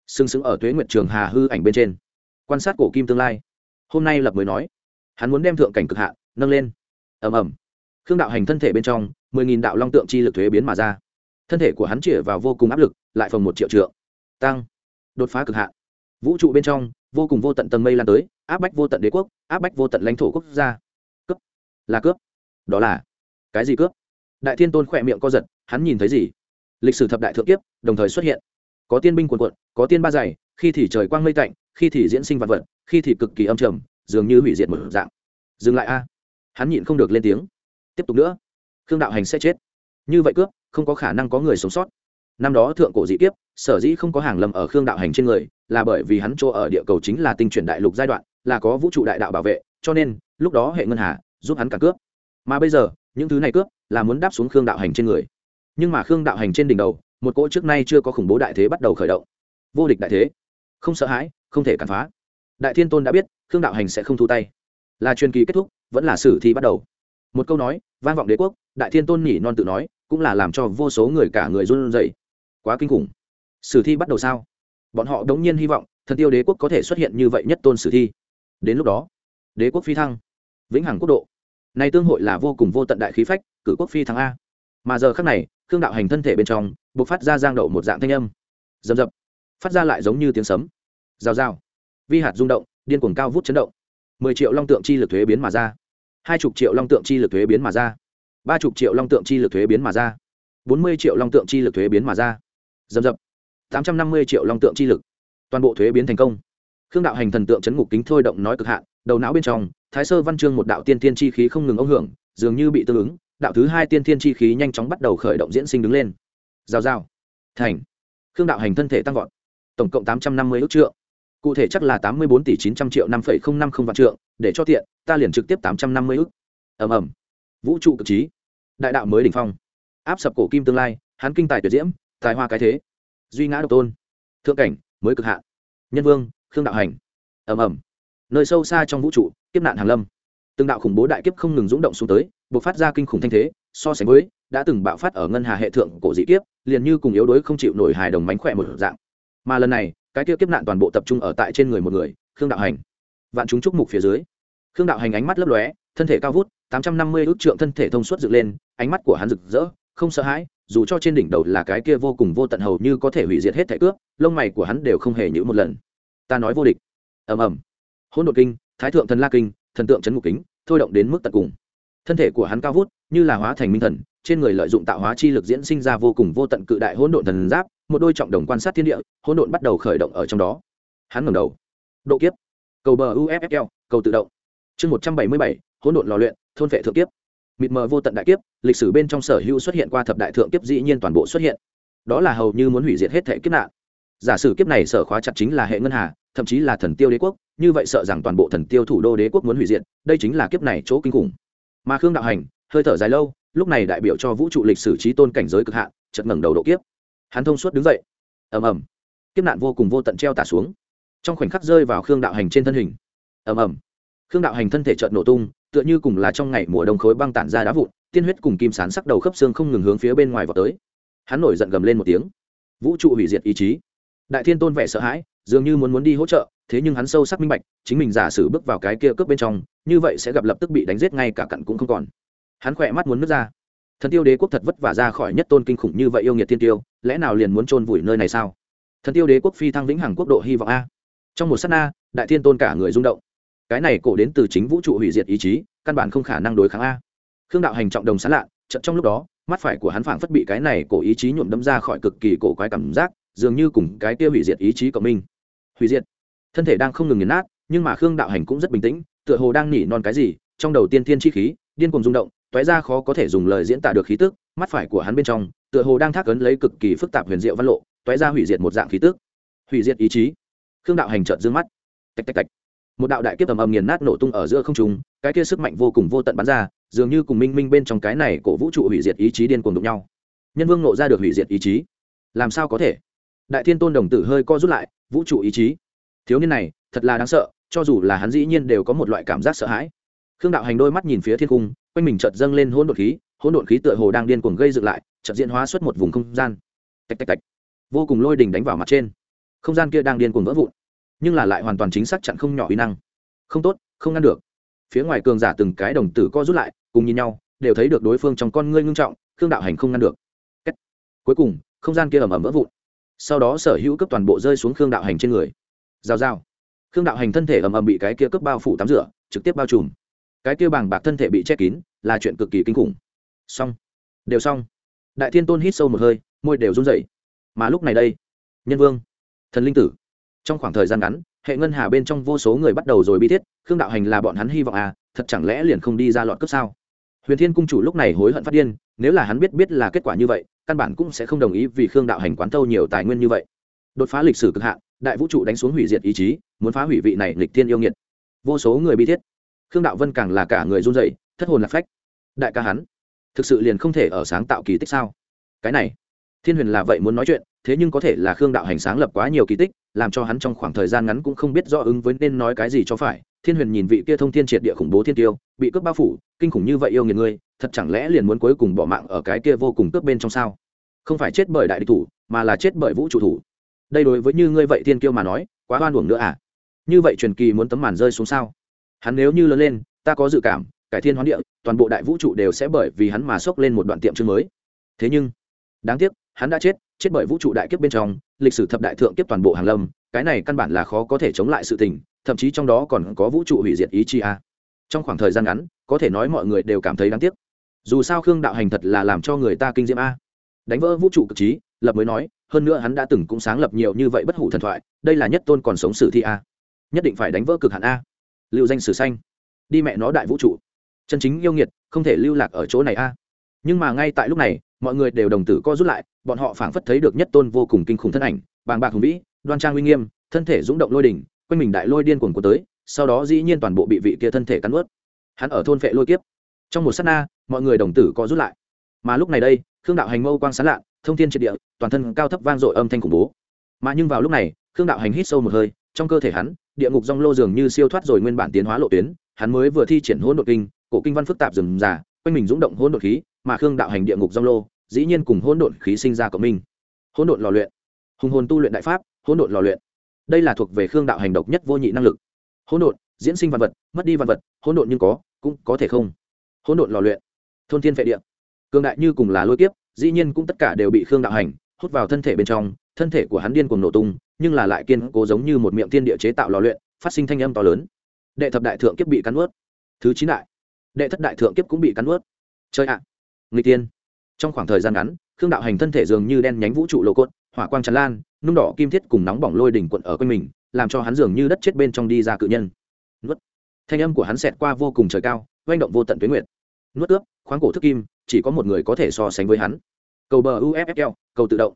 sừng sững ở tuế nguyệt trường hà hư ảnh bên trên. Quan sát cổ kim tương lai. Hôm nay lập mới nói, hắn muốn đem thượng cảnh cực hạ, nâng lên. Ầm ầm. Khương đạo hành thân thể bên trong, mười nghìn đạo long tượng chi lực thuế biến mà ra. Thân thể của hắn chĩa vào vô cùng áp lực, lại phần một triệu trượng. Tăng. Đột phá cực hạ. Vũ trụ bên trong, vô cùng vô tận tầng mây lan tới, áp bách vô tận đế quốc, áp bách vô tận lãnh thổ quốc gia. Cướp. Là cướp. Đó là cái gì cướp? Đại thiên tôn khỏe miệng co giật, hắn nhìn thấy gì? Lịch sử thập đại thượng kiếp, đồng thời xuất hiện. Có tiên binh quần quận có tiên ba dày, khi thì trời quang mây tạnh, khi thì diễn sinh vật vật, khi thì cực kỳ âm trầm, dường như hủy diệt một dạng. Dừng lại a. Hắn nhịn không được lên tiếng. Tiếp tục nữa. Khương đạo hành sẽ chết. Như vậy cướp, không có khả năng có người sống sót. Năm đó thượng cổ dị kiếp, sở dĩ không có hàng lầm ở khương đạo hành trên người, là bởi vì hắn chỗ ở địa cầu chính là tinh chuyển đại lục giai đoạn, là có vũ trụ đại đạo bảo vệ, cho nên, lúc đó hệ ngân hà giúp hắn cả cướp. Mà bây giờ, những thứ này cướp, là muốn đáp xuống khương đạo hành trên người. Nhưng mà khương đạo hành trên đỉnh đầu, một cỗ trước nay chưa có khủng bố đại thế bắt đầu khởi động vô địch đại thế. Không sợ hãi, không thể cản phá. Đại thiên tôn đã biết, khương đạo hành sẽ không thu tay. Là truyền kỳ kết thúc, vẫn là sử thi bắt đầu. Một câu nói, vang vọng đế quốc, đại thiên tôn nhỉ non tự nói, cũng là làm cho vô số người cả người run rẩy. Quá kinh khủng. Sử thi bắt đầu sao? Bọn họ đống nhiên hy vọng, thần tiêu đế quốc có thể xuất hiện như vậy nhất tôn sử thi. Đến lúc đó, đế quốc phi thăng. Vĩnh hằng quốc độ. Nay tương hội là vô cùng vô tận đại khí phách, cử quốc phi thăng a. Mà giờ khác này, khương đạo hành thân thể bên trong b ộ c phát ra giang đậu một dạng thanh âm. Rầm rập phát ra lại giống như tiếng sấm. Rào rào. Vi hạt rung động, điên cuồng cao vút chấn động. Mười triệu long tượng chi lực thuế biến mà ra. Hai chục triệu long tượng chi lực thuế biến mà ra. Ba chục triệu long tượng chi lực thuế biến mà ra. Bốn mươi triệu long tượng chi lực thuế biến mà ra. Dầm dập. Tám trăm năm mươi triệu long tượng chi lực. Toàn bộ thuế biến thành công. Khương đạo hành thần tượng chấn ngục kính thôi động nói cực hạn, đầu não bên trong, thái sơ văn chương một đạo tiên tiên chi khí không ngừng ông hưởng, dường như bị tương ứng, đạo thứ hai tiên tiên chi khí nhanh chóng bắt đầu khởi động diễn sinh đứng lên. Giao giao thành. Khương đạo hành thân thể tăng vọt tổng cộng tám trăm năm mươi ước trượng. Cụ thể chắc là tám mươi bốn tỷ chín trăm triệu năm phẩy không năm không vạn trượng, để cho tiện, ta liền trực tiếp tám trăm năm mươi ước. Ầm ầm. Vũ trụ cực trí. Đại đạo mới đỉnh phong. Áp sập cổ kim tương lai hắn kinh tài tuyệt diễm, tài hoa cái thế. Duy ngã độc tôn. Thượng cảnh, mới cực hạn. Nhân vương, khương đạo hành. Ầm ầm. Nơi sâu xa trong vũ trụ, kiếp nạn hàng lâm. Từng đạo khủng bố đại kiếp không ngừng rúng động xuống tới buộc phát ra kinh khủng thanh thế, so sánh với, đã từng bạo phát ở ngân hà hệ thượng cổ dị kiếp, liền như cùng yếu đuối không chịu nổi hài đồng mánh khỏe một dạng mà lần này, cái kia kiếp nạn toàn bộ tập trung ở tại trên người một người, khương đạo hành. Vạn chúng trúc mục phía dưới, khương đạo hành ánh mắt lấp lóe, thân thể cao vút, tám trăm năm mươi ước trượng thân thể thông suốt dựng lên, ánh mắt của hắn rực rỡ, không sợ hãi, dù cho trên đỉnh đầu là cái kia vô cùng vô tận hầu như có thể hủy diệt hết thẻ cướp, lông mày của hắn đều không hề nhữ một lần. Ta nói vô địch. Ầm ầm. Hỗn độn kinh, thái thượng thần la kinh, thần tượng chấn ngục kính, thôi động đến mức tận cùng. Thân thể của hắn cao vút, như là hóa thành minh thần, trên người lợi dụng tạo hóa chi lực diễn sinh ra vô cùng vô tận cự đại hỗn độn thần giáp một đôi trọng đồng quan sát thiên địa, hỗn độn bắt đầu khởi động ở trong đó. Hắn ngẩng đầu. Độ kiếp. Cầu bờ uffl cầu tự động. Chương một trăm bảy mươi bảy, hỗn độn lò luyện, thôn vệ thượng kiếp. Mịt mờ vô tận đại kiếp, lịch sử bên trong sở hữu xuất hiện qua thập đại thượng kiếp dĩ nhiên toàn bộ xuất hiện. Đó là hầu như muốn hủy diệt hết thể kiếp nạn. Giả sử kiếp này sở khóa chặt chính là hệ ngân hà, thậm chí là thần tiêu đế quốc, như vậy sợ rằng toàn bộ thần tiêu thủ đô đế quốc muốn hủy diệt, đây chính là kiếp này chỗ kinh khủng. Mà khương đạo hành, hơi thở dài lâu, lúc này đại biểu cho vũ trụ lịch sử trí tôn cảnh giới cực hạn chật ngẩng đầu độ kiếp hắn thông suốt đứng dậy. Ầm ầm. Kiếp nạn vô cùng vô tận treo tả xuống. Trong khoảnh khắc rơi vào khương đạo hành trên thân hình. Ầm ầm. Khương đạo hành thân thể trợn nổ tung, tựa như cùng là trong ngày mùa đông khối băng tản ra đá vụn, tiên huyết cùng kim sán sắc đầu khớp xương không ngừng hướng phía bên ngoài vào tới. Hắn nổi giận gầm lên một tiếng. Vũ trụ hủy diệt ý chí. Đại thiên tôn vẻ sợ hãi, dường như muốn muốn đi hỗ trợ, thế nhưng hắn sâu sắc minh bạch, chính mình giả sử bước vào cái kia cướp bên trong, như vậy sẽ gặp lập tức bị đánh giết ngay cả cặn cũng không còn. Hắn khỏe mắt muốn nước ra thần tiêu đế quốc thật vất vả ra khỏi nhất tôn kinh khủng như vậy yêu nghiệt thiên tiêu, lẽ nào liền muốn chôn vùi nơi này sao? Thần tiêu đế quốc phi thăng vĩnh hằng quốc độ hy vọng a. Trong một s á t na, đại thiên tôn cả người rung động. Cái này cổ đến từ chính vũ trụ hủy diệt ý chí, căn bản không khả năng đối kháng a. Khương đạo hành trọng đồng sán lạ chậm trong lúc đó, mắt phải của hắn phảng phất bị cái này cổ ý chí nhuộm đâm ra khỏi cực kỳ cổ quái cảm giác, dường như cùng cái kia hủy diệt ý chí của mình hủy diệt. Thân thể đang không ngừng nghiền nát, nhưng mà khương đạo hành cũng rất bình tĩnh, tựa hồ đang nỉ non cái gì, trong đầu tiên thiên chi khí, điên cuồng rung động toé ra khó có thể dùng lời diễn tả được khí tức, mắt phải của hắn bên trong, tựa hồ đang thác ấn lấy cực kỳ phức tạp huyền diệu văn lộ, toé ra hủy diệt một dạng khí tức. Hủy diệt ý chí. Khương đạo hành trợn dương mắt. Tạch tạch tạch. Một đạo đại kiếp ầm ầm nghiền nát nổ tung ở giữa không trung, cái kia sức mạnh vô cùng vô tận bắn ra, dường như cùng minh minh bên trong cái này cổ vũ trụ hủy diệt ý chí điên cuồng đụng nhau. Nhân vương nộ ra được hủy diệt ý chí. Làm sao có thể? Đại thiên tôn đồng tử hơi co rút lại, vũ trụ ý chí. Thiếu niên này, thật là đáng sợ, cho dù là hắn dĩ nhiên đều có một loại cảm giác sợ hãi khương đạo hành đôi mắt nhìn phía thiên cung quanh mình chợt dâng lên hỗn độn khí, hỗn độn khí tựa hồ đang điên cuồng gây dựng lại, chợt diễn hóa xuất một vùng không gian. Tạch tạch tạch. Vô cùng lôi đình đánh vào mặt trên. Không gian kia đang điên cuồng vỡ vụn, nhưng là lại hoàn toàn chính xác chặn không nhỏ uy năng. Không tốt, không ngăn được. Phía ngoài cường giả từng cái đồng tử co rút lại, cùng nhìn nhau, đều thấy được đối phương trong con ngươi ngưng trọng, khương đạo hành không ngăn được. Kết. cuối cùng, không gian kia ầm ầm vỡ vụn. Sau đó sở hữu cấp toàn bộ rơi xuống khương đạo hành trên người. Rào rào. Khương đạo hành thân thể ầm ầm bị cái kia cấp bao phủ tắm rửa, trực tiếp bao trùm cái kia bàng bạc thân thể bị che kín, là chuyện cực kỳ kinh khủng. Xong. Đều xong. Đại thiên tôn hít sâu một hơi, môi đều run rẩy. Mà lúc này đây, nhân vương, thần linh tử. Trong khoảng thời gian ngắn, hệ ngân hà bên trong vô số người bắt đầu rồi bi thiết, khương đạo hành là bọn hắn hy vọng à thật chẳng lẽ liền không đi ra lọt cấp sao? Huyền thiên cung chủ lúc này hối hận phát điên, nếu là hắn biết biết là kết quả như vậy, căn bản cũng sẽ không đồng ý vì khương đạo hành quán thâu nhiều tài nguyên như vậy. Đột phá lịch sử cực hạn, đại vũ trụ đánh xuống hủy diệt ý chí, muốn phá hủy vị này lịch thiên yêu nghiệt. Vô số người bi thiết khương đạo vân càng là cả người run dậy thất hồn lạc phách. Đại ca hắn, thực sự liền không thể ở sáng tạo kỳ tích sao? Cái này, thiên huyền là vậy muốn nói chuyện, thế nhưng có thể là khương đạo hành sáng lập quá nhiều kỳ tích, làm cho hắn trong khoảng thời gian ngắn cũng không biết rõ ứng với nên nói cái gì cho phải. Thiên huyền nhìn vị kia thông thiên triệt địa khủng bố thiên tiêu, bị cướp bao phủ, kinh khủng như vậy yêu nghiệt ngươi, thật chẳng lẽ liền muốn cuối cùng bỏ mạng ở cái kia vô cùng cướp bên trong sao? Không phải chết bởi đại địch thủ, mà là chết bởi vũ trụ thủ. Đây đối với như ngươi vậy thiên kiêu mà nói, quá hoan uổng nữa à? Như vậy truyền kỳ muốn tấm màn rơi xuống sao? Hắn nếu như lớn lên, ta có dự cảm, cải thiên hoán địa, toàn bộ đại vũ trụ đều sẽ bởi vì hắn mà sốc lên một đoạn tiệm chương mới. Thế nhưng, đáng tiếc, hắn đã chết chết bởi vũ trụ đại kiếp bên trong, lịch sử thập đại thượng kiếp toàn bộ hàng lâm, cái này căn bản là khó có thể chống lại sự tình, thậm chí trong đó còn có vũ trụ hủy diệt ý chi a. Trong khoảng thời gian ngắn, có thể nói mọi người đều cảm thấy đáng tiếc. Dù sao khương đạo hành thật là làm cho người ta kinh diễm a. Đánh vỡ vũ trụ cực trí, lập mới nói, hơn nữa hắn đã từng cũng sáng lập nhiều như vậy bất hủ thần thoại, đây là nhất tôn còn sống sử thi a. Nhất định phải đánh vỡ cực hạn a lưu danh sử xanh. Đi mẹ nó đại vũ trụ. Chân chính yêu nghiệt, không thể lưu lạc ở chỗ này a. Nhưng mà ngay tại lúc này, mọi người đều đồng tử co rút lại, bọn họ phảng phất thấy được nhất tôn vô cùng kinh khủng thân ảnh, bàng bạc hùng vĩ, đoan trang uy nghiêm, thân thể rúng động lôi đỉnh, quanh mình đại lôi điên cuồng của tới, sau đó dĩ nhiên toàn bộ bị vị kia thân thể cắn ướt hắn ở thôn vệ lôi kiếp. Trong một s á t na, mọi người đồng tử co rút lại. Mà lúc này đây, khương đạo hành mâu quang sán lạ thông tin triệt địa, toàn thân cao thấp vang dội âm thanh khủng bố. Mà nhưng vào lúc này, khương đạo hành hít sâu một hơi, trong cơ thể hắn địa ngục rong lô dường như siêu thoát rồi nguyên bản tiến hóa lộ tuyến, hắn mới vừa thi triển hỗn độn kinh, cổ kinh văn phức tạp rừng già quanh mình rúng động hỗn độn khí, mà khương đạo hành địa ngục rong lô, dĩ nhiên cùng hỗn độn khí sinh ra cộng minh. Hỗn độn lò luyện, hùng hồn tu luyện đại pháp, hỗn độn lò luyện. Đây là thuộc về khương đạo hành độc nhất vô nhị năng lực. Hỗn độn, diễn sinh văn vật, mất đi văn vật, hỗn độn nhưng có, cũng có thể không. Hỗn độn lò luyện, thôn thiên vệ địa. Cường đại như cùng là lôi kiếp, dĩ nhiên cũng tất cả đều bị khương đạo hành hút vào thân thể bên trong thân thể của hắn điên cuồng nổ tung, nhưng là lại kiên cố giống như một miệng thiên địa chế tạo lò luyện, phát sinh thanh âm to lớn. Đệ thập đại thượng kiếp bị cắn ướt thứ chín đại. Đệ thất đại thượng kiếp cũng bị cắn ướt chơi ạ. Người tiên trong khoảng thời gian ngắn, khương đạo hành thân thể dường như đen nhánh vũ trụ lô cốt, hỏa quang tràn lan, nung đỏ kim thiết cùng nóng bỏng lôi đỉnh quận ở quanh mình, làm cho hắn dường như đất chết bên trong đi ra cự nhân. Nuốt. Thanh âm của hắn xẹt qua vô cùng trời cao oanh động vô tận tuyến nguyệt. Nuốt ướp, khoáng cổ thức kim, chỉ có một người có thể so sánh với hắn. Cầu bờ uffl cầu tự động.